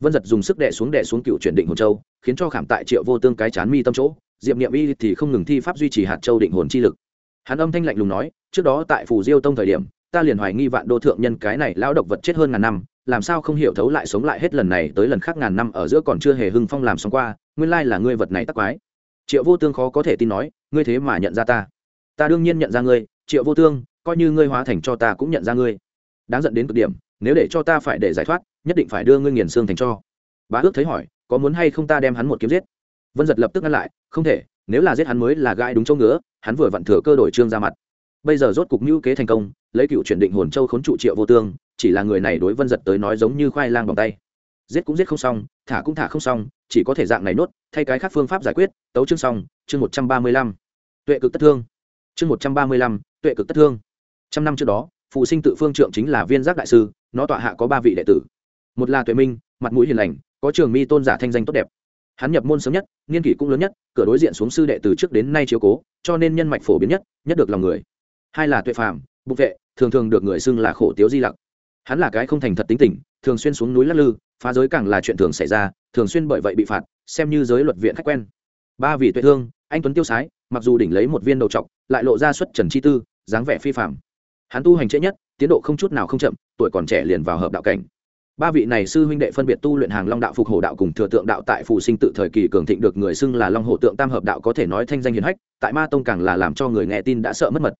S1: Vân giật dùng sức đè xuống đè xuống cựu chuyển định hồn châu, khiến cho khảm tại triệu vô tương cái chán mi tâm chỗ, diệp niệm y thì không ngừng thi pháp duy trì hạt châu định hồn chi lực. Hắn âm thanh lạnh lùng nói, trước đó tại phù diêu tông thời điểm, ta liền hoài nghi vạn đô thượng nhân cái này lão độc vật chết hơn ngàn năm, làm sao không hiểu thấu lại sống lại hết lần này tới lần khác ngàn năm ở giữa còn chưa hề hưng phong làm xong qua, nguyên lai là ngươi vật này tắc quái triệu vô tương khó có thể tin nói, ngươi thế mà nhận ra ta. Ta đương nhiên nhận ra ngươi, triệu vô tương, coi như ngươi hóa thành cho ta cũng nhận ra ngươi. Đáng giận đến cực điểm, nếu để cho ta phải để giải thoát, nhất định phải đưa ngươi nghiền xương thành cho. Bá ước thấy hỏi, có muốn hay không ta đem hắn một kiếm giết? Vân giật lập tức ngăn lại, không thể, nếu là giết hắn mới là gai đúng chỗ ngứa, hắn vừa vặn thừa cơ đổi trương ra mặt. Bây giờ rốt cục mưu kế thành công, lấy cựu chuyển định hồn châu khốn trụ triệu vô tương, chỉ là người này đối vân giật tới nói giống như khoai lang bằng tay giết cũng giết không xong, thả cũng thả không xong, chỉ có thể dạng này nốt, thay cái khác phương pháp giải quyết. Tấu chương xong, chương một trăm ba mươi lăm. Tuệ cực tất thương. Chương một trăm ba mươi lăm, tuệ cực tất thương. Trăm năm trước đó, phụ sinh tự phương trượng chính là viên giác đại sư, nó tọa hạ có ba vị đệ tử. Một là tuệ minh, mặt mũi hiền lành, có trường mi tôn giả thanh danh tốt đẹp. Hắn nhập môn sớm nhất nghiên kỷ cũng lớn nhất, cửa đối diện xuống sư đệ từ trước đến nay chiếu cố, cho nên nhân mạch phổ biến nhất nhất được lòng người. Hai là tuệ phàm bục vệ, thường thường được người xưng là khổ tiếu di lặc. Hắn là cái không thành thật tính tình thường xuyên xuống núi lắc lư, phá giới càng là chuyện thường xảy ra, thường xuyên bởi vậy bị phạt, xem như giới luật viện khách quen. Ba vị tuệ thương, anh tuấn tiêu sái, mặc dù đỉnh lấy một viên đầu trọc, lại lộ ra xuất trần chi tư, dáng vẻ phi phạm hắn tu hành trễ nhất, tiến độ không chút nào không chậm, tuổi còn trẻ liền vào hợp đạo cảnh. Ba vị này sư huynh đệ phân biệt tu luyện hàng long đạo phục hổ đạo cùng thừa tượng đạo tại phù sinh tự thời kỳ cường thịnh được người xưng là long hổ tượng tam hợp đạo có thể nói thanh danh hiền hách, tại ma tông càng là làm cho người nghe tin đã sợ mất mật.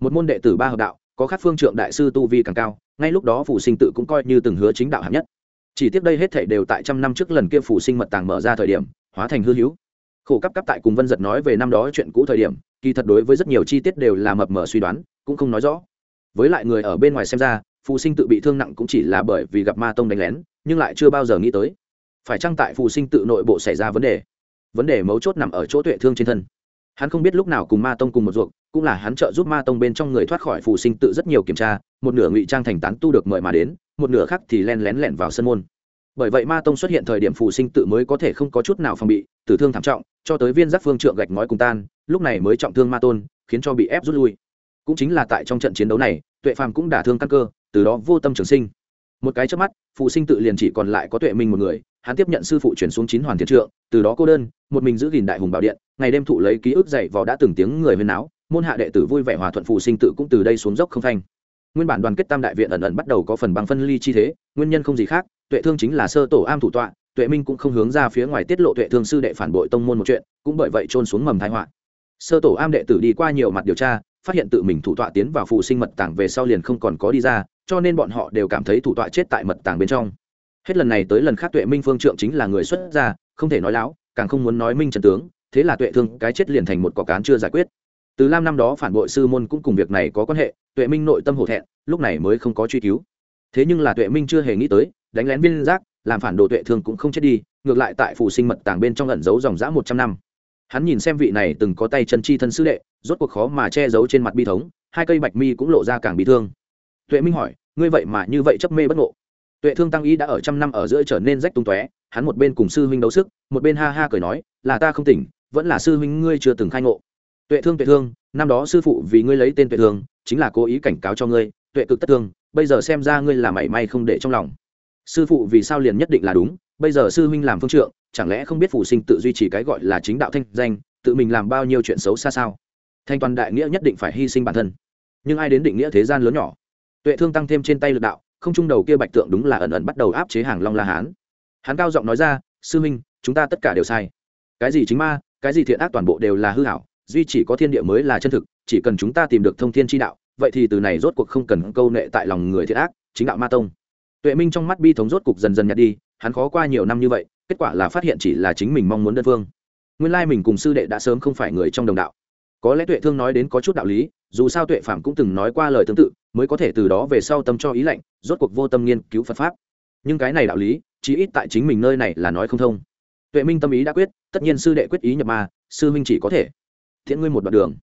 S1: Một môn đệ tử ba hợp đạo có khác phương trượng đại sư tu vi càng cao, ngay lúc đó phù sinh tự cũng coi như từng hứa chính đạo hạng nhất. Chỉ tiếp đây hết thể đều tại trăm năm trước lần kia phù sinh mật tàng mở ra thời điểm, hóa thành hư hữu. Khổ cấp cấp tại cùng vân giật nói về năm đó chuyện cũ thời điểm, kỳ thật đối với rất nhiều chi tiết đều là mập mờ suy đoán, cũng không nói rõ. Với lại người ở bên ngoài xem ra, phù sinh tự bị thương nặng cũng chỉ là bởi vì gặp ma tông đánh lén, nhưng lại chưa bao giờ nghĩ tới. Phải chăng tại phù sinh tự nội bộ xảy ra vấn đề? Vấn đề mấu chốt nằm ở chỗ tuệ thương trên thân hắn không biết lúc nào cùng ma tông cùng một ruộng, cũng là hắn trợ giúp ma tông bên trong người thoát khỏi phù sinh tự rất nhiều kiểm tra, một nửa ngụy trang thành tán tu được mời mà đến, một nửa khác thì len lén lẻn vào sân môn. Bởi vậy ma tông xuất hiện thời điểm phù sinh tự mới có thể không có chút nào phòng bị, tử thương thảm trọng, cho tới viên giác phương trượng gạch ngói cùng tan, lúc này mới trọng thương ma tôn, khiến cho bị ép rút lui. Cũng chính là tại trong trận chiến đấu này, tuệ phàm cũng đả thương căn cơ, từ đó vô tâm trường sinh. Một cái trước mắt, phù sinh tự liền chỉ còn lại có tuệ minh một người hắn tiếp nhận sư phụ chuyển xuống chín hoàn thiện trượng, từ đó cô đơn, một mình giữ gìn đại hùng bảo điện, ngày đêm thụ lấy ký ức dậy vò đã từng tiếng người huyên náo, môn hạ đệ tử vui vẻ hòa thuận phụ sinh tự cũng từ đây xuống dốc không phanh. Nguyên bản đoàn kết tam đại viện ẩn ẩn bắt đầu có phần bằng phân ly chi thế, nguyên nhân không gì khác, tuệ thương chính là sơ tổ am thủ tọa, tuệ minh cũng không hướng ra phía ngoài tiết lộ tuệ thương sư đệ phản bội tông môn một chuyện, cũng bởi vậy trôn xuống mầm thái họa. Sơ tổ am đệ tử đi qua nhiều mặt điều tra, phát hiện tự mình thủ tọa tiến vào phụ sinh mật tàng về sau liền không còn có đi ra, cho nên bọn họ đều cảm thấy thủ tọa chết tại mật tàng bên trong hết lần này tới lần khác tuệ minh phương trượng chính là người xuất gia, không thể nói láo, càng không muốn nói minh trần tướng, thế là tuệ thương cái chết liền thành một cỏ cán chưa giải quyết. Từ lam năm đó phản bội sư môn cũng cùng việc này có quan hệ, tuệ minh nội tâm hổ thẹn, lúc này mới không có truy cứu. Thế nhưng là tuệ minh chưa hề nghĩ tới, đánh lén viên giác, làm phản đồ tuệ thương cũng không chết đi, ngược lại tại phủ sinh mật tàng bên trong ẩn giấu dòng dã một trăm năm. Hắn nhìn xem vị này từng có tay chân chi thân sư đệ, rốt cuộc khó mà che giấu trên mặt bi thống, hai cây bạch mi cũng lộ ra càng bị thương. Tuệ minh hỏi, ngươi vậy mà như vậy chấp mê bất ngộ? Tuệ thương tăng ý đã ở trăm năm ở giữa trở nên rách tung tóe, hắn một bên cùng sư huynh đấu sức, một bên ha ha cười nói, là ta không tỉnh, vẫn là sư huynh ngươi chưa từng khai ngộ. Tuệ thương tuệ thương, năm đó sư phụ vì ngươi lấy tên tuệ thương, chính là cố ý cảnh cáo cho ngươi, tuệ cực tất thương, bây giờ xem ra ngươi là mảy may không để trong lòng. Sư phụ vì sao liền nhất định là đúng, bây giờ sư huynh làm phương trượng, chẳng lẽ không biết phụ sinh tự duy trì cái gọi là chính đạo thanh danh, tự mình làm bao nhiêu chuyện xấu xa sao? Thanh toàn đại nghĩa nhất định phải hy sinh bản thân. Nhưng ai đến định nghĩa thế gian lớn nhỏ? Tuệ thương tăng thêm trên tay lực đạo không trung đầu kia bạch tượng đúng là ẩn ẩn bắt đầu áp chế hàng long la hán. Hắn cao giọng nói ra sư Minh, chúng ta tất cả đều sai. Cái gì chính ma cái gì thiện ác toàn bộ đều là hư hảo duy chỉ có thiên địa mới là chân thực chỉ cần chúng ta tìm được thông thiên tri đạo vậy thì từ này rốt cuộc không cần câu nệ tại lòng người thiện ác chính đạo ma tông. Tuệ minh trong mắt bi thống rốt cục dần dần nhạt đi hắn khó qua nhiều năm như vậy kết quả là phát hiện chỉ là chính mình mong muốn đơn phương. Nguyên lai mình cùng sư đệ đã sớm không phải người trong đồng đạo. Có lẽ tuệ thương nói đến có chút đạo lý dù sao tuệ phạm cũng từng nói qua lời tương tự, mới có thể từ đó về sau tâm cho ý lạnh, rốt cuộc vô tâm nghiên cứu phật pháp. Nhưng cái này đạo lý, chí ít tại chính mình nơi này là nói không thông. Tuệ minh tâm ý đã quyết, tất nhiên sư đệ quyết ý nhập ma, sư minh chỉ có thể. Thiện ngươi một đoạn đường.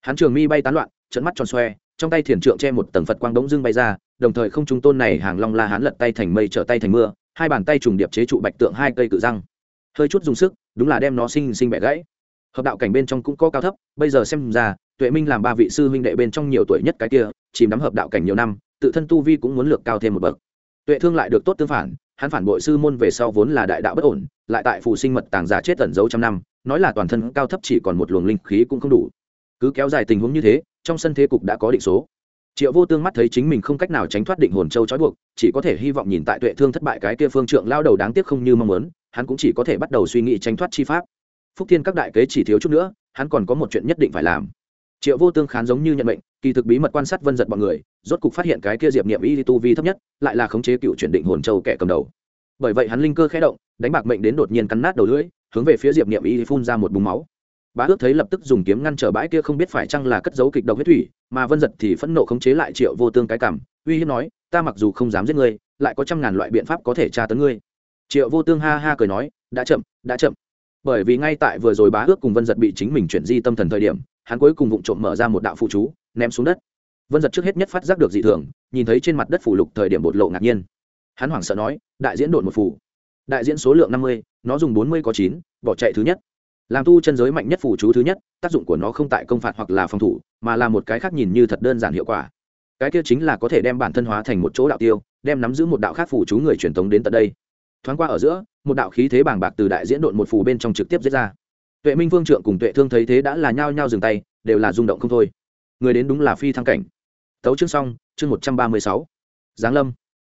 S1: Hắn trường mi bay tán loạn trận mắt tròn xoe, trong tay thiền trượng che một tầng phật quang đống dưng bay ra, đồng thời không trung tôn này hàng long la hán lật tay thành mây trở tay thành mưa, hai bàn tay trùng điệp chế trụ bạch tượng hai cây cự răng. Hơi chút dùng sức, đúng là đem nó sinh sinh bẻ gãy. Hợp đạo cảnh bên trong cũng có cao thấp, bây giờ xem ra tuệ minh làm ba vị sư huynh đệ bên trong nhiều tuổi nhất cái kia, chìm đắm hợp đạo cảnh nhiều năm, tự thân tu vi cũng muốn lược cao thêm một bậc. Tuệ thương lại được tốt tương phản, hắn phản bội sư môn về sau vốn là đại đạo bất ổn, lại tại phù sinh mật tàng giả chết tẩn giấu trăm năm, nói là toàn thân cao thấp chỉ còn một luồng linh khí cũng không đủ. Cứ kéo dài tình huống như thế, trong sân thế cục đã có định số. Triệu vô tương mắt thấy chính mình không cách nào tránh thoát định hồn châu trói buộc, chỉ có thể hy vọng nhìn tại tuệ thương thất bại cái kia phương trượng lao đầu đáng tiếc không như mong muốn, hắn cũng chỉ có thể bắt đầu suy nghĩ tránh thoát chi pháp. Phúc thiên các đại kế chỉ thiếu chút nữa, hắn còn có một chuyện nhất định phải làm triệu vô tương khán giống như nhận mệnh, kỳ thực bí mật quan sát vân giật bọn người, rốt cục phát hiện cái kia diệp niệm y tu vi thấp nhất, lại là khống chế cựu chuyển định hồn châu kẻ cầm đầu. Bởi vậy hắn linh cơ khé động, đánh bạc mệnh đến đột nhiên cắn nát đầu lưỡi, hướng về phía diệp niệm y phun ra một búng máu. Bá ước thấy lập tức dùng kiếm ngăn trở bãi kia không biết phải chăng là cất dấu kịch độc huyết thủy, mà vân giật thì phẫn nộ khống chế lại triệu vô tương cái cảm uy hiếp nói, ta mặc dù không dám giết ngươi, lại có trăm ngàn loại biện pháp có thể tra tấn ngươi. Triệu vô tương ha ha cười nói, đã chậm đã chậm. Bởi vì ngay tại vừa rồi bá ước cùng vân giật bị chính mình chuyển di tâm thần thời điểm hắn cuối cùng vụng trộm mở ra một đạo phụ chú, ném xuống đất. Vân giật trước hết nhất phát giác được dị thường, nhìn thấy trên mặt đất phủ lục thời điểm bột lộ ngạc nhiên. Hắn hoảng sợ nói, đại diễn đột một phủ. Đại diễn số lượng năm mươi, nó dùng bốn mươi có chín, bỏ chạy thứ nhất. Làm tu chân giới mạnh nhất phủ chú thứ nhất, tác dụng của nó không tại công phạt hoặc là phòng thủ, mà là một cái khác nhìn như thật đơn giản hiệu quả. Cái kia chính là có thể đem bản thân hóa thành một chỗ đạo tiêu, đem nắm giữ một đạo khác phủ chú người truyền thống đến tận đây. Thoáng qua ở giữa, một đạo khí thế bàng bạc từ đại diễn độn một phù bên trong trực tiếp giết ra tuệ minh vương trượng cùng tuệ thương thấy thế đã là nhao nhao dừng tay, đều là rung động không thôi. Người đến đúng là phi thăng cảnh. Tấu chương xong, chương một trăm ba mươi sáu. Giáng lâm.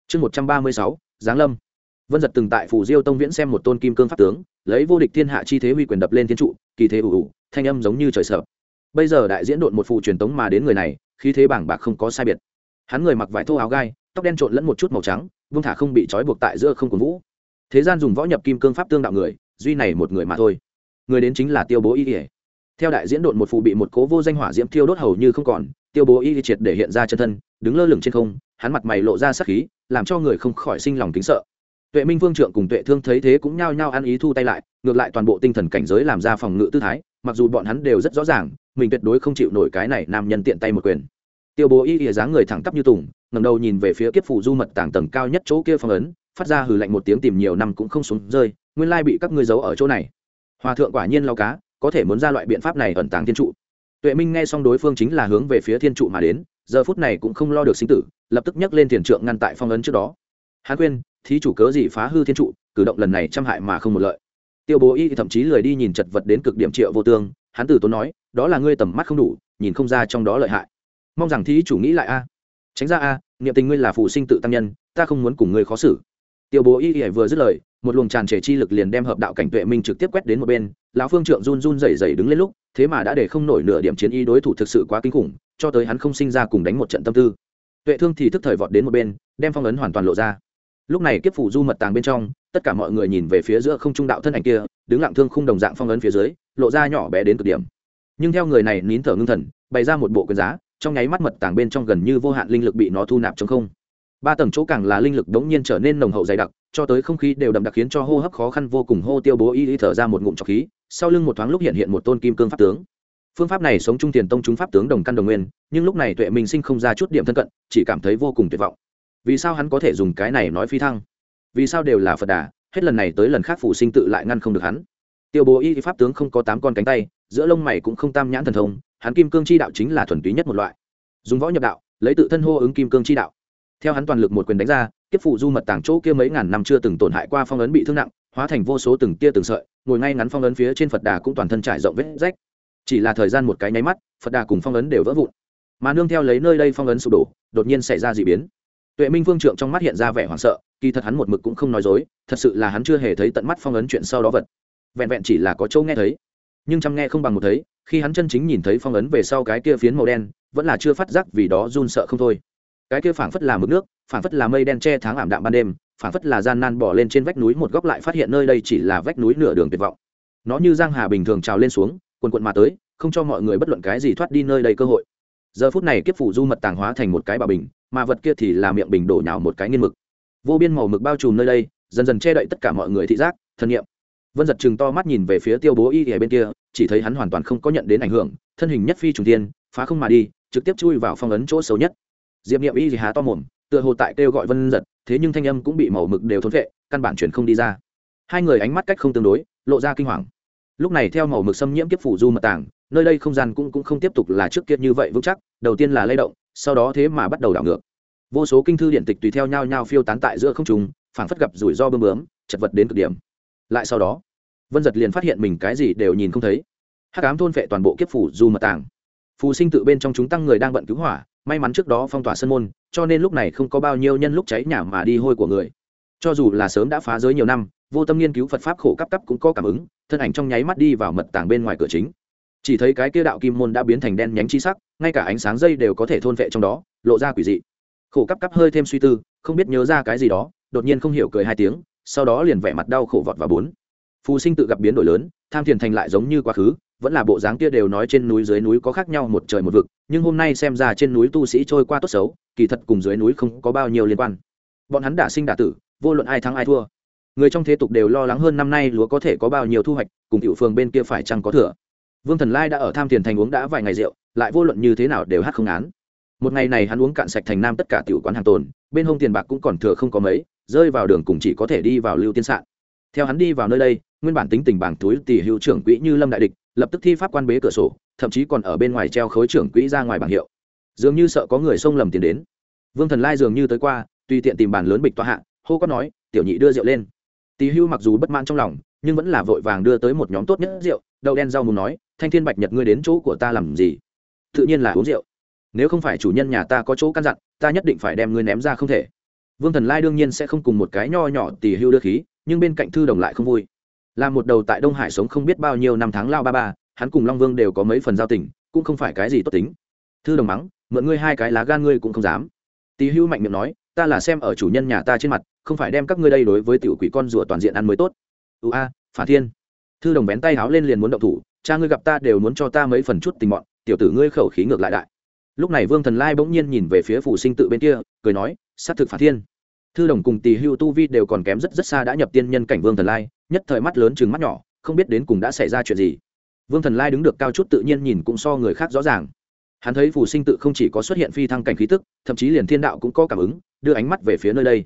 S1: Chương một trăm ba mươi sáu, giáng lâm. Vân giật từng tại phủ diêu tông viễn xem một tôn kim cương pháp tướng, lấy vô địch thiên hạ chi thế huy quyền đập lên thiên trụ, kỳ thế ủ ủ, thanh âm giống như trời sợ. Bây giờ đại diễn độn một phù truyền tống mà đến người này, khí thế bảng bạc không có sai biệt. Hắn người mặc vải thô áo gai, tóc đen trộn lẫn một chút màu trắng vung thả không bị trói buộc tại giữa không cổ vũ. Thế gian dùng võ nhập kim cương pháp tương đạo người, duy này một người mà thôi người đến chính là tiêu bố y ỉa theo đại diễn độn một phụ bị một cố vô danh hỏa diễm thiêu đốt hầu như không còn, tiêu bố y triệt để hiện ra chân thân, đứng lơ lửng trên không, hắn mặt mày lộ ra sắc khí, làm cho người không khỏi sinh lòng kính sợ. Tuệ minh vương trượng cùng tuệ thương thấy thế cũng nhao nhao ăn ý thu tay lại, ngược lại toàn bộ tinh thần cảnh giới làm ra phòng ngự tư thái, mặc dù bọn hắn đều rất rõ ràng, mình tuyệt đối không chịu nổi cái này nam nhân tiện tay một quyền. Tiêu bố y ỉa dáng người thẳng tắp như tùng ngầm đầu nhìn về phía kiếp phủ du mật tảng tầng cao nhất chỗ kia phong ấn, phát ra hừ lạnh một tiếng tìm nhiều năm cũng không xuống rơi, nguyên lai bị các ngươi giấu ở chỗ này hòa thượng quả nhiên lao cá, có thể muốn ra loại biện pháp này ẩn tàng thiên trụ. Tuệ minh nghe xong đối phương chính là hướng về phía thiên trụ mà đến, giờ phút này cũng không lo được sinh tử, lập tức nhấc lên tiền trượng ngăn tại phong ấn trước đó. Hán quyên, thí chủ cớ gì phá hư thiên trụ, cử động lần này trăm hại mà không một lợi. Tiêu bố y thậm chí lười đi nhìn chật vật đến cực điểm triệu vô tương, hắn từ tốn nói, đó là ngươi tầm mắt không đủ, nhìn không ra trong đó lợi hại. Mong rằng thí chủ nghĩ lại a. Tránh ra a, niệm tình ngươi là phụ sinh tự tăng nhân, ta không muốn cùng ngươi khó xử. Tiêu bố y y vừa dứt lời một luồng tràn trề chi lực liền đem hợp đạo cảnh tuệ minh trực tiếp quét đến một bên, lão phương trượng run run rẩy rẩy đứng lên lúc, thế mà đã để không nổi nửa điểm chiến y đối thủ thực sự quá kinh khủng, cho tới hắn không sinh ra cùng đánh một trận tâm tư. Tuệ thương thì thức thời vọt đến một bên, đem phong ấn hoàn toàn lộ ra. Lúc này kiếp phủ du mật tàng bên trong, tất cả mọi người nhìn về phía giữa không trung đạo thân ảnh kia, đứng lặng thương không đồng dạng phong ấn phía dưới, lộ ra nhỏ bé đến cực điểm. Nhưng theo người này nín thở ngưng thần, bày ra một bộ quyền giá, trong nháy mắt mật tàng bên trong gần như vô hạn linh lực bị nó thu nạp trong không ba tầng chỗ càng là linh lực đống nhiên trở nên nồng hậu dày đặc, cho tới không khí đều đậm đặc khiến cho hô hấp khó khăn vô cùng, hô tiêu bố y y thở ra một ngụm trọc khí, sau lưng một thoáng lúc hiện hiện một tôn kim cương pháp tướng. Phương pháp này sống trung tiền tông chúng pháp tướng đồng căn đồng nguyên, nhưng lúc này tuệ minh sinh không ra chút điểm thân cận, chỉ cảm thấy vô cùng tuyệt vọng. Vì sao hắn có thể dùng cái này nói phi thăng? Vì sao đều là phật đà, hết lần này tới lần khác phụ sinh tự lại ngăn không được hắn? Tiêu bố y pháp tướng không có tám con cánh tay, giữa lông mày cũng không tam nhãn thần thông, hắn kim cương chi đạo chính là thuần túy nhất một loại. Dùng võ nhập đạo, lấy tự thân hô ứng kim cương chi đạo theo hắn toàn lực một quyền đánh ra, kiếp phụ du mật tàng chỗ kia mấy ngàn năm chưa từng tổn hại qua phong ấn bị thương nặng, hóa thành vô số từng tia từng sợi, ngồi ngay ngắn phong ấn phía trên phật đà cũng toàn thân trải rộng vết rách. Chỉ là thời gian một cái nháy mắt, phật đà cùng phong ấn đều vỡ vụn. Mà nương theo lấy nơi đây phong ấn sụp đổ, đột nhiên xảy ra d ị biến. Tuệ minh Vương trượng trong mắt hiện ra vẻ hoảng sợ, kỳ thật hắn một mực cũng không nói dối, thật sự là hắn chưa hề thấy tận mắt phong ấn chuyện sau đó vật. Vẹn vẹn chỉ là có châu nghe thấy. Nhưng chăm nghe không bằng một thấy, khi hắn chân chính nhìn thấy phong ấn về sau cái kia phiến màu đen, vẫn là chưa phát giác vì đó run sợ không thôi cái kia phảng phất là mực nước, phảng phất là mây đen che tháng ảm đạm ban đêm, phảng phất là gian nan bỏ lên trên vách núi một góc lại phát hiện nơi đây chỉ là vách núi nửa đường tuyệt vọng. Nó như giang hà bình thường trào lên xuống quần quận mà tới, không cho mọi người bất luận cái gì thoát đi nơi đây cơ hội. Giờ phút này kiếp phủ du mật tàng hóa thành một cái bà bình, mà vật kia thì là miệng bình đổ nhào một cái nghiên mực. Vô biên màu mực bao trùm nơi đây, dần dần che đậy tất cả mọi người thị giác, thân nhiệm vân giật chừng to mắt nhìn về phía tiêu bố y ở bên kia, chỉ thấy hắn hoàn toàn không có nhận đến ảnh hưởng, thân hình nhất phi trùng tiên phá không mà đi, trực tiếp chui vào phong ấn chỗ xấu nhất diệp niệm y gì há to mồm, tựa hồ tại kêu gọi vân giật, thế nhưng thanh âm cũng bị màu mực đều thốn vệ căn bản chuyển không đi ra. Hai người ánh mắt cách không tương đối, lộ ra kinh hoàng. Lúc này theo màu mực xâm nhiễm kiếp phủ du mật tàng, nơi đây không gian cũng cũng không tiếp tục là trước kia như vậy vững chắc, đầu tiên là lay động, sau đó thế mà bắt đầu đảo ngược. Vô số kinh thư điện tịch tùy theo nhau nhau phiêu tán tại giữa không trùng phảng phất gặp rủi ro bơm bướm, chật vật đến cực điểm. Lại sau đó, vân giật liền phát hiện mình cái gì đều nhìn không thấy. Hắc ám thôn vệ toàn bộ kiếp phủ du mật tàng. Phù sinh tự bên trong chúng tăng người đang bận cứu hỏa may mắn trước đó phong tỏa sân môn, cho nên lúc này không có bao nhiêu nhân lúc cháy nhà mà đi hôi của người. Cho dù là sớm đã phá giới nhiều năm, vô tâm nghiên cứu phật pháp khổ cấp cấp cũng có cảm ứng, thân ảnh trong nháy mắt đi vào mật tàng bên ngoài cửa chính. Chỉ thấy cái kia đạo kim môn đã biến thành đen nhánh chi sắc, ngay cả ánh sáng dây đều có thể thôn vệ trong đó, lộ ra quỷ dị. Khổ cấp cấp hơi thêm suy tư, không biết nhớ ra cái gì đó, đột nhiên không hiểu cười hai tiếng, sau đó liền vẻ mặt đau khổ vọt vào bốn. Phù sinh tự gặp biến đổi lớn, tham thiền thành lại giống như quá khứ vẫn là bộ dáng kia đều nói trên núi dưới núi có khác nhau một trời một vực, nhưng hôm nay xem ra trên núi tu sĩ trôi qua tốt xấu, kỳ thật cùng dưới núi không có bao nhiêu liên quan. Bọn hắn đả sinh đả tử, vô luận ai thắng ai thua. Người trong thế tục đều lo lắng hơn năm nay lúa có thể có bao nhiêu thu hoạch, cùng tiểu phường bên kia phải chăng có thừa. Vương thần lai đã ở tham tiền thành uống đã vài ngày rượu, lại vô luận như thế nào đều hát không án một ngày này hắn uống cạn sạch thành nam tất cả tiểu quán hàng tồn, bên hông tiền bạc cũng còn thừa không có mấy, rơi vào đường cùng chỉ có thể đi vào lưu tiên sạn. Theo hắn đi vào nơi đây, nguyên bản tính tình bảng túi tỷ hữu trưởng quỹ như lâm đại địch lập tức thi pháp quan bế cửa sổ, thậm chí còn ở bên ngoài treo khối trưởng quỹ ra ngoài bảng hiệu. Dường như sợ có người xông lầm tiền đến. Vương thần lai dường như tới qua, tùy tiện tìm bàn lớn bịch toa hạ, hô có nói, tiểu nhị đưa rượu lên. Tỳ hưu mặc dù bất mãn trong lòng, nhưng vẫn là vội vàng đưa tới một nhóm tốt nhất rượu, đậu đen rau mù nói, thanh thiên bạch nhật ngươi đến chỗ của ta làm gì? Tự nhiên là uống rượu. Nếu không phải chủ nhân nhà ta có chỗ căn dặn, ta nhất định phải đem ngươi ném ra không thể. Vương thần lai đương nhiên sẽ không cùng một cái nho nhỏ tỳ hưu đưa khí, nhưng bên cạnh thư đồng lại không vui là một đầu tại đông hải sống không biết bao nhiêu năm tháng lao ba ba, hắn cùng long vương đều có mấy phần giao tình, cũng không phải cái gì tốt tính. Thư đồng mắng, mượn ngươi hai cái lá gan ngươi cũng không dám. Tý hưu mạnh miệng nói, ta là xem ở chủ nhân nhà ta trên mặt, không phải đem các ngươi đây đối với tiểu quỷ con rùa toàn diện ăn mới tốt. Ưu a, phản thiên. Thư đồng bén tay háo lên liền muốn động thủ, cha ngươi gặp ta đều muốn cho ta mấy phần chút tình mọn, tiểu tử ngươi khẩu khí ngược lại đại. Lúc này vương thần lai bỗng nhiên nhìn về phía phủ sinh tự bên kia, cười nói, xác thực phản thiên thư đồng cùng tỳ hưu tu vi đều còn kém rất rất xa đã nhập tiên nhân cảnh vương thần lai, nhất thời mắt lớn chừng mắt nhỏ, không biết đến cùng đã xảy ra chuyện gì. Vương thần lai đứng được cao chút tự nhiên nhìn cũng so người khác rõ ràng. Hắn thấy phù sinh tự không chỉ có xuất hiện phi thăng cảnh khí tức, thậm chí liền thiên đạo cũng có cảm ứng, đưa ánh mắt về phía nơi đây.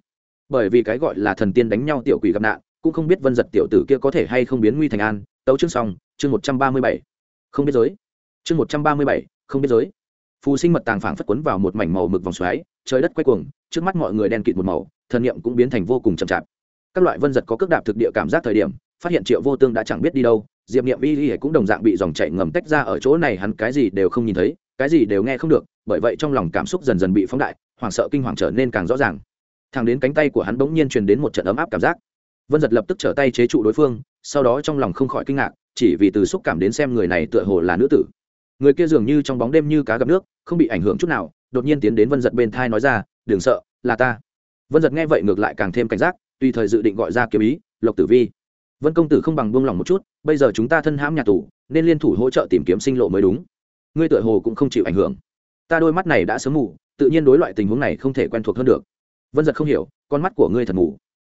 S1: Bởi vì cái gọi là thần tiên đánh nhau tiểu quỷ gặp nạn, cũng không biết vân giật tiểu tử kia có thể hay không biến nguy thành an. Tấu chương xong, chương một trăm ba mươi bảy. Không biết giới. Chương một trăm ba mươi bảy, không biết giới phù sinh mật tàng phảng phất quấn vào một mảnh màu mực vòng xoáy, trời đất quay cuồng, trước mắt mọi người đen kịt một màu, thần niệm cũng biến thành vô cùng chậm chạp. Các loại vân giật có cước đạp thực địa cảm giác thời điểm, phát hiện triệu vô tương đã chẳng biết đi đâu, diệp niệm y y cũng đồng dạng bị dòng chảy ngầm tách ra ở chỗ này, hắn cái gì đều không nhìn thấy, cái gì đều nghe không được, bởi vậy trong lòng cảm xúc dần dần bị phóng đại, hoảng sợ kinh hoàng trở nên càng rõ ràng. Thằng đến cánh tay của hắn bỗng nhiên truyền đến một trận ấm áp cảm giác. Vân giật lập tức trở tay chế trụ đối phương, sau đó trong lòng không khỏi kinh ngạc, chỉ vì từ xúc cảm đến xem người này tựa hồ là nữ tử người kia dường như trong bóng đêm như cá gặp nước, không bị ảnh hưởng chút nào, đột nhiên tiến đến vân giật bên thai nói ra, đừng sợ, là ta. Vân giật nghe vậy ngược lại càng thêm cảnh giác, tùy thời dự định gọi ra kiếm ý, lộc tử vi. Vân công tử không bằng buông lòng một chút, bây giờ chúng ta thân hãm nhà tù, nên liên thủ hỗ trợ tìm kiếm sinh lộ mới đúng. Ngươi tựa hồ cũng không chịu ảnh hưởng. Ta đôi mắt này đã sớm mù, tự nhiên đối loại tình huống này không thể quen thuộc hơn được. Vân giật không hiểu, con mắt của ngươi thật mù.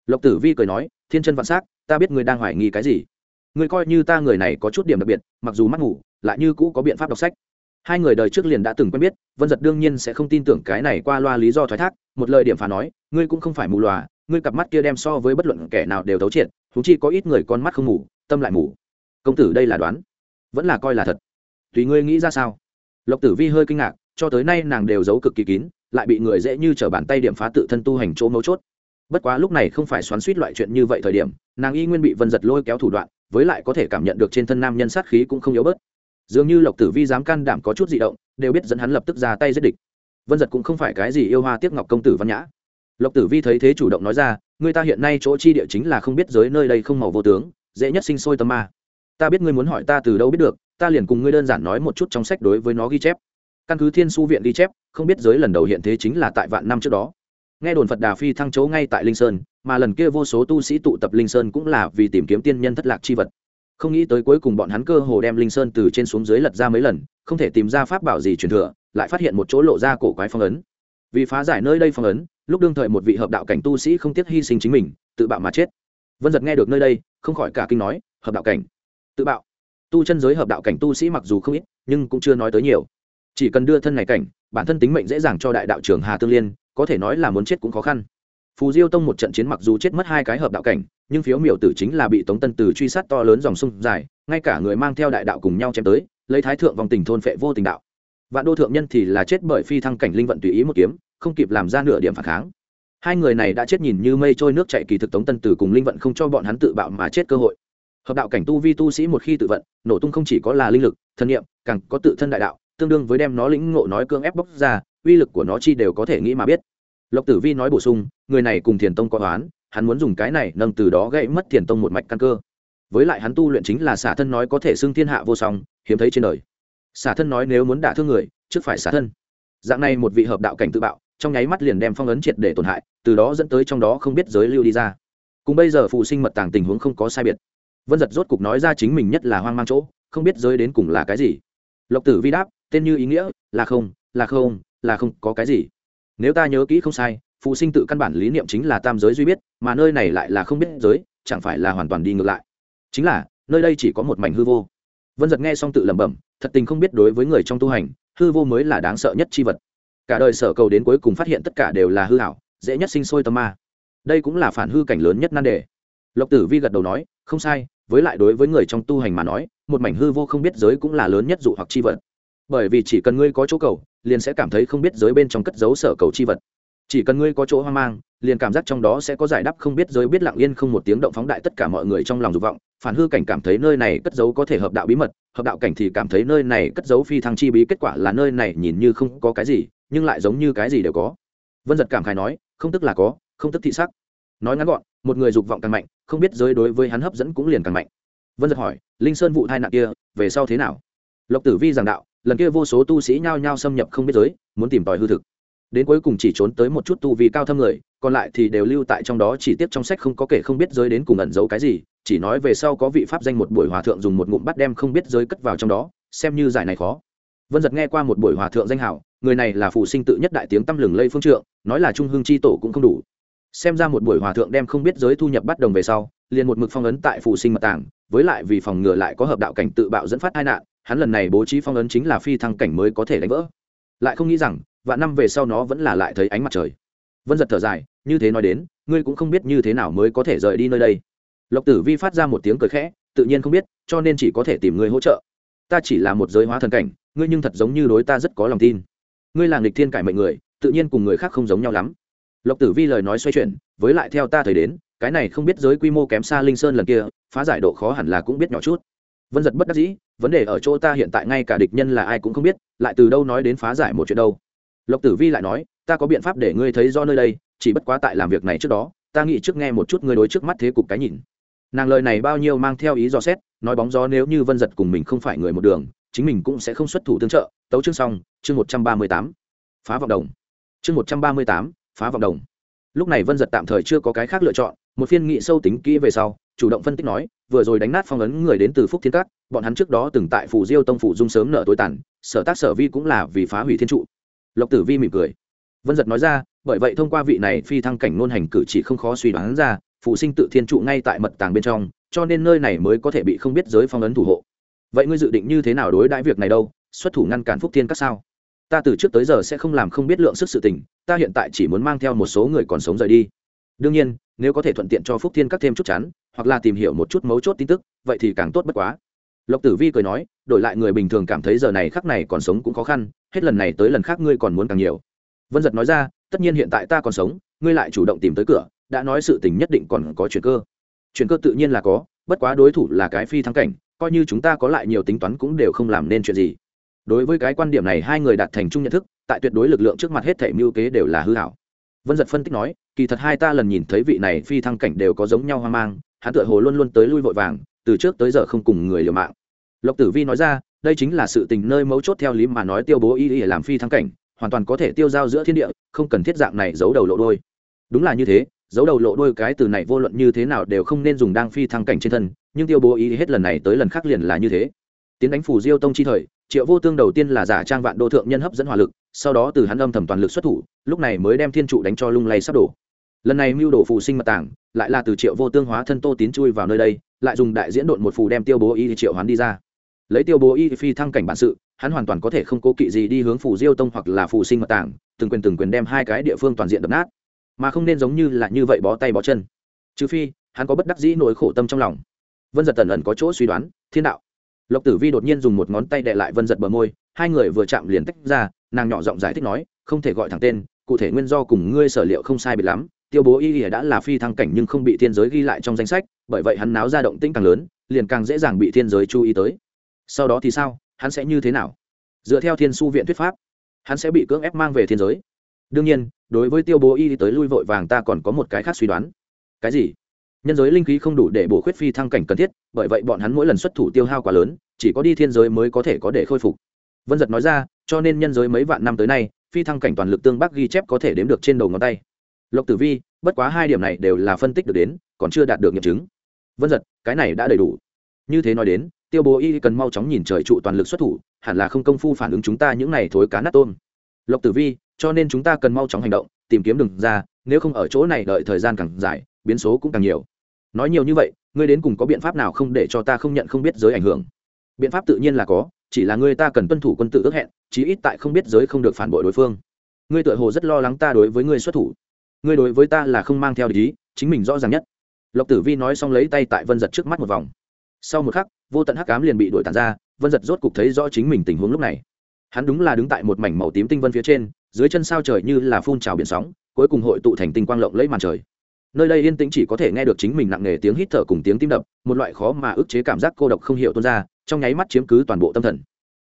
S1: Lộc tử vi cười nói, thiên chân vạn s á c ta biết ngươi đang hoài nghi cái gì. Ngươi coi như ta người này có chút điểm đặc biệt, mặc dù mắt ngủ lại như cũ có biện pháp đọc sách. Hai người đời trước liền đã từng quen biết, vân giật đương nhiên sẽ không tin tưởng cái này qua loa lý do thoái thác, một lời điểm phá nói, ngươi cũng không phải mù loà, ngươi cặp mắt kia đem so với bất luận kẻ nào đều thấu triệt thú chi có ít người con mắt không mù, tâm lại mù. Công tử đây là đoán, vẫn là coi là thật. Tùy ngươi nghĩ ra sao? Lộc tử vi hơi kinh ngạc, cho tới nay nàng đều giấu cực kỳ kín, lại bị người dễ như t r ở bàn tay điểm phá tự thân tu hành chỗ mấu chốt. Bất quá lúc này không phải xoắn suýt loại chuyện như vậy thời điểm, nàng y nguyên bị vân giật lôi kéo thủ đoạn, với lại có thể cảm nhận được trên thân nam nhân sát khí cũng không yếu bớt dường như lộc tử vi dám can đảm có chút di động, đều biết dẫn hắn lập tức ra tay giết địch. Vân giật cũng không phải cái gì yêu hoa tiếc ngọc công tử văn nhã. Lộc tử vi thấy thế chủ động nói ra, người ta hiện nay chỗ chi địa chính là không biết giới nơi đây không màu vô tướng, dễ nhất sinh sôi tâm ma. Ta biết ngươi muốn hỏi ta từ đâu biết được, ta liền cùng ngươi đơn giản nói một chút trong sách đối với nó ghi chép. Căn cứ thiên su viện ghi chép, không biết giới lần đầu hiện thế chính là tại vạn năm trước đó. Nghe đồn phật đà phi thăng chấu ngay tại linh sơn, mà lần kia vô số tu sĩ tụ tập linh sơn cũng là vì tìm kiếm tiên nhân thất lạc chi vật không nghĩ tới cuối cùng bọn hắn cơ hồ đem linh sơn từ trên xuống dưới lật ra mấy lần, không thể tìm ra pháp bảo gì truyền thừa, lại phát hiện một chỗ lộ ra cổ quái phong ấn. Vì phá giải nơi đây phong ấn, lúc đương thời một vị hợp đạo cảnh tu sĩ không tiếc hy sinh chính mình, tự bạo mà chết. Vân giật nghe được nơi đây, không khỏi cả kinh nói, hợp đạo cảnh? Tự bạo? Tu chân giới hợp đạo cảnh tu sĩ mặc dù không ít, nhưng cũng chưa nói tới nhiều. Chỉ cần đưa thân này cảnh, bản thân tính mệnh dễ dàng cho đại đạo trưởng hà tương liên, có thể nói là muốn chết cũng khó khăn. Phù diêu tông một trận chiến mặc dù chết mất hai cái hợp đạo cảnh nhưng phiếu miểu tử chính là bị tống tân tử truy sát to lớn dòng sông dài, ngay cả người mang theo đại đạo cùng nhau chém tới, lấy thái thượng vòng tình thôn phệ vô tình đạo. Vạn đô thượng nhân thì là chết bởi phi thăng cảnh linh vận tùy ý một kiếm, không kịp làm ra nửa điểm phản kháng. Hai người này đã chết nhìn như mây trôi nước chạy kỳ thực tống tân tử cùng linh vận không cho bọn hắn tự bạo mà chết cơ hội. Hợp đạo cảnh tu vi tu sĩ một khi tự vận, nổ tung không chỉ có là linh lực, thân nhiệm càng có tự thân đại đạo, tương đương với đem nó lĩnh ngộ nói cương ép bóc ra, uy lực của nó chi đều có thể nghĩ mà biết. Lộc tử vi nói bổ sung, người này cùng thiền tông có toán hắn muốn dùng cái này nâng từ đó gãy mất thiền tông một mạch căn cơ. Với lại hắn tu luyện chính là xả thân nói có thể xưng thiên hạ vô song, hiếm thấy trên đời. Xả thân nói nếu muốn đả thương người, trước phải xả thân. Dạng này một vị hợp đạo cảnh tự bạo, trong nháy mắt liền đem phong ấn triệt để tổn hại, từ đó dẫn tới trong đó không biết giới lưu đi ra. Cùng bây giờ phụ sinh mật tàng tình huống không có sai biệt. Vân giật rốt cục nói ra chính mình nhất là hoang mang chỗ, không biết giới đến cùng là cái gì. Lộc tử vi đáp, tên như ý nghĩa, là không là không là không có cái gì. Nếu ta nhớ kỹ không sai phụ sinh tự căn bản lý niệm chính là tam giới duy biết, mà nơi này lại là không biết giới, chẳng phải là hoàn toàn đi ngược lại. Chính là, nơi đây chỉ có một mảnh hư vô. Vân giật nghe xong tự lẩm bẩm, thật tình không biết đối với người trong tu hành, hư vô mới là đáng sợ nhất chi vật. Cả đời sở cầu đến cuối cùng phát hiện tất cả đều là hư hảo dễ nhất sinh sôi tâm ma. Đây cũng là phản hư cảnh lớn nhất nan đề. Lộc tử vi gật đầu nói, không sai, với lại đối với người trong tu hành mà nói, một mảnh hư vô không biết giới cũng là lớn nhất dụ hoặc chi vật. Bởi vì chỉ cần ngươi có chỗ cầu, liền sẽ cảm thấy không biết giới bên trong cất dấu sở cầu chi vật chỉ cần ngươi có chỗ hoang mang, liền cảm giác trong đó sẽ có giải đáp không biết giới biết lặng yên không một tiếng động phóng đại tất cả mọi người trong lòng dục vọng. Phản hư cảnh cảm thấy nơi này cất giấu có thể hợp đạo bí mật, hợp đạo cảnh thì cảm thấy nơi này cất giấu phi thăng chi bí, kết quả là nơi này nhìn như không có cái gì, nhưng lại giống như cái gì đều có. Vân giật cảm khai nói, không tức là có, không tức thị sắc. Nói ngắn gọn, một người dục vọng càng mạnh, không biết giới đối với hắn hấp dẫn cũng liền càng mạnh. Vân giật hỏi, linh sơn vụ tai nạn kia, về sau thế nào? Lộc tử vi giảng đạo, lần kia vô số tu sĩ nhao nhao xâm nhập không biết giới, muốn tìm tòi hư thực đến cuối cùng chỉ trốn tới một chút tu vi cao thâm người, còn lại thì đều lưu tại trong đó, chỉ tiếp trong sách không có kể không biết giới đến cùng ẩn giấu cái gì, chỉ nói về sau có vị pháp danh một buổi hòa thượng dùng một ngụm bắt đem không biết giới cất vào trong đó, xem như giải này khó. Vân giật nghe qua một buổi hòa thượng danh hảo, người này là phụ sinh tự nhất đại tiếng tăm lừng lây phương trượng, nói là trung hương c h i tổ cũng không đủ. Xem ra một buổi hòa thượng đem không biết giới thu nhập bắt đồng về sau, liền một mực phong ấn tại phụ sinh mật tàng với lại vì phòng ngừa lại có hợp đạo cảnh tự bạo dẫn phát tai nạn, hắn lần này bố trí phong ấn chính là phi thăng cảnh mới có thể đánh vỡ. Lại không nghĩ rằng vạn năm về sau nó vẫn là lại thấy ánh mặt trời. Vân giật thở dài, như thế nói đến, ngươi cũng không biết như thế nào mới có thể rời đi nơi đây. Lộc tử vi phát ra một tiếng cười khẽ, tự nhiên không biết, cho nên chỉ có thể tìm người hỗ trợ. Ta chỉ là một giới hóa thần cảnh, ngươi nhưng thật giống như đối ta rất có lòng tin. Ngươi là nghịch thiên cải mệnh người, tự nhiên cùng người khác không giống nhau lắm. Lộc tử vi lời nói xoay chuyển, với lại theo ta thời đến, cái này không biết giới quy mô kém xa linh sơn lần kia, phá giải độ khó hẳn là cũng biết nhỏ chút. Vân giật bất đắc dĩ, vấn đề ở chỗ ta hiện tại ngay cả địch nhân là ai cũng không biết, lại từ đâu nói đến phá giải một chuyện đâu lộc tử vi lại nói, ta có biện pháp để ngươi thấy do nơi đây, chỉ bất quá tại làm việc này trước đó, ta nghĩ trước nghe một chút ngươi đối trước mắt thế cục cái nhìn. Nàng lời này bao nhiêu mang theo ý do xét, nói bóng gió nếu như vân giật cùng mình không phải người một đường, chính mình cũng sẽ không xuất thủ tương trợ. Tấu chương xong, chương một trăm ba mươi tám. Phá vọng đồng. Chương một trăm ba mươi tám, phá vọng đồng. Lúc này vân giật tạm thời chưa có cái khác lựa chọn, một phiên nghị sâu tính kỹ về sau, chủ động phân tích nói, vừa rồi đánh nát phong ấn người đến từ phúc thiên cát bọn hắn trước đó từng tại phủ diêu tông phủ dung sớm nợ tối tàn, sở tác sở vi cũng là vì phá hủy thiên trụ lộc tử vi mỉm cười. Vân giật nói ra, bởi vậy thông qua vị này phi thăng cảnh nôn hành cử chỉ không khó suy đoán ra, phụ sinh tự thiên trụ ngay tại mật tàng bên trong, cho nên nơi này mới có thể bị không biết giới phong ấn thủ hộ. Vậy ngươi dự định như thế nào đối đãi việc này đâu? Xuất thủ ngăn cản phúc thiên các sao? Ta từ trước tới giờ sẽ không làm không biết lượng sức sự tình, ta hiện tại chỉ muốn mang theo một số người còn sống rời đi. Đương nhiên, nếu có thể thuận tiện cho phúc thiên các thêm chút chắn hoặc là tìm hiểu một chút mấu chốt tin tức, vậy thì càng tốt bất quá lộc tử vi cười nói, đổi lại người bình thường cảm thấy giờ này khắc này còn sống cũng khó khăn, hết lần này tới lần khác ngươi còn muốn càng nhiều. Vân giật nói ra, tất nhiên hiện tại ta còn sống, ngươi lại chủ động tìm tới cửa, đã nói sự tình nhất định còn có chuyện cơ. Chuyện cơ tự nhiên là có, bất quá đối thủ là cái phi thắng cảnh, coi như chúng ta có lại nhiều tính toán cũng đều không làm nên chuyện gì. Đối với cái quan điểm này hai người đạt thành chung nhận thức, tại tuyệt đối lực lượng trước mặt hết thể mưu kế đều là hư hảo. Vân giật phân tích nói, kỳ thật hai ta lần nhìn thấy vị này phi thăng cảnh đều có giống nhau hoang mang, hắn tựa hồ luôn luôn tới lui vội vàng từ trước tới giờ không cùng người liều mạng. Lộc tử vi nói ra, đây chính là sự tình nơi mấu chốt theo lý mà nói tiêu bố y y làm phi thăng cảnh, hoàn toàn có thể tiêu giao giữa thiên địa, không cần thiết dạng này giấu đầu lộ đôi đúng là như thế, giấu đầu lộ đôi cái từ này vô luận như thế nào đều không nên dùng đang phi thăng cảnh trên thân, nhưng tiêu bố ý hết lần này tới lần khác liền là như thế. Tiến đánh phủ diêu tông chi thời, triệu vô tương đầu tiên là giả trang vạn đô thượng nhân hấp dẫn hỏa lực, sau đó từ hắn âm thầm toàn lực xuất thủ, lúc này mới đem thiên trụ đánh cho lung lay sắp đổ. Lần này mưu đổ phù sinh mật tảng, lại là từ triệu vô tương hóa thân tô tín chui vào nơi đây lại dùng đại diễn độn một phù đem tiêu bố y triệu hoán đi ra. Lấy tiêu bố y phi thăng cảnh bản sự, hắn hoàn toàn có thể không cố kỵ gì đi hướng phù diêu tông hoặc là phù sinh mật tảng, từng quyền từng quyền đem hai cái địa phương toàn diện đập nát. Mà không nên giống như là như vậy bó tay bó chân. Trừ phi, hắn có bất đắc dĩ nỗi khổ tâm trong lòng. Vân giật tần ẩn có chỗ suy đoán, thiên đạo. Lộc tử vi đột nhiên dùng một ngón tay đệ lại vân giật bờ môi, hai người vừa chạm liền tách ra, nàng nhỏ giọng giải thích nói, không thể gọi thẳng tên, cụ thể nguyên do cùng ngươi sở liệu không sai biệt lắm tiêu bố y ỉa đã là phi thăng cảnh nhưng không bị thiên giới ghi lại trong danh sách, bởi vậy hắn náo ra động tĩnh càng lớn, liền càng dễ dàng bị thiên giới chú ý tới. Sau đó thì sao? Hắn sẽ như thế nào? Dựa theo thiên su viện thuyết pháp, hắn sẽ bị cưỡng ép mang về thiên giới. Đương nhiên, đối với tiêu bố y tới lui vội vàng ta còn có một cái khác suy đoán. Cái gì? Nhân giới linh khí không đủ để bổ khuyết phi thăng cảnh cần thiết, bởi vậy bọn hắn mỗi lần xuất thủ tiêu hao quá lớn, chỉ có đi thiên giới mới có thể có để khôi phục. Vân giật nói ra, cho nên nhân giới mấy vạn năm tới nay, phi thăng cảnh toàn lực tương bắc ghi chép có thể đếm được trên đầu ngón tay lộc tử vi, bất quá hai điểm này đều là phân tích được đến, còn chưa đạt được nghiệm chứng. Vân giật cái này đã đầy đủ. Như thế nói đến, tiêu bố y cần mau chóng nhìn trời trụ toàn lực xuất thủ, hẳn là không công phu phản ứng chúng ta những này thối cá nát tôm. Lộc tử vi, cho nên chúng ta cần mau chóng hành động, tìm kiếm đường ra, nếu không ở chỗ này đợi thời gian càng dài, biến số cũng càng nhiều. Nói nhiều như vậy, ngươi đến cùng có biện pháp nào không để cho ta không nhận không biết giới ảnh hưởng? Biện pháp tự nhiên là có, chỉ là ngươi ta cần tuân thủ quân tự ước hẹn, chí ít tại không biết giới không được phản bội đối phương. Ngươi tự hồ rất lo lắng ta đối với ngươi xuất thủ ngươi đối với ta là không mang theo ý, chính mình rõ ràng nhất. Lộc tử vi nói xong lấy tay tại vân giật trước mắt một vòng. Sau một khắc, vô tận hắc cám liền bị đuổi tàn ra, vân giật rốt cục thấy rõ chính mình tình huống lúc này. Hắn đúng là đứng tại một mảnh màu tím tinh vân phía trên, dưới chân sao trời như là phun trào biển sóng, cuối cùng hội tụ thành tinh quang lộng lấy màn trời. Nơi đây yên tĩnh chỉ có thể nghe được chính mình nặng nề tiếng hít thở cùng tiếng tim đập, một loại khó mà ức chế cảm giác cô độc không hiểu tuôn ra, trong nháy mắt chiếm cứ toàn bộ tâm thần.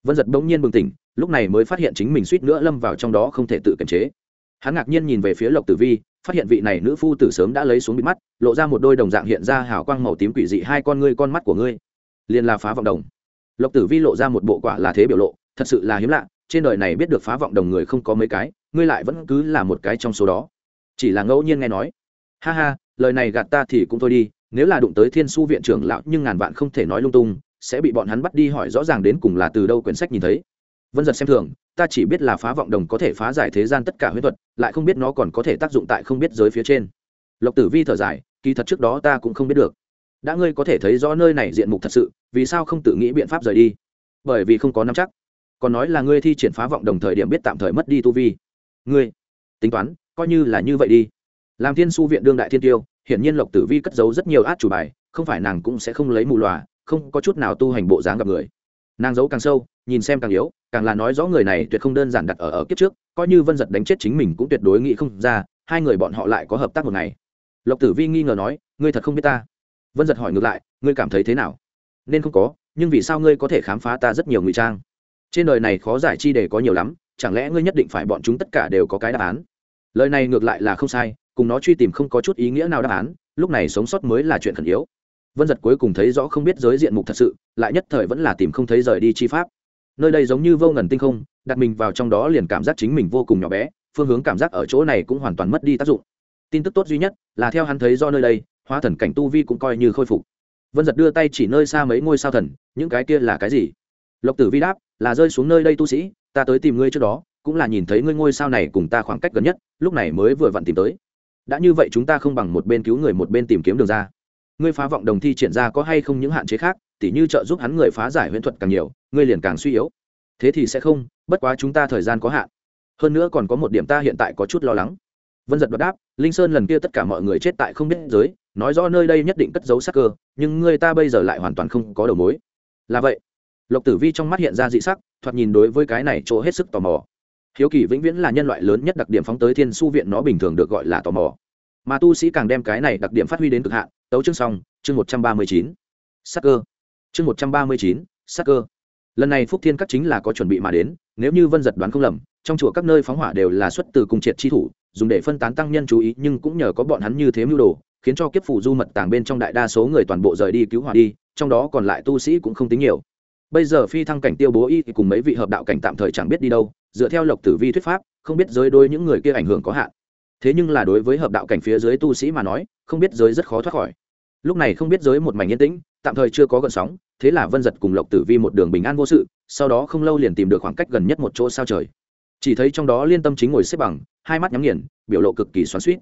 S1: Vân giật bỗng nhiên bừng tỉnh, lúc này mới phát hiện chính mình suýt nữa lâm vào trong đó không thể tự kiềm chế hắn ngạc nhiên nhìn về phía lộc tử vi, phát hiện vị này nữ phu tử sớm đã lấy xuống bịt mắt, lộ ra một đôi đồng dạng hiện ra hào quang màu tím quỷ dị hai con ngươi con mắt của ngươi. Liền là phá vọng đồng. Lộc tử vi lộ ra một bộ quả là thế biểu lộ, thật sự là hiếm lạ, trên đời này biết được phá vọng đồng người không có mấy cái, ngươi lại vẫn cứ là một cái trong số đó. Chỉ là ngẫu nhiên nghe nói. Ha ha, lời này gạt ta thì cũng thôi đi, nếu là đụng tới thiên su viện trưởng lão nhưng ngàn vạn không thể nói lung tung, sẽ bị bọn hắn bắt đi hỏi rõ ràng đến cùng là từ đâu quyển sách nhìn thấy vân giật xem thường, ta chỉ biết là phá vọng đồng có thể phá giải thế gian tất cả huyết thuật, lại không biết nó còn có thể tác dụng tại không biết giới phía trên. Lộc tử vi thở dài, kỳ thật trước đó ta cũng không biết được. Đã ngươi có thể thấy rõ nơi này diện mục thật sự, vì sao không tự nghĩ biện pháp rời đi? Bởi vì không có nắm chắc. Còn nói là ngươi thi triển phá vọng đồng thời điểm biết tạm thời mất đi tu vi. Ngươi, tính toán, coi như là như vậy đi. Làm thiên su viện đương đại thiên tiêu, hiển nhiên lộc tử vi cất giấu rất nhiều át chủ bài, không phải nàng cũng sẽ không lấy mù lòa, không có chút nào tu hành bộ dáng gặp người nàng giấu càng sâu, nhìn xem càng yếu, càng là nói rõ người này tuyệt không đơn giản đặt ở ở kiếp trước, coi như vân giật đánh chết chính mình cũng tuyệt đối nghĩ không ra, hai người bọn họ lại có hợp tác một ngày. Lộc tử vi nghi ngờ nói, ngươi thật không biết ta? Vân giật hỏi ngược lại, ngươi cảm thấy thế nào? Nên không có, nhưng vì sao ngươi có thể khám phá ta rất nhiều ngụy trang? Trên đời này khó giải chi để có nhiều lắm, chẳng lẽ ngươi nhất định phải bọn chúng tất cả đều có cái đáp án? Lời này ngược lại là không sai, cùng nó truy tìm không có chút ý nghĩa nào đáp án, lúc này sống sót mới là chuyện khẩn yếu vân giật cuối cùng thấy rõ không biết giới diện mục thật sự, lại nhất thời vẫn là tìm không thấy rời đi chi pháp. Nơi đây giống như vô ngần tinh không, đặt mình vào trong đó liền cảm giác chính mình vô cùng nhỏ bé, phương hướng cảm giác ở chỗ này cũng hoàn toàn mất đi tác dụng. Tin tức tốt duy nhất là theo hắn thấy do nơi đây hoa thần cảnh tu vi cũng coi như khôi phục. Vân giật đưa tay chỉ nơi xa mấy ngôi sao thần, những cái kia là cái gì? Lộc tử vi đáp, là rơi xuống nơi đây tu sĩ, ta tới tìm ngươi trước đó, cũng là nhìn thấy ngươi ngôi sao này cùng ta khoảng cách gần nhất, lúc này mới vừa vặn tìm tới. Đã như vậy chúng ta không bằng một bên cứu người một bên tìm kiếm đường ra ngươi phá vọng đồng thi triển ra có hay không những hạn chế khác, tỉ như trợ giúp hắn người phá giải huyễn thuật càng nhiều, ngươi liền càng suy yếu. Thế thì sẽ không, bất quá chúng ta thời gian có hạn. Hơn nữa còn có một điểm ta hiện tại có chút lo lắng. Vân giật đoạt đáp, linh sơn lần kia tất cả mọi người chết tại không biết giới, nói rõ nơi đây nhất định cất giấu sắc cơ, nhưng người ta bây giờ lại hoàn toàn không có đầu mối. Là vậy. Lộc tử vi trong mắt hiện ra dị sắc, thoạt nhìn đối với cái này chỗ hết sức tò mò. Hiếu kỳ vĩnh viễn là nhân loại lớn nhất đặc điểm phóng tới thiên su viện, nó bình thường được gọi là tò mò. Mà tu sĩ càng đem cái này đặc điểm phát huy đến cực hạn tấu chương xong, chương một trăm ba mươi chín. Sắc cơ. Chương một trăm ba mươi chín, sắc cơ. Lần này phúc thiên các chính là có chuẩn bị mà đến, nếu như vân giật đoán không lầm, trong chùa các nơi phóng hỏa đều là xuất từ cung triệt chi thủ, dùng để phân tán tăng nhân chú ý, nhưng cũng nhờ có bọn hắn như thế mưu đồ, khiến cho kiếp phủ du mật tàng bên trong đại đa số người toàn bộ rời đi cứu hỏa đi, trong đó còn lại tu sĩ cũng không tính nhiều. Bây giờ phi thăng cảnh tiêu bố y cùng mấy vị hợp đạo cảnh tạm thời chẳng biết đi đâu, dựa theo lộc tử vi thuyết pháp, không biết giới đôi những người kia ảnh hưởng có hạn. Thế nhưng là đối với hợp đạo cảnh phía dưới tu sĩ mà nói, không biết giới rất khó thoát khỏi lúc này không biết giới một mảnh yên tĩnh, tạm thời chưa có gợn sóng, thế là vân giật cùng lộc tử vi một đường bình an vô sự, sau đó không lâu liền tìm được khoảng cách gần nhất một chỗ sao trời. Chỉ thấy trong đó liên tâm chính ngồi xếp bằng, hai mắt nhắm nghiền, biểu lộ cực kỳ xoắn suýt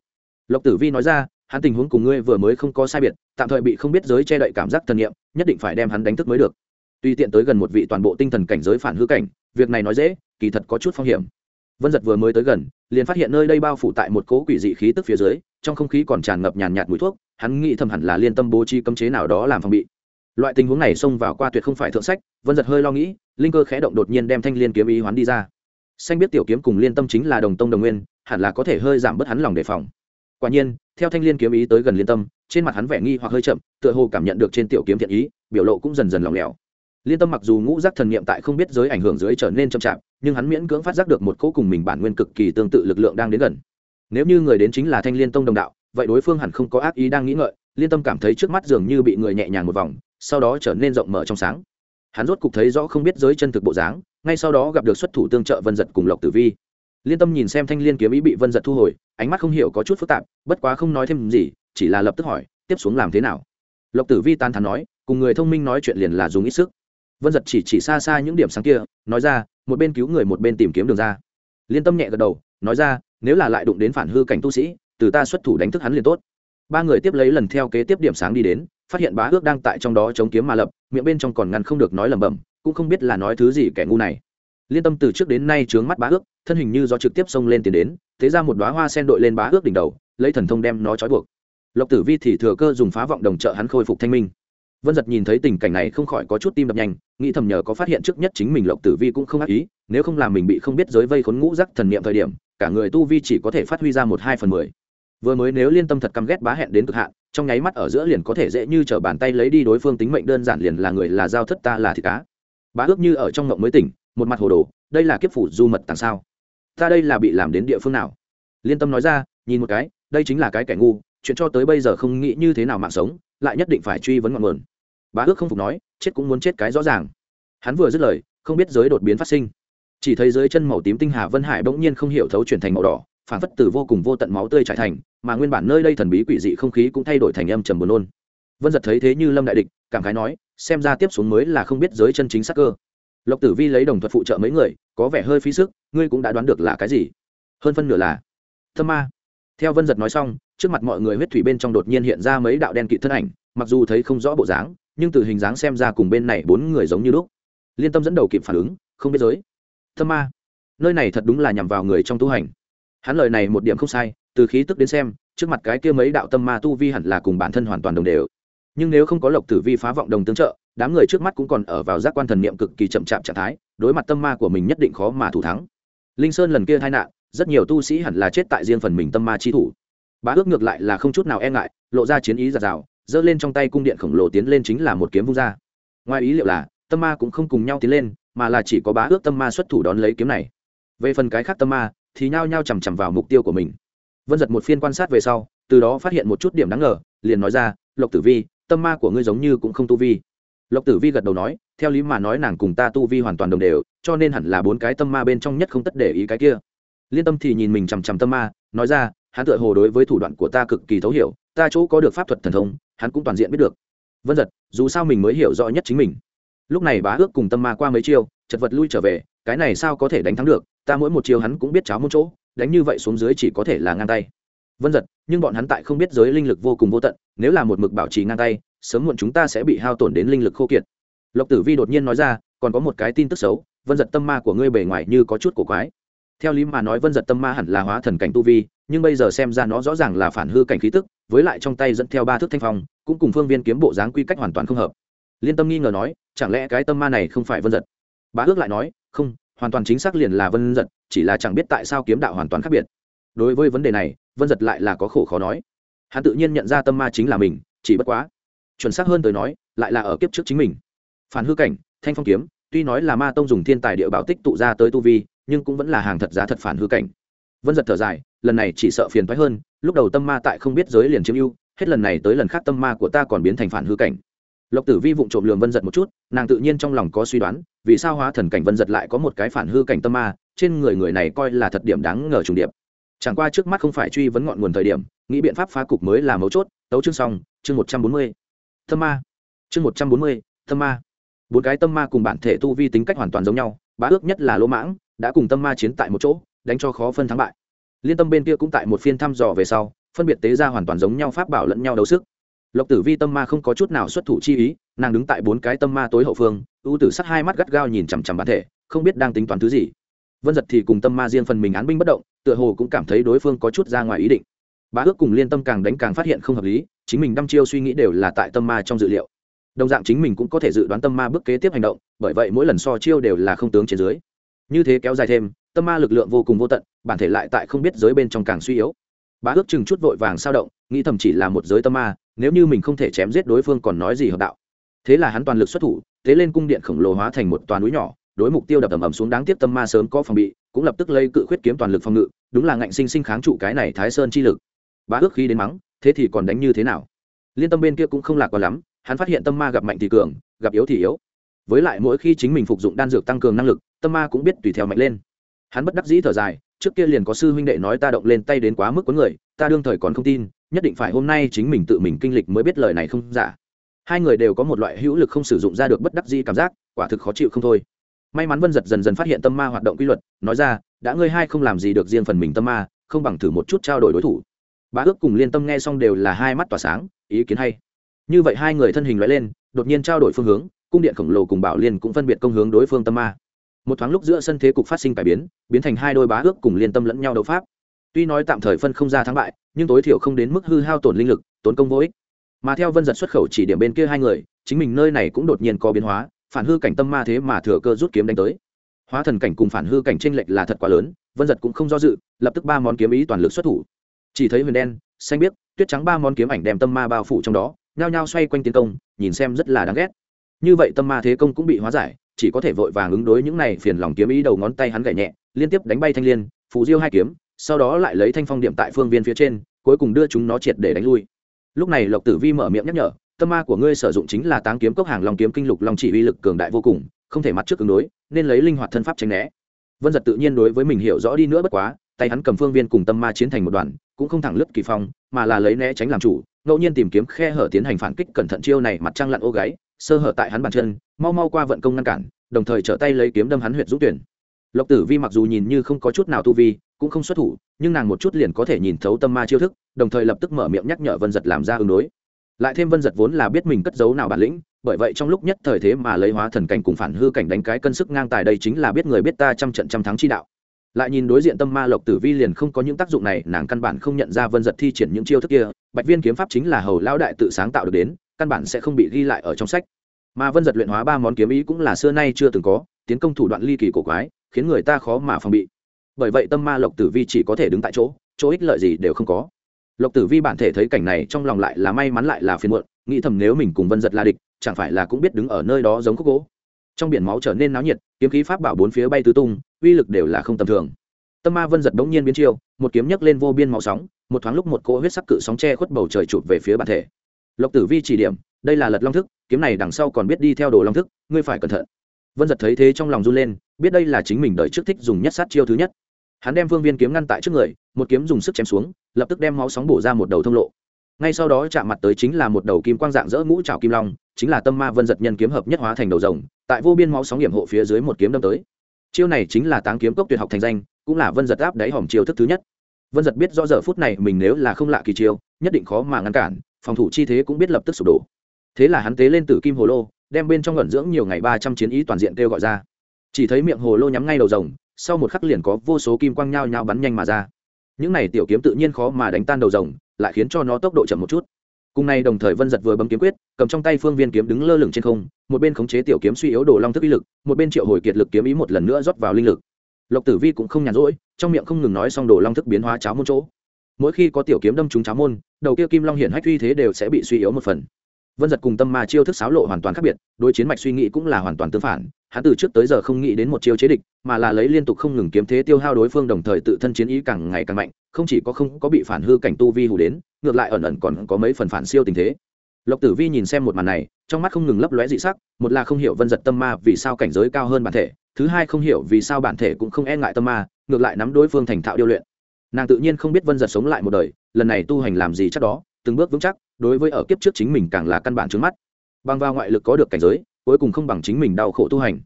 S1: lộc tử vi nói ra, hắn tình huống cùng ngươi vừa mới không có sai biệt, tạm thời bị không biết giới che đậy cảm giác thần nghiệm nhất định phải đem hắn đánh thức mới được. Tuy tiện tới gần một vị toàn bộ tinh thần cảnh giới phản hư cảnh, việc này nói dễ, kỳ thật có chút phong hiểm. Vân giật vừa mới tới gần, liền phát hiện nơi đây bao phủ tại một cỗ quỷ dị khí tức phía dưới, trong không khí còn tràn ngập nhàn nhạt mùi thuốc hắn nghĩ thầm hẳn là liên tâm bố trí cấm chế nào đó làm phòng bị. Loại tình huống này xông vào qua tuyệt không phải thượng sách, vân giật hơi lo nghĩ, linh cơ khẽ động đột nhiên đem thanh liên kiếm ý hoán đi ra. Xanh biết tiểu kiếm cùng liên tâm chính là đồng tông đồng nguyên, hẳn là có thể hơi giảm bớt hắn lòng đề phòng. Quả nhiên, theo thanh liên kiếm ý tới gần liên tâm, trên mặt hắn vẻ nghi hoặc hơi chậm, tựa hồ cảm nhận được trên tiểu kiếm thiện ý, biểu lộ cũng dần dần lỏng lẻo. Liên tâm mặc dù ngũ giác thần niệm tại không biết giới ảnh hưởng dưới trở nên chậm chạp, nhưng hắn miễn cưỡng phát giác được một cỗ cùng mình bản nguyên cực kỳ tương tự lực lượng đang đến gần. Nếu như người đến chính là thanh liên tông đồng đạo vậy đối phương hẳn không có ác ý đang nghĩ ngợi, liên tâm cảm thấy trước mắt dường như bị người nhẹ nhàng một vòng, sau đó trở nên rộng mở trong sáng. Hắn rốt cục thấy rõ không biết giới chân thực bộ dáng, ngay sau đó gặp được xuất thủ tương trợ vân giật cùng lộc tử vi. Liên tâm nhìn xem thanh liên kiếm ý bị vân giật thu hồi, ánh mắt không hiểu có chút phức tạp, bất quá không nói thêm gì, chỉ là lập tức hỏi, tiếp xuống làm thế nào? Lộc tử vi tan thắn nói, cùng người thông minh nói chuyện liền là dùng ít sức. Vân giật chỉ chỉ xa xa những điểm sáng kia, nói ra, một bên cứu người một bên tìm kiếm đường ra. Liên tâm nhẹ gật đầu, nói ra, nếu là lại đụng đến phản hư cảnh tu sĩ từ ta xuất thủ đánh thức hắn liền tốt. Ba người tiếp lấy lần theo kế tiếp điểm sáng đi đến, phát hiện bá ước đang tại trong đó chống kiếm mà lập, miệng bên trong còn ngăn không được nói lẩm bẩm, cũng không biết là nói thứ gì kẻ ngu này. Liên tâm từ trước đến nay trướng mắt bá ước, thân hình như do trực tiếp xông lên tiến đến, thế ra một đoá hoa sen đội lên bá ước đỉnh đầu, lấy thần thông đem nó trói buộc. Lộc tử vi thì thừa cơ dùng phá vọng đồng trợ hắn khôi phục thanh minh. Vân giật nhìn thấy tình cảnh này không khỏi có chút tim đập nhanh, nghĩ thầm nhờ có phát hiện trước nhất chính mình lộc tử vi cũng không ác ý, nếu không làm mình bị không biết giới vây khốn ngũ rắc thần niệm thời điểm, cả người tu vi chỉ có thể phát huy ra một hai phần mười vừa mới nếu liên tâm thật căm ghét bá hẹn đến cực hạn, trong nháy mắt ở giữa liền có thể dễ như t r ở bàn tay lấy đi đối phương tính mệnh đơn giản liền là người là giao thất ta là thịt cá. Bá ước như ở trong ngộng mới tỉnh, một mặt hồ đồ, đây là kiếp phủ du mật tàng sao? Ta đây là bị làm đến địa phương nào? Liên tâm nói ra, nhìn một cái, đây chính là cái kẻ ngu, chuyện cho tới bây giờ không nghĩ như thế nào mạng sống, lại nhất định phải truy vấn ngọn nguồn. Bá ước không phục nói, chết cũng muốn chết cái rõ ràng. Hắn vừa dứt lời, không biết giới đột biến phát sinh. Chỉ thấy dưới chân màu tím tinh hà vân hải bỗng nhiên không hiểu thấu chuyển thành màu đỏ phản phất từ vô cùng vô tận máu tươi trải thành, mà nguyên bản nơi đây thần bí quỷ dị không khí cũng thay đổi thành âm trầm buồn nôn. Vân giật thấy thế như lâm đại địch, cảm khái nói, xem ra tiếp xuống mới là không biết giới chân chính sắc cơ. Lộc tử vi lấy đồng thuật phụ trợ mấy người, có vẻ hơi phí sức, ngươi cũng đã đoán được là cái gì? Hơn phân nửa là thâm ma. Theo vân giật nói xong, trước mặt mọi người huyết thủy bên trong đột nhiên hiện ra mấy đạo đen kỵ thân ảnh, mặc dù thấy không rõ bộ dáng, nhưng từ hình dáng xem ra cùng bên này bốn người giống như lúc. Liên tâm dẫn đầu kịp phản ứng, không biết giới. Thâm ma. Nơi này thật đúng là nhằm vào người trong tu hành hắn lời này một điểm không sai, từ khí tức đến xem, trước mặt cái kia mấy đạo tâm ma tu vi hẳn là cùng bản thân hoàn toàn đồng đều. Nhưng nếu không có lộc tử vi phá vọng đồng tương trợ, đám người trước mắt cũng còn ở vào giác quan thần niệm cực kỳ chậm chạp trạng thái, đối mặt tâm ma của mình nhất định khó mà thủ thắng. Linh sơn lần kia tai nạn, rất nhiều tu sĩ hẳn là chết tại riêng phần mình tâm ma chi thủ. Bá ước ngược lại là không chút nào e ngại, lộ ra chiến ý giạt rào, giơ lên trong tay cung điện khổng lồ tiến lên chính là một kiếm vung ra. Ngoài ý liệu là, tâm ma cũng không cùng nhau tiến lên, mà là chỉ có bá ước tâm ma xuất thủ đón lấy kiếm này. Về phần cái khác tâm ma thì nhao nhao chằm chằm vào mục tiêu của mình. Vân giật một phiên quan sát về sau, từ đó phát hiện một chút điểm đáng ngờ, liền nói ra, lộc tử vi, tâm ma của ngươi giống như cũng không tu vi. Lộc tử vi gật đầu nói, theo lý mà nói nàng cùng ta tu vi hoàn toàn đồng đều, cho nên hẳn là bốn cái tâm ma bên trong nhất không tất để ý cái kia. Liên tâm thì nhìn mình chằm chằm tâm ma, nói ra, hắn tựa hồ đối với thủ đoạn của ta cực kỳ thấu hiểu, ta chỗ có được pháp thuật thần thông, hắn cũng toàn diện biết được. Vân giật, dù sao mình mới hiểu rõ nhất chính mình. Lúc này bá ước cùng tâm ma qua mấy chiêu, chật vật lui trở về, cái này sao có thể đánh thắng được? Ta mỗi một chiều hắn cũng biết cháo một chỗ, đánh như vậy xuống dưới chỉ có thể là ngang tay. Vân giật, nhưng bọn hắn tại không biết giới linh lực vô cùng vô tận, nếu là một mực bảo trì ngang tay, sớm muộn chúng ta sẽ bị hao tổn đến linh lực khô kiệt. Lộc tử vi đột nhiên nói ra, còn có một cái tin tức xấu, vân giật tâm ma của ngươi bề ngoài như có chút cổ quái. Theo lý mà nói vân giật tâm ma hẳn là hóa thần cảnh tu vi, nhưng bây giờ xem ra nó rõ ràng là phản hư cảnh khí tức, với lại trong tay dẫn theo ba thước thanh phong, cũng cùng phương viên kiếm bộ dáng quy cách hoàn toàn không hợp. Liên tâm nghi ngờ nói, chẳng lẽ cái tâm ma này không phải vân giật? Bá ước lại nói, không hoàn toàn chính xác liền là vân giật, chỉ là chẳng biết tại sao kiếm đạo hoàn toàn khác biệt. Đối với vấn đề này, vân giật lại là có khổ khó nói. Hắn tự nhiên nhận ra tâm ma chính là mình, chỉ bất quá, chuẩn xác hơn tới nói, lại là ở kiếp trước chính mình. Phản hư cảnh, thanh phong kiếm, tuy nói là ma tông dùng thiên tài địa bảo tích tụ ra tới tu vi, nhưng cũng vẫn là hàng thật giá thật phản hư cảnh. Vân giật thở dài, lần này chỉ sợ phiền thoái hơn, lúc đầu tâm ma tại không biết giới liền chiếm ưu, hết lần này tới lần khác tâm ma của ta còn biến thành phản hư cảnh lộc tử vi vụng trộm lường vân giật một chút, nàng tự nhiên trong lòng có suy đoán, vì sao hóa thần cảnh vân giật lại có một cái phản hư cảnh tâm ma, trên người người này coi là thật điểm đáng ngờ trùng điệp. Chẳng qua trước mắt không phải truy vấn ngọn nguồn thời điểm, nghĩ biện pháp phá cục mới là mấu chốt, tấu chương xong, chương một trăm bốn mươi. Tâm ma. Chương một trăm bốn mươi, tâm ma. Bốn cái tâm ma cùng bản thể tu vi tính cách hoàn toàn giống nhau, bá ước nhất là lỗ mãng, đã cùng tâm ma chiến tại một chỗ, đánh cho khó phân thắng bại. Liên tâm bên kia cũng tại một phiên thăm dò về sau, phân biệt tế ra hoàn toàn giống nhau pháp bảo lẫn nhau đấu sức lộc tử vi tâm ma không có chút nào xuất thủ chi ý, nàng đứng tại bốn cái tâm ma tối hậu phương, ưu tử sắt hai mắt gắt gao nhìn chằm chằm bản thể, không biết đang tính toán thứ gì. Vân giật thì cùng tâm ma riêng phần mình án binh bất động, tựa hồ cũng cảm thấy đối phương có chút ra ngoài ý định. Bá ước cùng liên tâm càng đánh càng phát hiện không hợp lý, chính mình đăm chiêu suy nghĩ đều là tại tâm ma trong dự liệu. Đồng dạng chính mình cũng có thể dự đoán tâm ma bước kế tiếp hành động, bởi vậy mỗi lần so chiêu đều là không tướng trên dưới. Như thế kéo dài thêm, tâm ma lực lượng vô cùng vô tận, bản thể lại tại không biết giới bên trong càng suy yếu. Bá ước chừng chút vội vàng sao động, nghĩ thầm chỉ là một giới tâm ma nếu như mình không thể chém giết đối phương còn nói gì hợp đạo. Thế là hắn toàn lực xuất thủ, thế lên cung điện khổng lồ hóa thành một toàn núi nhỏ, đối mục tiêu đập ầm ầm xuống đáng tiếc tâm ma sớm có phòng bị, cũng lập tức lấy cự khuyết kiếm toàn lực phòng ngự, đúng là ngạnh sinh sinh kháng trụ cái này thái sơn chi lực. Bá ước khi đến mắng, thế thì còn đánh như thế nào? Liên tâm bên kia cũng không lạc quá lắm, hắn phát hiện tâm ma gặp mạnh thì cường, gặp yếu thì yếu. Với lại mỗi khi chính mình phục dụng đan dược tăng cường năng lực, tâm ma cũng biết tùy theo mạnh lên. Hắn bất đắc dĩ thở dài, trước kia liền có sư huynh đệ nói ta động lên tay đến quá mức có người, ta đương thời còn không tin nhất định phải hôm nay chính mình tự mình kinh lịch mới biết lời này không giả. Hai người đều có một loại hữu lực không sử dụng ra được bất đắc dĩ cảm giác, quả thực khó chịu không thôi. May mắn vân giật dần dần phát hiện tâm ma hoạt động quy luật, nói ra, đã ngươi hai không làm gì được riêng phần mình tâm ma, không bằng thử một chút trao đổi đối thủ. Bá ước cùng liên tâm nghe xong đều là hai mắt tỏa sáng, ý kiến hay. Như vậy hai người thân hình loại lên, đột nhiên trao đổi phương hướng, cung điện khổng lồ cùng bảo liên cũng phân biệt công hướng đối phương tâm ma. Một thoáng lúc giữa sân thế cục phát sinh cải biến biến thành hai đôi bá ước cùng liên tâm lẫn nhau đấu pháp tuy nói tạm thời phân không ra thắng bại, nhưng tối thiểu không đến mức hư hao tổn linh lực, tốn công vô ích. Mà theo vân giật xuất khẩu chỉ điểm bên kia hai người, chính mình nơi này cũng đột nhiên có biến hóa, phản hư cảnh tâm ma thế mà thừa cơ rút kiếm đánh tới. Hóa thần cảnh cùng phản hư cảnh tranh lệch là thật quá lớn, vân giật cũng không do dự, lập tức ba món kiếm ý toàn lực xuất thủ. Chỉ thấy huyền đen, xanh biếc, tuyết trắng ba món kiếm ảnh đem tâm ma bao phủ trong đó, nhao nhao xoay quanh tiến công, nhìn xem rất là đáng ghét. Như vậy tâm ma thế công cũng bị hóa giải, chỉ có thể vội vàng ứng đối những này phiền lòng kiếm ý đầu ngón tay hắn gảy nhẹ, liên tiếp đánh bay thanh liên, phù diêu hai kiếm sau đó lại lấy thanh phong điểm tại phương viên phía trên, cuối cùng đưa chúng nó triệt để đánh lui. Lúc này lộc tử vi mở miệng nhắc nhở, tâm ma của ngươi sử dụng chính là táng kiếm cốc hàng long kiếm kinh lục long chỉ uy lực cường đại vô cùng, không thể mặt trước ứng đối, nên lấy linh hoạt thân pháp tránh né. Vân giật tự nhiên đối với mình hiểu rõ đi nữa bất quá, tay hắn cầm phương viên cùng tâm ma chiến thành một đoàn, cũng không thẳng lướt kỳ phong, mà là lấy né tránh làm chủ, ngẫu nhiên tìm kiếm khe hở tiến hành phản kích cẩn thận chiêu này mặt trăng lặn ô gáy, sơ hở tại hắn bàn chân, mau mau qua vận công ngăn cản, đồng thời trở tay lấy kiếm đâm hắn huyệt dũng tuyển. Lộc tử vi mặc dù nhìn như không có chút nào tu vi cũng không xuất thủ, nhưng nàng một chút liền có thể nhìn thấu tâm ma chiêu thức, đồng thời lập tức mở miệng nhắc nhở vân giật làm ra ứng đối. Lại thêm vân giật vốn là biết mình cất giấu nào bản lĩnh, bởi vậy trong lúc nhất thời thế mà lấy hóa thần cảnh cùng phản hư cảnh đánh cái cân sức ngang tài đây chính là biết người biết ta trăm trận trăm thắng chi đạo. Lại nhìn đối diện tâm ma lộc tử vi liền không có những tác dụng này, nàng căn bản không nhận ra vân giật thi triển những chiêu thức kia, bạch viên kiếm pháp chính là hầu lao đại tự sáng tạo được đến, căn bản sẽ không bị ghi lại ở trong sách. Mà vân giật luyện hóa ba món kiếm ý cũng là xưa nay chưa từng có, tiến công thủ đoạn ly kỳ cổ quái, khiến người ta khó mà phòng bị bởi vậy tâm ma lộc tử vi chỉ có thể đứng tại chỗ chỗ ích lợi gì đều không có. Lộc tử vi bản thể thấy cảnh này trong lòng lại là may mắn lại là phiền muộn, nghĩ thầm nếu mình cùng vân giật là địch, chẳng phải là cũng biết đứng ở nơi đó giống khúc gỗ. Trong biển máu trở nên náo nhiệt, kiếm khí pháp bảo bốn phía bay tứ tung, uy lực đều là không tầm thường. Tâm ma vân giật đống nhiên biến chiêu, một kiếm nhấc lên vô biên máu sóng, một thoáng lúc một cỗ huyết sắc cự sóng che khuất bầu trời chụp về phía bản thể. Lộc tử vi chỉ điểm, đây là lật long thức, kiếm này đằng sau còn biết đi theo đồ long thức, ngươi phải cẩn thận. Vân giật thấy thế trong lòng run lên, biết đây là chính mình đợi trước thích dùng nhất sát chiêu thứ nhất hắn đem phương viên kiếm ngăn tại trước người, một kiếm dùng sức chém xuống, lập tức đem máu sóng bổ ra một đầu thông lộ. Ngay sau đó chạm mặt tới chính là một đầu kim quang dạng dỡ ngũ trào kim long, chính là tâm ma vân giật nhân kiếm hợp nhất hóa thành đầu rồng, tại vô biên máu sóng hiểm hộ phía dưới một kiếm đâm tới. Chiêu này chính là táng kiếm cốc tuyệt học thành danh, cũng là vân giật áp đáy hòm chiêu thức thứ nhất. Vân giật biết rõ giờ phút này mình nếu là không lạ kỳ chiêu, nhất định khó mà ngăn cản, phòng thủ chi thế cũng biết lập tức sụp đổ. Thế là hắn tế lên từ kim hồ lô, đem bên trong ngẩn dưỡng nhiều ngày ba trăm chiến ý toàn diện kêu gọi ra. Chỉ thấy miệng hồ lô nhắm ngay đầu rồng sau một khắc liền có vô số kim quang nhao nhao bắn nhanh mà ra. Những này tiểu kiếm tự nhiên khó mà đánh tan đầu rồng, lại khiến cho nó tốc độ chậm một chút. Cùng nay đồng thời vân giật vừa bấm kiếm quyết, cầm trong tay phương viên kiếm đứng lơ lửng trên không, một bên khống chế tiểu kiếm suy yếu đồ long thức ý lực, một bên triệu hồi kiệt lực kiếm ý một lần nữa rót vào linh lực. Lộc tử vi cũng không nhàn rỗi, trong miệng không ngừng nói xong đồ long thức biến hóa cháo môn chỗ. Mỗi khi có tiểu kiếm đâm trúng cháo môn, đầu kia kim long hiển hách uy thế đều sẽ bị suy yếu một phần. Vân giật cùng tâm ma chiêu thức xáo lộ hoàn toàn khác biệt, đối chiến mạch suy nghĩ cũng là hoàn toàn tương phản hắn từ trước tới giờ không nghĩ đến một chiêu chế địch, mà là lấy liên tục không ngừng kiếm thế tiêu hao đối phương đồng thời tự thân chiến ý càng ngày càng mạnh, không chỉ có không có bị phản hư cảnh tu vi hủ đến, ngược lại ẩn ẩn còn có mấy phần phản siêu tình thế. Lộc tử vi nhìn xem một màn này, trong mắt không ngừng lấp lóe dị sắc, một là không hiểu vân giật tâm ma vì sao cảnh giới cao hơn bản thể, thứ hai không hiểu vì sao bản thể cũng không e ngại tâm ma, ngược lại nắm đối phương thành thạo điêu luyện. Nàng tự nhiên không biết vân giật sống lại một đời, lần này tu hành làm gì chắc đó, từng bước vững chắc, đối với ở kiếp trước chính mình càng là căn bản trước mắt. Bằng vào ngoại lực có được cảnh giới cuối cùng không bằng chính mình đau khổ tu hành.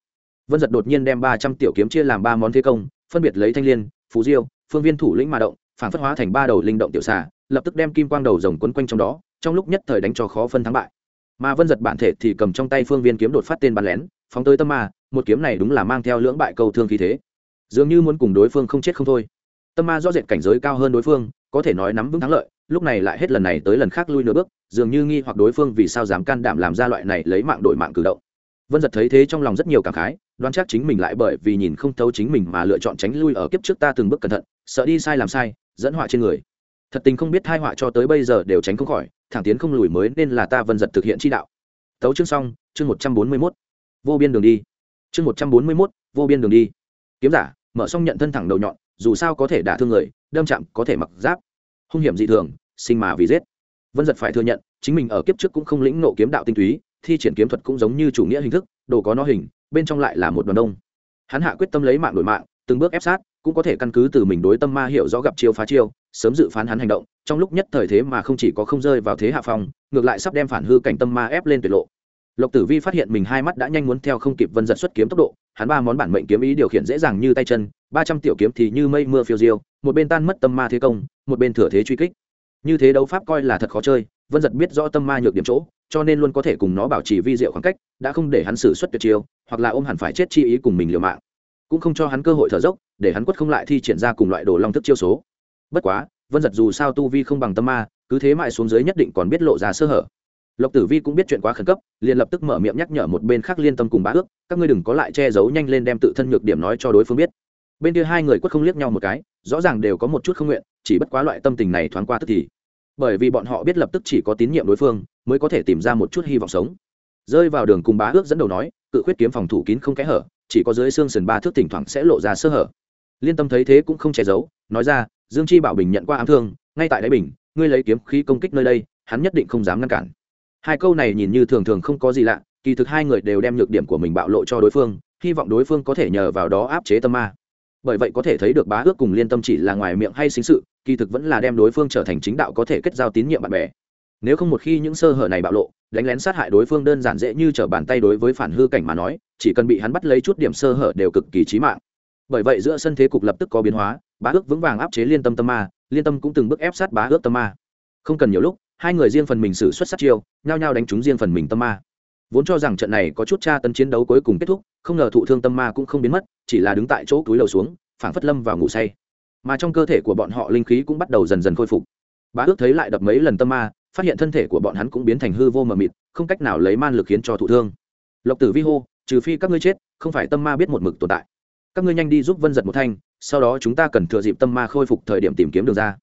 S1: Vân giật đột nhiên đem ba trăm tiểu kiếm chia làm ba món thế công, phân biệt lấy thanh l i ê n phú diêu, phương viên thủ lĩnh mà động, phản phất hóa thành ba đầu linh động tiểu xà, lập tức đem kim quang đầu rồng quấn quanh trong đó, trong lúc nhất thời đánh cho khó phân thắng bại. Mà vân giật bản thể thì cầm trong tay phương viên kiếm đột phát tên bắn lén, phóng tới tâm ma, một kiếm này đúng là mang theo lưỡng bại câu thương khí thế. Dường như muốn cùng đối phương không chết không thôi. Tâm ma do diện cảnh giới cao hơn đối phương, có thể nói nắm vững thắng lợi, lúc này lại hết lần này tới lần khác lui nửa bước, dường như nghi hoặc đối phương vì sao dám can đảm làm ra loại này lấy mạng đổi mạng cử động vân giật thấy thế trong lòng rất nhiều cảm khái, đoán chắc chính mình lại bởi vì nhìn không thấu chính mình mà lựa chọn tránh lui ở kiếp trước ta từng bước cẩn thận, sợ đi sai làm sai, dẫn họa trên người. Thật tình không biết thai họa cho tới bây giờ đều tránh không khỏi, thẳng tiến không lùi mới nên là ta vân giật thực hiện chi đạo. Tấu chương xong, chương một trăm bốn mươi mốt. Vô biên đường đi. Chương một trăm bốn mươi mốt, vô biên đường đi. Kiếm giả, mở xong nhận thân thẳng đầu nhọn, dù sao có thể đả thương người, đâm chạm có thể mặc giáp. Hung hiểm dị thường, sinh mà vì giết. Vân giật phải thừa nhận, chính mình ở kiếp trước cũng không lĩnh nộ kiếm đạo tinh túy thi triển kiếm thuật cũng giống như chủ nghĩa hình thức, đồ có nó hình, bên trong lại là một đoàn đông. Hắn hạ quyết tâm lấy mạng đổi mạng, từng bước ép sát, cũng có thể căn cứ từ mình đối tâm ma hiểu rõ gặp chiêu phá chiêu, sớm dự phán hắn hành động, trong lúc nhất thời thế mà không chỉ có không rơi vào thế hạ phong, ngược lại sắp đem phản hư cảnh tâm ma ép lên tuyệt lộ. Lộc tử vi phát hiện mình hai mắt đã nhanh muốn theo không kịp vân giật xuất kiếm tốc độ, hắn ba món bản mệnh kiếm ý điều khiển dễ dàng như tay chân, ba trăm tiểu kiếm thì như mây mưa phiêu diêu, một bên tan mất tâm ma thế công, một bên thừa thế truy kích. Như thế đấu pháp coi là thật khó chơi, vân giật biết rõ tâm ma nhược điểm chỗ cho nên luôn có thể cùng nó bảo trì vi diệu khoảng cách, đã không để hắn xử suất tuyệt chiêu, hoặc là ôm hẳn phải chết chi ý cùng mình liều mạng. Cũng không cho hắn cơ hội thở dốc, để hắn quất không lại thi triển ra cùng loại đồ long thức chiêu số. Bất quá, vân giật dù sao tu vi không bằng tâm ma, cứ thế mãi xuống dưới nhất định còn biết lộ ra sơ hở. Lộc tử vi cũng biết chuyện quá khẩn cấp, liền lập tức mở miệng nhắc nhở một bên khác liên tâm cùng bá ước, các ngươi đừng có lại che giấu nhanh lên đem tự thân nhược điểm nói cho đối phương biết. Bên kia hai người quất không liếc nhau một cái, rõ ràng đều có một chút không nguyện, chỉ bất quá loại tâm tình này thoáng qua tức thì bởi vì bọn họ biết lập tức chỉ có tín nhiệm đối phương, mới có thể tìm ra một chút hy vọng sống. Rơi vào đường cùng bá ước dẫn đầu nói, cự khuyết kiếm phòng thủ kín không kẽ hở, chỉ có dưới xương sườn ba thước thỉnh thoảng sẽ lộ ra sơ hở. Liên tâm thấy thế cũng không che giấu, nói ra, dương chi bảo bình nhận qua ám thương, ngay tại đáy bình, ngươi lấy kiếm khí công kích nơi đây, hắn nhất định không dám ngăn cản. Hai câu này nhìn như thường thường không có gì lạ, kỳ thực hai người đều đem nhược điểm của mình bạo lộ cho đối phương, hy vọng đối phương có thể nhờ vào đó áp chế tâm ma. Bởi vậy có thể thấy được bá ước cùng liên tâm chỉ là ngoài miệng hay xính sự kỳ thực vẫn là đem đối phương trở thành chính đạo có thể kết giao tín nhiệm bạn bè. Nếu không một khi những sơ hở này bạo lộ, đánh lén sát hại đối phương đơn giản dễ như t r ở bàn tay đối với phản hư cảnh mà nói, chỉ cần bị hắn bắt lấy chút điểm sơ hở đều cực kỳ trí mạng. Bởi vậy giữa sân thế cục lập tức có biến hóa, bá ước vững vàng áp chế liên tâm tâm ma, liên tâm cũng từng bước ép sát bá ước tâm ma. Không cần nhiều lúc, hai người riêng phần mình xử xuất sát chiêu, nhao nhao đánh trúng riêng phần mình tâm ma. Vốn cho rằng trận này có chút tra tấn chiến đấu cuối cùng kết thúc, không ngờ thụ thương tâm ma cũng không biến mất, chỉ là đứng tại chỗ túi lầu xuống, phảng phất lâm vào ngủ say mà trong cơ thể của bọn họ linh khí cũng bắt đầu dần dần khôi phục. Bá ước thấy lại đập mấy lần tâm ma, phát hiện thân thể của bọn hắn cũng biến thành hư vô mờ mịt, không cách nào lấy man lực khiến cho thụ thương. Lộc tử vi hô, trừ phi các ngươi chết, không phải tâm ma biết một mực tồn tại. Các ngươi nhanh đi giúp vân giật một thanh, sau đó chúng ta cần thừa dịp tâm ma khôi phục thời điểm tìm kiếm đường ra.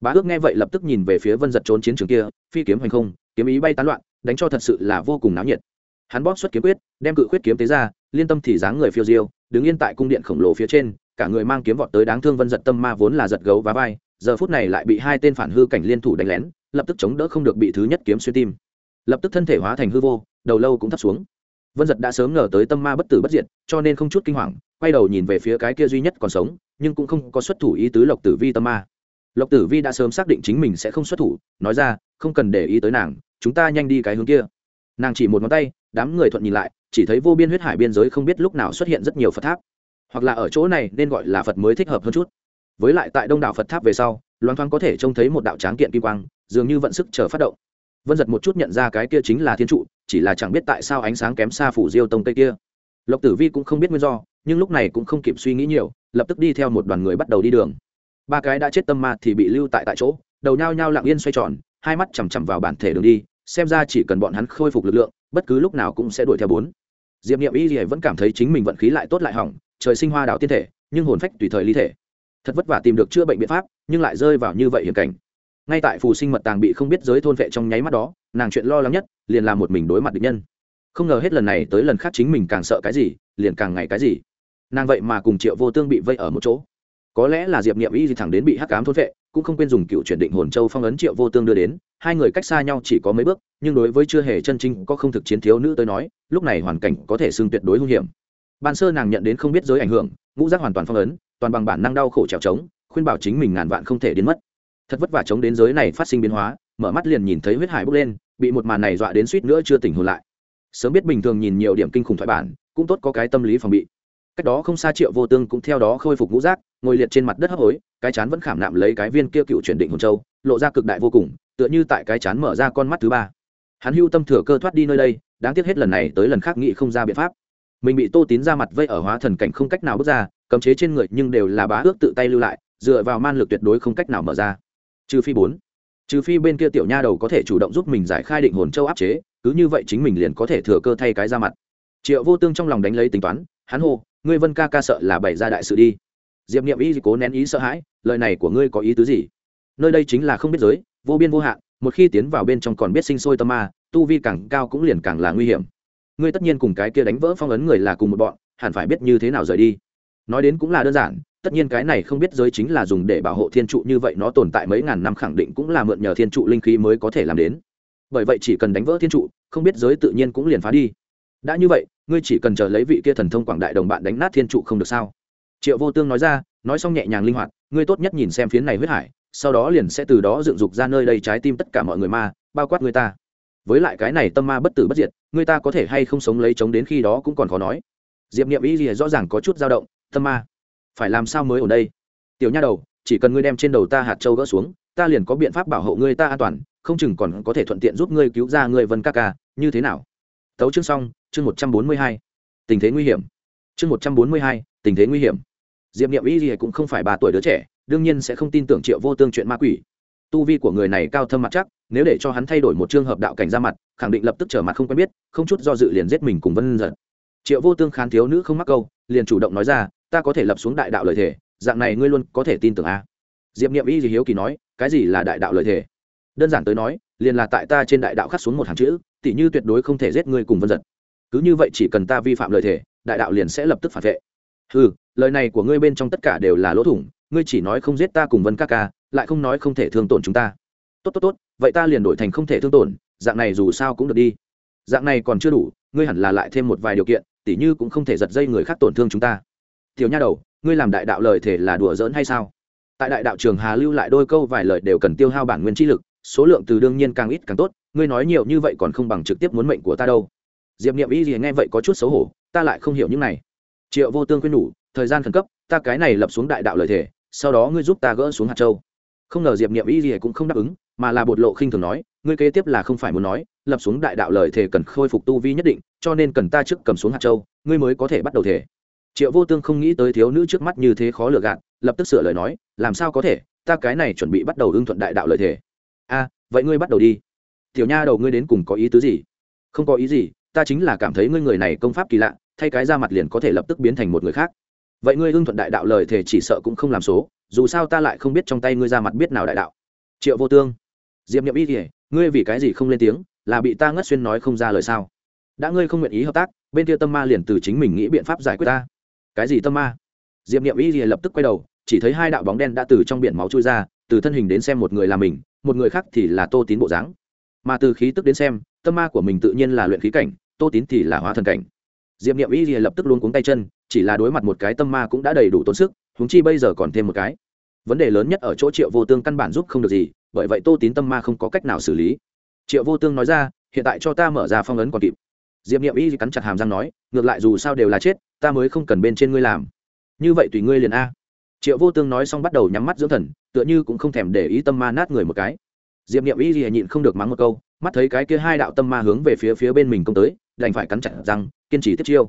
S1: Bá ước nghe vậy lập tức nhìn về phía vân giật trốn chiến trường kia, phi kiếm hành không, kiếm ý bay tán loạn, đánh cho thật sự là vô cùng náo nhiệt. Hắn bóp xuất kiếm quyết, đem cự khuyết kiếm tế ra, liên tâm thì dáng người phiêu diêu, đứng yên tại cung điện khổng lồ phía trên cả người mang kiếm vọt tới đáng thương vân giật tâm ma vốn là giật gấu và vai, giờ phút này lại bị hai tên phản hư cảnh liên thủ đánh lén, lập tức chống đỡ không được bị thứ nhất kiếm xuyên tim. Lập tức thân thể hóa thành hư vô, đầu lâu cũng thấp xuống. Vân giật đã sớm ngờ tới tâm ma bất tử bất diệt, cho nên không chút kinh hoàng, quay đầu nhìn về phía cái kia duy nhất còn sống, nhưng cũng không có xuất thủ ý tứ lộc tử vi tâm ma. Lộc tử vi đã sớm xác định chính mình sẽ không xuất thủ, nói ra, không cần để ý tới nàng, chúng ta nhanh đi cái hướng kia. Nàng chỉ một ngón tay, đám người thuận nhìn lại, chỉ thấy vô biên huyết hải biên giới không biết lúc nào xuất hiện rất nhiều phật tháp hoặc là ở chỗ này nên gọi là phật mới thích hợp hơn chút. Với lại tại đông đảo phật tháp về sau loan thoáng có thể trông thấy một đạo tráng kiện kim quang, dường như vận sức chờ phát động. Vân giật một chút nhận ra cái kia chính là thiên trụ, chỉ là chẳng biết tại sao ánh sáng kém xa phủ diêu tông tây kia. Lộc tử vi cũng không biết nguyên do, nhưng lúc này cũng không kịp suy nghĩ nhiều, lập tức đi theo một đoàn người bắt đầu đi đường. Ba cái đã chết tâm ma thì bị lưu tại tại chỗ, đầu nhao nhao lặng yên xoay tròn, hai mắt chằm chằm vào bản thể đường đi, xem ra chỉ cần bọn hắn khôi phục lực lượng, bất cứ lúc nào cũng sẽ đuổi theo bốn. Diệp nghiệm y vẫn cảm thấy chính mình vận khí lại tốt lại hỏng trời sinh hoa đạo tiên thể, nhưng hồn phách tùy thời ly thể. Thật vất vả tìm được chữa bệnh biện pháp, nhưng lại rơi vào như vậy hiểm cảnh. Ngay tại phù sinh mật tàng bị không biết giới thôn vệ trong nháy mắt đó, nàng chuyện lo lắng nhất, liền là một mình đối mặt địch nhân. Không ngờ hết lần này tới lần khác chính mình càng sợ cái gì, liền càng ngày cái gì. Nàng vậy mà cùng triệu vô tương bị vây ở một chỗ. Có lẽ là diệp nghiệm y gì thẳng đến bị hắc cám thôn vệ, cũng không quên dùng cựu chuyển định hồn châu phong ấn triệu vô tương đưa đến, hai người cách xa nhau chỉ có mấy bước, nhưng đối với chưa hề chân chính có không thực chiến thiếu nữ tới nói, lúc này hoàn cảnh có thể xưng tuyệt đối hung hiểm ban sơ nàng nhận đến không biết giới ảnh hưởng ngũ giác hoàn toàn phong ấn toàn bằng bản năng đau khổ trèo trống khuyên bảo chính mình ngàn vạn không thể đến mất thật vất vả chống đến giới này phát sinh biến hóa mở mắt liền nhìn thấy huyết hải bốc lên bị một màn này dọa đến suýt nữa chưa tỉnh hồn lại sớm biết bình thường nhìn nhiều điểm kinh khủng thoại bản cũng tốt có cái tâm lý phòng bị cách đó không xa triệu vô tương cũng theo đó khôi phục ngũ giác ngồi liệt trên mặt đất hấp hối cái chán vẫn khảm nạm lấy cái viên kia cựu chuyển định hồn châu lộ ra cực đại vô cùng tựa như tại cái chán mở ra con mắt thứ ba hắn hưu tâm thừa cơ thoát đi nơi đây đáng tiếc hết lần này tới lần khác nghĩ không ra biện pháp mình bị tô tín ra mặt vây ở hóa thần cảnh không cách nào bước ra, cấm chế trên người nhưng đều là bá ước tự tay lưu lại, dựa vào man lực tuyệt đối không cách nào mở ra. Trừ phi bốn, trừ phi bên kia tiểu nha đầu có thể chủ động giúp mình giải khai định hồn châu áp chế, cứ như vậy chính mình liền có thể thừa cơ thay cái ra mặt. Triệu vô tương trong lòng đánh lấy tính toán, hắn hô, ngươi vân ca ca sợ là bày ra đại sự đi. Diệp niệm ý cố nén ý sợ hãi, lời này của ngươi có ý tứ gì? Nơi đây chính là không biết giới, vô biên vô hạn, một khi tiến vào bên trong còn biết sinh sôi tâm ma, tu vi càng cao cũng liền càng là nguy hiểm ngươi tất nhiên cùng cái kia đánh vỡ phong ấn người là cùng một bọn, hẳn phải biết như thế nào rời đi. Nói đến cũng là đơn giản, tất nhiên cái này không biết giới chính là dùng để bảo hộ thiên trụ như vậy nó tồn tại mấy ngàn năm khẳng định cũng là mượn nhờ thiên trụ linh khí mới có thể làm đến. Bởi vậy chỉ cần đánh vỡ thiên trụ, không biết giới tự nhiên cũng liền phá đi. Đã như vậy, ngươi chỉ cần chờ lấy vị kia thần thông quảng đại đồng bạn đánh nát thiên trụ không được sao? Triệu vô tương nói ra, nói xong nhẹ nhàng linh hoạt, ngươi tốt nhất nhìn xem phiến này huyết hải, sau đó liền sẽ từ đó dựng dục ra nơi đây trái tim tất cả mọi người ma, bao quát người ta với lại cái này tâm ma bất tử bất diệt, người ta có thể hay không sống lấy chống đến khi đó cũng còn khó nói. Diệp nghiệm ý gì rõ ràng có chút dao động, tâm ma, phải làm sao mới ở đây? Tiểu nha đầu, chỉ cần ngươi đem trên đầu ta hạt châu gỡ xuống, ta liền có biện pháp bảo hộ ngươi ta an toàn, không chừng còn có thể thuận tiện giúp ngươi cứu ra ngươi vân ca ca, như thế nào? Tấu chương xong, chương một trăm bốn mươi hai, tình thế nguy hiểm. Chương một trăm bốn mươi hai, tình thế nguy hiểm. Diệp nghiệm y gì cũng không phải ba tuổi đứa trẻ, đương nhiên sẽ không tin tưởng triệu vô tương chuyện ma quỷ. Tu vi của người này cao thâm mặt chắc nếu để cho hắn thay đổi một trường hợp đạo cảnh ra mặt khẳng định lập tức trở mặt không quen biết không chút do dự liền giết mình cùng vân giật. Triệu vô tương khán thiếu nữ không mắc câu liền chủ động nói ra ta có thể lập xuống đại đạo lời thể, dạng này ngươi luôn có thể tin tưởng a. Diệp nghiệm y gì hiếu kỳ nói cái gì là đại đạo lời thể? đơn giản tới nói liền là tại ta trên đại đạo khắc xuống một hàng chữ tỉ như tuyệt đối không thể giết ngươi cùng vân giật. Cứ như vậy chỉ cần ta vi phạm lời thể, đại đạo liền sẽ lập tức phản vệ. Ừ lời này của ngươi bên trong tất cả đều là lỗ thủng ngươi chỉ nói không giết ta cùng vân ca ca lại không nói không thể thương tổn chúng ta tốt tốt tốt, vậy ta liền đổi thành không thể thương tổn, dạng này dù sao cũng được đi. Dạng này còn chưa đủ, ngươi hẳn là lại thêm một vài điều kiện, tỉ như cũng không thể giật dây người khác tổn thương chúng ta. Tiểu nha đầu, ngươi làm đại đạo lời thể là đùa giỡn hay sao? Tại đại đạo trường hà lưu lại đôi câu vài lời đều cần tiêu hao bản nguyên chi lực, số lượng từ đương nhiên càng ít càng tốt, ngươi nói nhiều như vậy còn không bằng trực tiếp muốn mệnh của ta đâu. Diệp n i ệ m y gì nghe vậy có chút xấu hổ, ta lại không hiểu những này. Triệu vô tương khuyên nhủ, thời gian khẩn cấp, ta cái này lập xuống đại đạo lời thể sau đó ngươi giúp ta gỡ xuống hạt châu không ngờ diệp n i ệ m y gì cũng không đáp ứng, mà là bột lộ khinh thường nói, ngươi kế tiếp là không phải muốn nói, lập xuống đại đạo lời thể cần khôi phục tu vi nhất định, cho nên cần ta trước cầm xuống hạt châu, ngươi mới có thể bắt đầu thể triệu vô tương không nghĩ tới thiếu nữ trước mắt như thế khó lừa gạt, lập tức sửa lời nói, làm sao có thể, ta cái này chuẩn bị bắt đầu ưng thuận đại đạo lời thể a, vậy ngươi bắt đầu đi. Tiểu nha đầu ngươi đến cùng có ý tứ gì? Không có ý gì, ta chính là cảm thấy ngươi người này công pháp kỳ lạ, thay cái ra mặt liền có thể lập tức biến thành một người khác vậy ngươi hưng thuận đại đạo lời thể chỉ sợ cũng không làm số, dù sao ta lại không biết trong tay ngươi ra mặt biết nào đại đạo. Triệu vô tương. Diệp nhậm y kỉa ngươi vì cái gì không lên tiếng, là bị ta ngất xuyên nói không ra lời sao? Đã ngươi không nguyện ý hợp tác, bên kia tâm ma liền từ chính mình nghĩ biện pháp giải quyết ta. Cái gì tâm ma? Diệp nhậm y kỉa lập tức quay đầu, chỉ thấy hai đạo bóng đen đã từ trong biển máu trôi ra, từ thân hình đến xem một người là mình, một người khác thì là tô tín bộ dáng. Mà từ khí tức đến xem, tâm ma của mình tự nhiên là luyện khí cảnh, tô tín thì là hóa thần cảnh. Diệp n i ệ m y lập tức luôn cuống tay chân chỉ là đối mặt một cái tâm ma cũng đã đầy đủ tốn sức húng chi bây giờ còn thêm một cái. Vấn đề lớn nhất ở chỗ triệu vô tương căn bản giúp không được gì, bởi vậy tô tín tâm ma không có cách nào xử lý. Triệu vô tương nói ra, hiện tại cho ta mở ra phong ấn còn kịp. Diệp n i ệ m y cắn chặt hàm răng nói, ngược lại dù sao đều là chết, ta mới không cần bên trên ngươi làm. Như vậy tùy ngươi liền a. Triệu vô tương nói xong bắt đầu nhắm mắt dưỡng thần, tựa như cũng không thèm để ý tâm ma nát người một cái. Diệp n i ệ m y nhịn không được mắng một câu, mắt thấy cái kia hai đạo tâm ma hướng về phía phía bên mình công tới, đành phải cắn chặt răng, kiên trì tiếp chiêu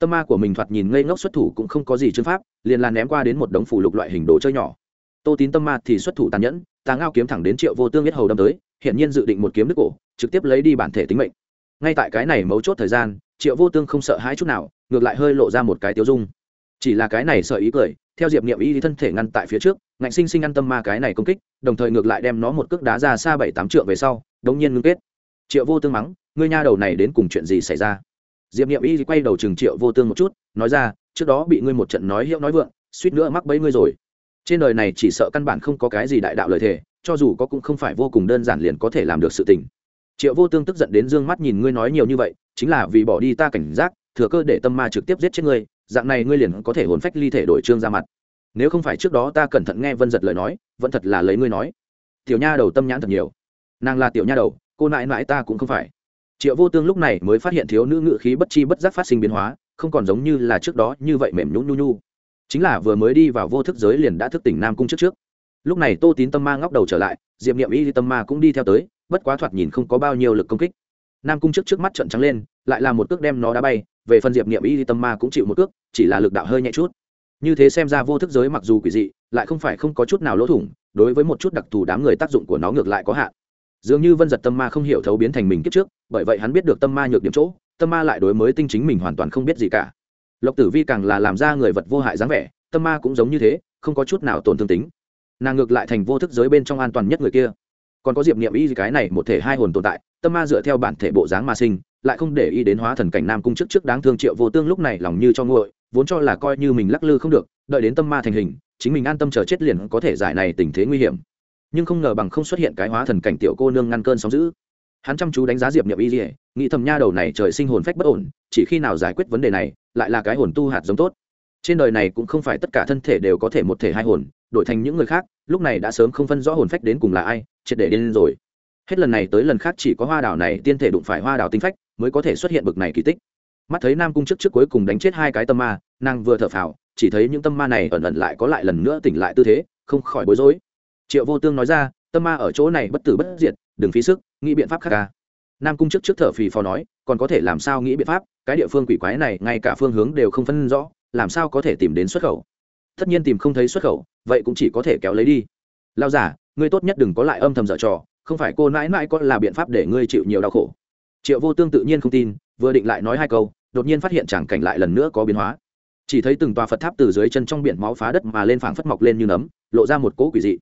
S1: tâm ma của mình thoạt nhìn ngây ngốc xuất thủ cũng không có gì chương pháp, liền là ném qua đến một đống phủ lục loại hình đồ chơi nhỏ. Tô tín tâm ma thì xuất thủ tàn nhẫn tà ngao kiếm thẳng đến triệu vô tương biết hầu đâm tới hiện nhiên dự định một kiếm đứt cổ, trực tiếp lấy đi bản thể tính mệnh. Ngay tại cái này mấu chốt thời gian, triệu vô tương không sợ hãi chút nào, ngược lại hơi lộ ra một cái tiêu dung. Chỉ là cái này sợ ý cười, theo diệp nghiệm ý thì thân thể ngăn tại phía trước, ngạnh sinh sinh ăn tâm ma cái này công kích, đồng thời ngược lại đem nó một cước đá ra xa bảy tám trượng về sau, đống nhiên ngưng kết. Triệu vô tương mắng, ngươi nha đầu này đến cùng chuyện gì xảy ra? Diệp n i ệ m y quay đầu trừng triệu vô tương một chút, nói ra, trước đó bị ngươi một trận nói hiệu nói vượng, suýt nữa mắc bẫy ngươi rồi. Trên đời này chỉ sợ căn bản không có cái gì đại đạo lời thề, cho dù có cũng không phải vô cùng đơn giản liền có thể làm được sự tình. Triệu vô tương tức giận đến d ư ơ n g mắt nhìn ngươi nói nhiều như vậy, chính là vì bỏ đi ta cảnh giác, thừa cơ để tâm ma trực tiếp giết chết ngươi, dạng này ngươi liền có thể hồn phách ly thể đổi trương ra mặt. Nếu không phải trước đó ta cẩn thận nghe vân giật lời nói, vẫn thật là lấy ngươi nói. Tiểu nha đầu tâm nhãn thật nhiều. Nàng là tiểu nha đầu, cô nại nãi ta cũng không phải triệu vô tương lúc này mới phát hiện thiếu nữ ngự khí bất chi bất giác phát sinh biến hóa, không còn giống như là trước đó như vậy mềm nhún nhu nhu. Chính là vừa mới đi vào vô thức giới liền đã thức tỉnh nam cung trước trước. Lúc này tô tín tâm ma ngóc đầu trở lại, diệp niệm y tâm ma cũng đi theo tới, bất quá thoạt nhìn không có bao nhiêu lực công kích. Nam cung trước trước mắt trận trắng lên, lại là một cước đem nó đá bay, về phần diệp niệm y tâm ma cũng chịu một cước, chỉ là lực đạo hơi nhẹ chút. Như thế xem ra vô thức giới mặc dù quỷ dị, lại không phải không có chút nào lỗ thủng, đối với một chút đặc thù đám người tác dụng của nó ngược lại có hạn dường như vân giật tâm ma không hiểu thấu biến thành mình kiếp trước, bởi vậy hắn biết được tâm ma nhược điểm chỗ, tâm ma lại đối mới tinh chính mình hoàn toàn không biết gì cả. Lộc tử vi càng là làm ra người vật vô hại dáng vẻ, tâm ma cũng giống như thế, không có chút nào tổn thương tính. Nàng ngược lại thành vô thức giới bên trong an toàn nhất người kia. Còn có diệp niệm ý cái này một thể hai hồn tồn tại, tâm ma dựa theo bản thể bộ dáng ma sinh, lại không để ý đến hóa thần cảnh nam cung trước trước đáng thương triệu vô tương lúc này lòng như cho nguội, vốn cho là coi như mình lắc lư không được, đợi đến tâm ma thành hình, chính mình an tâm chờ chết liền có thể giải này tình thế nguy hiểm nhưng không ngờ bằng không xuất hiện cái hóa thần cảnh tiểu cô nương ngăn cơn sóng giữ hắn chăm chú đánh giá diệp niệm y dỉa nghĩ thầm nha đầu này trời sinh hồn phách bất ổn, chỉ khi nào giải quyết vấn đề này, lại là cái hồn tu hạt giống tốt. Trên đời này cũng không phải tất cả thân thể đều có thể một thể hai hồn, đổi thành những người khác, lúc này đã sớm không phân rõ hồn phách đến cùng là ai, triệt để điên rồi. Hết lần này tới lần khác chỉ có hoa đảo này tiên thể đụng phải hoa đảo tinh phách mới có thể xuất hiện bực này kỳ tích. Mắt thấy nam cung trước trước cuối cùng đánh chết hai cái tâm ma, nàng vừa thở phào, chỉ thấy những tâm ma này ẩn ẩn lại có lại lần nữa tỉnh lại tư thế, không khỏi bối rối triệu vô tương nói ra, tâm ma ở chỗ này bất tử bất diệt, đừng phí sức, nghĩ biện pháp khác ca. Nam cung trước trước thở phì phò nói, còn có thể làm sao nghĩ biện pháp? Cái địa phương quỷ quái này, ngay cả phương hướng đều không phân rõ, làm sao có thể tìm đến xuất khẩu? Tất nhiên tìm không thấy xuất khẩu, vậy cũng chỉ có thể kéo lấy đi. Lao giả ngươi tốt nhất đừng có lại âm thầm dở trò, không phải cô mãi mãi có là biện pháp để ngươi chịu nhiều đau khổ. Triệu vô tương tự nhiên không tin, vừa định lại nói hai câu, đột nhiên phát hiện chẳng cảnh lại lần nữa có biến hóa. Chỉ thấy từng tòa phật tháp từ dưới chân trong biển máu phá đất mà lên phảng phất mọc lên như nấm, lộ ra một cỗ quỷ dị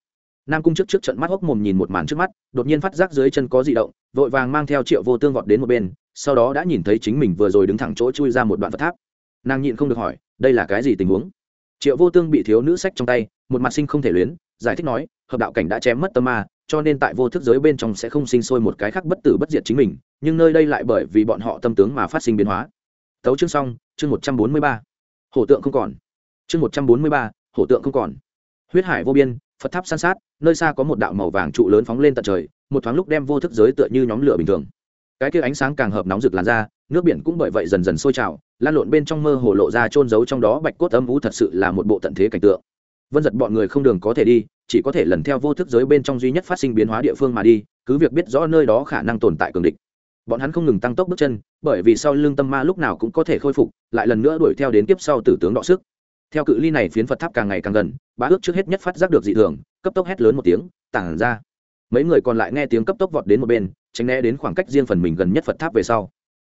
S1: nam cung trước trước trận mắt hốc mồm nhìn một màn trước mắt, đột nhiên phát giác dưới chân có di động, vội vàng mang theo triệu vô tương vọt đến một bên, sau đó đã nhìn thấy chính mình vừa rồi đứng thẳng chỗ chui ra một đoạn phật tháp. Nàng nhịn không được hỏi, đây là cái gì tình huống? Triệu vô tương bị thiếu nữ sách trong tay, một mặt sinh không thể luyến, giải thích nói, hợp đạo cảnh đã chém mất tâm ma, cho nên tại vô thức giới bên trong sẽ không sinh sôi một cái khác bất tử bất diệt chính mình, nhưng nơi đây lại bởi vì bọn họ tâm tướng mà phát sinh biến hóa. Tấu chương xong, chương một trăm bốn mươi ba. Hổ tượng không còn. Chương một trăm bốn mươi ba, hổ tượng không còn. Huyết hải vô biên phật tháp san sát, nơi xa có một đạo màu vàng trụ lớn phóng lên tận trời, một thoáng lúc đem vô thức giới tựa như nhóm lửa bình thường. Cái kia ánh sáng càng hợp nóng rực làn ra nước biển cũng bởi vậy dần dần sôi trào, lan lộn bên trong mơ hồ lộ ra trôn giấu trong đó bạch cốt âm vũ thật sự là một bộ tận thế cảnh tượng. Vân giật bọn người không đường có thể đi, chỉ có thể lần theo vô thức giới bên trong duy nhất phát sinh biến hóa địa phương mà đi, cứ việc biết rõ nơi đó khả năng tồn tại cường địch. Bọn hắn không ngừng tăng tốc bước chân, bởi vì sau lưng tâm ma lúc nào cũng có thể khôi phục, lại lần nữa đuổi theo đến tiếp sau tử tướng đọ sức theo cự ly này phiến phật tháp càng ngày càng gần, bá ước trước hết nhất phát giác được dị thường, cấp tốc hét lớn một tiếng, tản ra. Mấy người còn lại nghe tiếng cấp tốc vọt đến một bên, tránh né đến khoảng cách riêng phần mình gần nhất phật tháp về sau.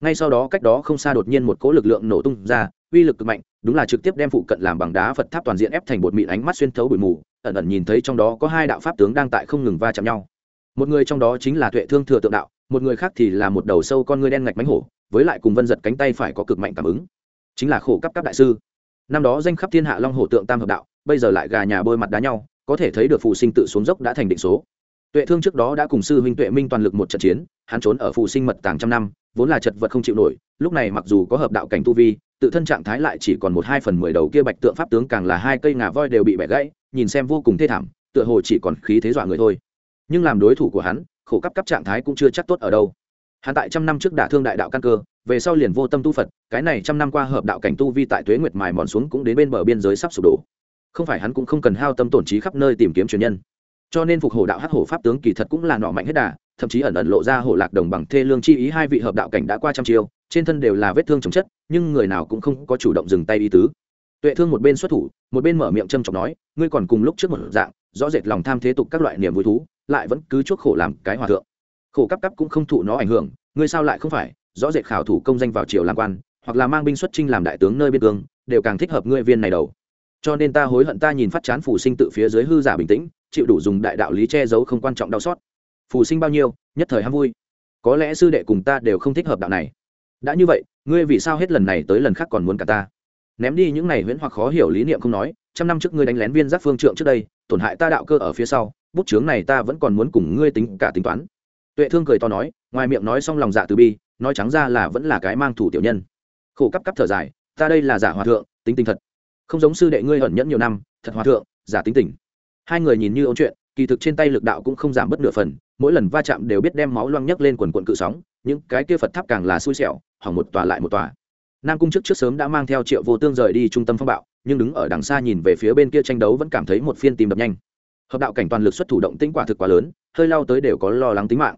S1: Ngay sau đó cách đó không xa đột nhiên một cỗ lực lượng nổ tung ra, uy lực cực mạnh, đúng là trực tiếp đem phụ cận làm bằng đá phật tháp toàn diện ép thành bột mịn ánh mắt xuyên thấu bụi mù, ẩn ẩn nhìn thấy trong đó có hai đạo pháp tướng đang tại không ngừng va chạm nhau. Một người trong đó chính là tuệ thương thừa tượng đạo, một người khác thì là một đầu sâu con người đen ngạch mánh hổ, với lại cùng vân giật cánh tay phải có cực mạnh cảm ứng. Chính là khổ cấp các đại sư năm đó danh khắp thiên hạ long hổ tượng tam hợp đạo, bây giờ lại gà nhà bôi mặt đá nhau, có thể thấy được phù sinh tự xuống dốc đã thành định số. Tuệ thương trước đó đã cùng sư huynh tuệ minh toàn lực một trận chiến, hắn trốn ở phù sinh mật tàng trăm năm, vốn là chật vật không chịu nổi, lúc này mặc dù có hợp đạo cảnh tu vi, tự thân trạng thái lại chỉ còn một hai phần mười đầu kia bạch tượng pháp tướng càng là hai cây ngà voi đều bị bẻ gãy, nhìn xem vô cùng thê thảm, tựa hồ chỉ còn khí thế dọa người thôi. Nhưng làm đối thủ của hắn, khổ cấp cấp trạng thái cũng chưa chắc tốt ở đâu. Hắn tại trăm năm trước đả thương đại đạo căn cơ về sau liền vô tâm tu phật, cái này trăm năm qua hợp đạo cảnh tu vi tại tuế nguyệt mài mòn xuống cũng đến bên bờ biên giới sắp sụp đổ. Không phải hắn cũng không cần hao tâm tổn trí khắp nơi tìm kiếm truyền nhân. Cho nên phục hổ đạo hắc hổ pháp tướng kỳ thật cũng là nọ mạnh hết đà, thậm chí ẩn ẩn lộ ra hổ lạc đồng bằng thê lương chi ý hai vị hợp đạo cảnh đã qua trăm chiêu, trên thân đều là vết thương chồng chất, nhưng người nào cũng không có chủ động dừng tay ý tứ. Tuệ thương một bên xuất thủ, một bên mở miệng châm chọc nói, ngươi còn cùng lúc trước một dạng, rõ rệt lòng tham thế tục các loại niềm vui thú, lại vẫn cứ chuốc khổ làm cái hòa thượng. Khổ cấp cấp cũng không thụ nó ảnh hưởng, ngươi sao lại không phải? Rõ rệt khảo thủ công danh vào triều làm quan, hoặc là mang binh xuất trinh làm đại tướng nơi biên cương, đều càng thích hợp ngươi viên này đầu. Cho nên ta hối hận ta nhìn phát chán phủ sinh tự phía dưới hư giả bình tĩnh, chịu đủ dùng đại đạo lý che giấu không quan trọng đau xót. Phù sinh bao nhiêu, nhất thời ham vui. Có lẽ sư đệ cùng ta đều không thích hợp đạo này. Đã như vậy, ngươi vì sao hết lần này tới lần khác còn muốn cả ta? Ném đi những này huyễn hoặc khó hiểu lý niệm không nói, trăm năm trước ngươi đánh lén viên giác phương trượng trước đây, tổn hại ta đạo cơ ở phía sau, bút chướng này ta vẫn còn muốn cùng ngươi tính cả tính toán. Tuệ thương cười to nói, ngoài miệng nói xong lòng dạ từ bi nói trắng ra là vẫn là cái mang thủ tiểu nhân. Khổ cấp cấp thở dài, ta đây là giả hòa thượng, tính tình thật. Không giống sư đệ ngươi ẩn nhẫn nhiều năm, thật hòa thượng, giả tính tình. Hai người nhìn như ôn chuyện, kỳ thực trên tay lực đạo cũng không giảm bất nửa phần, mỗi lần va chạm đều biết đem máu loang nhấc lên quần quận cự sóng, những cái kia phật tháp càng là xui xẻo, hỏng một tòa lại một tòa. Nam cung trước trước sớm đã mang theo triệu vô tương rời đi trung tâm phong bạo, nhưng đứng ở đằng xa nhìn về phía bên kia tranh đấu vẫn cảm thấy một phiên tìm đập nhanh. Hợp đạo cảnh toàn lực xuất thủ động tĩnh quả thực quá lớn, hơi lao tới đều có lo lắng tính mạng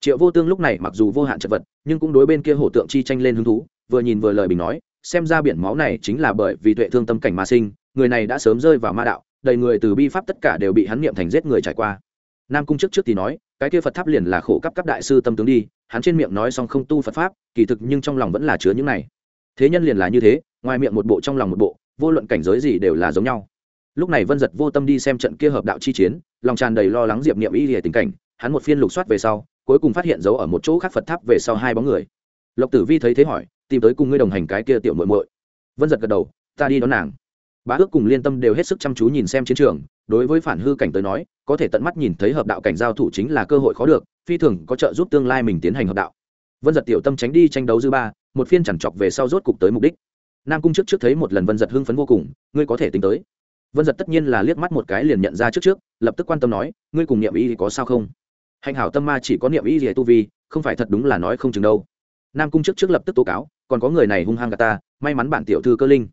S1: triệu vô tương lúc này mặc dù vô hạn chật vật, nhưng cũng đối bên kia hổ tượng chi tranh lên hứng thú, vừa nhìn vừa lời bình nói, xem ra biển máu này chính là bởi vì tuệ thương tâm cảnh mà sinh, người này đã sớm rơi vào ma đạo, đầy người từ bi pháp tất cả đều bị hắn niệm thành giết người trải qua. Nam cung trước trước thì nói, cái kia phật tháp liền là khổ cấp cấp đại sư tâm tướng đi, hắn trên miệng nói xong không tu phật pháp, kỳ thực nhưng trong lòng vẫn là chứa những này. Thế nhân liền là như thế, ngoài miệng một bộ trong lòng một bộ, vô luận cảnh giới gì đều là giống nhau. Lúc này vân giật vô tâm đi xem trận kia hợp đạo chi chiến, lòng tràn đầy lo lắng diệp niệm y lìa tình cảnh, hắn một phiên lục soát về sau cuối cùng phát hiện dấu ở một chỗ khác phật tháp về sau hai bóng người. Lộc tử vi thấy thế hỏi, tìm tới cùng ngươi đồng hành cái kia tiểu muội muội. Vân giật gật đầu, ta đi đón nàng. Bá ước cùng liên tâm đều hết sức chăm chú nhìn xem chiến trường, đối với phản hư cảnh tới nói, có thể tận mắt nhìn thấy hợp đạo cảnh giao thủ chính là cơ hội khó được, phi thường có trợ giúp tương lai mình tiến hành hợp đạo. Vân giật tiểu tâm tránh đi tranh đấu dư ba, một phiên chẳng chọc về sau rốt cục tới mục đích. Nam cung trước trước thấy một lần vân giật hưng phấn vô cùng, ngươi có thể tính tới. Vân giật tất nhiên là liếc mắt một cái liền nhận ra trước trước, lập tức quan tâm nói, ngươi cùng niệm y có sao không? Hạnh hảo tâm ma chỉ có niệm ý gì tu vi, không phải thật đúng là nói không chừng đâu. Nam cung trước trước lập tức tố cáo, còn có người này hung hăng gà ta, may mắn bản tiểu thư cơ linh.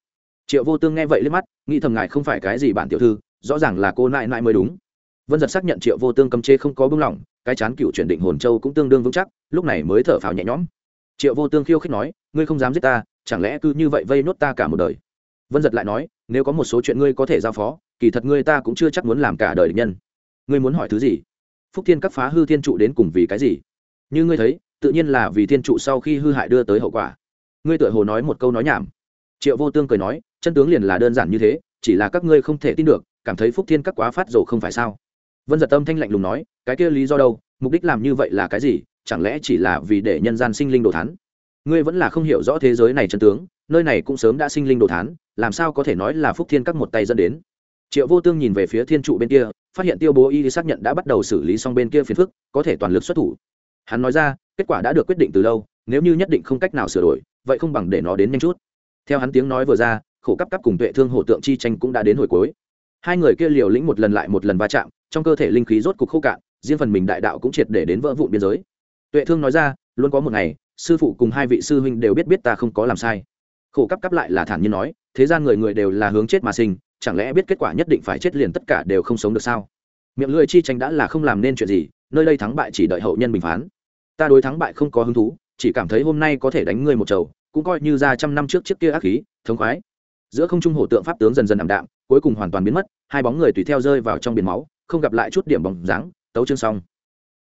S1: Triệu vô tương nghe vậy liếc mắt, nghĩ thầm ngài không phải cái gì bản tiểu thư, rõ ràng là cô nại nại mới đúng. Vân giật xác nhận triệu vô tương cầm chê không có bưng lỏng, cái chán cựu chuyển định hồn châu cũng tương đương vững chắc, lúc này mới thở phào nhẹ nhõm. Triệu vô tương khiêu khích nói, ngươi không dám giết ta, chẳng lẽ cứ như vậy vây nốt ta cả một đời? Vân giật lại nói, nếu có một số chuyện ngươi có thể giao phó, kỳ thật ngươi ta cũng chưa chắc muốn làm cả đời địch nhân. Ngươi muốn hỏi thứ gì? Phúc thiên các phá hư thiên trụ đến cùng vì cái gì? Như ngươi thấy, tự nhiên là vì thiên trụ sau khi hư hại đưa tới hậu quả. Ngươi tự hồ nói một câu nói nhảm. Triệu vô tương cười nói, chân tướng liền là đơn giản như thế, chỉ là các ngươi không thể tin được, cảm thấy phúc thiên các quá phát rồ không phải sao? Vân giật tâm thanh lạnh lùng nói, cái kia lý do đâu? Mục đích làm như vậy là cái gì? Chẳng lẽ chỉ là vì để nhân gian sinh linh đồ thán? Ngươi vẫn là không hiểu rõ thế giới này chân tướng, nơi này cũng sớm đã sinh linh đồ thán, làm sao có thể nói là phúc thiên các một tay dẫn đến? Triệu vô tương nhìn về phía thiên trụ bên kia phát hiện tiêu bố y xác nhận đã bắt đầu xử lý xong bên kia phiền phức, có thể toàn lực xuất thủ. Hắn nói ra, kết quả đã được quyết định từ lâu, nếu như nhất định không cách nào sửa đổi, vậy không bằng để nó đến nhanh chút. Theo hắn tiếng nói vừa ra, khổ cấp cấp cùng tuệ thương hổ tượng chi tranh cũng đã đến hồi cuối. Hai người kia liều lĩnh một lần lại một lần va chạm, trong cơ thể linh khí rốt cục khô cạn, riêng phần mình đại đạo cũng triệt để đến vỡ vụn biên giới. Tuệ thương nói ra, luôn có một ngày, sư phụ cùng hai vị sư huynh đều biết biết ta không có làm sai. Khổ cấp cấp lại là thản nhiên nói, thế gian người người đều là hướng chết mà sinh chẳng lẽ biết kết quả nhất định phải chết liền tất cả đều không sống được sao? Miệng lưỡi chi tranh đã là không làm nên chuyện gì, nơi đây thắng bại chỉ đợi hậu nhân bình phán. Ta đối thắng bại không có hứng thú, chỉ cảm thấy hôm nay có thể đánh ngươi một chầu, cũng coi như ra trăm năm trước chiếc kia ác khí, thống khoái. Giữa không trung hổ tượng pháp tướng dần dần ảm đạm, cuối cùng hoàn toàn biến mất, hai bóng người tùy theo rơi vào trong biển máu, không gặp lại chút điểm bóng dáng, tấu chương xong.